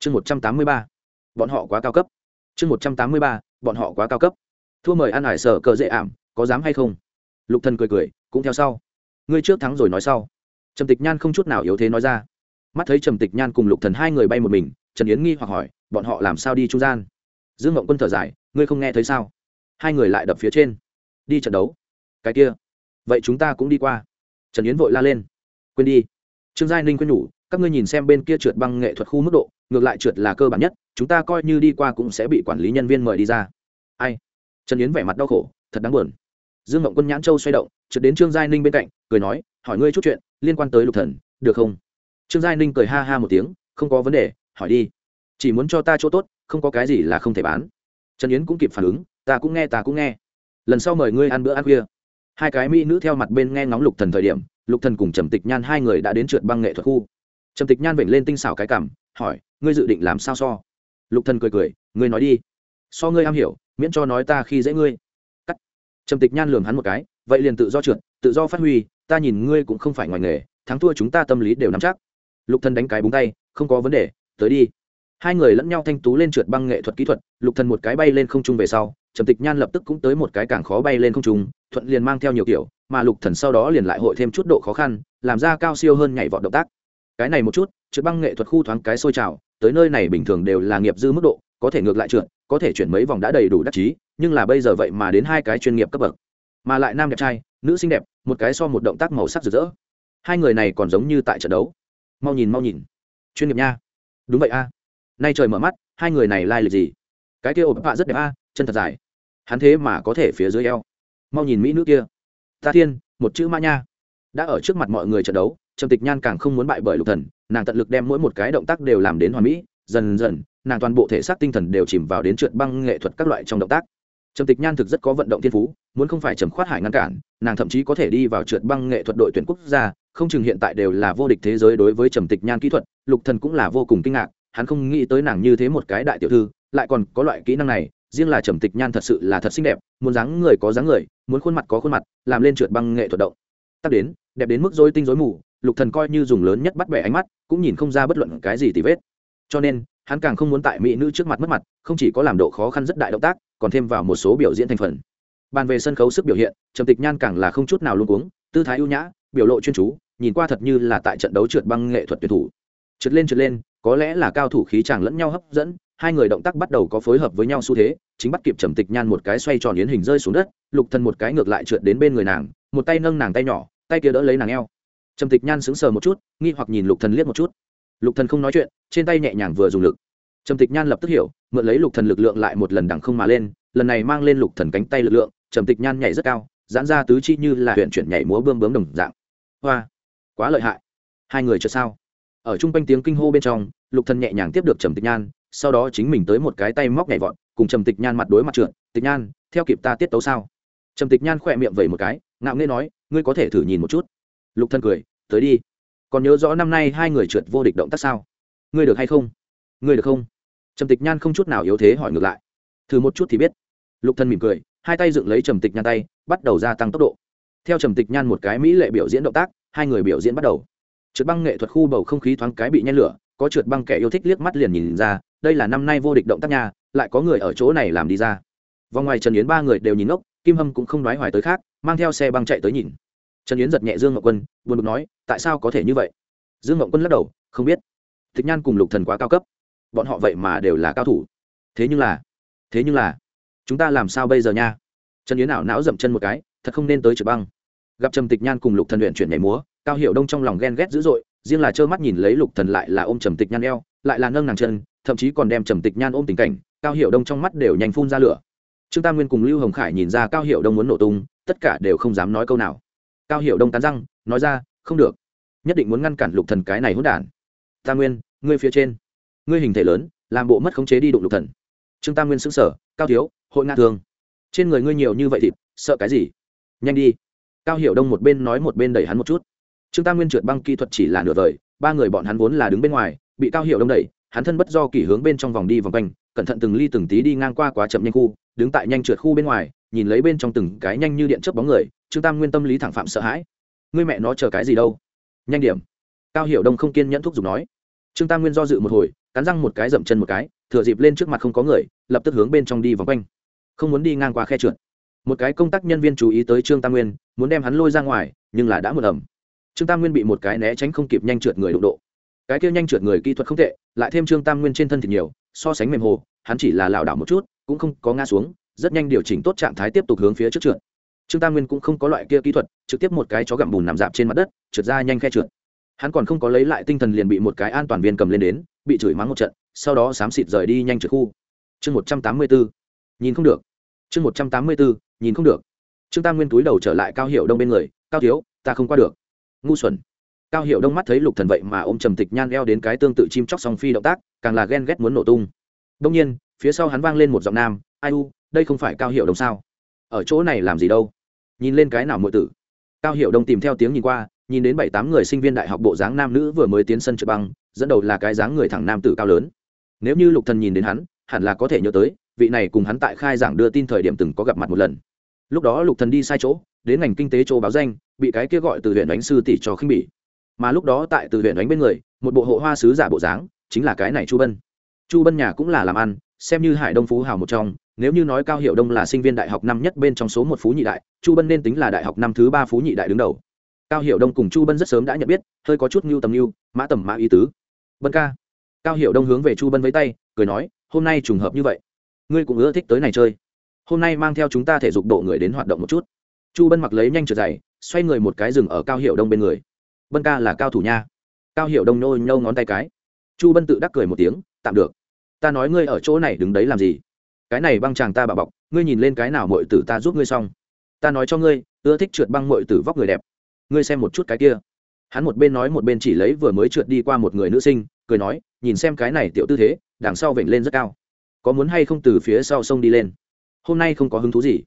chương một trăm tám mươi ba, bọn họ quá cao cấp. Chương một trăm tám mươi ba, bọn họ quá cao cấp. Thua mời ăn hải sở cờ dễ ảm, có dám hay không? Lục thần cười cười, cũng theo sau. Ngươi trước thắng rồi nói sau. Trầm tịch nhan không chút nào yếu thế nói ra. Mắt thấy trầm tịch nhan cùng lục thần hai người bay một mình, trần yến nghi hoặc hỏi, bọn họ làm sao đi trung gian? Dương ngộng quân thở dài, ngươi không nghe thấy sao? Hai người lại đập phía trên. Đi trận đấu. Cái kia. Vậy chúng ta cũng đi qua. Trần yến vội la lên. Quên đi. Trương giai ninh quên nhủ các ngươi nhìn xem bên kia trượt băng nghệ thuật khu mức độ, ngược lại trượt là cơ bản nhất, chúng ta coi như đi qua cũng sẽ bị quản lý nhân viên mời đi ra. Ai? Trần yến vẻ mặt đau khổ, thật đáng buồn. Dương mộng quân nhãn châu xoay động, trượt đến trương giai ninh bên cạnh, cười nói, hỏi ngươi chút chuyện, liên quan tới lục thần, được không? Trương giai ninh cười ha ha một tiếng, không có vấn đề, hỏi đi. Chỉ muốn cho ta chỗ tốt, không có cái gì là không thể bán. Trần yến cũng kịp phản ứng, ta cũng nghe, ta cũng nghe. Lần sau mời ngươi ăn bữa ăn khuya. Hai cái mỹ nữ theo mặt bên nghe ngóng lục thần thời điểm, lục thần cùng trầm tịch nhan hai người đã đến trượt băng nghệ thuật khu trầm tịch nhan vểnh lên tinh xảo cái cảm, hỏi, ngươi dự định làm sao so? Lục thần cười cười, ngươi nói đi. So ngươi am hiểu, miễn cho nói ta khi dễ ngươi. Cắt. Trầm tịch nhan lường hắn một cái, vậy liền tự do trượt, tự do phát huy, ta nhìn ngươi cũng không phải ngoài nghề, thắng thua chúng ta tâm lý đều nắm chắc. Lục thần đánh cái búng tay, không có vấn đề, tới đi. Hai người lẫn nhau thanh tú lên trượt băng nghệ thuật kỹ thuật, lục thần một cái bay lên không trung về sau, trầm tịch nhan lập tức cũng tới một cái càng khó bay lên không trung, thuận liền mang theo nhiều kiểu, mà lục thần sau đó liền lại hội thêm chút độ khó khăn, làm ra cao siêu hơn nhảy vọt động tác cái này một chút, trượt băng nghệ thuật khu thoáng cái sôi trào, tới nơi này bình thường đều là nghiệp dư mức độ, có thể ngược lại trượt, có thể chuyển mấy vòng đã đầy đủ đắc chí, nhưng là bây giờ vậy mà đến hai cái chuyên nghiệp cấp bậc. Mà lại nam đẹp trai, nữ xinh đẹp, một cái so một động tác màu sắc rực rỡ. Hai người này còn giống như tại trận đấu. Mau nhìn mau nhìn. Chuyên nghiệp nha. Đúng vậy a. Nay trời mở mắt, hai người này lai、like、lịch gì? Cái kia ộp bạ rất đẹp a, chân thật dài. Hắn thế mà có thể phía dưới eo. Mau nhìn mỹ nữ kia. Ta thiên, một chữ mã nha. Đã ở trước mặt mọi người trận đấu trầm tịch nhan càng không muốn bại bởi lục thần, nàng tận lực đem mỗi một cái động tác đều làm đến hoàn mỹ, dần dần, nàng toàn bộ thể xác tinh thần đều chìm vào đến trượt băng nghệ thuật các loại trong động tác. Trầm tịch nhan thực rất có vận động thiên phú, muốn không phải trầm khoát hải ngăn cản, nàng thậm chí có thể đi vào trượt băng nghệ thuật đội tuyển quốc gia, không chừng hiện tại đều là vô địch thế giới đối với trầm tịch nhan kỹ thuật, lục thần cũng là vô cùng kinh ngạc, hắn không nghĩ tới nàng như thế một cái đại tiểu thư, lại còn có loại kỹ năng này, riêng là trầm tịch nhan thật sự là thật xinh đẹp, muốn dáng người có dáng người, muốn khuôn mặt có khuôn mặt, làm lên trượt băng nghệ thuật động. Tắt đến, đẹp đến mức dối tinh dối mù lục thần coi như dùng lớn nhất bắt bẻ ánh mắt, cũng nhìn không ra bất luận cái gì tì vết. Cho nên, hắn càng không muốn tại mỹ nữ trước mặt mất mặt, không chỉ có làm độ khó khăn rất đại động tác, còn thêm vào một số biểu diễn thành phần. Bàn về sân khấu sức biểu hiện, trầm tịch nhan càng là không chút nào luôn cuống, tư thái ưu nhã, biểu lộ chuyên chú, nhìn qua thật như là tại trận đấu trượt băng nghệ thuật tuyển thủ. Trượt lên trượt lên, có lẽ là cao thủ khí chàng lẫn nhau hấp dẫn, hai người động tác bắt đầu có phối hợp với nhau xu thế, chính bắt kịp trầm tịch nhan một cái xoay tròn yến hình rơi xuống đất, lục thần một cái ngược lại trượt đến bên người nàng, một tay nâng nàng tay nhỏ, tay kia đỡ lấy nàng eo trầm tịch nhan sững sờ một chút, nghi hoặc nhìn lục thần liếc một chút. Lục thần không nói chuyện, trên tay nhẹ nhàng vừa dùng lực. Trầm tịch nhan lập tức hiểu, mượn lấy lục thần lực lượng lại một lần đằng không mà lên, lần này mang lên lục thần cánh tay lực lượng, trầm tịch nhan nhảy rất cao, giãn ra tứ chi như là huyện chuyển nhảy múa bươm bướm đồng dạng. Hoa, quá lợi hại. Hai người chợt sao? Ở trung quanh tiếng kinh hô bên trong, lục thần nhẹ nhàng tiếp được trầm tịch nhan, sau đó chính mình tới một cái tay móc nhảy vọt, cùng trầm tịch nhan mặt đối mặt trượt, tịch nhan, theo kịp ta tiết tấu sao? Trầm tịch nhan khỏe miệng vẩy một cái, ngạo nghễ nói, ngươi có thể thử nhìn một chút. Lục thần cười tới đi. Còn nhớ rõ năm nay hai người trượt vô địch động tác sao? Ngươi được hay không? Ngươi được không? Trầm tịch nhan không chút nào yếu thế hỏi ngược lại. Thử một chút thì biết. Lục Thân mỉm cười hai tay dựng lấy trầm tịch nhan tay bắt đầu gia tăng tốc độ. Theo trầm tịch nhan một cái mỹ lệ biểu diễn động tác hai người biểu diễn bắt đầu. Trượt băng nghệ thuật khu bầu không khí thoáng cái bị nhen lửa có trượt băng kẻ yêu thích liếc mắt liền nhìn ra đây là năm nay vô địch động tác nhà lại có người ở chỗ này làm đi ra. Vòng ngoài trần yến ba người đều nhìn ngốc, kim hâm cũng không nói hoài tới khác mang theo xe băng chạy tới nhìn trần yến giật nhẹ dương ngọc quân, buồn bực nói, tại sao có thể như vậy? Dương ngọc quân lắc đầu, không biết. Thích nhan cùng lục thần quá cao cấp. Bọn họ vậy mà đều là cao thủ. Thế nhưng là, thế nhưng là, chúng ta làm sao bây giờ nha? Trần yến ảo não dậm chân một cái, thật không nên tới trực băng. Gặp trầm tịch nhan cùng lục thần luyện chuyển nhảy múa, cao hiệu đông trong lòng ghen ghét dữ dội, riêng là trơ mắt nhìn lấy lục thần lại là ôm trầm tịch nhan eo, lại là nâng nàng chân, thậm chí còn đem trầm tịch nhan ôm tình cảnh, cao hiệu đông trong mắt đều nhanh phun ra lửa. Trương tam nguyên cùng lưu hồng khải nhìn ra cao hiệu đông muốn nổ tung, tất cả đều không dám nói câu nào cao hiệu đông tán răng, nói ra, không được. Nhất định muốn ngăn cản lục thần cái này hỗn đản. Tam nguyên, ngươi phía trên. Ngươi hình thể lớn, làm bộ mất khống chế đi đụng lục thần. Trương tam nguyên sững sờ, cao thiếu, hội ngã thương. Trên người ngươi nhiều như vậy thịt, sợ cái gì? Nhanh đi. Cao hiệu đông một bên nói một bên đẩy hắn một chút. Trương tam nguyên trượt băng kỹ thuật chỉ là nửa vời, ba người bọn hắn vốn là đứng bên ngoài, bị cao hiệu đông đẩy, hắn thân bất do kỷ hướng bên trong vòng đi vòng quanh, cẩn thận từng ly từng tí đi ngang qua quá chậm nhanh khu, đứng tại nhanh trượt khu bên ngoài, nhìn lấy bên trong từng cái nhanh như điện chớp bóng người trương tam nguyên tâm lý thẳng phạm sợ hãi. Ngươi mẹ nó chờ cái gì đâu? Nhanh điểm. Cao Hiểu đông không kiên nhẫn thúc giục nói. Trương tam nguyên do dự một hồi, cắn răng một cái, dậm chân một cái, thừa dịp lên trước mặt không có người, lập tức hướng bên trong đi vòng quanh. Không muốn đi ngang qua khe trượt. Một cái công tác nhân viên chú ý tới trương tam nguyên, muốn đem hắn lôi ra ngoài, nhưng là đã một ẩm. Trương tam nguyên bị một cái né tránh không kịp nhanh trượt người đụng độ. Cái kia nhanh trượt người kỹ thuật không tệ, lại thêm trương tam nguyên trên thân thì nhiều, so sánh mềm hồ, hắn chỉ là lảo đảo một chút, cũng không có ngã xuống, rất nhanh điều chỉnh tốt trạng thái tiếp tục hướng phía trước trượt trương tam nguyên cũng không có loại kia kỹ thuật, trực tiếp một cái chó gặm bùn nằm dạp trên mặt đất, trượt ra nhanh khe trượt. Hắn còn không có lấy lại tinh thần liền bị một cái an toàn viên cầm lên đến, bị chửi mắng một trận, sau đó xám xịt rời đi nhanh trượt khu. Chương một trăm tám mươi bốn nhìn không được. Chương một trăm tám mươi bốn nhìn không được. Trương tam nguyên túi đầu trở lại cao hiệu đông bên người, cao thiếu, ta không qua được. Ngu xuẩn. Cao hiệu đông mắt thấy lục thần vậy mà ôm trầm tịch nhan eo đến cái tương tự chim chóc song phi động tác, càng là ghen ghét muốn nổ tung. Đông nhiên, phía sau hắn vang lên một giọng nam, ai u, đây không phải cao hiệu đông sao? Ở chỗ này làm gì đâu? Nhìn lên cái nào mọi tử. Cao hiệu đông tìm theo tiếng nhìn qua, nhìn đến bảy tám người sinh viên đại học bộ dáng nam nữ vừa mới tiến sân trượt băng, dẫn đầu là cái dáng người thẳng nam tử cao lớn. Nếu như lục thần nhìn đến hắn, hẳn là có thể nhớ tới, vị này cùng hắn tại khai giảng đưa tin thời điểm từng có gặp mặt một lần. Lúc đó lục thần đi sai chỗ, đến ngành kinh tế chỗ báo danh, bị cái kia gọi từ huyện đánh sư tỷ cho khinh bỉ. Mà lúc đó tại từ huyện đánh bên người, một bộ hộ hoa sứ giả bộ dáng, chính là cái này chu bân. Chu bân nhà cũng là làm ăn, xem như hải đông phú hào một trong, nếu như nói cao hiệu đông là sinh viên đại học năm nhất bên trong số một phú nhị đại chu bân nên tính là đại học năm thứ ba phú nhị đại đứng đầu. Cao hiệu đông cùng chu bân rất sớm đã nhận biết, hơi có chút ngưu tầm ngưu mã tầm mã ý tứ. Bân ca. Cao hiệu đông hướng về chu bân với tay, cười nói, hôm nay trùng hợp như vậy. Ngươi cũng ưa thích tới này chơi. Hôm nay mang theo chúng ta thể dục độ người đến hoạt động một chút. Chu bân mặc lấy nhanh trở dày xoay người một cái rừng ở cao hiệu đông bên người. Bân ca là cao thủ nha. Cao hiệu đông nô nhâu ngón tay cái. Chu bân tự đắc cười một tiếng, tạm được. Ta nói ngươi ở chỗ này đứng đấy làm gì? Cái này băng chàng ta bà bọc, ngươi nhìn lên cái nào mọi tử ta giúp ngươi xong ta nói cho ngươi, ưa thích trượt băng mội tử vóc người đẹp. Ngươi xem một chút cái kia. Hắn một bên nói một bên chỉ lấy vừa mới trượt đi qua một người nữ sinh, cười nói, nhìn xem cái này tiểu tư thế, đằng sau vểnh lên rất cao. Có muốn hay không từ phía sau sông đi lên? Hôm nay không có hứng thú gì.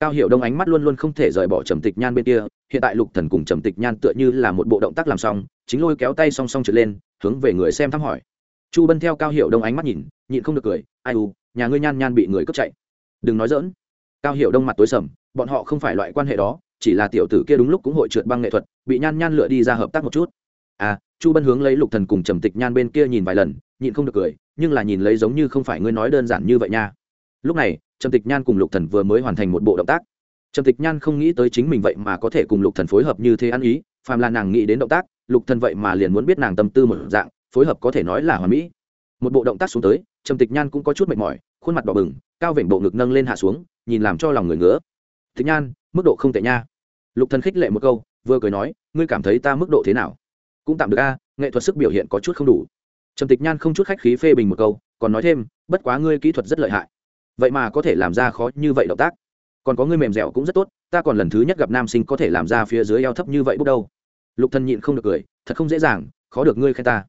Cao hiệu đông ánh mắt luôn luôn không thể rời bỏ trầm tịch nhan bên kia, hiện tại lục thần cùng trầm tịch nhan tựa như là một bộ động tác làm xong, chính lôi kéo tay song song trượt lên, hướng về người xem thăm hỏi. Chu bân theo cao hiệu đông ánh mắt nhìn, nhịn không được cười, ai u, nhà ngươi nhan nhan bị người cướp chạy. Đừng nói dỡn cao hiệu đông mặt tối sầm bọn họ không phải loại quan hệ đó, chỉ là tiểu tử kia đúng lúc cũng hội trượt băng nghệ thuật, bị nhan nhan lựa đi ra hợp tác một chút. À chu bân hướng lấy lục thần cùng trầm tịch nhan bên kia nhìn vài lần, nhịn không được cười, nhưng là nhìn lấy giống như không phải ngươi nói đơn giản như vậy nha. Lúc này, trầm tịch nhan cùng lục thần vừa mới hoàn thành một bộ động tác. Trầm tịch nhan không nghĩ tới chính mình vậy mà có thể cùng lục thần phối hợp như thế ăn ý, phàm là nàng nghĩ đến động tác, lục thần vậy mà liền muốn biết nàng tâm tư một dạng, phối hợp có thể nói là hoàn mỹ. Một bộ động tác xuống tới, trầm tịch nhan cũng có chút mệt mỏi, khuôn mặt đỏ bừng, cao vểnh bộ ngực nâng lên hạ xuống, nhìn làm cho lòng người ngứa tịch nhan, mức độ không tệ nha. Lục thần khích lệ một câu, vừa cười nói, ngươi cảm thấy ta mức độ thế nào? Cũng tạm được a, nghệ thuật sức biểu hiện có chút không đủ. Trầm tịch nhan không chút khách khí phê bình một câu, còn nói thêm, bất quá ngươi kỹ thuật rất lợi hại. Vậy mà có thể làm ra khó như vậy động tác. Còn có ngươi mềm dẻo cũng rất tốt, ta còn lần thứ nhất gặp nam sinh có thể làm ra phía dưới eo thấp như vậy bước đâu. Lục thần nhịn không được cười, thật không dễ dàng, khó được ngươi khen ta.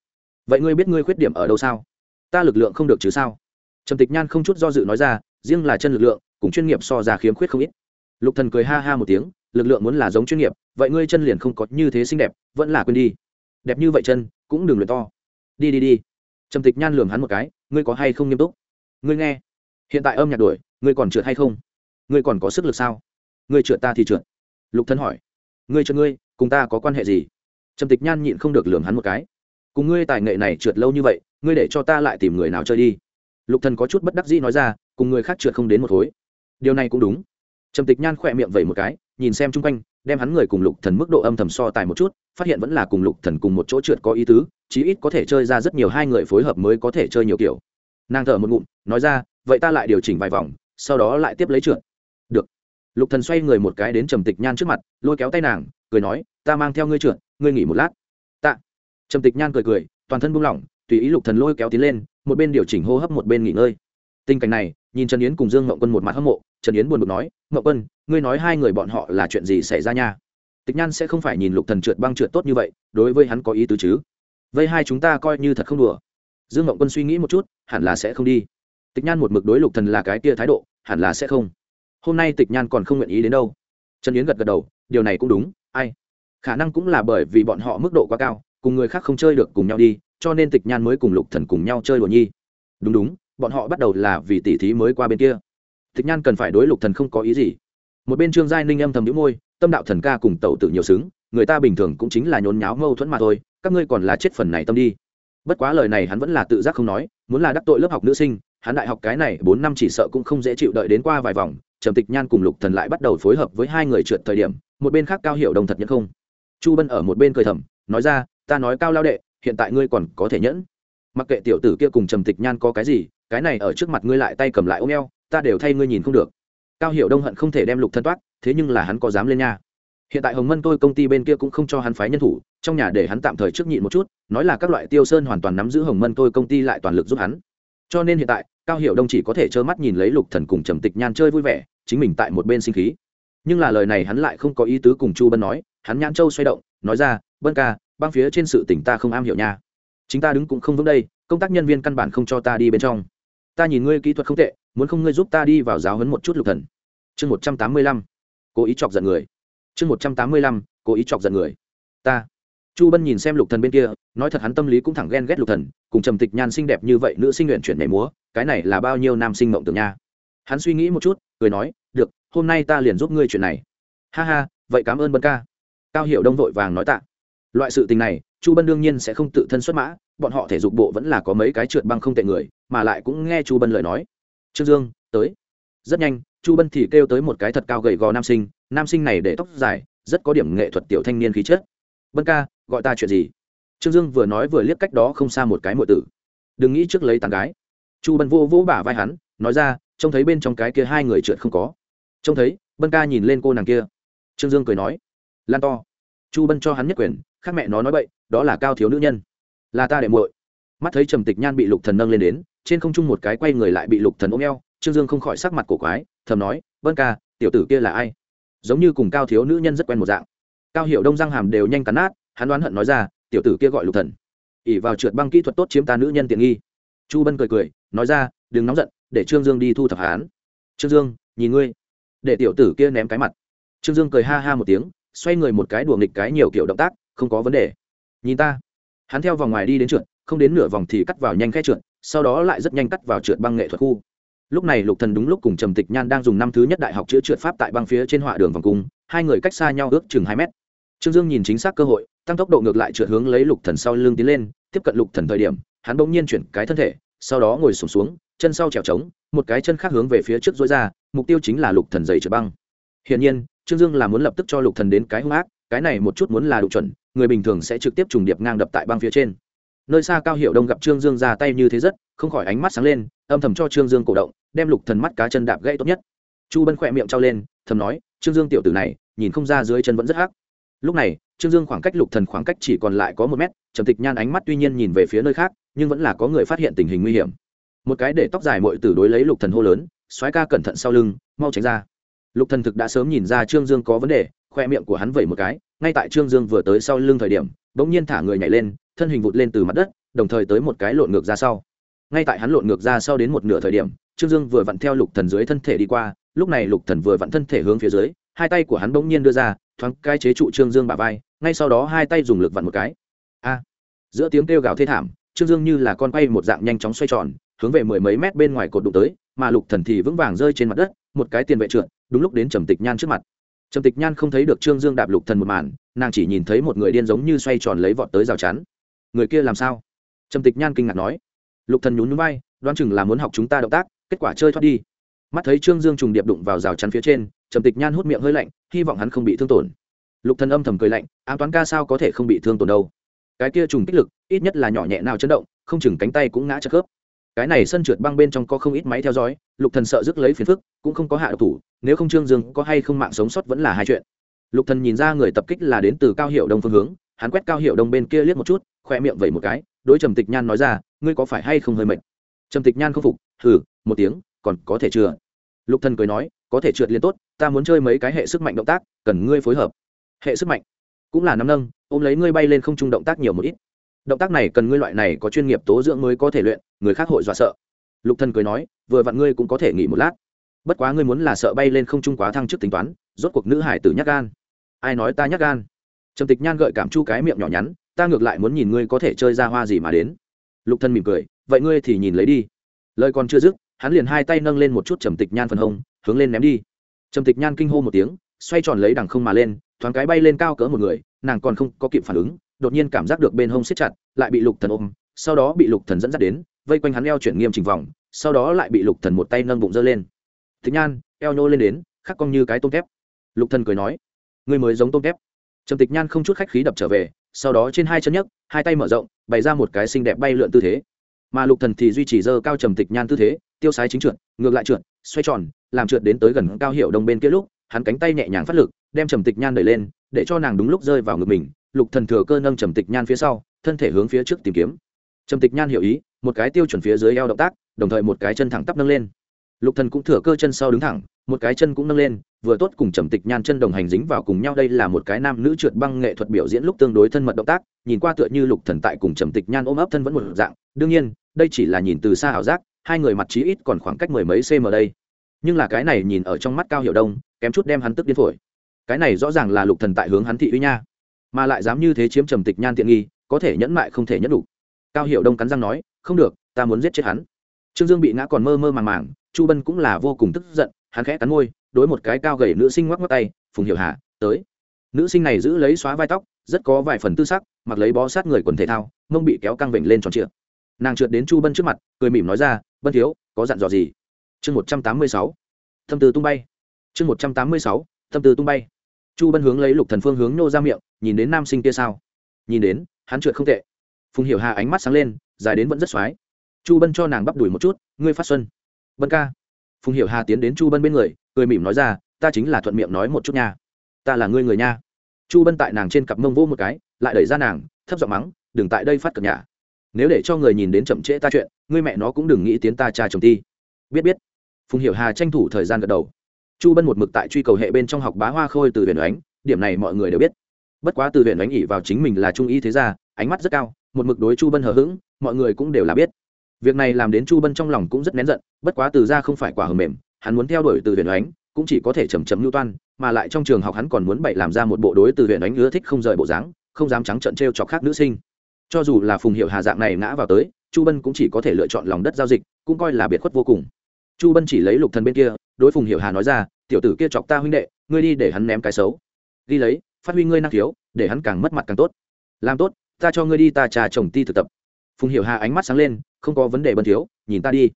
Vậy ngươi biết ngươi khuyết điểm ở đâu sao? Ta lực lượng không được chứ sao? Trầm tịch nhan không chút do dự nói ra, riêng là chân lực lượng cũng chuyên nghiệp so ra khiếm khuyết không ít lục thần cười ha ha một tiếng, lực lượng muốn là giống chuyên nghiệp, vậy ngươi chân liền không có như thế xinh đẹp, vẫn là quên đi. Đẹp như vậy chân, cũng đừng luyện to. Đi đi đi. Trầm tịch nhan lường hắn một cái, ngươi có hay không nghiêm túc? Ngươi nghe. Hiện tại âm nhạc đuổi, ngươi còn trượt hay không? Ngươi còn có sức lực sao? Ngươi trượt ta thì trượt. Lục thân hỏi. Ngươi trượt ngươi, cùng ta có quan hệ gì? Trầm tịch nhan nhịn không được lường hắn một cái. Cùng ngươi tài nghệ này trượt lâu như vậy, ngươi để cho ta lại tìm người nào chơi đi. Lục thần có chút bất đắc dĩ nói ra, cùng người khác trượt không đến một khối điều này cũng đúng trầm tịch nhan khỏe miệng vẩy một cái, nhìn xem chung quanh, đem hắn người cùng lục thần mức độ âm thầm so tài một chút, phát hiện vẫn là cùng lục thần cùng một chỗ trượt có ý tứ, chí ít có thể chơi ra rất nhiều hai người phối hợp mới có thể chơi nhiều kiểu. Nàng thở một ngụm, nói ra, vậy ta lại điều chỉnh vài vòng, sau đó lại tiếp lấy trượt. Được. Lục thần xoay người một cái đến trầm tịch nhan trước mặt, lôi kéo tay nàng, cười nói, ta mang theo ngươi trượt, ngươi nghỉ một lát. Tạ. Trầm tịch nhan cười cười, toàn thân buông lỏng, tùy ý lục thần lôi kéo tiến lên, một bên điều chỉnh hô hấp một bên nghỉ ngơi. Tình cảnh này, nhìn trần yến cùng dương Mộng quân một mặt hâm mộ trần yến buồn bực nói ngậu quân, ngươi nói hai người bọn họ là chuyện gì xảy ra nha? Tịch nhan sẽ không phải nhìn lục thần trượt băng trượt tốt như vậy, đối với hắn có ý tứ chứ? Vây hai chúng ta coi như thật không đùa. Dương ngậu quân suy nghĩ một chút, hẳn là sẽ không đi. Tịch nhan một mực đối lục thần là cái kia thái độ, hẳn là sẽ không. Hôm nay tịch nhan còn không nguyện ý đến đâu. Trần yến gật gật đầu, điều này cũng đúng, ai? Khả năng cũng là bởi vì bọn họ mức độ quá cao, cùng người khác không chơi được cùng nhau đi, cho nên tịch nhan mới cùng lục thần cùng nhau chơi đùa nhi. Đúng đúng, bọn họ bắt đầu là vì tỷ thí mới qua bên kia tịch nhan cần phải đối lục thần không có ý gì. Một bên trương giai ninh âm thầm nhíu môi, tâm đạo thần ca cùng tẩu Tử nhiều xứng, người ta bình thường cũng chính là nhốn nháo mâu thuẫn mà thôi, các ngươi còn là chết phần này tâm đi. Bất quá lời này hắn vẫn là tự giác không nói, muốn là đắc tội lớp học nữ sinh, hắn đại học cái này bốn năm chỉ sợ cũng không dễ chịu đợi đến qua vài vòng, trầm tịch nhan cùng lục thần lại bắt đầu phối hợp với hai người trượt thời điểm, một bên khác cao hiểu đồng thật nhất không. Chu bân ở một bên cười thầm, nói ra, ta nói cao lao đệ, hiện tại ngươi còn có thể nhẫn. Mặc kệ tiểu tử kia cùng trầm tịch nhan có cái gì, cái này ở trước mặt ngươi lại tay cầm lại ôm eo ta đều thay ngươi nhìn không được. Cao hiểu đông hận không thể đem lục thân toát, thế nhưng là hắn có dám lên nha. Hiện tại hồng mân tôi công ty bên kia cũng không cho hắn phái nhân thủ, trong nhà để hắn tạm thời trước nhịn một chút, nói là các loại tiêu sơn hoàn toàn nắm giữ hồng mân tôi công ty lại toàn lực giúp hắn. Cho nên hiện tại, cao hiểu đông chỉ có thể trơ mắt nhìn lấy lục thần cùng trầm tịch nhan chơi vui vẻ, chính mình tại một bên sinh khí. Nhưng là lời này hắn lại không có ý tứ cùng chu bân nói, hắn nhãn châu xoay động, nói ra, bân ca băng phía trên sự tỉnh ta không am hiểu nha. Chính ta đứng cũng không vững đây, công tác nhân viên căn bản không cho ta đi bên trong. Ta nhìn ngươi kỹ thuật không tệ muốn không ngươi giúp ta đi vào giáo huấn một chút lục thần. Chương một trăm tám mươi lăm, cố ý chọc giận người. Chương một trăm tám mươi lăm, cố ý chọc giận người. Ta. Chu bân nhìn xem lục thần bên kia, nói thật hắn tâm lý cũng thẳng ghen ghét lục thần, cùng trầm tịch nhan xinh đẹp như vậy, nữ sinh nguyện chuyển nhảy múa, cái này là bao nhiêu nam sinh mộng tưởng nha. Hắn suy nghĩ một chút, cười nói, được, hôm nay ta liền giúp ngươi chuyện này. Ha ha, vậy cảm ơn bân ca. Cao hiểu đông vội vàng nói tạ. Loại sự tình này, chu bân đương nhiên sẽ không tự thân xuất mã, bọn họ thể dục bộ vẫn là có mấy cái trượt băng không tệ người, mà lại cũng nghe chu bân lời nói trương dương, tới. Rất nhanh, chu bân thì kêu tới một cái thật cao gầy gò nam sinh nam sinh này để tóc dài, rất có điểm nghệ thuật tiểu thanh niên khí chất. Bân ca, gọi ta chuyện gì? Trương dương vừa nói vừa liếc cách đó không xa một cái mượn tử. Đừng nghĩ trước lấy tàn gái. Chu bân vô vỗ bả vai hắn, nói ra, trông thấy bên trong cái kia hai người trượt không có. Trông thấy, bân ca nhìn lên cô nàng kia. Trương dương cười nói. Lan to. Chu bân cho hắn nhất quyền, khác mẹ nó nói bậy, đó là cao thiếu nữ nhân. Là ta đệ muội. Mắt thấy trầm tịch nhan bị lục thần nâng lên đến trên không trung một cái quay người lại bị lục thần ôm eo, trương dương không khỏi sắc mặt cổ quái, thầm nói, vân ca, tiểu tử kia là ai? Giống như cùng cao thiếu nữ nhân rất quen một dạng. Cao hiểu đông răng hàm đều nhanh cắn nát, hắn đoán hận nói ra, tiểu tử kia gọi lục thần. Ỉ vào trượt băng kỹ thuật tốt chiếm ta nữ nhân tiện nghi. Chu bân cười cười, nói ra, đừng nóng giận, để trương dương đi thu thập hắn. Trương dương, nhìn ngươi. Để tiểu tử kia ném cái mặt. Trương dương cười ha ha một tiếng, xoay người một cái đùa nghịch cái nhiều kiểu động tác, không có vấn đề. Nhìn ta. Hắn theo vòng ngoài đi đến trượt, không đến nửa vòng thì cắt vào nhanh khe trượt sau đó lại rất nhanh cắt vào trượt băng nghệ thuật khu. Lúc này lục thần đúng lúc cùng trầm tịch nhan đang dùng năm thứ nhất đại học chữa trượt pháp tại băng phía trên họa đường vòng cung hai người cách xa nhau ước chừng hai mét. Trương dương nhìn chính xác cơ hội tăng tốc độ ngược lại trượt hướng lấy lục thần sau lưng tiến lên tiếp cận lục thần thời điểm hắn bỗng nhiên chuyển cái thân thể sau đó ngồi sụp xuống, xuống chân sau trèo trống một cái chân khác hướng về phía trước dối ra mục tiêu chính là lục thần dày trượt băng. Hiển nhiên trương dương là muốn lập tức cho lục thần đến cái hung ác cái này một chút muốn là đủ chuẩn người bình thường sẽ trực tiếp trùng điệp ngang đập tại băng phía trên nơi xa cao hiệu đông gặp trương dương ra tay như thế rất, không khỏi ánh mắt sáng lên, âm thầm cho trương dương cổ động, đem lục thần mắt cá chân đạp gãy tốt nhất. Chu bân khỏe miệng trao lên, thầm nói, trương dương tiểu tử này, nhìn không ra dưới chân vẫn rất hắc. Lúc này, trương dương khoảng cách lục thần khoảng cách chỉ còn lại có một mét, trầm tịch nhan ánh mắt tuy nhiên nhìn về phía nơi khác, nhưng vẫn là có người phát hiện tình hình nguy hiểm. Một cái để tóc dài mội tử đối lấy lục thần hô lớn xoáy ca cẩn thận sau lưng, mau tránh ra. Lục thần thực đã sớm nhìn ra trương dương có vấn đề khoe miệng của hắn vẩy một cái, ngay tại trương dương vừa tới sau lưng thời điểm, bỗng nhiên thả người nhảy lên, thân hình vụt lên từ mặt đất, đồng thời tới một cái lộn ngược ra sau. Ngay tại hắn lộn ngược ra sau đến một nửa thời điểm, trương dương vừa vặn theo lục thần dưới thân thể đi qua, lúc này lục thần vừa vặn thân thể hướng phía dưới, hai tay của hắn bỗng nhiên đưa ra, thoáng cai chế trụ trương dương bả vai, ngay sau đó hai tay dùng lực vặn một cái. A! Giữa tiếng kêu gào thê thảm, trương dương như là con quay một dạng nhanh chóng xoay tròn, hướng về mười mấy mét bên ngoài cột đụng tới, mà lục thần thì vững vàng rơi trên mặt đất, một cái tiền vệ trượt, đúng lúc đến trầm tịch nhan trước mặt trầm tịch nhan không thấy được trương dương đạp lục thần một màn, nàng chỉ nhìn thấy một người điên giống như xoay tròn lấy vọt tới rào chắn. Người kia làm sao? Trầm tịch nhan kinh ngạc nói. Lục thần nhún nhún vai, đoán chừng là muốn học chúng ta động tác, kết quả chơi thoát đi. Mắt thấy trương dương trùng điệp đụng vào rào chắn phía trên, trầm tịch nhan hút miệng hơi lạnh, hy vọng hắn không bị thương tổn. Lục thần âm thầm cười lạnh, ám toán ca sao có thể không bị thương tổn đâu? Cái kia trùng kích lực, ít nhất là nhỏ nhẹ nào chấn động, không chừng cánh tay cũng ngã chất khớp cái này sân trượt băng bên trong có không ít máy theo dõi lục thần sợ rước lấy phiền phức cũng không có hạ độc thủ nếu không trương dương có hay không mạng sống sót vẫn là hai chuyện. Lục thần nhìn ra người tập kích là đến từ cao hiệu đông phương hướng hắn quét cao hiệu đông bên kia liếc một chút khoe miệng vẩy một cái đối trầm tịch nhan nói ra ngươi có phải hay không hơi mệt? Trầm tịch nhan không phục thử, một tiếng còn có thể chưa lục thần cười nói có thể trượt liên tốt ta muốn chơi mấy cái hệ sức mạnh động tác cần ngươi phối hợp. Hệ sức mạnh cũng là nắm nâng ôm lấy ngươi bay lên không trung động tác nhiều một ít động tác này cần ngươi loại này có chuyên nghiệp tố dưỡng mới có thể luyện, người khác hội dọa sợ. Lục thần cười nói, vừa vặn ngươi cũng có thể nghỉ một lát. Bất quá ngươi muốn là sợ bay lên không trung quá thăng trước tính toán, rốt cuộc nữ hải tử nhắc gan. Ai nói ta nhắc gan? Trầm tịch nhan gợi cảm chu cái miệng nhỏ nhắn, ta ngược lại muốn nhìn ngươi có thể chơi ra hoa gì mà đến. Lục thân mỉm cười, vậy ngươi thì nhìn lấy đi. Lời còn chưa dứt, hắn liền hai tay nâng lên một chút trầm tịch nhan phần hông, hướng lên ném đi. Trầm tịch nhan kinh hô một tiếng, xoay tròn lấy đằng không mà lên, thoáng cái bay lên cao cỡ một người, nàng còn không có kịp phản ứng đột nhiên cảm giác được bên hông siết chặt, lại bị lục thần ôm, sau đó bị lục thần dẫn dắt đến, vây quanh hắn eo chuyển nghiêm chỉnh vòng, sau đó lại bị lục thần một tay nâng bụng dơ lên. Thích nhan, eo nhô lên đến, khắc cong như cái tôm kép lục thần cười nói, ngươi mới giống tôm kép trầm tịch nhan không chút khách khí đập trở về, sau đó trên hai chân nhấc, hai tay mở rộng, bày ra một cái xinh đẹp bay lượn tư thế. Mà lục thần thì duy trì dơ cao trầm tịch nhan tư thế, tiêu sái chính trượt, ngược lại trượt, xoay tròn, làm trượt đến tới gần cao hiệu đông bên kia lúc, hắn cánh tay nhẹ nhàng phát lực, đem trầm tịch nhan đẩy lên, để cho nàng đúng lúc rơi vào ngực mình lục thần thừa cơ nâng trầm tịch nhan phía sau, thân thể hướng phía trước tìm kiếm. Trầm tịch nhan hiểu ý, một cái tiêu chuẩn phía dưới eo động tác, đồng thời một cái chân thẳng tắp nâng lên. Lục thần cũng thừa cơ chân sau đứng thẳng, một cái chân cũng nâng lên, vừa tốt cùng trầm tịch nhan chân đồng hành dính vào cùng nhau, đây là một cái nam nữ trượt băng nghệ thuật biểu diễn lúc tương đối thân mật động tác, nhìn qua tựa như lục thần tại cùng trầm tịch nhan ôm ấp thân vẫn một dạng. Đương nhiên, đây chỉ là nhìn từ xa ảo giác, hai người mặt chí ít còn khoảng cách mười mấy cm đây. Nhưng là cái này nhìn ở trong mắt cao hiểu đông, kém chút đem hắn tức điên phổi. Cái này rõ ràng là lục thần tại hướng hắn thị uy nha mà lại dám như thế chiếm trầm tịch nhan tiện nghi, có thể nhẫn mại không thể nhẫn đủ. Cao hiểu đông cắn răng nói, không được, ta muốn giết chết hắn. Trương dương bị ngã còn mơ mơ màng màng, chu bân cũng là vô cùng tức giận, hắn khẽ cắn môi, đối một cái cao gầy nữ sinh ngoắc ngoắc tay, phùng hiểu hà, tới. Nữ sinh này giữ lấy xóa vai tóc, rất có vài phần tư sắc, mặc lấy bó sát người quần thể thao, mông bị kéo căng vểnh lên tròn trịa. Nàng trượt đến chu bân trước mặt, cười mỉm nói ra, bân thiếu, có dặn dò gì? Chương một trăm tám mươi sáu. Thâm từ tung bay. Chương một trăm tám mươi sáu, thâm từ tung bay chu bân hướng lấy lục thần phương hướng nô ra miệng, nhìn đến nam sinh kia sao? Nhìn đến, hắn trượt không tệ. Phùng hiểu hà ánh mắt sáng lên, dài đến vẫn rất xoái. Chu bân cho nàng bắp đuổi một chút, ngươi phát xuân. Bân ca. Phùng hiểu hà tiến đến chu bân bên người, cười mỉm nói ra, ta chính là thuận miệng nói một chút nha. Ta là ngươi người nha. Chu bân tại nàng trên cặp mông vô một cái, lại đẩy ra nàng, thấp giọng mắng, đừng tại đây phát cập nhà nếu để cho người nhìn đến chậm trễ ta chuyện, ngươi mẹ nó cũng đừng nghĩ tiến ta cha chồng ti. Biết biết. Phùng hiểu hà tranh thủ thời gian gật đầu chu bân một mực tại truy cầu hệ bên trong học bá hoa khôi từ huyền ánh, điểm này mọi người đều biết. Bất quá từ huyền ánh ỉ vào chính mình là trung y thế gia, ánh mắt rất cao, một mực đối chu bân hờ hững, mọi người cũng đều là biết. Việc này làm đến chu bân trong lòng cũng rất nén giận, bất quá từ ra không phải quả hờ mềm, hắn muốn theo đuổi từ huyền ánh, cũng chỉ có thể chầm chầm lưu toan, mà lại trong trường học hắn còn muốn bậy làm ra một bộ đối từ huyền ánh ưa thích không rời bộ dáng, không dám trắng trận t r e o chọc khác nữ sinh. Cho dù là phùng hiệu hà dạng này ngã vào tới, chu bân cũng chỉ có thể lựa chọn lòng đất giao dịch, cũng coi là biệt khuất vô cùng chu bân chỉ lấy lục thần bên kia, đối phùng Hiểu hà nói ra, tiểu tử kia chọc ta huynh đệ, ngươi đi để hắn ném cái xấu. Đi lấy, phát huy ngươi năng khiếu, để hắn càng mất mặt càng tốt. Làm tốt, ta cho ngươi đi ta trà chồng ti thực tập. Phùng hiểu hà ánh mắt sáng lên, không có vấn đề bân thiếu, nhìn ta đi.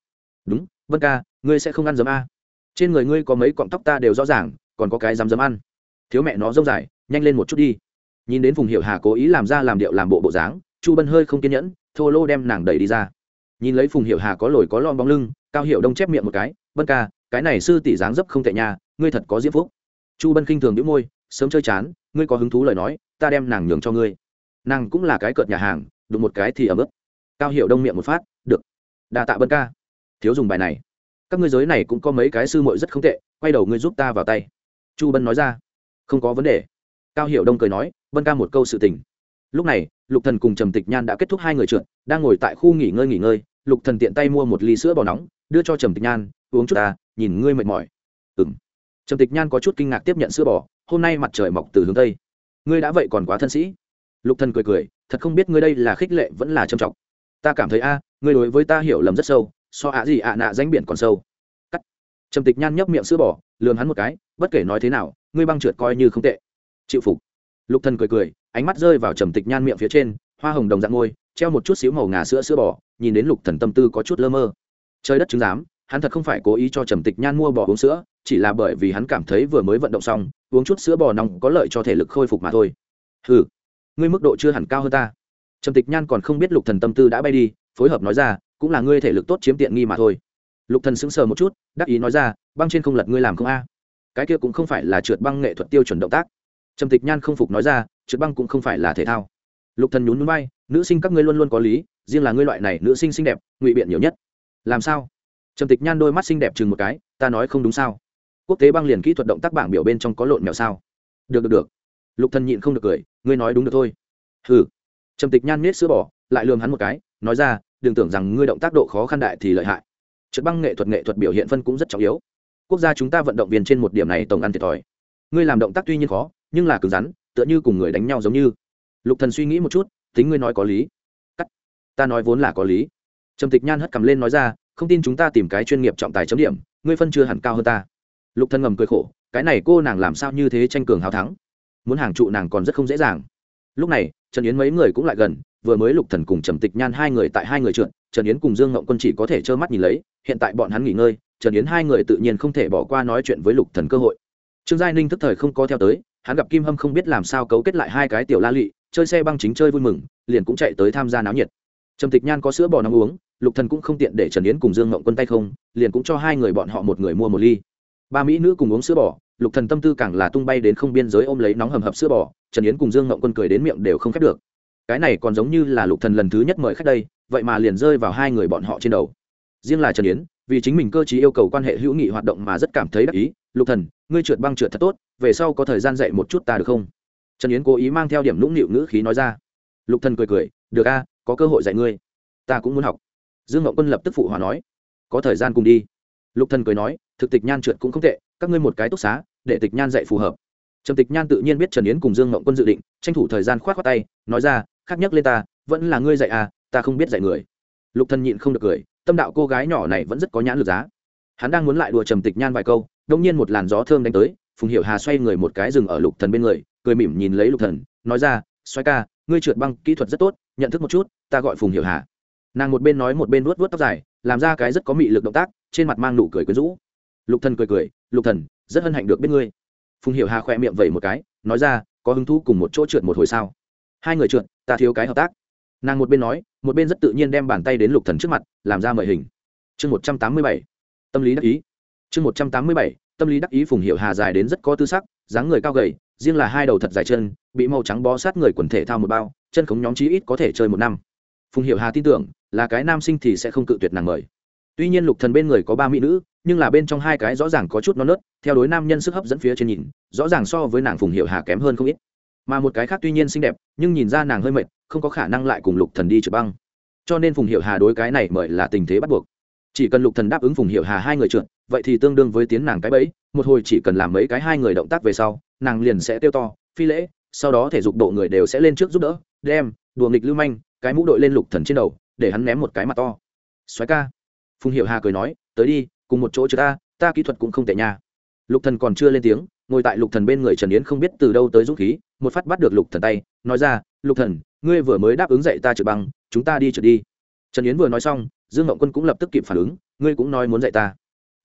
Đúng vân ca, ngươi sẽ không ăn dấm a. Trên người ngươi có mấy cọng tóc ta đều rõ ràng, còn có cái dám dấm ăn. Thiếu mẹ nó rông dài, nhanh lên một chút đi. Nhìn đến phùng hiểu hà cố ý làm ra làm điệu làm bộ bộ dáng, chu bân hơi không kiên nhẫn, thô lô đem nàng đẩy đi ra. Nhìn lấy phùng hiểu hà có lồi có lon bóng lưng cao hiệu đông chép miệng một cái, vân ca, cái này sư tỷ dáng dấp không tệ nhà ngươi thật có diễm phúc. Chu bân khinh thường đĩu môi, sớm chơi chán, ngươi có hứng thú lời nói, ta đem nàng nhường cho ngươi. Nàng cũng là cái cợt nhà hàng, đụng một cái thì ấm ức. Cao hiệu đông miệng một phát, được đà tạ bân ca. Thiếu dùng bài này. Các ngươi giới này cũng có mấy cái sư muội rất không tệ, quay đầu ngươi giúp ta vào tay. Chu bân nói ra. Không có vấn đề. Cao hiệu đông cười nói bân ca một câu sự tình. Lúc này, lục thần cùng trầm tịch nhan đã kết thúc hai người trượt, đang ngồi tại khu nghỉ ngơi nghỉ ngơi, lục thần tiện tay mua một ly sữa bò nóng đưa cho trầm tịch nhan, uống chút ta, nhìn ngươi mệt mỏi. Ừm. Trầm tịch nhan có chút kinh ngạc tiếp nhận sữa bò, hôm nay mặt trời mọc từ hướng tây. Ngươi đã vậy còn quá thân sĩ. Lục thần cười cười, thật không biết ngươi đây là khích lệ vẫn là trầm trọng. Ta cảm thấy a, ngươi đối với ta hiểu lầm rất sâu, so ạ gì ạ nạ danh biển còn sâu. Cắt. Trầm tịch nhan nhấp miệng sữa bò, lườm hắn một cái, bất kể nói thế nào, ngươi băng trượt coi như không tệ. Chịu phục. Lục thần cười cười, ánh mắt rơi vào trầm tịch nhan miệng phía trên, hoa hồng đồng dạng ngôi, treo một chút xíu màu ngà sữa sữa bò, nhìn đến lục thần tâm tư có chút lơ mơ trời đất chứng giám, hắn thật không phải cố ý cho trầm tịch nhan mua bò uống sữa, chỉ là bởi vì hắn cảm thấy vừa mới vận động xong, uống chút sữa bò nóng có lợi cho thể lực khôi phục mà thôi. Hừ, ngươi mức độ chưa hẳn cao hơn ta. Trầm tịch nhan còn không biết lục thần tâm tư đã bay đi, phối hợp nói ra, cũng là ngươi thể lực tốt chiếm tiện nghi mà thôi. Lục thần sững sờ một chút, đắc ý nói ra, băng trên không lật ngươi làm không a. Cái kia cũng không phải là trượt băng nghệ thuật tiêu chuẩn động tác. Trầm tịch nhan không phục nói ra, trượt băng cũng không phải là thể thao. Lục thần nhún núi bay nữ sinh các ngươi luôn luôn có lý, riêng là ngươi loại này nữ sinh xinh đẹp, ngụy biện nhiều nhất làm sao? Trầm tịch nhan đôi mắt xinh đẹp chừng một cái, ta nói không đúng sao? Quốc tế băng liền kỹ thuật động tác bảng biểu bên trong có lộn mèo sao? Được được được. Lục thần nhịn không được cười, ngươi nói đúng được thôi. Hừ. Trầm tịch nhan nết sữa bỏ lại lườm hắn một cái, nói ra, đừng tưởng rằng ngươi động tác độ khó khăn đại thì lợi hại. Trượt băng nghệ thuật nghệ thuật biểu hiện phân cũng rất trọng yếu. Quốc gia chúng ta vận động viên trên một điểm này tổng ăn thiệt thòi. Ngươi làm động tác tuy nhiên khó, nhưng là cứng rắn, tựa như cùng người đánh nhau giống như. Lục thần suy nghĩ một chút, tính ngươi nói có lý. Cắt. Ta nói vốn là có lý trầm tịch nhan hất cầm lên nói ra, không tin chúng ta tìm cái chuyên nghiệp trọng tài chấm điểm, ngươi phân chưa hẳn cao hơn ta. Lục thần ngầm cười khổ, cái này cô nàng làm sao như thế tranh cường hào thắng? Muốn hàng trụ nàng còn rất không dễ dàng. Lúc này, trần yến mấy người cũng lại gần, vừa mới lục thần cùng trầm tịch nhan hai người tại hai người trượt, trần yến cùng dương ngộng quân chỉ có thể trơ mắt nhìn lấy, hiện tại bọn hắn nghỉ ngơi, trần yến hai người tự nhiên không thể bỏ qua nói chuyện với lục thần cơ hội. Trương giai ninh tức thời không có theo tới, hắn gặp kim hâm không biết làm sao cấu kết lại hai cái tiểu la lị, chơi xe băng chính chơi vui mừng, liền cũng chạy tới tham gia náo nhiệt. Trầm tịch nhan có sữa bò nóng uống lục thần cũng không tiện để trần yến cùng dương ngộng quân tay không, liền cũng cho hai người bọn họ một người mua một ly. Ba mỹ nữ cùng uống sữa bò, lục thần tâm tư càng là tung bay đến không biên giới ôm lấy nóng hầm hập sữa bò, trần yến cùng dương ngộng quân cười đến miệng đều không khép được. Cái này còn giống như là lục thần lần thứ nhất mời khách đây, vậy mà liền rơi vào hai người bọn họ trên đầu. Riêng là trần yến, vì chính mình cơ chí yêu cầu quan hệ hữu nghị hoạt động mà rất cảm thấy đắc ý, lục thần, ngươi trượt băng trượt thật tốt, về sau có thời gian dạy một chút ta được không? Trần yến cố ý mang theo điểm nũng nịu ngữ khí nói ra. Lục thần cười cười, được a, có cơ hội dạy ngươi. Ta cũng muốn học dương ngọc quân lập tức phụ hòa nói, có thời gian cùng đi. Lục thần cười nói, thực tịch nhan trượt cũng không tệ, các ngươi một cái túc xá, để tịch nhan dạy phù hợp. Trầm tịch nhan tự nhiên biết trần yến cùng dương ngọc quân dự định, tranh thủ thời gian khoát khoát tay, nói ra, khác nhắc lên ta, vẫn là ngươi dạy à ta không biết dạy người. Lục thần nhịn không được cười, tâm đạo cô gái nhỏ này vẫn rất có nhãn lực giá. Hắn đang muốn lại đùa trầm tịch nhan vài câu đông nhiên một làn gió thơm đánh tới, phùng hiểu hà xoay người một cái rừng ở lục thần bên người, cười mỉm nhìn lấy lục thần, nói ra xoay ca, ngươi trượt băng kỹ thuật rất tốt, nhận thức một chút, ta gọi phùng hiểu hà nàng một bên nói một bên vuốt vuốt tóc dài, làm ra cái rất có mị lực động tác, trên mặt mang nụ cười quyến rũ. Lục thần cười cười, lục thần, rất hân hạnh được biết ngươi. Phùng hiểu hà khỏe miệng vẩy một cái, nói ra, có hứng thú cùng một chỗ trượt một hồi sao? Hai người trượt, ta thiếu cái hợp tác. Nàng một bên nói, một bên rất tự nhiên đem bàn tay đến lục thần trước mặt, làm ra mời hình. Chương một trăm tám mươi bảy, tâm lý đắc ý. Chương một trăm tám mươi bảy, tâm lý đắc ý phùng hiệu hà dài đến rất có tư sắc, dáng người cao gầy, riêng là hai đầu thật dài chân, bị màu trắng bó sát người quần thể thao một bao, chân khống nhóm chí ít có thể chơi một năm. Phùng hiệu hà tin tưởng là cái nam sinh thì sẽ không cự tuyệt nàng mời. Tuy nhiên lục thần bên người có ba mỹ nữ, nhưng là bên trong hai cái rõ ràng có chút non nớt, theo đối nam nhân sức hấp dẫn phía trên nhìn, rõ ràng so với nàng phùng hiệu hà kém hơn không ít. Mà một cái khác tuy nhiên xinh đẹp, nhưng nhìn ra nàng hơi mệt, không có khả năng lại cùng lục thần đi trượt băng. Cho nên phùng hiệu hà đối cái này mời là tình thế bắt buộc. Chỉ cần lục thần đáp ứng phùng hiệu hà hai người trượt, vậy thì tương đương với tiến nàng cái bẫy, một hồi chỉ cần làm mấy cái hai người động tác về sau, nàng liền sẽ tiêu to, phi lễ, sau đó thể dục độ người đều sẽ lên trước giúp đỡ, đem, đùa nghịch lưu manh, cái mũ đội lên lục thần trên đầu để hắn ném một cái mặt to. Xoáy ca. Phùng hiệu hà cười nói, tới đi, cùng một chỗ chứ ta ta kỹ thuật cũng không tệ nha. Lục thần còn chưa lên tiếng, ngồi tại lục thần bên người trần yến không biết từ đâu tới dũng khí, một phát bắt được lục thần tay, nói ra, lục thần, ngươi vừa mới đáp ứng dạy ta trượt băng, chúng ta đi trượt đi. Trần yến vừa nói xong, dương ngọc quân cũng lập tức kịp phản ứng, ngươi cũng nói muốn dạy ta.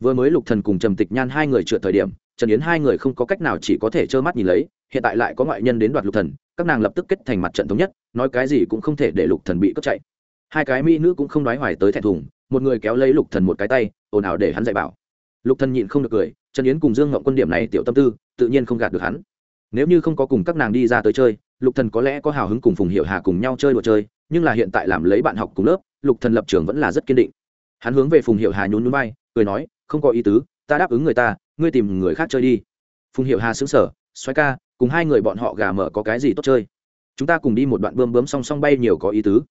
Vừa mới lục thần cùng trầm tịch nhan hai người trượt thời điểm, trần yến hai người không có cách nào chỉ có thể trơ mắt nhìn lấy, hiện tại lại có ngoại nhân đến đoạt lục thần, các nàng lập tức kết thành mặt trận thống nhất, nói cái gì cũng không thể để lục thần bị cướp chạy hai cái mỹ nữ cũng không nói hoài tới thẹn thùng, một người kéo lấy lục thần một cái tay, ồn ào để hắn dạy bảo. Lục thần nhịn không được cười, trần yến cùng dương ngậm quân điểm này tiểu tâm tư, tự nhiên không gạt được hắn. Nếu như không có cùng các nàng đi ra tới chơi, lục thần có lẽ có hào hứng cùng phùng hiệu hà cùng nhau chơi đùa chơi, nhưng là hiện tại làm lấy bạn học cùng lớp, lục thần lập trường vẫn là rất kiên định. Hắn hướng về phùng hiệu hà nhún nhún bay cười nói, không có ý tứ, ta đáp ứng người ta, ngươi tìm người khác chơi đi. Phùng hiệu hà xứng sở xoáy ca, cùng hai người bọn họ gà mở có cái gì tốt chơi? Chúng ta cùng đi một đoạn bơm bướm song song bay nhiều có ý tứ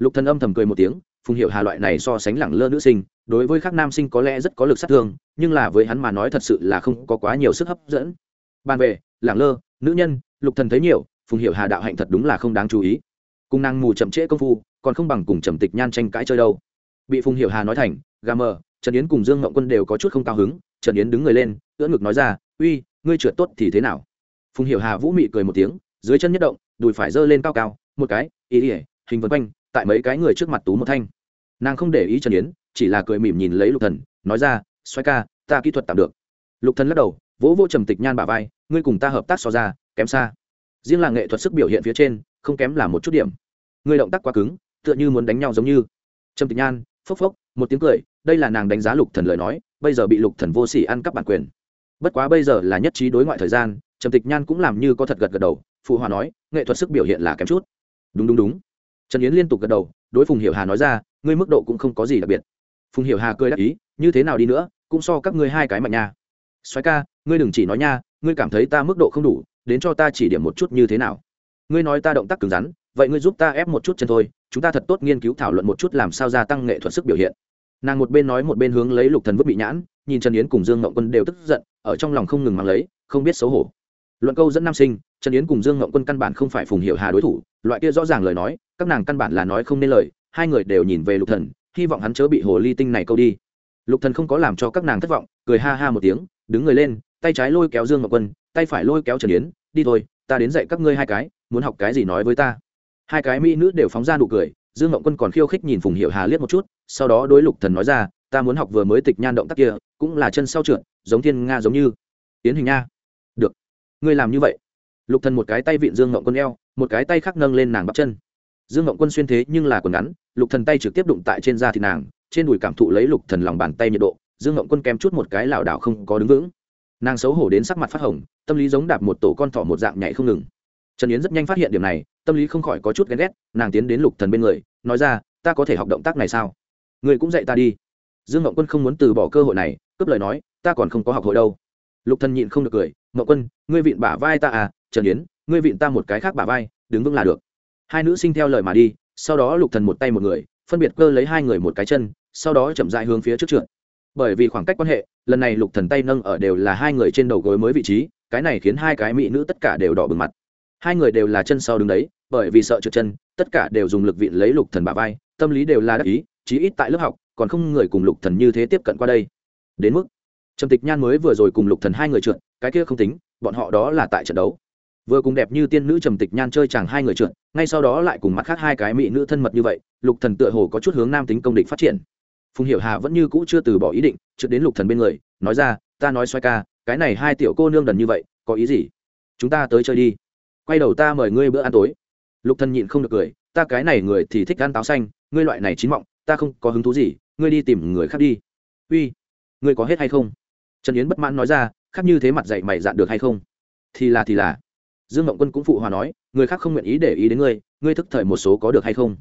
lục thần âm thầm cười một tiếng, phùng hiệu hà loại này so sánh lẳng lơ nữ sinh, đối với các nam sinh có lẽ rất có lực sát thương, nhưng là với hắn mà nói thật sự là không có quá nhiều sức hấp dẫn. Bàn về, lẳng lơ, nữ nhân, lục thần thấy nhiều, phùng hiệu hà đạo hạnh thật đúng là không đáng chú ý. Cùng nàng mù chậm trễ công phu, còn không bằng cùng trầm tịch nhan tranh cãi chơi đâu. Bị phùng hiệu hà nói thành, gà mờ, trần yến cùng dương ngậm quân đều có chút không cao hứng. Trần yến đứng người lên, ưỡn ngực nói ra, uy, ngươi trượt tốt thì thế nào? Phùng hiệu hà vũ mị cười một tiếng, dưới chân nhất động, đùi phải giơ lên cao cao, một cái, ý ỉa hình vân quanh tại mấy cái người trước mặt tú một thanh. Nàng không để ý trần yến, chỉ là cười mỉm nhìn lấy lục thần, nói ra xoay ca, ta kỹ thuật tạm được. Lục thần lắc đầu, vỗ vỗ trầm tịch nhan bà vai, ngươi cùng ta hợp tác so ra, kém xa. Riêng là nghệ thuật sức biểu hiện phía trên, không kém là một chút điểm. Ngươi động tác quá cứng, tựa như muốn đánh nhau giống như. Trầm tịch nhan phốc phốc, một tiếng cười, đây là nàng đánh giá lục thần lời nói, bây giờ bị lục thần vô sỉ ăn cắp bản quyền. Bất quá bây giờ là nhất trí đối ngoại thời gian, trầm tịch nhan cũng làm như có thật gật gật đầu, phụ hòa nói, nghệ thuật sức biểu hiện là kém chút. Đúng đúng đúng trần yến liên tục gật đầu, đối phùng hiểu hà nói ra, ngươi mức độ cũng không có gì đặc biệt. Phùng hiểu hà cười đáp ý, như thế nào đi nữa, cũng so các ngươi hai cái mạnh nha. Xoáy ca, ngươi đừng chỉ nói nha, ngươi cảm thấy ta mức độ không đủ, đến cho ta chỉ điểm một chút như thế nào. Ngươi nói ta động tác cứng rắn, vậy ngươi giúp ta ép một chút chân thôi, chúng ta thật tốt nghiên cứu thảo luận một chút làm sao gia tăng nghệ thuật sức biểu hiện. Nàng một bên nói một bên hướng lấy lục thần vứt bị nhãn, nhìn trần yến cùng dương ngậu quân đều tức giận, ở trong lòng không ngừng mang lấy, không biết xấu hổ. Luận câu dẫn nam sinh trần yến cùng dương ngộng quân căn bản không phải phùng hiệu hà đối thủ, loại kia rõ ràng lời nói, các nàng căn bản là nói không nên lời, hai người đều nhìn về lục thần, hy vọng hắn chớ bị hồ ly tinh này câu đi. Lục thần không có làm cho các nàng thất vọng, cười ha ha một tiếng, đứng người lên, tay trái lôi kéo dương ngọc quân, tay phải lôi kéo trần yến, đi thôi, ta đến dạy các ngươi hai cái, muốn học cái gì nói với ta. Hai cái mỹ nữ đều phóng ra nụ cười, dương ngộng quân còn khiêu khích nhìn phùng hiệu hà liếc một chút, sau đó đối lục thần nói ra, ta muốn học vừa mới tịch nhan động tác kia, cũng là chân sau trượt, giống thiên nga giống như. Tiến hình nha. Được. Ngươi làm như vậy lục thần một cái tay vịn dương ngộng quân eo, một cái tay khác nâng lên nàng bắp chân. Dương ngộng quân xuyên thế nhưng là quần ngắn, lục thần tay trực tiếp đụng tại trên da thịt nàng, trên đùi cảm thụ lấy lục thần lòng bàn tay nhiệt độ, dương ngộng quân kém chút một cái lảo đảo không có đứng vững. Nàng xấu hổ đến sắc mặt phát hồng, tâm lý giống đạp một tổ con thỏ một dạng nhảy không ngừng. Trần yến rất nhanh phát hiện điểm này, tâm lý không khỏi có chút ghen ghét, nàng tiến đến lục thần bên người, nói ra, ta có thể học động tác này sao? Người cũng dạy ta đi. Dương ngộng quân không muốn từ bỏ cơ hội này, cướp lời nói, ta còn không có học hội đâu. Lục thần nhịn không được cười ngộng quân, ngươi vịn bả vai ta à trần yến, ngươi vịn ta một cái khác bả vai, đứng vững là được. Hai nữ sinh theo lời mà đi, sau đó lục thần một tay một người, phân biệt cơ lấy hai người một cái chân, sau đó chậm rãi hướng phía trước trượt. Bởi vì khoảng cách quan hệ, lần này lục thần tay nâng ở đều là hai người trên đầu gối mới vị trí, cái này khiến hai cái mỹ nữ tất cả đều đỏ bừng mặt. Hai người đều là chân sau đứng đấy, bởi vì sợ trượt chân, tất cả đều dùng lực vịn lấy lục thần bả vai, tâm lý đều là đắc ý, chí ít tại lớp học, còn không người cùng lục thần như thế tiếp cận qua đây. Đến mức trầm tịch nhan mới vừa rồi cùng lục thần hai người trượt, cái kia không tính, bọn họ đó là tại trận đấu. Vừa cùng đẹp như tiên nữ trầm tịch nhan chơi chàng hai người trượt, ngay sau đó lại cùng mặt khác hai cái mỹ nữ thân mật như vậy, lục thần tựa hồ có chút hướng nam tính công địch phát triển. Phùng hiểu hà vẫn như cũ chưa từ bỏ ý định, trượt đến lục thần bên người, nói ra, ta nói xoay ca, cái này hai tiểu cô nương đần như vậy, có ý gì? Chúng ta tới chơi đi. Quay đầu ta mời ngươi bữa ăn tối. Lục thần nhịn không được cười, ta cái này người thì thích ăn táo xanh, ngươi loại này chín mọng, ta không có hứng thú gì, ngươi đi tìm người khác đi. Uy, ngươi có hết hay không? Trần yến bất mãn nói ra, khác như thế mặt dạy mày dạn được hay không? Thì là thì là. Dương Mộng quân cũng phụ hòa nói, người khác không nguyện ý để ý đến ngươi ngươi thức thời một số có được hay không?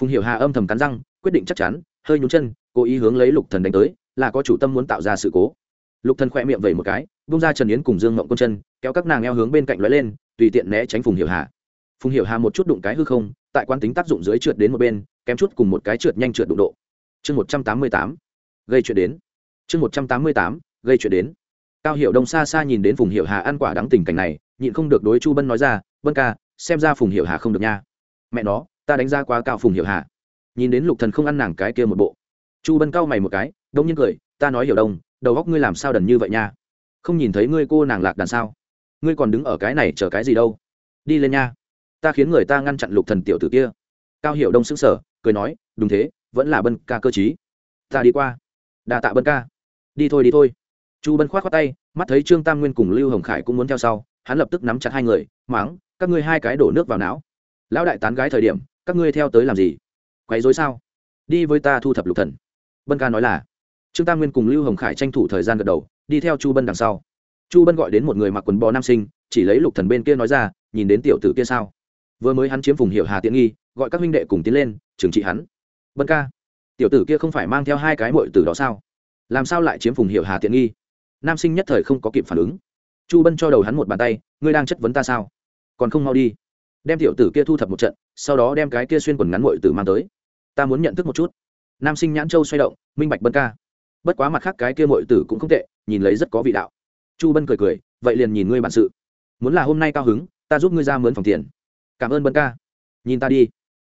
Phùng hiểu hà âm thầm cắn răng, quyết định chắc chắn, hơi nhún chân, cố ý hướng lấy lục thần đánh tới, là có chủ tâm muốn tạo ra sự cố. Lục thần khỏe miệng vẩy một cái bung ra trần yến cùng dương Mộng quân chân, kéo các nàng eo hướng bên cạnh lóe lên, tùy tiện né tránh phùng hiểu hà. Phùng hiểu hà một chút đụng cái hư không, tại quan tính tác dụng dưới trượt đến một bên, kém chút cùng một cái trượt nhanh trượt đụng độ. Chương một trăm tám mươi tám, gây chuyện đến. Chương một trăm tám mươi tám gây chuyện đến. Cao hiệu đông xa xa nhìn đến phùng hiệu hà ăn quả đáng tình cảnh này, nhịn không được đối chu bân nói ra, bân ca, xem ra phùng hiệu hà không được nha. Mẹ nó, ta đánh ra quá cao phùng hiệu hà. Nhìn đến lục thần không ăn nàng cái kia một bộ, chu bân cau mày một cái, đông nhiên cười, ta nói hiểu đông, đầu góc ngươi làm sao đần như vậy nha? Không nhìn thấy ngươi cô nàng lạc đàn sao? Ngươi còn đứng ở cái này chờ cái gì đâu? Đi lên nha. Ta khiến người ta ngăn chặn lục thần tiểu tử kia. Cao hiểu đông sững sờ, cười nói, đúng thế, vẫn là bân ca cơ chí ta đi qua. Đà tạ bân ca. Đi thôi đi thôi chu bân khoát khoát tay, mắt thấy trương tam nguyên cùng lưu hồng khải cũng muốn theo sau, hắn lập tức nắm chặt hai người, máng, các ngươi hai cái đổ nước vào não. Lão đại tán gái thời điểm, các ngươi theo tới làm gì? Quấy dối sao? Đi với ta thu thập lục thần. Bân ca nói là. Trương tam nguyên cùng lưu hồng khải tranh thủ thời gian gật đầu, đi theo chu bân đằng sau. Chu bân gọi đến một người mặc quần bò nam sinh, chỉ lấy lục thần bên kia nói ra, nhìn đến tiểu tử kia sao? Vừa mới hắn chiếm vùng hiệu hà tiện nghi, gọi các huynh đệ cùng tiến lên, trừng trị hắn. Bân ca, tiểu tử kia không phải mang theo hai cái mội tử đó sao? Làm sao lại chiếm vùng hiệu hà tiện nghi? Nam sinh nhất thời không có kịp phản ứng. Chu bân cho đầu hắn một bàn tay, ngươi đang chất vấn ta sao? Còn không mau đi. Đem tiểu tử kia thu thập một trận, sau đó đem cái kia xuyên quần ngắn mội tử mang tới. Ta muốn nhận thức một chút. Nam sinh nhãn châu xoay động, minh bạch bân ca. Bất quá mặt khác cái kia mội tử cũng không tệ, nhìn lấy rất có vị đạo. Chu bân cười cười, vậy liền nhìn ngươi bản sự. Muốn là hôm nay cao hứng, ta giúp ngươi ra mướn phòng tiền. Cảm ơn bân ca. Nhìn ta đi.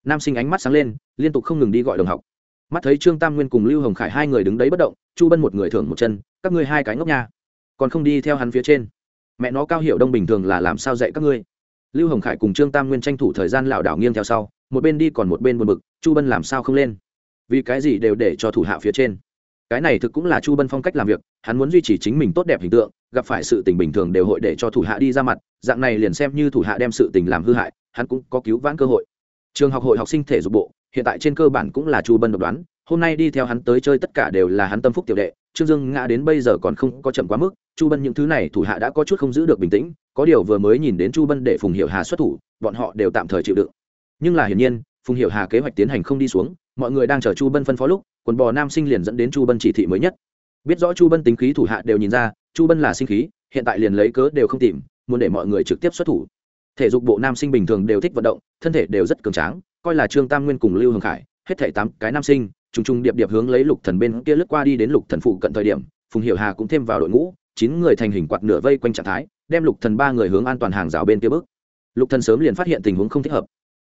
Nam sinh ánh mắt sáng lên, liên tục không ngừng đi gọi đồng học mắt thấy trương tam nguyên cùng lưu hồng khải hai người đứng đấy bất động, chu bân một người thưởng một chân, các ngươi hai cái ngốc nha. Còn không đi theo hắn phía trên. Mẹ nó cao hiểu đông bình thường là làm sao dạy các ngươi? Lưu hồng khải cùng trương tam nguyên tranh thủ thời gian lảo đảo nghiêng theo sau, một bên đi còn một bên buồn bực, chu bân làm sao không lên? Vì cái gì đều để cho thủ hạ phía trên. Cái này thực cũng là chu bân phong cách làm việc, hắn muốn duy trì chính mình tốt đẹp hình tượng, gặp phải sự tình bình thường đều hội để cho thủ hạ đi ra mặt, dạng này liền xem như thủ hạ đem sự tình làm hư hại, hắn cũng có cứu vãn cơ hội. Trường học hội học sinh thể dục bộ hiện tại trên cơ bản cũng là chu bân độc đoán, hôm nay đi theo hắn tới chơi tất cả đều là hắn tâm phúc tiểu đệ, trương dương ngã đến bây giờ còn không có chậm quá mức, chu bân những thứ này thủ hạ đã có chút không giữ được bình tĩnh, có điều vừa mới nhìn đến chu bân để phùng hiệu hà xuất thủ, bọn họ đều tạm thời chịu đựng. Nhưng là hiển nhiên, phùng hiệu hà kế hoạch tiến hành không đi xuống, mọi người đang chờ chu bân phân phó lúc, quần bò nam sinh liền dẫn đến chu bân chỉ thị mới nhất. Biết rõ chu bân tính khí thủ hạ đều nhìn ra, chu bân là sinh khí, hiện tại liền lấy cớ đều không tìm, muốn để mọi người trực tiếp xuất thủ thể dục bộ nam sinh bình thường đều thích vận động, thân thể đều rất cường tráng, coi là trương tam nguyên cùng lưu hồng khải, hết thể tám cái nam sinh, trùng trùng điệp điệp hướng lấy lục thần bên kia lướt qua đi đến lục thần phụ cận thời điểm, phùng hiểu hà cũng thêm vào đội ngũ, chín người thành hình quạt nửa vây quanh trạng thái, đem lục thần ba người hướng an toàn hàng rào bên kia bước. Lục thần sớm liền phát hiện tình huống không thích hợp.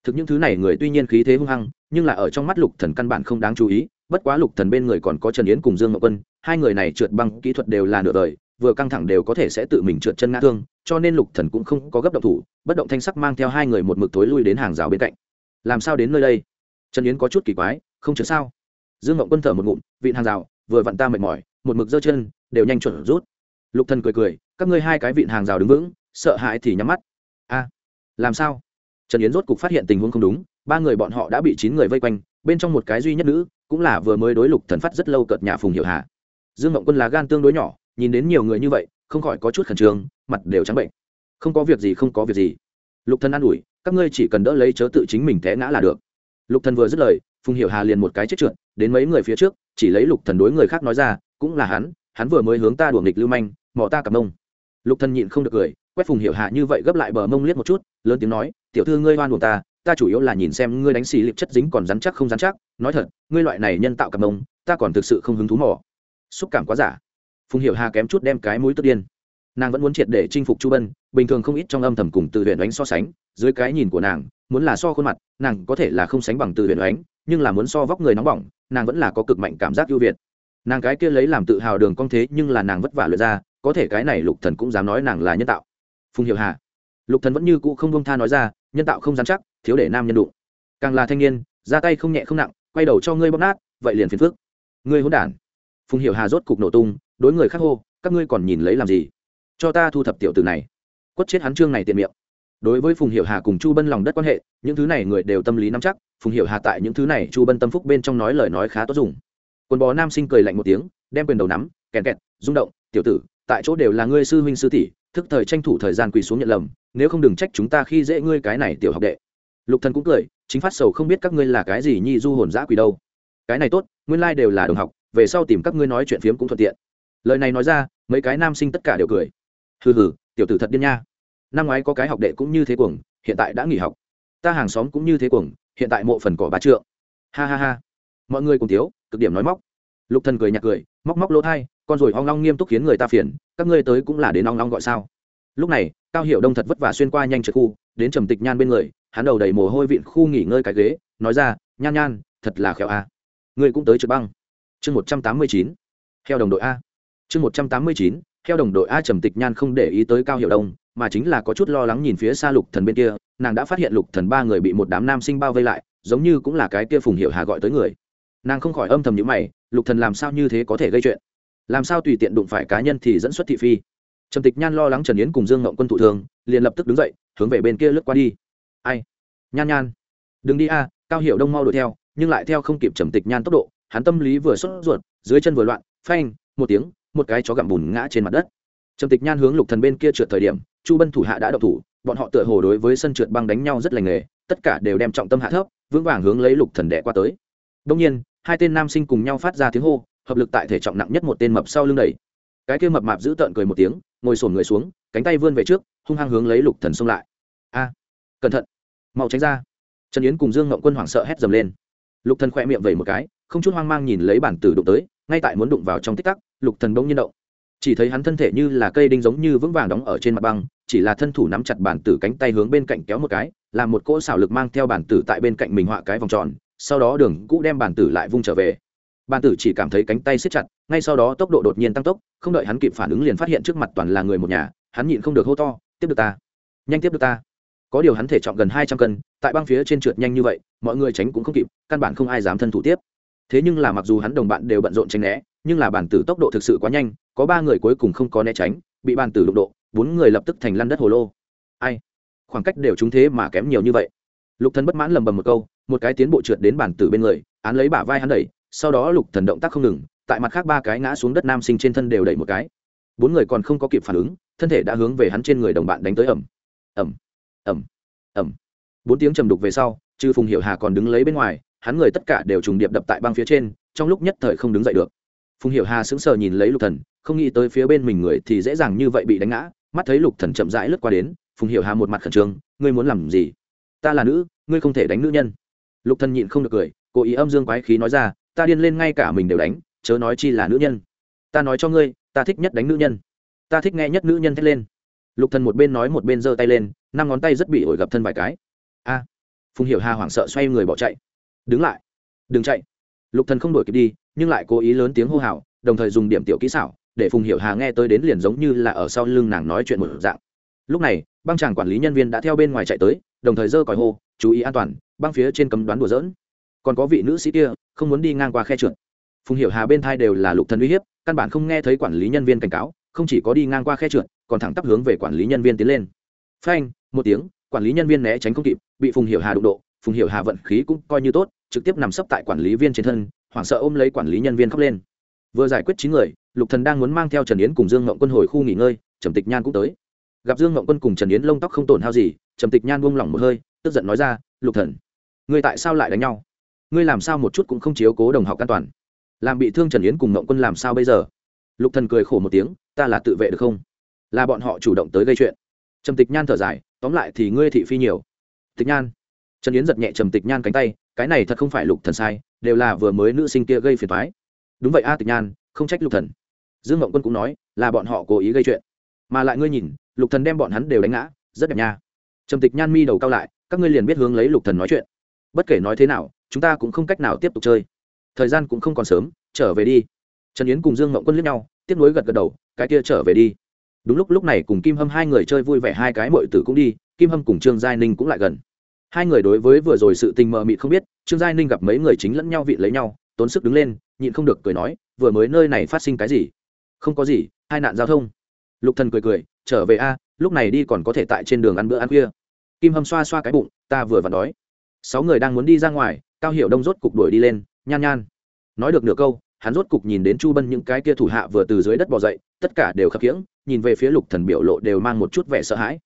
Thực những thứ này người tuy nhiên khí thế hung hăng, nhưng là ở trong mắt lục thần căn bản không đáng chú ý, bất quá lục thần bên người còn có trần yến cùng dương ngọc quân, hai người này trượt băng kỹ thuật đều là nửa đời, vừa căng thẳng đều có thể sẽ tự mình trượt chân ngã thương cho nên lục thần cũng không có gấp động thủ, bất động thanh sắc mang theo hai người một mực thối lui đến hàng rào bên cạnh. Làm sao đến nơi đây? Trần yến có chút kỳ quái, không chớ sao? Dương ngộng quân thở một ngụm, vịn hàng rào, vừa vặn ta mệt mỏi, một mực giơ chân, đều nhanh chuẩn rút. Lục thần cười cười, các ngươi hai cái vịn hàng rào đứng vững, sợ hãi thì nhắm mắt. A, làm sao? Trần yến rốt cục phát hiện tình huống không đúng, ba người bọn họ đã bị chín người vây quanh, bên trong một cái duy nhất nữ, cũng là vừa mới đối lục thần phát rất lâu cợt nhà phùng hiểu hà. Dương ngộng quân là gan tương đối nhỏ, nhìn đến nhiều người như vậy không khỏi có chút khẩn trương, mặt đều trắng bệnh. Không có việc gì, không có việc gì. Lục thần an ủi, các ngươi chỉ cần đỡ lấy chớ tự chính mình té ngã là được. Lục thần vừa dứt lời, phùng hiểu hà liền một cái chết trượt, đến mấy người phía trước, chỉ lấy lục thần đối người khác nói ra, cũng là hắn hắn vừa mới hướng ta đuổi nghịch lưu manh, mò ta cặp mông. Lục thần nhịn không được cười, quét phùng hiểu hà như vậy gấp lại bờ mông liếc một chút, lớn tiếng nói, tiểu thư ngươi hoan buồn ta ta chủ yếu là nhìn xem ngươi đánh xì lịp chất dính còn rắn chắc không rắn chắc, nói thật, ngươi loại này nhân tạo cặp mông, ta còn thực sự không hứng thú mò. Xúc cảm quá giả phùng hiểu hà kém chút đem cái mũi tức điên. Nàng vẫn muốn triệt để chinh phục chu bân, bình thường không ít trong âm thầm cùng từ huyện đánh so sánh, dưới cái nhìn của nàng, muốn là so khuôn mặt, nàng có thể là không sánh bằng từ huyện đánh nhưng là muốn so vóc người nóng bỏng, nàng vẫn là có cực mạnh cảm giác ưu việt. Nàng cái kia lấy làm tự hào đường cong thế nhưng là nàng vất vả lượt ra, có thể cái này lục thần cũng dám nói nàng là nhân tạo. Phùng hiểu hà. Lục thần vẫn như cũ không bông tha nói ra, nhân tạo không dám chắc, thiếu để nam nhân đụng. Càng là thanh niên, ra tay không nhẹ không nặng, quay đầu cho ngươi bóp nát, vậy liền phiền phước ngươi hỗn đản. Phùng hiểu hà rốt cục nổ tung đối người khác hô, các ngươi còn nhìn lấy làm gì? Cho ta thu thập tiểu tử này. Quất chết hắn trương này tiện miệng. Đối với phùng hiểu hà cùng chu bân lòng đất quan hệ, những thứ này người đều tâm lý nắm chắc, phùng hiểu hà tại những thứ này, chu bân tâm phúc bên trong nói lời nói khá tốt dùng. Quần bò nam sinh cười lạnh một tiếng, đem quyền đầu nắm kèn kẹt, rung động, tiểu tử, tại chỗ đều là ngươi sư huynh sư tỷ, thức thời tranh thủ thời gian quỳ xuống nhận lầm, nếu không đừng trách chúng ta khi dễ ngươi cái này tiểu học đệ. Lục thần cũng cười, chính phát sầu không biết các ngươi là cái gì nhi du hồn giã quỷ đâu. Cái này tốt, nguyên lai đều là đồng học, về sau tìm các ngươi nói chuyện phiếm cũng thuận tiện lời này nói ra mấy cái nam sinh tất cả đều cười. Hừ hừ tiểu tử thật điên nha. Năm ngoái có cái học đệ cũng như thế cuồng hiện tại đã nghỉ học. Ta hàng xóm cũng như thế cuồng hiện tại mộ phần cỏ bá trượng. Ha ha ha. Mọi người cùng thiếu, cực điểm nói móc. Lục thần cười nhạt cười móc móc lỗ thai con rồi hoang long nghiêm túc khiến người ta phiền các ngươi tới cũng là đến ong long gọi sao? Lúc này cao hiệu đông thật vất vả xuyên qua nhanh trượt khu đến trầm tịch nhan bên người hắn đầu đầy mồ hôi vịn khu nghỉ ngơi cái ghế nói ra nhan nhan thật là khéo a. Ngươi cũng tới trượt băng. Chương một trăm tám mươi chín. Theo đồng đội a chương một trăm tám mươi chín, theo đồng đội a trầm tịch nhan không để ý tới cao hiệu đông, mà chính là có chút lo lắng nhìn phía xa lục thần bên kia, nàng đã phát hiện lục thần ba người bị một đám nam sinh bao vây lại, giống như cũng là cái kia phùng hiệu hà gọi tới người. Nàng không khỏi âm thầm nhíu mày, lục thần làm sao như thế có thể gây chuyện? Làm sao tùy tiện đụng phải cá nhân thì dẫn xuất thị phi? Trầm tịch nhan lo lắng trần yến cùng dương ngộng quân thụ thường liền lập tức đứng dậy, hướng về bên kia lướt qua đi. Ai? Nhan nhan. Đừng đi a, cao hiệu đông mau đuổi theo, nhưng lại theo không kịp trầm tịch nhan tốc độ, hắn tâm lý vừa sốt ruột, dưới chân vừa loạn, phanh, một tiếng một cái chó gặm bùn ngã trên mặt đất. Trầm tịch nhan hướng lục thần bên kia trượt thời điểm, chu bân thủ hạ đã độc thủ, bọn họ tựa hồ đối với sân trượt băng đánh nhau rất lành nghề, tất cả đều đem trọng tâm hạ thấp, vững vàng hướng lấy lục thần đẻ qua tới. Đông nhiên, hai tên nam sinh cùng nhau phát ra tiếng hô, hợp lực tại thể trọng nặng nhất một tên mập sau lưng đẩy. Cái kia mập mạp giữ tợn cười một tiếng, ngồi sổn người xuống, cánh tay vươn về trước, hung hăng hướng lấy lục thần xông lại. A, cẩn thận, mau tránh ra. Trần yến cùng dương ngậm quân hoảng sợ hét dầm lên. Lục thần khỏe miệng vẩy một cái, không chút hoang mang nhìn lấy bản tử đụng tới ngay tại muốn đụng vào trong tích tắc, lục thần bỗng nhiên động. Chỉ thấy hắn thân thể như là cây đinh giống như vững vàng đóng ở trên mặt băng, chỉ là thân thủ nắm chặt bản tử cánh tay hướng bên cạnh kéo một cái làm một cỗ xảo lực mang theo bản tử tại bên cạnh mình họa cái vòng tròn, sau đó đường cũ đem bản tử lại vung trở về. Bản tử chỉ cảm thấy cánh tay siết chặt, ngay sau đó tốc độ đột nhiên tăng tốc, không đợi hắn kịp phản ứng liền phát hiện trước mặt toàn là người một nhà, hắn nhịn không được hô to, tiếp được ta! Nhanh tiếp được ta! Có điều hắn thể trọng gần hai trăm cân, tại băng phía trên trượt nhanh như vậy, mọi người tránh cũng không kịp, căn bản không ai dám thân thủ tiếp thế nhưng là mặc dù hắn đồng bạn đều bận rộn tránh né, nhưng là bản tử tốc độ thực sự quá nhanh, có ba người cuối cùng không có né tránh, bị bản tử đụng độ, bốn người lập tức thành lăn đất hồ lô. Ai? Khoảng cách đều chúng thế mà kém nhiều như vậy. Lục thần bất mãn lầm bầm một câu, một cái tiến bộ trượt đến bản tử bên người, án lấy bả vai hắn đẩy, sau đó lục thần động tác không ngừng, tại mặt khác ba cái ngã xuống đất nam sinh trên thân đều đẩy một cái. Bốn người còn không có kịp phản ứng, thân thể đã hướng về hắn trên người đồng bạn đánh tới ẩm ẩm ẩm ẩm bốn tiếng trầm đục về sau trừ phùng hiểu hà còn đứng lấy bên ngoài hắn người tất cả đều trùng điệp đập tại băng phía trên, trong lúc nhất thời không đứng dậy được. Phùng hiểu hà sững sờ nhìn lấy lục thần, không nghĩ tới phía bên mình người thì dễ dàng như vậy bị đánh ngã. Mắt thấy lục thần chậm rãi lướt qua đến, phùng hiểu hà một mặt khẩn trương, ngươi muốn làm gì? Ta là nữ, ngươi không thể đánh nữ nhân. Lục thần nhịn không được cười, cố ý âm dương quái khí nói ra, ta điên lên ngay cả mình đều đánh, chớ nói chi là nữ nhân. Ta nói cho ngươi, ta thích nhất đánh nữ nhân. Ta thích nghe nhất nữ nhân thét lên. Lục thần một bên nói một bên giơ tay lên, năm ngón tay rất bị ổi gặp thân vài cái. A. Phùng hiểu hà hoảng sợ xoay người bỏ chạy đứng lại. Đừng chạy. Lục thần không đuổi kịp đi, nhưng lại cố ý lớn tiếng hô hào, đồng thời dùng điểm tiểu kỹ xảo, để phùng hiểu hà nghe tới đến liền giống như là ở sau lưng nàng nói chuyện một dạng. Lúc này, băng tràng quản lý nhân viên đã theo bên ngoài chạy tới, đồng thời giơ còi hô, chú ý an toàn, băng phía trên cấm đoán đùa dỡn còn có vị nữ sĩ kia, không muốn đi ngang qua khe trượt. Phùng hiểu hà bên thai đều là lục thần uy hiếp, căn bản không nghe thấy quản lý nhân viên cảnh cáo, không chỉ có đi ngang qua khe trượt, còn thẳng tắp hướng về quản lý nhân viên tiến lên. Phanh, một tiếng, quản lý nhân viên né tránh không kịp, bị phùng hiểu hà đụng độ phùng hiểu hà vận khí cũng coi như tốt, trực tiếp nằm sấp tại quản lý viên trên thân, hoảng sợ ôm lấy quản lý nhân viên khóc lên. Vừa giải quyết chín người, lục thần đang muốn mang theo trần yến cùng dương ngộng quân hồi khu nghỉ ngơi, trầm tịch nhan cũng tới. Gặp dương ngộng quân cùng trần yến lông tóc không tổn hao gì, trầm tịch nhan buông lỏng một hơi, tức giận nói ra, lục thần, ngươi tại sao lại đánh nhau? Ngươi làm sao một chút cũng không chiếu cố đồng học an toàn? Làm bị thương trần yến cùng ngộng quân làm sao bây giờ? Lục thần cười khổ một tiếng, ta là tự vệ được không? Là bọn họ chủ động tới gây chuyện. Trầm tịch nhan thở dài, tóm lại thì ngươi thị phi nhiều. Tịch nhan trần yến giật nhẹ trầm tịch nhan cánh tay, cái này thật không phải lục thần sai, đều là vừa mới nữ sinh kia gây phiền thoái đúng vậy a, tịch nhan, không trách lục thần. Dương Mộng quân cũng nói, là bọn họ cố ý gây chuyện. Mà lại ngươi nhìn, lục thần đem bọn hắn đều đánh ngã, rất đẹp nha. Trầm tịch nhan mi đầu cao lại, các ngươi liền biết hướng lấy lục thần nói chuyện. Bất kể nói thế nào, chúng ta cũng không cách nào tiếp tục chơi. Thời gian cũng không còn sớm, trở về đi. Trần yến cùng dương Mộng quân liếc nhau, tiếp nối gật gật đầu, cái kia trở về đi. Đúng lúc lúc này cùng kim hâm hai người chơi vui vẻ, hai cái mội tử cũng đi, kim hâm cùng trương giai ninh cũng lại gần hai người đối với vừa rồi sự tình mờ mịt không biết, trương giai ninh gặp mấy người chính lẫn nhau vị lấy nhau, tốn sức đứng lên, nhịn không được cười nói, vừa mới nơi này phát sinh cái gì? Không có gì hai nạn giao thông. Lục thần cười cười, trở về a, lúc này đi còn có thể tại trên đường ăn bữa ăn khuya. Kim hâm xoa xoa cái bụng, ta vừa vặn đói. Sáu người đang muốn đi ra ngoài, cao hiểu đông rốt cục đuổi đi lên, nhan nhan. Nói được nửa câu, hắn rốt cục nhìn đến chu bân những cái kia thủ hạ vừa từ dưới đất bò dậy, tất cả đều khập khiễng, nhìn về phía lục thần biểu lộ đều mang một chút vẻ sợ hãi.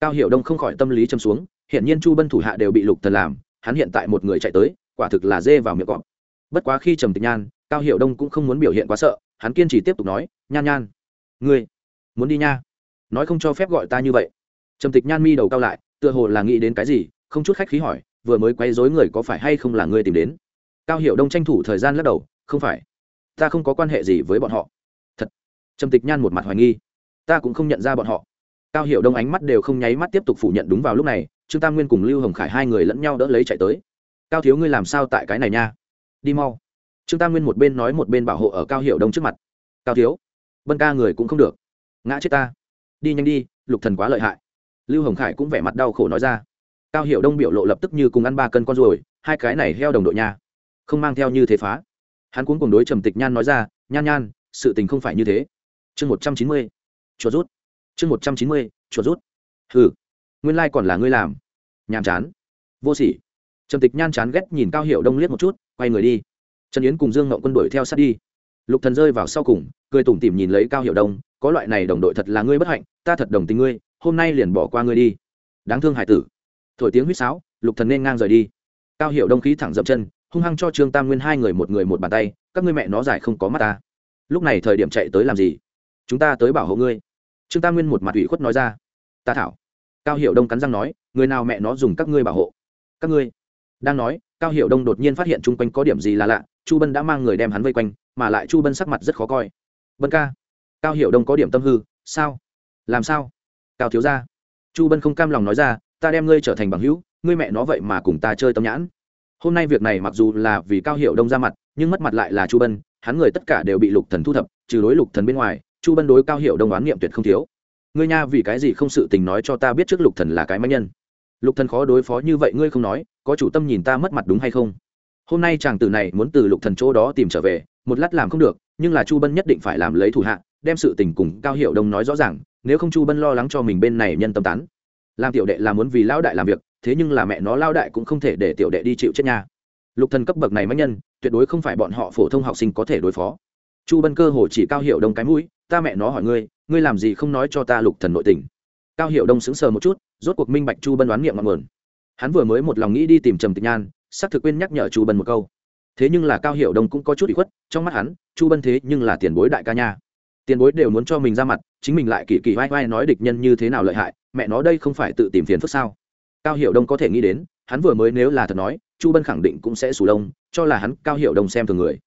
Cao hiểu đông không khỏi tâm lý châm xuống hiện nhiên chu bân thủ hạ đều bị lục thần làm, hắn hiện tại một người chạy tới, quả thực là dê vào miệng cọp. Bất quá khi trầm tịch nhan, cao hiểu đông cũng không muốn biểu hiện quá sợ, hắn kiên trì tiếp tục nói, nhan nhan, ngươi muốn đi nha. Nói không cho phép gọi ta như vậy. Trầm tịch nhan mi đầu cao lại, tựa hồ là nghĩ đến cái gì, không chút khách khí hỏi, vừa mới quay dối người có phải hay không là ngươi tìm đến? Cao hiểu đông tranh thủ thời gian lắc đầu, không phải. Ta không có quan hệ gì với bọn họ. Thật. Trầm tịch nhan một mặt hoài nghi. Ta cũng không nhận ra bọn họ cao Hiệu đông ánh mắt đều không nháy mắt tiếp tục phủ nhận đúng vào lúc này trương tam nguyên cùng lưu hồng khải hai người lẫn nhau đỡ lấy chạy tới cao thiếu ngươi làm sao tại cái này nha đi mau trương tam nguyên một bên nói một bên bảo hộ ở cao Hiệu đông trước mặt cao thiếu bân ca người cũng không được ngã chết ta đi nhanh đi lục thần quá lợi hại lưu hồng khải cũng vẻ mặt đau khổ nói ra cao Hiệu đông biểu lộ lập tức như cùng ăn ba cân con ruồi hai cái này heo đồng đội nha không mang theo như thế phá hắn cuốn cùng đối trầm tịch nhan nói ra nhan nhan sự tình không phải như thế chương một trăm chín mươi, chuột rút chương một trăm chín mươi, chuột rút. Hừ, nguyên lai còn là ngươi làm. Nhàm chán. Vô sỉ. Trầm tịch nhan chán ghét nhìn cao hiệu đông liếc một chút, quay người đi. Trần yến cùng dương ngậu quân đuổi theo sát đi. Lục thần rơi vào sau cùng, cười tủm tỉm nhìn lấy cao hiệu đông, có loại này đồng đội thật là ngươi bất hạnh, ta thật đồng tình ngươi, hôm nay liền bỏ qua ngươi đi. Đáng thương hải tử. Thổi tiếng huýt sáo, lục thần nên ngang rời đi. Cao hiệu đông khí thẳng dậm chân, hung hăng cho trương tam nguyên hai người một người một bàn tay, các ngươi mẹ nó giải không có mắt ta. Lúc này thời điểm chạy tới làm gì? Chúng ta tới bảo hộ ngươi trương tam nguyên một mặt ủy khuất nói ra. Ta thảo. Cao hiệu đông cắn răng nói, người nào mẹ nó dùng các ngươi bảo hộ? Các ngươi? Đang nói, cao hiệu đông đột nhiên phát hiện chung quanh có điểm gì là lạ, chu bân đã mang người đem hắn vây quanh, mà lại chu bân sắc mặt rất khó coi. Bân ca. Cao hiệu đông có điểm tâm hư, sao? Làm sao? Cao thiếu ra chu bân không cam lòng nói ra, ta đem ngươi trở thành bằng hữu, ngươi mẹ nó vậy mà cùng ta chơi tâm nhãn. Hôm nay việc này mặc dù là vì cao hiệu đông ra mặt, nhưng mất mặt lại là chu bân, hắn người tất cả đều bị lục thần thu thập, trừ đối lục thần bên ngoài chu bân đối cao hiệu đông đoán nghiệm tuyệt không thiếu. Ngươi nha, vì cái gì không sự tình nói cho ta biết trước lục thần là cái máy nhân? Lục thần khó đối phó như vậy ngươi không nói, có chủ tâm nhìn ta mất mặt đúng hay không? Hôm nay chàng tử này muốn từ lục thần chỗ đó tìm trở về, một lát làm không được, nhưng là chu bân nhất định phải làm lấy thủ hạ, đem sự tình cùng cao hiệu đông nói rõ ràng, nếu không chu bân lo lắng cho mình bên này nhân tâm tán. Làm tiểu đệ là muốn vì lão đại làm việc, thế nhưng là mẹ nó lao đại cũng không thể để tiểu đệ đi chịu chết nha. Lục thần cấp bậc này mãnh nhân, tuyệt đối không phải bọn họ phổ thông học sinh có thể đối phó. Chu bân cơ hồ chỉ cao hiệu đông cái mũi ta mẹ nó hỏi ngươi ngươi làm gì không nói cho ta lục thần nội tình? Cao hiệu đông sững sờ một chút, rốt cuộc minh bạch chu bân đoán nghiệm ngọn nguồn. Hắn vừa mới một lòng nghĩ đi tìm trầm tịch nhan sắc thực quên nhắc nhở chu bân một câu. Thế nhưng là cao hiệu đông cũng có chút bị khuất, trong mắt hắn, chu bân thế nhưng là tiền bối đại ca nha. Tiền bối đều muốn cho mình ra mặt, chính mình lại kỳ kỳ vai vai nói địch nhân như thế nào lợi hại, mẹ nó đây không phải tự tìm phiền phức sao? Cao hiệu đông có thể nghĩ đến, hắn vừa mới nếu là thật nói, chu bân khẳng định cũng sẽ sủ đông cho là hắn cao hiệu đông xem thường người.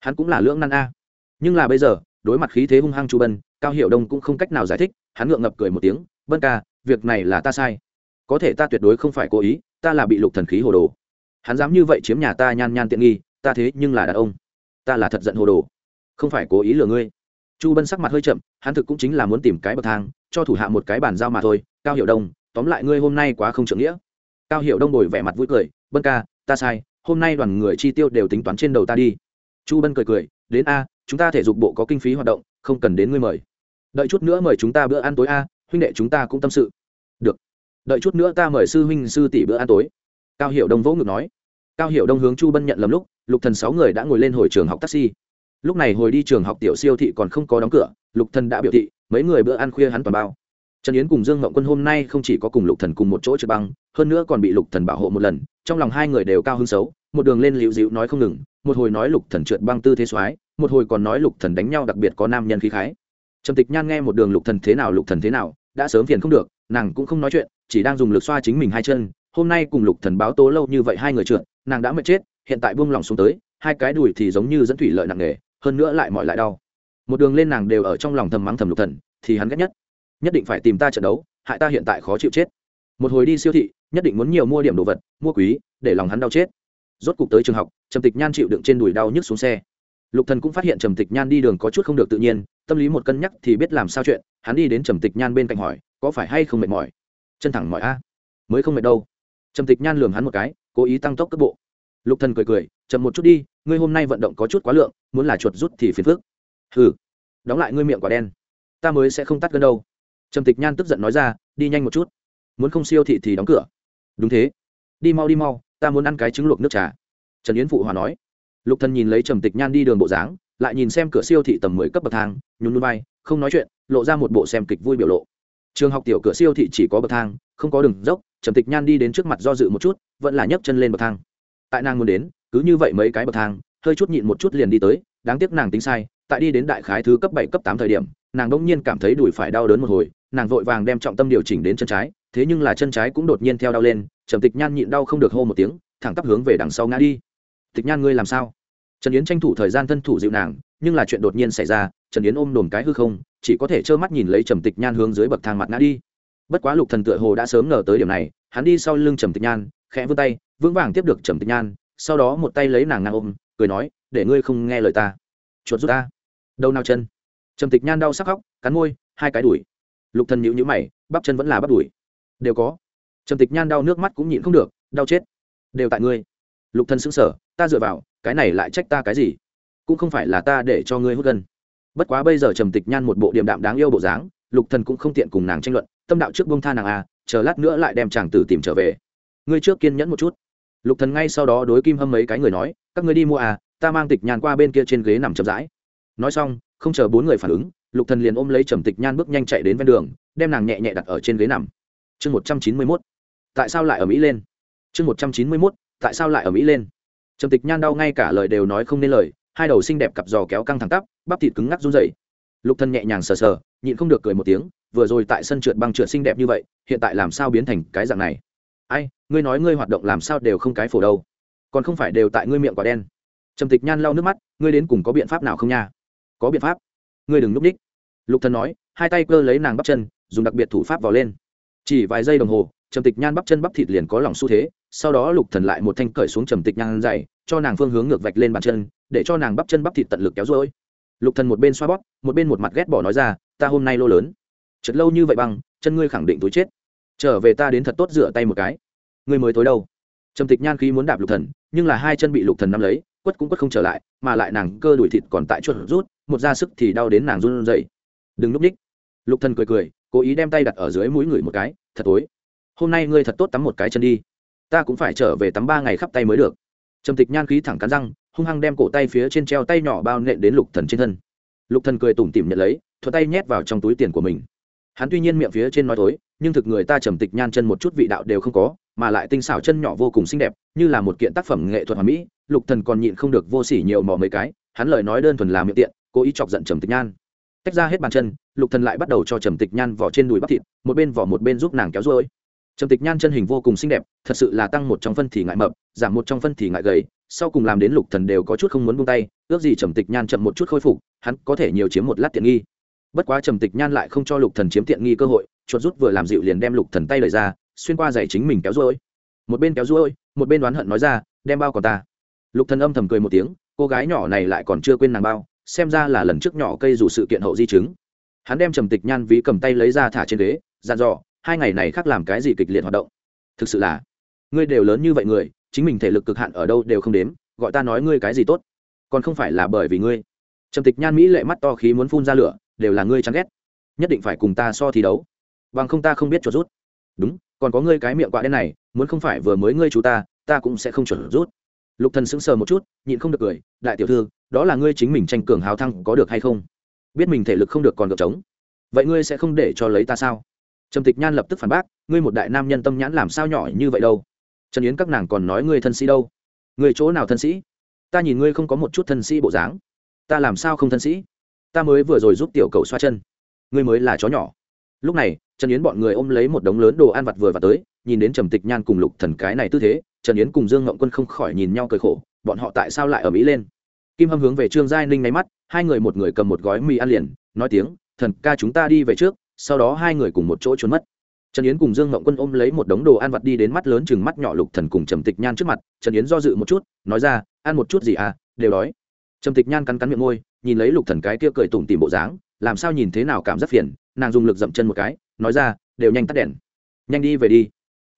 Hắn cũng là lưỡng nan a. Nhưng là bây giờ đối mặt khí thế hung hăng chu bân, cao hiệu đông cũng không cách nào giải thích, hắn ngượng ngập cười một tiếng, bân ca, việc này là ta sai. Có thể ta tuyệt đối không phải cố ý, ta là bị lục thần khí hồ đồ. Hắn dám như vậy chiếm nhà ta nhan nhan tiện nghi, ta thế nhưng là đàn ông. Ta là thật giận hồ đồ. Không phải cố ý lừa ngươi. Chu bân sắc mặt hơi chậm, hắn thực cũng chính là muốn tìm cái bậc thang, cho thủ hạ một cái bàn giao mà thôi. Cao hiệu đông, tóm lại ngươi hôm nay quá không trưởng nghĩa. Cao hiệu đông đổi vẻ mặt vui cười, bân ca, ta sai, hôm nay đoàn người chi tiêu đều tính toán trên đầu ta đi. Chu bân cười cười, đến a chúng ta thể dục bộ có kinh phí hoạt động, không cần đến ngươi mời. Đợi chút nữa mời chúng ta bữa ăn tối a, huynh đệ chúng ta cũng tâm sự. Được. Đợi chút nữa ta mời sư huynh, sư tỷ bữa ăn tối. Cao hiệu đông vỗ ngực nói. Cao hiệu đông hướng chu bân nhận lầm lúc, lục thần sáu người đã ngồi lên hồi trường học taxi. Lúc này hồi đi trường học tiểu siêu thị còn không có đóng cửa, lục thần đã biểu thị, mấy người bữa ăn khuya hắn toàn bao. Trần yến cùng dương ngậm quân hôm nay không chỉ có cùng lục thần cùng một chỗ trượt băng, hơn nữa còn bị lục thần bảo hộ một lần, trong lòng hai người đều cao hứng xấu, một đường lên liễu dịu nói không ngừng một hồi nói lục thần trượt băng tư thế soái, một hồi còn nói lục thần đánh nhau đặc biệt có nam nhân khí khái. Trầm tịch nhan nghe một đường lục thần thế nào, lục thần thế nào, đã sớm phiền không được, nàng cũng không nói chuyện, chỉ đang dùng lực xoa chính mình hai chân. Hôm nay cùng lục thần báo tố lâu như vậy hai người trượt, nàng đã mệt chết, hiện tại buông lòng xuống tới, hai cái đùi thì giống như dẫn thủy lợi nặng nề, hơn nữa lại mọi lại đau. Một đường lên nàng đều ở trong lòng thầm mắng thầm lục thần, thì hắn ghét nhất. Nhất định phải tìm ta trận đấu, hại ta hiện tại khó chịu chết. Một hồi đi siêu thị, nhất định muốn nhiều mua điểm đồ vật, mua quý, để lòng hắn đau chết rốt cục tới trường học, trầm tịch nhan chịu đựng trên đùi đau nhức xuống xe. Lục thần cũng phát hiện trầm tịch nhan đi đường có chút không được tự nhiên, tâm lý một cân nhắc thì biết làm sao chuyện, hắn đi đến trầm tịch nhan bên cạnh hỏi, có phải hay không mệt mỏi? Chân thẳng mỏi, a, mới không mệt đâu. Trầm tịch nhan lườm hắn một cái, cố ý tăng tốc cấp bộ. Lục thần cười cười, chậm một chút đi, ngươi hôm nay vận động có chút quá lượng, muốn là chuột rút thì phiền phức. Hừ, đóng lại ngươi miệng quả đen, ta mới sẽ không tắt gân đâu. Trầm tịch nhan tức giận nói ra, đi nhanh một chút, muốn không siêu thị thì đóng cửa. Đúng thế, đi mau đi mau ta muốn ăn cái trứng luộc nước trà. Trần yến phụ hòa nói. Lục thần nhìn lấy trầm tịch nhan đi đường bộ dáng, lại nhìn xem cửa siêu thị tầm mười cấp bậc thang, nhún núi bay không nói chuyện, lộ ra một bộ xem kịch vui biểu lộ. Trường học tiểu cửa siêu thị chỉ có bậc thang, không có đường dốc, trầm tịch nhan đi đến trước mặt do dự một chút, vẫn là nhấc chân lên bậc thang. Tại nàng muốn đến, cứ như vậy mấy cái bậc thang, hơi chút nhịn một chút liền đi tới, đáng tiếc nàng tính sai, tại đi đến đại khái thứ cấp bảy, cấp tám thời điểm, nàng bỗng nhiên cảm thấy đùi phải đau đớn một hồi, nàng vội vàng đem trọng tâm điều chỉnh đến chân trái thế nhưng là chân trái cũng đột nhiên theo đau lên trầm tịch nhan nhịn đau không được hô một tiếng thẳng tắp hướng về đằng sau ngã đi. Tịch nhan ngươi làm sao? Trần yến tranh thủ thời gian thân thủ dịu nàng nhưng là chuyện đột nhiên xảy ra trần yến ôm đồm cái hư không chỉ có thể trơ mắt nhìn lấy trầm tịch nhan hướng dưới bậc thang mặt ngã đi. Bất quá lục thần tựa hồ đã sớm ngờ tới điểm này hắn đi sau lưng trầm tịch nhan khẽ vươn tay vững vàng tiếp được trầm tịch nhan sau đó một tay lấy nàng ngang ôm cười nói để ngươi không nghe lời ta. Chuột rút ta. Đâu nào chân? Trầm tịch nhan đau sắc khóc cắn môi hai cái đuổi, lục thần nhíu nhíu mày bắp chân vẫn là bắp đuổi đều có. Trầm tịch nhan đau nước mắt cũng nhịn không được, đau chết. Đều tại ngươi. Lục thần xứng sở ta dựa vào, cái này lại trách ta cái gì? Cũng không phải là ta để cho ngươi hút gân. Bất quá bây giờ trầm tịch nhan một bộ điềm đạm đáng yêu bộ dáng, lục thần cũng không tiện cùng nàng tranh luận, tâm đạo trước buông tha nàng à chờ lát nữa lại đem chàng tử tìm trở về. Ngươi trước kiên nhẫn một chút. Lục thần ngay sau đó đối kim hâm mấy cái người nói, các ngươi đi mua à ta mang tịch nhan qua bên kia trên ghế nằm chậm rãi. Nói xong, không chờ bốn người phản ứng, lục thần liền ôm lấy trầm tịch nhan bước nhanh chạy đến ven đường, đem nàng nhẹ nhẹ đặt ở trên ghế nằm chương một trăm chín mươi mốt. Tại sao lại ở mỹ lên? Chương một trăm chín mươi mốt, tại sao lại ở mỹ lên? Trầm tịch nhan đau ngay cả lời đều nói không nên lời, hai đầu xinh đẹp cặp giò kéo căng thẳng tắp, bắp thịt cứng ngắc run rẩy. Lục thân nhẹ nhàng sờ sờ, nhịn không được cười một tiếng, vừa rồi tại sân trượt băng trượt xinh đẹp như vậy, hiện tại làm sao biến thành cái dạng này? Ai, ngươi nói ngươi hoạt động làm sao đều không cái phổ đâu. Còn không phải đều tại ngươi miệng quả đen. Trầm tịch nhan lau nước mắt, ngươi đến cùng có biện pháp nào không nha? Có biện pháp. Ngươi đừng núp ních lục thân nói, hai tay cơ lấy nàng bắp chân, dùng đặc biệt thủ pháp vào lên chỉ vài giây đồng hồ, trầm tịch nhan bắp chân bắp thịt liền có lòng xu thế, sau đó lục thần lại một thanh cởi xuống trầm tịch nhan dày, cho nàng phương hướng ngược vạch lên bàn chân, để cho nàng bắp chân bắp thịt tận lực kéo rối lục thần một bên xoa bóp, một bên một mặt ghét bỏ nói ra, ta hôm nay lô lớn. Chật lâu như vậy bằng chân ngươi khẳng định túi chết. Trở về ta đến thật tốt rửa tay một cái. Ngươi mới tối đâu? Trầm tịch nhan khí muốn đạp lục thần, nhưng là hai chân bị lục thần nắm lấy, quất cũng quất không trở lại, mà lại nàng cơ đuổi thịt còn tại chuột rút, một ra sức thì đau đến nàng run rẩy. Đừng núp ních. Lục thần cười cười cố ý đem tay đặt ở dưới mũi người một cái, thật tối, hôm nay ngươi thật tốt tắm một cái chân đi. Ta cũng phải trở về tắm ba ngày khắp tay mới được. Trầm tịch nhan khí thẳng cắn răng, hung hăng đem cổ tay phía trên treo tay nhỏ bao nện đến lục thần trên thân. Lục thần cười tủm tỉm nhận lấy, thuận tay nhét vào trong túi tiền của mình. Hắn tuy nhiên miệng phía trên nói thối nhưng thực người ta trầm tịch nhan chân một chút vị đạo đều không có, mà lại tinh xảo chân nhỏ vô cùng xinh đẹp, như là một kiện tác phẩm nghệ thuật hoàn mỹ, lục thần còn nhịn không được vô sỉ nhiều mò mấy cái, hắn lời nói đơn thuần là miệng tiện, cố ý chọc giận trầm tịch nhan tách ra hết bàn chân, lục thần lại bắt đầu cho trầm tịch nhan vỏ trên đùi bắp thịt, một bên vỏ một bên giúp nàng kéo ruôi. Trầm tịch nhan chân hình vô cùng xinh đẹp, thật sự là tăng một trong phân thì ngại mập, giảm một trong phân thì ngại gầy, sau cùng làm đến lục thần đều có chút không muốn buông tay, ước gì trầm tịch nhan chậm một chút khôi phục, hắn có thể nhiều chiếm một lát tiện nghi. Bất quá trầm tịch nhan lại không cho lục thần chiếm tiện nghi cơ hội, chuột rút vừa làm dịu liền đem lục thần tay lời ra, xuyên qua giày chính mình kéo ruôi. Một bên kéo ruôi, một bên đoán hận nói ra, đem bao còn ta. Lục thần âm thầm cười một tiếng, cô gái nhỏ này lại còn chưa quên nàng bao xem ra là lần trước nhỏ cây dù sự kiện hậu di chứng. Hắn đem trầm tịch nhan ví cầm tay lấy ra thả trên ghế, dặn dò, hai ngày này khác làm cái gì kịch liệt hoạt động? Thực sự là, ngươi đều lớn như vậy người, chính mình thể lực cực hạn ở đâu đều không đếm, gọi ta nói ngươi cái gì tốt, còn không phải là bởi vì ngươi. Trầm tịch nhan mỹ lệ mắt to khí muốn phun ra lửa, đều là ngươi chán ghét, nhất định phải cùng ta so thi đấu, bằng không ta không biết chuột rút. Đúng, còn có ngươi cái miệng quạ đen này, muốn không phải vừa mới ngươi chú ta ta cũng sẽ không chuẩn rút lục thần sững sờ một chút nhịn không được cười đại tiểu thư đó là ngươi chính mình tranh cường hào thăng có được hay không? Biết mình thể lực không được còn được chống, vậy ngươi sẽ không để cho lấy ta sao? Trầm tịch nhan lập tức phản bác ngươi một đại nam nhân tâm nhãn làm sao nhỏ như vậy đâu? Trần yến các nàng còn nói ngươi thân sĩ đâu? Ngươi chỗ nào thân sĩ? Ta nhìn ngươi không có một chút thân sĩ bộ dáng. Ta làm sao không thân sĩ? Ta mới vừa rồi giúp tiểu cầu xoa chân. Ngươi mới là chó nhỏ. Lúc này trần yến bọn người ôm lấy một đống lớn đồ ăn vặt vừa và tới nhìn đến trầm tịch nhan cùng lục thần cái này tư thế, trần yến cùng dương ngậm quân không khỏi nhìn nhau cười khổ, bọn họ tại sao lại ở mỹ lên? Kim hâm hướng về trương giai ninh nháy mắt, hai người một người cầm một gói mì ăn liền, nói tiếng, thần ca chúng ta đi về trước, sau đó hai người cùng một chỗ trốn mất. Trần yến cùng dương ngậm quân ôm lấy một đống đồ ăn vặt đi đến mắt lớn chừng mắt nhỏ lục thần cùng trầm tịch nhan trước mặt, trần yến do dự một chút, nói ra, ăn một chút gì à đều đói. Trầm tịch nhan cắn cắn miệng môi, nhìn lấy lục thần cái kia cười tủm tỉm bộ dáng, làm sao nhìn thế nào cảm giác phiền, nàng dùng lực dậm chân một cái, nói ra, đều nhanh tắt đèn, nhanh đi về đi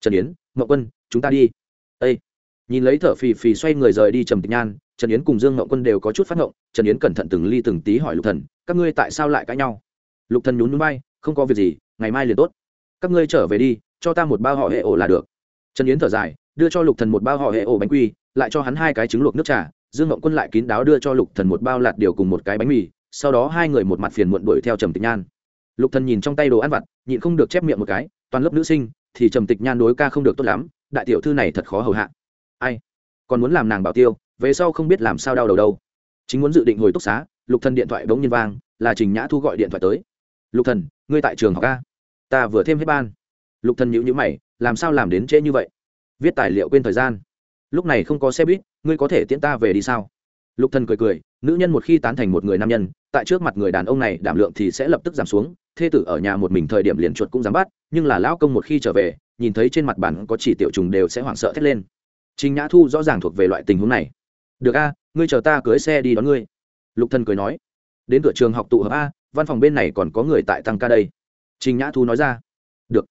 trần yến Mậu quân, chúng ta đi. Ây nhìn lấy thở phì phì xoay người rời đi trầm tịch nhan, trần yến cùng dương Mậu quân đều có chút phát ngộng. Trần yến cẩn thận từng ly từng tí hỏi lục thần, các ngươi tại sao lại cãi nhau? Lục thần nhún núi bay không có việc gì, ngày mai liền tốt. Các ngươi trở về đi, cho ta một bao họ hệ ổ là được. Trần yến thở dài, đưa cho lục thần một bao họ hệ ổ bánh quy, lại cho hắn hai cái trứng luộc nước trà. Dương Mậu quân lại kín đáo đưa cho lục thần một bao lạt điều cùng một cái bánh mì. Sau đó hai người một mặt phiền muộn đuổi theo trầm tịch nhan. Lục thần nhìn trong tay đồ ăn vặt, nhịn không được chép miệng một cái, toàn lớp nữ sinh thì trầm tịch nhan đối ca không được tốt lắm, đại tiểu thư này thật khó hầu hạ. Ai? Còn muốn làm nàng bảo tiêu, về sau không biết làm sao đau đầu đâu. Chính muốn dự định hồi túc xá, lục thần điện thoại bỗng nhiên vang, là trình nhã thu gọi điện thoại tới. Lục thần, ngươi tại trường học ca ta vừa thêm hết ban. Lục thần nhíu nhíu mày, làm sao làm đến trễ như vậy? Viết tài liệu quên thời gian. Lúc này không có xe buýt, ngươi có thể tiễn ta về đi sao? Lục thần cười cười, nữ nhân một khi tán thành một người nam nhân, tại trước mặt người đàn ông này, đảm lượng thì sẽ lập tức giảm xuống thê tử ở nhà một mình thời điểm liền chuột cũng dám bắt nhưng là lão công một khi trở về nhìn thấy trên mặt bản có chỉ tiểu trùng đều sẽ hoảng sợ thét lên Trình Nhã Thu rõ ràng thuộc về loại tình huống này. "Được a, ngươi chờ ta cưới xe đi đón ngươi." Lục Thần cười nói. "Đến cửa trường học tụ hợp a, văn phòng bên này còn có người tại tăng ca đây." Trình Nhã Thu nói ra. "Được."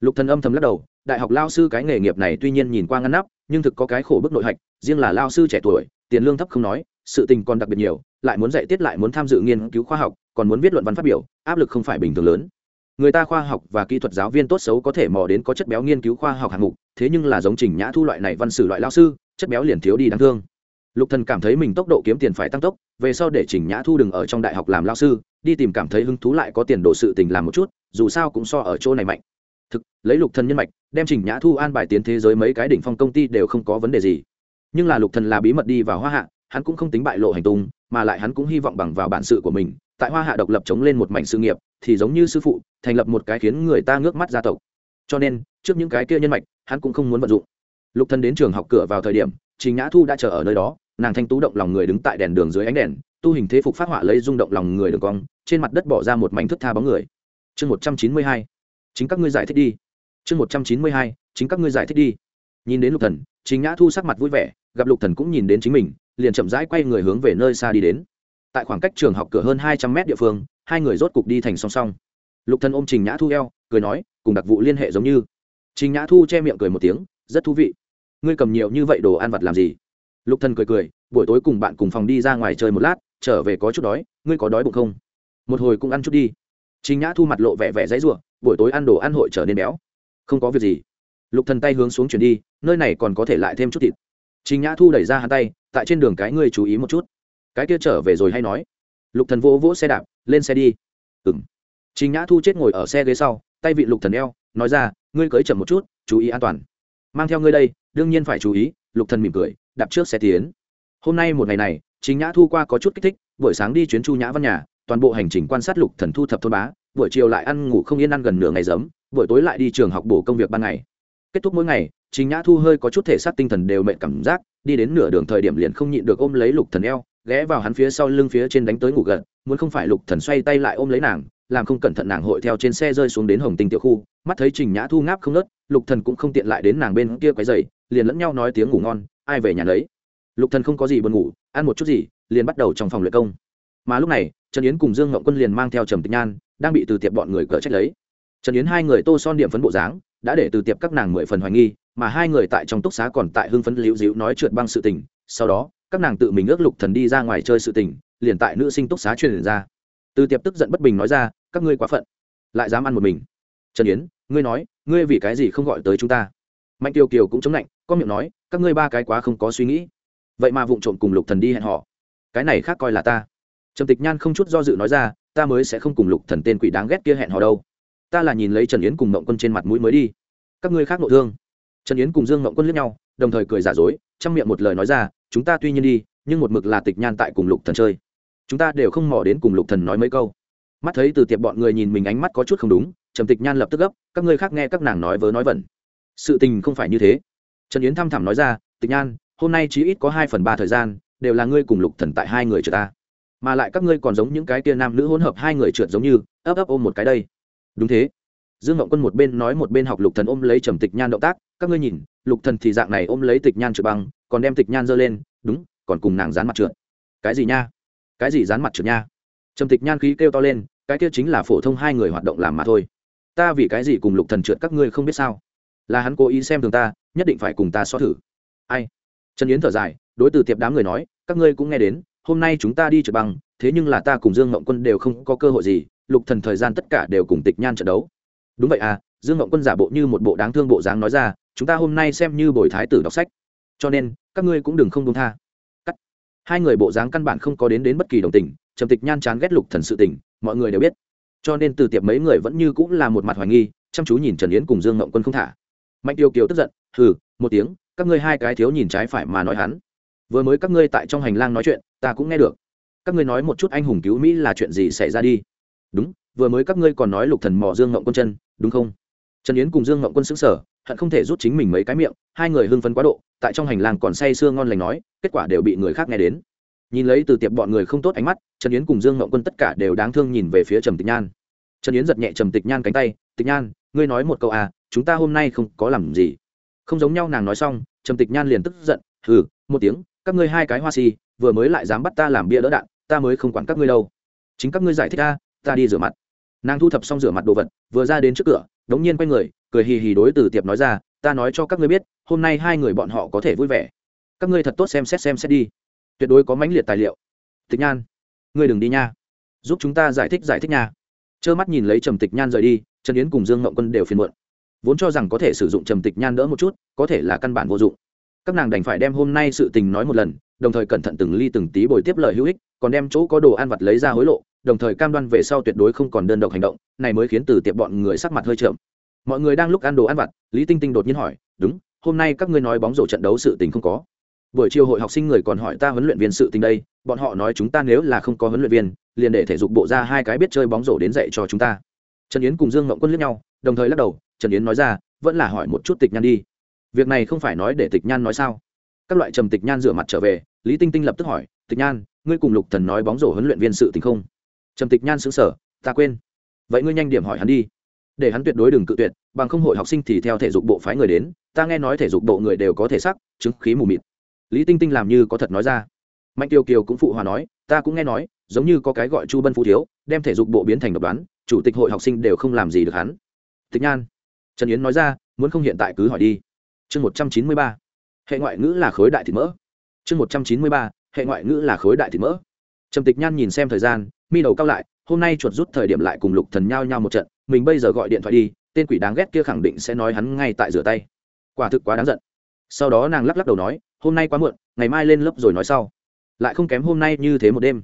Lục Thần âm thầm lắc đầu, đại học lao sư cái nghề nghiệp này tuy nhiên nhìn qua ngăn nắp, nhưng thực có cái khổ bức nội hạch, riêng là lao sư trẻ tuổi, tiền lương thấp không nói, sự tình còn đặc biệt nhiều, lại muốn dạy tiết lại muốn tham dự nghiên cứu khoa học, còn muốn viết luận văn phát biểu, áp lực không phải bình thường lớn. Người ta khoa học và kỹ thuật giáo viên tốt xấu có thể mò đến có chất béo nghiên cứu khoa học hạng mục thế nhưng là giống trình nhã thu loại này văn sử loại lao sư chất béo liền thiếu đi đáng thương. Lục thần cảm thấy mình tốc độ kiếm tiền phải tăng tốc về sau để trình nhã thu đừng ở trong đại học làm lao sư đi tìm cảm thấy hứng thú lại có tiền độ sự tình làm một chút dù sao cũng so ở chỗ này mạnh. Thực lấy lục thần nhân mạch đem trình nhã thu an bài tiến thế giới mấy cái đỉnh phong công ty đều không có vấn đề gì. Nhưng là lục thần là bí mật đi vào hoa hạ hắn cũng không tính bại lộ hành tung, mà lại hắn cũng hy vọng bằng vào bản sự của mình, tại hoa hạ độc lập chống lên một mảnh sự nghiệp, thì giống như sư phụ, thành lập một cái khiến người ta ngước mắt gia tộc. Cho nên, trước những cái kia nhân mạch, hắn cũng không muốn vận dụng. Lục thân đến trường học cửa vào thời điểm, trình nhã thu đã chờ ở nơi đó, nàng thanh tú động lòng người đứng tại đèn đường dưới ánh đèn, tu hình thế phục phát họa lấy rung động lòng người đường cong, trên mặt đất bỏ ra một mảnh thức tha bóng người. Chương một trăm chín mươi hai, chính các ngươi giải thích đi. Chương một trăm chín mươi hai, chính các ngươi giải thích đi. Nhìn đến lục thần chính nhã thu sắc mặt vui vẻ gặp lục thần cũng nhìn đến chính mình, liền chậm rãi quay người hướng về nơi xa đi đến. Tại khoảng cách trường học cửa hơn hai trăm mét địa phương, hai người rốt cục đi thành song song. Lục thần ôm trình nhã thu eo, cười nói, cùng đặc vụ liên hệ giống như. Trình nhã thu che miệng cười một tiếng, rất thú vị. Ngươi cầm nhiều như vậy đồ ăn vặt làm gì? Lục thần cười cười, buổi tối cùng bạn cùng phòng đi ra ngoài chơi một lát, trở về có chút đói, ngươi có đói bụng không? Một hồi cũng ăn chút đi. Trình nhã thu mặt lộ vẻ vẻ dãy rủa, buổi tối ăn đồ ăn hội trở nên béo. Không có việc gì. Lục thần tay hướng xuống chuyển đi, nơi này còn có thể lại thêm chút thịt trình nhã thu đẩy ra hắn tay, tại trên đường cái ngươi chú ý một chút. Cái kia trở về rồi hay nói? Lục thần vỗ vỗ xe đạp, lên xe đi. Ừm. trình nhã thu chết ngồi ở xe ghế sau, tay vị lục thần eo, nói ra, ngươi cưỡi chậm một chút, chú ý an toàn. Mang theo ngươi đây, đương nhiên phải chú ý. Lục thần mỉm cười, đạp trước xe tiến. Hôm nay một ngày này, Trình nhã thu qua có chút kích thích, buổi sáng đi chuyến chu nhã văn nhà, toàn bộ hành trình quan sát lục thần thu thập thôn bá, buổi chiều lại ăn ngủ không yên ăn gần nửa ngày giấm, buổi tối lại đi trường học bổ công việc ban ngày. Kết thúc mỗi ngày chính nhã thu hơi có chút thể xác tinh thần đều mệt cảm giác, đi đến nửa đường thời điểm liền không nhịn được ôm lấy lục thần eo, ghé vào hắn phía sau lưng phía trên đánh tới ngủ gật, muốn không phải lục thần xoay tay lại ôm lấy nàng, làm không cẩn thận nàng hội theo trên xe rơi xuống đến hồng tinh tiểu khu, mắt thấy trình nhã thu ngáp không nớt lục thần cũng không tiện lại đến nàng bên kia quấy giày liền lẫn nhau nói tiếng ngủ ngon, ai về nhà lấy lục thần không có gì buồn ngủ, ăn một chút gì, liền bắt đầu trong phòng luyện công. Mà lúc này, trần yến cùng dương ngậm quân liền mang theo trầm tịch nhan, đang bị từ tiệp bọn người cỡ trách lấy. Trần yến hai người tô son điểm phấn bộ dáng, đã để từ tiệp các nàng mười phần hoài nghi mà hai người tại trong túc xá còn tại hưng phấn liễu dịu nói trượt băng sự tình. Sau đó, các nàng tự mình ước lục thần đi ra ngoài chơi sự tình, liền tại nữ sinh túc xá truyền ra. Từ tiệp tức giận bất bình nói ra, các ngươi quá phận, lại dám ăn một mình. Trần yến, ngươi nói, ngươi vì cái gì không gọi tới chúng ta? Mạnh tiêu kiều cũng chống lạnh, có miệng nói, các ngươi ba cái quá không có suy nghĩ. Vậy mà vụng trộm cùng lục thần đi hẹn họ. Cái này khác coi là ta. Trầm tịch nhan không chút do dự nói ra, ta mới sẽ không cùng lục thần tên quỷ đáng ghét kia hẹn họ đâu. Ta là nhìn lấy trần yến cùng mộng quân trên mặt mũi mới đi. Các ngươi khác nội thương trần yến cùng dương mộng quân liếc nhau, đồng thời cười giả dối trong miệng một lời nói ra, chúng ta tuy nhiên đi, nhưng một mực là tịch nhan tại cùng lục thần chơi. Chúng ta đều không mò đến cùng lục thần nói mấy câu. Mắt thấy từ tiệp bọn người nhìn mình ánh mắt có chút không đúng, trầm tịch nhan lập tức gấp, các ngươi khác nghe các nàng nói vớ nói vẩn. Sự tình không phải như thế. Trần yến thăm thẳm nói ra, tịch nhan, hôm nay chỉ ít có hai phần ba thời gian, đều là ngươi cùng lục thần tại hai người trượt ta. Mà lại các ngươi còn giống những cái tia nam nữ hỗn hợp hai người trượt giống như, ấp ấp ôm một cái đây. Đúng thế. Dương ngọc quân một bên nói một bên học lục thần ôm lấy trầm tịch nhan động tác các ngươi nhìn, lục thần thì dạng này ôm lấy tịch nhan trượt băng, còn đem tịch nhan giơ lên, đúng, còn cùng nàng dán mặt trượt. Cái gì nha? Cái gì dán mặt trượt nha? Trầm tịch nhan khí kêu to lên, cái kia chính là phổ thông hai người hoạt động làm mà thôi. Ta vì cái gì cùng lục thần trượt các ngươi không biết sao? Là hắn cố ý xem thường ta, nhất định phải cùng ta so thử. Ai? Trần yến thở dài, đối từ tiệp đám người nói, các ngươi cũng nghe đến, hôm nay chúng ta đi trượt băng, thế nhưng là ta cùng dương ngộng quân đều không có cơ hội gì, lục thần thời gian tất cả đều cùng tịch nhan trận đấu. Đúng vậy à dương ngộng quân giả bộ như một bộ đáng thương bộ dáng nói ra chúng ta hôm nay xem như bồi thái tử đọc sách. Cho nên, các ngươi cũng đừng không công tha. Cắt. Hai người bộ dáng căn bản không có đến đến bất kỳ đồng tình, trầm tịch nhan chán ghét lục thần sự tình, mọi người đều biết. Cho nên từ tiệp mấy người vẫn như cũng là một mặt hoài nghi, chăm chú nhìn trần yến cùng dương ngộng quân không thả. Mạnh tiêu kiều tức giận, hừ, một tiếng, các ngươi hai cái thiếu nhìn trái phải mà nói hắn. Vừa mới các ngươi tại trong hành lang nói chuyện, ta cũng nghe được. Các ngươi nói một chút anh hùng cứu mỹ là chuyện gì xảy ra đi? Đúng, vừa mới các ngươi còn nói lục thần mò dương ngộng quân chân, đúng không? Trần yến cùng dương ngộng quân xứng sở hận không thể rút chính mình mấy cái miệng, hai người hưng phấn quá độ, tại trong hành lang còn say sưa ngon lành nói, kết quả đều bị người khác nghe đến. Nhìn lấy từ tiệp bọn người không tốt ánh mắt, trần yến cùng dương ngậu quân tất cả đều đáng thương nhìn về phía trầm tịch nhan. Trần yến giật nhẹ trầm tịch nhan cánh tay, tịch nhan, ngươi nói một câu à chúng ta hôm nay không có làm gì. Không giống nhau nàng nói xong, trầm tịch nhan liền tức giận, hừ, một tiếng, các ngươi hai cái hoa si, vừa mới lại dám bắt ta làm bia đỡ đạn, ta mới không quản các ngươi đâu. Chính các ngươi giải thích ta ta đi rửa mặt. Nàng thu thập xong rửa mặt đồ vật, vừa ra đến trước cửa, đống nhiên quay người cười hì hì đối từ tiệp nói ra, ta nói cho các ngươi biết, hôm nay hai người bọn họ có thể vui vẻ. Các ngươi thật tốt xem xét xem xét đi. Tuyệt đối có mãnh liệt tài liệu. Tịch nhan, ngươi đừng đi nha. Giúp chúng ta giải thích giải thích nha. Trơ mắt nhìn lấy trầm tịch nhan rời đi, trần yến cùng dương ngậu quân đều phiền muộn. Vốn cho rằng có thể sử dụng trầm tịch nhan đỡ một chút, có thể là căn bản vô dụng. Các nàng đành phải đem hôm nay sự tình nói một lần, đồng thời cẩn thận từng ly từng tí bồi tiếp lời hữu ích, còn đem chỗ có đồ ăn vặt lấy ra hối lộ, đồng thời cam đoan về sau tuyệt đối không còn đơn độc hành động, này mới khiến từ tiệp bọn người sắc mặt hơi trợm mọi người đang lúc ăn đồ ăn vặt, lý tinh tinh đột nhiên hỏi, đúng, hôm nay các ngươi nói bóng rổ trận đấu sự tình không có. Buổi chiều hội học sinh người còn hỏi ta huấn luyện viên sự tình đây, bọn họ nói chúng ta nếu là không có huấn luyện viên, liền để thể dục bộ ra hai cái biết chơi bóng rổ đến dạy cho chúng ta. Trần yến cùng dương ngậm quân lướt nhau, đồng thời lắc đầu, trần yến nói ra, vẫn là hỏi một chút tịch nhan đi. Việc này không phải nói để tịch nhan nói sao? Các loại trầm tịch nhan rửa mặt trở về, lý tinh tinh lập tức hỏi, tịch nhan, ngươi cùng lục thần nói bóng rổ huấn luyện viên sự tình không? Trầm tịch nhan xứng sở ta quên. Vậy ngươi nhanh điểm hỏi hắn đi để hắn tuyệt đối đừng cự tuyệt, bằng không hội học sinh thì theo thể dục bộ phái người đến, ta nghe nói thể dục bộ người đều có thể sắc, chứng khí mù mịt. Lý tinh tinh làm như có thật nói ra. Mạnh tiêu kiều cũng phụ hòa nói, ta cũng nghe nói, giống như có cái gọi chu bân phú thiếu, đem thể dục bộ biến thành độc đoán, chủ tịch hội học sinh đều không làm gì được hắn. Tịch nhan, trần yến nói ra, muốn không hiện tại cứ hỏi đi. Chương một trăm chín mươi ba, hệ ngoại ngữ là khối đại thịt mỡ. Chương một trăm chín mươi ba, hệ ngoại ngữ là khối đại thịt mỡ. Trầm tịch nhan nhìn xem thời gian, mi đầu cao lại hôm nay chuột rút thời điểm lại cùng lục thần nhao nhao một trận, mình bây giờ gọi điện thoại đi, tên quỷ đáng ghét kia khẳng định sẽ nói hắn ngay tại rửa tay. Quả thực quá đáng giận. Sau đó nàng lắc lắc đầu nói, hôm nay quá muộn, ngày mai lên lớp rồi nói sau. Lại không kém hôm nay như thế một đêm.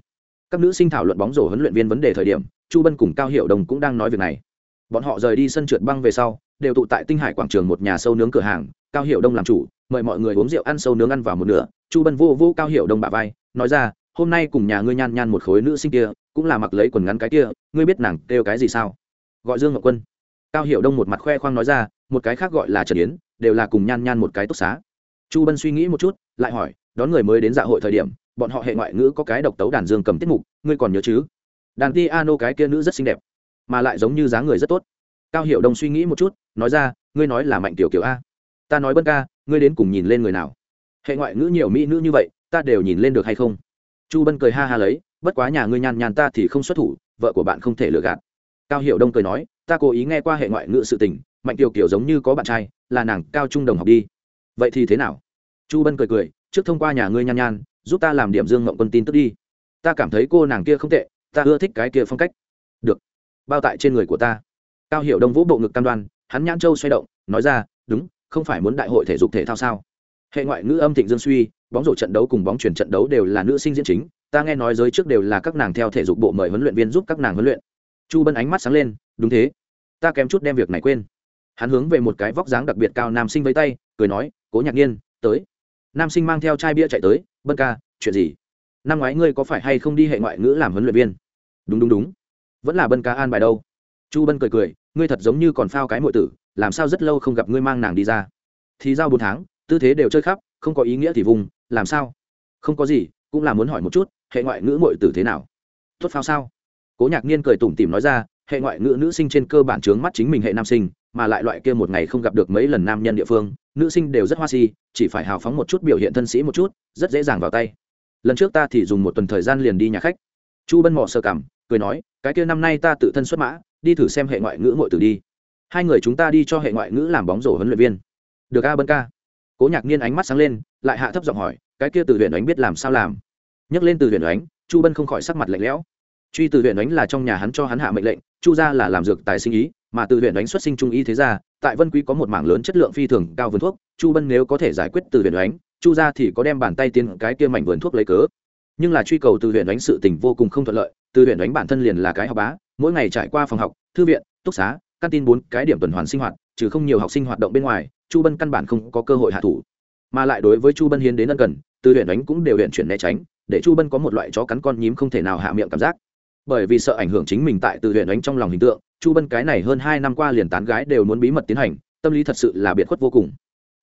Các nữ sinh thảo luận bóng rổ huấn luyện viên vấn đề thời điểm, chu bân cùng cao hiệu đồng cũng đang nói việc này. Bọn họ rời đi sân trượt băng về sau, đều tụ tại tinh hải quảng trường một nhà sâu nướng cửa hàng, cao hiệu đông làm chủ, mời mọi người uống rượu ăn sâu nướng ăn vào một nửa, chu bân vô vô cao hiệu đông bà vai, nói ra, hôm nay cùng nhà ngươi nhan nhan một khối nữ sinh kia cũng là mặc lấy quần ngắn cái kia, ngươi biết nàng kêu cái gì sao? Gọi dương ngọc quân. Cao hiệu đông một mặt khoe khoang nói ra, một cái khác gọi là trần yến, đều là cùng nhan nhan một cái túc xá. Chu bân suy nghĩ một chút, lại hỏi, đón người mới đến dạ hội thời điểm, bọn họ hệ ngoại ngữ có cái độc tấu đàn dương cầm tiết mục, ngươi còn nhớ chứ? Đàn ti ano cái kia nữ rất xinh đẹp, mà lại giống như dáng người rất tốt. Cao hiệu đông suy nghĩ một chút, nói ra, ngươi nói là mạnh tiểu kiểu a. Ta nói bân ca, ngươi đến cùng nhìn lên người nào? Hệ ngoại ngữ nhiều mỹ nữ như vậy, ta đều nhìn lên được hay không? Chu bân cười ha ha lấy bất quá nhà ngươi nhàn nhàn ta thì không xuất thủ, vợ của bạn không thể lừa gạt. Cao hiệu đông cười nói, ta cố ý nghe qua hệ ngoại ngữ sự tình, mạnh kiều kiểu giống như có bạn trai, là nàng cao trung đồng học đi. Vậy thì thế nào? Chu bân cười cười, trước thông qua nhà ngươi nhan nhan, giúp ta làm điểm dương mộng quân tin tức đi. Ta cảm thấy cô nàng kia không tệ, ta ưa thích cái kia phong cách. Được. Bao tại trên người của ta. Cao hiệu đông vũ bộ ngực cam đoan, hắn nhãn châu xoay động, nói ra, đúng, không phải muốn đại hội thể dục thể thao sao? Hệ ngoại ngữ âm thịnh dương suy, bóng rổ trận đấu cùng bóng chuyển trận đấu đều là nữ sinh diễn chính ta nghe nói giới trước đều là các nàng theo thể dục bộ mời huấn luyện viên giúp các nàng huấn luyện. Chu bân ánh mắt sáng lên, đúng thế. Ta kém chút đem việc này quên. Hắn hướng về một cái vóc dáng đặc biệt cao nam sinh với tay, cười nói, cố nhạc nhiên tới. Nam sinh mang theo chai bia chạy tới, bân ca, chuyện gì? Năm ngoái ngươi có phải hay không đi hệ ngoại ngữ làm huấn luyện viên? Đúng đúng đúng. Vẫn là bân ca an bài đâu. Chu bân cười cười, ngươi thật giống như còn phao cái mọi tử, làm sao rất lâu không gặp ngươi mang nàng đi ra? Thì giao bốn tháng, tư thế đều chơi khắp, không có ý nghĩa thì vùng, làm sao? Không có gì, cũng là muốn hỏi một chút hệ ngoại ngữ muội tử thế nào? Tốt phao sao? Cố nhạc niên cười tủm tỉm nói ra, hệ ngoại ngữ nữ sinh trên cơ bản trướng mắt chính mình hệ nam sinh, mà lại loại kia một ngày không gặp được mấy lần nam nhân địa phương, nữ sinh đều rất hoa si, chỉ phải hào phóng một chút biểu hiện thân sĩ một chút, rất dễ dàng vào tay. Lần trước ta thì dùng một tuần thời gian liền đi nhà khách. Chu bân mò sơ cảm cười nói, cái kia năm nay ta tự thân xuất mã, đi thử xem hệ ngoại ngữ ngội tử đi. Hai người chúng ta đi cho hệ ngoại ngữ làm bóng rổ huấn luyện viên. Được a bân ca. Cố nhạc niên ánh mắt sáng lên, lại hạ thấp giọng hỏi, cái kia từ huyện đánh biết làm sao làm? Nhắc lên từ huyện ánh, chu bân không khỏi sắc mặt lạnh lẽo. Truy từ huyện ánh là trong nhà hắn cho hắn hạ mệnh lệnh, chu ra là làm dược tài sinh ý, mà từ huyện ánh xuất sinh trung y thế ra tại vân quý có một mảng lớn chất lượng phi thường cao vườn thuốc, chu bân nếu có thể giải quyết từ huyện ánh, chu ra thì có đem bàn tay tiến cái kia mảnh vườn thuốc lấy cớ. Nhưng là truy cầu từ huyện ánh sự tình vô cùng không thuận lợi, từ huyện ánh bản thân liền là cái học bá, mỗi ngày trải qua phòng học, thư viện, túc xá, căn tin bốn cái điểm tuần hoàn sinh hoạt, trừ không nhiều học sinh hoạt động bên ngoài, chu bân căn bản không có cơ hội hạ thủ. Mà lại đối với chu bân hiến đến ân cần, từ huyện ánh cũng đều huyện chuyển né tránh để chu bân có một loại chó cắn con nhím không thể nào hạ miệng cảm giác. Bởi vì sợ ảnh hưởng chính mình tại từ huyện đánh trong lòng hình tượng, chu bân cái này hơn hai năm qua liền tán gái đều muốn bí mật tiến hành, tâm lý thật sự là biệt khuất vô cùng.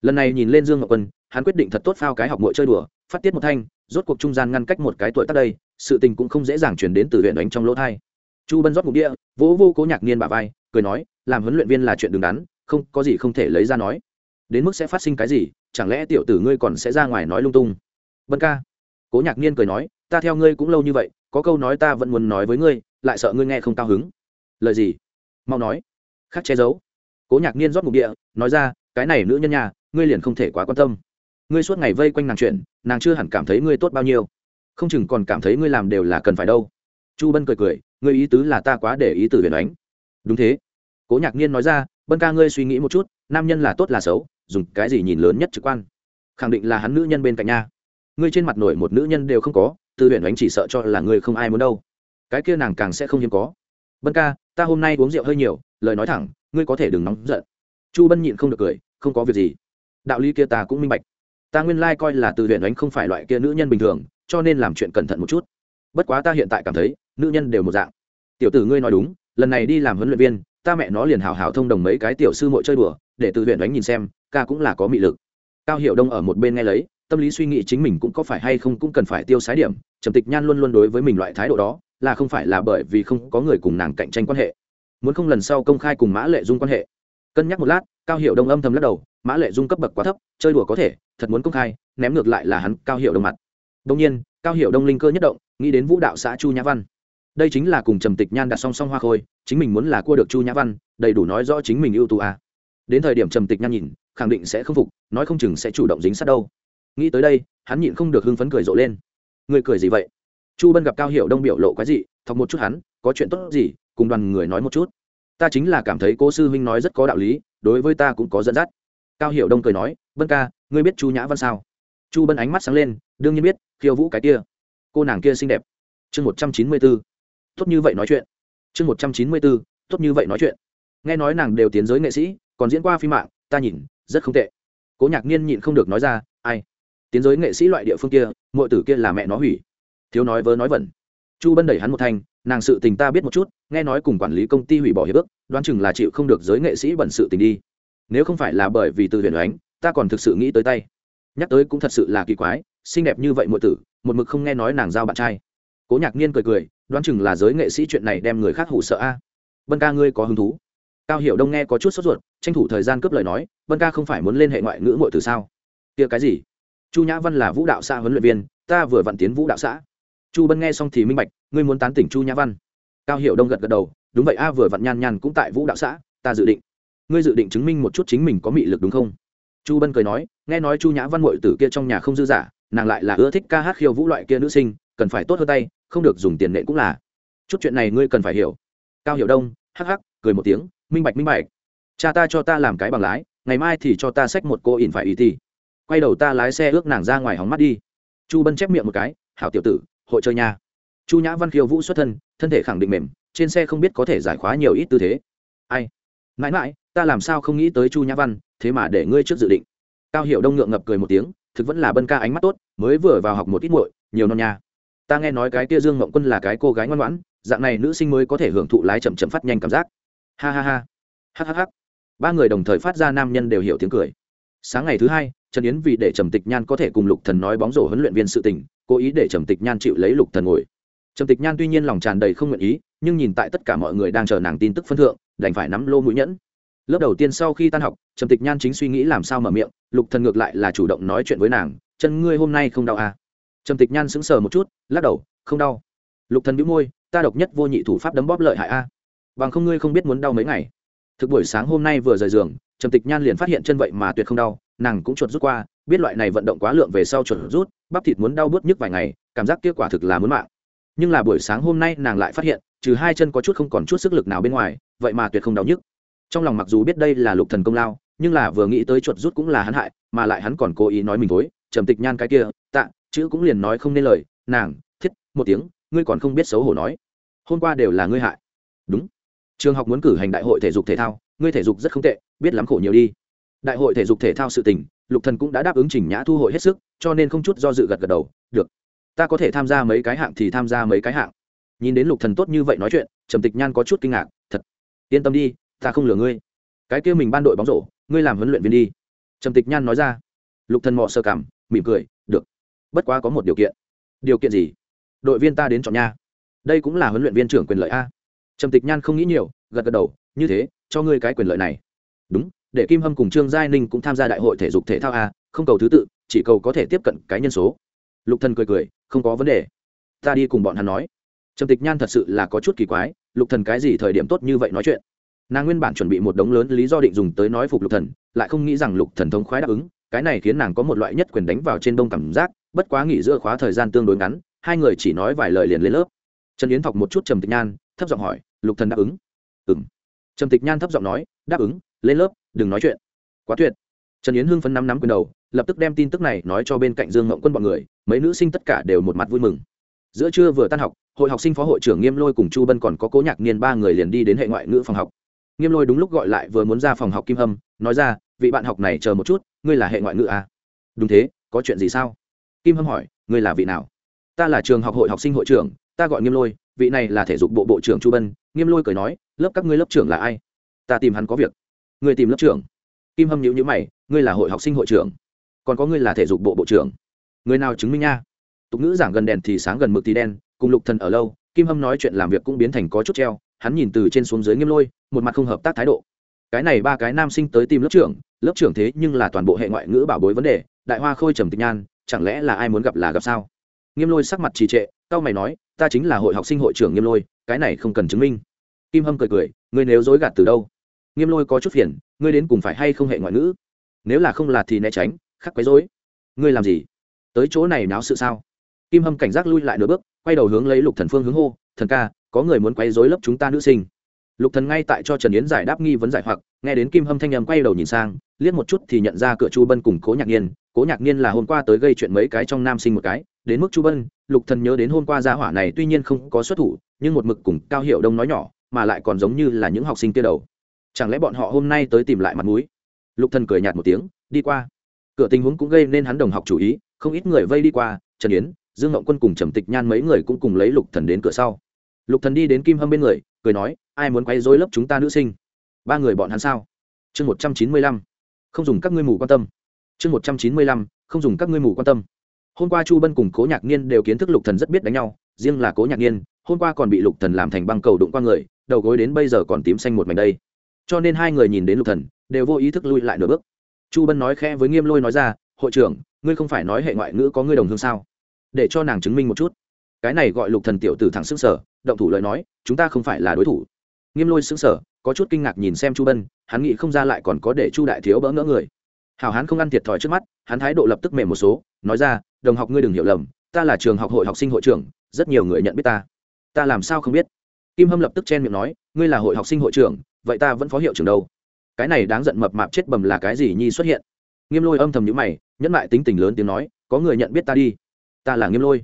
Lần này nhìn lên dương ngọc quân, hắn quyết định thật tốt phao cái học mội chơi đùa, phát tiết một thanh, rốt cuộc trung gian ngăn cách một cái tuổi tắt đây, sự tình cũng không dễ dàng chuyển đến từ huyện đánh trong lỗ thai. Chu bân rót mục địa vỗ vô cố nhạc niên bà vai, cười nói, làm huấn luyện viên là chuyện đứng đắn, không, có gì không thể lấy ra nói. Đến mức sẽ phát sinh cái gì, chẳng lẽ tiểu tử ngươi còn sẽ ra ngoài nói lung tung? Bân ca cố nhạc niên cười nói, ta theo ngươi cũng lâu như vậy, có câu nói ta vẫn muốn nói với ngươi, lại sợ ngươi nghe không cao hứng. Lời gì? Mau nói. Khắc che giấu. Cố nhạc niên rót ngục địa, nói ra, cái này nữ nhân nhà, ngươi liền không thể quá quan tâm. Ngươi suốt ngày vây quanh nàng chuyện, nàng chưa hẳn cảm thấy ngươi tốt bao nhiêu. Không chừng còn cảm thấy ngươi làm đều là cần phải đâu. Chu bân cười cười, ngươi ý tứ là ta quá để ý từ huyền ánh. Đúng thế. Cố nhạc niên nói ra, bân ca ngươi suy nghĩ một chút, nam nhân là tốt là xấu, dùng cái gì nhìn lớn nhất trực quan? Khẳng định là hắn nữ nhân bên cạnh nha ngươi trên mặt nổi một nữ nhân đều không có, tư huyện đánh chỉ sợ cho là ngươi không ai muốn đâu. Cái kia nàng càng sẽ không hiếm có. Bân ca, ta hôm nay uống rượu hơi nhiều, lời nói thẳng, ngươi có thể đừng nóng giận. Chu bân nhịn không được cười, không có việc gì. Đạo lý kia ta cũng minh bạch. Ta nguyên lai coi là từ huyện đánh không phải loại kia nữ nhân bình thường, cho nên làm chuyện cẩn thận một chút. Bất quá ta hiện tại cảm thấy, nữ nhân đều một dạng. Tiểu tử ngươi nói đúng, lần này đi làm huấn luyện viên, ta mẹ nó liền hào hào thông đồng mấy cái tiểu sư mội chơi đùa, để từ huyện đánh nhìn xem, ca cũng là có mị lực. Cao hiệu đông ở một bên nghe lấy tâm lý suy nghĩ chính mình cũng có phải hay không cũng cần phải tiêu sái điểm, trầm tịch nhan luôn luôn đối với mình loại thái độ đó, là không phải là bởi vì không có người cùng nàng cạnh tranh quan hệ. Muốn không lần sau công khai cùng mã lệ dung quan hệ. Cân nhắc một lát, cao hiệu đông âm thầm lắc đầu, mã lệ dung cấp bậc quá thấp, chơi đùa có thể, thật muốn công khai, ném ngược lại là hắn, cao hiệu đông mặt. Đông nhiên, cao hiệu đông linh cơ nhất động, nghĩ đến vũ đạo xã chu nhã văn. Đây chính là cùng trầm tịch nhan đặt song song hoa khôi, chính mình muốn là cua được chu nhã văn, đầy đủ nói rõ chính mình ưu tú à. đến thời điểm trầm tịch nhan nhìn, khẳng định sẽ không phục, nói không chừng sẽ chủ động dính sát đâu nghĩ tới đây, hắn nhịn không được hưng phấn cười rộ lên. Người cười gì vậy? Chu bân gặp cao hiệu đông biểu lộ quái gì thọc một chút hắn, có chuyện tốt gì, cùng đoàn người nói một chút. Ta chính là cảm thấy cô sư huynh nói rất có đạo lý, đối với ta cũng có dẫn dắt. Cao hiệu đông cười nói, bân ca, ngươi biết chu nhã văn sao? Chu bân ánh mắt sáng lên, đương nhiên biết, khiêu vũ cái kia. Cô nàng kia xinh đẹp. Chương một trăm chín mươi b ố tốt như vậy nói chuyện. Chương một trăm chín mươi b ố tốt như vậy nói chuyện. Nghe nói nàng đều tiến giới nghệ sĩ, còn diễn qua phim mạng, ta nhìn, rất không tệ. Cố nhạc niên nhịn không được nói ra, ai? Tiến giới nghệ sĩ loại địa phương kia mọi tử kia là mẹ nó hủy. Thiếu nói vớ nói vẩn. Chu bân đẩy hắn một thanh, nàng sự tình ta biết một chút, nghe nói cùng quản lý công ty hủy bỏ hiệp ước, đoán chừng là chịu không được giới nghệ sĩ bẩn sự tình đi. Nếu không phải là bởi vì từ huyền đoán ta còn thực sự nghĩ tới tay. Nhắc tới cũng thật sự là kỳ quái, xinh đẹp như vậy muội tử, một mực không nghe nói nàng giao bạn trai. Cố nhạc niên cười cười, đoán chừng là giới nghệ sĩ chuyện này đem người khác hủ sợ a. Vân ca ngươi có hứng thú? Cao hiểu đông nghe có chút sốt ruột, tranh thủ thời gian cướp lời nói vân ca không phải muốn lên hệ ngoại ngữ muội tử sao? Kia cái gì? Chu nhã văn là vũ đạo xã huấn luyện viên, ta vừa vặn tiến vũ đạo xã. Chu bân nghe xong thì minh bạch, ngươi muốn tán tỉnh chu nhã văn. Cao hiệu đông gật gật đầu, đúng vậy a, vừa vặn nhan nhan cũng tại vũ đạo xã, ta dự định. Ngươi dự định chứng minh một chút chính mình có mị lực đúng không? Chu bân cười nói, nghe nói chu nhã văn mội tử kia trong nhà không dư giả, nàng lại là ưa thích ca hát khiêu vũ loại kia nữ sinh, cần phải tốt hơn tay, không được dùng tiền nệ cũng là. Chút chuyện này ngươi cần phải hiểu. Cao hiểu đông, hắc hắc, cười một tiếng, minh bạch minh bạch. Cha ta cho ta làm cái bằng lái, ngày mai thì cho ta xách một cô ỉn phải ý thì quay đầu ta lái xe ước nàng ra ngoài hóng mắt đi. Chu bân chép miệng một cái, hảo tiểu tử, hội chơi nha. Chu nhã văn khiêu vũ xuất thân thân thể khẳng định mềm, trên xe không biết có thể giải khóa nhiều ít tư thế. Ai? Mãi mãi, ta làm sao không nghĩ tới chu nhã văn, thế mà để ngươi trước dự định. Cao hiệu đông ngượng ngập cười một tiếng, thực vẫn là bân ca ánh mắt tốt, mới vừa vào học một ít muội, nhiều non nha. Ta nghe nói cái kia dương mộng quân là cái cô gái ngoan ngoãn, dạng này nữ sinh mới có thể hưởng thụ lái chậm chậm phát nhanh cảm giác. Ha ha ha. Ha ha ha. Ba người đồng thời phát ra nam nhân đều hiểu tiếng cười. Sáng ngày thứ hai trần yến vì để trầm tịch nhan có thể cùng lục thần nói bóng rổ huấn luyện viên sự tình, cố ý để trầm tịch nhan chịu lấy lục thần ngồi. Trầm tịch nhan tuy nhiên lòng tràn đầy không nguyện ý, nhưng nhìn tại tất cả mọi người đang chờ nàng tin tức phân thượng, đành phải nắm lô mũi nhẫn. Lớp đầu tiên sau khi tan học, trầm tịch nhan chính suy nghĩ làm sao mở miệng, lục thần ngược lại là chủ động nói chuyện với nàng, chân ngươi hôm nay không đau à? Trầm tịch nhan sững sờ một chút, lắc đầu, không đau. Lục thần bĩu môi, ta độc nhất vô nhị thủ pháp đấm bóp lợi hại a. Bằng không ngươi không biết muốn đau mấy ngày. Thực buổi sáng hôm nay vừa rời giường, trầm tịch nhan liền phát hiện chân vậy mà tuyệt không đau nàng cũng chuột rút qua, biết loại này vận động quá lượng về sau chuột rút, bắp thịt muốn đau bớt nhức vài ngày, cảm giác kết quả thực là muốn mạng. Nhưng là buổi sáng hôm nay nàng lại phát hiện, trừ hai chân có chút không còn chút sức lực nào bên ngoài, vậy mà tuyệt không đau nhức. Trong lòng mặc dù biết đây là lục thần công lao, nhưng là vừa nghĩ tới chuột rút cũng là hắn hại, mà lại hắn còn cố ý nói mình thối, trầm tịch nhan cái kia, tạ, chữ cũng liền nói không nên lời, nàng, thiết, một tiếng, ngươi còn không biết xấu hổ nói. Hôm qua đều là ngươi hại. Đúng. Trường học muốn cử hành đại hội thể dục thể thao, ngươi thể dục rất không tệ, biết lắm khổ nhiều đi đại hội thể dục thể thao sự tình, lục thần cũng đã đáp ứng trình nhã thu hội hết sức, cho nên không chút do dự gật gật đầu, được, ta có thể tham gia mấy cái hạng thì tham gia mấy cái hạng. Nhìn đến lục thần tốt như vậy nói chuyện, trầm tịch nhan có chút kinh ngạc, thật, yên tâm đi, ta không lừa ngươi. Cái kia mình ban đội bóng rổ, ngươi làm huấn luyện viên đi. Trầm tịch nhan nói ra. Lục thần mò sơ cảm mỉm cười, được, bất quá có một điều kiện. Điều kiện gì? Đội viên ta đến chọn nha. Đây cũng là huấn luyện viên trưởng quyền lợi a. Trầm tịch nhan không nghĩ nhiều, gật gật đầu, như thế, cho ngươi cái quyền lợi này. Đúng để kim hâm cùng trương giai ninh cũng tham gia đại hội thể dục thể thao a, không cầu thứ tự, chỉ cầu có thể tiếp cận cái nhân số. Lục thần cười cười, không có vấn đề. Ta đi cùng bọn hắn nói. Trầm tịch nhan thật sự là có chút kỳ quái, lục thần cái gì thời điểm tốt như vậy nói chuyện? Nàng nguyên bản chuẩn bị một đống lớn lý do định dùng tới nói phục lục thần, lại không nghĩ rằng lục thần thống khoái đáp ứng, cái này khiến nàng có một loại nhất quyền đánh vào trên đông cảm giác, bất quá nghỉ giữa khóa thời gian tương đối ngắn, hai người chỉ nói vài lời liền lên lớp. Trần yến thọc một chút trầm tịch nhan, thấp giọng hỏi, lục thần đáp ứng? Ừng trầm tịch nhan thấp giọng nói, đáp ứng, lên lớp đừng nói chuyện. Quá tuyệt. Trần yến hưng phấn năm nắm quyền đầu, lập tức đem tin tức này nói cho bên cạnh dương ngộng quân bọn người, mấy nữ sinh tất cả đều một mặt vui mừng. Giữa trưa vừa tan học, hội học sinh phó hội trưởng nghiêm lôi cùng chu bân còn có cố nhạc niên ba người liền đi đến hệ ngoại ngữ phòng học. Nghiêm lôi đúng lúc gọi lại vừa muốn ra phòng học kim hâm, nói ra, vị bạn học này chờ một chút, ngươi là hệ ngoại ngữ à? đúng thế, có chuyện gì sao? Kim hâm hỏi, ngươi là vị nào? Ta là trường học hội học sinh hội trưởng, ta gọi nghiêm lôi, vị này là thể dục bộ bộ trưởng chu bân. Nghiêm lôi cười nói, lớp các ngươi lớp trưởng là ai? Ta tìm hắn có việc ngươi tìm lớp trưởng. Kim hâm nhữ nhữ mày, ngươi là hội học sinh hội trưởng. Còn có ngươi là thể dục bộ bộ trưởng. Người nào chứng minh nha? Tục ngữ giảng gần đèn thì sáng gần mực thì đen, cùng lục thần ở lâu, kim hâm nói chuyện làm việc cũng biến thành có chút treo, hắn nhìn từ trên xuống dưới nghiêm lôi, một mặt không hợp tác thái độ. Cái này ba cái nam sinh tới tìm lớp trưởng lớp trưởng thế nhưng là toàn bộ hệ ngoại ngữ bảo bối vấn đề, đại hoa khôi trầm tịch nhan, chẳng lẽ là ai muốn gặp là gặp sao? Nghiêm lôi sắc mặt trì trệ tao mày nói, ta chính là hội học sinh hội trưởng nghiêm lôi, cái này không cần chứng minh. Kim hâm cười cười, ngươi nếu dối gạt từ đâu? Nghiêm lôi có chút phiền ngươi đến cùng phải hay không hệ ngoại ngữ? Nếu là không là thì né tránh khắc quấy dối ngươi làm gì? Tới chỗ này náo sự sao? Kim hâm cảnh giác lui lại nửa bước quay đầu hướng lấy lục thần phương hướng hô thần ca có người muốn quấy dối lớp chúng ta nữ sinh. Lục thần ngay tại cho trần yến giải đáp nghi vấn giải hoặc nghe đến kim hâm thanh âm quay đầu nhìn sang liếc một chút thì nhận ra cửa chu bân cùng cố nhạc Niên, cố nhạc Niên là hôm qua tới gây chuyện mấy cái trong nam sinh một cái. Đến mức chu bân lục thần nhớ đến hôm qua gia hỏa này tuy nhiên không có xuất thủ nhưng một mực cùng cao hiệu đông nói nhỏ mà lại còn giống như là những học sinh kia đầu chẳng lẽ bọn họ hôm nay tới tìm lại mặt mũi? Lục thần cười nhạt một tiếng, đi qua. Cửa tình huống cũng gây nên hắn đồng học chủ ý, không ít người vây đi qua, trần yến, dương ngộng quân cùng trầm tịch nhan mấy người cũng cùng lấy lục thần đến cửa sau. Lục thần đi đến kim hâm bên người, cười nói, ai muốn quay dối lớp chúng ta nữ sinh? Ba người bọn hắn sao? Chương một trăm chín mươi lăm. Không dùng các ngươi mù quan tâm. Chương một trăm chín mươi lăm. Không dùng các ngươi mù quan tâm. Hôm qua chu bân cùng cố nhạc niên đều kiến thức lục thần rất biết đánh nhau, riêng là cố nhạc niên hôm qua còn bị lục thần làm thành băng cầu đụng qua người, đầu gối đến bây giờ còn tím xanh một mảnh đây cho nên hai người nhìn đến lục thần, đều vô ý thức lui lại nửa bước. Chu bân nói khẽ với nghiêm lôi nói ra, hội trưởng, ngươi không phải nói hệ ngoại ngữ có ngươi đồng hương sao? Để cho nàng chứng minh một chút. Cái này gọi lục thần tiểu tử thẳng sức sở động thủ lời nói, chúng ta không phải là đối thủ. Nghiêm lôi sững sở có chút kinh ngạc nhìn xem chu bân, hắn nghĩ không ra lại còn có để chu đại thiếu bỡ ngỡ người. Hảo hán không ăn thiệt thòi trước mắt, hắn thái độ lập tức mềm một số, nói ra, đồng học ngươi đừng hiểu lầm, ta là trường học hội học sinh hội trưởng, rất nhiều người nhận biết ta. Ta làm sao không biết? Kim hâm lập tức chen miệng nói, ngươi là hội học sinh hội trưởng vậy ta vẫn phó hiệu trưởng đâu? Cái này đáng giận mập mạp chết bầm là cái gì nhi xuất hiện? Nghiêm lôi âm thầm nhữ mày, nhẫn lại tính tình lớn tiếng nói, có người nhận biết ta đi. Ta là nghiêm lôi.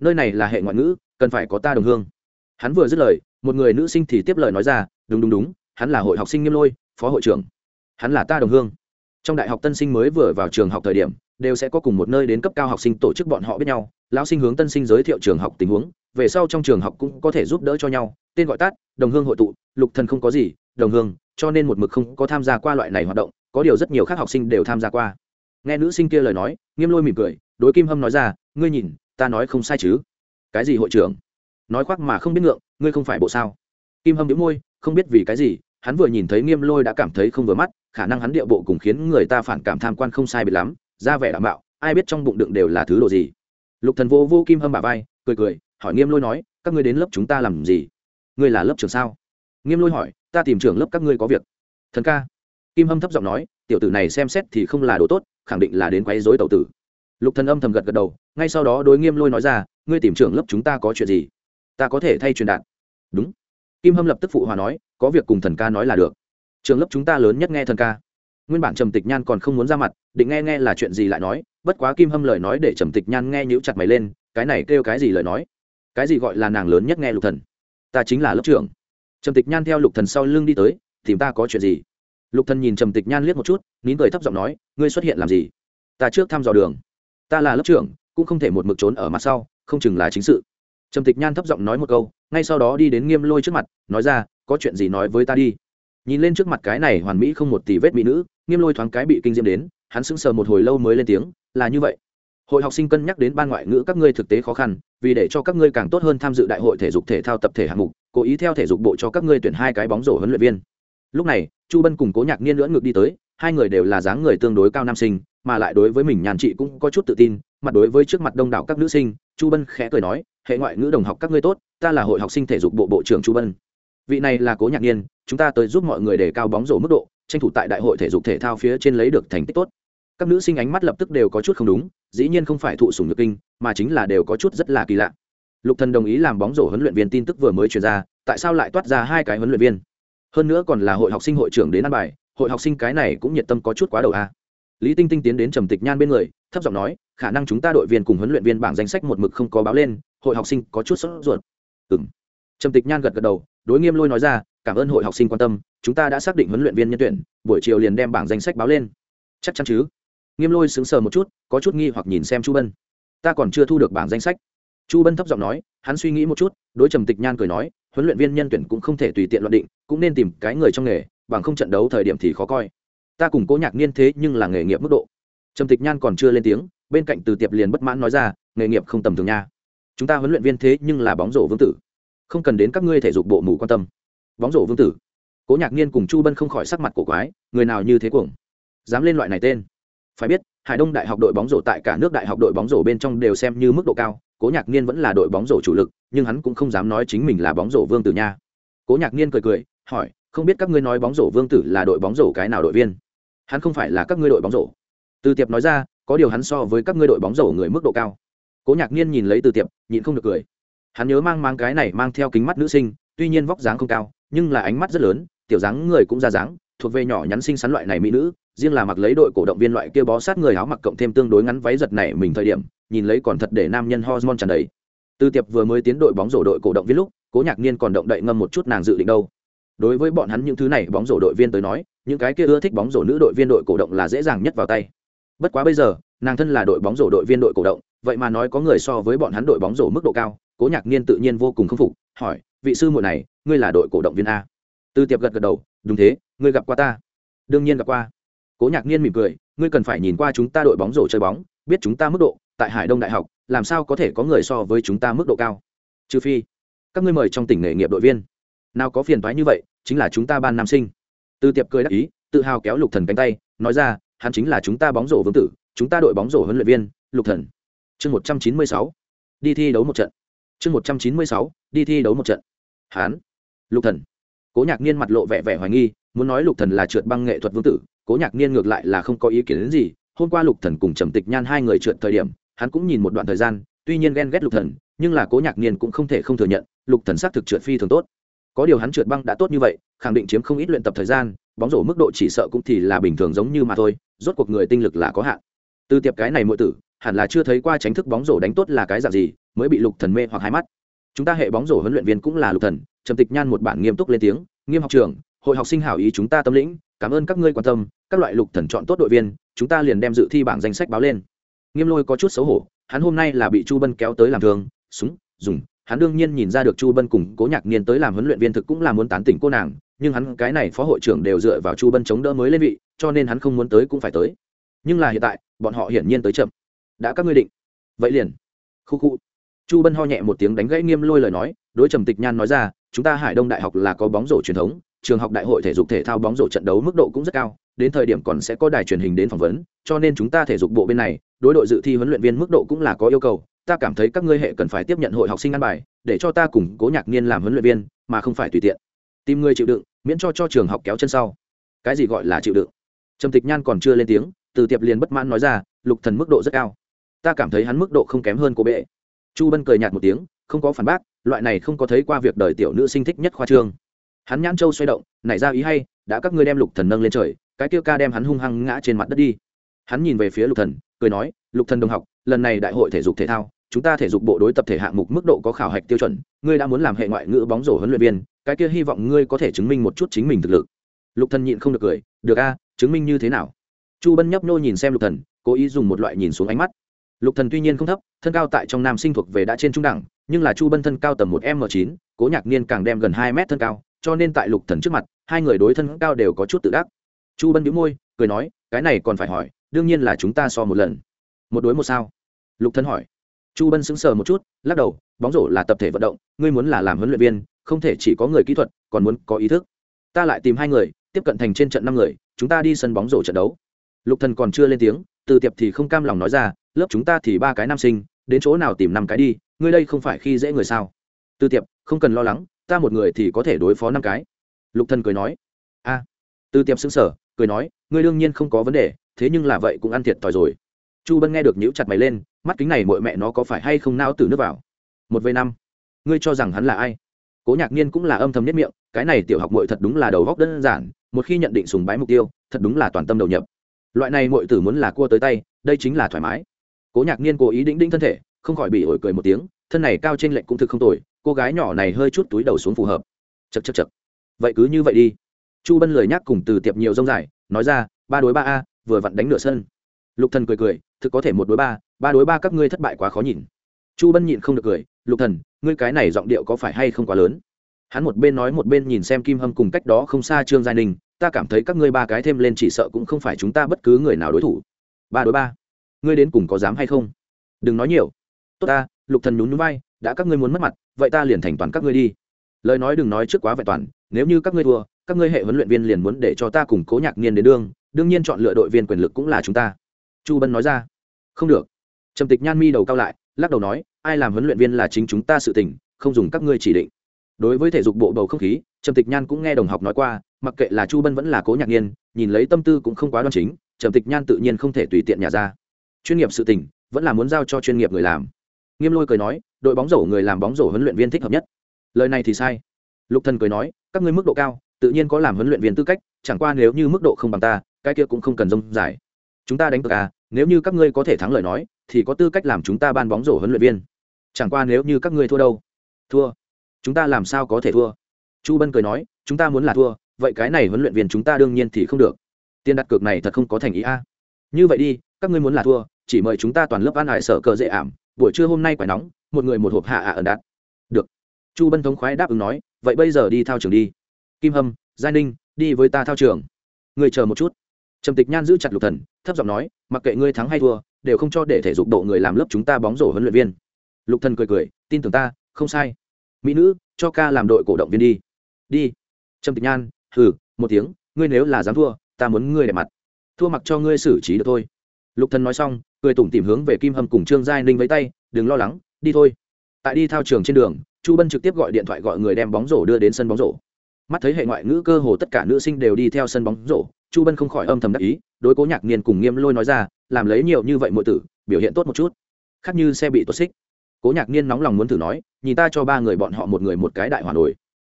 Nơi này là hệ ngoại ngữ, cần phải có ta đồng hương. Hắn vừa dứt lời, một người nữ sinh thì tiếp lời nói ra, đúng đúng đúng, hắn là hội học sinh nghiêm lôi, phó hội trưởng. Hắn là ta đồng hương. Trong đại học tân sinh mới vừa vào trường học thời điểm, đều sẽ có cùng một nơi đến cấp cao học sinh tổ chức bọn họ biết nhau. Lão sinh hướng tân sinh giới thiệu trường học tình huống, về sau trong trường học cũng có thể giúp đỡ cho nhau. Tên gọi tắt, đồng hương hội tụ, lục thần không có gì đồng hương, cho nên một mực không có tham gia qua loại này hoạt động, có điều rất nhiều khác học sinh đều tham gia qua. Nghe nữ sinh kia lời nói, nghiêm lôi mỉm cười, đối kim hâm nói ra, ngươi nhìn, ta nói không sai chứ? Cái gì hội trưởng? Nói khoác mà không biết ngượng, ngươi không phải bộ sao? Kim hâm đĩu môi, không biết vì cái gì, hắn vừa nhìn thấy nghiêm lôi đã cảm thấy không vừa mắt, khả năng hắn điệu bộ cùng khiến người ta phản cảm tham quan không sai biệt lắm, ra vẻ đảm bảo, ai biết trong bụng đựng đều là thứ đồ gì. Lục thần vô vô kim hâm bả vai, cười cười, hỏi nghiêm lôi nói, các ngươi đến lớp chúng ta làm gì? Ngươi là lớp trưởng sao? Nghiêm lôi hỏi ta tìm trưởng lớp các ngươi có việc. Thần ca. Kim hâm thấp giọng nói, tiểu tử này xem xét thì không là đồ tốt, khẳng định là đến quấy rối tẩu tử. Lục thần âm thầm gật gật đầu, ngay sau đó đối nghiêm lôi nói ra, ngươi tìm trưởng lớp chúng ta có chuyện gì? Ta có thể thay truyền đạt. Đúng. Kim hâm lập tức phụ hòa nói, có việc cùng thần ca nói là được. Trường lớp chúng ta lớn nhất nghe thần ca. Nguyên bản trầm tịch nhan còn không muốn ra mặt, định nghe nghe là chuyện gì lại nói, bất quá kim hâm lời nói để trầm tịch nhan nghe nhíu chặt mày lên, cái này kêu cái gì lời nói? Cái gì gọi là nàng lớn nhất nghe lục thần? Ta chính là lớp trưởng trầm tịch nhan theo lục thần sau lưng đi tới, tìm ta có chuyện gì? Lục thần nhìn trầm tịch nhan liếc một chút, nín cười thấp giọng nói, ngươi xuất hiện làm gì? Ta trước thăm dò đường. Ta là lớp trưởng, cũng không thể một mực trốn ở mặt sau, không chừng là chính sự. Trầm tịch nhan thấp giọng nói một câu, ngay sau đó đi đến nghiêm lôi trước mặt, nói ra, có chuyện gì nói với ta đi. Nhìn lên trước mặt cái này hoàn mỹ không một tỷ vết mỹ nữ, nghiêm lôi thoáng cái bị kinh diễm đến, hắn sững sờ một hồi lâu mới lên tiếng, là như vậy. Hội học sinh cân nhắc đến ban ngoại ngữ các ngươi thực tế khó khăn, vì để cho các ngươi càng tốt hơn tham dự đại hội thể dục thể thao tập thể hạng mục cố ý theo thể dục bộ cho các ngươi tuyển hai cái bóng rổ huấn luyện viên. Lúc này, chu bân cùng cố nhạc niên lưỡng ngược đi tới, hai người đều là dáng người tương đối cao nam sinh, mà lại đối với mình nhàn chị cũng có chút tự tin mặt đối với trước mặt đông đảo các nữ sinh, chu bân khẽ cười nói, hệ ngoại ngữ đồng học các ngươi tốt, ta là hội học sinh thể dục bộ bộ trưởng chu bân. Vị này là cố nhạc niên chúng ta tới giúp mọi người đề cao bóng rổ mức độ, tranh thủ tại đại hội thể dục thể thao phía trên lấy được thành tích tốt. Các nữ sinh ánh mắt lập tức đều có chút không đúng, dĩ nhiên không phải thụ sùng nhược kinh, mà chính là đều có chút rất là kỳ lạ lục thần đồng ý làm bóng rổ huấn luyện viên tin tức vừa mới truyền ra, tại sao lại toát ra hai cái huấn luyện viên? Hơn nữa còn là hội học sinh hội trưởng đến ăn bài, hội học sinh cái này cũng nhiệt tâm có chút quá đầu a. Lý tinh tinh tiến đến trầm tịch nhan bên người, thấp giọng nói, khả năng chúng ta đội viên cùng huấn luyện viên bảng danh sách một mực không có báo lên, hội học sinh có chút sốt ruột. Ừng trầm tịch nhan gật gật đầu, đối nghiêm lôi nói ra, cảm ơn hội học sinh quan tâm, chúng ta đã xác định huấn luyện viên nhân tuyển, buổi chiều liền đem bảng danh sách báo lên. Chắc chắn chứ. Nghiêm lôi sững sờ một chút, có chút nghi hoặc nhìn xem chu bân. Ta còn chưa thu được bảng danh sách chu bân thấp giọng nói, hắn suy nghĩ một chút, đối trầm tịch nhan cười nói, huấn luyện viên nhân tuyển cũng không thể tùy tiện luận định, cũng nên tìm cái người trong nghề, bằng không trận đấu thời điểm thì khó coi. Ta cùng cố nhạc niên thế nhưng là nghề nghiệp mức độ. Trầm tịch nhan còn chưa lên tiếng, bên cạnh từ tiệp liền bất mãn nói ra, nghề nghiệp không tầm thường nha. Chúng ta huấn luyện viên thế nhưng là bóng rổ vương tử. Không cần đến các ngươi thể dục bộ mù quan tâm. Bóng rổ vương tử. Cố nhạc niên cùng chu bân không khỏi sắc mặt cổ quái, người nào như thế cuồng? Dám lên loại này tên. Phải biết hải đông đại học đội bóng rổ tại cả nước đại học đội bóng rổ bên trong đều xem như mức độ cao, cố nhạc niên vẫn là đội bóng rổ chủ lực, nhưng hắn cũng không dám nói chính mình là bóng rổ vương tử nha. Cố nhạc niên cười cười, hỏi, không biết các ngươi nói bóng rổ vương tử là đội bóng rổ cái nào đội viên? Hắn không phải là các ngươi đội bóng rổ. Từ tiệp nói ra, có điều hắn so với các ngươi đội bóng rổ người mức độ cao. Cố nhạc niên nhìn lấy từ tiệp, nhịn không được cười. Hắn nhớ mang mang cái này mang theo kính mắt nữ sinh, tuy nhiên vóc dáng không cao, nhưng là ánh mắt rất lớn, tiểu dáng người cũng ra dáng thuộc về nhỏ nhắn xinh xắn loại này mỹ nữ, riêng là mặc lấy đội cổ động viên loại kia bó sát người áo mặc cộng thêm tương đối ngắn váy giật này mình thời điểm, nhìn lấy còn thật để nam nhân hormone tràn đầy. Từ tiệp vừa mới tiến đội bóng rổ đội cổ động viên lúc, cố nhạc niên còn động đậy ngâm một chút nàng dự định đâu. Đối với bọn hắn những thứ này bóng rổ đội viên tới nói, những cái kia ưa thích bóng rổ nữ đội viên đội cổ động là dễ dàng nhất vào tay. Bất quá bây giờ, nàng thân là đội bóng rổ đội viên đội cổ động, vậy mà nói có người so với bọn hắn đội bóng rổ mức độ cao, cố nhạc niên tự nhiên vô cùng khâm phục, hỏi, vị sư muội này, ngươi là đội cổ động viên a? Tư tiệp gật gật đầu, đúng thế ngươi gặp qua ta? Đương nhiên gặp qua. Cố nhạc niên mỉm cười, ngươi cần phải nhìn qua chúng ta đội bóng rổ chơi bóng, biết chúng ta mức độ, tại hải đông đại học, làm sao có thể có người so với chúng ta mức độ cao? Trừ phi, các ngươi mời trong tỉnh nghề nghiệp đội viên. Nào có phiền thoái như vậy, chính là chúng ta ban nam sinh. Tư tiệp cười đắc ý, tự hào kéo lục thần cánh tay, nói ra, hắn chính là chúng ta bóng rổ vương tử, chúng ta đội bóng rổ huấn luyện viên, lục thần. Chương một trăm chín mươi sáu, đi thi đấu một trận. Chương một trăm chín mươi sáu, đi thi đấu một trận. Hán lục thần. Cố nhạc niên mặt lộ vẻ vẻ hoài nghi muốn nói lục thần là trượt băng nghệ thuật vương tử, cố nhạc niên ngược lại là không có ý kiến đến gì, hôm qua lục thần cùng trầm tịch nhan hai người trượt thời điểm, hắn cũng nhìn một đoạn thời gian, tuy nhiên ghen ghét lục thần, nhưng là cố nhạc niên cũng không thể không thừa nhận, lục thần xác thực trượt phi thường tốt. Có điều hắn trượt băng đã tốt như vậy, khẳng định chiếm không ít luyện tập thời gian, bóng rổ mức độ chỉ sợ cũng thì là bình thường giống như mà thôi, rốt cuộc người tinh lực là có hạn. Từ tiệp cái này muội tử, hẳn là chưa thấy qua tránh thức bóng rổ đánh tốt là cái dạng gì, mới bị lục thần mê hoặc hai mắt. Chúng ta hệ bóng rổ huấn luyện viên cũng là lục thần, trầm tịch nhan một bản nghiêm túc lên tiếng, nghiêm học trưởng hội học sinh hảo ý chúng ta tâm lĩnh, cảm ơn các ngươi quan tâm, các loại lục thần chọn tốt đội viên, chúng ta liền đem dự thi bảng danh sách báo lên. Nghiêm lôi có chút xấu hổ, hắn hôm nay là bị chu bân kéo tới làm thường, súng, dùng, hắn đương nhiên nhìn ra được chu bân cùng cố nhạc niên tới làm huấn luyện viên thực cũng là muốn tán tỉnh cô nàng, nhưng hắn cái này phó hội trưởng đều dựa vào chu bân chống đỡ mới lên vị, cho nên hắn không muốn tới cũng phải tới. Nhưng là hiện tại, bọn họ hiển nhiên tới chậm. Đã các ngươi định. Vậy liền. Khu khu. Chu bân ho nhẹ một tiếng đánh gãy nghiêm lôi lời nói, đối trầm tịch nhan nói ra, chúng ta hải đông đại học là có bóng rổ truyền thống trường học đại hội thể dục thể thao bóng rổ trận đấu mức độ cũng rất cao, đến thời điểm còn sẽ có đài truyền hình đến phỏng vấn, cho nên chúng ta thể dục bộ bên này, đối đội dự thi huấn luyện viên mức độ cũng là có yêu cầu, ta cảm thấy các ngươi hệ cần phải tiếp nhận hội học sinh ăn bài, để cho ta cùng cố nhạc niên làm huấn luyện viên, mà không phải tùy tiện. Tìm người chịu đựng, miễn cho cho trường học kéo chân sau. Cái gì gọi là chịu đựng? Trầm tịch nhan còn chưa lên tiếng, từ tiệp liền bất mãn nói ra, lục thần mức độ rất cao. Ta cảm thấy hắn mức độ không kém hơn cô bệ. Chu bân cười nhạt một tiếng, không có phản bác, loại này không có thấy qua việc đời tiểu nữ sinh thích nhất khoa trương hắn nhãn châu xoay động, nảy ra ý hay, đã các ngươi đem lục thần nâng lên trời, cái tiêu ca đem hắn hung hăng ngã trên mặt đất đi. Hắn nhìn về phía lục thần, cười nói, lục thần đồng học, lần này đại hội thể dục thể thao, chúng ta thể dục bộ đối tập thể hạng mục mức độ có khảo hạch tiêu chuẩn, ngươi đã muốn làm hệ ngoại ngữ bóng rổ huấn luyện viên, cái kia hy vọng ngươi có thể chứng minh một chút chính mình thực lực. Lục thần nhịn không được cười, được a, chứng minh như thế nào? Chu bân nhấp nô nhìn xem lục thần, cố ý dùng một loại nhìn xuống ánh mắt. Lục thần tuy nhiên không thấp, thân cao tại trong nam sinh thuộc về đã trên trung đẳng, nhưng là chu bân thân cao tầm một m chín, cố nhạc niên càng đem gần hai mét thân cao cho nên tại lục thần trước mặt, hai người đối thân cao đều có chút tự đắc. Chu bân bĩu môi, cười nói, cái này còn phải hỏi, đương nhiên là chúng ta so một lần. Một đối một sao? Lục thần hỏi. Chu bân sững sờ một chút, lắc đầu, bóng rổ là tập thể vận động, ngươi muốn là làm huấn luyện viên, không thể chỉ có người kỹ thuật, còn muốn có ý thức. Ta lại tìm hai người, tiếp cận thành trên trận năm người, chúng ta đi sân bóng rổ trận đấu. Lục thần còn chưa lên tiếng, từ tiệp thì không cam lòng nói ra, lớp chúng ta thì ba cái nam sinh, đến chỗ nào tìm năm cái đi, ngươi đây không phải khi dễ người sao? Từ tiệp, không cần lo lắng ta một người thì có thể đối phó năm cái. Lục thần cười nói, a. Từ tiệp sững sờ, cười nói, ngươi đương nhiên không có vấn đề, thế nhưng là vậy cũng ăn thiệt thòi rồi. Chu bân nghe được nhíu chặt mày lên, mắt kính này mọi mẹ nó có phải hay không nao từ nước vào? Một vây năm, ngươi cho rằng hắn là ai? Cố nhạc niên cũng là âm thầm nhất miệng, cái này tiểu học muội thật đúng là đầu góc đơn giản, một khi nhận định sùng bái mục tiêu, thật đúng là toàn tâm đầu nhập. Loại này muội tử muốn là cua tới tay, đây chính là thoải mái. Cố nhạc niên cố ý đĩnh đĩnh thân thể, không khỏi bị ổi cười một tiếng, thân này cao trên lệnh cũng thực không tồi cô gái nhỏ này hơi chút túi đầu xuống phù hợp. Chật chật chật vậy cứ như vậy đi. Chu bân lời nhắc cùng từ tiệp nhiều rông dài, nói ra, ba đối ba a, vừa vặn đánh nửa sân. Lục thần cười cười, thực có thể một đối ba ba đối ba các ngươi thất bại quá khó nhìn. Chu bân nhịn không được cười, lục thần, ngươi cái này giọng điệu có phải hay không quá lớn? Hắn một bên nói một bên nhìn xem kim hâm cùng cách đó không xa trương gia ninh, ta cảm thấy các ngươi ba cái thêm lên chỉ sợ cũng không phải chúng ta bất cứ người nào đối thủ. Ba đối ba, ngươi đến cùng có dám hay không? Đừng nói nhiều. Tốt ta, lục thần nhún nhún vai đã các ngươi muốn mất mặt vậy ta liền thành toàn các ngươi đi. Lời nói đừng nói trước quá vẹn toàn nếu như các ngươi thua các ngươi hệ huấn luyện viên liền muốn để cho ta cùng cố nhạc niên đến đương đương nhiên chọn lựa đội viên quyền lực cũng là chúng ta. Chu bân nói ra. Không được. Trầm tịch nhan mi đầu cao lại lắc đầu nói ai làm huấn luyện viên là chính chúng ta sự tình không dùng các ngươi chỉ định. Đối với thể dục bộ bầu không khí trầm tịch nhan cũng nghe đồng học nói qua mặc kệ là chu bân vẫn là cố nhạc niên, nhìn lấy tâm tư cũng không quá đoan chính trầm tịch nhan tự nhiên không thể tùy tiện nhà ra. Chuyên nghiệp sự tình vẫn là muốn giao cho chuyên nghiệp người làm. Nghiêm lôi cười nói đội bóng rổ người làm bóng rổ huấn luyện viên thích hợp nhất. Lời này thì sai. Lục thần cười nói, các ngươi mức độ cao, tự nhiên có làm huấn luyện viên tư cách, chẳng qua nếu như mức độ không bằng ta, cái kia cũng không cần rông giải chúng ta đánh cược à nếu như các ngươi có thể thắng lời nói, thì có tư cách làm chúng ta ban bóng rổ huấn luyện viên. Chẳng qua nếu như các ngươi thua đâu. Thua. Chúng ta làm sao có thể thua? Chu bân cười nói, chúng ta muốn là thua, vậy cái này huấn luyện viên chúng ta đương nhiên thì không được. Tiền đặt cược này thật không có thành ý a. Như vậy đi, các ngươi muốn là thua, chỉ mời chúng ta toàn lớp ăn hải sở cờ dễ ảm, buổi trưa hôm nay quả nóng một người một hộp hạ ạ ẩn đạt được. Chu bân thống khoái đáp ứng nói, vậy bây giờ đi thao trường đi. Kim hâm, giai ninh, đi với ta thao trường. Người chờ một chút. Trầm tịch nhan giữ chặt lục thần, thấp giọng nói, mặc kệ ngươi thắng hay thua, đều không cho để thể dục độ người làm lớp chúng ta bóng rổ huấn luyện viên. Lục thần cười cười, tin tưởng ta, không sai. Mỹ nữ, cho ca làm đội cổ động viên đi. Đi. Trầm tịch nhan, hừ, một tiếng, ngươi nếu là dám thua, ta muốn ngươi để mặt. Thua mặc cho ngươi xử trí được thôi. Lục thần nói xong, cười tủm tìm hướng về kim hâm cùng trương giai ninh với tay, đừng lo lắng đi thôi. Tại đi thao trường trên đường, chu bân trực tiếp gọi điện thoại gọi người đem bóng rổ đưa đến sân bóng rổ. Mắt thấy hệ ngoại ngữ cơ hồ tất cả nữ sinh đều đi theo sân bóng rổ, chu bân không khỏi âm thầm đắc ý, đối cố nhạc niên cùng nghiêm lôi nói ra, làm lấy nhiều như vậy mọi tử, biểu hiện tốt một chút. Khác như xe bị tuột xích. Cố nhạc niên nóng lòng muốn thử nói, nhìn ta cho ba người bọn họ một người một cái đại hoàn nổi.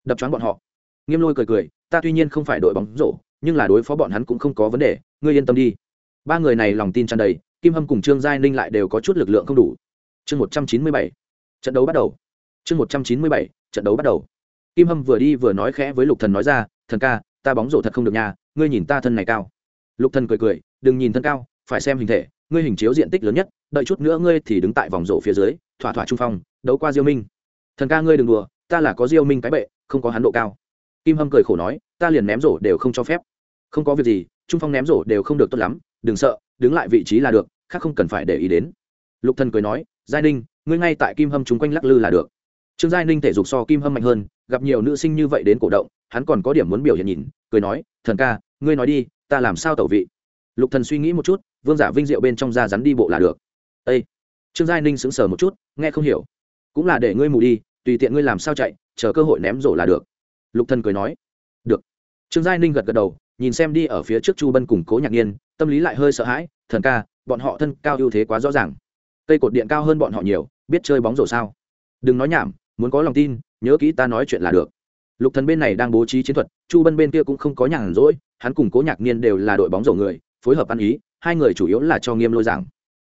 Đập choáng bọn họ. Nghiêm lôi cười cười, ta tuy nhiên không phải đội bóng rổ, nhưng là đối phó bọn hắn cũng không có vấn đề, ngươi yên tâm đi. Ba người này lòng tin tràn đầy, kim hâm cùng trương giai ninh lại đều có chút lực lượng không đủ chương một trăm chín mươi bảy, trận đấu bắt đầu. Chương một trăm chín mươi bảy, trận đấu bắt đầu. Kim hâm vừa đi vừa nói khẽ với lục thần nói ra, thần ca, ta bóng rổ thật không được nhà ngươi nhìn ta thân này cao. Lục thần cười cười, đừng nhìn thân cao, phải xem hình thể, ngươi hình chiếu diện tích lớn nhất, đợi chút nữa ngươi thì đứng tại vòng rổ phía dưới, thỏa thỏa trung phong, đấu qua diêu minh. Thần ca, ngươi đừng đùa, ta là có diêu minh cái bệ, không có hắn độ cao. Kim hâm cười khổ nói, ta liền ném rổ đều không cho phép. Không có việc gì, trung phong ném rổ đều không được tốt lắm, đừng sợ, đứng lại vị trí là được, khác không cần phải để ý đến. Lục thần cười nói giai ninh, ngươi ngay tại kim hâm chúng quanh lắc lư là được. Trương giai ninh thể dục so kim hâm mạnh hơn, gặp nhiều nữ sinh như vậy đến cổ động, hắn còn có điểm muốn biểu hiện nhìn, cười nói, thần ca, ngươi nói đi, ta làm sao tẩu vị? Lục thần suy nghĩ một chút, vương giả vinh diệu bên trong da rắn đi bộ là được. Ây trương giai ninh sững sờ một chút, nghe không hiểu. Cũng là để ngươi mù đi, tùy tiện ngươi làm sao chạy, chờ cơ hội ném rổ là được. Lục thần cười nói. Được. Trương giai ninh gật gật đầu, nhìn xem đi ở phía trước chu bân cùng cố nhạc nhiên tâm lý lại hơi sợ hãi, thần ca, bọn họ thân cao ưu thế quá rõ ràng cây cột điện cao hơn bọn họ nhiều, biết chơi bóng rổ sao? Đừng nói nhảm, muốn có lòng tin, nhớ kỹ ta nói chuyện là được. Lục thần bên này đang bố trí chiến thuật, chu bân bên kia cũng không có nhàn rỗi, hắn cùng cố nhạc niên đều là đội bóng rổ người, phối hợp ăn ý, hai người chủ yếu là cho nghiêm lôi giảng.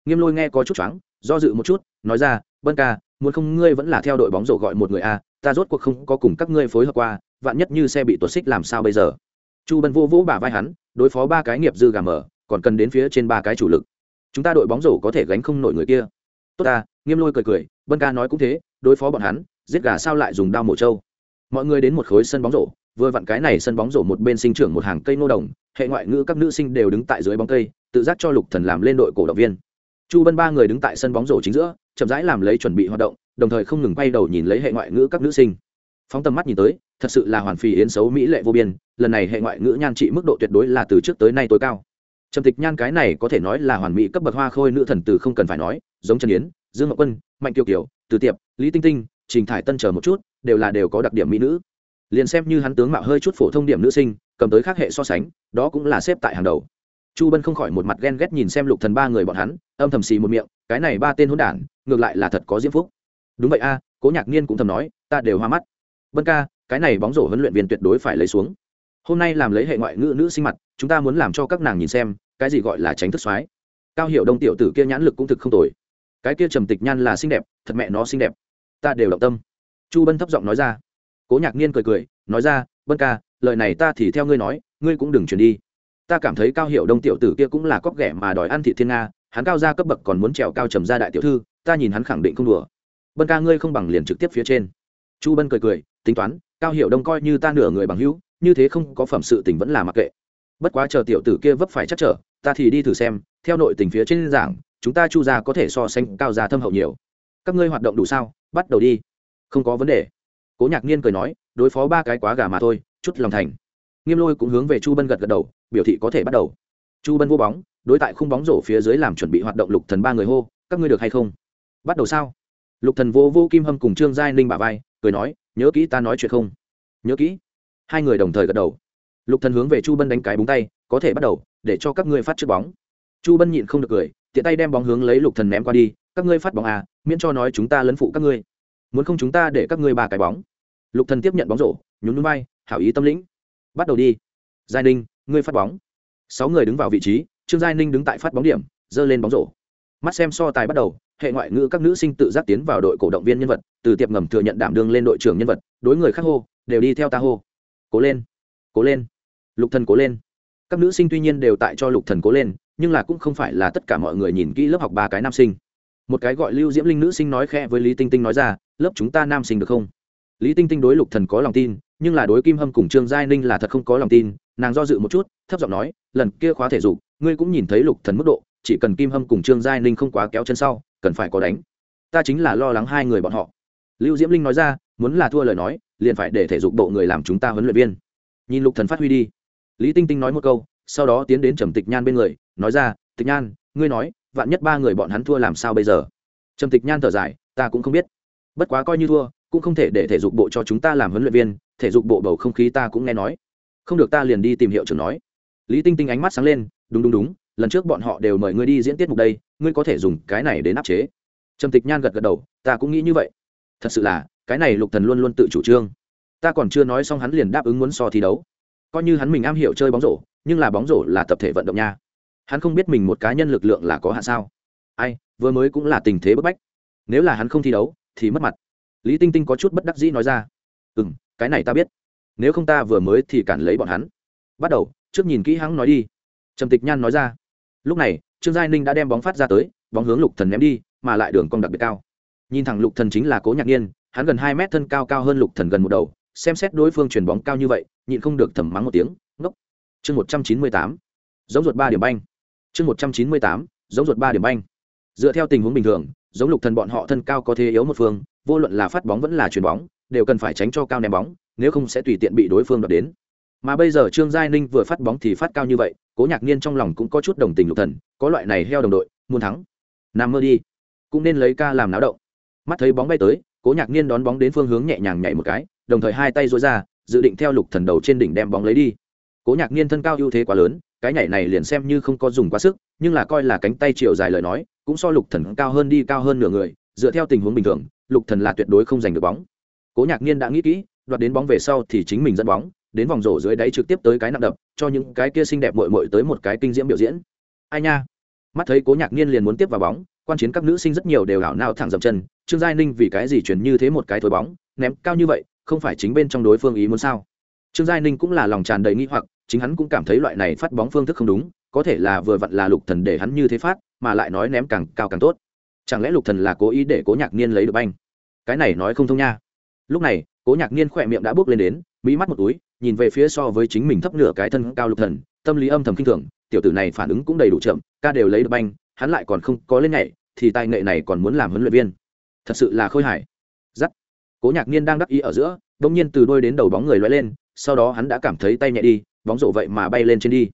Nghiêm lôi nghe có chút choáng, do dự một chút, nói ra, bân ca, muốn không ngươi vẫn là theo đội bóng rổ gọi một người a, ta rốt cuộc không có cùng các ngươi phối hợp qua, vạn nhất như xe bị tuột xích làm sao bây giờ? Chu bân vô vỗ bả vai hắn, đối phó ba cái nghiệp dư gà mở, còn cần đến phía trên ba cái chủ lực chúng ta đội bóng rổ có thể gánh không nổi người kia. Tốt ta, nghiêm lôi cười cười, bân ca nói cũng thế, đối phó bọn hắn, giết gà sao lại dùng đao mổ trâu. Mọi người đến một khối sân bóng rổ, vừa vặn cái này sân bóng rổ một bên sinh trưởng một hàng cây nô đồng, hệ ngoại ngữ các nữ sinh đều đứng tại dưới bóng cây, tự giác cho lục thần làm lên đội cổ động viên. Chu bân ba người đứng tại sân bóng rổ chính giữa, chậm rãi làm lấy chuẩn bị hoạt động, đồng thời không ngừng quay đầu nhìn lấy hệ ngoại ngữ các nữ sinh. Phóng tầm mắt nhìn tới, thật sự là hoàn phì yến xấu mỹ lệ vô biên, lần này hệ ngoại ngữ nhan trị mức độ tuyệt đối là từ trước tới nay tối cao trầm tịch nhan cái này có thể nói là hoàn mỹ cấp bậc hoa khôi nữ thần từ không cần phải nói, giống trần yến, dương ngọc quân, mạnh kiều kiều, từ tiệp, lý tinh tinh, trình thải tân chờ một chút, đều là đều có đặc điểm mỹ nữ. Liền xem như hắn tướng mạo hơi chút phổ thông điểm nữ sinh, cầm tới khác hệ so sánh, đó cũng là xếp tại hàng đầu. Chu bân không khỏi một mặt ghen ghét nhìn xem lục thần ba người bọn hắn, âm thầm xì một miệng, cái này ba tên hỗn đản, ngược lại là thật có diễm phúc. Đúng vậy a, cố nhạc niên cũng thầm nói, ta đều hoa mắt. Bân ca, cái này bóng rổ huấn luyện viên tuyệt đối phải lấy xuống hôm nay làm lấy hệ ngoại ngữ nữ sinh mặt, chúng ta muốn làm cho các nàng nhìn xem, cái gì gọi là tránh thức soái cao hiệu đông tiểu tử kia nhãn lực cũng thực không tồi. Cái kia trầm tịch nhan là xinh đẹp, thật mẹ nó xinh đẹp. Ta đều động tâm. Chu bân thấp giọng nói ra. Cố nhạc niên cười cười, nói ra, bân ca, lời này ta thì theo ngươi nói, ngươi cũng đừng chuyển đi. Ta cảm thấy cao hiệu đông tiểu tử kia cũng là cóc ghẻ mà đòi ăn thị thiên nga, hắn cao ra cấp bậc còn muốn trèo cao trầm ra đại tiểu thư, ta nhìn hắn khẳng định không đùa. Bân ca, ngươi không bằng liền trực tiếp phía trên. Chu bân cười cười, tính toán, cao hiệu đông coi như ta nửa người bằng hữu như thế không có phẩm sự tình vẫn là mặc kệ. Bất quá chờ tiểu tử kia vấp phải chắc trở, ta thì đi thử xem, theo nội tình phía trên giảng, chúng ta chu ra có thể so sánh cao ra thâm hậu nhiều. Các ngươi hoạt động đủ sao? Bắt đầu đi. Không có vấn đề. Cố nhạc niên cười nói, đối phó ba cái quá gà mà thôi, chút lòng thành. Nghiêm lôi cũng hướng về chu bân gật gật đầu, biểu thị có thể bắt đầu. Chu bân vô bóng, đối tại khung bóng rổ phía dưới làm chuẩn bị hoạt động lục thần ba người hô, các ngươi được hay không? Bắt đầu sao? Lục thần vô vô kim hâm cùng trương giai ninh bà vai, cười nói, nhớ kỹ ta nói chuyện không? Nhớ kỹ hai người đồng thời gật đầu. Lục thần hướng về chu bân đánh cái búng tay, có thể bắt đầu, để cho các ngươi phát trước bóng. Chu bân nhịn không được cười, tiện tay đem bóng hướng lấy lục thần ném qua đi, các ngươi phát bóng à miễn cho nói chúng ta lấn phụ các ngươi. Muốn không chúng ta để các ngươi ba cái bóng. Lục thần tiếp nhận bóng rổ, nhún núi bay, hảo ý tâm lĩnh. Bắt đầu đi. Giai ninh, ngươi phát bóng. Sáu người đứng vào vị trí, trương giai ninh đứng tại phát bóng điểm, giơ lên bóng rổ. Mắt xem so tài bắt đầu, hệ ngoại ngữ các nữ sinh tự giác tiến vào đội cổ động viên nhân vật, từ tiệp ngầm thừa nhận đảm đương lên đội trưởng nhân vật, đối người khác hô, đều đi theo ta hô cố lên cố lên. Lục thần cố lên. Các nữ sinh tuy nhiên đều tại cho lục thần cố lên, nhưng là cũng không phải là tất cả mọi người nhìn kỹ lớp học ba cái nam sinh. Một cái gọi lưu diễm linh nữ sinh nói khẽ với lý tinh tinh nói ra, lớp chúng ta nam sinh được không? Lý tinh tinh đối lục thần có lòng tin, nhưng là đối kim hâm cùng trương giai ninh là thật không có lòng tin, nàng do dự một chút, thấp giọng nói, lần kia khóa thể dục, ngươi cũng nhìn thấy lục thần mức độ, chỉ cần kim hâm cùng trương giai ninh không quá kéo chân sau, cần phải có đánh. Ta chính là lo lắng hai người bọn họ. Lưu diễm linh nói ra muốn là thua lời nói, liền phải để thể dục bộ người làm chúng ta huấn luyện viên. Nhìn lục thần phát huy đi. Lý tinh tinh nói một câu, sau đó tiến đến trầm tịch nhan bên người, nói ra, tịch nhan, ngươi nói, vạn nhất ba người bọn hắn thua làm sao bây giờ? Trầm tịch nhan thở dài, ta cũng không biết. Bất quá coi như thua, cũng không thể để thể dục bộ cho chúng ta làm huấn luyện viên, thể dục bộ bầu không khí ta cũng nghe nói. Không được ta liền đi tìm hiệu trưởng nói. Lý tinh tinh ánh mắt sáng lên, đúng đúng đúng, lần trước bọn họ đều mời ngươi đi diễn tiết mục đây, ngươi có thể dùng cái này đến áp chế. Trầm tịch nhan gật gật đầu, ta cũng nghĩ như vậy. Thật sự là cái này lục thần luôn luôn tự chủ trương. Ta còn chưa nói xong hắn liền đáp ứng muốn so thi đấu. Coi như hắn mình am hiểu chơi bóng rổ, nhưng là bóng rổ là tập thể vận động nha. Hắn không biết mình một cá nhân lực lượng là có hạ sao. Ai, vừa mới cũng là tình thế bức bách. Nếu là hắn không thi đấu, thì mất mặt. Lý tinh tinh có chút bất đắc dĩ nói ra. Ừ m cái này ta biết. Nếu không ta vừa mới thì cản lấy bọn hắn. Bắt đầu, trước nhìn kỹ hắn nói đi. Trầm tịch nhan nói ra. Lúc này, trương giai ninh đã đem bóng phát ra tới, bóng hướng lục thần ném đi, mà lại đường cong đặc biệt cao. Nhìn thẳng lục thần chính là cố nhạc nhiên hắn gần hai mét thân cao cao hơn lục thần gần một đầu, xem xét đối phương chuyền bóng cao như vậy, nhịn không được thầm mắng một tiếng, ngốc. Chương một trăm chín mươi tám, giống ruột ba điểm banh. Chương một trăm chín mươi tám, giống ruột ba điểm banh. Dựa theo tình huống bình thường, giống lục thần bọn họ thân cao có thế yếu một phương, vô luận là phát bóng vẫn là chuyền bóng, đều cần phải tránh cho cao ném bóng, nếu không sẽ tùy tiện bị đối phương đoạt đến. Mà bây giờ trương giai ninh vừa phát bóng thì phát cao như vậy, cố nhạc niên trong lòng cũng có chút đồng tình lục thần, có loại này heo đồng đội, muốn thắng. Nằm mơ đi. Cũng nên lấy ca làm náo động. Mắt thấy bóng bay tới cố nhạc niên đón bóng đến phương hướng nhẹ nhàng nhảy một cái, đồng thời hai tay dối ra, dự định theo lục thần đầu trên đỉnh đem bóng lấy đi. Cố nhạc niên thân cao ưu thế quá lớn, cái nhảy này liền xem như không có dùng quá sức, nhưng là coi là cánh tay chiều dài lời nói, cũng so lục thần cao hơn đi cao hơn nửa người, dựa theo tình huống bình thường, lục thần là tuyệt đối không giành được bóng. Cố nhạc niên đã nghĩ kỹ, đoạt đến bóng về sau thì chính mình dẫn bóng, đến vòng rổ dưới đáy trực tiếp tới cái nặng đập, cho những cái kia xinh đẹp mội mội tới một cái kinh diễm biểu diễn. Ai nha? Mắt thấy cố nhạc Niên liền muốn tiếp vào bóng, quan chiến các nữ sinh rất nhiều đều ảo nao thẳng dậm chân, trương giai ninh vì cái gì chuyển như thế một cái thối bóng, ném cao như vậy, không phải chính bên trong đối phương ý muốn sao? Trương giai ninh cũng là lòng tràn đầy nghi hoặc, chính hắn cũng cảm thấy loại này phát bóng phương thức không đúng, có thể là vừa vặn là lục thần để hắn như thế phát, mà lại nói ném càng cao càng tốt. Chẳng lẽ lục thần là cố ý để cố nhạc niên lấy được banh? Cái này nói không thông nha. Lúc này, cố nhạc niên khỏe miệng đã bước lên đến mỹ mắt một túi, nhìn về phía so với chính mình thấp nửa cái thân cao lục thần tâm lý âm thầm kinh thường, tiểu tử này phản ứng cũng đầy đủ chậm, ca đều lấy được banh, hắn lại còn không có lên nhảy, thì tài nghệ này còn muốn làm huấn luyện viên. Thật sự là khôi hài. Giắt. Cố nhạc niên đang đắc ý ở giữa bỗng nhiên từ đôi đến đầu bóng người loay lên, sau đó hắn đã cảm thấy tay nhẹ đi, bóng rổ vậy mà bay lên trên đi.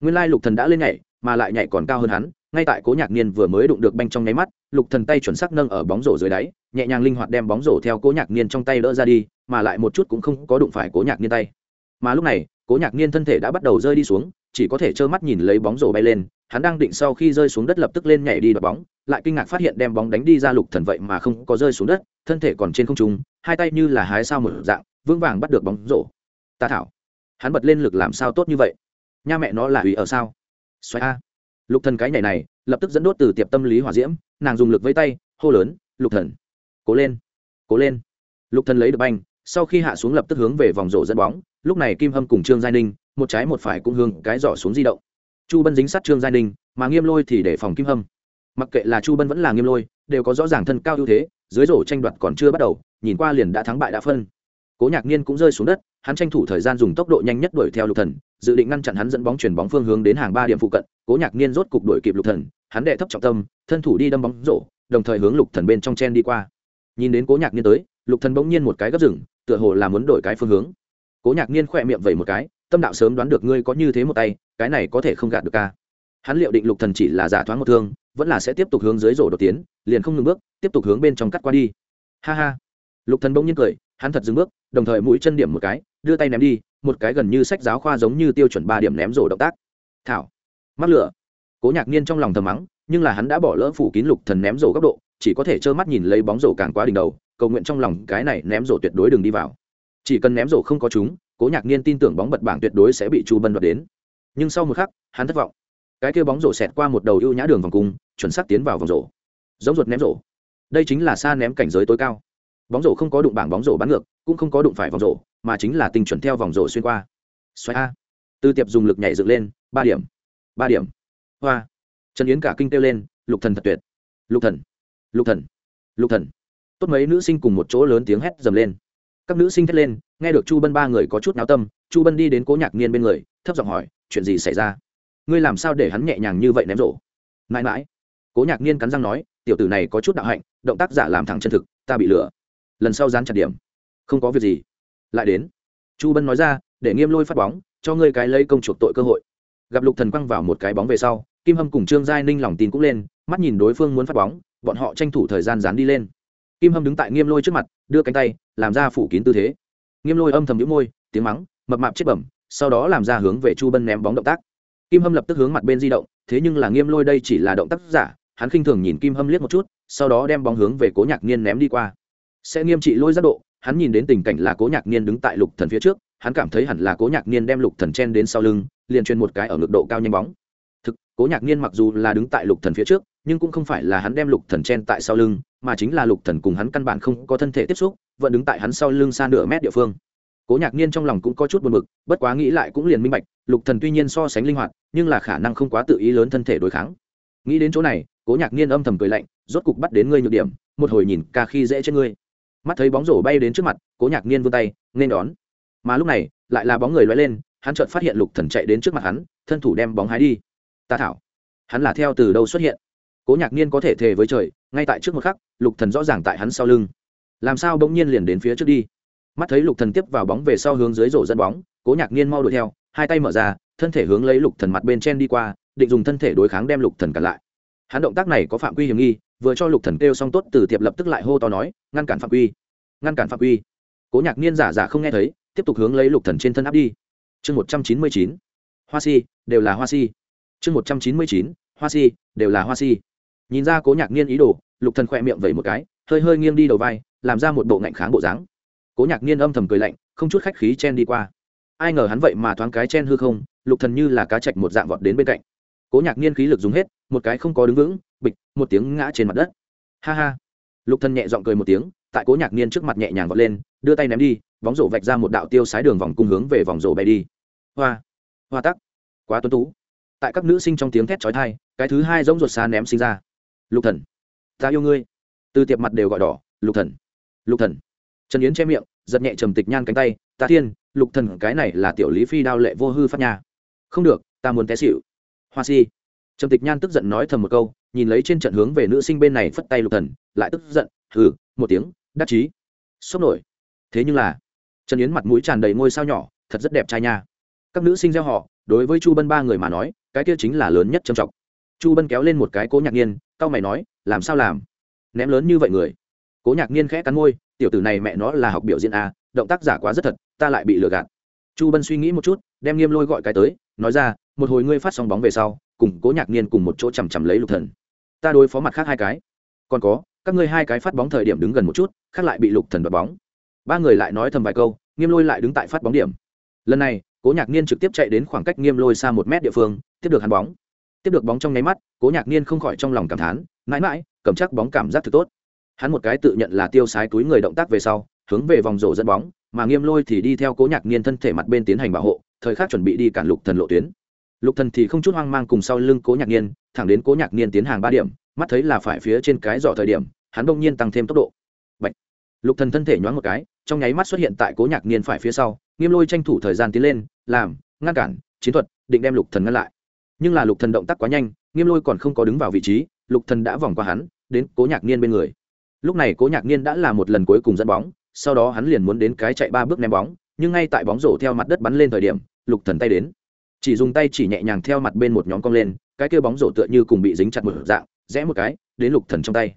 Nguyên lai lục thần đã lên nhảy, mà lại nhảy còn cao hơn hắn, ngay tại cố nhạc niên vừa mới đụng được banh trong nháy mắt, lục thần tay chuẩn xác nâng ở bóng rổ dưới đáy, nhẹ nhàng linh hoạt đem bóng rổ theo cố nhạc niên trong tay đỡ ra đi, mà lại một chút cũng không có đụng phải cố nhạc niên tay. Mà lúc này cố nhạc niên thân thể đã bắt đầu rơi đi xuống, chỉ có thể trơ mắt nhìn lấy bóng rổ bay lên, hắn đang định sau khi rơi xuống đất lập tức lên nhảy đi đoạt bóng, lại kinh ngạc phát hiện đem bóng đánh đi ra lục thần vậy mà không có rơi xuống đất, thân thể còn trên không trung, hai tay như là hái sao một dạng, vững vàng bắt được bóng rổ. Ta thảo. Hắn bật lên lực làm sao tốt như vậy? Nha mẹ nó là ủy ở sao? Xoáy a. Lục thần cái nhảy này, lập tức dẫn đốt từ tiệp tâm lý hỏa diễm, nàng dùng lực với tay, hô lớn, lục thần, cố lên cố lên. Lục thần lấy được banh sau khi hạ xuống lập tức hướng về vòng rổ dẫn bóng, lúc này kim hâm cùng trương giai ninh, một trái một phải cũng hướng cái giỏ xuống di động. Chu bân dính sát trương giai ninh, mà nghiêm lôi thì để phòng kim hâm. Mặc kệ là chu bân vẫn là nghiêm lôi, đều có rõ ràng thân cao ưu thế, dưới rổ tranh đoạt còn chưa bắt đầu, nhìn qua liền đã thắng bại đã phân. Cố nhạc niên cũng rơi xuống đất, hắn tranh thủ thời gian dùng tốc độ nhanh nhất đuổi theo lục thần, dự định ngăn chặn hắn dẫn bóng chuyển bóng phương hướng đến hàng ba điểm phụ cận. Cố nhạc niên rốt cục đuổi kịp lục thần, hắn đệ thấp trọng tâm, thân thủ đi đâm bóng rổ, đồng thời hướng lục thần bên trong chen đi qua. Nhìn đến cố nhạc niên tới lục thần bỗng nhiên một cái gấp rừng, tựa hồ là muốn đổi cái phương hướng. Cố nhạc niên khỏe miệng vẩy một cái, tâm đạo sớm đoán được ngươi có như thế một tay, cái này có thể không gạt được ca. Hắn liệu định lục thần chỉ là giả thoáng một thương, vẫn là sẽ tiếp tục hướng dưới rổ đột tiến, liền không ngừng bước, tiếp tục hướng bên trong cắt qua đi. Ha ha. Lục thần bỗng nhiên cười, hắn thật dừng bước, đồng thời mũi chân điểm một cái, đưa tay ném đi, một cái gần như sách giáo khoa giống như tiêu chuẩn ba điểm ném rổ động tác. Thảo. Mắc lửa. Cố nhạc niên trong lòng thầm mắng, nhưng là hắn đã bỏ lỡ phủ kín lục thần ném rổ góc độ chỉ có thể trơ mắt nhìn lấy bóng rổ càng quá đỉnh đầu, cầu nguyện trong lòng cái này ném rổ tuyệt đối đừng đi vào. Chỉ cần ném rổ không có chúng, cố nhạc niên tin tưởng bóng bật bảng tuyệt đối sẽ bị chu bân đoạt đến. Nhưng sau một khắc, hắn thất vọng. Cái kia bóng rổ xẹt qua một đầu ưu nhã đường vòng cung, chuẩn xác tiến vào vòng rổ. Giống ruột ném rổ. Đây chính là xa ném cảnh giới tối cao. Bóng rổ không có đụng bảng bóng rổ bắn ngược, cũng không có đụng phải vòng rổ, mà chính là tinh chuẩn theo vòng rổ xuyên qua. Xoay a. Tư tiệp dùng lực nhảy dựng lên, ba điểm. Ba điểm. Hoa. Trần yến cả kinh kêu lên, lục thần thật tuyệt. Lục thần lục thần lục thần. Tốt mấy nữ sinh cùng một chỗ lớn tiếng hét dầm lên. Các nữ sinh thét lên, nghe được chu bân ba người có chút náo tâm, chu bân đi đến cố nhạc niên bên người, thấp giọng hỏi, chuyện gì xảy ra? Ngươi làm sao để hắn nhẹ nhàng như vậy ném rổ? Mãi mãi, cố nhạc niên cắn răng nói, tiểu tử này có chút đạo hạnh, động tác giả làm thẳng chân thực, ta bị lừa. Lần sau dán chặt điểm. Không có việc gì. Lại đến, chu bân nói ra, để nghiêm lôi phát bóng, cho ngươi cái lấy công chuộc tội cơ hội. Gặp lục thần quăng vào một cái bóng về sau, kim hâm cùng trương giai ninh lòng tin cũng lên, mắt nhìn đối phương muốn phát bóng bọn họ tranh thủ thời gian dán đi lên. Kim hâm đứng tại nghiêm lôi trước mặt, đưa cánh tay, làm ra phủ kín tư thế. Nghiêm lôi âm thầm nhũ môi, tiếng mắng, mập mạp chết bẩm, sau đó làm ra hướng về chu bân ném bóng động tác. Kim hâm lập tức hướng mặt bên di động, thế nhưng là nghiêm lôi đây chỉ là động tác giả, hắn khinh thường nhìn kim hâm liếc một chút, sau đó đem bóng hướng về cố nhạc niên ném đi qua. Sẽ nghiêm trị lôi giác độ, hắn nhìn đến tình cảnh là cố nhạc niên đứng tại lục thần phía trước, hắn cảm thấy hẳn là cố nhạc niên đem lục thần chen đến sau lưng, liền truyền một cái ở ngực độ cao nhanh bóng. Thực, cố nhạc niên mặc dù là đứng tại lục thần phía trước nhưng cũng không phải là hắn đem lục thần chen tại sau lưng, mà chính là lục thần cùng hắn căn bản không có thân thể tiếp xúc, vẫn đứng tại hắn sau lưng xa nửa mét địa phương. Cố nhạc niên trong lòng cũng có chút buồn bực, bất quá nghĩ lại cũng liền minh bạch, lục thần tuy nhiên so sánh linh hoạt, nhưng là khả năng không quá tự ý lớn thân thể đối kháng. Nghĩ đến chỗ này, cố nhạc niên âm thầm cười lạnh, rốt cục bắt đến ngươi nhược điểm, một hồi nhìn ca khi dễ trên ngươi. Mắt thấy bóng rổ bay đến trước mặt, cố nhạc niên vươn tay, nên đón. Mà lúc này, lại là bóng người loay lên, hắn chợt phát hiện lục thần chạy đến trước mặt hắn, thân thủ đem bóng hái đi. Ta thảo. Hắn là theo từ đâu xuất hiện? Cố nhạc niên có thể thề với trời, ngay tại trước một khắc, lục thần rõ ràng tại hắn sau lưng. Làm sao bỗng nhiên liền đến phía trước đi? Mắt thấy lục thần tiếp vào bóng về sau hướng dưới rổ dẫn bóng, cố nhạc niên mau đuổi theo, hai tay mở ra, thân thể hướng lấy lục thần mặt bên trên đi qua, định dùng thân thể đối kháng đem lục thần cản lại. Hắn động tác này có phạm quy hiểm nghi, vừa cho lục thần kêu xong tốt từ tiệp lập tức lại hô to nói, ngăn cản phạm quy, ngăn cản phạm quy. Cố nhạc niên giả giả không nghe thấy, tiếp tục hướng lấy lục thần trên thân áp đi. Chương một trăm chín mươi chín, hoa si, đều là hoa si. Chương một trăm chín mươi chín, hoa si, đều là hoa si nhìn ra cố nhạc niên ý đồ, lục thần khỏe miệng vẩy một cái, hơi hơi nghiêng đi đầu vai, làm ra một bộ ngạnh kháng bộ dáng. Cố nhạc niên âm thầm cười lạnh, không chút khách khí chen đi qua. Ai ngờ hắn vậy mà thoáng cái chen hư không, lục thần như là cá chạch một dạng vọt đến bên cạnh. Cố nhạc niên khí lực dùng hết, một cái không có đứng vững, bịch, một tiếng ngã trên mặt đất. Ha ha. Lục thần nhẹ giọng cười một tiếng, tại cố nhạc niên trước mặt nhẹ nhàng vọt lên, đưa tay ném đi, bóng rổ vạch ra một đạo tiêu sái đường vòng cung hướng về vòng rổ bay đi. Hoa hoa tắc. Quá tuấn tú. Tại các nữ sinh trong tiếng thét chói tai, cái thứ hai giống ruột xa ném sinh ra lục thần. Ta yêu ngươi. Từ tiệp mặt đều gọi đỏ, lục thần. Lục thần. Trần yến che miệng, giật nhẹ trầm tịch nhan cánh tay, ta thiên, lục thần, cái này là tiểu lý phi đao lệ vô hư phát nhà không được, ta muốn té xịu hoa si. Trầm tịch nhan tức giận nói thầm một câu, nhìn lấy trên trận hướng về nữ sinh bên này phất tay lục thần, lại tức giận, hừ, một tiếng, đắc chí. Sốc nổi. Thế nhưng là trần yến mặt mũi tràn đầy ngôi sao nhỏ, thật rất đẹp trai nha. Các nữ sinh gieo họ, đối với chu bân ba người mà nói, cái kia chính là lớn nhất trầm trọng. Chu bân kéo lên một cái cố nhạc nhiên cao mày nói làm sao làm? Ném lớn như vậy người? Cố nhạc Niên khẽ cắn môi tiểu tử này mẹ nó là học biểu diễn à, động tác giả quá rất thật ta lại bị lừa gạt. Chu bân suy nghĩ một chút đem nghiêm lôi gọi cái tới nói ra một hồi ngươi phát xong bóng về sau cùng cố nhạc niên cùng một chỗ chằm chằm lấy lục thần. Ta đối phó mặt khác hai cái. Còn có các ngươi hai cái phát bóng thời điểm đứng gần một chút khác lại bị lục thần đoạt bóng. Ba người lại nói thầm vài câu nghiêm lôi lại đứng tại phát bóng điểm. Lần này cố nhạc niên trực tiếp chạy đến khoảng cách nghiêm lôi xa một mét địa phương tiếp được hắn bóng tiếp được bóng trong nháy mắt, cố nhạc niên không khỏi trong lòng cảm thán, mãi mãi, cầm chắc bóng cảm giác thật tốt. Hắn một cái tự nhận là tiêu sái túi người động tác về sau, hướng về vòng rổ dẫn bóng, mà nghiêm lôi thì đi theo cố nhạc niên thân thể mặt bên tiến hành bảo hộ, thời khắc chuẩn bị đi cản lục thần lộ tuyến. Lục thần thì không chút hoang mang cùng sau lưng cố nhạc niên, thẳng đến cố nhạc niên tiến hàng ba điểm, mắt thấy là phải phía trên cái giỏ thời điểm, hắn đông nhiên tăng thêm tốc độ. Bạch. lục thần thân thể nhoáng một cái, trong nháy mắt xuất hiện tại cố nhạc niên phải phía sau, nghiêm lôi tranh thủ thời gian tiến lên, làm, ngăn cản, chiến thuật, định đem lục thần ngăn lại nhưng là lục thần động tác quá nhanh, nghiêm lôi còn không có đứng vào vị trí, lục thần đã vòng qua hắn, đến cố nhạc niên bên người. Lúc này cố nhạc niên đã là một lần cuối cùng dẫn bóng, sau đó hắn liền muốn đến cái chạy ba bước ném bóng, nhưng ngay tại bóng rổ theo mặt đất bắn lên thời điểm, lục thần tay đến. Chỉ dùng tay chỉ nhẹ nhàng theo mặt bên một nhóm cong lên, cái kia bóng rổ tựa như cùng bị dính chặt một dạng, rẽ một cái, đến lục thần trong tay.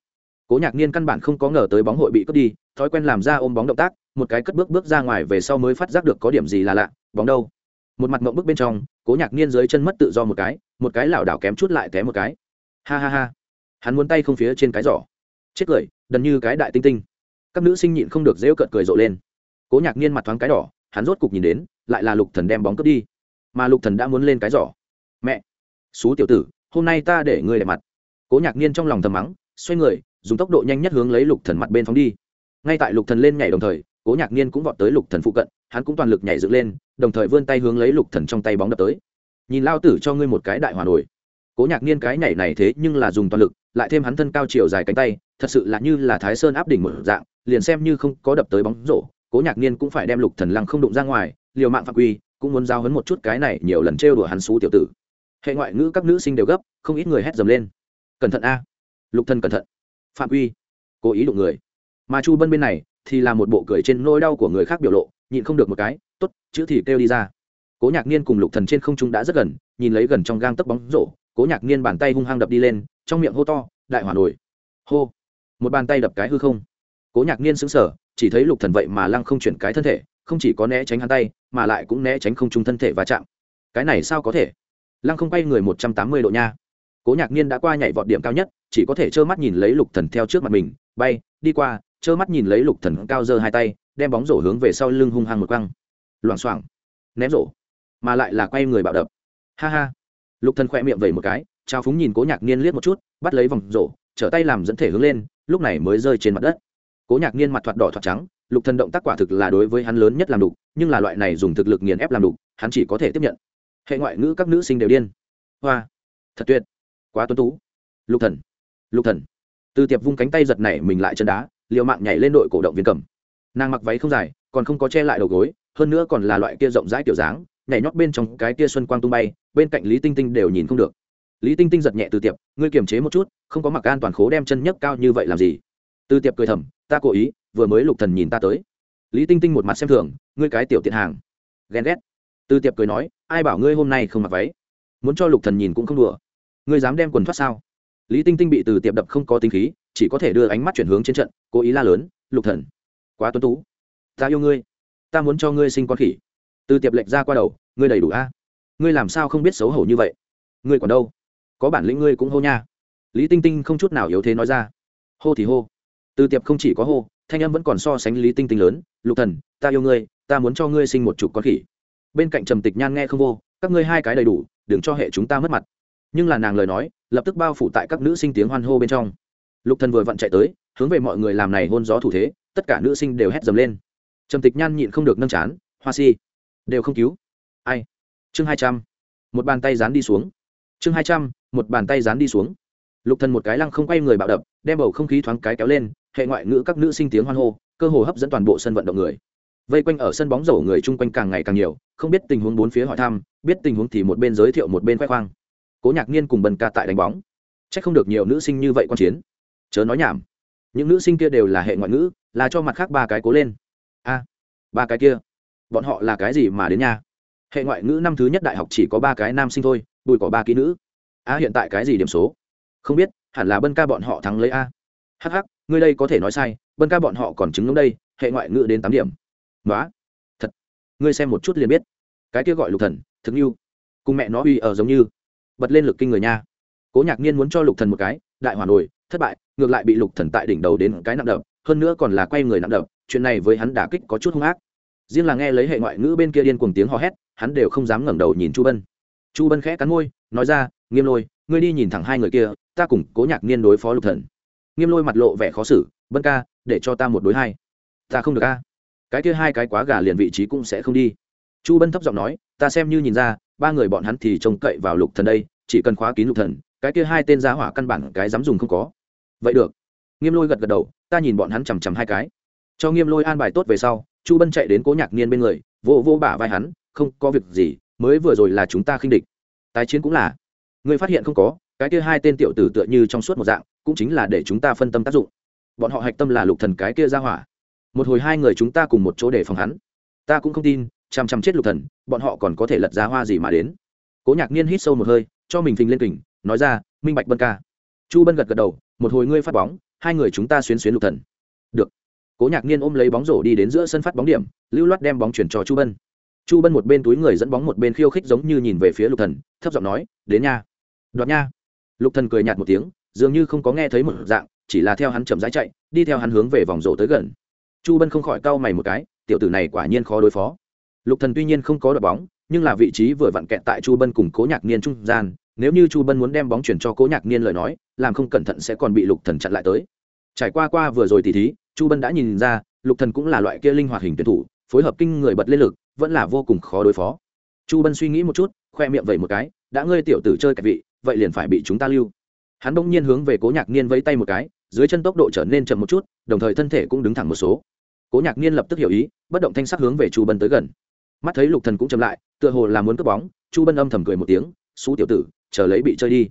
Cố nhạc niên căn bản không có ngờ tới bóng hội bị cướp đi, thói quen làm ra ôm bóng động tác, một cái cất bước bước ra ngoài về sau mới phát giác được có điểm gì là lạ, bóng đâu? Một mặt mộng bước bên trong cố nhạc niên dưới chân mất tự do một cái một cái lảo đảo kém chút lại té một cái. Ha ha ha. Hắn muốn tay không phía trên cái giỏ. Chết cười, đần như cái đại tinh tinh. Các nữ sinh nhịn không được rêu cợt cười rộ lên. Cố nhạc niên mặt thoáng cái đỏ, hắn rốt cục nhìn đến, lại là lục thần đem bóng cướp đi. Mà lục thần đã muốn lên cái giỏ. Mẹ! Xú tiểu tử, hôm nay ta để ngươi đẹp mặt. Cố nhạc niên trong lòng thầm mắng, xoay người, dùng tốc độ nhanh nhất hướng lấy lục thần mặt bên phóng đi. Ngay tại lục thần lên nhảy đồng thời cố nhạc niên cũng vọt tới lục thần phụ cận, hắn cũng toàn lực nhảy dựng lên, đồng thời vươn tay hướng lấy lục thần trong tay bóng đập tới. Nhìn lao tử cho ngươi một cái đại hòa nổi. Cố nhạc niên cái nhảy này thế nhưng là dùng toàn lực, lại thêm hắn thân cao chiều dài cánh tay, thật sự là như là thái sơn áp đỉnh một dạng, liền xem như không có đập tới bóng rổ, cố nhạc niên cũng phải đem lục thần lăng không đụng ra ngoài, liều mạng phạm quy, cũng muốn giao hấn một chút cái này nhiều lần trêu đùa hắn xú tiểu tử. Hệ ngoại ngữ các nữ sinh đều gấp, không ít người hét dầm lên. Cẩn thận a. Lục thần cẩn thận. Phạm quy. Cố ý đụng người. Mà chu bân bên này thì là một bộ cười trên nỗi đau của người khác biểu lộ, nhịn không được một cái, tốt, chữ thì kêu đi ra. Cố nhạc niên cùng lục thần trên không trung đã rất gần, nhìn lấy gần trong gang tấc bóng rổ, cố nhạc niên bàn tay hung hăng đập đi lên, trong miệng hô to, đại hỏa nổi. Hô. Một bàn tay đập cái hư không. Cố nhạc niên sững sờ, chỉ thấy lục thần vậy mà lăng không chuyển cái thân thể, không chỉ có né tránh hắn tay, mà lại cũng né tránh không trung thân thể va chạm. Cái này sao có thể? Lăng không bay người một trăm tám mươi độ nha. Cố nhạc niên đã qua nhảy vọt điểm cao nhất, chỉ có thể trơ mắt nhìn lấy lục thần theo trước mặt mình, bay, đi qua trơ mắt nhìn lấy lục thần cao giơ hai tay, đem bóng rổ hướng về sau lưng hung hăng một quăng. Loảng xoảng, ném rổ, mà lại là quay người bạo đập. Ha ha. Lục thần khỏe miệng vẩy một cái, trao phúng nhìn cố nhạc niên liếc một chút, bắt lấy vòng rổ, trở tay làm dẫn thể hướng lên, lúc này mới rơi trên mặt đất. Cố nhạc niên mặt thoạt đỏ thoạt trắng, lục thần động tác quả thực là đối với hắn lớn nhất làm đục, nhưng là loại này dùng thực lực nghiền ép làm đục, hắn chỉ có thể tiếp nhận. Hệ ngoại ngữ các nữ sinh đều điên. Hoa. Thật tuyệt. Quá tuấn tú. Lục thần. Lục thần. Từ tiệp vung cánh tay giật nảy mình lại chân đá liều mạng nhảy lên đội cổ động viên cầm. Nàng mặc váy không dài, còn không có che lại đầu gối, hơn nữa còn là loại kia rộng rãi kiểu dáng, nhảy nhót bên trong cái kia xuân quang tung bay, bên cạnh lý tinh tinh đều nhìn không được. Lý tinh tinh giật nhẹ từ tiệp, ngươi kiềm chế một chút, không có mặc an toàn khố đem chân nhấc cao như vậy làm gì? Từ tiệp cười thầm, ta cố ý, vừa mới lục thần nhìn ta tới. Lý tinh tinh một mặt xem thường, ngươi cái tiểu tiện hàng. Ghen ghét. Từ tiệp cười nói, ai bảo ngươi hôm nay không mặc váy? Muốn cho lục thần nhìn cũng không đùa. Ngươi dám đem quần thoát sao? Lý tinh tinh bị từ tiệp đập không có tinh khí chỉ có thể đưa ánh mắt chuyển hướng trên trận, cố ý la lớn, lục thần, quá tuấn tú. Ta yêu ngươi. Ta muốn cho ngươi sinh con khỉ. Từ tiệp lệnh ra qua đầu, ngươi đầy đủ a. Ngươi làm sao không biết xấu hổ như vậy? Ngươi còn đâu? Có bản lĩnh ngươi cũng hô nha. Lý tinh tinh không chút nào yếu thế nói ra. Hô thì hô. Từ tiệp không chỉ có hô, thanh âm vẫn còn so sánh lý tinh tinh lớn, lục thần, ta yêu ngươi, ta muốn cho ngươi sinh một chục con khỉ. Bên cạnh trầm tịch nhan nghe không vô các ngươi hai cái đầy đủ, đừng cho hệ chúng ta mất mặt. Nhưng là nàng lời nói, lập tức bao phủ tại các nữ sinh tiếng hoan hô bên trong lục thần vừa vặn chạy tới, hướng về mọi người làm này hôn gió thủ thế, tất cả nữ sinh đều hét dầm lên. Trầm tịch nhan nhịn không được nâng chán, hoa si, đều không cứu. Ai? Chương hai trăm. Một bàn tay dán đi xuống. Chương hai trăm, một bàn tay dán đi xuống. Lục thần một cái lăng không quay người bạo đập, đem bầu không khí thoáng cái kéo lên, hệ ngoại ngữ các nữ sinh tiếng hoan hô, cơ hồ hấp dẫn toàn bộ sân vận động người. Vây quanh ở sân bóng rổ người chung quanh càng ngày càng nhiều, không biết tình huống bốn phía hỏi thăm, biết tình huống thì một bên giới thiệu một bên khoe khoang. Cố nhạc niên cùng bần ca tại đánh bóng. C h ắ c không được nhiều nữ sinh như vậy quan chiến chớ nói nhảm. Những nữ sinh kia đều là hệ ngoại ngữ, là cho mặt khác ba cái cố lên. A, ba cái kia, bọn họ là cái gì mà đến nhà? hệ ngoại ngữ năm thứ nhất đại học chỉ có ba cái nam sinh thôi, bùi có ba kỹ nữ. A, hiện tại cái gì điểm số? Không biết, hẳn là bân ca bọn họ thắng lấy a. Hh ngươi đây có thể nói sai, bân ca bọn họ còn chứng ngưỡng đây, hệ ngoại ngữ đến tám điểm. Nói thật, ngươi xem một chút liền biết. Cái kia gọi lục thần, thực như, cùng mẹ nó uy ở giống như. Bật lên lực kinh người nha. Cố nhạc niên muốn cho lục thần một cái đại hoàn nổi, thất bại, ngược lại bị lục thần tại đỉnh đầu đến cái nặng đập, hơn nữa còn là quay người nặng đập, chuyện này với hắn đả kích có chút hung ác. Riêng là nghe lấy hệ ngoại ngữ bên kia điên cuồng tiếng hò hét, hắn đều không dám ngẩng đầu nhìn chu bân. Chu bân khẽ cắn môi, nói ra, nghiêm lôi, ngươi đi nhìn thẳng hai người kia, ta cùng cố nhạc niên đối phó lục thần. Nghiêm lôi mặt lộ vẻ khó xử, bân ca, để cho ta một đối hai. Ta không được ca cái kia hai cái quá gà liền vị trí cũng sẽ không đi. Chu bân thấp giọng nói, ta xem như nhìn ra, ba người bọn hắn thì trông cậy vào lục thần đây, chỉ cần khóa kín lục thần cái kia hai tên giá hỏa căn bản cái dám dùng không có. Vậy được. Nghiêm lôi gật gật đầu, ta nhìn bọn hắn chằm chằm hai cái. Cho nghiêm lôi an bài tốt về sau, chu bân chạy đến cố nhạc niên bên người vô vô bả vai hắn, không có việc gì, mới vừa rồi là chúng ta khinh địch. Tái chiến cũng là. Người phát hiện không có, cái kia hai tên tiểu tử tựa như trong suốt một dạng, cũng chính là để chúng ta phân tâm tác dụng. Bọn họ hạch tâm là lục thần cái kia ra hỏa. Một hồi hai người chúng ta cùng một chỗ để phòng hắn. Ta cũng không tin, chằm chằm chết lục thần, bọn họ còn có thể lật ra hoa gì mà đến. Cố nhạc niên hít sâu một hơi, cho mình phình lên kình nói ra, minh bạch bân ca. Chu bân gật gật đầu, một hồi ngươi phát bóng, hai người chúng ta xuyến xuyến lục thần. Được. Cố nhạc niên ôm lấy bóng rổ đi đến giữa sân phát bóng điểm, lưu loát đem bóng chuyển cho chu bân. Chu bân một bên túi người dẫn bóng một bên khiêu khích giống như nhìn về phía lục thần, thấp giọng nói, đến nha. Đoạt nha. Lục thần cười nhạt một tiếng, dường như không có nghe thấy một dạng, chỉ là theo hắn chậm rãi chạy, đi theo hắn hướng về vòng rổ tới gần. Chu bân không khỏi cau mày một cái, tiểu tử này quả nhiên khó đối phó. Lục thần tuy nhiên không có đội bóng, nhưng là vị trí vừa vặn kẹt tại chu bân cùng cố nhạc niên trung gian nếu như chu bân muốn đem bóng chuyển cho cố nhạc niên lời nói, làm không cẩn thận sẽ còn bị lục thần chặn lại tới. Trải qua qua vừa rồi tỉ thí, chu bân đã nhìn ra, lục thần cũng là loại kia linh hoạt hình tuyển thủ, phối hợp kinh người bật lên lực, vẫn là vô cùng khó đối phó. Chu bân suy nghĩ một chút, khoe miệng vậy một cái, đã ngươi tiểu tử chơi cạch vị, vậy liền phải bị chúng ta lưu. Hắn bỗng nhiên hướng về cố nhạc niên vẫy tay một cái, dưới chân tốc độ trở nên chậm một chút, đồng thời thân thể cũng đứng thẳng một số. Cố nhạc niên lập tức hiểu ý, bất động thanh sắc hướng về chu bân tới gần. Mắt thấy lục thần cũng chậm lại, tựa hồ là muốn cướp bóng, chu bân âm thầm cười một tiếng, xú tiểu tử chờ lấy bị chơi đi.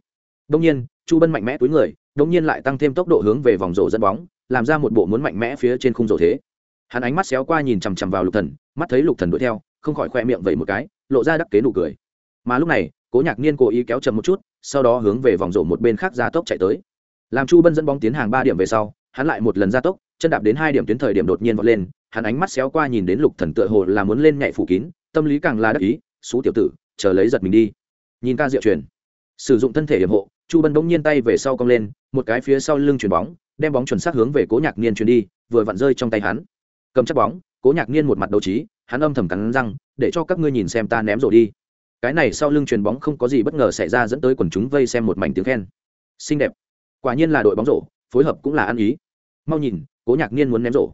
Đông nhiên, chu bân mạnh mẽ túi người đông nhiên lại tăng thêm tốc độ hướng về vòng rổ dẫn bóng, làm ra một bộ muốn mạnh mẽ phía trên khung rổ thế. Hắn ánh mắt xéo qua nhìn chằm chằm vào lục thần, mắt thấy lục thần đuổi theo, không khỏi khoe miệng vậy một cái, lộ ra đắc kế nụ cười. Mà lúc này, cố nhạc niên cố ý kéo chậm một chút, sau đó hướng về vòng rổ một bên khác ra tốc chạy tới. Làm chu bân dẫn bóng tiến hàng ba điểm về sau, hắn lại một lần ra tốc, chân đạp đến hai điểm tuyến thời điểm đột nhiên vọt lên, hắn ánh mắt xéo qua nhìn đến lục thần tựa hồ là muốn lên nhảy phủ kín, tâm lý càng là đắc ý, xú tiểu tử, chờ lấy giật mình đi. Nhìn ca diệu truyền sử dụng thân thể hiểm hộ, chu bân bỗng nhiên tay về sau cong lên, một cái phía sau lưng chuyền bóng, đem bóng chuẩn xác hướng về cố nhạc niên chuyền đi, vừa vặn rơi trong tay hắn. Cầm chắc bóng, cố nhạc niên một mặt đấu trí, hắn âm thầm cắn răng, để cho các ngươi nhìn xem ta ném rổ đi. Cái này sau lưng chuyền bóng không có gì bất ngờ xảy ra dẫn tới quần chúng vây xem một mảnh tiếng khen. Xinh đẹp. Quả nhiên là đội bóng rổ, phối hợp cũng là ăn ý. Mau nhìn, cố nhạc niên muốn ném rổ.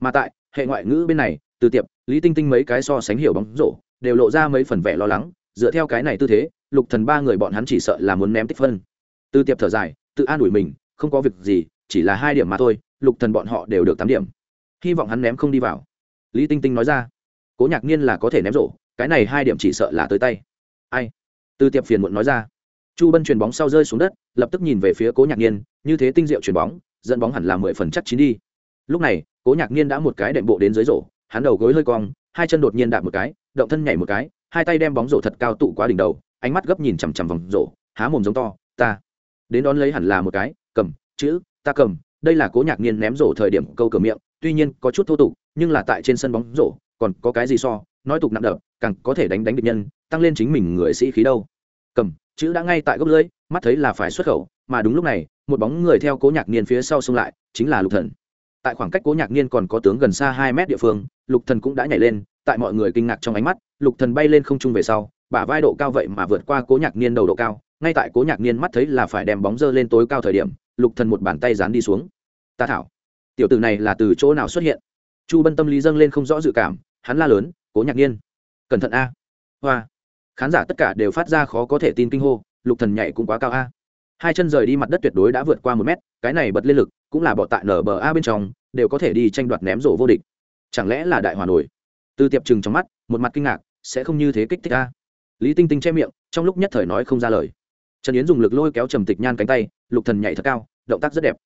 Mà tại, hệ ngoại ngữ bên này, từ tiệp, lý tinh tinh mấy cái so sánh hiểu bóng rổ, đều lộ ra mấy phần vẻ lo lắng, dựa theo cái này tư thế lục thần ba người bọn hắn chỉ sợ là muốn ném tích phân. Từ tiệp thở dài, tự an ủi mình, không có việc gì, chỉ là hai điểm mà thôi, lục thần bọn họ đều được tám điểm. Hy vọng hắn ném không đi vào. Lý tinh tinh nói ra, cố nhạc niên là có thể ném rổ, cái này hai điểm chỉ sợ là tới tay. Ai? Từ tiệp phiền muộn nói ra. Chu bân chuyền bóng sau rơi xuống đất, lập tức nhìn về phía cố nhạc niên như thế tinh diệu chuyền bóng, dẫn bóng hẳn là mười phần chắc chín đi. Lúc này, cố nhạc niên đã một cái đệm bộ đến dưới rổ, hắn đầu gối hơi cong, hai chân đột nhiên đạp một cái, động thân nhảy một cái, hai tay đem bóng rổ thật cao tụ quá đỉnh đầu ánh mắt gấp nhìn chằm chằm vòng rổ há mồm giống to, ta, đến đón lấy hẳn là một cái, cầm, chữ, ta cầm. Đây là cố nhạc niên ném rổ thời điểm câu cửa miệng, tuy nhiên có chút thô tục, nhưng là tại trên sân bóng rổ, còn có cái gì so, nói tục nặng đập, càng có thể đánh đánh địch nhân, tăng lên chính mình người sĩ khí đâu. Cầm, chữ đã ngay tại gốc lưỡi mắt thấy là phải xuất khẩu, mà đúng lúc này, một bóng người theo cố nhạc niên phía sau xông lại, chính là lục thần. Tại khoảng cách cố nhạc niên còn có tướng gần xa hai mét địa phương, lục thần cũng đã nhảy lên tại mọi người kinh ngạc trong ánh mắt, lục thần bay lên không trung về sau, bả vai độ cao vậy mà vượt qua cố nhạc niên đầu độ cao, ngay tại cố nhạc niên mắt thấy là phải đem bóng dơ lên tối cao thời điểm, lục thần một bàn tay dán đi xuống. Ta thảo, tiểu tử này là từ chỗ nào xuất hiện? Chu bân tâm lý dâng lên không rõ dự cảm, hắn la lớn, cố nhạc niên, cẩn thận a. Hoa, khán giả tất cả đều phát ra khó có thể tin kinh hô, lục thần nhảy cũng quá cao a. Hai chân rời đi mặt đất tuyệt đối đã vượt qua một mét, cái này bật lên lực, cũng là bọ tại nở bờ a bên trong, đều có thể đi tranh đoạt ném rổ vô địch. Chẳng lẽ là đại hòa nổi? Từ tiệp trừng trong mắt, một mặt kinh ngạc, sẽ không như thế kích thích a lý tinh tinh che miệng, trong lúc nhất thời nói không ra lời. Trần yến dùng lực lôi kéo trầm tịch nhan cánh tay, lục thần nhảy thật cao, động tác rất đẹp.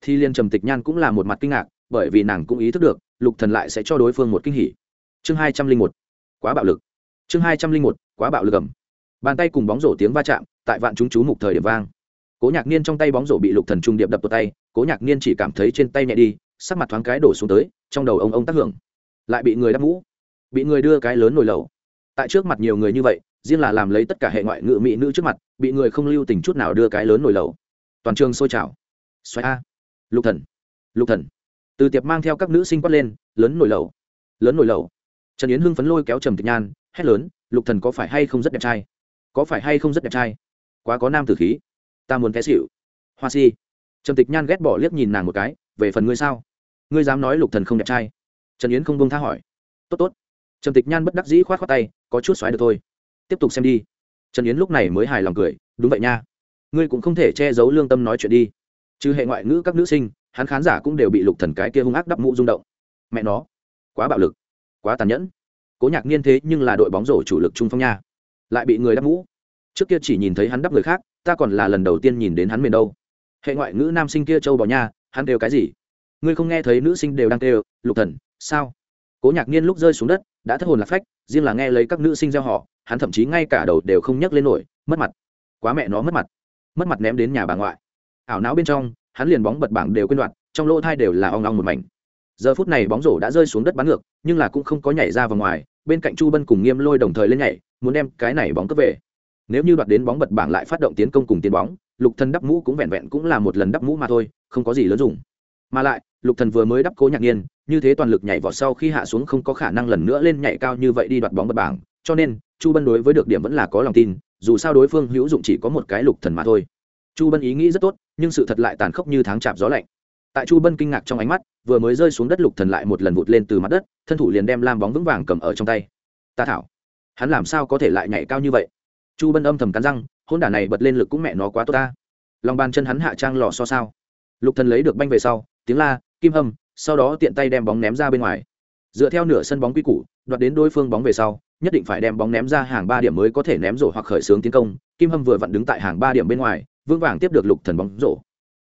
Thi liên trầm tịch nhan cũng là một mặt kinh ngạc, bởi vì nàng cũng ý thức được, lục thần lại sẽ cho đối phương một kinh hỉ. Chương hai trăm linh một, quá bạo lực. Chương hai trăm linh một, quá bạo lực ẩm bàn tay cùng bóng rổ tiếng va chạm, tại vạn chúng chú mục thời điểm vang. Cố nhạc niên trong tay bóng rổ bị lục thần trung điệp đập vào tay, cố nhạc niên chỉ cảm thấy trên tay nhẹ đi, sắc mặt thoáng cái đổ xuống tới, trong đầu ông ông tác hưởng. Lại bị người đắp mũ bị người đưa cái lớn nổi lầu tại trước mặt nhiều người như vậy, riêng là làm lấy tất cả hệ ngoại ngữ mỹ nữ trước mặt, bị người không lưu tình chút nào đưa cái lớn nổi lầu toàn trường sôi trào. Xoáy a. Lục thần. Lục thần. Từ tiệp mang theo các nữ sinh quát lên, lớn nổi lầu lớn nổi lầu trần yến hưng phấn lôi kéo trầm tịch nhan, hét lớn, lục thần có phải hay không rất đẹp trai? Có phải hay không rất đẹp trai? Quá có nam tử khí. Ta muốn té xỉu. Hoa si. Trầm tịch nhan ghét bỏ liếc nhìn nàng một cái, về phần ngươi sao? Ngươi dám nói lục thần không đẹp trai? Trần yến không bông tha hỏi. Tốt tốt trầm tịch nhan bất đắc dĩ khoát khoát tay, có chút xoáy được thôi. Tiếp tục xem đi. Trần yến lúc này mới hài lòng cười, đúng vậy nha. Ngươi cũng không thể che giấu lương tâm nói chuyện đi. Trừ hệ ngoại ngữ các nữ sinh, hắn khán giả cũng đều bị lục thần cái kia hung ác đắp mũ rung động. Mẹ nó, quá bạo lực, quá tàn nhẫn. Cố nhạc niên thế nhưng là đội bóng rổ chủ lực trung phong nha. Lại bị người đắp mũ. Trước kia chỉ nhìn thấy hắn đắp người khác, ta còn là lần đầu tiên nhìn đến hắn miền đâu. Hệ ngoại ngữ nam sinh kia châu bò nha, hắn kêu cái gì? Ngươi không nghe thấy nữ sinh đều đang kêu, lục thần, sao? Cố nhạc niên lúc rơi xuống đất đã thất hồn lạc phách riêng là nghe lấy các nữ sinh gieo họ hắn thậm chí ngay cả đầu đều không nhấc lên nổi mất mặt. Quá mẹ nó mất mặt. Mất mặt ném đến nhà bà ngoại. Ảo não bên trong hắn liền bóng bật bảng đều quên đoạt, trong lỗ thai đều là ong ong một mảnh. Giờ phút này bóng rổ đã rơi xuống đất bắn ngược nhưng là cũng không có nhảy ra vào ngoài bên cạnh chu bân cùng nghiêm lôi đồng thời lên nhảy muốn đem cái này bóng cướp về. Nếu như đoạt đến bóng bật bảng lại phát động tiến công cùng tiến bóng lục thần đắp mũ cũng vẹn vẹn cũng là một lần đắp mũ mà thôi không có gì lớn dùng. Mà lại lục thần vừa mới đắp cố nhạc nhiên như thế toàn lực nhảy vọt sau khi hạ xuống không có khả năng lần nữa lên nhảy cao như vậy đi đoạt bóng bật bảng, cho nên, chu bân đối với được điểm vẫn là có lòng tin, dù sao đối phương hữu dụng chỉ có một cái lục thần mà thôi. Chu bân ý nghĩ rất tốt, nhưng sự thật lại tàn khốc như tháng chạp gió lạnh. Tại chu bân kinh ngạc trong ánh mắt, vừa mới rơi xuống đất lục thần lại một lần vụt lên từ mặt đất, thân thủ liền đem lam bóng vững vàng cầm ở trong tay. Ta thảo, hắn làm sao có thể lại nhảy cao như vậy? Chu bân âm thầm cắn răng hôn đả này bật lên lực cũng mẹ nó quá tốt ta. Lòng bàn chân hắn hạ trang lò so sao? Lục thần lấy được banh về sau, tiếng la, kim hâm sau đó tiện tay đem bóng ném ra bên ngoài. Dựa theo nửa sân bóng quy củ, đoạt đến đối phương bóng về sau, nhất định phải đem bóng ném ra hàng ba điểm mới có thể ném rổ hoặc khởi xướng tiến công. Kim hâm vừa vặn đứng tại hàng ba điểm bên ngoài, vững vàng tiếp được lục thần bóng rổ.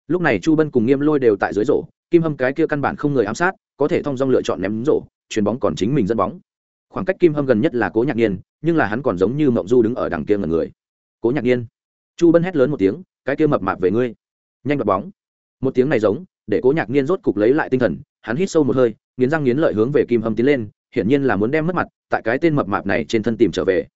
Lúc này chu bân cùng nghiêm lôi đều tại dưới rổ, kim hâm cái kia căn bản không người ám sát, có thể thông dong lựa chọn ném rổ, chuyền bóng còn chính mình dẫn bóng. Khoảng cách kim hâm gần nhất là cố nhạc nhiên, nhưng là hắn còn giống như mộng du đứng ở đằng kia ngần người. Cố nhạc nhiên. Chu bân hét lớn một tiếng, cái kia mập mạp về ngươi. Nhanh đoạt bóng. Một tiếng này giống để cố nhạc niên rốt cục lấy lại tinh thần, hắn hít sâu một hơi, nghiến răng nghiến lợi hướng về kim hâm tiến lên, hiển nhiên là muốn đem mất mặt, tại cái tên mập mạp này trên thân tìm trở về.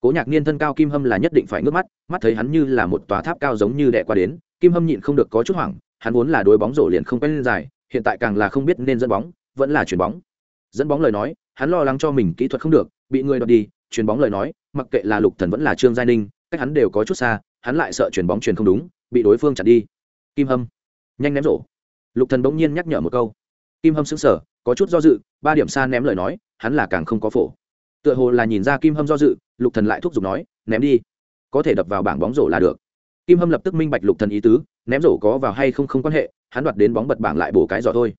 Cố nhạc niên thân cao kim hâm là nhất định phải ngước mắt mắt thấy hắn như là một tòa tháp cao giống như đẻ qua đến, kim hâm nhịn không được có chút hoảng, hắn vốn là đối bóng rổ liền không quen lên dài, hiện tại càng là không biết nên dẫn bóng, vẫn là chuyền bóng. Dẫn bóng lời nói, hắn lo lắng cho mình kỹ thuật không được, bị người đoạt đi, chuyền bóng lời nói, mặc kệ là lục thần vẫn là trương giai ninh, cách hắn đều có chút xa, hắn lại sợ chuyền bóng chuyền không đúng, bị đối phương chặn đi. Kim hâm, nhanh ném rổ lục thần bỗng nhiên nhắc nhở một câu. Kim hâm sững sờ, có chút do dự, ba điểm xa ném lời nói, hắn là càng không có phổ. Tựa hồ là nhìn ra kim hâm do dự, lục thần lại thúc giục nói, ném đi. Có thể đập vào bảng bóng rổ là được. Kim hâm lập tức minh bạch lục thần ý tứ, ném rổ có vào hay không không quan hệ, hắn đoạt đến bóng bật bảng lại bổ cái giỏ thôi.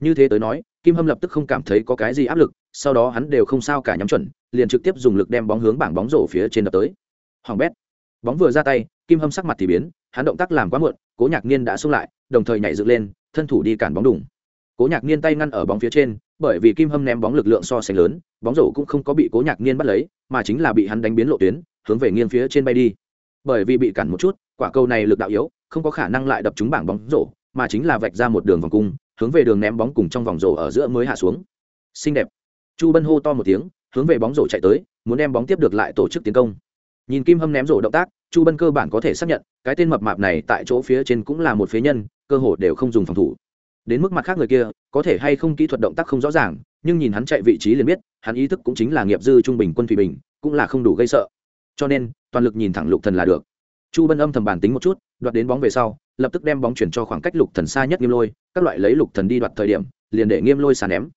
Như thế tới nói, kim hâm lập tức không cảm thấy có cái gì áp lực, sau đó hắn đều không sao cả nhắm chuẩn, liền trực tiếp dùng lực đem bóng hướng bảng bóng rổ phía trên đập tới. Hoàng bét. Bóng vừa ra tay, kim hâm sắc mặt thì biến, hắn động tác làm quá muộn, cố nhạc niên đã xông lại đồng thời nhảy dựng lên, thân thủ đi cản bóng đủng cố nhạc niên tay ngăn ở bóng phía trên, bởi vì kim hâm ném bóng lực lượng so sánh lớn, bóng rổ cũng không có bị cố nhạc niên bắt lấy, mà chính là bị hắn đánh biến lộ tuyến, hướng về nghiêng phía trên bay đi. Bởi vì bị cản một chút, quả cầu này lực đạo yếu, không có khả năng lại đập trúng bảng bóng rổ, mà chính là vạch ra một đường vòng cung, hướng về đường ném bóng cùng trong vòng rổ ở giữa mới hạ xuống. Xinh đẹp. Chu bân hô to một tiếng, hướng về bóng rổ chạy tới, muốn đem bóng tiếp được lại tổ chức tiến công nhìn kim hâm ném rổ động tác, chu bân cơ bản có thể xác nhận, cái tên mập mạp này tại chỗ phía trên cũng là một phế nhân, cơ hội đều không dùng phòng thủ. Đến mức mặt khác người kia, có thể hay không kỹ thuật động tác không rõ ràng, nhưng nhìn hắn chạy vị trí liền biết, hắn ý thức cũng chính là nghiệp dư trung bình quân thủy bình, cũng là không đủ gây sợ. Cho nên, toàn lực nhìn thẳng lục thần là được. Chu bân âm thầm bản tính một chút, đoạt đến bóng về sau, lập tức đem bóng chuyển cho khoảng cách lục thần xa nhất nghiêm lôi, các loại lấy lục thần đi đoạt thời điểm, liền để nghiêm lôi xà ném.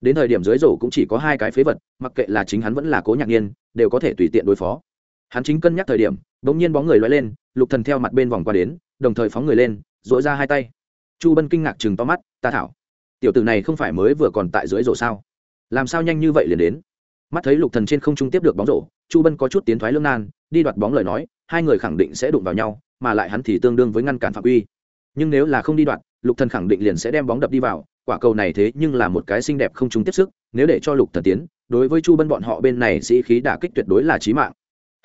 Đến thời điểm dưới rổ cũng chỉ có hai cái phế vật, mặc kệ là chính hắn vẫn là cố nhạc nhiên đều có thể tùy tiện đối phó hắn chính cân nhắc thời điểm, bỗng nhiên bóng người loay lên, lục thần theo mặt bên vòng qua đến, đồng thời phóng người lên dội ra hai tay. Chu bân kinh ngạc chừng to mắt, ta thảo, tiểu tử này không phải mới vừa còn tại dưới rổ sao? Làm sao nhanh như vậy liền đến? Mắt thấy lục thần trên không trung tiếp được bóng rổ, chu bân có chút tiến thoái lương nan, đi đoạt bóng lời nói, hai người khẳng định sẽ đụng vào nhau, mà lại hắn thì tương đương với ngăn cản phạm uy. Nhưng nếu là không đi đoạt, lục thần khẳng định liền sẽ đem bóng đập đi vào, quả cầu này thế nhưng là một cái xinh đẹp không trúng tiếp sức, nếu để cho lục thần tiến, đối với chu bân bọn họ bên này sĩ khí đả kích tuyệt đối là chí mạng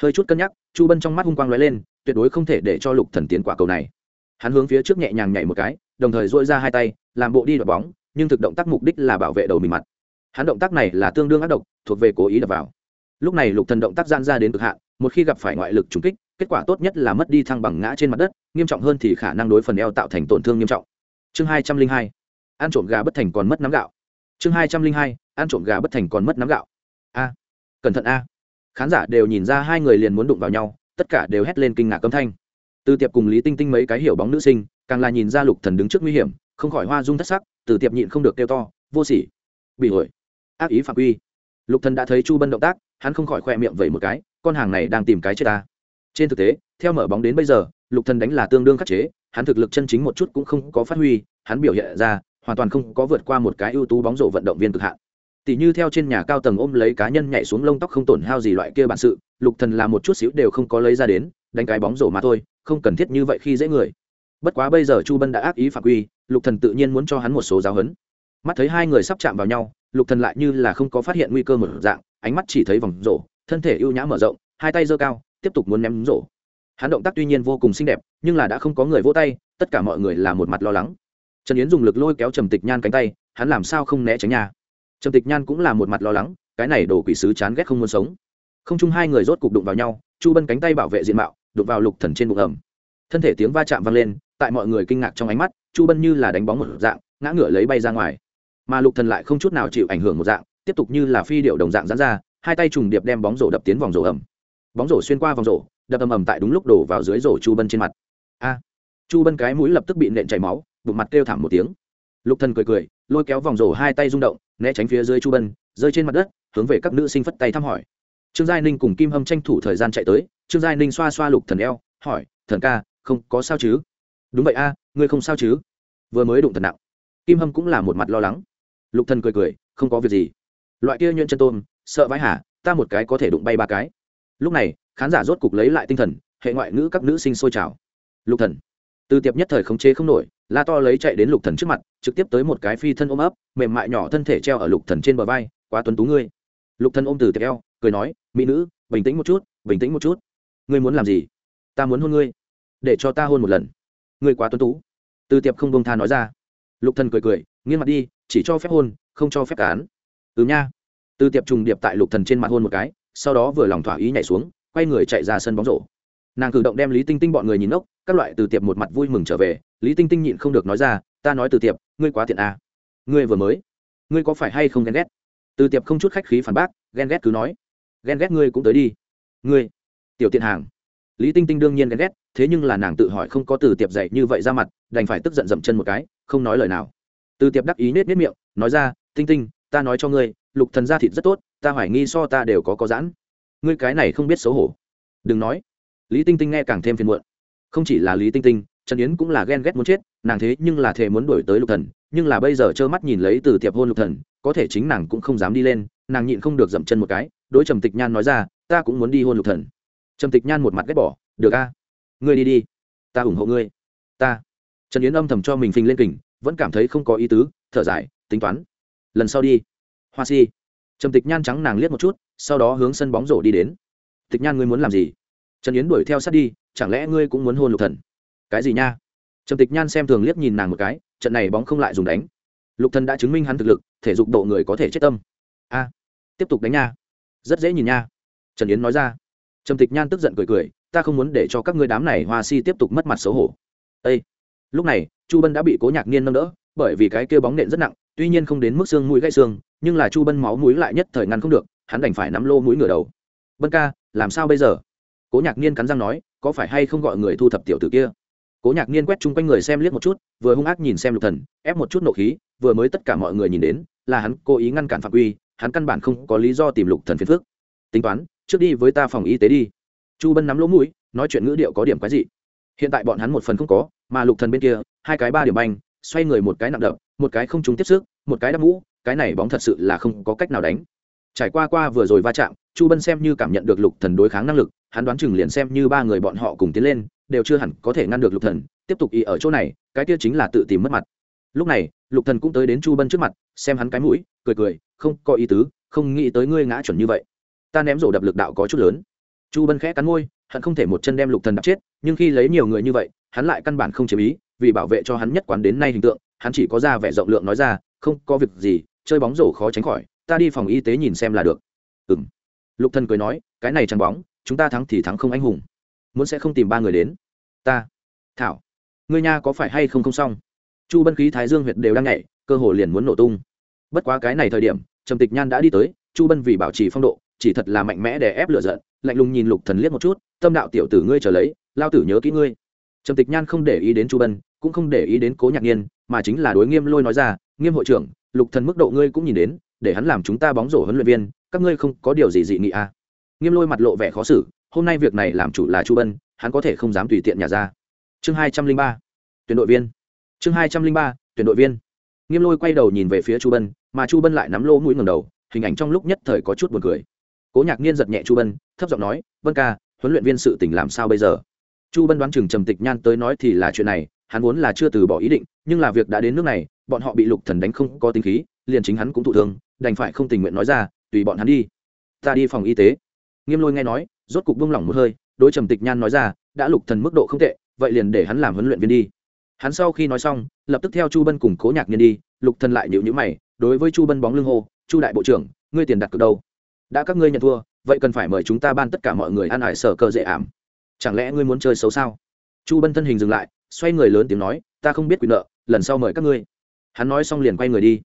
hơi chút cân nhắc, chu bân trong mắt hung quang lóe lên, tuyệt đối không thể để cho lục thần tiến quả cầu này. Hắn hướng phía trước nhẹ nhàng nhảy một cái, đồng thời duỗi ra hai tay, làm bộ đi đập bóng, nhưng thực động tác mục đích là bảo vệ đầu mình mặt. Hắn động tác này là tương đương ác độc, thuộc về cố ý đập vào. Lúc này lục thần động tác gian ra đến cực hạn, một khi gặp phải ngoại lực trúng kích, kết quả tốt nhất là mất đi thăng bằng ngã trên mặt đất, nghiêm trọng hơn thì khả năng đối phần eo tạo thành tổn thương nghiêm trọng. Chương hai trăm linh hai, ăn trộm gà bất thành còn mất nắm gạo. Chương hai trăm linh hai, ăn trộm gà bất thành còn mất nắm gạo. A, cẩn thận a khán giả đều nhìn ra hai người liền muốn đụng vào nhau, tất cả đều hét lên kinh ngạc âm thanh. Từ tiệp cùng lý tinh tinh mấy cái hiểu bóng nữ sinh, càng là nhìn ra lục thần đứng trước nguy hiểm, không khỏi hoa dung thất sắc, từ tiệp nhịn không được kêu to, vô sỉ, bị ổi ác ý phạm quy. Lục thần đã thấy chu bân động tác, hắn không khỏi khoe miệng vẩy một cái, con hàng này đang tìm cái chết ta. Trên thực tế, theo mở bóng đến bây giờ, lục thần đánh là tương đương khắc chế, hắn thực lực chân chính một chút cũng không có phát huy, hắn biểu hiện ra, hoàn toàn không có vượt qua một cái ưu tú bóng rổ vận động viên cực hạn tỷ như theo trên nhà cao tầng ôm lấy cá nhân nhảy xuống lông tóc không tổn hao gì loại kia bản sự, lục thần là một chút xíu đều không có lấy ra đến, đánh cái bóng rổ mà thôi, không cần thiết như vậy khi dễ người. Bất quá bây giờ chu bân đã ác ý phạm quy, lục thần tự nhiên muốn cho hắn một số giáo huấn. Mắt thấy hai người sắp chạm vào nhau, lục thần lại như là không có phát hiện nguy cơ một dạng, ánh mắt chỉ thấy vòng rổ, thân thể ưu nhã mở rộng, hai tay giơ cao, tiếp tục muốn ném rổ. Hắn động tác tuy nhiên vô cùng xinh đẹp, nhưng là đã không có người vỗ tay, tất cả mọi người là một mặt lo lắng. Trần yến dùng lực lôi kéo trầm tịch nhan cánh tay, hắn làm sao không né tránh nhà? Trầm tịch nhan cũng là một mặt lo lắng, cái này đồ quỷ sứ chán ghét không muốn sống. Không chung hai người rốt cục đụng vào nhau, chu bân cánh tay bảo vệ diện mạo, đụng vào lục thần trên bụng ẩm. Thân thể tiếng va chạm vang lên, tại mọi người kinh ngạc trong ánh mắt, chu bân như là đánh bóng một dạng, ngã ngửa lấy bay ra ngoài. Mà lục thần lại không chút nào chịu ảnh hưởng một dạng, tiếp tục như là phi điệu đồng dạng giãn ra, hai tay trùng điệp đem bóng rổ đập tiến vòng rổ ẩm. Bóng rổ xuyên qua vòng rổ, đập ầm ầm tại đúng lúc đổ vào dưới rổ chu bân trên mặt. A! Chu bân cái mũi lập tức bị nện chảy máu, bụng mặt kêu thảm một tiếng. Lục thần cười cười lôi kéo vòng rổ hai tay rung động, né tránh phía dưới chu bân, rơi trên mặt đất, hướng về các nữ sinh phất tay thăm hỏi. Trương giai ninh cùng kim hâm tranh thủ thời gian chạy tới, trương giai ninh xoa xoa lục thần eo, hỏi, thần ca, không có sao chứ? Đúng vậy a, ngươi không sao chứ? Vừa mới đụng thần nặng. Kim hâm cũng là một mặt lo lắng. Lục thần cười cười, không có việc gì. Loại kia nhuyễn chân tôm, sợ vãi hả, ta một cái có thể đụng bay ba cái. Lúc này, khán giả rốt cục lấy lại tinh thần, hệ ngoại ngữ các nữ sinh sôi trào. Lục thần từ tiệp nhất thời khống chế không nổi, la to lấy chạy đến lục thần trước mặt, trực tiếp tới một cái phi thân ôm ấp, mềm mại nhỏ thân thể treo ở lục thần trên bờ vai, quá tuấn tú ngươi. Lục thần ôm từ tiệp eo, cười nói, mỹ nữ, bình tĩnh một chút, bình tĩnh một chút. Ngươi muốn làm gì? Ta muốn hôn ngươi. Để cho ta hôn một lần. Ngươi quá tuấn tú. Từ tiệp không bông tha nói ra. Lục thần cười cười, nghiêng mặt đi, chỉ cho phép hôn, không cho phép cán ừ nha. Từ tiệp trùng điệp tại lục thần trên mặt hôn một cái, sau đó vừa lòng thỏa ý nhảy xuống, quay người chạy ra sân bóng rổ nàng cử động đem lý tinh tinh bọn người nhìn ốc các loại từ tiệp một mặt vui mừng trở về, lý tinh tinh nhịn không được nói ra, ta nói từ tiệp, ngươi quá tiện à. ngươi vừa mới, ngươi có phải hay không ghen ghét? Từ tiệp không chút khách khí phản bác, ghen ghét cứ nói. Ghen ghét ngươi cũng tới đi. Ngươi, tiểu tiện hàng. Lý tinh tinh đương nhiên ghen ghét, thế nhưng là nàng tự hỏi không có từ tiệp dạy như vậy ra mặt, đành phải tức giận dậm chân một cái, không nói lời nào. Từ tiệp đắc ý nết nết miệng, nói ra, tinh tinh, ta nói cho ngươi, lục thần gia thịt rất tốt, ta hoài nghi so ta đều có có giãn. Ngươi cái này không biết xấu hổ. Đừng nói lý tinh tinh nghe càng thêm phiền muộn. Không chỉ là lý tinh tinh, trần yến cũng là ghen ghét muốn chết, nàng thế nhưng là thề muốn đổi tới lục thần, nhưng là bây giờ trơ mắt nhìn lấy từ tiệp hôn lục thần, có thể chính nàng cũng không dám đi lên, nàng nhịn không được dậm chân một cái, đối trầm tịch nhan nói ra, ta cũng muốn đi hôn lục thần. Trầm tịch nhan một mặt ghét bỏ, được a, ngươi đi đi, ta ủng hộ ngươi. Ta. Trần yến âm thầm cho mình phình lên kình, vẫn cảm thấy không có ý tứ, thở dài, tính toán. Lần sau đi, hoa si. Trầm tịch nhan trắng nàng liếc một chút, sau đó hướng sân bóng rổ đi đến. Tịch nhan ngươi muốn làm gì? Trần yến đuổi theo sát đi, chẳng lẽ ngươi cũng muốn hôn lục thần? Cái gì nha? Trầm tịch nhan xem thường liếc nhìn nàng một cái, trận này bóng không lại dùng đánh. Lục thần đã chứng minh hắn thực lực, thể dục độ người có thể chết tâm. A, tiếp tục đánh nha. Rất dễ nhìn nha. Trần yến nói ra. Trầm tịch nhan tức giận cười cười, ta không muốn để cho các ngươi đám này hoa si tiếp tục mất mặt xấu hổ. Ê! lúc này, chu bân đã bị cố nhạc niên nâng đỡ, bởi vì cái kia bóng nện rất nặng, tuy nhiên không đến mức xương mũi gãy xương, nhưng là chu bân máu mũi lại nhất thời ngăn không được, hắn đành phải nắm lô mũi ngửa đầu. Bân ca, làm sao bây giờ? Cố nhạc niên cắn răng nói, có phải hay không gọi người thu thập tiểu tử kia? Cố nhạc niên quét chung quanh người xem liếc một chút, vừa hung ác nhìn xem lục thần, ép một chút nộ khí, vừa mới tất cả mọi người nhìn đến, là hắn cố ý ngăn cản phạm quy, hắn căn bản không có lý do tìm lục thần phiền phức. tính toán, trước đi với ta phòng y tế đi. Chu bân nắm lỗ mũi, nói chuyện ngữ điệu có điểm quái dị. Hiện tại bọn hắn một phần không có, mà lục thần bên kia, hai cái ba điểm banh, xoay người một cái nặng đập, một cái không trúng tiếp sức, một cái đắp mũ, cái này bóng thật sự là không có cách nào đánh. Trải qua qua vừa rồi va chạm, chu bân xem như cảm nhận được lục thần đối kháng năng lực hắn đoán chừng liền xem như ba người bọn họ cùng tiến lên, đều chưa hẳn có thể ngăn được lục thần, tiếp tục y ở chỗ này, cái kia chính là tự tìm mất mặt. Lúc này, lục thần cũng tới đến chu bân trước mặt, xem hắn cái mũi, cười cười, không có ý tứ, không nghĩ tới ngươi ngã chuẩn như vậy. Ta ném rổ đập lực đạo có chút lớn. Chu bân khẽ cắn môi hắn không thể một chân đem lục thần đập chết, nhưng khi lấy nhiều người như vậy, hắn lại căn bản không chế ý, vì bảo vệ cho hắn nhất quán đến nay hình tượng, hắn chỉ có ra vẻ rộng lượng nói ra, không có việc gì, chơi bóng rổ khó tránh khỏi, ta đi phòng y tế nhìn xem là được. Ừ lục thần cười nói, cái này chẳng bóng chúng ta thắng thì thắng không anh hùng. Muốn sẽ không tìm ba người đến. Ta. Thảo. Ngươi nha có phải hay không không xong? Chu bân khí, thái dương huyệt đều đang nhảy, cơ hồ liền muốn nổ tung. Bất quá cái này thời điểm, trầm tịch nhan đã đi tới, chu bân vì bảo trì phong độ, chỉ thật là mạnh mẽ để ép lửa giận, lạnh lùng nhìn lục thần liếc một chút, tâm đạo tiểu tử ngươi trở lấy, lao tử nhớ kỹ ngươi. Trầm tịch nhan không để ý đến chu bân, cũng không để ý đến cố nhạc nhiên, mà chính là đối nghiêm lôi nói ra, nghiêm hội trưởng, lục thần mức độ ngươi cũng nhìn đến, để hắn làm chúng ta bóng rổ huấn luyện viên, các ngươi không có điều gì dị nghị à nghiêm lôi mặt lộ vẻ khó xử, hôm nay việc này làm chủ là chu bân, hắn có thể không dám tùy tiện nhà ra. Chương hai trăm linh ba, tuyển đội viên. Chương hai trăm linh ba, tuyển đội viên. Nghiêm lôi quay đầu nhìn về phía chu bân, mà chu bân lại nắm lỗ mũi ngầm đầu, hình ảnh trong lúc nhất thời có chút buồn cười. Cố nhạc niên giật nhẹ chu bân, thấp giọng nói, vân ca, huấn luyện viên sự tình làm sao bây giờ? Chu bân đoán chừng trầm tịch nhan tới nói thì là chuyện này, hắn vốn là chưa từ bỏ ý định, nhưng là việc đã đến nước này, bọn họ bị lục thần đánh không có tính khí, liền chính hắn cũng thụ thương, đành phải không tình nguyện nói ra, tùy bọn hắn đi. Ta đi phòng y tế nghiêm lôi nghe nói, rốt cục buông lỏng một hơi, đối trầm tịch nhan nói ra, đã lục thần mức độ không tệ, vậy liền để hắn làm huấn luyện viên đi. Hắn sau khi nói xong, lập tức theo chu bân cùng cố nhạc nhiên đi, lục thần lại nhịu nhữ mày, đối với chu bân bóng lưng hô, chu đại bộ trưởng, ngươi tiền đặt cược đâu? Đã các ngươi nhận thua, vậy cần phải mời chúng ta ban tất cả mọi người ăn hải sở cơ dễ ảm. Chẳng lẽ ngươi muốn chơi xấu sao? Chu bân thân hình dừng lại, xoay người lớn tiếng nói, ta không biết quyền nợ, lần sau mời các ngươi. Hắn nói xong liền quay người đi.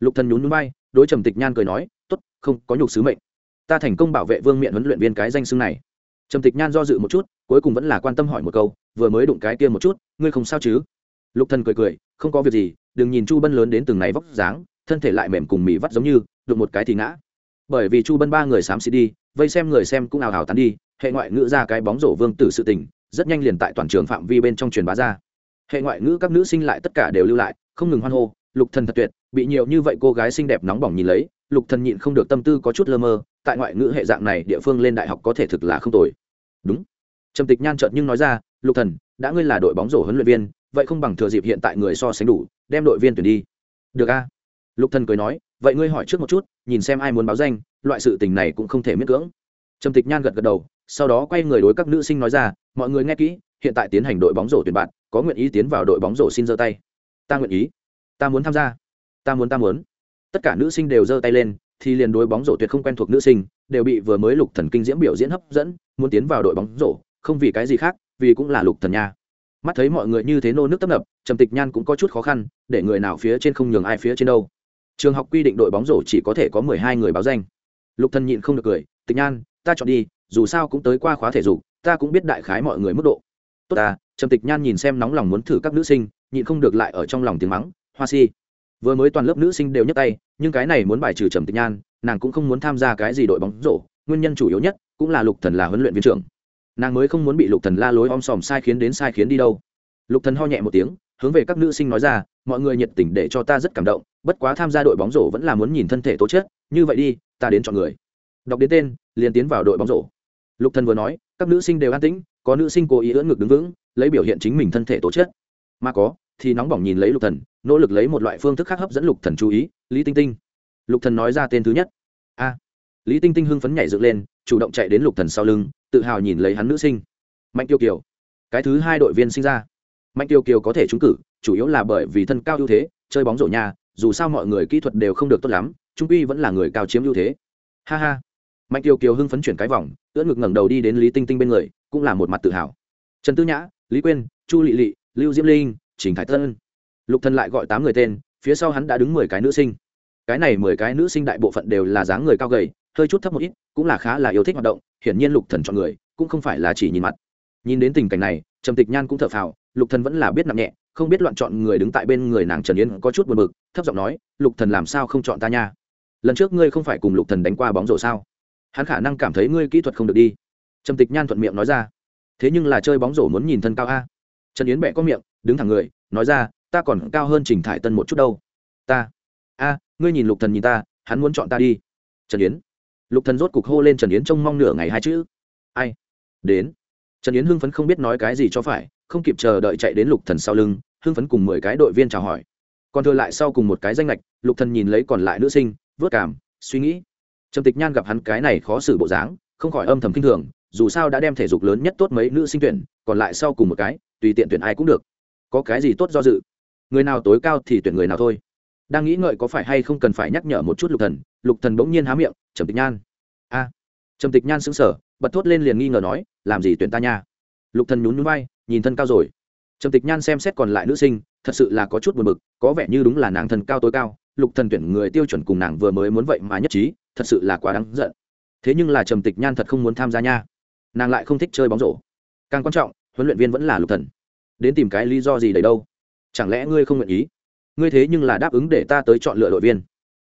Lục thần nhún nhún bay đối trầm tịch nhan cười nói, tốt, không, có nhục sứ mệnh ta thành công bảo vệ vương miện huấn luyện viên cái danh xưng này. Trầm tịch nhan do dự một chút, cuối cùng vẫn là quan tâm hỏi một câu, vừa mới đụng cái kia một chút, ngươi không sao chứ? Lục thần cười cười, không có việc gì, đừng nhìn chu bân lớn đến từng này vóc dáng, thân thể lại mềm cùng mì vắt giống như, đụng một cái thì ngã. Bởi vì chu bân ba người xám xịt đi, vây xem người xem cũng ào ào tán đi, hệ ngoại ngữ ra cái bóng rổ vương tử sự tình, rất nhanh liền tại toàn trường phạm vi bên trong truyền bá ra. Hệ ngoại ngữ các nữ sinh lại tất cả đều lưu lại, không ngừng hoan hô, lục thần thật tuyệt, bị nhiều như vậy cô gái xinh đẹp nóng bỏng nhìn lấy, lục thần nhịn không được tâm tư có chút lơ mơ tại ngoại ngữ hệ dạng này địa phương lên đại học có thể thực là không tồi. Đúng. Trầm tịch nhan chợt nhưng nói ra, lục thần, đã ngươi là đội bóng rổ huấn luyện viên, vậy không bằng thừa dịp hiện tại người so sánh đủ, đem đội viên tuyển đi. Được a. Lục thần cười nói, vậy ngươi hỏi trước một chút, nhìn xem ai muốn báo danh, loại sự tình này cũng không thể miễn cưỡng. Trầm tịch nhan gật gật đầu, sau đó quay người đối các nữ sinh nói ra, mọi người nghe kỹ, hiện tại tiến hành đội bóng rổ tuyển bạn, có nguyện ý tiến vào đội bóng rổ xin giơ tay. Ta nguyện ý. Ta muốn tham gia. Ta muốn ta muốn. Tất cả nữ sinh đều giơ tay lên thì liền đối bóng rổ tuyệt không quen thuộc nữ sinh, đều bị vừa mới lục thần kinh diễm biểu diễn hấp dẫn, muốn tiến vào đội bóng rổ, không vì cái gì khác, vì cũng là lục thần nha. Mắt thấy mọi người như thế nô nước tấp nập, trầm tịch nhan cũng có chút khó khăn, để người nào phía trên không nhường ai phía trên đâu. Trường học quy định đội bóng rổ chỉ có thể có mười hai người báo danh. Lục thần nhịn không được cười, tịch nhan, ta chọn đi, dù sao cũng tới qua khóa thể dục, ta cũng biết đại khái mọi người mức độ. Tốt ta. Trầm tịch nhan nhìn xem nóng lòng muốn thử các nữ sinh, nhịn không được lại ở trong lòng tiếng mắng, hoa si vừa mới toàn lớp nữ sinh đều nhấc tay, nhưng cái này muốn bài trừ trầm tịch nhan, nàng cũng không muốn tham gia cái gì đội bóng rổ, nguyên nhân chủ yếu nhất cũng là lục thần là huấn luyện viên trưởng. Nàng mới không muốn bị lục thần la lối om sòm sai khiến đến sai khiến đi đâu. Lục thần ho nhẹ một tiếng, hướng về các nữ sinh nói ra, mọi người nhiệt tình để cho ta rất cảm động, bất quá tham gia đội bóng rổ vẫn là muốn nhìn thân thể tố chất, như vậy đi, ta đến chọn người. Đọc đến tên, liền tiến vào đội bóng rổ. Lục thần vừa nói, các nữ sinh đều an tĩnh, có nữ sinh cố ý ưỡn ngực đứng vững, lấy biểu hiện chính mình thân thể tố chất. Mà có thì nóng bỏng nhìn lấy lục thần, nỗ lực lấy một loại phương thức khác hấp dẫn lục thần chú ý, lý tinh tinh. Lục thần nói ra tên thứ nhất. A. Lý tinh tinh hưng phấn nhảy dựng lên, chủ động chạy đến lục thần sau lưng, tự hào nhìn lấy hắn nữ sinh. Mạnh tiêu kiều. Cái thứ hai đội viên sinh ra. Mạnh tiêu kiều có thể trúng cử, chủ yếu là bởi vì thân cao ưu thế, chơi bóng rổ nhà, dù sao mọi người kỹ thuật đều không được tốt lắm, trung quy vẫn là người cao chiếm ưu thế. Ha ha. Mạnh tiêu kiều hưng phấn chuyển cái vòng, ưỡn ngực ngẩng đầu đi đến lý tinh tinh bên người, cũng là một mặt tự hào. Trần tư nhã, lý quyên, chu lị lị, lưu diễm linh trình thái tân. Lục thần lại gọi tám người tên, phía sau hắn đã đứng mười cái nữ sinh. Cái này mười cái nữ sinh đại bộ phận đều là dáng người cao gầy, hơi chút thấp một ít, cũng là khá là yêu thích hoạt động, hiển nhiên lục thần chọn người, cũng không phải là chỉ nhìn mặt. Nhìn đến tình cảnh này, trầm tịch nhan cũng thở phào, lục thần vẫn là biết nặng nhẹ, không biết loạn chọn người đứng tại bên người nàng trần yến có chút buồn bực, thấp giọng nói, lục thần làm sao không chọn ta nha? Lần trước ngươi không phải cùng lục thần đánh qua bóng rổ sao? Hắn khả năng cảm thấy ngươi kỹ thuật không được đi. Trầm tịch nhan thuận miệng nói ra, thế nhưng là chơi bóng rổ muốn nhìn thân cao a. Trần yến bẹ có miệng đứng thẳng người, nói ra, ta còn cao hơn trình thải tân một chút đâu. Ta. A, ngươi nhìn lục thần nhìn ta, hắn muốn chọn ta đi. Trần yến. Lục thần rốt cục hô lên trần yến trông mong nửa ngày hai chữ. Ai? Đến. Trần yến hưng phấn không biết nói cái gì cho phải, không kịp chờ đợi chạy đến lục thần sau lưng, hưng phấn cùng mười cái đội viên chào hỏi. Còn thừa lại sau cùng một cái danh lệch lục thần nhìn lấy còn lại nữ sinh, vớt cảm, suy nghĩ. Trầm tịch nhan gặp hắn cái này khó xử bộ dáng, không khỏi âm thầm kinh thường, dù sao đã đem thể dục lớn nhất tốt mấy nữ sinh tuyển, còn lại sau cùng một cái, tùy tiện tuyển ai cũng được có cái gì tốt do dự? Người nào tối cao thì tuyển người nào thôi. Đang nghĩ ngợi có phải hay không cần phải nhắc nhở một chút lục thần lục thần bỗng nhiên há miệng, trầm tịch nhan. A. Trầm tịch nhan sững sờ, bật thốt lên liền nghi ngờ nói, làm gì tuyển ta nha? Lục thần nhún nhún vai, nhìn thân cao rồi. Trầm tịch nhan xem xét còn lại nữ sinh, thật sự là có chút buồn bực, có vẻ như đúng là nàng thân cao tối cao, lục thần tuyển người tiêu chuẩn cùng nàng vừa mới muốn vậy mà nhất trí, thật sự là quá đáng giận. Thế nhưng là trầm tịch nhan thật không muốn tham gia nha. Nàng lại không thích chơi bóng rổ. Càng quan trọng, huấn luyện viên vẫn là lục thần đến tìm cái lý do gì đấy đâu? Chẳng lẽ ngươi không nguyện ý? Ngươi thế nhưng là đáp ứng để ta tới chọn lựa đội viên.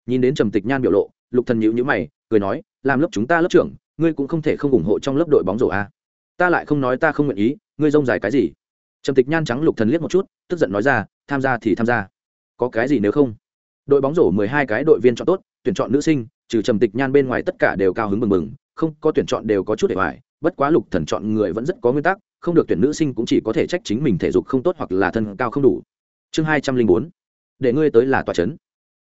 Nhìn đến trầm tịch nhan biểu lộ, lục thần nhíu nhíu mày, cười nói, làm lớp chúng ta lớp trưởng, ngươi cũng không thể không ủng hộ trong lớp đội bóng rổ a. À. ta lại không nói ta không nguyện ý, ngươi rông dài cái gì? Trầm tịch nhan trắng lục thần liếc một chút, tức giận nói ra, tham gia thì tham gia. Có cái gì nếu không? Đội bóng rổ mười hai cái đội viên chọn tốt, tuyển chọn nữ sinh, trừ trầm tịch nhan bên ngoài tất cả đều cao hứng mừng mừng, không có tuyển chọn đều có chút để hoài, bất quá lục thần chọn người vẫn rất có nguyên tắc không được tuyển nữ sinh cũng chỉ có thể trách chính mình thể dục không tốt hoặc là thân cao không đủ. Chương hai trăm linh bốn, để ngươi tới là tòa chấn.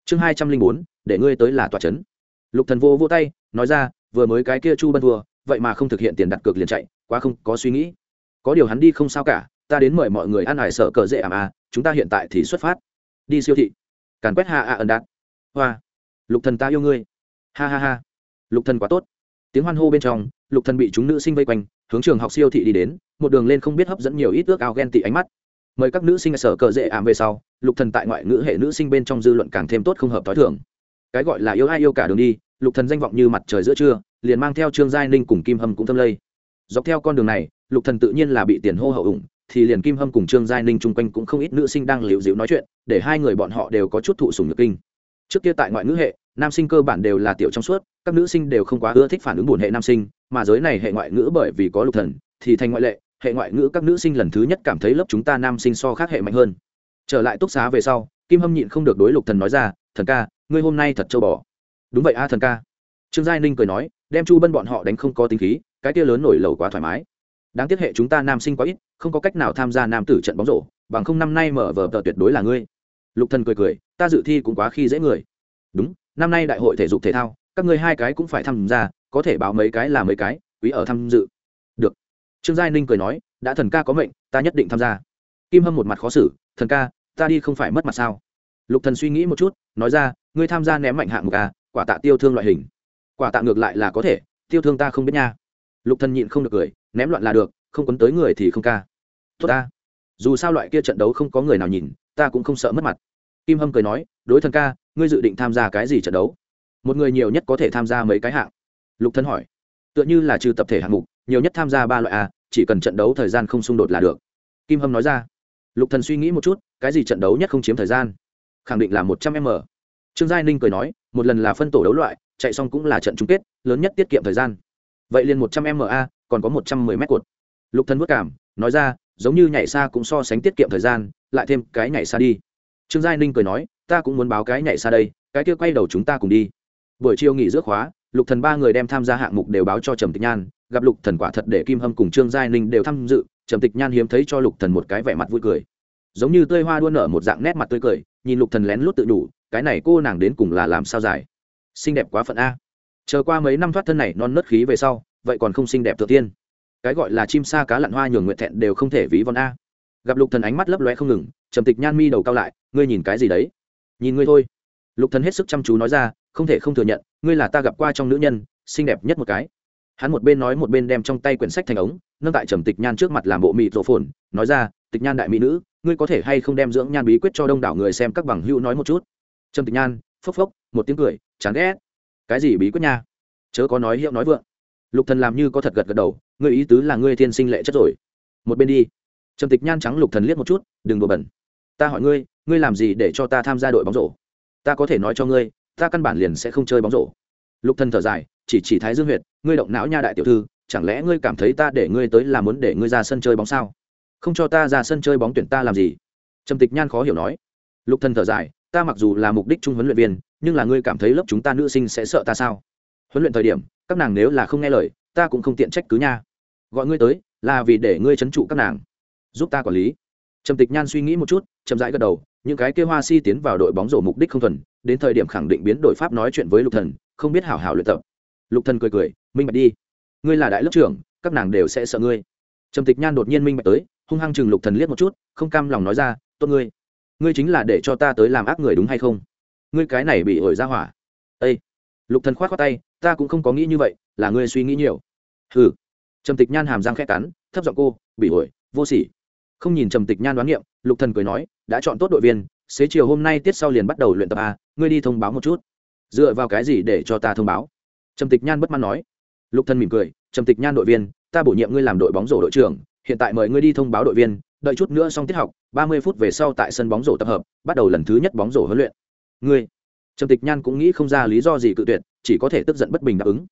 Chương hai trăm linh bốn, để ngươi tới là tòa chấn. Lục thần vô vô tay, nói ra, vừa mới cái kia chu bân thua, vậy mà không thực hiện tiền đặt cược liền chạy, quá không có suy nghĩ. Có điều hắn đi không sao cả, ta đến mời mọi người ăn hải sợ cờ dễ ảm à chúng ta hiện tại thì xuất phát. Đi siêu thị. Càn quét hạ ạ ẩn đạt. Hoa. Lục thần ta yêu ngươi. Ha ha ha. Lục thần quá tốt tiếng hoan hô bên trong, lục thần bị chúng nữ sinh vây quanh, hướng trường học siêu thị đi đến, một đường lên không biết hấp dẫn nhiều ít ước ao ghen tị ánh mắt. Mời các nữ sinh sở cờ dễ ảm về sau, lục thần tại ngoại ngữ hệ nữ sinh bên trong dư luận càng thêm tốt không hợp thói thường. Cái gọi là yêu ai yêu cả đường đi, lục thần danh vọng như mặt trời giữa trưa, liền mang theo trương giai ninh cùng kim hâm cũng thâm lây. Dọc theo con đường này, lục thần tự nhiên là bị tiền hô hậu ủng, thì liền kim hâm cùng trương giai ninh chung quanh cũng không ít nữ sinh đang liễu dịu nói chuyện, để hai người bọn họ đều có chút thụ sủng nhược kinh trước kia tại ngoại ngữ hệ, nam sinh cơ bản đều là tiểu trong suốt, các nữ sinh đều không quá ưa thích phản ứng buồn hệ nam sinh, mà giới này hệ ngoại ngữ bởi vì có lục thần, thì thành ngoại lệ, hệ ngoại ngữ các nữ sinh lần thứ nhất cảm thấy lớp chúng ta nam sinh so khác hệ mạnh hơn. Trở lại túc xá về sau, kim hâm nhịn không được đối lục thần nói ra, thần ca, ngươi hôm nay thật châu bò. Đúng vậy a, thần ca. Trương giai ninh cười nói, đem chu bân bọn họ đánh không có tính khí, cái kia lớn nổi lầu quá thoải mái. Đáng tiếc hệ chúng ta nam sinh quá ít, không có cách nào tham gia nam tử trận bóng rổ, bằng không năm nay mở vở tờ tuyệt đối là ngươi. Lục thần cười cười ta dự thi cũng quá khi dễ người. Đúng, năm nay đại hội thể dục thể thao, các ngươi hai cái cũng phải tham gia, có thể báo mấy cái là mấy cái, quý ở tham dự. Được. Trương giai ninh cười nói, đã thần ca có mệnh, ta nhất định tham gia. Kim hâm một mặt khó xử, thần ca, ta đi không phải mất mặt sao? Lục thần suy nghĩ một chút, nói ra, ngươi tham gia ném mạnh hạng mục a quả tạ tiêu thương loại hình. Quả tạ ngược lại là có thể, tiêu thương ta không biết nha. Lục thần nhịn không được cười, ném loạn là được, không quấn tới người thì không ca. Tốt ta. Dù sao loại kia trận đấu không có người nào nhìn, ta cũng không sợ mất mặt kim hâm cười nói đối thần ca ngươi dự định tham gia cái gì trận đấu? Một người nhiều nhất có thể tham gia mấy cái hạng. Lục thần hỏi tựa như là trừ tập thể hạng mục nhiều nhất tham gia ba loại a chỉ cần trận đấu thời gian không xung đột là được. Kim hâm nói ra. Lục thần suy nghĩ một chút cái gì trận đấu nhất không chiếm thời gian? Khẳng định là một trăm m. Trương giai ninh cười nói một lần là phân tổ đấu loại chạy xong cũng là trận chung kết lớn nhất tiết kiệm thời gian. Vậy liền một trăm a, còn có một trăm mười mét cột. Lục thần vất cảm nói ra giống như nhảy xa cũng so sánh tiết kiệm thời gian lại thêm cái nhảy xa đi trương giai ninh cười nói, ta cũng muốn báo cái nhảy xa đây, cái kia quay đầu chúng ta cùng đi. Buổi chiều nghỉ giữa khóa, lục thần ba người đem tham gia hạng mục đều báo cho trầm tịch nhan. Gặp lục thần quả thật để kim hâm cùng trương giai ninh đều tham dự, trầm tịch nhan hiếm thấy cho lục thần một cái vẻ mặt vui cười. Giống như tươi hoa đua nở một dạng nét mặt tươi cười, nhìn lục thần lén lút tự đủ, cái này cô nàng đến cùng là làm sao dài xinh đẹp quá phận a. Chờ qua mấy năm thoát thân này non nớt khí về sau, vậy còn không xinh đẹp tự tiên. Cái gọi là chim sa cá lặn hoa nhường nguyện thẹn đều không thể ví von a gặp lục thần ánh mắt lấp lóe không ngừng, trầm tịch nhan mi đầu cao lại, ngươi nhìn cái gì đấy? Nhìn ngươi thôi. Lục thần hết sức chăm chú nói ra, không thể không thừa nhận, ngươi là ta gặp qua trong nữ nhân, xinh đẹp nhất một cái. Hắn một bên nói một bên đem trong tay quyển sách thành ống, nâng tại trầm tịch nhan trước mặt làm bộ mị rộ phồn, nói ra, tịch nhan đại mỹ nữ, ngươi có thể hay không đem dưỡng nhan bí quyết cho đông đảo người xem các bằng hữu nói một chút? Trầm tịch nhan, phốc phốc, một tiếng cười, chán ghét. Cái gì bí quyết nha? Chớ có nói hiệu nói vượng. Lục thần làm như có thật gật gật đầu, ngươi ý tứ là ngươi thiên sinh lệ chất rồi. Một bên đi trầm tịch nhan trắng lục thần liếc một chút, đừng đùa bẩn. Ta hỏi ngươi ngươi làm gì để cho ta tham gia đội bóng rổ? Ta có thể nói cho ngươi, ta căn bản liền sẽ không chơi bóng rổ. Lục thần thở dài, chỉ chỉ thái dương huyệt, ngươi động não nha đại tiểu thư, chẳng lẽ ngươi cảm thấy ta để ngươi tới là muốn để ngươi ra sân chơi bóng sao? Không cho ta ra sân chơi bóng tuyển ta làm gì? Trầm tịch nhan khó hiểu nói. Lục thần thở dài, ta mặc dù là mục đích trung huấn luyện viên, nhưng là ngươi cảm thấy lớp chúng ta nữ sinh sẽ sợ ta sao? Huấn luyện thời điểm, các nàng nếu là không nghe lời, ta cũng không tiện trách cứ nha. Gọi ngươi tới, là vì để ngươi trấn trụ các nàng giúp ta quản lý. Trầm tịch nhan suy nghĩ một chút, chậm rãi gật đầu, những cái kia hoa si tiến vào đội bóng rổ mục đích không thuần, đến thời điểm khẳng định biến đổi pháp nói chuyện với lục thần, không biết hảo hảo luyện tập. Lục thần cười cười, minh bạch đi. Ngươi là đại lớp trưởng, các nàng đều sẽ sợ ngươi. Trầm tịch nhan đột nhiên minh bạch tới, hung hăng chừng lục thần liếc một chút, không cam lòng nói ra, tốt ngươi. Ngươi chính là để cho ta tới làm ác người đúng hay không? Ngươi cái này bị ổi ra hỏa. Ây lục thần khoát khoát tay, ta cũng không có nghĩ như vậy, là ngươi suy nghĩ nhiều. Hừ. Trầm tịch nhan hàm răng khẽ cắn, thấp giọng cô, bị ổi, vô sỉ không nhìn trầm tịch nhan đoán niệm, lục thần cười nói, đã chọn tốt đội viên, xế chiều hôm nay tiết sau liền bắt đầu luyện tập a, ngươi đi thông báo một chút. Dựa vào cái gì để cho ta thông báo? Trầm tịch nhan bất mãn nói. Lục thần mỉm cười, trầm tịch nhan đội viên, ta bổ nhiệm ngươi làm đội bóng rổ đội trưởng, hiện tại mời ngươi đi thông báo đội viên, đợi chút nữa xong tiết học, ba mươi phút về sau tại sân bóng rổ tập hợp, bắt đầu lần thứ nhất bóng rổ huấn luyện. Ngươi? Trầm tịch nhan cũng nghĩ không ra lý do gì cự tuyệt, chỉ có thể tức giận bất bình đáp ứng.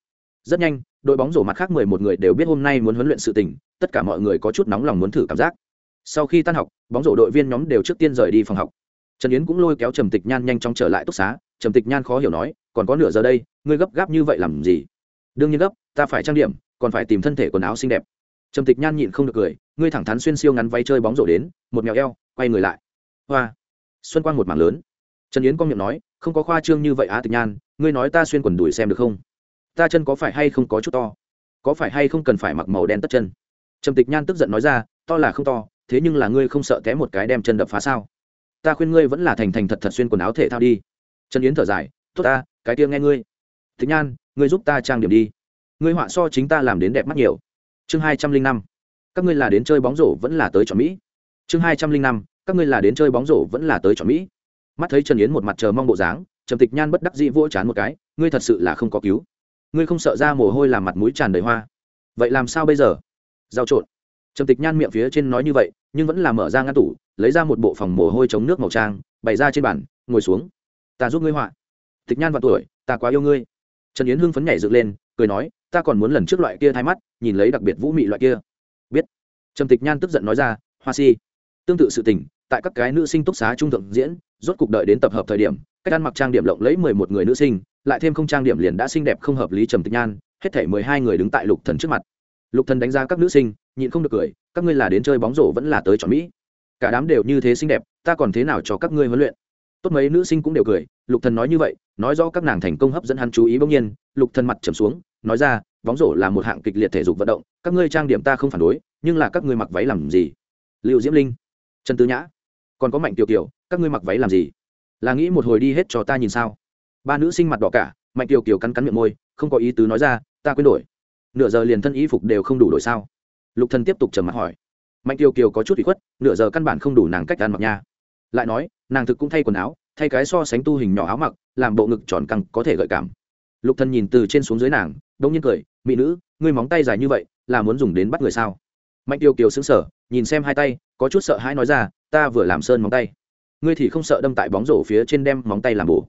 Rất nhanh, đội bóng rổ mặt khác mười một người đều biết hôm nay muốn huấn luyện sự tình, tất cả mọi người có chút nóng lòng muốn thử cảm giác sau khi tan học, bóng rổ đội viên nhóm đều trước tiên rời đi phòng học. Trần yến cũng lôi kéo trầm tịch nhan nhanh chóng trở lại túc xá. Trầm tịch nhan khó hiểu nói, còn có nửa giờ đây, ngươi gấp gáp như vậy làm gì? Đương nhiên gấp, ta phải trang điểm, còn phải tìm thân thể quần áo xinh đẹp. Trầm tịch nhan nhịn không được cười, ngươi thẳng thắn xuyên siêu ngắn váy chơi bóng rổ đến, một mèo eo, quay người lại. Hoa. Xuân quang một mảng lớn. Trần yến con miệng nói, không có khoa trương như vậy á tịch nhan, ngươi nói ta xuyên quần đùi xem được không? Ta chân có phải hay không có chút to? Có phải hay không cần phải mặc màu đen tất chân? Trầm tịch nhan tức giận nói ra, to là không to thế nhưng là ngươi không sợ té một cái đem chân đập phá sao? Ta khuyên ngươi vẫn là thành thành thật thật xuyên quần áo thể thao đi. Trần yến thở dài, tốt ta, cái kia nghe ngươi. Thích nhan, ngươi giúp ta trang điểm đi. Ngươi họa so chính ta làm đến đẹp mắt nhiều. Chương hai trăm linh năm, các ngươi là đến chơi bóng rổ vẫn là tới chọn mỹ. Chương hai trăm linh năm, các ngươi là đến chơi bóng rổ vẫn là tới chọn mỹ. Mắt thấy trần yến một mặt chờ mong bộ dáng, trầm tịch nhan bất đắc dĩ vỗ chán một cái, ngươi thật sự là không có cứu. Ngươi không sợ ra mồ hôi làm mặt mũi tràn đầy hoa. Vậy làm sao bây giờ? Giao trộn trầm tịch nhan miệng phía trên nói như vậy, nhưng vẫn là mở ra ngăn tủ, lấy ra một bộ phòng mồ hôi chống nước màu trang, bày ra trên bàn, ngồi xuống. Ta giúp ngươi họa. Tịch nhan vào tuổi, ta quá yêu ngươi. Trần yến hưng phấn nhảy dựng lên, cười nói, ta còn muốn lần trước loại kia thay mắt, nhìn lấy đặc biệt vũ mị loại kia. Biết. Trầm tịch nhan tức giận nói ra, hoa si. Tương tự sự tình, tại các cái nữ sinh túc xá trung thượng diễn, rốt cục đợi đến tập hợp thời điểm, cách ăn mặc trang điểm lộng lấy mười một người nữ sinh, lại thêm không trang điểm liền đã xinh đẹp không hợp lý trầm tịch nhan, hết thể mười hai người đứng tại lục thần trước mặt lục thần đánh giá các nữ sinh, nhịn không được cười, các ngươi là đến chơi bóng rổ vẫn là tới chọn mỹ. Cả đám đều như thế xinh đẹp, ta còn thế nào cho các ngươi huấn luyện? Tốt mấy nữ sinh cũng đều cười, lục thần nói như vậy, nói rõ các nàng thành công hấp dẫn hắn chú ý bỗng nhiên, lục thần mặt trầm xuống, nói ra, bóng rổ là một hạng kịch liệt thể dục vận động, các ngươi trang điểm ta không phản đối, nhưng là các ngươi mặc váy làm gì? Liệu diễm linh, trần tứ nhã, còn có mạnh tiểu kiều, các ngươi mặc váy làm gì? Là nghĩ một hồi đi hết cho ta nhìn sao? Ba nữ sinh mặt đỏ cả, mạnh tiểu kiều cắn cắn miệng môi, không có ý tứ nói ra, ta quên đổi nửa giờ liền thân y phục đều không đủ đổi sao? Lục thần tiếp tục trầm mặt hỏi. Mạnh kiều kiều có chút bị khuất, nửa giờ căn bản không đủ nàng cách ăn mặc nha. Lại nói, nàng thực cũng thay quần áo, thay cái so sánh tu hình nhỏ áo mặc, làm bộ ngực tròn căng có thể gợi cảm. Lục thần nhìn từ trên xuống dưới nàng đông nhiên cười, mỹ nữ, ngươi móng tay dài như vậy, là muốn dùng đến bắt người sao? Mạnh kiều kiều sững sờ, nhìn xem hai tay, có chút sợ hãi nói ra, ta vừa làm sơn móng tay, ngươi thì không sợ đâm tại bóng rổ phía trên đem móng tay làm bổ.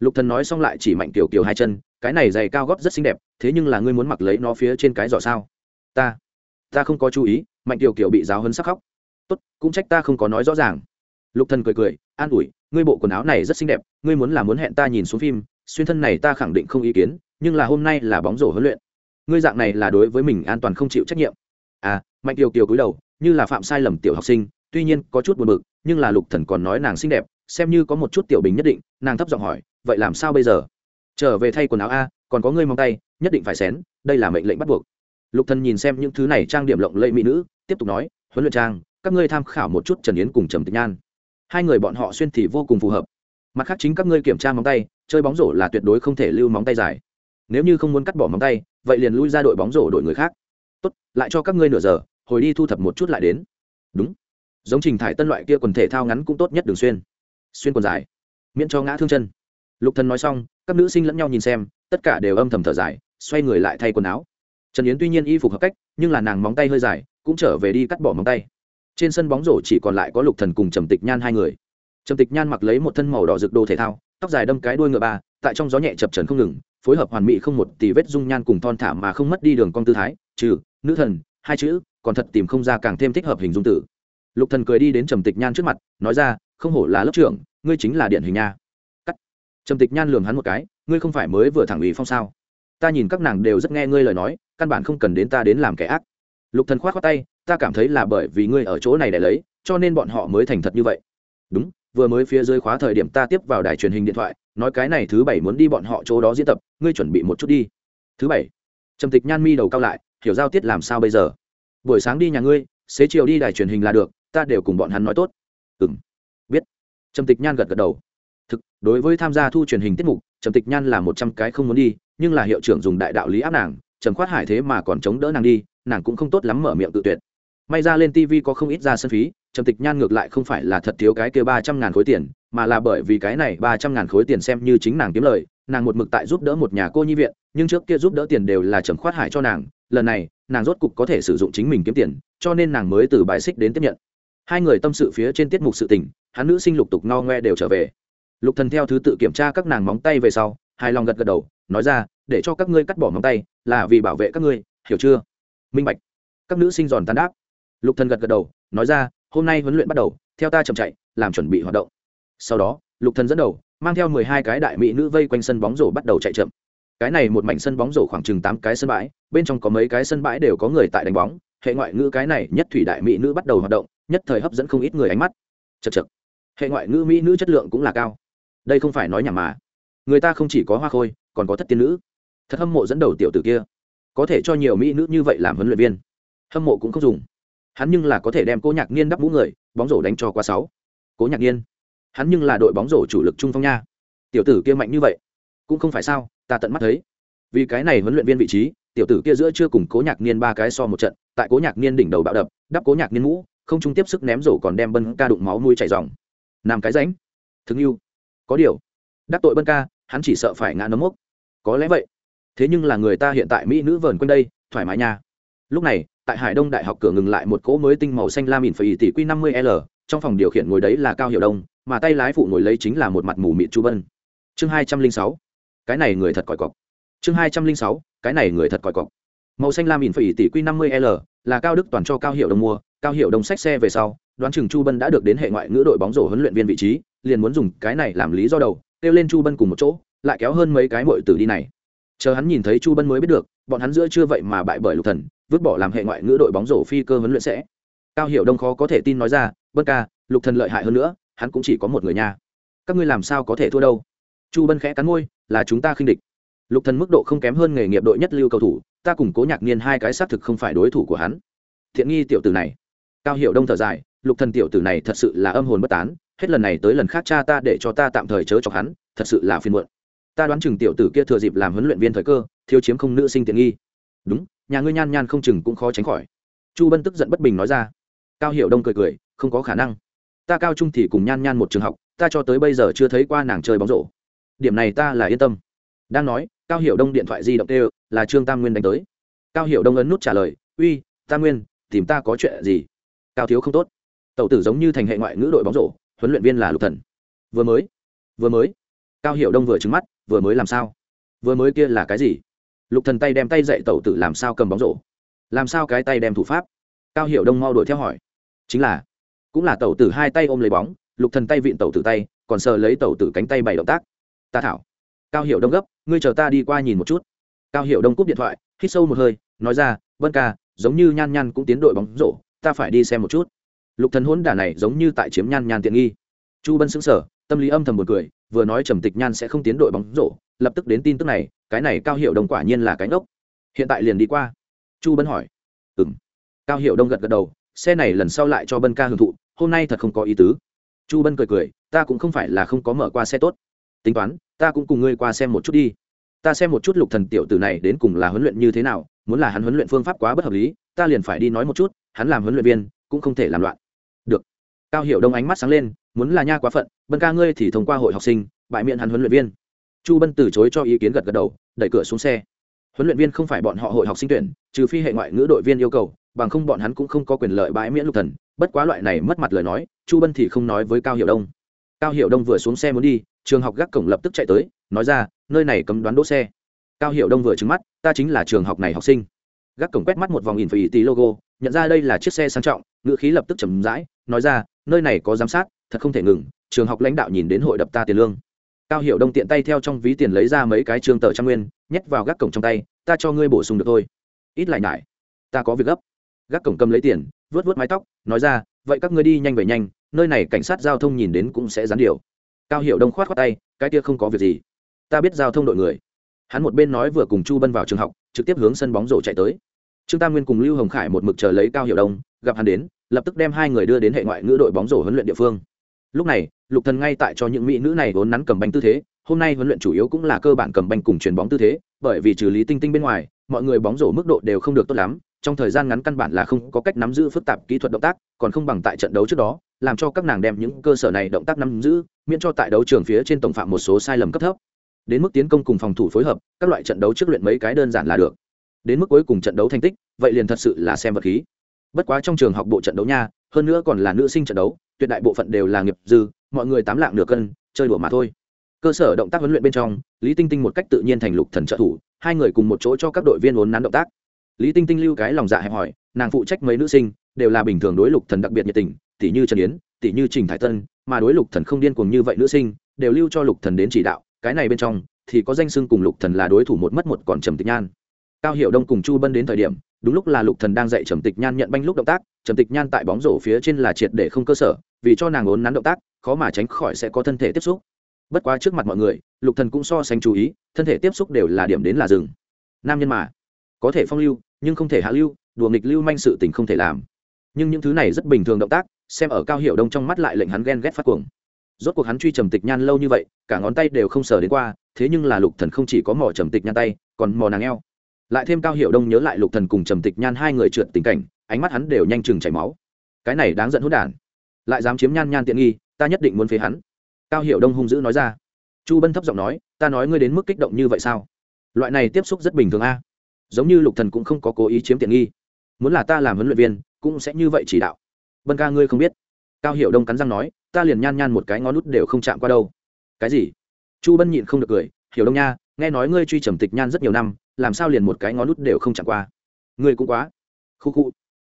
Lục thần nói xong lại chỉ mạnh kiều kiều hai chân cái này giày cao gót rất xinh đẹp, thế nhưng là ngươi muốn mặc lấy nó phía trên cái giỏ sao? Ta ta không có chú ý, mạnh tiểu kiểu bị giáo hấn sắc khóc. Tốt, cũng trách ta không có nói rõ ràng. Lục thần cười cười, an ủi, ngươi bộ quần áo này rất xinh đẹp, ngươi muốn là muốn hẹn ta nhìn xuống phim, xuyên thân này ta khẳng định không ý kiến, nhưng là hôm nay là bóng rổ huấn luyện. Ngươi dạng này là đối với mình an toàn không chịu trách nhiệm. À mạnh tiểu kiều cúi đầu, như là phạm sai lầm tiểu học sinh, tuy nhiên có chút buồn bực, nhưng là lục thần còn nói nàng xinh đẹp, xem như có một chút tiểu bình nhất định, nàng thấp giọng hỏi, vậy làm sao bây giờ? Trở về thay quần áo a, còn có ngươi mong tay, nhất định phải xén, đây là mệnh lệnh bắt buộc. Lục thần nhìn xem những thứ này trang điểm lộng lẫy mỹ nữ, tiếp tục nói, huấn luyện trang, các ngươi tham khảo một chút trần yến cùng trầm tịch nhan. Hai người bọn họ xuyên thì vô cùng phù hợp. Mặt khác chính các ngươi kiểm tra móng tay, chơi bóng rổ là tuyệt đối không thể lưu móng tay dài. Nếu như không muốn cắt bỏ móng tay, vậy liền lui ra đội bóng rổ đội người khác. Tốt, lại cho các ngươi nửa giờ, hồi đi thu thập một chút lại đến. Đúng. Giống trình thải tân loại kia quần thể thao ngắn cũng tốt nhất đường xuyên. Xuyên quần dài, miễn cho ngã thương chân lục thần nói xong, các nữ sinh lẫn nhau nhìn xem, tất cả đều âm thầm thở dài, xoay người lại thay quần áo. Trần yến tuy nhiên y phục hợp cách, nhưng là nàng móng tay hơi dài, cũng trở về đi cắt bỏ móng tay. Trên sân bóng rổ chỉ còn lại có lục thần cùng trầm tịch nhan hai người. Trầm tịch nhan mặc lấy một thân màu đỏ rực đồ thể thao, tóc dài đâm cái đuôi ngựa ba, tại trong gió nhẹ chập trần không ngừng, phối hợp hoàn mỹ không một tỷ vết dung nhan cùng thon thả mà không mất đi đường cong tư thái, trừ, nữ thần, hai chữ, còn thật tìm không ra càng thêm thích hợp hình dung tử lục thần cười đi đến trầm tịch nhan trước mặt, nói ra, không hổ là lớp trưởng, ngươi chính là điện hình nha trầm tịch nhan lường hắn một cái, ngươi không phải mới vừa thẳng ủy phong sao? Ta nhìn các nàng đều rất nghe ngươi lời nói, căn bản không cần đến ta đến làm kẻ ác. Lục thần khoát khoát tay, ta cảm thấy là bởi vì ngươi ở chỗ này để lấy, cho nên bọn họ mới thành thật như vậy. Đúng, vừa mới phía dưới khóa thời điểm ta tiếp vào đài truyền hình điện thoại, nói cái này thứ bảy muốn đi bọn họ chỗ đó diễn tập, ngươi chuẩn bị một chút đi. Thứ bảy? Trầm tịch nhan mi đầu cao lại, hiểu giao tiết làm sao bây giờ? Buổi sáng đi nhà ngươi, xế chiều đi đài truyền hình là được, ta đều cùng bọn hắn nói tốt. Ừ m biết. Trầm tịch nhan gật gật đầu thực, đối với tham gia thu truyền hình tiết mục, trầm tịch nhan là một trăm cái không muốn đi, nhưng là hiệu trưởng dùng đại đạo lý áp nàng, trầm khoát hải thế mà còn chống đỡ nàng đi, nàng cũng không tốt lắm mở miệng tự tuyệt. May ra lên tv có không ít ra sân phí, trầm tịch nhan ngược lại không phải là thật thiếu cái kia ba trăm ngàn khối tiền, mà là bởi vì cái này ba trăm ngàn khối tiền xem như chính nàng kiếm lời, nàng một mực tại giúp đỡ một nhà cô nhi viện, nhưng trước kia giúp đỡ tiền đều là trầm khoát hải cho nàng, lần này, nàng rốt cục có thể sử dụng chính mình kiếm tiền, cho nên nàng mới từ bài xích đến tiếp nhận. Hai người tâm sự phía trên tiết mục sự tình, hắn nữ sinh lục tục no ngoe đều trở về lục thần theo thứ tự kiểm tra các nàng móng tay về sau, hài lòng gật gật đầu, nói ra, để cho các ngươi cắt bỏ móng tay, là vì bảo vệ các ngươi, hiểu chưa? Minh bạch. Các nữ sinh giòn tan đáp. Lục thần gật gật đầu, nói ra, hôm nay huấn luyện bắt đầu, theo ta chậm chạy, làm chuẩn bị hoạt động. Sau đó, lục thần dẫn đầu, mang theo mười hai cái đại mỹ nữ vây quanh sân bóng rổ bắt đầu chạy chậm. Cái này một mảnh sân bóng rổ khoảng chừng tám cái sân bãi, bên trong có mấy cái sân bãi đều có người tại đánh bóng. Hệ ngoại ngữ cái này nhất thủy đại mỹ nữ bắt đầu hoạt động, nhất thời hấp dẫn không ít người ánh mắt. Chật chật hệ ngoại ngữ mỹ nữ chất lượng cũng là cao đây không phải nói nhảm mà. Người ta không chỉ có hoa khôi, còn có thất tiên nữ. Thật hâm mộ dẫn đầu tiểu tử kia. Có thể cho nhiều mỹ nữ như vậy làm huấn luyện viên. Hâm mộ cũng không dùng. Hắn nhưng là có thể đem cố nhạc niên đắp mũ người, bóng rổ đánh cho qua sáu. Cố nhạc niên hắn nhưng là đội bóng rổ chủ lực trung phong nha. Tiểu tử kia mạnh như vậy, cũng không phải sao, ta tận mắt thấy. Vì cái này huấn luyện viên vị trí, tiểu tử kia giữa chưa cùng cố nhạc niên ba cái so một trận, tại cố nhạc niên đỉnh đầu bạo đập, đắp cố nhạc niên mũ, không trung tiếp sức ném rổ còn đem bân ca đụng máu nuôi chảy dòng. Làm cái ránh. Thương yêu có điều, đắc tội bân ca, hắn chỉ sợ phải ngã nấm mốc. Có lẽ vậy. Thế nhưng là người ta hiện tại mỹ nữ vờn quanh đây, thoải mái nha. Lúc này, tại hải đông đại học cửa ngừng lại một cỗ mới tinh màu xanh lam ỉn phải tỷ q năm mươi l, trong phòng điều khiển ngồi đấy là cao hiệu đông, mà tay lái phụ ngồi lấy chính là một mặt mù mịt chu bân. Chương hai trăm linh sáu, cái này người thật còi cọc. Chương hai trăm linh sáu, cái này người thật còi cọc. Màu xanh lam ỉn phải tỷ q năm mươi l, là cao đức toàn cho cao hiệu đông mua. Cao hiệu đông sách xe về sau, đoán chừng chu bân đã được đến hệ ngoại ngữ đội bóng rổ huấn luyện viên vị trí liền muốn dùng cái này làm lý do đầu, kêu lên chu bân cùng một chỗ, lại kéo hơn mấy cái mội tử đi này. Chờ hắn nhìn thấy chu bân mới biết được, bọn hắn giữa chưa vậy mà bại bởi lục thần, vứt bỏ làm hệ ngoại ngữ đội bóng rổ phi cơ huấn luyện sẽ. Cao hiểu đông khó có thể tin nói ra, bân ca, lục thần lợi hại hơn nữa, hắn cũng chỉ có một người nha. Các ngươi làm sao có thể thua đâu? Chu bân khẽ cắn môi, là chúng ta khinh địch. Lục thần mức độ không kém hơn nghề nghiệp đội nhất lưu cầu thủ, ta cùng cố nhạc niên hai cái xác thực không phải đối thủ của hắn. Thiện nghi tiểu tử này. Cao hiểu đông thở dài, lục thần tiểu tử này thật sự là âm hồn bất tán hết lần này tới lần khác cha ta để cho ta tạm thời chớ cho hắn, thật sự là phiền muộn. Ta đoán chừng tiểu tử kia thừa dịp làm huấn luyện viên thời cơ, thiếu chiếm không nữ sinh tiện nghi. Đúng, nhà ngươi nhan nhan không chừng cũng khó tránh khỏi. Chu bân tức giận bất bình nói ra. Cao hiểu đông cười cười, không có khả năng. Ta cao trung thì cùng nhan nhan một trường học, ta cho tới bây giờ chưa thấy qua nàng chơi bóng rổ. Điểm này ta là yên tâm. Đang nói, cao hiểu đông điện thoại di động kêu, là trương tam nguyên đánh tới. Cao hiểu đông ấn nút trả lời, uy, tam nguyên, tìm ta có chuyện gì? Cao thiếu không tốt. Tẩu tử giống như thành hệ ngoại ngữ đội bóng rổ huấn luyện viên là lục thần. Vừa mới vừa mới. Cao Hiệu đông vừa trứng mắt, vừa mới làm sao? Vừa mới kia là cái gì? Lục thần tay đem tay dạy tẩu tử làm sao cầm bóng rổ? Làm sao cái tay đem thủ pháp? Cao Hiệu đông mau đuổi theo hỏi. Chính là, cũng là tẩu tử hai tay ôm lấy bóng, lục thần tay vịn tẩu tử tay, còn sờ lấy tẩu tử cánh tay bảy động tác. Ta thảo. Cao Hiệu đông gấp, ngươi chờ ta đi qua nhìn một chút. Cao Hiệu đông cúp điện thoại, hít sâu một hơi, nói ra, vân ca, giống như nhan nhan cũng tiến đội bóng rổ, ta phải đi xem một chút lục thần hỗn đả này giống như tại chiếm nhan nhan tiện nghi. Chu bân sững sờ, tâm lý âm thầm một cười, vừa nói trầm tịch nhan sẽ không tiến đội bóng rổ, lập tức đến tin tức này, cái này cao hiệu đông quả nhiên là cánh ốc hiện tại liền đi qua. Chu bân hỏi. Ừm. Cao hiệu đông gật gật đầu, xe này lần sau lại cho bân ca hưởng thụ, hôm nay thật không có ý tứ. Chu bân cười cười, ta cũng không phải là không có mở qua xe tốt. Tính toán, ta cũng cùng ngươi qua xem một chút đi. Ta xem một chút lục thần tiểu tử này đến cùng là huấn luyện như thế nào, muốn là hắn huấn luyện phương pháp quá bất hợp lý, ta liền phải đi nói một chút, hắn làm huấn luyện viên, cũng không thể làm loạn cao hiểu đông ánh mắt sáng lên, muốn là nha quá phận, bân ca ngươi thì thông qua hội học sinh, bại miệng hắn huấn luyện viên. Chu bân từ chối cho ý kiến gật gật đầu, đẩy cửa xuống xe. Huấn luyện viên không phải bọn họ hội học sinh tuyển, trừ phi hệ ngoại ngữ đội viên yêu cầu, bằng không bọn hắn cũng không có quyền lợi bãi miễn lục thần. Bất quá loại này mất mặt lời nói, chu bân thì không nói với cao hiểu đông. Cao hiểu đông vừa xuống xe muốn đi, trường học gác cổng lập tức chạy tới, nói ra, nơi này cấm đoán đỗ xe. Cao hiểu đông vừa trứng mắt, ta chính là trường học này học sinh. Gác cổng quét mắt một vòng in phải tí logo, nhận ra đây là chiếc xe sang trọng, ngữ khí lập tức chầm rãi nói ra, nơi này có giám sát, thật không thể ngừng, trường học lãnh đạo nhìn đến hội đập ta tiền lương. Cao hiệu đông tiện tay theo trong ví tiền lấy ra mấy cái trường tờ trang nguyên, nhét vào gác cổng trong tay, ta cho ngươi bổ sung được thôi. Ít lại nhải, ta có việc gấp. Gác cổng cầm lấy tiền vớt vớt mái tóc, nói ra, vậy các ngươi đi nhanh về nhanh, nơi này cảnh sát giao thông nhìn đến cũng sẽ gián điều. Cao hiệu đông khoát khoát tay, cái kia không có việc gì, ta biết giao thông đội người. Hắn một bên nói vừa cùng chu bân vào trường học, trực tiếp hướng sân bóng rổ chạy tới. Trương tam nguyên cùng lưu hồng khải một mực chờ lấy cao hiệu đông, gặp hắn đến lập tức đem hai người đưa đến hệ ngoại ngữ đội bóng rổ huấn luyện địa phương. Lúc này, lục thần ngay tại cho những mỹ nữ này vốn nắn cầm banh tư thế, hôm nay huấn luyện chủ yếu cũng là cơ bản cầm banh cùng chuyền bóng tư thế, bởi vì trừ lý tinh tinh bên ngoài, mọi người bóng rổ mức độ đều không được tốt lắm, trong thời gian ngắn căn bản là không có cách nắm giữ phức tạp kỹ thuật động tác, còn không bằng tại trận đấu trước đó, làm cho các nàng đem những cơ sở này động tác nắm giữ, miễn cho tại đấu trường phía trên tổng phạm một số sai lầm cấp thấp. Đến mức tiến công cùng phòng thủ phối hợp, các loại trận đấu trước luyện mấy cái đơn giản là được. Đến mức cuối cùng trận đấu thành tích, vậy liền thật sự là xem vật khí bất quá trong trường học bộ trận đấu nha, hơn nữa còn là nữ sinh trận đấu, tuyệt đại bộ phận đều là nghiệp dư, mọi người tám lạng nửa cân, chơi đùa mà thôi. Cơ sở động tác huấn luyện bên trong, lý tinh tinh một cách tự nhiên thành lục thần trợ thủ, hai người cùng một chỗ cho các đội viên uốn nắn động tác. Lý tinh tinh lưu cái lòng dạ hẹp hỏi nàng phụ trách mấy nữ sinh, đều là bình thường đối lục thần đặc biệt nhiệt tình tỷ như trần yến tỷ như trình thái tân, mà đối lục thần không điên cuồng như vậy nữ sinh, đều lưu cho lục thần đến chỉ đạo, cái này bên trong, thì có danh xưng cùng lục thần là đối thủ một mất một còn trầm tịch nhan. Cao hiệu đông cùng chu bân đến thời điểm đúng lúc là lục thần đang dạy trầm tịch nhan nhận banh lúc động tác, trầm tịch nhan tại bóng rổ phía trên là triệt để không cơ sở, vì cho nàng ốn nắn động tác, khó mà tránh khỏi sẽ có thân thể tiếp xúc. Bất quá trước mặt mọi người, lục thần cũng so sánh chú ý, thân thể tiếp xúc đều là điểm đến là dừng. nam nhân mà, có thể phong lưu, nhưng không thể hạ lưu, đùa nghịch lưu manh sự tình không thể làm. Nhưng những thứ này rất bình thường động tác, xem ở cao hiểu đông trong mắt lại lệnh hắn ghen ghét phát cuồng. Rốt cuộc hắn truy trầm tịch nhan lâu như vậy, cả ngón tay đều không sờ đến qua, thế nhưng là lục thần không chỉ có mò trầm tịch nhan tay, còn mò nàng eo lại thêm cao hiệu đông nhớ lại lục thần cùng trầm tịch nhan hai người trượt tình cảnh, ánh mắt hắn đều nhanh chừng chảy máu. Cái này đáng giận hốt đản. Lại dám chiếm nhan nhan tiện nghi, ta nhất định muốn phế hắn. Cao hiệu đông hung dữ nói ra. Chu bân thấp giọng nói, ta nói ngươi đến mức kích động như vậy sao? Loại này tiếp xúc rất bình thường a. Giống như lục thần cũng không có cố ý chiếm tiện nghi. Muốn là ta làm huấn luyện viên, cũng sẽ như vậy chỉ đạo. Bân ca ngươi không biết. Cao hiệu đông cắn răng nói, ta liền nhan nhan một cái ngón nút đều không chạm qua đâu. Cái gì? Chu bân nhịn không được cười, hiểu đông nha, nghe nói ngươi truy trầm tịch nhan rất nhiều năm làm sao liền một cái ngón nút đều không chẳng qua? Ngươi cũng quá khu khu.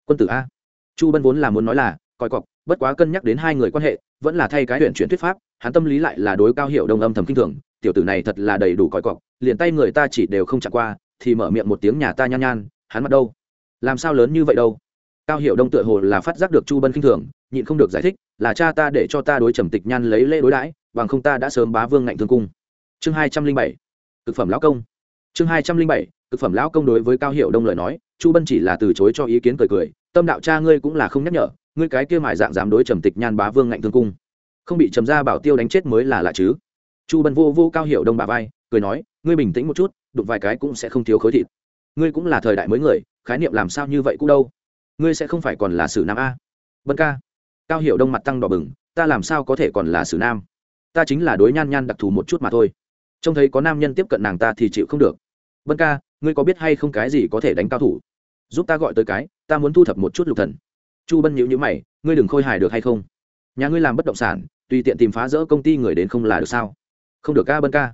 Quân tử a. Chu bân vốn là muốn nói là coi cọc, bất quá cân nhắc đến hai người quan hệ, vẫn là thay cái huyện chuyển thuyết pháp, hắn tâm lý lại là đối cao hiệu đông âm thầm kinh thường, tiểu tử này thật là đầy đủ coi cọc, liền tay người ta chỉ đều không chẳng qua, thì mở miệng một tiếng nhà ta nhan nhan, hắn mặt đâu? Làm sao lớn như vậy đâu? Cao hiệu đông tựa hồ là phát giác được chu bân kinh thường, nhịn không được giải thích, là cha ta để cho ta đối trầm tịch nhan lấy lễ đối đãi, bằng không ta đã sớm bá vương ngạnh thương cung. Chương hai trăm linh bảy thực phẩm lão công chương hai trăm linh bảy thực phẩm lão công đối với cao hiệu đông lời nói, chu bân chỉ là từ chối cho ý kiến cười cười, tâm đạo cha ngươi cũng là không nhắc nhở, ngươi cái kia mải dạng dám đối trầm tịch nhan bá vương ngạnh thương cung. Không bị trầm ra bảo tiêu đánh chết mới là lạ chứ. Chu bân vô vô cao hiệu đông bà vai, cười nói, ngươi bình tĩnh một chút, đụng vài cái cũng sẽ không thiếu khối thịt. Ngươi cũng là thời đại mới người, khái niệm làm sao như vậy cũng đâu. Ngươi sẽ không phải còn là sử nam a. Vân ca. Cao hiệu đông mặt tăng đỏ bừng, ta làm sao có thể còn là sử nam? Ta chính là đối nhan nhan đặc thù một chút mà thôi. Trông thấy có nam nhân tiếp cận nàng ta thì chịu không được vân ca, ngươi có biết hay không cái gì có thể đánh cao thủ? Giúp ta gọi tới cái, ta muốn thu thập một chút lục thần. Chu bân nhíu nhíu mày, ngươi đừng khôi hài được hay không? Nhà ngươi làm bất động sản, tùy tiện tìm phá rỡ công ty người đến không là được sao? Không được ca, bân ca.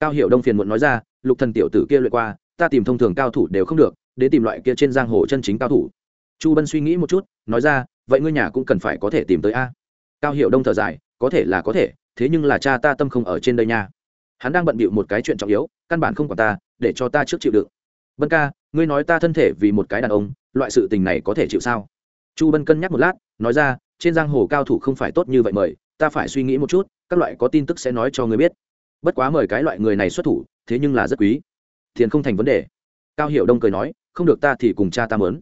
Cao hiệu đông phiền muộn nói ra, lục thần tiểu tử kia luyện qua, ta tìm thông thường cao thủ đều không được, đến tìm loại kia trên giang hồ chân chính cao thủ. Chu bân suy nghĩ một chút, nói ra, vậy ngươi nhà cũng cần phải có thể tìm tới a. Cao hiệu đông thở dài, có thể là có thể, thế nhưng là cha ta tâm không ở trên đây nha. Hắn đang bận bịu một cái chuyện trọng yếu, căn bản không còn ta để cho ta trước chịu đựng. Bân ca, ngươi nói ta thân thể vì một cái đàn ông, loại sự tình này có thể chịu sao? Chu bân cân nhắc một lát, nói ra, trên giang hồ cao thủ không phải tốt như vậy mời, ta phải suy nghĩ một chút, các loại có tin tức sẽ nói cho ngươi biết. Bất quá mời cái loại người này xuất thủ, thế nhưng là rất quý. Tiền không thành vấn đề. Cao hiểu đông cười nói, không được ta thì cùng cha ta mớn.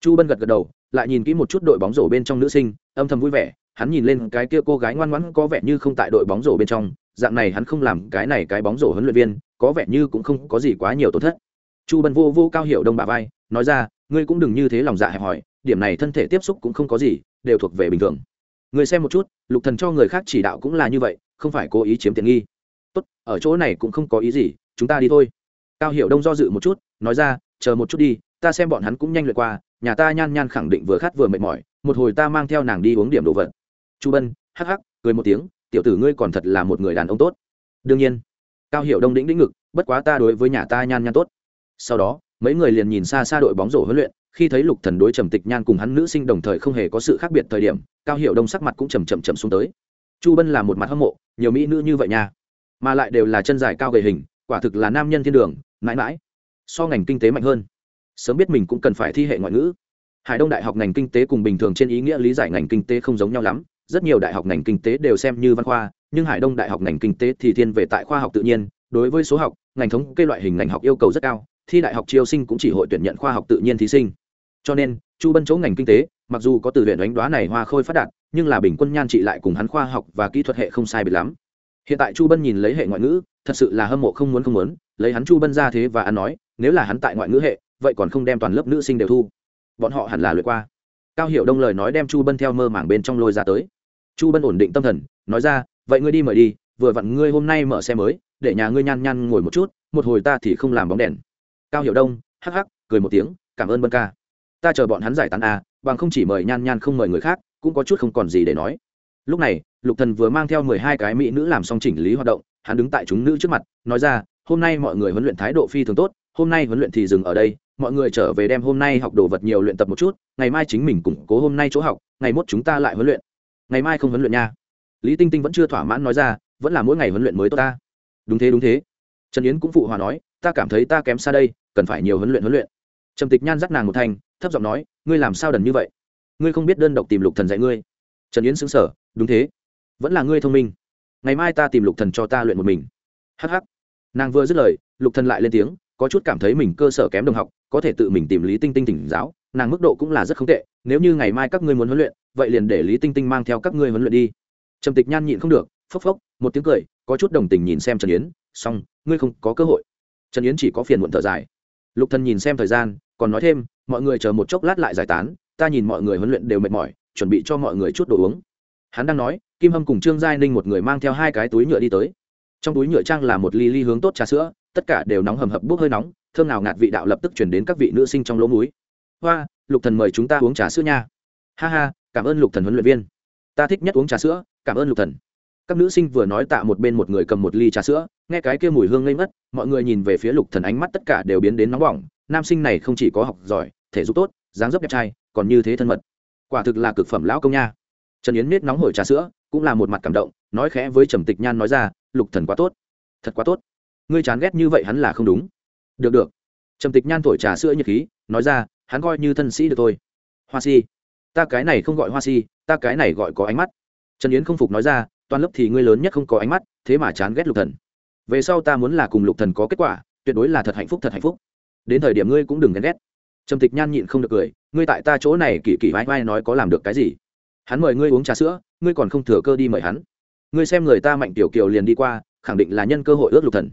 Chu bân gật gật đầu, lại nhìn kỹ một chút đội bóng rổ bên trong nữ sinh, âm thầm vui vẻ, hắn nhìn lên cái kia cô gái ngoan ngoãn có vẻ như không tại đội bóng rổ bên trong, dạng này hắn không làm cái này cái bóng rổ huấn luyện viên có vẻ như cũng không có gì quá nhiều tổn thất. Chu bân vô vô cao hiểu đông bà vai, nói ra, ngươi cũng đừng như thế lòng dạ hẹp hòi, điểm này thân thể tiếp xúc cũng không có gì, đều thuộc về bình thường. Người xem một chút, lục thần cho người khác chỉ đạo cũng là như vậy, không phải cố ý chiếm tiện nghi. Tốt, ở chỗ này cũng không có ý gì, chúng ta đi thôi. Cao hiểu đông do dự một chút, nói ra, chờ một chút đi, ta xem bọn hắn cũng nhanh lượt qua, nhà ta nhan nhan khẳng định vừa khát vừa mệt mỏi, một hồi ta mang theo nàng đi uống điểm đồ vật. Chu bân, hắc hắc, cười một tiếng, tiểu tử ngươi còn thật là một người đàn ông tốt. Đương nhiên cao hiệu đông đĩnh đĩnh ngực, bất quá ta đối với nhà ta nhan nhan tốt. Sau đó, mấy người liền nhìn xa xa đội bóng rổ huấn luyện, khi thấy lục thần đối trầm tịch nhan cùng hắn nữ sinh đồng thời không hề có sự khác biệt thời điểm, cao hiệu đông sắc mặt cũng chầm chậm chậm xuống tới. Chu bân là một mặt hâm mộ, nhiều mỹ nữ như vậy nha. Mà lại đều là chân dài cao gầy hình, quả thực là nam nhân thiên đường, mãi mãi. So ngành kinh tế mạnh hơn. Sớm biết mình cũng cần phải thi hệ ngoại ngữ. Hải đông đại học ngành kinh tế cùng bình thường trên ý nghĩa lý giải ngành kinh tế không giống nhau lắm, rất nhiều đại học ngành kinh tế đều xem như văn khoa nhưng hải đông đại học ngành kinh tế thì thiên về tại khoa học tự nhiên, đối với số học, ngành thống kê loại hình ngành học yêu cầu rất cao, thi đại học chiêu sinh cũng chỉ hội tuyển nhận khoa học tự nhiên thí sinh. Cho nên, chu bân chỗ ngành kinh tế, mặc dù có từ huyện đánh đoá này hoa khôi phát đạt, nhưng là bình quân nhan trị lại cùng hắn khoa học và kỹ thuật hệ không sai biệt lắm. Hiện tại chu bân nhìn lấy hệ ngoại ngữ, thật sự là hâm mộ không muốn không muốn, lấy hắn chu bân ra thế và ăn nói, nếu là hắn tại ngoại ngữ hệ, vậy còn không đem toàn lớp nữ sinh đều thu. Bọn họ hẳn là lượt qua. Cao hiểu đông lời nói đem chu bân theo mơ mảng bên trong lôi ra tới. Chu bân ổn định tâm thần, nói ra vậy ngươi đi mời đi, vừa vặn ngươi hôm nay mở xe mới, để nhà ngươi nhan nhan ngồi một chút, một hồi ta thì không làm bóng đèn. Cao hiểu đông, hắc hắc, cười một tiếng, cảm ơn bân ca. Ta chờ bọn hắn giải tán à bằng không chỉ mời nhan nhan không mời người khác, cũng có chút không còn gì để nói. Lúc này, lục thần vừa mang theo mười hai cái mỹ nữ làm xong chỉnh lý hoạt động, hắn đứng tại chúng nữ trước mặt, nói ra, hôm nay mọi người huấn luyện thái độ phi thường tốt, hôm nay huấn luyện thì dừng ở đây, mọi người trở về đem hôm nay học đồ vật nhiều luyện tập một chút, ngày mai chính mình củng cố hôm nay chỗ học, ngày mốt chúng ta lại huấn luyện. Ngày mai không huấn luyện nha lý tinh tinh vẫn chưa thỏa mãn nói ra vẫn là mỗi ngày huấn luyện mới tốt ta. Đúng thế đúng thế. Trần yến cũng phụ hòa nói ta cảm thấy ta kém xa đây cần phải nhiều huấn luyện huấn luyện. Trầm tịch nhan dắt nàng một thành, thấp giọng nói ngươi làm sao đần như vậy? Ngươi không biết đơn độc tìm lục thần dạy ngươi. Trần yến xứng sở đúng thế. Vẫn là ngươi thông minh. Ngày mai ta tìm lục thần cho ta luyện một mình. Hh nàng vừa dứt lời lục thần lại lên tiếng có chút cảm thấy mình cơ sở kém đồng học có thể tự mình tìm lý tinh tinh tỉnh giáo nàng mức độ cũng là rất không tệ. Nếu như ngày mai các ngươi muốn huấn luyện vậy liền để lý tinh tinh mang theo các ngươi huấn luyện đi trầm tịch nhan nhịn không được, phốc phốc, một tiếng cười, có chút đồng tình nhìn xem trần yến, xong, ngươi không có cơ hội. Trần yến chỉ có phiền muộn thở dài. Lục thần nhìn xem thời gian, còn nói thêm, mọi người chờ một chốc lát lại giải tán, ta nhìn mọi người huấn luyện đều mệt mỏi, chuẩn bị cho mọi người chút đồ uống. Hắn đang nói, kim hâm cùng trương giai ninh một người mang theo hai cái túi nhựa đi tới. Trong túi nhựa trang là một ly ly hướng tốt trà sữa, tất cả đều nóng hầm hập bốc hơi nóng, thơm nào ngạt vị đạo lập tức chuyển đến các vị nữ sinh trong lỗ núi hoa, lục thần mời chúng ta uống trà sữa nha. Ha ha, cảm ơn lục thần huấn luyện viên. Ta thích nhất uống trà sữa cảm ơn lục thần. Các nữ sinh vừa nói tạ một bên một người cầm một ly trà sữa nghe cái kia mùi hương ngây ngất, mọi người nhìn về phía lục thần ánh mắt tất cả đều biến đến nóng bỏng nam sinh này không chỉ có học giỏi thể dục tốt dáng dấp đẹp trai còn như thế thân mật. Quả thực là cực phẩm lão công nha. Trần yến miết nóng hổi trà sữa cũng là một mặt cảm động nói khẽ với trầm tịch nhan nói ra lục thần quá tốt thật quá tốt. Ngươi chán ghét như vậy hắn là không đúng. Được được. Trầm tịch nhan thổi trà sữa nhiệt khí nói ra hắn coi như thân sĩ được thôi. Hoa si ta cái này không gọi hoa si ta cái này gọi có ánh mắt trần yến không phục nói ra, toàn lớp thì ngươi lớn nhất không có ánh mắt, thế mà chán ghét lục thần. Về sau ta muốn là cùng lục thần có kết quả, tuyệt đối là thật hạnh phúc, thật hạnh phúc. Đến thời điểm ngươi cũng đừng ghen ghét. Trầm tịch nhan nhịn không được cười, ngươi tại ta chỗ này kỳ kỳ vai vai nói có làm được cái gì? Hắn mời ngươi uống trà sữa, ngươi còn không thừa cơ đi mời hắn. Ngươi xem người ta mạnh tiểu kiều liền đi qua, khẳng định là nhân cơ hội ước lục thần.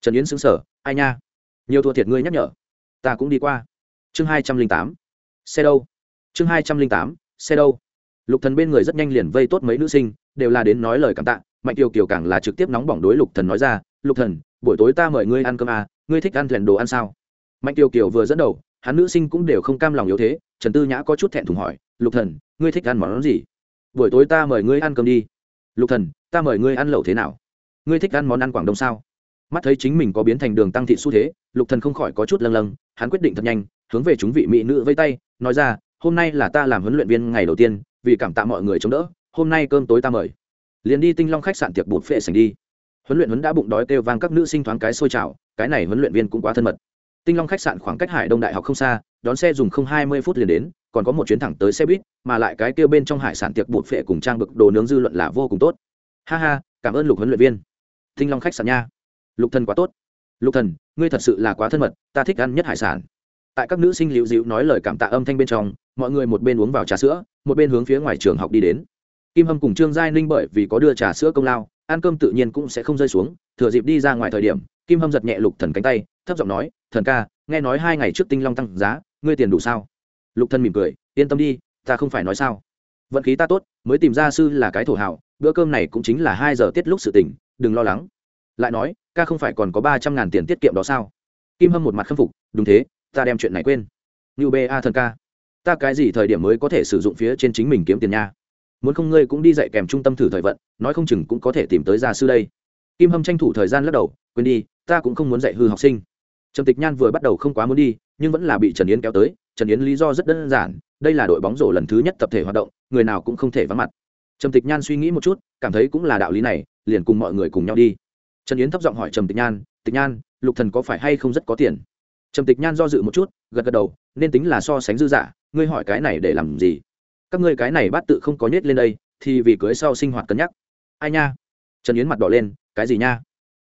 Trần yến xứng sở ai nha? Nhiều thua thiệt ngươi nhắc nhở. Ta cũng đi qua. Chương hai trăm linh tám. Xe đâu? Chương hai trăm linh tám. Xe đâu? Lục thần bên người rất nhanh liền vây tốt mấy nữ sinh, đều là đến nói lời cảm tạ, mạnh kiều kiều càng là trực tiếp nóng bỏng đối lục thần nói ra, lục thần, buổi tối ta mời ngươi ăn cơm à ngươi thích ăn thuyền đồ ăn sao? Mạnh kiều kiều vừa dẫn đầu, hắn nữ sinh cũng đều không cam lòng yếu thế, trần tư nhã có chút thẹn thùng hỏi, lục thần, ngươi thích ăn món gì? Buổi tối ta mời ngươi ăn cơm đi. Lục thần, ta mời ngươi ăn lẩu thế nào? Ngươi thích ăn món ăn quảng đông sao? Mắt thấy chính mình có biến thành đường tăng thị xu thế, lục thần không khỏi có chút lâng lâng, hắn quyết định thật nhanh, hướng về chúng vị mỹ nữ vây tay, nói ra, hôm nay là ta làm huấn luyện viên ngày đầu tiên vì cảm tạ mọi người chống đỡ, hôm nay cơm tối ta mời. Liền đi tinh long khách sạn tiệc bột phệ sành đi. Huấn luyện huấn đã bụng đói kêu vang các nữ sinh thoáng cái sôi trào, cái này huấn luyện viên cũng quá thân mật. Tinh long khách sạn khoảng cách hải đông đại học không xa, đón xe dùng không hai mươi phút liền đến, còn có một chuyến thẳng tới xe buýt, mà lại cái kêu bên trong hải sản tiệc bột phệ cùng trang bực đồ nướng dư luận là vô cùng tốt. Ha ha, cảm ơn lục huấn luyện viên. Tinh long khách sạn nha. Lục thần quá tốt. Lục thần, ngươi thật sự là quá thân mật, ta thích ăn nhất hải sản tại các nữ sinh liễu dịu nói lời cảm tạ âm thanh bên trong, mọi người một bên uống vào trà sữa, một bên hướng phía ngoài trường học đi đến. Kim hâm cùng trương giai ninh bởi vì có đưa trà sữa công lao, ăn cơm tự nhiên cũng sẽ không rơi xuống, thừa dịp đi ra ngoài thời điểm, kim hâm giật nhẹ lục thần cánh tay, thấp giọng nói, thần ca, nghe nói hai ngày trước tinh long tăng giá, ngươi tiền đủ sao? Lục thần mỉm cười, yên tâm đi, ta không phải nói sao. Vận khí ta tốt, mới tìm ra sư là cái thổ hảo bữa cơm này cũng chính là hai giờ tiết lúc sự tỉnh, đừng lo lắng. Lại nói, ca không phải còn có ba trăm ngàn tiền tiết kiệm đó sao? Kim hâm một mặt khâm phục, đúng thế ta đem chuyện này quên. Như ba thần ca, ta cái gì thời điểm mới có thể sử dụng phía trên chính mình kiếm tiền nha? Muốn không ngươi cũng đi dạy kèm trung tâm thử thời vận, nói không chừng cũng có thể tìm tới gia sư đây. Kim hâm tranh thủ thời gian lắc đầu, quên đi, ta cũng không muốn dạy hư học sinh. Trầm tịch nhan vừa bắt đầu không quá muốn đi, nhưng vẫn là bị trần yến kéo tới. Trần yến lý do rất đơn giản, đây là đội bóng rổ lần thứ nhất tập thể hoạt động, người nào cũng không thể vắng mặt. Trầm tịch nhan suy nghĩ một chút, cảm thấy cũng là đạo lý này, liền cùng mọi người cùng nhau đi. Trần yến thấp giọng hỏi trầm tịch nhan tịch nhan, lục thần có phải hay không rất có tiền? Trầm tịch nhan do dự một chút, gật gật đầu, nên tính là so sánh dư giả ngươi hỏi cái này để làm gì? Các ngươi cái này bát tự không có nhét lên đây, thì vì cưới sau sinh hoạt cân nhắc. Ai nha? Trần yến mặt đỏ lên, cái gì nha?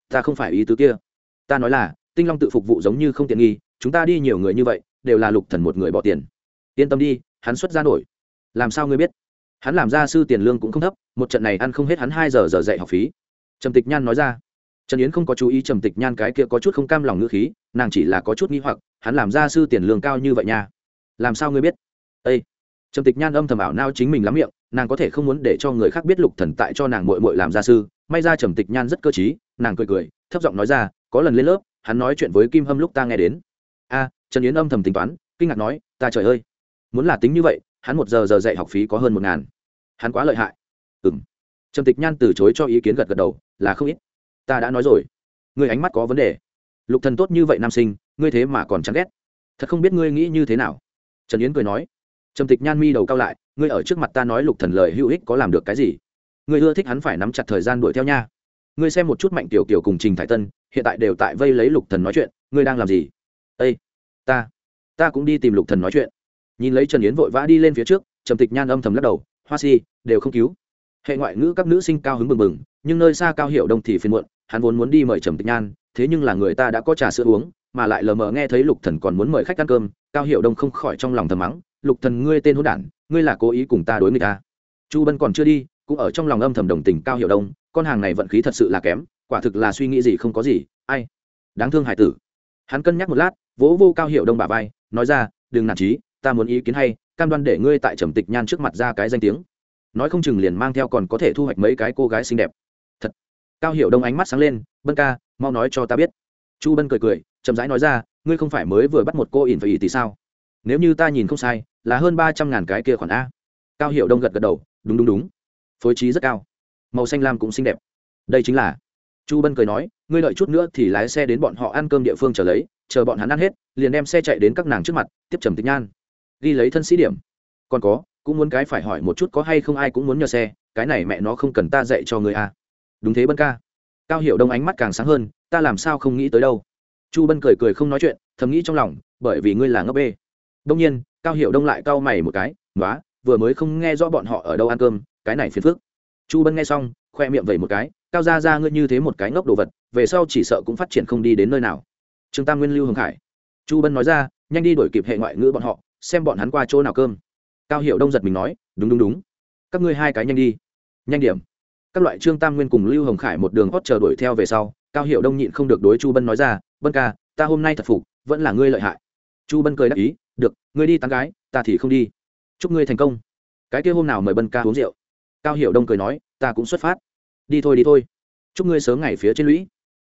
Ta không phải ý tứ kia. Ta nói là, tinh long tự phục vụ giống như không tiện nghi, chúng ta đi nhiều người như vậy, đều là lục thần một người bỏ tiền. Yên tâm đi, hắn xuất ra nổi. Làm sao ngươi biết? Hắn làm ra sư tiền lương cũng không thấp, một trận này ăn không hết hắn hai giờ giờ dạy học phí. Trầm tịch nhan nói ra trần yến không có chú ý trầm tịch nhan cái kia có chút không cam lòng ngữ khí nàng chỉ là có chút nghi hoặc hắn làm ra sư tiền lương cao như vậy nha. Làm sao ngươi biết? Ây trầm tịch nhan âm thầm ảo nao chính mình lắm miệng nàng có thể không muốn để cho người khác biết lục thần tại cho nàng mội mội làm gia sư may ra trầm tịch nhan rất cơ trí, nàng cười cười thấp giọng nói ra có lần lên lớp hắn nói chuyện với kim hâm lúc ta nghe đến. A trần yến âm thầm tính toán kinh ngạc nói ta trời ơi muốn là tính như vậy hắn một giờ giờ dạy học phí có hơn một ngàn. Hắn quá lợi hại. Ừ m trầm tịch nhan từ chối cho ý kiến gật gật đầu là không ít ta đã nói rồi. Người ánh mắt có vấn đề. Lục thần tốt như vậy nam sinh, ngươi thế mà còn chán ghét. Thật không biết ngươi nghĩ như thế nào. Trần yến cười nói. Trầm tịch nhan mi đầu cao lại, ngươi ở trước mặt ta nói lục thần lời hữu ích có làm được cái gì? Ngươi ưa thích hắn phải nắm chặt thời gian đuổi theo nha. Ngươi xem một chút mạnh tiểu kiều cùng trình thái tân, hiện tại đều tại vây lấy lục thần nói chuyện, ngươi đang làm gì? Ây ta ta cũng đi tìm lục thần nói chuyện. Nhìn lấy trần yến vội vã đi lên phía trước, trầm tịch nhan âm thầm lắc đầu, hoa si, đều không cứu. Hệ ngoại ngữ các nữ sinh cao hứng bừng bừng, nhưng nơi xa cao hiểu đông thì phiền muộn hắn vốn muốn đi mời trầm tịch nhan, thế nhưng là người ta đã có trà sữa uống, mà lại lờ mờ nghe thấy lục thần còn muốn mời khách ăn cơm, cao hiệu đông không khỏi trong lòng thầm mắng, lục thần ngươi tên hỗn đản, ngươi là cố ý cùng ta đối người ta. Chu bân còn chưa đi, cũng ở trong lòng âm thầm đồng tình cao hiệu đông, con hàng này vận khí thật sự là kém, quả thực là suy nghĩ gì không có gì, ai? Đáng thương hải tử. Hắn cân nhắc một lát, vỗ vô cao hiệu đông bà vai, nói ra, đừng nản trí ta muốn ý kiến hay, cam đoan để ngươi tại trầm tịch nhan trước mặt ra cái danh tiếng. Nói không chừng liền mang theo còn có thể thu hoạch mấy cái cô gái xinh đẹp cao hiểu đông ánh mắt sáng lên, bân ca, mau nói cho ta biết. Chu bân cười cười, chậm rãi nói ra, ngươi không phải mới vừa bắt một cô ỉn phải ỉ thì sao? Nếu như ta nhìn không sai, là hơn ba trăm ngàn cái kia khoản a. Cao hiểu đông gật gật đầu, đúng đúng đúng. Phối trí rất cao. Màu xanh lam cũng xinh đẹp. Đây chính là. Chu bân cười nói, ngươi đợi chút nữa thì lái xe đến bọn họ ăn cơm địa phương trở lấy, chờ bọn hắn ăn hết, liền đem xe chạy đến các nàng trước mặt, tiếp trầm tịch nhan. Ghi lấy thân sĩ điểm. Còn có, cũng muốn cái phải hỏi một chút có hay không ai cũng muốn nhờ xe, cái này mẹ nó không cần ta dạy cho người a đúng thế bân ca. Cao hiểu đông ánh mắt càng sáng hơn, ta làm sao không nghĩ tới đâu. Chu bân cười cười không nói chuyện, thầm nghĩ trong lòng, bởi vì ngươi là ngốc bê. Đông nhiên, cao hiểu đông lại cau mày một cái nói vừa mới không nghe rõ bọn họ ở đâu ăn cơm, cái này phiền phức. Chu bân nghe xong, khoe miệng vẩy một cái, cao ra ra ngươi như thế một cái ngốc đồ vật, về sau chỉ sợ cũng phát triển không đi đến nơi nào. Trương tam nguyên lưu hồng khải. Chu bân nói ra, nhanh đi đổi kịp hệ ngoại ngữ bọn họ, xem bọn hắn qua chỗ nào cơm. Cao hiệu đông giật mình nói, đúng đúng đúng. Các ngươi hai cái nhanh đi. Nhanh điểm các loại trương tam nguyên cùng lưu hồng khải một đường hót chờ đuổi theo về sau, cao hiệu đông nhịn không được đối chu bân nói ra, bân ca, ta hôm nay thật phục, vẫn là ngươi lợi hại. Chu bân cười đáp ý, được, ngươi đi tán gái, ta thì không đi. Chúc ngươi thành công. Cái kia hôm nào mời bân ca uống rượu? Cao hiệu đông cười nói, ta cũng xuất phát. Đi thôi đi thôi. Chúc ngươi sớm ngày phía trên lũy.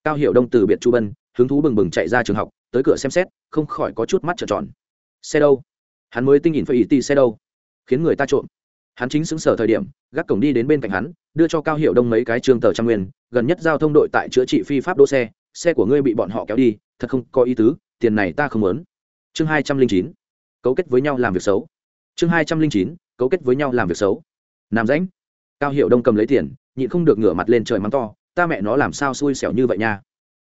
Cao hiệu đông từ biệt chu bân, hứng thú bừng bừng chạy ra trường học, tới cửa xem xét, không khỏi có chút mắt trợn tròn. Xe đâu? Hắn mới tinh nhìn phải ý ti xe đâu? Khiến người ta trộm. Hắn chính xứng sở thời điểm, gác cổng đi đến bên cạnh hắn đưa cho cao hiệu đông mấy cái trường tờ trang nguyên, gần nhất giao thông đội tại chữa trị phi pháp đỗ xe xe của ngươi bị bọn họ kéo đi, thật không có ý tứ, tiền này ta không muốn. Chương hai trăm linh chín, cấu kết với nhau làm việc xấu. Chương hai trăm linh chín, cấu kết với nhau làm việc xấu. Nam rãnh. Cao hiệu đông cầm lấy tiền, nhịn không được ngửa mặt lên trời mắng to, ta mẹ nó làm sao xui xẻo như vậy nha.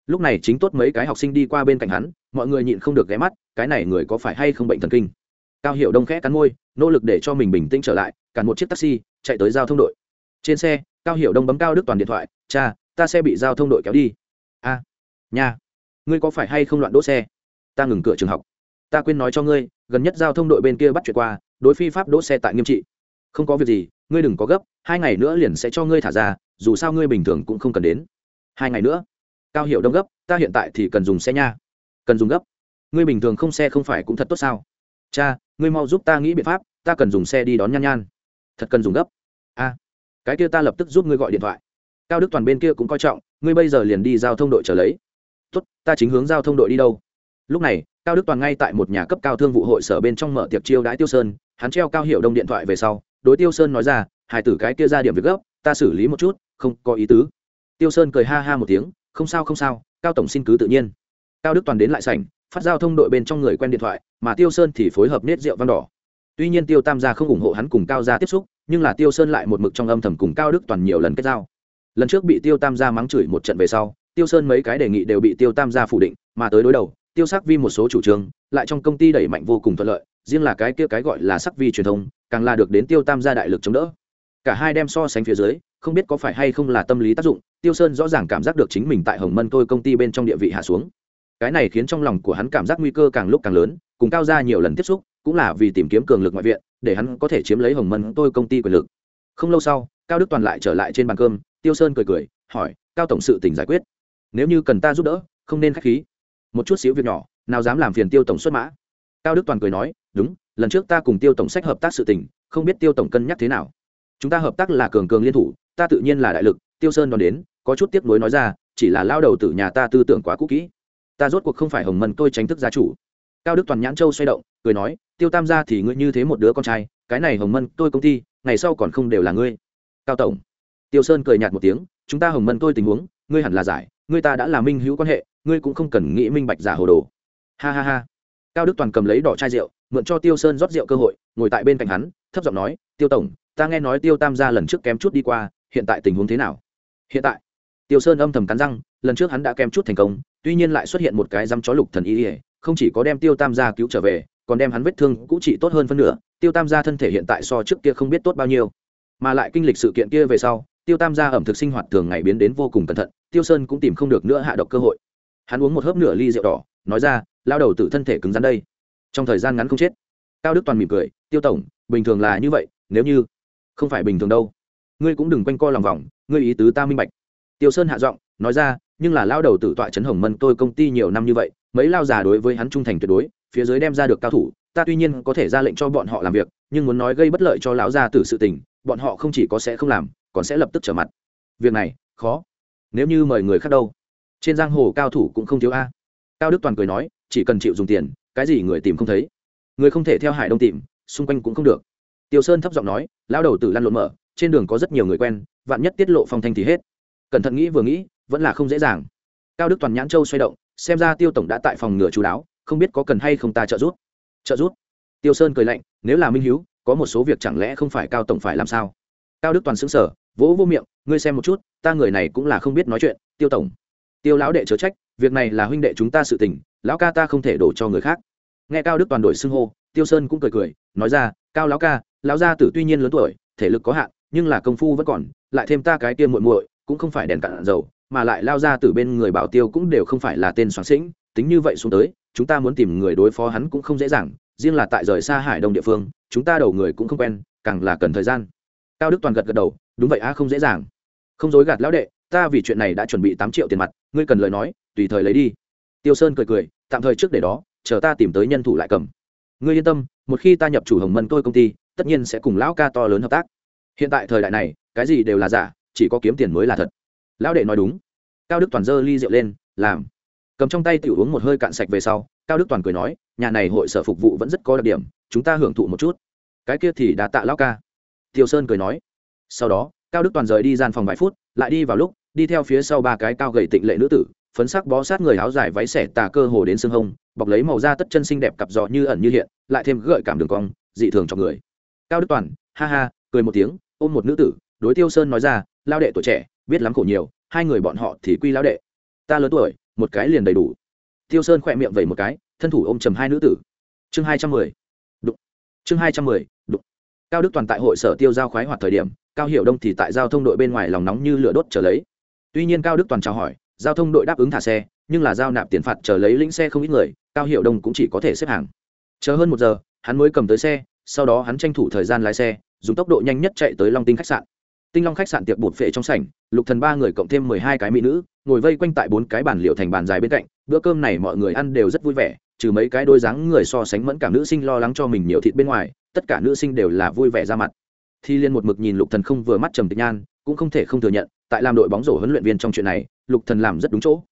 Lúc này chính tốt mấy cái học sinh đi qua bên cạnh hắn, mọi người nhịn không được ghé mắt, cái này người có phải hay không bệnh thần kinh. Cao hiệu đông khẽ cắn môi, nỗ lực để cho mình bình tĩnh trở lại, cản một chiếc taxi, chạy tới giao thông đội trên xe cao hiệu đông bấm cao đức toàn điện thoại cha ta xe bị giao thông đội kéo đi. A nhà, ngươi có phải hay không loạn đỗ xe? Ta ngừng cửa trường học. Ta quên nói cho ngươi gần nhất giao thông đội bên kia bắt chuyện qua đối phi pháp đỗ xe tại nghiêm trị. Không có việc gì ngươi đừng có gấp hai ngày nữa liền sẽ cho ngươi thả ra dù sao ngươi bình thường cũng không cần đến. Hai ngày nữa? Cao hiệu đông gấp ta hiện tại thì cần dùng xe nha. Cần dùng gấp? Ngươi bình thường không xe không phải cũng thật tốt sao? Cha ngươi mau giúp ta nghĩ biện pháp ta cần dùng xe đi đón nhan nhan. Thật cần dùng gấp? A cái kia ta lập tức giúp ngươi gọi điện thoại. Cao đức toàn bên kia cũng coi trọng, ngươi bây giờ liền đi giao thông đội trở lấy. Tốt, ta chính hướng giao thông đội đi đâu. Lúc này, cao đức toàn ngay tại một nhà cấp cao thương vụ hội sở bên trong mở tiệc chiêu đãi tiêu sơn, hắn treo cao hiệu đông điện thoại về sau, đối tiêu sơn nói ra, hải tử cái kia ra điểm việc gấp, ta xử lý một chút, không có ý tứ. Tiêu sơn cười ha ha một tiếng, không sao không sao, cao tổng xin cứ tự nhiên. Cao đức toàn đến lại sảnh, phát giao thông đội bên trong người quen điện thoại, mà tiêu sơn thì phối hợp nết rượu văn đỏ tuy nhiên tiêu tam gia không ủng hộ hắn cùng cao gia tiếp xúc, nhưng là tiêu sơn lại một mực trong âm thầm cùng cao đức toàn nhiều lần kết giao. Lần trước bị tiêu tam gia mắng chửi một trận về sau, tiêu sơn mấy cái đề nghị đều bị tiêu tam gia phủ định, mà tới đối đầu, tiêu sắc vi một số chủ trương, lại trong công ty đẩy mạnh vô cùng thuận lợi, riêng là cái kia cái gọi là sắc vi truyền thông, càng là được đến tiêu tam gia đại lực chống đỡ. Cả hai đem so sánh phía dưới, không biết có phải hay không là tâm lý tác dụng, tiêu sơn rõ ràng cảm giác được chính mình tại hồng mân tôi công ty bên trong địa vị hạ xuống. Cái này khiến trong lòng của hắn cảm giác nguy cơ càng lúc càng lớn, cùng cao ra nhiều lần tiếp xúc cũng là vì tìm kiếm cường lực ngoại viện, để hắn có thể chiếm lấy hồng mân tôi công ty quyền lực. Không lâu sau, cao đức toàn lại trở lại trên bàn cơm, tiêu sơn cười cười, hỏi, cao tổng sự tỉnh giải quyết. Nếu như cần ta giúp đỡ, không nên k h á c h khí. Một chút xíu việc nhỏ, nào dám làm phiền tiêu tổng xuất mã. Cao đức toàn cười nói, đúng, lần trước ta cùng tiêu tổng sách hợp tác sự tỉnh không biết tiêu tổng cân nhắc thế nào. Chúng ta hợp tác là cường cường liên thủ, ta tự nhiên là đại lực. Tiêu sơn đón đến, có chút tiếc nuối nói ra, chỉ là lao đầu từ nhà ta tư tưởng quá cũ kỹ. Ta rốt cuộc không phải hồng mân tôi tránh thức gia chủ. Cao đức toàn nhãn châu xoay động cười nói, tiêu tam gia thì ngươi như thế một đứa con trai, cái này hồng mân tôi công ty, ngày sau còn không đều là ngươi. Cao tổng. Tiêu sơn cười nhạt một tiếng, chúng ta hồng mân tôi tình huống, ngươi hẳn là giải, ngươi ta đã là minh hữu quan hệ, ngươi cũng không cần nghĩ minh bạch giả hồ đồ. Ha ha ha. Cao đức toàn cầm lấy đỏ chai rượu, mượn cho tiêu sơn rót rượu cơ hội, ngồi tại bên cạnh hắn, thấp giọng nói, tiêu tổng, ta nghe nói tiêu tam gia lần trước kém chút đi qua, hiện tại tình huống thế nào? Hiện tại? Tiêu sơn âm thầm cắn răng, lần trước hắn đã kém chút thành công, tuy nhiên lại xuất hiện một cái dăm chó lục thần y, không chỉ có đem tiêu tam gia cứu trở về còn đem hắn vết thương cũ trị tốt hơn phân nửa, tiêu tam gia thân thể hiện tại so trước kia không biết tốt bao nhiêu. Mà lại kinh lịch sự kiện kia về sau, tiêu tam gia ẩm thực sinh hoạt thường ngày biến đến vô cùng cẩn thận, tiêu sơn cũng tìm không được nữa hạ độc cơ hội. Hắn uống một hớp nửa ly rượu đỏ, nói ra lao đầu tự thân thể cứng rắn đây. Trong thời gian ngắn không chết. Cao đức toàn mỉm cười, tiêu tổng, bình thường là như vậy, nếu như không phải bình thường đâu. Ngươi cũng đừng quanh co lòng vòng, ngươi ý tứ ta minh bạch. Tiêu sơn hạ giọng, nói ra, nhưng là lao đầu tử tọa trấn hồng mân tôi công ty nhiều năm như vậy, mấy lao già đối với hắn trung thành tuyệt đối phía dưới đem ra được cao thủ, ta tuy nhiên có thể ra lệnh cho bọn họ làm việc, nhưng muốn nói gây bất lợi cho lão gia tử sự tình, bọn họ không chỉ có sẽ không làm, còn sẽ lập tức trở mặt. Việc này, khó. Nếu như mời người khác đâu, trên giang hồ cao thủ cũng không thiếu a. Cao đức toàn cười nói, chỉ cần chịu dùng tiền, cái gì người tìm không thấy. Người không thể theo hải đông tìm, xung quanh cũng không được. Tiêu sơn thấp giọng nói lao đầu tử lăn lộn mở, trên đường có rất nhiều người quen, vạn nhất tiết lộ phong thanh thì hết. Cẩn thận nghĩ vừa nghĩ, vẫn là không dễ dàng. Cao đức toàn nhãn châu xoay động, xem ra tiêu tổng đã tại phòng ngừa chú đáo không biết có cần hay không ta trợ giúp. Trợ giúp? Tiêu sơn cười lạnh, nếu là minh hiếu, có một số việc chẳng lẽ không phải cao tổng phải làm sao? Cao đức toàn xứng sở vỗ vô miệng, ngươi xem một chút, ta người này cũng là không biết nói chuyện, tiêu tổng. Tiêu lão đệ chớ trách, việc này là huynh đệ chúng ta sự tình, lão ca ta không thể đổ cho người khác. Nghe cao đức toàn đổi xưng hô, tiêu sơn cũng cười cười, nói ra, cao lão ca, lão gia tử tuy nhiên lớn tuổi, thể lực có hạn, nhưng là công phu vẫn còn, lại thêm ta cái tiên muội muội, cũng không phải đèn cạn dầu, mà lại lao ra từ bên người bảo tiêu cũng đều không phải là tên soáng sĩnh tính như vậy xuống tới, chúng ta muốn tìm người đối phó hắn cũng không dễ dàng, riêng là tại rời xa hải đông địa phương, chúng ta đầu người cũng không quen, càng là cần thời gian. Cao đức toàn gật gật đầu, đúng vậy a không dễ dàng. Không dối gạt lão đệ, ta vì chuyện này đã chuẩn bị tám triệu tiền mặt, ngươi cần lời nói, tùy thời lấy đi. Tiêu sơn cười cười, tạm thời trước để đó, chờ ta tìm tới nhân thủ lại cầm. Ngươi yên tâm, một khi ta nhập chủ hồng mân tôi công ty, tất nhiên sẽ cùng lão ca to lớn hợp tác. Hiện tại thời đại này, cái gì đều là giả, chỉ có kiếm tiền mới là thật. Lão đệ nói đúng. Cao đức toàn dơ ly rượu lên, làm cầm trong tay tiểu uống một hơi cạn sạch về sau, cao đức toàn cười nói, nhà này hội sở phục vụ vẫn rất có đặc điểm, chúng ta hưởng thụ một chút. Cái kia thì đã tạ lao ca. Tiêu sơn cười nói. Sau đó, cao đức toàn rời đi gian phòng vài phút, lại đi vào lúc, đi theo phía sau ba cái cao gầy tịnh lệ nữ tử, phấn sắc bó sát người áo dài váy xẻ tà cơ hồ đến xương hông, bọc lấy màu da tất chân xinh đẹp cặp giò như ẩn như hiện, lại thêm gợi cảm đường cong, dị thường cho người. Cao đức toàn, ha ha, cười một tiếng, ôm một nữ tử, đối tiêu sơn nói ra lao đệ tuổi trẻ, biết lắm khổ nhiều, hai người bọn họ thì quy lao đệ. Ta lớn tuổi một cái liền đầy đủ. Tiêu sơn khỏe miệng vẩy một cái, thân thủ ôm trầm hai nữ tử. Chương hai trăm mười. Đụng. Chương hai trăm mười, đụng. Cao đức toàn tại hội sở tiêu giao khoái hoạt thời điểm, cao Hiểu đông thì tại giao thông đội bên ngoài lòng nóng như lửa đốt trở lấy. Tuy nhiên cao đức toàn chào hỏi, giao thông đội đáp ứng thả xe, nhưng là giao nạp tiền phạt chờ lấy lĩnh xe không ít người, cao Hiểu đông cũng chỉ có thể xếp hàng. Chờ hơn một giờ, hắn mới cầm tới xe, sau đó hắn tranh thủ thời gian lái xe, dùng tốc độ nhanh nhất chạy tới long tinh khách sạn. Tinh long khách sạn tiệc bột phệ trong sảnh, lục thần ba người cộng thêm mười hai cái mỹ nữ ngồi vây quanh tại bốn cái bàn liệu thành bàn dài bên cạnh, bữa cơm này mọi người ăn đều rất vui vẻ, trừ mấy cái đôi dáng người so sánh mẫn cảm nữ sinh lo lắng cho mình nhiều thịt bên ngoài, tất cả nữ sinh đều là vui vẻ ra mặt. Thi liên một mực nhìn lục thần không vừa mắt trầm tịch nhan, cũng không thể không thừa nhận, tại làm đội bóng rổ huấn luyện viên trong chuyện này, lục thần làm rất đúng chỗ.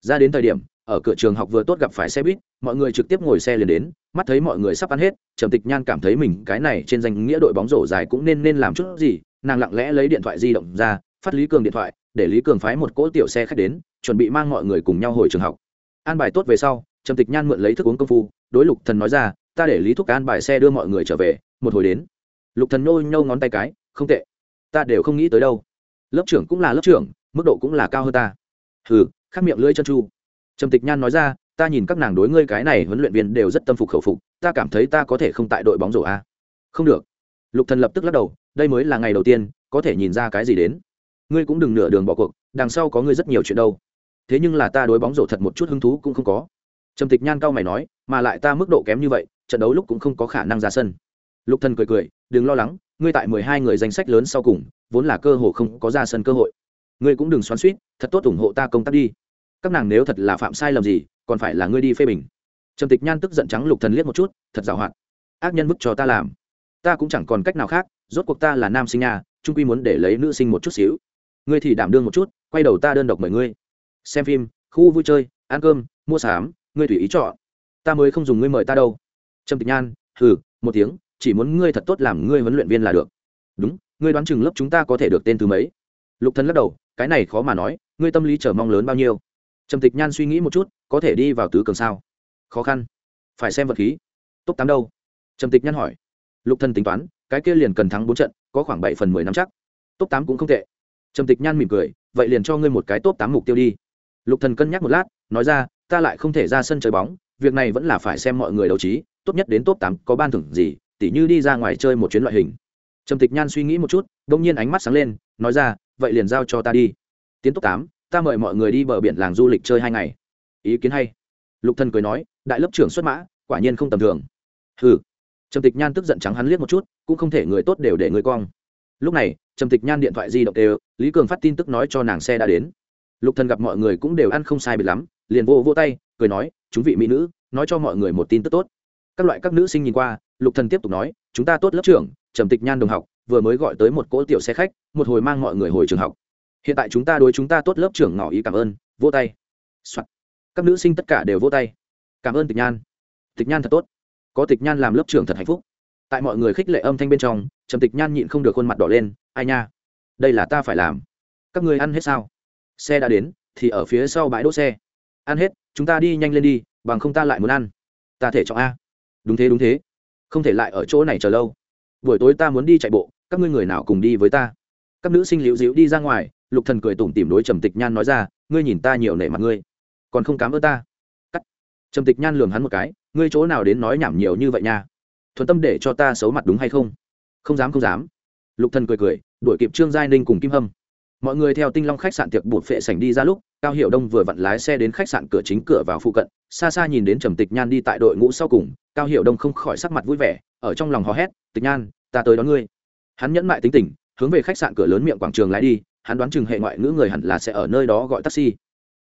Ra đến thời điểm, ở cửa trường học vừa tốt gặp phải xe buýt, mọi người trực tiếp ngồi xe liền đến, mắt thấy mọi người sắp ăn hết, trầm tịch nhan cảm thấy mình cái này trên danh nghĩa đội bóng rổ dài cũng nên nên làm chút gì, nàng lặng lẽ lấy điện thoại di động ra, phát lý cường điện thoại để lý cường phái một cỗ tiểu xe khách đến, chuẩn bị mang mọi người cùng nhau hồi trường học. An bài tốt về sau, trầm tịch nhan mượn lấy thức uống công phu, đối lục thần nói ra, ta để lý thúc an bài xe đưa mọi người trở về, một hồi đến. Lục thần nhô nhô ngón tay cái, không tệ. Ta đều không nghĩ tới đâu. Lớp trưởng cũng là lớp trưởng, mức độ cũng là cao hơn ta. Hừ khắc miệng lưỡi chân chu. Trầm tịch nhan nói ra, ta nhìn các nàng đối ngươi cái này huấn luyện viên đều rất tâm phục khẩu phục, ta cảm thấy ta có thể không tại đội bóng rổ a. Không được. Lục thần lập tức lắc đầu, đây mới là ngày đầu tiên, có thể nhìn ra cái gì đến ngươi cũng đừng nửa đường bỏ cuộc, đằng sau có ngươi rất nhiều chuyện đâu. Thế nhưng là ta đối bóng rổ thật một chút hứng thú cũng không có. Trầm tịch nhan cao mày nói, mà lại ta mức độ kém như vậy, trận đấu lúc cũng không có khả năng ra sân. Lục thần cười cười, đừng lo lắng, ngươi tại mười hai người danh sách lớn sau cùng, vốn là cơ hội không có ra sân cơ hội. Ngươi cũng đừng xoắn suýt, thật tốt ủng hộ ta công tác đi. Các nàng nếu thật là phạm sai lầm gì, còn phải là ngươi đi phê bình. Trầm tịch nhan tức giận trắng lục thần liếc một chút, thật giàu hoạt. Ác nhân bức cho ta làm. Ta cũng chẳng còn cách nào khác, rốt cuộc ta là nam sinh nhà trung quy muốn để lấy nữ sinh một chút xíu ngươi thì đảm đương một chút, quay đầu ta đơn độc mời ngươi. Xem phim, khu vui chơi, ăn cơm, mua sắm, ngươi tùy ý chọn. Ta mới không dùng ngươi mời ta đâu. Trầm tịch nhan, hừ, một tiếng, chỉ muốn ngươi thật tốt làm ngươi huấn luyện viên là được. Đúng, ngươi đoán chừng lớp chúng ta có thể được tên thứ mấy? Lục thần lắc đầu, cái này khó mà nói, ngươi tâm lý chờ mong lớn bao nhiêu? Trầm tịch nhan suy nghĩ một chút, có thể đi vào tứ cường sao? Khó khăn. Phải xem vật khí. Top tám đâu? Trầm tịch nhan hỏi. Lục thần tính toán, cái kia liền cần thắng bốn trận, có khoảng bảy phần mười năm chắc. Top tám cũng không tệ trầm tịch nhan mỉm cười, vậy liền cho ngươi một cái top tám mục tiêu đi. Lục thần cân nhắc một lát, nói ra, ta lại không thể ra sân chơi bóng, việc này vẫn là phải xem mọi người đấu trí, tốt nhất đến top tám có ban thưởng gì, tỉ như đi ra ngoài chơi một chuyến loại hình. Trầm tịch nhan suy nghĩ một chút, đông nhiên ánh mắt sáng lên, nói ra, vậy liền giao cho ta đi. Tiến top tám, ta mời mọi người đi bờ biển làng du lịch chơi hai ngày. Ý kiến hay. Lục thần cười nói, đại lớp trưởng xuất mã, quả nhiên không tầm thường. Hừ. Trầm tịch nhan tức giận trắng hắn liếc một chút, cũng không thể người tốt đều để người cong lúc này, trầm tịch nhan điện thoại di động đều, lý cường phát tin tức nói cho nàng xe đã đến. Lục thần gặp mọi người cũng đều ăn không sai biệt lắm, liền vô vô tay, cười nói, chúng vị mỹ nữ, nói cho mọi người một tin tức tốt. Các loại các nữ sinh nhìn qua, lục thần tiếp tục nói, chúng ta tốt lớp trưởng, trầm tịch nhan đồng học, vừa mới gọi tới một cỗ tiểu xe khách, một hồi mang mọi người hồi trường học. Hiện tại chúng ta đối chúng ta tốt lớp trưởng ngỏ ý cảm ơn, vô tay、Soạn. các nữ sinh tất cả đều vô tay. Cảm ơn tịch nhan. Tịch nhan thật tốt. Có tịch nhan làm lớp trưởng thật hạnh phúc. Tại mọi người khích lệ âm thanh bên trong trầm tịch nhan nhịn không được khuôn mặt đỏ lên, ai nha, đây là ta phải làm. Các người ăn hết sao? Xe đã đến, thì ở phía sau bãi đỗ xe. Ăn hết, chúng ta đi nhanh lên đi, bằng không ta lại muốn ăn. Ta thể chọn a. Đúng thế đúng thế. Không thể lại ở chỗ này chờ lâu. Buổi tối ta muốn đi chạy bộ, các ngươi người nào cùng đi với ta? Các nữ sinh liễu dịu đi ra ngoài, lục thần cười tủm tỉm đối trầm tịch nhan nói ra, ngươi nhìn ta nhiều nể mặt ngươi, còn không cám ơn ta. Cắt. Trầm tịch nhan lường hắn một cái, ngươi chỗ nào đến nói nhảm nhiều như vậy nha? Thuần tâm để cho ta xấu mặt đúng hay không? Không dám không dám. Lục thần cười cười, đuổi kịp trương giai ninh cùng kim hâm. Mọi người theo tinh long khách sạn tiệc bột phệ sảnh đi ra lúc, cao hiệu đông vừa vặn lái xe đến khách sạn cửa chính cửa vào phụ cận, xa xa nhìn đến trầm tịch nhan đi tại đội ngũ sau cùng. Cao hiệu đông không khỏi sắc mặt vui vẻ, ở trong lòng hò hét, tịch nhan, ta tới đón ngươi. Hắn nhẫn mại tính tình, hướng về khách sạn cửa lớn miệng quảng trường lái đi, hắn đoán chừng hệ ngoại ngữ người hẳn là sẽ ở nơi đó gọi taxi.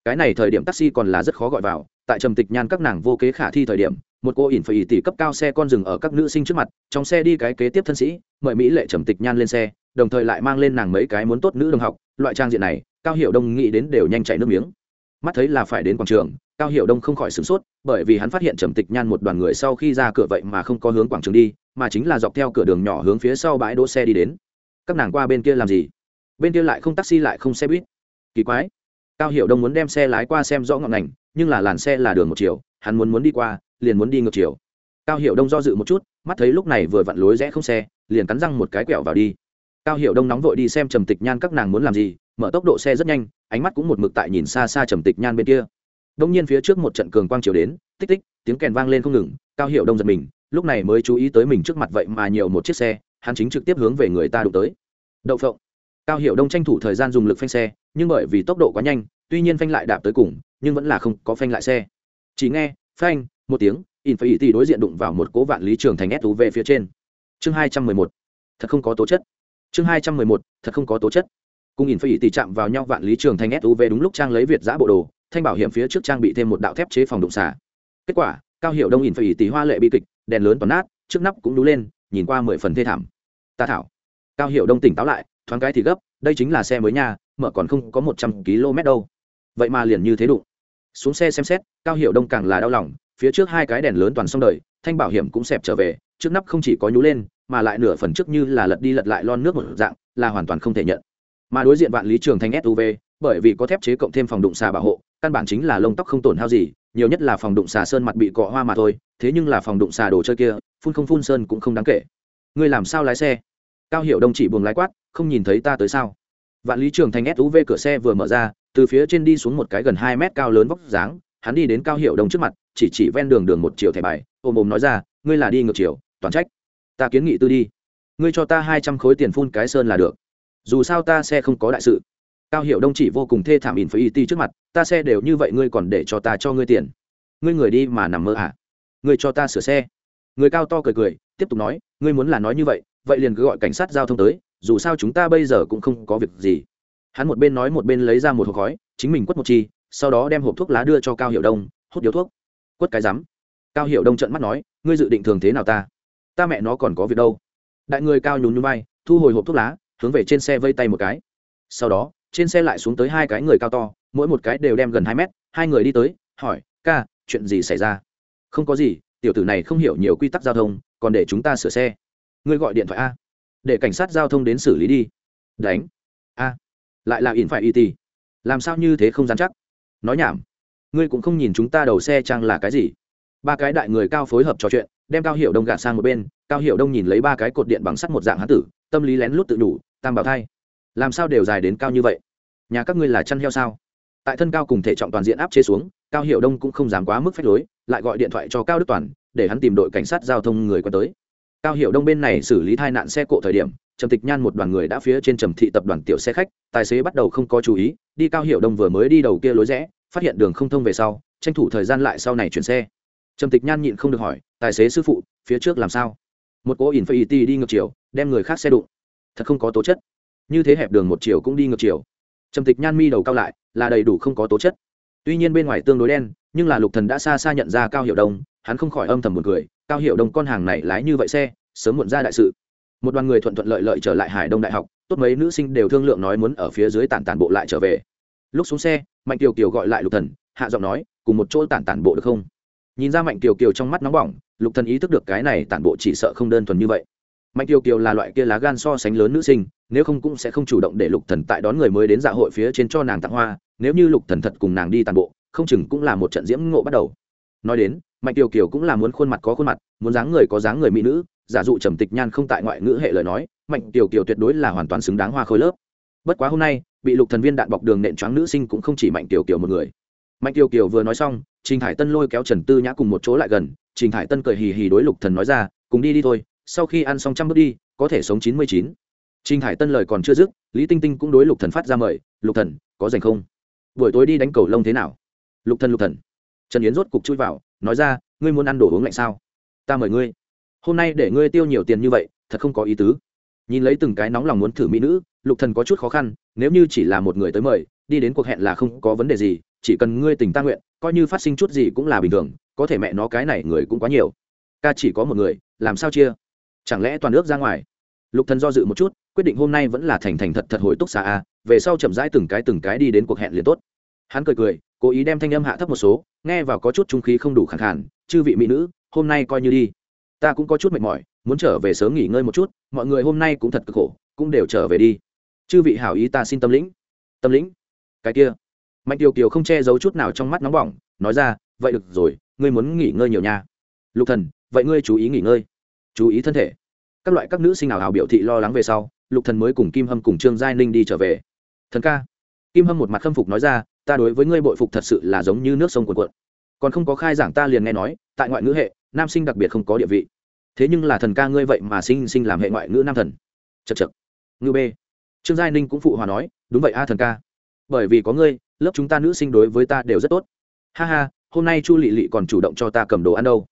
Cái này thời điểm taxi còn là rất khó gọi vào, tại trầm tịch nhan các nàng vô kế khả thi thời điểm một cô ỉn phải tỷ cấp cao xe con dừng ở các nữ sinh trước mặt, trong xe đi cái kế tiếp thân sĩ, mời mỹ lệ trầm tịch nhan lên xe, đồng thời lại mang lên nàng mấy cái muốn tốt nữ đồng học, loại trang diện này, cao hiệu đông nghĩ đến đều nhanh chạy nước miếng. Mắt thấy là phải đến quảng trường, cao hiệu đông không khỏi sửng sốt, bởi vì hắn phát hiện trầm tịch nhan một đoàn người sau khi ra cửa vậy mà không có hướng quảng trường đi, mà chính là dọc theo cửa đường nhỏ hướng phía sau bãi đỗ xe đi đến. Các nàng qua bên kia làm gì? Bên kia lại không taxi lại không xe buýt. Kỳ quái. Cao hiệu đông muốn đem xe lái qua xem rõ ngọn ngành, nhưng là làn xe là đường một chiều, hắn muốn muốn đi qua liền muốn đi ngược chiều. Cao hiệu đông do dự một chút, mắt thấy lúc này vừa vặn lối rẽ không xe, liền cắn răng một cái quẹo vào đi. Cao hiệu đông nóng vội đi xem trầm tịch nhan các nàng muốn làm gì, mở tốc độ xe rất nhanh, ánh mắt cũng một mực tại nhìn xa xa trầm tịch nhan bên kia. Đông nhiên phía trước một trận cường quang chiều đến, tích tích, tiếng kèn vang lên không ngừng, cao hiệu đông giật mình, lúc này mới chú ý tới mình trước mặt vậy mà nhiều một chiếc xe, hắn chính trực tiếp hướng về người ta đụng tới. Đậu phộng. Cao hiệu đông tranh thủ thời gian dùng lực phanh xe, nhưng bởi vì tốc độ quá nhanh, tuy nhiên phanh lại đạp tới cùng, nhưng vẫn là không có phanh lại xe. Chỉ nghe, phanh một tiếng in phải tỷ đối diện đụng vào một cố vạn lý trường thành suv phía trên. Chương hai trăm mười một, thật không có tố chất. Chương hai trăm mười một, thật không có tố chất. Cùng in phải tỷ chạm vào nhau vạn lý trường thành suv đúng lúc trang lấy việt giã bộ đồ, thanh bảo hiểm phía trước trang bị thêm một đạo thép chế phòng đụng xả. Kết quả, cao hiệu đông in phải tỷ hoa lệ bi kịch, đèn lớn toàn nát, trước nắp cũng đú lên, nhìn qua mười phần thê thảm. Ta thảo. Cao hiệu đông tỉnh táo lại, thoáng cái thì gấp, đây chính là xe mới nha, mở còn không có một trăm km đâu. Vậy mà liền như thế đụng. Xuống xe xem xét, cao hiệu đông càng là đau lòng phía trước hai cái đèn lớn toàn xong đời, thanh bảo hiểm cũng xẹp trở về, trước nắp không chỉ có nhú lên, mà lại nửa phần trước như là lật đi lật lại lon nước một dạng, là hoàn toàn không thể nhận. Mà đối diện vạn lý trường thanh suv bởi vì có thép chế cộng thêm phòng đụng xà bảo hộ, căn bản chính là lông tóc không tổn hao gì, nhiều nhất là phòng đụng xà sơn mặt bị cọ hoa mà thôi, thế nhưng là phòng đụng xà đồ chơi kia, phun không phun sơn cũng không đáng kể. Ngươi làm sao lái xe? Cao hiệu đông chỉ buồng lái quát, không nhìn thấy ta tới sao? Vạn lý trường thanh suv cửa xe vừa mở ra, từ phía trên đi xuống một cái gần hai mét cao lớn vóc dáng, hắn đi đến cao hiệu đông trước mặt chỉ chỉ ven đường đường một chiều thẻ bài, ôm ôm nói ra, ngươi là đi ngược chiều, toàn trách. Ta kiến nghị tư đi. Ngươi cho ta hai trăm khối tiền phun cái sơn là được. Dù sao ta xe không có đại sự. Cao hiệu đông chỉ vô cùng thê thảm in y ti trước mặt, ta xe đều như vậy, ngươi còn để cho ta cho ngươi tiền? Ngươi người đi mà nằm mơ à? Ngươi cho ta sửa xe. Người cao to cười cười, tiếp tục nói, ngươi muốn là nói như vậy vậy liền cứ gọi cảnh sát giao thông tới, dù sao chúng ta bây giờ cũng không có việc gì. Hắn một bên nói một bên lấy ra một hộp khói, chính mình quất một chi, sau đó đem hộp thuốc lá đưa cho cao hiệu đông, hút điếu thuốc quất cái rắm. Cao hiệu đông trận mắt nói, ngươi dự định thường thế nào ta? Ta mẹ nó còn có việc đâu. Đại người cao nhún nhún vai, thu hồi hộp thuốc lá, hướng về trên xe vây tay một cái. Sau đó, trên xe lại xuống tới hai cái người cao to, mỗi một cái đều đem gần hai mét, hai người đi tới, hỏi, ca, chuyện gì xảy ra? Không có gì, tiểu tử này không hiểu nhiều quy tắc giao thông, còn để chúng ta sửa xe. Ngươi gọi điện thoại a. Để cảnh sát giao thông đến xử lý đi. Đánh. A, lại là ỉn phải y tì. Làm sao như thế không dám chắc? Nói nhảm ngươi cũng không nhìn chúng ta đầu xe trang là cái gì? Ba cái đại người cao phối hợp trò chuyện, đem cao hiệu đông gạt sang một bên, cao hiệu đông nhìn lấy ba cái cột điện bằng sắt một dạng hán tử, tâm lý lén lút tự đủ tam bảo thai, làm sao đều dài đến cao như vậy? Nhà các ngươi là chăn heo sao? Tại thân cao cùng thể trọng toàn diện áp chế xuống, cao hiệu đông cũng không dám quá mức phép lối, lại gọi điện thoại cho cao đức toàn, để hắn tìm đội cảnh sát giao thông người qua tới. Cao hiệu đông bên này xử lý tai nạn xe cộ thời điểm, trầm tịch nhan một đoàn người đã phía trên trầm thị tập đoàn tiểu xe khách, tài xế bắt đầu không có chú ý, đi cao hiệu đông vừa mới đi đầu kia lối rẽ phát hiện đường không thông về sau, tranh thủ thời gian lại sau này chuyển xe. Trầm tịch nhan nhịn không được hỏi, tài xế sư phụ, phía trước làm sao? Một cỗ in phải đi ngược chiều, đem người khác xe đụng. Thật không có tố chất. Như thế hẹp đường một chiều cũng đi ngược chiều. Trầm tịch nhan mi đầu cao lại, là đầy đủ không có tố chất. Tuy nhiên bên ngoài tương đối đen, nhưng là lục thần đã xa xa nhận ra cao hiệu đông, hắn không khỏi âm thầm một cười, cao hiệu đông con hàng này lái như vậy xe, sớm muộn ra đại sự. Một đoàn người thuận thuận lợi lợi trở lại hải đông đại học, tốt mấy nữ sinh đều thương lượng nói muốn ở phía dưới tản tản bộ lại trở về lúc xuống xe, mạnh kiều kiều gọi lại lục thần, hạ giọng nói, cùng một chỗ tản tản bộ được không? Nhìn ra mạnh kiều kiều trong mắt nóng bỏng, lục thần ý thức được cái này tản bộ chỉ sợ không đơn thuần như vậy. Mạnh kiều kiều là loại kia lá gan so sánh lớn nữ sinh, nếu không cũng sẽ không chủ động để lục thần tại đón người mới đến dạ hội phía trên cho nàng tặng hoa, nếu như lục thần thật cùng nàng đi tàn bộ, không chừng cũng là một trận diễm ngộ bắt đầu. Nói đến, mạnh kiều kiều cũng là muốn khuôn mặt có khuôn mặt, muốn dáng người có dáng người mỹ nữ, giả dụ trầm tịch nhan không tại ngoại ngữ hệ lời nói, mạnh kiều kiều tuyệt đối là hoàn toàn xứng đáng hoa khôi lớp bất quá hôm nay, bị lục thần viên đạn bọc đường nện choáng nữ sinh cũng không chỉ mạnh tiểu kiều một người. Mạnh tiểu kiều vừa nói xong, trình hải tân lôi kéo trần tư nhã cùng một chỗ lại gần. Trình hải tân cười hì hì đối lục thần nói ra, cùng đi đi thôi, sau khi ăn xong trăm bước đi, có thể sống chín mươi chín. Trình hải tân lời còn chưa dứt, lý tinh tinh cũng đối lục thần phát ra mời, lục thần, có dành không? Buổi tối đi đánh cầu lông thế nào? Lục thần lục thần. Trần yến rốt cục chui vào, nói ra, ngươi muốn ăn đồ uống lạnh sao? Ta mời ngươi. Hôm nay để ngươi tiêu nhiều tiền như vậy, thật không có ý tứ nhìn lấy từng cái nóng lòng muốn thử mỹ nữ, lục thần có chút khó khăn, nếu như chỉ là một người tới mời, đi đến cuộc hẹn là không có vấn đề gì, chỉ cần ngươi tình ta nguyện, coi như phát sinh chút gì cũng là bình thường, có thể mẹ nó cái này người cũng quá nhiều. Ca chỉ có một người, làm sao chia? Chẳng lẽ toàn nước ra ngoài? Lục thần do dự một chút, quyết định hôm nay vẫn là thành thành thật thật hồi túc xa a, về sau chậm rãi từng cái từng cái đi đến cuộc hẹn liền tốt. Hắn cười cười, cố ý đem thanh âm hạ thấp một số, nghe vào có chút trung khí không đủ khẳng khản chư vị mỹ nữ, hôm nay coi như đi. Ta cũng có chút mệt mỏi muốn trở về sớm nghỉ ngơi một chút, mọi người hôm nay cũng thật cực khổ, cũng đều trở về đi. Chư vị hảo ý ta xin tâm lĩnh. Tâm lĩnh? Cái kia. Mạnh kiều kiều không che giấu chút nào trong mắt nóng bỏng, nói ra, vậy được rồi, ngươi muốn nghỉ ngơi nhiều nha. Lục thần, vậy ngươi chú ý nghỉ ngơi. Chú ý thân thể. Các loại các nữ sinh nào hào biểu thị lo lắng về sau, lục thần mới cùng kim hâm cùng trương giai ninh đi trở về. Thần ca. Kim hâm một mặt khâm phục nói ra, ta đối với ngươi bội phục thật sự là giống như nước sông cuồn cuộn. Còn không có khai giảng ta liền nghe nói, tại ngoại ngữ hệ, nam sinh đặc biệt không có địa vị thế nhưng là thần ca ngươi vậy mà sinh sinh làm hệ ngoại ngữ nam thần. Chật chật ngư b trương giai ninh cũng phụ hòa nói, đúng vậy a thần ca. Bởi vì có ngươi, lớp chúng ta nữ sinh đối với ta đều rất tốt. Ha ha, hôm nay chu lị lị còn chủ động cho ta cầm đồ ăn đâu.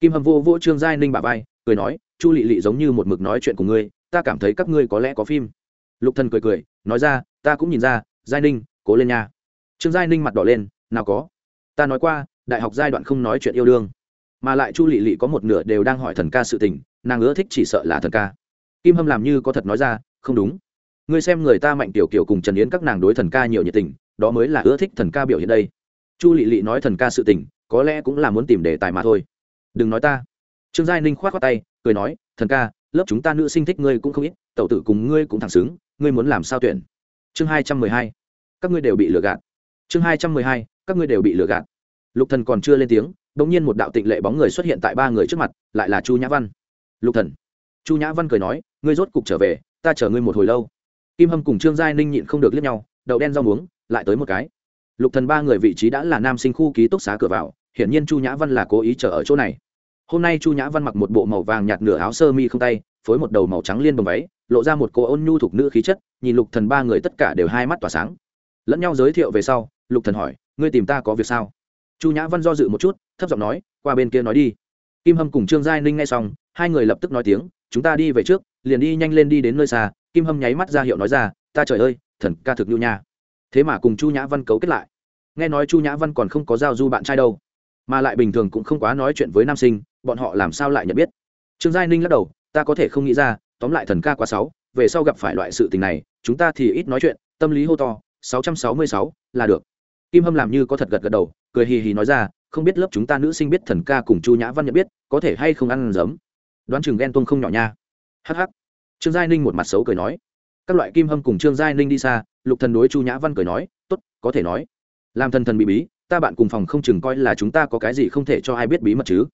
Kim hâm vô vô trương giai ninh bà vai, cười nói, chu lị lị giống như một mực nói chuyện của ngươi, ta cảm thấy các ngươi có lẽ có phim. Lục thần cười cười, nói ra, ta cũng nhìn ra, giai ninh, cố lên nha. Trương giai ninh mặt đỏ lên, nào có. Ta nói qua, đại học giai đoạn không nói chuyện yêu đương mà lại chu lị lị có một nửa đều đang hỏi thần ca sự tình, nàng ưa thích chỉ sợ là thần ca. Kim hâm làm như có thật nói ra, không đúng. Ngươi xem người ta mạnh tiểu kiểu cùng trần yến các nàng đối thần ca nhiều nhiệt tình, đó mới là ưa thích thần ca biểu hiện đây. Chu lị lị nói thần ca sự tình, có lẽ cũng là muốn tìm đề tài mà thôi. Đừng nói ta. Trương giai ninh k h o á t khoác tay, cười nói, thần ca, lớp chúng ta nữ sinh thích ngươi cũng không ít tậu tử cùng ngươi cũng thẳng xứng, ngươi muốn làm sao tuyển? Chương hai trăm mười hai. Các ngươi đều bị lừa gạt. Chương hai trăm mười hai, các ngươi đều bị lừa gạt. Lục thần còn chưa lên tiếng đ nhiên một đạo tịnh lệ bóng người xuất hiện tại ba người trước mặt, lại là chu nhã văn. Lục thần. Chu nhã văn cười nói, ngươi rốt cục trở về, ta chờ ngươi một hồi lâu. Kim hâm cùng trương giai ninh nhịn không được liếc nhau đầu đen rau muống, lại tới một cái. Lục thần ba người vị trí đã là nam sinh khu ký túc xá cửa vào, hiển nhiên chu nhã văn là cố ý chờ ở chỗ này. Hôm nay chu nhã văn mặc một bộ màu vàng nhạt nửa áo sơ mi không tay, phối một đầu màu trắng liên bồng váy, lộ ra một cô ôn nhu thuộc nữ khí chất, nhìn lục thần ba người tất cả đều hai mắt tỏa sáng. Lẫn nhau giới thiệu về sau, lục thần hỏi, ngươi tìm ta có việc sao? Chu nhã văn do dự một chút, thấp giọng nói, qua bên kia nói đi. Kim hâm cùng trương giai ninh nghe xong, hai người lập tức nói tiếng, chúng ta đi về trước, liền đi nhanh lên đi đến nơi xa. Kim hâm nháy mắt ra hiệu nói ra, ta trời ơi, thần ca thực nhu nha. Thế mà cùng chu nhã văn cấu kết lại. Nghe nói chu nhã văn còn không có giao du bạn trai đâu, mà lại bình thường cũng không quá nói chuyện với nam sinh, bọn họ làm sao lại nhận biết? Trương giai ninh lắc đầu, ta có thể không nghĩ ra, tóm lại thần ca quá sáu về sau gặp phải loại sự tình này, chúng ta thì ít nói chuyện, tâm lý hô to, sáu trăm sáu mươi sáu là được kim hâm làm như có thật gật gật đầu, cười hì hì nói ra, không biết lớp chúng ta nữ sinh biết thần ca cùng chu nhã văn nhận biết, có thể hay không ăn giấm? Đoán chừng ghen tuông không nhỏ nha. Hh trương giai ninh một mặt xấu cười nói. Các loại kim hâm cùng trương giai ninh đi xa, lục thần đối chu nhã văn cười nói, tốt, có thể nói. Làm thần thần bị bí, ta bạn cùng phòng không chừng coi là chúng ta có cái gì không thể cho ai biết bí mật chứ.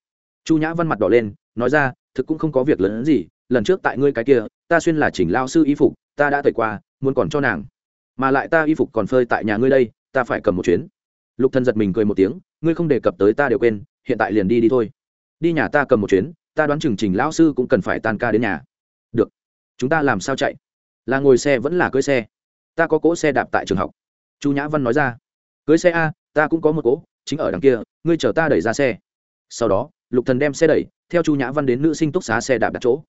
Chu nhã văn mặt đỏ lên, nói ra, thực cũng không có việc lớn gì, lần trước tại ngươi cái kia, ta xuyên là chỉnh lao sư y phục, ta đã tẩy qua, muốn còn cho nàng. Mà lại ta y phục còn phơi tại nhà ngươi đây ta phải cầm một chuyến. Lục thần giật mình cười một tiếng, ngươi không đề cập tới ta đều quên, hiện tại liền đi đi thôi. Đi nhà ta cầm một chuyến, ta đoán chừng trình lão sư cũng cần phải tan ca đến nhà. Được. Chúng ta làm sao chạy? Là ngồi xe vẫn là cưới xe? Ta có cỗ xe đạp tại trường học. Chu nhã văn nói ra. Cưới xe a, ta cũng có một cỗ, chính ở đằng kia, ngươi chở ta đẩy ra xe. Sau đó, lục thần đem xe đẩy, theo chu nhã văn đến nữ sinh túc xá xe đạp đặt chỗ.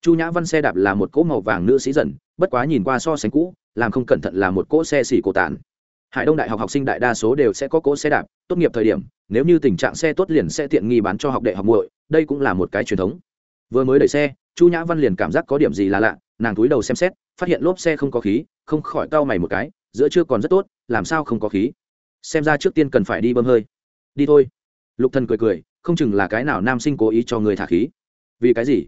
Chu nhã văn xe đạp là một cỗ màu vàng nữ sĩ dần, bất quá nhìn qua so sánh cũ, làm không cẩn thận là một cỗ xe xỉ cổ tản hải đông đại học học sinh đại đa số đều sẽ có cỗ xe đạp, tốt nghiệp thời điểm, nếu như tình trạng xe tốt liền sẽ tiện nghi bán cho học đệ học muội, đây cũng là một cái truyền thống. Vừa mới đẩy xe, chu nhã văn liền cảm giác có điểm gì là lạ, nàng túi đầu xem xét, phát hiện lốp xe không có khí, không khỏi cau mày một cái, giữa chưa còn rất tốt, làm sao không có khí? Xem ra trước tiên cần phải đi bơm hơi. Đi thôi. Lục thần cười cười, không chừng là cái nào nam sinh cố ý cho người thả khí. Vì cái gì?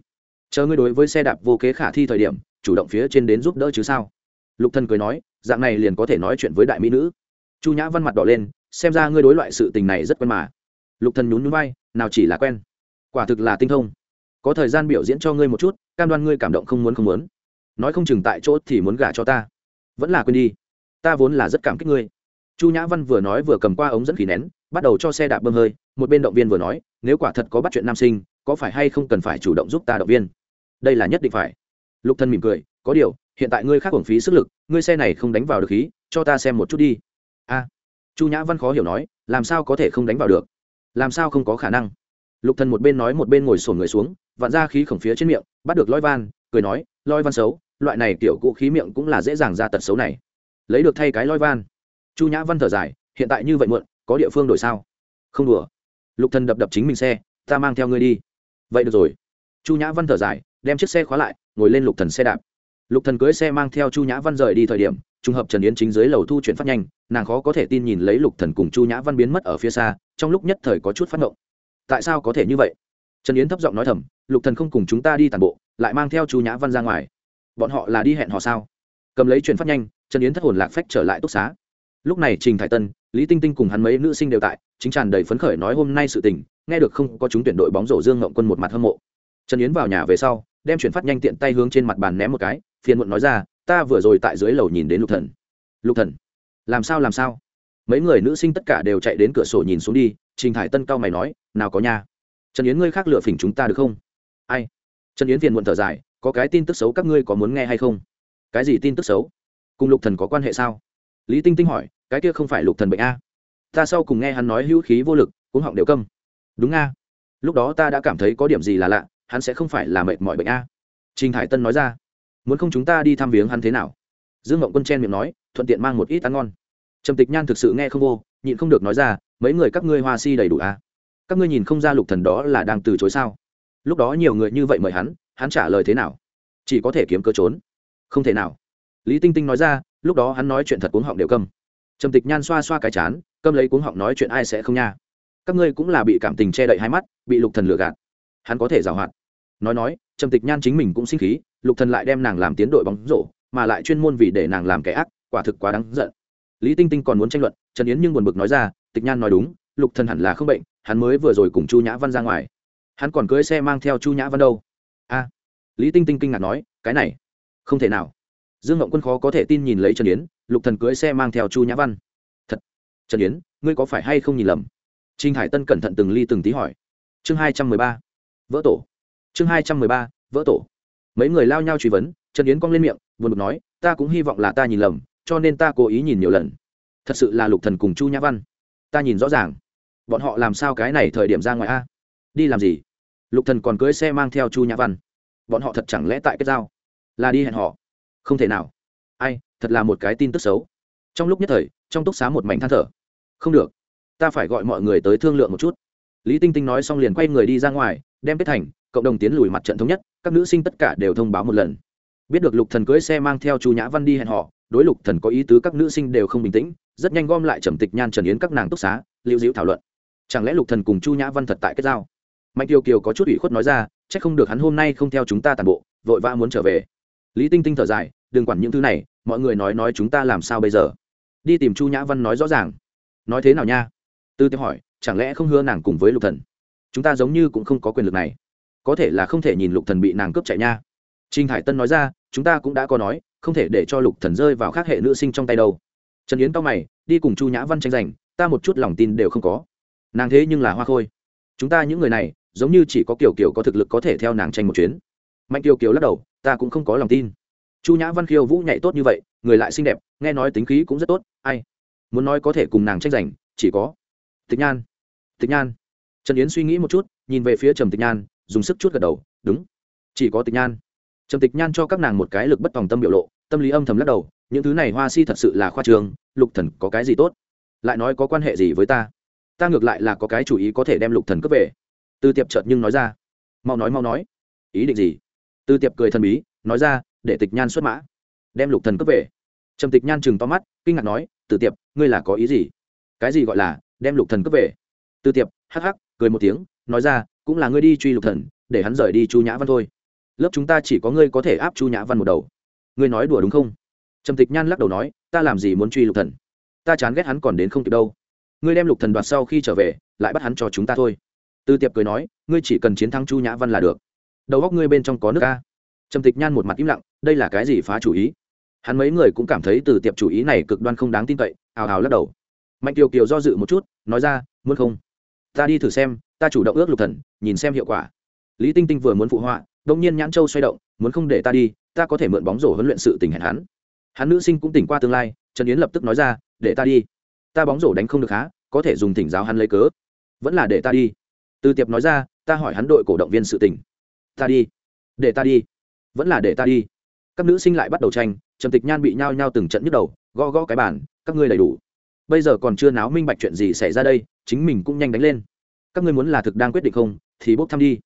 Chờ ngươi đối với xe đạp vô kế khả thi thời điểm, chủ động phía trên đến giúp đỡ chứ sao? Lục thần cười nói, dạng này liền có thể nói chuyện với đại mỹ nữ chu nhã văn mặt đỏ lên, xem ra ngươi đối loại sự tình này rất quen mà. Lục thần nhún nhún vai, nào chỉ là quen. Quả thực là tinh thông. Có thời gian biểu diễn cho ngươi một chút, cam đoan ngươi cảm động không muốn không muốn. Nói không chừng tại chỗ thì muốn gả cho ta. Vẫn là quên đi. Ta vốn là rất cảm kích ngươi. Chu nhã văn vừa nói vừa cầm qua ống dẫn khí nén, bắt đầu cho xe đạp bơm hơi, một bên động viên vừa nói, nếu quả thật có bắt chuyện nam sinh, có phải hay không cần phải chủ động giúp ta động viên? Đây là nhất định phải. Lục thân mỉm cười, có điều, hiện tại ngươi khác hưởng phí sức lực, ngươi xe này không đánh vào được khí, cho ta xem một chút đi a chu nhã văn khó hiểu nói, làm sao có thể không đánh vào được? Làm sao không có khả năng? Lục thần một bên nói một bên ngồi sổn người xuống, vặn ra khí khổng phía trên miệng, bắt được loi van cười nói loi van xấu, loại này kiểu cũ khí miệng cũng là dễ dàng ra tật xấu này. Lấy được thay cái loi van chu nhã văn thở dài, hiện tại như vậy muộn, có địa phương đổi sao? Không đùa. Lục thần đập đập chính mình xe, ta mang theo ngươi đi. Vậy được rồi. Chu nhã văn thở dài, đem chiếc xe khóa lại, ngồi lên lục thần xe đạp. Lục thần cưới xe mang theo chu nhã văn rời đi thời điểm trùng hợp trần yến chính dưới lầu thu chuyển phát nhanh, nàng khó có thể tin nhìn lấy lục thần cùng chu nhã văn biến mất ở phía xa, trong lúc nhất thời có chút phát ngộng. Tại sao có thể như vậy? Trần yến thấp giọng nói thầm, lục thần không cùng chúng ta đi tàn bộ, lại mang theo chu nhã văn ra ngoài. Bọn họ là đi hẹn họ sao? Cầm lấy chuyển phát nhanh, trần yến thất hồn lạc phách trở lại túc xá. Lúc này trình thải tân, lý tinh tinh cùng hắn mấy nữ sinh đều tại, chính tràn đầy phấn khởi nói hôm nay sự tình, nghe được không có chúng tuyển đội bóng rổ dương ngộng quân một mặt hâm mộ. Trần yến vào nhà về sau, đem chuyển phát nhanh tiện tay hướng trên mặt bàn ném một cái, phiền muộn nói ra ta vừa rồi tại dưới lầu nhìn đến lục thần. Lục thần, làm sao làm sao? Mấy người nữ sinh tất cả đều chạy đến cửa sổ nhìn xuống đi, trình thải tân cao mày nói, nào có nha. Trần yến ngươi khác lựa phỉnh chúng ta được không? Ai? Trần yến phiền muộn thở dài, có cái tin tức xấu các ngươi có muốn nghe hay không? Cái gì tin tức xấu? Cùng lục thần có quan hệ sao? Lý tinh tinh hỏi, cái kia không phải lục thần bệnh a? Ta sau cùng nghe hắn nói hữu khí vô lực cũng họng đều câm. Đúng a. Lúc đó ta đã cảm thấy có điểm gì là lạ, hắn sẽ không phải là mệt mỏi bệnh a. Trình hải tân nói ra muốn không chúng ta đi thăm viếng hắn thế nào? Dương ngộng quân chen miệng nói, thuận tiện mang một ít ăn ngon. Trầm tịch nhan thực sự nghe không vô, nhịn không được nói ra, mấy người các ngươi hoa si đầy đủ à? các ngươi nhìn không ra lục thần đó là đang từ chối sao? Lúc đó nhiều người như vậy mời hắn hắn trả lời thế nào? Chỉ có thể kiếm cơ trốn. Không thể nào. Lý tinh tinh nói ra, lúc đó hắn nói chuyện thật cuống họng đều câm. Trầm tịch nhan xoa xoa cái chán, câm lấy cuống họng nói chuyện ai sẽ không nha. Các ngươi cũng là bị cảm tình che đậy hai mắt, bị lục thần lừa gạt. Hắn có thể giảo hoạt. Nói nói, trầm tịch nhan chính mình cũng sinh khí lục thần lại đem nàng làm tiến đội bóng rổ, mà lại chuyên môn vì để nàng làm kẻ ác, quả thực quá đáng giận. Lý tinh tinh còn muốn tranh luận, trần yến nhưng buồn bực nói ra, tịch nhan nói đúng, lục thần hẳn là không bệnh, hắn mới vừa rồi cùng chu nhã văn ra ngoài. Hắn còn cưới xe mang theo chu nhã văn đâu? A. Lý tinh tinh kinh ngạc nói, cái này, không thể nào. Dương ngộng quân khó có thể tin nhìn lấy trần yến, lục thần cưới xe mang theo chu nhã văn. Thật. Trần yến, ngươi có phải hay không nhìn lầm? Trinh hải tân cẩn thận từng ly từng tí hỏi. Chương hai trăm mười ba, vỡ tổ. Chương hai trăm mười ba, vỡ tổ mấy người lao nhau truy vấn, trần yến cong lên miệng, buồn bực nói, ta cũng hy vọng là ta nhìn lầm, cho nên ta cố ý nhìn nhiều lần. Thật sự là lục thần cùng chu nhã văn. Ta nhìn rõ ràng. Bọn họ làm sao cái này thời điểm ra ngoài a? Đi làm gì? Lục thần còn cưới xe mang theo chu nhã văn. Bọn họ thật chẳng lẽ tại kết giao? Là đi hẹn họ không thể nào. Ai, thật là một cái tin tức xấu. Trong lúc nhất thời, trong túc xá một mảnh than thở. Không được. Ta phải gọi mọi người tới thương lượng một chút. Lý tinh tinh nói xong liền quay người đi ra ngoài, đem kết thành cộng đồng tiến lùi mặt trận thống nhất, các nữ sinh tất cả đều thông báo một lần. Biết được lục thần cưới xe mang theo chu nhã văn đi hẹn họ đối lục thần có ý tứ các nữ sinh đều không bình tĩnh, rất nhanh gom lại trầm tịch nhan trần yến các nàng túc xá, lưu diễu thảo luận. Chẳng lẽ lục thần cùng chu nhã văn thật tại kết giao? Mạnh kiều kiều có chút ủy khuất nói ra, chắc không được hắn hôm nay không theo chúng ta tàn bộ, vội vã muốn trở về. Lý tinh tinh thở dài, đừng quản những thứ này, mọi người nói nói chúng ta làm sao bây giờ? Đi tìm chu nhã văn nói rõ ràng. Nói thế nào nha? Tư Tiêu hỏi, chẳng lẽ không hứa nàng cùng với lục thần? Chúng ta giống như cũng không có quyền lực này có thể là không thể nhìn lục thần bị nàng cướp chạy nha. Trinh hải tân nói ra, chúng ta cũng đã có nói, không thể để cho lục thần rơi vào khác hệ nữ sinh trong tay đâu. Trần yến cao mày, đi cùng chu nhã văn tranh giành, ta một chút lòng tin đều không có. Nàng thế nhưng là hoa khôi. Chúng ta những người này, giống như chỉ có kiểu kiểu có thực lực có thể theo nàng tranh một chuyến. Mạnh kiều kiều lắc đầu, ta cũng không có lòng tin. Chu nhã văn khiêu vũ nhảy tốt như vậy, người lại xinh đẹp, nghe nói tính khí cũng rất tốt, ai? Muốn nói có thể cùng nàng tranh giành, chỉ có tịch nhan. Tịch nhan. Trần yến suy nghĩ một chút, nhìn về phía trầm tịch nhan dùng sức chút gật đầu, đúng. Chỉ có tịch nhan. Trầm tịch nhan cho các nàng một cái lực bất tòng tâm biểu lộ, tâm lý âm thầm lắc đầu, những thứ này hoa si thật sự là khoa trường, lục thần có cái gì tốt? Lại nói có quan hệ gì với ta? Ta ngược lại là có cái chủ ý có thể đem lục thần cướp về. Tư tiệp chợt nhưng nói ra, mau nói mau nói. Ý định gì? Tư tiệp cười thần bí, nói ra, để tịch nhan xuất mã, đem lục thần cướp về. Trầm tịch nhan chừng to mắt, kinh ngạc nói từ tiệp, ngươi là có ý gì? Cái gì gọi là đem lục thần cướp về? Từ tiệp, hắc hắc, cười một tiếng, nói ra cũng là ngươi đi truy lục thần, để hắn rời đi chu nhã văn thôi. Lớp chúng ta chỉ có ngươi có thể áp chu nhã văn một đầu. Ngươi nói đùa đúng không? Trầm tịch nhan lắc đầu nói, ta làm gì muốn truy lục thần? Ta chán ghét hắn còn đến không kịp đâu. Ngươi đem lục thần đoạt sau khi trở về, lại bắt hắn cho chúng ta thôi. Tư tiệp cười nói, ngươi chỉ cần chiến thắng chu nhã văn là được. Đầu góc ngươi bên trong có nước ca. Trầm tịch nhan một mặt im lặng, đây là cái gì phá chủ ý? Hắn mấy người cũng cảm thấy từ tiệp chủ ý này cực đoan không đáng tin cậy, ào ào lắc đầu. Mạnh kiều kiều do dự một chút, nói ra, muốn không? Ta đi thử xem, ta chủ động ước lục thần, nhìn xem hiệu quả. Lý tinh tinh vừa muốn phụ họa đông nhiên nhãn châu xoay động, muốn không để ta đi, ta có thể mượn bóng rổ huấn luyện sự tình hẹn hắn. Hắn nữ sinh cũng tỉnh qua tương lai, trần yến lập tức nói ra, để ta đi. Ta bóng rổ đánh không được há, có thể dùng thỉnh giáo hắn lấy cớ. Vẫn là để ta đi. Từ tiệp nói ra, ta hỏi hắn đội cổ động viên sự tình. Ta đi. Để ta đi. Vẫn là để ta đi. Các nữ sinh lại bắt đầu tranh, trầm tịch nhan bị nhao nhao từng trận nhức đầu, gõ gõ cái bàn, các ngươi đầy đủ bây giờ còn chưa náo minh bạch chuyện gì xảy ra đây, chính mình cũng nhanh đánh lên. Các ngươi muốn là thực đang quyết định không, thì bốc thăm đi.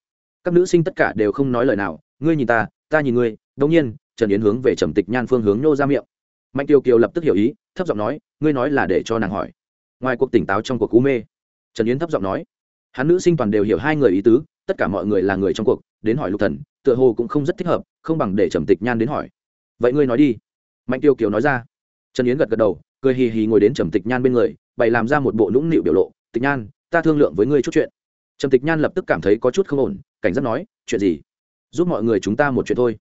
Các nữ sinh tất cả đều không nói lời nào, ngươi nhìn ta ta nhìn ngươi đông nhiên, trần yến hướng về trầm tịch nhan phương hướng nô ra miệng. Mạnh tiêu kiều lập tức hiểu ý, thấp giọng nói, ngươi nói là để cho nàng hỏi. Ngoài cuộc tỉnh táo trong cuộc cú mê, trần yến thấp giọng nói. Hắn nữ sinh toàn đều hiểu hai người ý tứ, tất cả mọi người là người trong cuộc, đến hỏi lục thần, tựa hồ cũng không rất thích hợp, không bằng để trầm tịch nhan đến hỏi. Vậy ngươi nói đi. Mạnh tiêu kiều nói ra. Trần yến gật gật đầu cười hì hì ngồi đến trầm tịch nhan bên người, bày làm ra một bộ nũng nịu biểu lộ, tịch nhan, ta thương lượng với ngươi chút chuyện. Trầm tịch nhan lập tức cảm thấy có chút không ổn, cảnh giác nói, chuyện gì? Giúp mọi người chúng ta một chuyện thôi.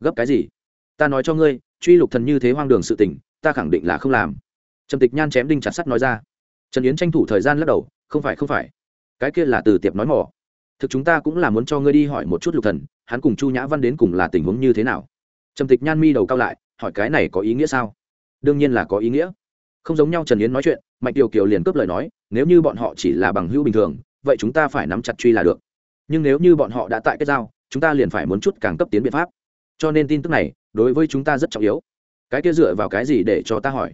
Gấp cái gì? Ta nói cho ngươi, truy lục thần như thế hoang đường sự tình, ta khẳng định là không làm. Trầm tịch nhan chém đinh chặt sắt nói ra. Trần yến tranh thủ thời gian lắc đầu, không phải không phải. Cái kia là từ tiệp nói mỏ. Thực chúng ta cũng là muốn cho ngươi đi hỏi một chút lục thần, hắn cùng chu nhã văn đến cùng là tình huống như thế nào? Trầm tịch nhan mi đầu cao lại, hỏi cái này có ý nghĩa sao? Đương nhiên là có ý nghĩa không giống nhau trần yến nói chuyện, mạnh tiểu kiều liền cướp lời nói, nếu như bọn họ chỉ là bằng hữu bình thường, vậy chúng ta phải nắm chặt truy là được. Nhưng nếu như bọn họ đã tại kết giao, chúng ta liền phải muốn chút càng cấp tiến biện pháp. Cho nên tin tức này, đối với chúng ta rất trọng yếu. Cái kia dựa vào cái gì để cho ta hỏi?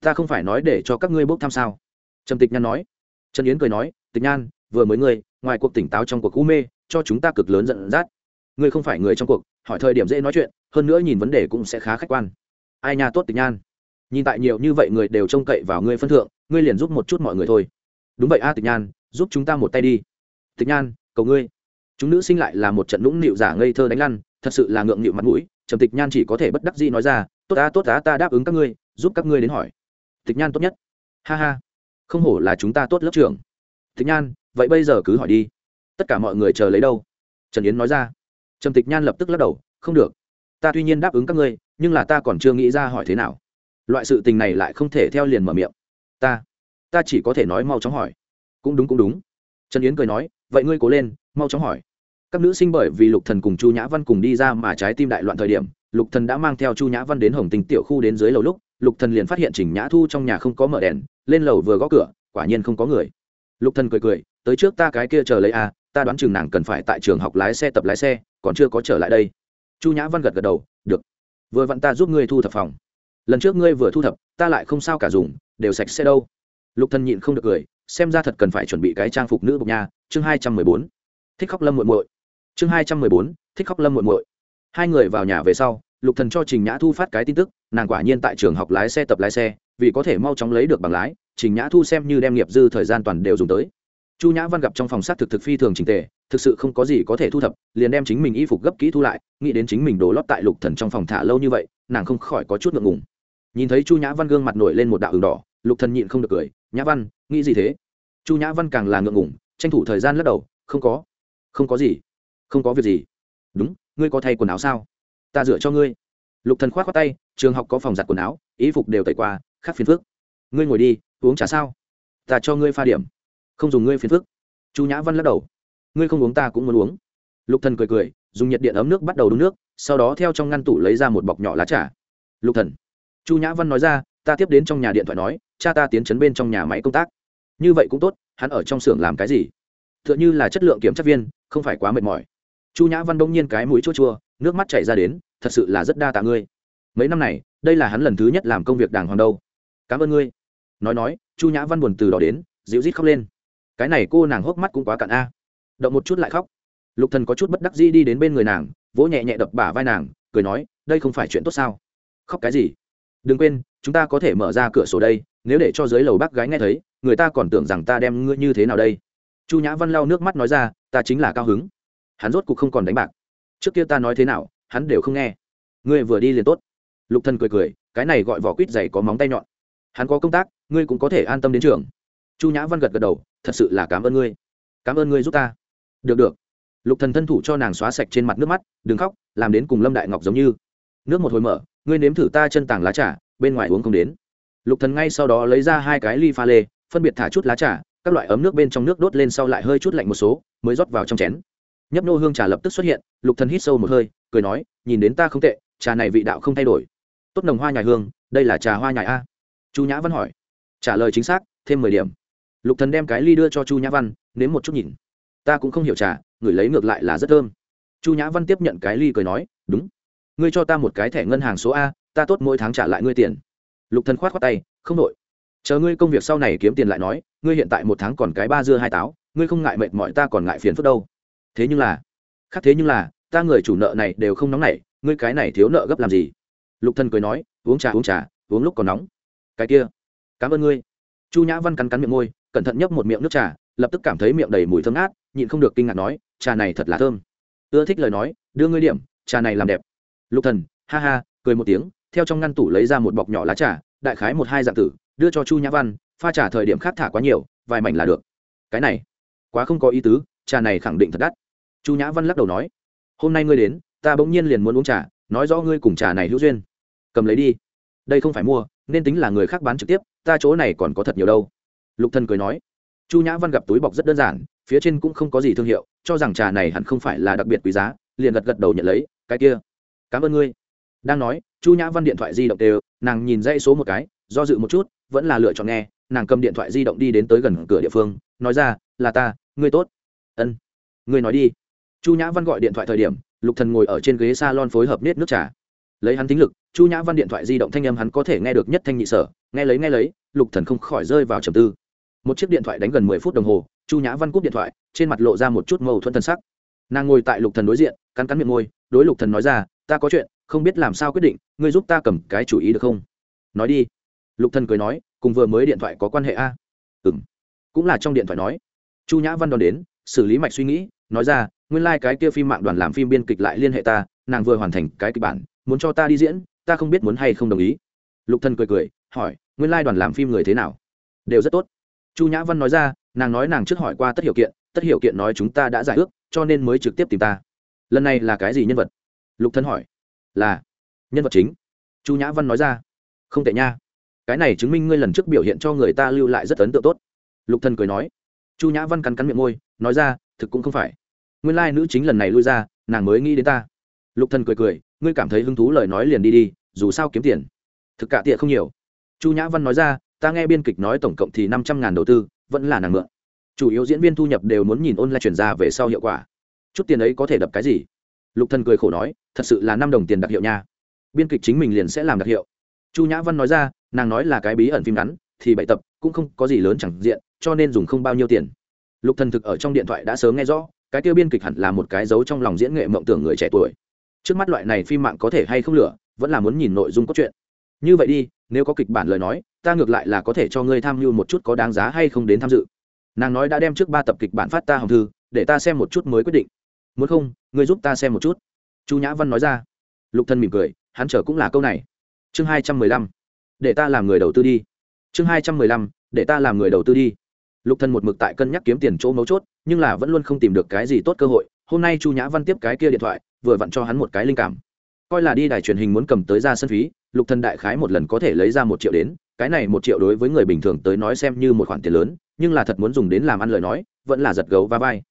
Ta không phải nói để cho các ngươi bốc thăm sao? Trầm tịch nhan nói. Trần yến cười nói, tịch nhan, vừa mới ngươi, ngoài cuộc tỉnh táo trong cuộc u mê, cho chúng ta cực lớn giận dắt. Ngươi không phải người trong cuộc, hỏi thời điểm dễ nói chuyện, hơn nữa nhìn vấn đề cũng sẽ khá khách quan. Ai nhà tốt tịch nhan nhìn tại nhiều như vậy người đều trông cậy vào ngươi phân thượng, ngươi liền giúp một chút mọi người thôi. Đúng vậy a, tịch nhan, giúp chúng ta một tay đi. Tịch nhan, cầu ngươi. Chúng nữ sinh lại là một trận nũng nịu giả ngây thơ đánh lăn, thật sự là ngượng nịu mặt mũi, trầm tịch nhan chỉ có thể bất đắc dĩ nói ra, tốt ta tốt ta ta đáp ứng các ngươi, giúp các ngươi đến hỏi. Tịch nhan tốt nhất. Ha ha. Không hổ là chúng ta tốt lớp trưởng. Tịch nhan, vậy bây giờ cứ hỏi đi. Tất cả mọi người chờ lấy đâu? Trần yến nói ra. Trầm tịch nhan lập tức lắc đầu, không được. Ta tuy nhiên đáp ứng các ngươi, nhưng là ta còn chưa nghĩ ra hỏi thế nào loại sự tình này lại không thể theo liền mở miệng. Ta ta chỉ có thể nói mau chóng hỏi. Cũng đúng cũng đúng. Trần yến cười nói, vậy ngươi cố lên, mau chóng hỏi. Các nữ sinh bởi vì lục thần cùng chu nhã văn cùng đi ra mà trái tim đại loạn thời điểm, lục thần đã mang theo chu nhã văn đến hồng tình tiểu khu đến dưới lầu lúc, lục thần liền phát hiện trình nhã thu trong nhà không có mở đèn, lên lầu vừa gõ cửa, quả nhiên không có người. Lục thần cười cười, tới trước ta cái kia chờ lấy a ta đoán chừng nàng cần phải tại trường học lái xe tập lái xe, còn chưa có trở lại đây. Chu nhã văn gật gật đầu, được. Vừa vặn ta giúp ngươi thu thập phòng lần trước ngươi vừa thu thập, ta lại không sao cả dùng, đều sạch sẽ đâu. Lục thần nhịn không được cười, xem ra thật cần phải chuẩn bị cái trang phục nữ bục nha. Chương hai trăm mười bốn, thích khóc lâm muội muội. Chương hai trăm mười bốn, thích khóc lâm muội muội. Hai người vào nhà về sau, lục thần cho trình nhã thu phát cái tin tức, nàng quả nhiên tại trường học lái xe, tập lái xe, vì có thể mau chóng lấy được bằng lái, trình nhã thu xem như đem nghiệp dư thời gian toàn đều dùng tới chu nhã văn gặp trong phòng sát thực thực phi thường trình tề, thực sự không có gì có thể thu thập, liền đem chính mình y phục gấp kỹ thu lại, nghĩ đến chính mình đổ lót tại lục thần trong phòng thả lâu như vậy, nàng không khỏi có chút ngượng ngùng. Nhìn thấy chu nhã văn gương mặt nổi lên một đạo đường đỏ, lục thần nhịn không được cười, nhã văn, nghĩ gì thế? Chu nhã văn càng là ngượng ngùng, tranh thủ thời gian lắc đầu, không có không có gì, không có việc gì. Đúng, ngươi có thay quần áo sao? Ta dựa cho ngươi. Lục thần khoát khoát tay, trường học có phòng giặt quần áo, y phục đều tẩy qua, khác phiền phức. Ngươi ngồi đi, uống trà sao? Ta cho ngươi pha điểm không dùng ngươi phiền phức. Chu nhã văn lắc đầu. Ngươi không uống ta cũng muốn uống. Lục thần cười cười, dùng nhiệt điện ấm nước bắt đầu đun nước, sau đó theo trong ngăn tủ lấy ra một bọc nhỏ lá trà. Lục thần. Chu nhã văn nói ra, ta tiếp đến trong nhà điện thoại nói, cha ta tiến chấn bên trong nhà máy công tác. Như vậy cũng tốt, hắn ở trong xưởng làm cái gì? Tựa như là chất lượng kiểm tra viên, không phải quá mệt mỏi. Chu nhã văn đông nhiên cái mũi chua chua, nước mắt chảy ra đến, thật sự là rất đa tạ ngươi. Mấy năm này, đây là hắn lần thứ nhất làm công việc đàng hoàng đâu. Cảm ơn ngươi. Nói nói, chu nhã văn buồn từ đó đến, dịu rít khóc lên cái này cô nàng hốc mắt cũng quá cạn a. Động một chút lại khóc. Lục thần có chút bất đắc dĩ đi đến bên người nàng, vỗ nhẹ nhẹ đập bả vai nàng, cười nói, đây không phải chuyện tốt sao? Khóc cái gì? Đừng quên, chúng ta có thể mở ra cửa sổ đây, nếu để cho dưới lầu bác gái nghe thấy, người ta còn tưởng rằng ta đem ngươi như thế nào đây. Chu nhã văn lau nước mắt nói ra, ta chính là cao hứng. Hắn rốt cuộc không còn đánh bạc. Trước kia ta nói thế nào, hắn đều không nghe. Ngươi vừa đi liền tốt. Lục thần cười cười, cái này gọi vỏ quýt dày có móng tay nhọn. Hắn có công tác, ngươi cũng có thể an tâm đến trường chu nhã văn gật gật đầu, thật sự là cảm ơn ngươi. Cảm ơn ngươi giúp ta. Được được. Lục thần thân thủ cho nàng xóa sạch trên mặt nước mắt, đừng khóc, làm đến cùng lâm đại ngọc giống như. Nước một hồi mở, ngươi nếm thử ta chân tảng lá trà, bên ngoài uống không đến. Lục thần ngay sau đó lấy ra hai cái ly pha lê, phân biệt thả chút lá trà, các loại ấm nước bên trong nước đốt lên sau lại hơi chút lạnh một số, mới rót vào trong chén. Nhấp nô hương trà lập tức xuất hiện, lục thần hít sâu một hơi, cười nói, nhìn đến ta không tệ, trà này vị đạo không thay đổi. Tốt nồng hoa nhài hương, đây là trà hoa nhài a. Chu nhã văn hỏi. Trả lời chính xác, thêm mười điểm lục thần đem cái ly đưa cho chu nhã văn, nếm một chút nhìn. Ta cũng không hiểu trà, người lấy ngược lại là rất thơm. Chu nhã văn tiếp nhận cái ly cười nói, đúng. Ngươi cho ta một cái thẻ ngân hàng số a, ta tốt mỗi tháng trả lại ngươi tiền. Lục thần khoát khoát tay, không nội chờ ngươi công việc sau này kiếm tiền lại nói, ngươi hiện tại một tháng còn cái ba dưa hai táo, ngươi không ngại mệt mỏi ta còn ngại phiền phức đâu. Thế nhưng là, khác thế nhưng là, ta người chủ nợ này đều không nóng nảy, ngươi cái này thiếu nợ gấp làm gì? Lục thần cười nói, uống trà uống trà, uống lúc còn nóng. Cái kia, cảm ơn ngươi. Chu nhã văn cắn cắn miệng môi cẩn thận nhấp một miệng nước trà, lập tức cảm thấy miệng đầy mùi thơm ngát, nhịn không được kinh ngạc nói, trà này thật là thơm. Ưa thích lời nói, đưa ngươi điểm, trà này làm đẹp. Lục thần, ha ha, cười một tiếng, theo trong ngăn tủ lấy ra một bọc nhỏ lá trà, đại khái một hai dạng tử, đưa cho chu nhã văn, pha trà thời điểm khác thả quá nhiều, vài mảnh là được. Cái này, quá không có ý tứ, trà này khẳng định thật đắt. Chu nhã văn lắc đầu nói, hôm nay ngươi đến, ta bỗng nhiên liền muốn uống trà, nói rõ ngươi cùng trà này hữu duyên. Cầm lấy đi. Đây không phải mua, nên tính là người khác bán trực tiếp, ta chỗ này còn có thật nhiều đâu lục thần cười nói, chu nhã văn gặp túi bọc rất đơn giản, phía trên cũng không có gì thương hiệu, cho rằng trà này hẳn không phải là đặc biệt quý giá, liền gật gật đầu nhận lấy, cái kia, cảm ơn ngươi. Đang nói, chu nhã văn điện thoại di động đều, nàng nhìn dãy số một cái, do dự một chút, vẫn là lựa chọn nghe, nàng cầm điện thoại di động đi đến tới gần cửa địa phương, nói ra, là ta, ngươi tốt. Ân, ngươi nói đi. Chu nhã văn gọi điện thoại thời điểm, lục thần ngồi ở trên ghế salon phối hợp nết nước trà. Lấy hắn tính lực, chu nhã văn điện thoại di động thanh âm hắn có thể nghe được nhất thanh nhị sở, nghe lấy nghe lấy, lục thần không khỏi rơi vào trầm tư một chiếc điện thoại đánh gần mười phút đồng hồ, chu nhã văn cúp điện thoại, trên mặt lộ ra một chút mâu thuẫn thân sắc. Nàng ngồi tại lục thần đối diện, cắn cắn miệng môi, đối lục thần nói ra, ta có chuyện, không biết làm sao quyết định, ngươi giúp ta cầm cái chủ ý được không? Nói đi. Lục thần cười nói, cùng vừa mới điện thoại có quan hệ a? Ừm. Cũng là trong điện thoại nói. Chu nhã văn đón đến, xử lý mạch suy nghĩ, nói ra, nguyên lai like cái kia phim mạng đoàn làm phim biên kịch lại liên hệ ta, nàng vừa hoàn thành cái kịch bản, muốn cho ta đi diễn, ta không biết muốn hay không đồng ý. Lục thần cười cười, hỏi, nguyên lai đoàn làm phim người thế nào? Đều rất tốt chu nhã văn nói ra, nàng nói nàng trước hỏi qua tất hiệu kiện, tất hiệu kiện nói chúng ta đã giải ước, cho nên mới trực tiếp tìm ta. Lần này là cái gì nhân vật? Lục thân hỏi. Là, nhân vật chính. Chu nhã văn nói ra. Không tệ nha. Cái này chứng minh ngươi lần trước biểu hiện cho người ta lưu lại rất ấn tượng tốt. Lục thần cười nói. Chu nhã văn cắn cắn miệng môi, nói ra, thực cũng không phải. Nguyên lai nữ chính lần này lui ra, nàng mới nghĩ đến ta. Lục thần cười cười, ngươi cảm thấy hứng thú lời nói liền đi đi, dù sao kiếm tiền. Thực cả tiệ không nhiều. Chu nhã văn nói ra ta nghe biên kịch nói tổng cộng thì năm trăm ngàn đầu tư, vẫn là nàng mượn. Chủ yếu diễn viên thu nhập đều muốn nhìn ôn lại chuyển ra về sau hiệu quả. Chút tiền ấy có thể đập cái gì? Lục thần cười khổ nói, thật sự là năm đồng tiền đặc hiệu nha. Biên kịch chính mình liền sẽ làm đặc hiệu. Chu nhã văn nói ra, nàng nói là cái bí ẩn phim ngắn, thì bảy tập, cũng không có gì lớn chẳng diện, cho nên dùng không bao nhiêu tiền. Lục thần thực ở trong điện thoại đã sớm nghe rõ, cái tiêu biên kịch hẳn là một cái dấu trong lòng diễn nghệ mộng tưởng người trẻ tuổi. Trước mắt loại này phim mạng có thể hay không lửa vẫn là muốn nhìn nội dung cốt truyện. Như vậy đi, nếu có kịch bản lời nói ta ngược lại là có thể cho ngươi tham mưu một chút có đáng giá hay không đến tham dự. Nàng nói đã đem trước ba tập kịch bản phát ta hồng thư, để ta xem một chút mới quyết định. Muốn không, ngươi giúp ta xem một chút. Chu nhã văn nói ra. Lục thân mỉm cười, hắn chờ cũng là câu này. Chương hai trăm mười lăm. Để ta làm người đầu tư đi. Chương hai trăm mười lăm. Để ta làm người đầu tư đi. Lục thân một mực tại cân nhắc kiếm tiền chỗ mấu chốt, nhưng là vẫn luôn không tìm được cái gì tốt cơ hội. Hôm nay chu nhã văn tiếp cái kia điện thoại, vừa vặn cho hắn một cái linh cảm. Coi là đi đài truyền hình muốn cầm tới ra sân phí, lục Thân đại khái một lần có thể lấy ra một triệu đến cái này một triệu đối với người bình thường tới nói xem như một khoản tiền lớn, nhưng là thật muốn dùng đến làm ăn lời nói, vẫn là giật gấu và vai.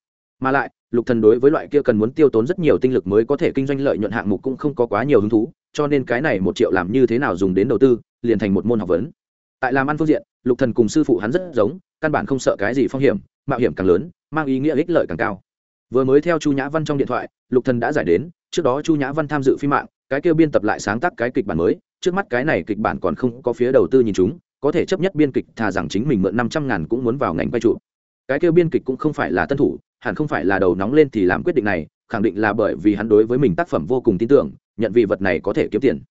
Mà lại, lục thần đối với loại kia cần muốn tiêu tốn rất nhiều tinh lực mới có thể kinh doanh lợi nhuận hạng mục cũng không có quá nhiều hứng thú, cho nên cái này một triệu làm như thế nào dùng đến đầu tư, liền thành một môn học vấn. Tại làm ăn phương diện, lục thần cùng sư phụ hắn rất giống, căn bản không sợ cái gì phong hiểm, mạo hiểm càng lớn, mang ý nghĩa ích lợi càng cao. Vừa mới theo chu nhã văn trong điện thoại, lục thần đã giải đến, trước đó chu nhã văn tham dự phim mạng, cái kêu biên tập lại sáng tác cái kịch bản mới trước mắt cái này kịch bản còn không có phía đầu tư nhìn chúng, có thể chấp nhất biên kịch thà rằng chính mình mượn năm trăm ngàn cũng muốn vào ngành quay trụ. Cái kêu biên kịch cũng không phải là tân thủ, hẳn không phải là đầu nóng lên thì làm quyết định này, khẳng định là bởi vì hắn đối với mình tác phẩm vô cùng tin tưởng, nhận vị vật này có thể kiếm tiền.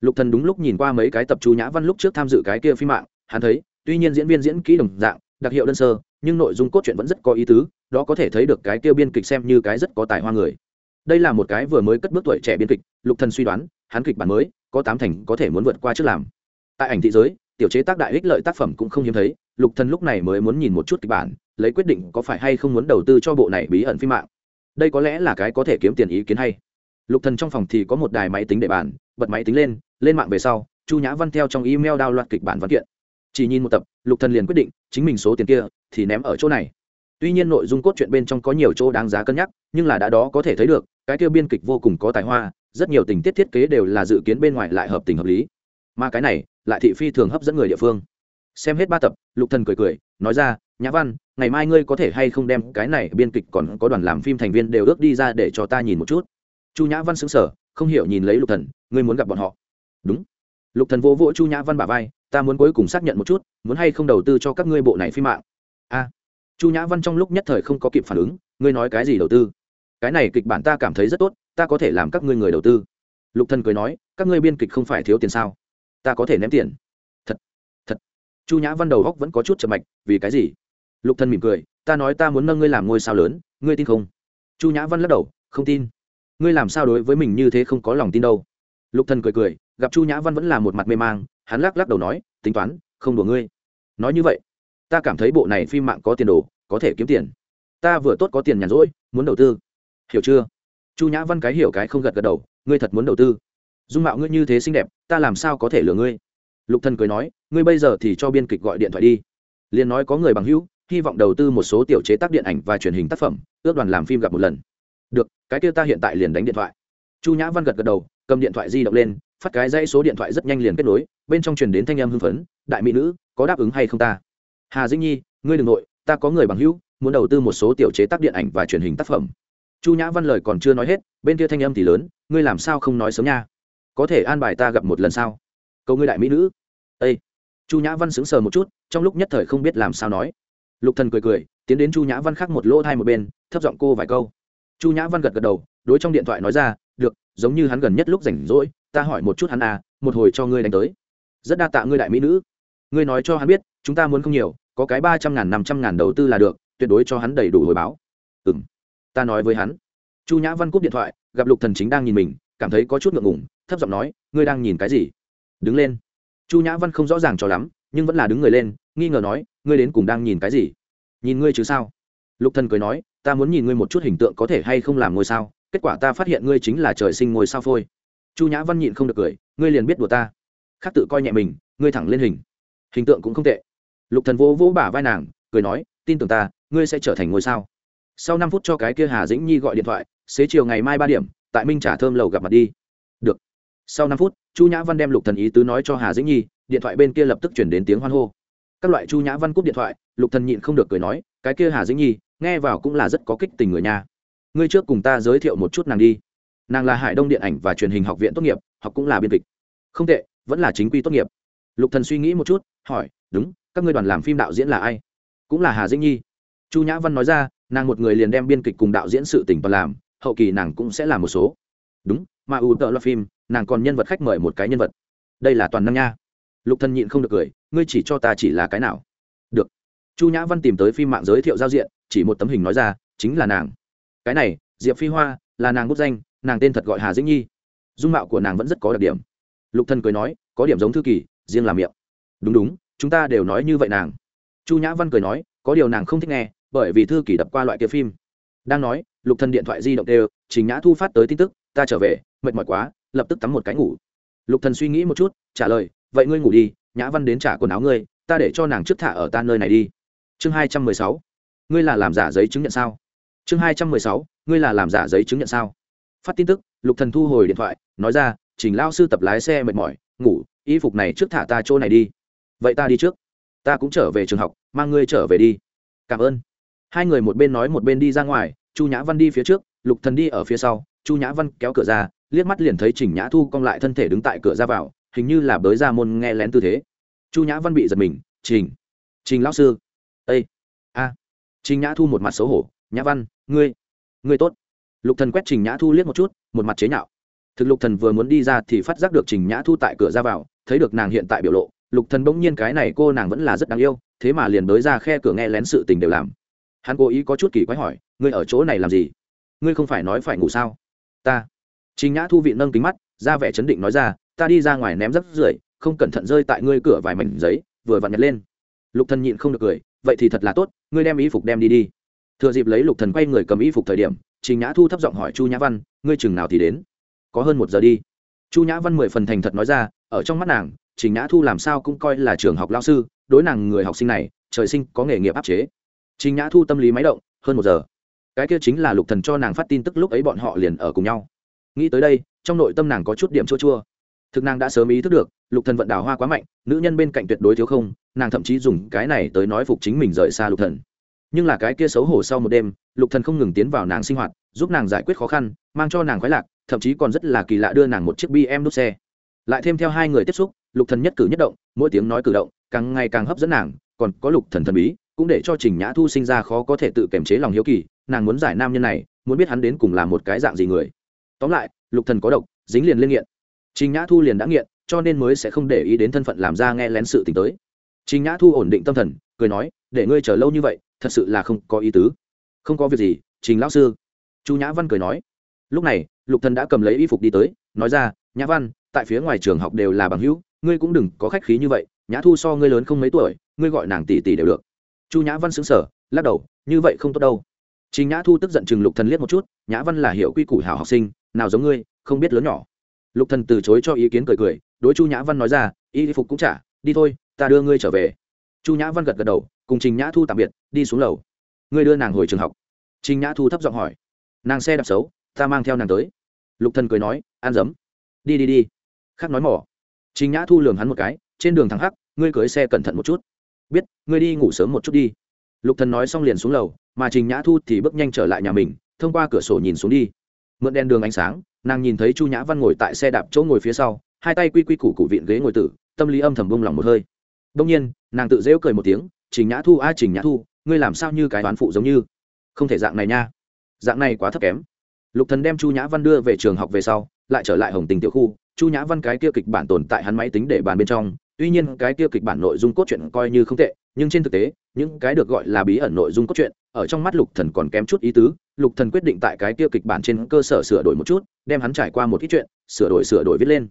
Lục thần đúng lúc nhìn qua mấy cái tập chú nhã văn lúc trước tham dự cái kia phim mạng, hắn thấy, tuy nhiên diễn viên diễn kỹ đồng dạng, đặc hiệu đơn sơ, nhưng nội dung cốt truyện vẫn rất có ý tứ, đó có thể thấy được cái kia biên kịch xem như cái rất có tài hoa người. Đây là một cái vừa mới cất bước tuổi trẻ biên kịch, lục thần suy đoán, hắn kịch bản mới có tám thành có thể muốn vượt qua trước làm. Tại ảnh thị giới, tiểu chế tác đại ích lợi tác phẩm cũng không hiếm thấy, lục thần lúc này mới muốn nhìn một chút kịch bản, lấy quyết định có phải hay không muốn đầu tư cho bộ này bí ẩn phim mạng. Đây có lẽ là cái có thể kiếm tiền ý kiến hay. Lục thần trong phòng thì có một đài máy tính để bàn, bật máy tính lên lên mạng về sau, chu nhã văn theo trong email đao loạt kịch bản văn kiện. Chỉ nhìn một tập, lục thần liền quyết định, chính mình số tiền kia thì ném ở chỗ này tuy nhiên nội dung cốt truyện bên trong có nhiều chỗ đáng giá cân nhắc, nhưng là đã đó có thể thấy được, cái tiêu biên kịch vô cùng có tài hoa, rất nhiều tình tiết thiết kế đều là dự kiến bên ngoài lại hợp tình hợp lý. Mà cái này, lại thị phi thường hấp dẫn người địa phương. Xem hết ba tập, lục thần cười cười, nói ra, nhã văn, ngày mai ngươi có thể hay không đem cái này biên kịch còn có đoàn làm phim thành viên đều ước đi ra để cho ta nhìn một chút. Chu nhã văn xứng sở không hiểu nhìn lấy lục thần, ngươi muốn gặp bọn họ? Đúng. Lục thần vỗ vỗ chu nhã văn bả vai, ta muốn cuối cùng xác nhận một chút, muốn hay không đầu tư cho các ngươi bộ này phim mạng? A chu nhã văn trong lúc nhất thời không có kịp phản ứng, ngươi nói cái gì đầu tư? Cái này kịch bản ta cảm thấy rất tốt, ta có thể làm các ngươi người đầu tư. Lục thần cười nói, các ngươi biên kịch không phải thiếu tiền sao? Ta có thể ném tiền. Thật thật. Chu nhã văn đầu góc vẫn có chút chậm mạch, vì cái gì? Lục thần mỉm cười, ta nói ta muốn nâng ngươi làm ngôi sao lớn, ngươi tin không? Chu nhã văn lắc đầu, không tin. Ngươi làm sao đối với mình như thế không có lòng tin đâu? Lục thần cười cười, gặp chu nhã văn vẫn là một mặt mê mang, hắn lắc lắc đầu nói, tính toán, không đùa ngươi. Nói như vậy ta cảm thấy bộ này phim mạng có tiền đồ, có thể kiếm tiền. Ta vừa tốt có tiền nhàn rỗi, muốn đầu tư. Hiểu chưa? Chu nhã văn cái hiểu cái không gật gật đầu, ngươi thật muốn đầu tư. Dung mạo ngươi như thế xinh đẹp, ta làm sao có thể lừa ngươi? Lục thần cười nói, ngươi bây giờ thì cho biên kịch gọi điện thoại đi. Liền nói có người bằng hữu, hy vọng đầu tư một số tiểu chế tác điện ảnh và truyền hình tác phẩm, ước đoàn làm phim gặp một lần. Được, cái kia ta hiện tại liền đánh điện thoại. Chu nhã văn gật gật đầu, cầm điện thoại di động lên, phát cái dãy số điện thoại rất nhanh liền kết nối, bên trong truyền đến thanh em hưng phấn, đại mỹ nữ, có đáp ứng hay không ta? Hà dĩnh nhi, ngươi đ ừ n g nội, ta có người bằng hữu, muốn đầu tư một số tiểu chế tác điện ảnh và truyền hình tác phẩm. Chu nhã văn lời còn chưa nói hết, bên kia thanh âm thì lớn, ngươi làm sao không nói sớm nha? Có thể an bài ta gặp một lần sau. câu ngươi đại mỹ nữ. Ây chu nhã văn sững sờ một chút, trong lúc nhất thời không biết làm sao nói. Lục thần cười cười, tiến đến chu nhã văn khác một lỗ thai một bên, thấp giọng cô vài câu. Chu nhã văn gật gật đầu, đối trong điện thoại nói ra, được, giống như hắn gần nhất lúc rảnh rỗi, ta hỏi một chút hắn à một hồi cho ngươi đánh tới. Rất đa tạ ngươi đại mỹ nữ ngươi nói cho hắn biết, chúng ta muốn không nhiều, có cái ba trăm ngàn, năm trăm ngàn đầu tư là được, tuyệt đối cho hắn đầy đủ hồi báo. Ừ m ta nói với hắn. Chu nhã văn cúp điện thoại, gặp lục thần chính đang nhìn mình, cảm thấy có chút ngượng ngùng, thấp giọng nói, ngươi đang nhìn cái gì? Đứng lên. Chu nhã văn không rõ ràng cho lắm, nhưng vẫn là đứng người lên, nghi ngờ nói, ngươi đến cùng đang nhìn cái gì? Nhìn ngươi chứ sao? Lục thần cười nói, ta muốn nhìn ngươi một chút hình tượng có thể hay không làm ngôi sao, kết quả ta phát hiện ngươi chính là trời sinh ngôi sao phôi. Chu nhã văn nhịn không được cười, ngươi liền biết đùa ta. Khác tự coi nhẹ mình, ngươi thẳng lên hình hình tượng cũng không tệ. Lục thần vô vỗ bả vai nàng, cười nói, tin tưởng ta, ngươi sẽ trở thành ngôi sao. Sau năm phút cho cái kia hà dĩnh nhi gọi điện thoại, xế chiều ngày mai ba điểm, tại minh trả thơm lầu gặp mặt đi. Được. Sau năm phút, chu nhã văn đem lục thần ý tứ nói cho hà dĩnh nhi, điện thoại bên kia lập tức chuyển đến tiếng hoan hô. Các loại chu nhã văn cúp điện thoại, lục thần nhịn không được cười nói, cái kia hà dĩnh nhi, nghe vào cũng là rất có kích tình người nhà ngươi trước cùng ta giới thiệu một chút nàng đi. Nàng là hải đông điện ảnh và truyền hình học viện tốt nghiệp, học cũng là biên kịch. Không tệ, vẫn là chính quy tốt nghiệp. Lục thần suy nghĩ một chút hỏi, đúng, các ngươi đoàn làm phim đạo diễn là ai? Cũng là hà dĩnh nhi. Chu nhã văn nói ra, nàng một người liền đem biên kịch cùng đạo diễn sự tỉnh và làm, hậu kỳ nàng cũng sẽ làm một số. Đúng, mà ưu tợ loạt phim, nàng còn nhân vật khách mời một cái nhân vật. Đây là toàn năng nha. Lục thần nhịn không được cười, ngươi chỉ cho ta chỉ là cái nào? Được. Chu nhã văn tìm tới phim mạng giới thiệu giao diện, chỉ một tấm hình nói ra, chính là nàng. Cái này, diệp phi hoa, là nàng bút danh, nàng tên thật gọi hà dĩnh nhi. Dung mạo của nàng vẫn rất có đặc điểm. Lục thần cười nói, có điểm giống thư kỳ, riêng là miệng đúng đúng, chúng ta đều nói như vậy nàng. Chu nhã văn cười nói, có điều nàng không thích nghe, bởi vì thư kỷ đập qua loại kia phim. Đang nói, lục thần điện thoại di động đều, trình nhã thu phát tới tin tức, ta trở về, mệt mỏi quá, lập tức tắm một cái ngủ. Lục thần suy nghĩ một chút, trả lời, vậy ngươi ngủ đi, nhã văn đến trả quần áo ngươi, ta để cho nàng trước thả ở ta nơi này đi. Chương hai trăm mười sáu. Ngươi là làm giả giấy chứng nhận sao? Chương hai trăm mười sáu. Ngươi là làm giả giấy chứng nhận sao? Phát tin tức, lục thần thu hồi điện thoại, nói ra, trình lao sư tập lái xe mệt mỏi, ngủ, y phục này trước thả ta chỗ này đi vậy ta đi trước. Ta cũng trở về trường học, mang ngươi trở về đi. Cảm ơn. Hai người một bên nói một bên đi ra ngoài, chu nhã văn đi phía trước, lục thần đi ở phía sau. Chu nhã văn kéo cửa ra, liếc mắt liền thấy trình nhã thu cong lại thân thể đứng tại cửa ra vào, hình như là bới ra môn nghe lén tư thế. Chu nhã văn bị giật mình, trình trình lão sư. Ây a. Trình nhã thu một mặt xấu hổ, nhã văn, ngươi ngươi tốt. Lục thần quét trình nhã thu liếc một chút, một mặt chế nhạo. Thực lục thần vừa muốn đi ra thì phát giác được trình nhã thu tại cửa ra vào, thấy được nàng hiện tại biểu lộ lục thần bỗng nhiên cái này cô nàng vẫn là rất đáng yêu, thế mà liền đới ra khe cửa nghe lén sự tình đều làm. Hắn cố ý có chút kỳ quái hỏi, ngươi ở chỗ này làm gì? Ngươi không phải nói phải ngủ sao? Ta. Chính nhã thu vị nâng kính mắt, ra vẻ chấn định nói ra, ta đi ra ngoài ném rất rưởi, không cẩn thận rơi tại ngươi cửa vài mảnh giấy, vừa vặn nhặt lên. Lục thần nhịn không được cười, vậy thì thật là tốt, ngươi đem y phục đem đi đi. Thừa dịp lấy lục thần quay người cầm y phục thời điểm, trình nhã thu thấp giọng hỏi chu nhã văn, ngươi chừng nào thì đến? Có hơn một giờ đi. Chu nhã văn mười phần thành thật nói ra, ở trong mắt nàng trình nhã thu làm sao cũng coi là trường học lao sư, đối nàng người học sinh này, trời sinh có nghề nghiệp áp chế. Trình nhã thu tâm lý máy động, hơn một giờ. Cái kia chính là lục thần cho nàng phát tin tức lúc ấy bọn họ liền ở cùng nhau. Nghĩ tới đây, trong nội tâm nàng có chút điểm chua chua. Thực nàng đã sớm ý thức được, lục thần vận đào hoa quá mạnh, nữ nhân bên cạnh tuyệt đối thiếu không, nàng thậm chí dùng cái này tới nói phục chính mình rời xa lục thần. Nhưng là cái kia xấu hổ sau một đêm, lục thần không ngừng tiến vào nàng sinh hoạt, giúp nàng giải quyết khó khăn, mang cho nàng khoái lạc, thậm chí còn rất là kỳ lạ đưa nàng một chiếc bm đốt xe. Lại thêm theo hai người tiếp xúc lục thần nhất cử nhất động, mỗi tiếng nói cử động, càng ngày càng hấp dẫn nàng, còn có lục thần thần bí, cũng để cho trình nhã thu sinh ra khó có thể tự kiềm chế lòng hiếu kỳ, nàng muốn giải nam nhân này, muốn biết hắn đến cùng là một cái dạng gì người. Tóm lại, lục thần có độc, dính liền liên nghiện. Trình nhã thu liền đã nghiện, cho nên mới sẽ không để ý đến thân phận làm ra nghe lén sự tình tới. Trình nhã thu ổn định tâm thần, cười nói, để ngươi chờ lâu như vậy, thật sự là không có ý tứ. Không có việc gì, trình lão sư. Chu nhã văn cười nói. Lúc này, lục thần đã cầm lấy y phục đi tới, nói ra, nhã văn, tại phía ngoài trường học đều là bằng hữu ngươi cũng đừng có khách khí như vậy nhã thu so ngươi lớn không mấy tuổi ngươi gọi nàng tỷ tỷ đều được chu nhã văn xứng sở lắc đầu như vậy không tốt đâu Trình Nhã Thu tức giận chừng Lục Thần liếc một chút, Nhã Văn là hiểu quy củ hảo học sinh, nào giống ngươi, không biết lớn nhỏ. Lục Thần từ chối cho ý kiến cười cười, đối Chu Nhã Văn nói ra, y phục cũng trả, đi thôi, ta đưa ngươi trở về. Chu Nhã Văn gật gật đầu, cùng Trình Nhã Thu tạm biệt, đi xuống lầu. Ngươi đưa nàng hồi trường học. Trình Nhã Thu thấp giọng hỏi, nàng xe đạp xấu, ta mang theo nàng tới. Lục Thần cười nói, an dấm. Đi đi đi. Khác nói mỏ. Trình Nhã Thu lườm hắn một cái, trên đường thẳng hắc, ngươi cưới xe cẩn thận một chút. Biết, ngươi đi ngủ sớm một chút đi. Lục Thần nói xong liền xuống lầu, mà trình nhã thu thì bước nhanh trở lại nhà mình thông qua cửa sổ nhìn xuống đi. Mượn đèn đường ánh sáng nàng nhìn thấy chu nhã văn ngồi tại xe đạp chỗ ngồi phía sau hai tay quy quy củ củ vịn ghế ngồi tử tâm lý âm thầm bông lòng một hơi. Đông nhiên nàng tự rêu cười một tiếng trình nhã thu a trình nhã thu ngươi làm sao như cái đoán phụ giống như? Không thể dạng này nha. Dạng này quá thấp kém. Lục thần đem chu nhã văn đưa về trường học về sau lại trở lại hồng tình tiểu khu chu nhã văn cái kia kịch bản tồn tại hắn máy tính để bàn bên trong, tuy nhiên cái kia kịch bản nội dung cốt truyện coi như không tệ, nhưng trên thực tế, những cái được gọi là bí ẩn nội dung cốt truyện, ở trong mắt lục thần còn kém chút ý tứ. Lục thần quyết định tại cái kia kịch bản trên cơ sở sửa đổi một chút, đem hắn trải qua một ít chuyện, sửa đổi sửa đổi viết lên.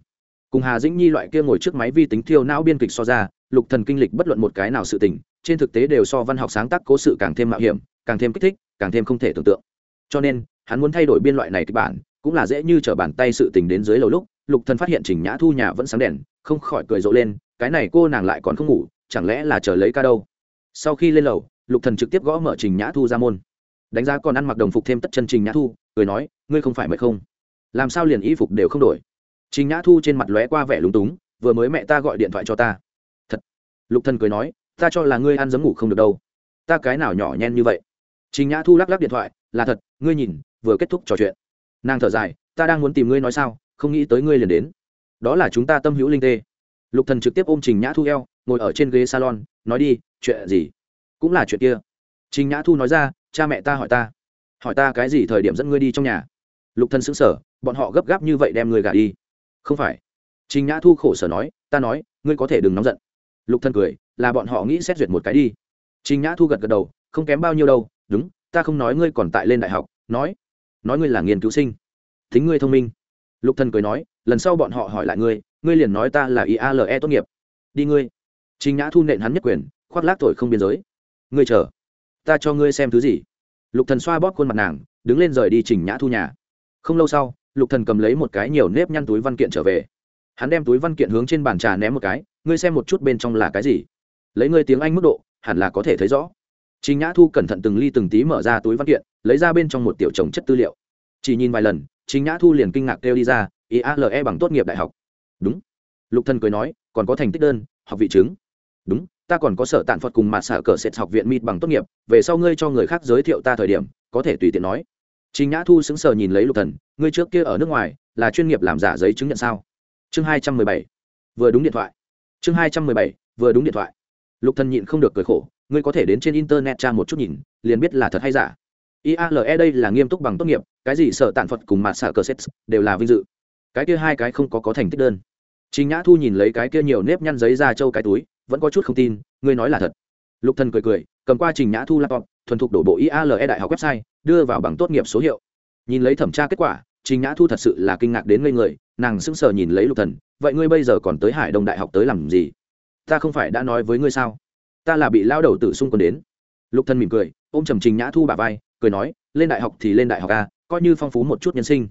Cùng hà dĩnh nhi loại kia ngồi trước máy vi tính thiêu não biên kịch so ra, lục thần kinh lịch bất luận một cái nào sự tình, trên thực tế đều so văn học sáng tác cố sự càng thêm mạo hiểm, càng thêm kích thích, càng thêm không thể tưởng tượng. Cho nên, hắn muốn thay đổi biên loại này kịch bản, cũng là dễ như trở bàn tay sự tình đến dưới lầu lúc lục thần phát hiện trình nhã thu nhà vẫn sáng đèn, không khỏi cười rộ lên, cái này cô nàng lại còn không ngủ, chẳng lẽ là chờ lấy ca đâu? Sau khi lên lầu, lục thần trực tiếp gõ mở trình nhã thu ra môn. Đánh giá còn ăn mặc đồng phục thêm tất chân trình nhã thu, cười nói, ngươi không phải mệt không? Làm sao liền y phục đều không đổi? Trình nhã thu trên mặt lóe qua vẻ lúng túng, vừa mới mẹ ta gọi điện thoại cho ta. Thật. Lục thần cười nói, ta cho là ngươi ăn giấm ngủ không được đâu. Ta cái nào nhỏ nhen như vậy? Trình nhã thu lắc lắc điện thoại, là thật, ngươi nhìn, vừa kết thúc trò chuyện. Nàng thở dài, ta đang muốn tìm ngươi nói sao? Không nghĩ tới ngươi liền đến. Đó là chúng ta tâm hữu linh tê. Lục thần trực tiếp ôm trình nhã thu eo, ngồi ở trên ghế salon, nói đi, chuyện gì? Cũng là chuyện kia. Trình nhã thu nói ra, cha mẹ ta hỏi ta. Hỏi ta cái gì thời điểm dẫn ngươi đi trong nhà? Lục thần sững sờ, bọn họ gấp gáp như vậy đem ngươi gả đi. Không phải. Trình nhã thu khổ sở nói, ta nói, ngươi có thể đừng nóng giận. Lục thần cười, là bọn họ nghĩ xét duyệt một cái đi. Trình nhã thu gật gật đầu, không kém bao nhiêu đâu, đúng, ta không nói ngươi còn tại lên đại học, nói nói ngươi là nghiên cứu sinh. Thính ngươi thông minh lục thần cười nói, lần sau bọn họ hỏi lại ngươi ngươi liền nói ta là iale tốt nghiệp. Đi ngươi. Trình nhã thu nện hắn nhất quyền, khoác lác thổi không biên giới. Ngươi chờ. Ta cho ngươi xem thứ gì. Lục thần xoa bóp khuôn mặt nàng, đứng lên rời đi trình nhã thu nhà. Không lâu sau, lục thần cầm lấy một cái nhiều nếp nhăn túi văn kiện trở về. Hắn đem túi văn kiện hướng trên bàn trà ném một cái, ngươi xem một chút bên trong là cái gì. Lấy ngươi tiếng anh mức độ, hẳn là có thể thấy rõ. Trình nhã thu cẩn thận từng ly từng tí mở ra túi văn kiện, lấy ra bên trong một tiểu chồng chất tư liệu. Chỉ nhìn vài lần Chính nhã thu liền kinh ngạc kêu đi ra iale bằng tốt nghiệp đại học đúng lục thần cười nói còn có thành tích đơn học vị chứng đúng ta còn có sở tạn phật cùng mặt sở cờ sệt học viện mịt bằng tốt nghiệp về sau ngươi cho người khác giới thiệu ta thời điểm có thể tùy tiện nói Chính Nhã Thu sững sờ nhìn lấy Lục Thần, ngươi trước kia ở nước ngoài, là chuyên nghiệp làm giả giấy chứng nhận sao? Chương hai trăm mười bảy Vừa đúng điện thoại. Chương hai trăm mười bảy vừa đúng điện thoại. Lục Thần nhịn không được cười khổ, ngươi có thể đến trên internet tra một chút nhìn, liền biết là thật hay giả. IALE đây là nghiêm túc bằng tốt nghiệp, cái gì sở tạn Phật cùng mặt xạ cờ xét, đều là vinh dự. Cái kia hai cái không có có thành tích đơn. Trình Nhã Thu nhìn lấy cái kia nhiều nếp nhăn giấy ra châu cái túi, vẫn có chút không tin ngươi nói là thật. Lục thần cười cười cầm qua trình nhã thu laptop thuần thục đổ bộ iale đại học website đưa vào bằng tốt nghiệp số hiệu. Nhìn lấy thẩm tra kết quả trình nhã thu thật sự là kinh ngạc đến ngây người nàng sững sờ nhìn lấy lục thần vậy ngươi bây giờ còn tới hải đông đại học tới làm gì? Ta không phải đã nói với ngươi sao? Ta là bị lao đầu tử xung quân đến. Lục thần mỉm cười ôm trầm trình nhã thu bả vai cười nói lên đại học thì lên đại học a coi như phong phú một chút nhân sinh.